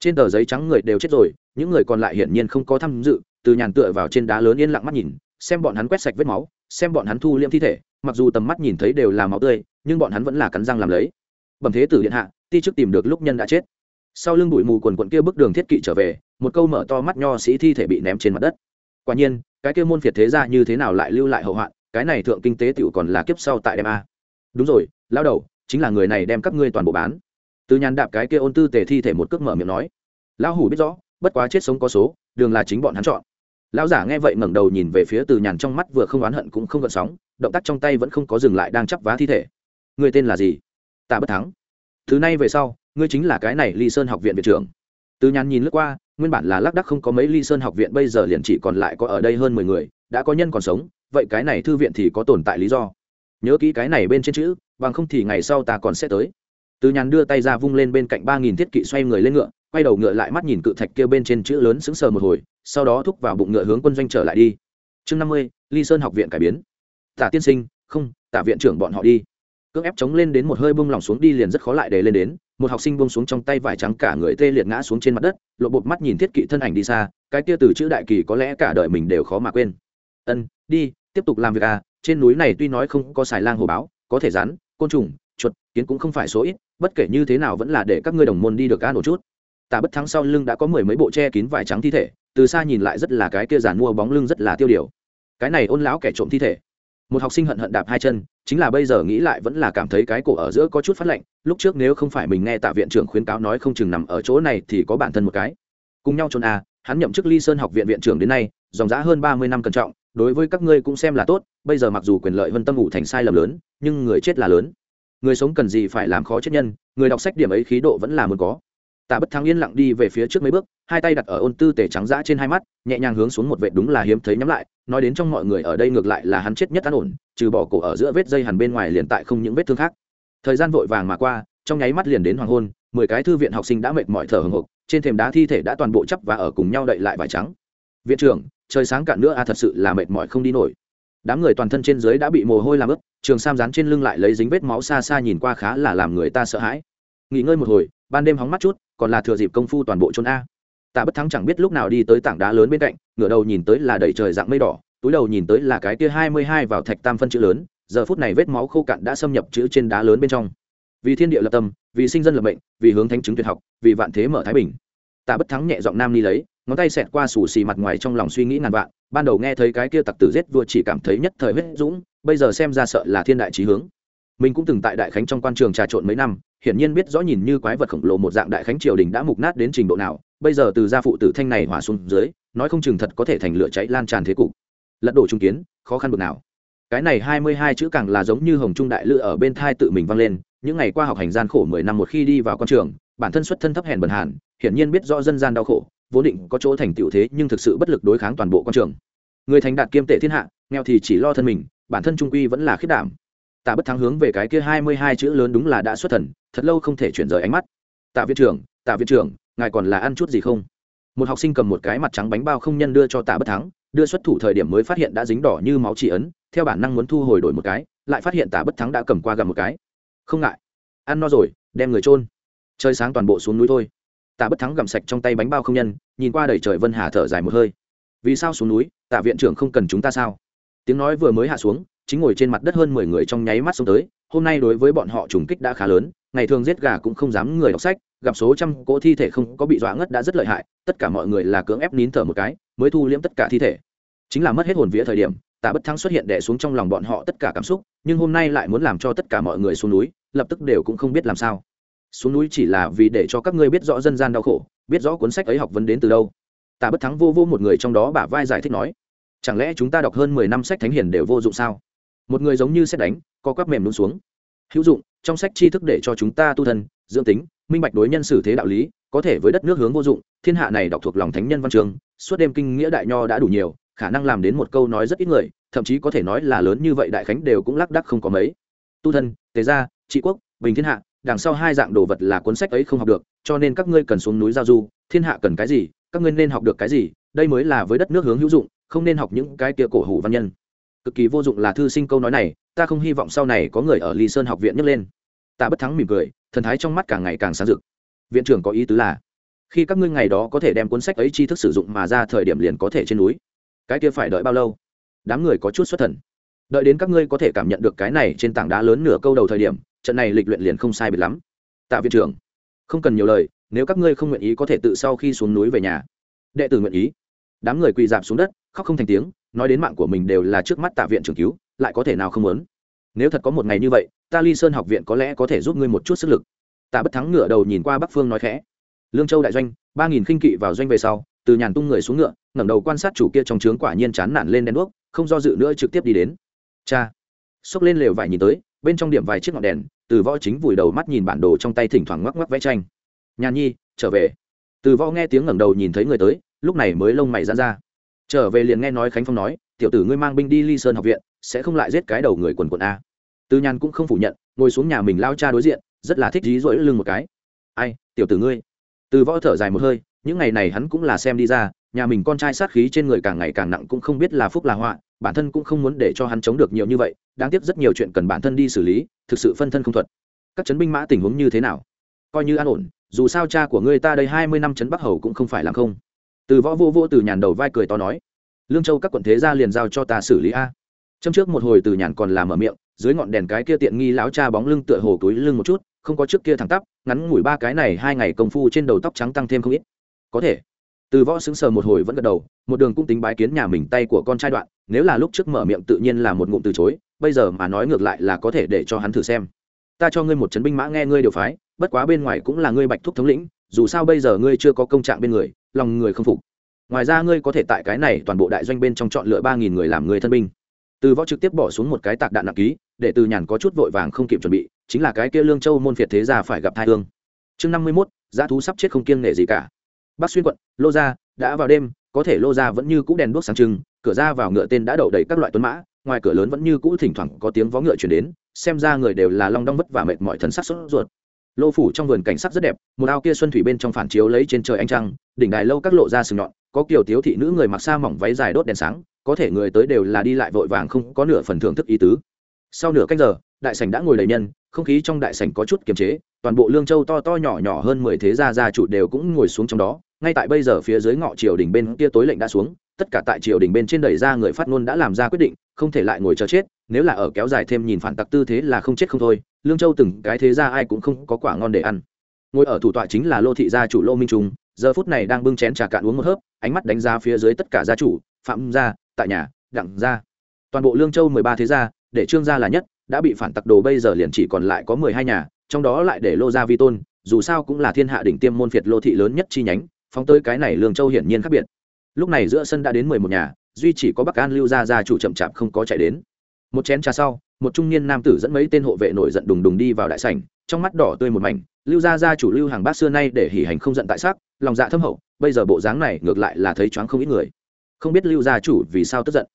Trên tờ giấy trắng người đều chết rồi, những người còn lại hiển nhiên không có tham dự, từ nhàn tựa vào trên đá lớn yên lặng mắt nhìn, xem bọn hắn quét sạch vết máu, xem bọn hắn thu liễm thi thể, mặc dù tầm mắt nhìn thấy đều là máu tươi, nhưng bọn hắn vẫn là cắn răng làm lấy. Bẩm thế tử điện hạ, ti trước tìm được lúc nhân đã chết. Sau lưng bụi mù quần quận kia bức đường thiết kỵ trở về, một câu mở to mắt nho sĩ thi thể bị ném trên mặt đất. Quả nhiên cái kia môn phiệt thế ra như thế nào lại lưu lại hậu hoạn, cái này thượng kinh tế tựu còn là kiếp sau tại đem a. Đúng rồi lao đầu, chính là người này đem các ngươi toàn bộ bán. Từ nhàn đạp cái kia ôn tư tề thi thể một cước mở miệng nói. Lão hủ biết rõ, bất quá chết sống có số, đường là chính bọn hắn chọn. Lão giả nghe vậy ngẩng đầu nhìn về phía từ nhàn trong mắt vừa không oán hận cũng không gợn sóng, động tác trong tay vẫn không có dừng lại đang chắp vá thi thể. Người tên là gì? Tạ bất thắng. Thứ này về sau, ngươi chính là cái này ly sơn học viện viện trưởng từ nhàn nhìn lướt qua, nguyên bản là lác đắc không có mấy ly sơn học viện, bây giờ liền chỉ còn lại có ở đây hơn mười người, đã có nhân còn sống, vậy cái này thư viện thì có tồn tại lý do? Nhớ kỹ cái này bên trên chữ, bằng không thì ngày sau ta còn sẽ tới. Từ nhàn đưa tay ra vung lên bên cạnh ba nghìn thiết kỵ xoay người lên ngựa, quay đầu ngựa lại mắt nhìn cự thạch kia bên trên chữ lớn sững sờ một hồi, sau đó thúc vào bụng ngựa hướng quân doanh trở lại đi. Chương năm mươi, ly sơn học viện cải biến. Tả tiên sinh, không, tả viện trưởng bọn họ đi. Cưỡng ép chống lên đến một hơi bung lỏng xuống đi liền rất khó lại để lên đến một học sinh buông xuống trong tay vải trắng cả người tê liệt ngã xuống trên mặt đất, lộ bột mắt nhìn thiết kỵ thân ảnh đi xa, cái kia từ chữ đại kỳ có lẽ cả đời mình đều khó mà quên. Ân, đi, tiếp tục làm việc à trên núi này tuy nói không có xài lang hồ báo, có thể rắn, côn trùng, chuột, kiến cũng không phải số ít, bất kể như thế nào vẫn là để các ngươi đồng môn đi được an ổn chút. Tạ bất thắng sau lưng đã có mười mấy bộ che kín vải trắng thi thể, từ xa nhìn lại rất là cái kia giàn mua bóng lưng rất là tiêu điều. Cái này ôn lão kẻ trộm thi thể một học sinh hận hận đạp hai chân chính là bây giờ nghĩ lại vẫn là cảm thấy cái cổ ở giữa có chút phát lạnh lúc trước nếu không phải mình nghe tạ viện trưởng khuyến cáo nói không chừng nằm ở chỗ này thì có bản thân một cái. Cùng nhau trốn à, hắn nhậm chức ly sơn học viện viện trưởng đến nay dòng giã hơn ba mươi năm cẩn trọng đối với các ngươi cũng xem là tốt bây giờ mặc dù quyền lợi vân tâm ngủ thành sai lầm lớn nhưng người chết là lớn. Người sống cần gì phải làm khó chết nhân người đọc sách điểm ấy khí độ vẫn là muốn có. Tạ bất thắng yên lặng đi về phía trước mấy bước hai tay đặt ở ôn tư tể trắng dã trên hai mắt nhẹ nhàng hướng xuống một vệ đúng là hiếm thấy nhắm lại nói đến trong mọi người ở đây ngược lại là hắn chết nhất an ổn, trừ bỏ cổ ở giữa vết dây hẳn bên ngoài liền tại không những vết thương khác. Thời gian vội vàng mà qua, trong nháy mắt liền đến hoàng hôn, mười cái thư viện học sinh đã mệt mỏi thở hồng hộc, trên thềm đá thi thể đã toàn bộ chấp và ở cùng nhau đậy lại vải trắng. Viện trưởng, trời sáng cạn nữa a thật sự là mệt mỏi không đi nổi. Đám người toàn thân trên dưới đã bị mồ hôi làm ướt, trường sam dán trên lưng lại lấy dính vết máu xa xa nhìn qua khá là làm người ta sợ hãi. Nghỉ ngơi một hồi, ban đêm hóng mắt chút, còn là thừa dịp công phu toàn bộ trốn a tạ bất thắng chẳng biết lúc nào đi tới tảng đá lớn bên cạnh, ngửa đầu nhìn tới là đầy trời dạng mây đỏ, túi đầu nhìn tới là cái kia hai mươi hai vào thạch tam phân chữ lớn, giờ phút này vết máu khô cạn đã xâm nhập chữ trên đá lớn bên trong. Vì thiên địa lập tâm, vì sinh dân lập mệnh, vì hướng thánh chứng tuyệt học, vì vạn thế mở thái bình. Tạ bất thắng nhẹ giọng nam ni lấy, ngón tay xẹt qua sủ xì mặt ngoài trong lòng suy nghĩ ngàn vạn, ban đầu nghe thấy cái kia tặc tử giết vua chỉ cảm thấy nhất thời huyết dũng, bây giờ xem ra sợ là thiên đại trí hướng. Mình cũng từng tại đại khánh trong quan trường trà trộn mấy năm, hiển nhiên biết rõ nhìn như quái vật khổng lồ một dạng đại khánh triều đình đã mục nát đến trình độ nào bây giờ từ gia phụ tử thanh này hỏa xuống dưới, nói không chừng thật có thể thành lửa cháy lan tràn thế cục. Lật đổ trung kiến, khó khăn bực nào. Cái này hai mươi hai chữ càng là giống như hồng trung đại lự ở bên thai tự mình vang lên, những ngày qua học hành gian khổ mười năm một khi đi vào quan trường, bản thân xuất thân thấp hèn bần hàn, hiển nhiên biết rõ dân gian đau khổ, vốn định có chỗ thành tựu thế nhưng thực sự bất lực đối kháng toàn bộ quan trường. Người thành đạt kiêm tệ thiên hạ, nghèo thì chỉ lo thân mình, bản thân trung quy vẫn là khiết đảm. Tạ bất thắng hướng về cái kia hai mươi hai chữ lớn đúng là đã xuất thần, thật lâu không thể chuyển rời ánh mắt. Tạ viện trưởng, tạ viện trưởng ngài còn là ăn chút gì không? Một học sinh cầm một cái mặt trắng bánh bao không nhân đưa cho tạ bất thắng, đưa xuất thủ thời điểm mới phát hiện đã dính đỏ như máu chỉ ấn, theo bản năng muốn thu hồi đổi một cái, lại phát hiện tạ bất thắng đã cầm qua gặp một cái. Không ngại. Ăn no rồi, đem người trôn chơi sáng toàn bộ xuống núi thôi. Tạ bất thắng gặm sạch trong tay bánh bao không nhân, nhìn qua đầy trời vân hà thở dài một hơi. Vì sao xuống núi? Tạ viện trưởng không cần chúng ta sao? Tiếng nói vừa mới hạ xuống, chính ngồi trên mặt đất hơn mười người trong nháy mắt xuống tới. Hôm nay đối với bọn họ trùng kích đã khá lớn, ngày thường giết gà cũng không dám người đọc sách gặp số trăm cỗ thi thể không có bị dọa ngất đã rất lợi hại, tất cả mọi người là cưỡng ép nín thở một cái, mới thu liễm tất cả thi thể. Chính là mất hết hồn vía thời điểm, tạ bất thắng xuất hiện đẻ xuống trong lòng bọn họ tất cả cảm xúc, nhưng hôm nay lại muốn làm cho tất cả mọi người xuống núi, lập tức đều cũng không biết làm sao. Xuống núi chỉ là vì để cho các ngươi biết rõ dân gian đau khổ, biết rõ cuốn sách ấy học vấn đến từ đâu. Tạ bất thắng vô vô một người trong đó bả vai giải thích nói, chẳng lẽ chúng ta đọc hơn mười năm sách thánh hiền đều vô dụng sao? Một người giống như xét đánh, co quắp mềm luôn xuống. Hữu dụng, trong sách tri thức để cho chúng ta tu thân, dưỡng tính minh bạch đối nhân xử thế đạo lý, có thể với đất nước hướng vô dụng, thiên hạ này đọc thuộc lòng thánh nhân văn trường, suốt đêm kinh nghĩa đại nho đã đủ nhiều, khả năng làm đến một câu nói rất ít người, thậm chí có thể nói là lớn như vậy đại khánh đều cũng lác đắc không có mấy. Tu thân tế gia, trị quốc, bình thiên hạ, đằng sau hai dạng đồ vật là cuốn sách ấy không học được, cho nên các ngươi cần xuống núi giao du, thiên hạ cần cái gì, các ngươi nên học được cái gì, đây mới là với đất nước hướng hữu dụng, không nên học những cái kia cổ hủ văn nhân. Cực kỳ vô dụng là thư sinh câu nói này, ta không hy vọng sau này có người ở ly sơn học viện nhấc lên. Ta bất thắng mỉm cười thần thái trong mắt càng ngày càng sáng rực. Viện trưởng có ý tứ là, khi các ngươi ngày đó có thể đem cuốn sách ấy tri thức sử dụng mà ra thời điểm liền có thể trên núi. Cái kia phải đợi bao lâu? Đám người có chút xuất thần. Đợi đến các ngươi có thể cảm nhận được cái này trên tảng đá lớn nửa câu đầu thời điểm, trận này lịch luyện liền không sai biệt lắm. Tạ viện trưởng, không cần nhiều lời, nếu các ngươi không nguyện ý có thể tự sau khi xuống núi về nhà. Đệ tử nguyện ý. Đám người quỳ dạp xuống đất, khóc không thành tiếng, nói đến mạng của mình đều là trước mắt tạ viện trưởng cứu, lại có thể nào không muốn? Nếu thật có một ngày như vậy, ta ly sơn học viện có lẽ có thể giúp ngươi một chút sức lực. Tạ bất thắng ngựa đầu nhìn qua bắc phương nói khẽ. Lương châu đại doanh, ba nghìn khinh kỵ vào doanh về sau, từ nhàn tung người xuống ngựa, ngẩng đầu quan sát chủ kia trong trướng quả nhiên chán nản lên đen đuốc, không do dự nữa trực tiếp đi đến. Cha! Xốc lên lều vải nhìn tới, bên trong điểm vài chiếc ngọn đèn, từ võ chính vùi đầu mắt nhìn bản đồ trong tay thỉnh thoảng ngoắc ngoắc vẽ tranh. Nhàn nhi, trở về. Từ võ nghe tiếng ngẩng đầu nhìn thấy người tới, lúc này mới lông mày dán ra. Trở về liền nghe nói khánh phong nói, tiểu tử ngươi mang binh đi ly sơn học viện sẽ không lại giết cái đầu người quần quần a. Từ nhàn cũng không phủ nhận, ngồi xuống nhà mình lao cha đối diện, rất là thích dí dỗi lưng một cái. Ai, tiểu tử ngươi? Từ võ thở dài một hơi, những ngày này hắn cũng là xem đi ra, nhà mình con trai sát khí trên người càng ngày càng nặng cũng không biết là phúc là họa, bản thân cũng không muốn để cho hắn chống được nhiều như vậy, đáng tiếc rất nhiều chuyện cần bản thân đi xử lý, thực sự phân thân không thuật. Các chấn binh mã tình huống như thế nào? Coi như an ổn, dù sao cha của ngươi ta đây hai mươi năm chấn bắc hầu cũng không phải làm không. Từ võ vô vô từ nhàn đầu vai cười to nói, lương châu các quận thế gia liền giao cho ta xử lý a châm trước một hồi từ nhàn còn làm ở miệng, dưới ngọn đèn cái kia tiện nghi lão cha bóng lưng tựa hồ túi lưng một chút, không có trước kia thẳng tắp, ngắn ngủi ba cái này hai ngày công phu trên đầu tóc trắng tăng thêm không ít. Có thể. Từ võ xứng sờ một hồi vẫn gật đầu, một đường cũng tính bái kiến nhà mình tay của con trai đoạn, nếu là lúc trước mở miệng tự nhiên là một ngụm từ chối, bây giờ mà nói ngược lại là có thể để cho hắn thử xem. Ta cho ngươi một chấn binh mã nghe ngươi điều phái, bất quá bên ngoài cũng là ngươi bạch thúc thống lĩnh, dù sao bây giờ ngươi chưa có công trạng bên người, lòng người không phục. Ngoài ra ngươi có thể tại cái này toàn bộ đại doanh bên trong chọn lựa ba nghìn người làm người thân binh từ võ trực tiếp bỏ xuống một cái tạc đạn nặng ký, để từ nhàn có chút vội vàng không kịp chuẩn bị, chính là cái kia lương châu môn phiệt thế gia phải gặp thai hương. Chương năm mươi mốt, dã thú sắp chết không kiêng nể gì cả. Bắc xuyên quận, lô gia, đã vào đêm, có thể lô gia vẫn như cũ đèn đuốc sáng trưng, cửa ra vào ngựa tên đã đậu đầy các loại tuấn mã, ngoài cửa lớn vẫn như cũ thỉnh thoảng có tiếng vó ngựa chuyển đến, xem ra người đều là long đong vất và mệt mỏi thần sắc sốt ruột. Lô phủ trong vườn cảnh sắc rất đẹp, một ao kia xuân thủy bên trong phản chiếu lấy trên trời ánh trăng, đỉnh đài lâu các lộ ra sừng nhọn, có kiểu tiếu thị nữ người mặc xa mỏng váy dài đốt đèn sáng có thể người tới đều là đi lại vội vàng không có nửa phần thưởng thức ý tứ. Sau nửa cách giờ, đại sảnh đã ngồi đầy nhân, không khí trong đại sảnh có chút kiềm chế, toàn bộ lương châu to to nhỏ nhỏ hơn mười thế gia gia chủ đều cũng ngồi xuống trong đó. Ngay tại bây giờ phía dưới ngọ triều đình bên kia tối lệnh đã xuống, tất cả tại triều đình bên trên đẩy ra người phát ngôn đã làm ra quyết định, không thể lại ngồi chờ chết, nếu là ở kéo dài thêm nhìn phản tặc tư thế là không chết không thôi. Lương châu từng cái thế gia ai cũng không có quả ngon để ăn. Ngồi ở thủ tọa chính là lô thị gia chủ lô minh trung, giờ phút này đang bưng chén trà cạn uống một hớp, ánh mắt đánh giá phía dưới tất cả gia chủ, phạm gia tại nhà, đặng gia toàn bộ lương châu mười ba thế gia, để trương gia là nhất, đã bị phản tặc đồ bây giờ liền chỉ còn lại có mười hai nhà, trong đó lại để lô gia vi tôn, dù sao cũng là thiên hạ đỉnh tiêm môn phiệt lô thị lớn nhất chi nhánh, phóng tới cái này lương châu hiển nhiên khác biệt. Lúc này giữa sân đã đến mười một nhà, duy chỉ có bắc an lưu gia gia chủ chậm chạp không có chạy đến. Một chén trà sau, một trung niên nam tử dẫn mấy tên hộ vệ nổi giận đùng đùng đi vào đại sảnh, trong mắt đỏ tươi một mảnh, lưu gia gia chủ lưu hàng bát xưa nay để hỉ hành không giận tại sắc lòng dạ thâm hậu, bây giờ bộ dáng này ngược lại là thấy choáng không ít người không biết lưu gia chủ vì sao tức giận.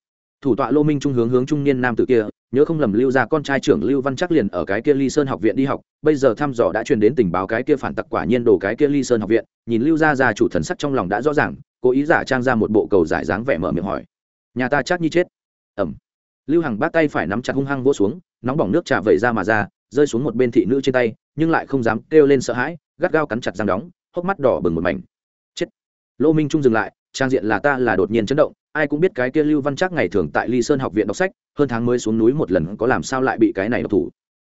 Thủ tọa lô minh trung hướng hướng trung niên nam tử kia, nhớ không lầm lưu gia con trai trưởng lưu văn chắc liền ở cái kia ly sơn học viện đi học, bây giờ thăm dò đã truyền đến tình báo cái kia phản tặc quả nhiên đồ cái kia ly sơn học viện, nhìn lưu gia gia chủ thần sắc trong lòng đã rõ ràng, cố ý giả trang ra một bộ cầu giải dáng vẻ mở miệng hỏi. Nhà ta chắc như chết. Ẩm. Lưu hằng bắt tay phải nắm chặt hung hăng vỗ xuống, nóng bỏng nước trà vẩy ra mà ra, rơi xuống một bên thị nữ trên tay, nhưng lại không dám kêu lên sợ hãi, gắt gao cắn chặt răng đóng, hốc mắt đỏ bừng một mảnh. Chết. Lô minh trung dừng lại trang diện là ta là đột nhiên chấn động, ai cũng biết cái kia lưu văn chắc ngày thường tại ly sơn học viện đọc sách, hơn tháng mới xuống núi một lần có làm sao lại bị cái này độc thủ.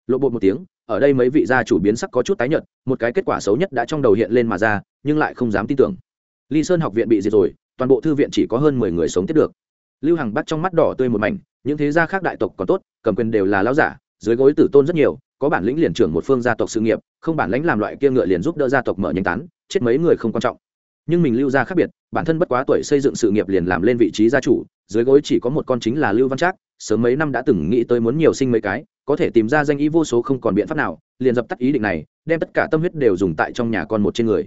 Lộ bột một tiếng, ở đây mấy vị gia chủ biến sắc có chút tái nhợt, một cái kết quả xấu nhất đã trong đầu hiện lên mà ra, nhưng lại không dám tin tưởng. Ly sơn học viện bị diệt rồi, toàn bộ thư viện chỉ có hơn mười người sống tiếp được. Lưu hằng bắt trong mắt đỏ tươi một mảnh, những thế gia khác đại tộc còn tốt, cầm quyền đều là lão giả, dưới gối tử tôn rất nhiều, có bản lĩnh liền trưởng một phương gia tộc sự nghiệp, không bản lãnh làm loại kia ngựa liền giúp đỡ gia tộc mở nhanh tán, chết mấy người không quan trọng nhưng mình lưu gia khác biệt, bản thân bất quá tuổi xây dựng sự nghiệp liền làm lên vị trí gia chủ, dưới gối chỉ có một con chính là lưu văn trác, sớm mấy năm đã từng nghĩ tới muốn nhiều sinh mấy cái, có thể tìm ra danh ý vô số không còn biện pháp nào, liền dập tắt ý định này, đem tất cả tâm huyết đều dùng tại trong nhà con một trên người.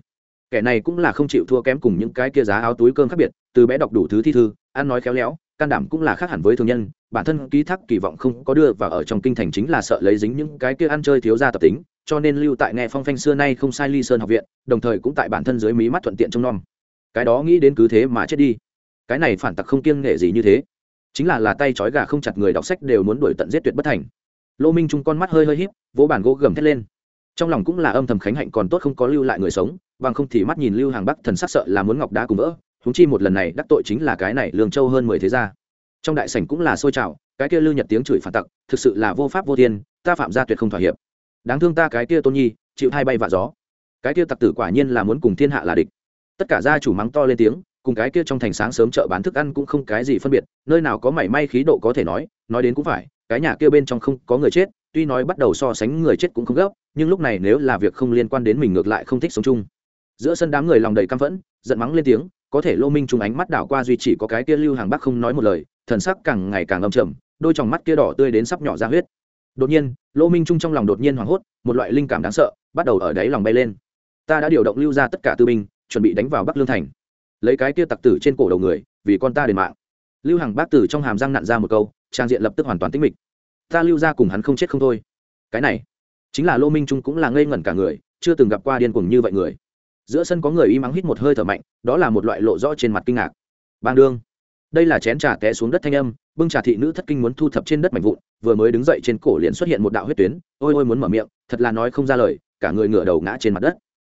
Kẻ này cũng là không chịu thua kém cùng những cái kia giá áo túi cơm khác biệt, từ bé đọc đủ thứ thi thư, ăn nói khéo léo, can đảm cũng là khác hẳn với thường nhân, bản thân ký thác kỳ vọng không có đưa vào ở trong kinh thành chính là sợ lấy dính những cái kia ăn chơi thiếu gia tập tính cho nên lưu tại nghe phong phanh xưa nay không sai ly sơn học viện, đồng thời cũng tại bản thân dưới mí mắt thuận tiện trông nom. Cái đó nghĩ đến cứ thế mà chết đi. Cái này phản tặc không kiêng nghệ gì như thế. Chính là là tay trói gà không chặt người đọc sách đều muốn đuổi tận giết tuyệt bất thành. Lô minh trung con mắt hơi hơi híp, vỗ bản gỗ gầm thét lên. Trong lòng cũng là âm thầm khánh hạnh còn tốt không có lưu lại người sống, bằng không thì mắt nhìn lưu hàng bắc thần sắc sợ là muốn ngọc đá cùng vỡ húng chi một lần này đắc tội chính là cái này lương châu hơn mười thế gia. Trong đại sảnh cũng là xôi trào, cái kia lưu nhật tiếng chửi phản tặc, thực sự là vô pháp vô thiên, ta phạm gia tuyệt không thỏa hiệp đáng thương ta cái kia tôn nhi, chịu hai bay vạ gió. Cái kia tặc tử quả nhiên là muốn cùng thiên hạ là địch. Tất cả gia chủ mắng to lên tiếng, cùng cái kia trong thành sáng sớm chợ bán thức ăn cũng không cái gì phân biệt, nơi nào có mảy may khí độ có thể nói nói đến cũng phải, cái nhà kia bên trong không có người chết, tuy nói bắt đầu so sánh người chết cũng không gấp, nhưng lúc này nếu là việc không liên quan đến mình ngược lại không thích sống chung. Giữa sân đám người lòng đầy căm phẫn, giận mắng lên tiếng, có thể lô minh trùng ánh mắt đảo qua duy chỉ có cái kia lưu hàng bắc không nói một lời, thần sắc càng ngày càng âm trầm, đôi tròng mắt kia đỏ tươi đến sắp nhỏ ra huyết đột nhiên, lô minh trung trong lòng đột nhiên hoảng hốt, một loại linh cảm đáng sợ bắt đầu ở đáy lòng bay lên. Ta đã điều động lưu ra tất cả tư binh, chuẩn bị đánh vào bắc lương thành. Lấy cái kia tặc tử trên cổ đầu người, vì con ta đền mạng. Lưu Hằng bác tử trong hàm răng nặn ra một câu, trang diện lập tức hoàn toàn tĩnh mịch. Ta lưu ra cùng hắn không chết không thôi. Cái này, chính là lô minh trung cũng là ngây ngẩn cả người, chưa từng gặp qua điên cuồng như vậy người. Giữa sân có người y mắng hít một hơi thở mạnh, đó là một loại lộ rõ trên mặt kinh ngạc. Bang đương, đây là chén trà té xuống đất thanh âm bưng trà thị nữ thất kinh muốn thu thập trên đất mảnh vụn, vừa mới đứng dậy trên cổ liền xuất hiện một đạo huyết tuyến, ôi ôi muốn mở miệng, thật là nói không ra lời, cả người ngửa đầu ngã trên mặt đất.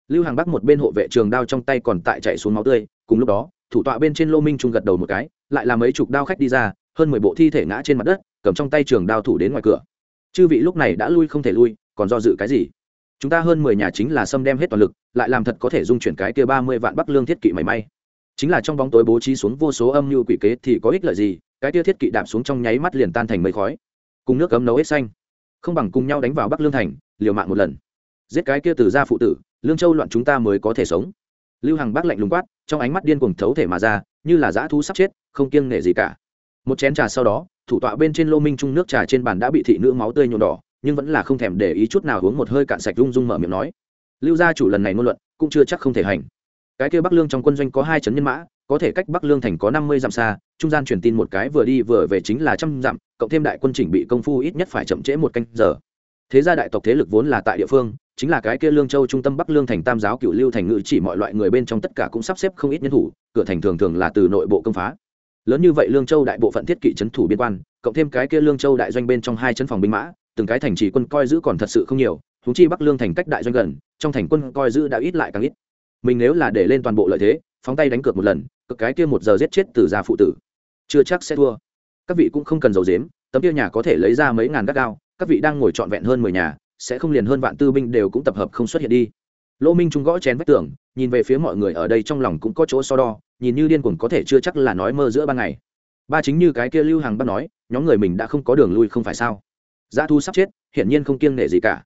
Lưu hàng bắc một bên hộ vệ trường đao trong tay còn tại chạy xuống máu tươi, cùng lúc đó, thủ tọa bên trên lô minh trung gật đầu một cái, lại là mấy chục đao khách đi ra, hơn mười bộ thi thể ngã trên mặt đất, cầm trong tay trường đao thủ đến ngoài cửa. Chư vị lúc này đã lui không thể lui, còn do dự cái gì? Chúng ta hơn mười nhà chính là xâm đem hết toàn lực, lại làm thật có thể dung chuyển cái kia ba mươi vạn bắc lương thiết kỵ mảy may. Chính là trong bóng tối bố trí xuống vô số âm mưu quỷ kế thì có ích lợi gì? Cái kia thiết kỵ đạp xuống trong nháy mắt liền tan thành mây khói, cùng nước cấm nấu hết xanh, không bằng cùng nhau đánh vào bắc lương thành, liều mạng một lần. Giết cái kia từ gia phụ tử, lương châu loạn chúng ta mới có thể sống. Lưu hằng bác lạnh lùng quát, trong ánh mắt điên cuồng thấu thể mà ra, như là dã thú sắp chết, không kiêng nể gì cả. Một chén trà sau đó, thủ tọa bên trên lô minh trung nước trà trên bàn đã bị thị nữ máu tươi nhuộm đỏ, nhưng vẫn là không thèm để ý chút nào uống một hơi cạn sạch rung rung mở miệng nói. Lưu gia chủ lần này ngôn luận cũng chưa chắc không thể hành. Cái kia bắc lương trong quân doanh có hai chấn nhân mã có thể cách bắc lương thành có năm mươi dặm xa, trung gian truyền tin một cái vừa đi vừa về chính là trăm dặm, cộng thêm đại quân chỉnh bị công phu ít nhất phải chậm trễ một canh giờ. Thế gia đại tộc thế lực vốn là tại địa phương, chính là cái kia lương châu trung tâm bắc lương thành tam giáo cựu lưu thành ngự chỉ mọi loại người bên trong tất cả cũng sắp xếp không ít nhân thủ, cửa thành thường thường là từ nội bộ công phá. Lớn như vậy lương châu đại bộ phận thiết kỵ trấn thủ biên quan, cộng thêm cái kia lương châu đại doanh bên trong hai chân phòng binh mã, từng cái thành trì quân coi giữ còn thật sự không nhiều thúng chi bắc lương thành cách đại doanh gần, trong thành quân coi giữ đã ít lại càng ít. Mình nếu là để lên toàn bộ lợi thế phóng tay đánh cược một lần cực cái kia một giờ giết chết từ gia phụ tử. Chưa chắc sẽ thua. Các vị cũng không cần dầu dếm tấm kia nhà có thể lấy ra mấy ngàn gác gao các vị đang ngồi trọn vẹn hơn mười nhà, sẽ không liền hơn vạn tư binh đều cũng tập hợp không xuất hiện đi. Lỗ minh trung gõ chén vách tường, nhìn về phía mọi người ở đây trong lòng cũng có chỗ so đo, nhìn như điên cuồng có thể chưa chắc là nói mơ giữa ban ngày. Ba chính như cái kia lưu hàng bắt nói, nhóm người mình đã không có đường lui không phải sao? Giá thu sắp chết, hiển nhiên không kiêng nể gì cả.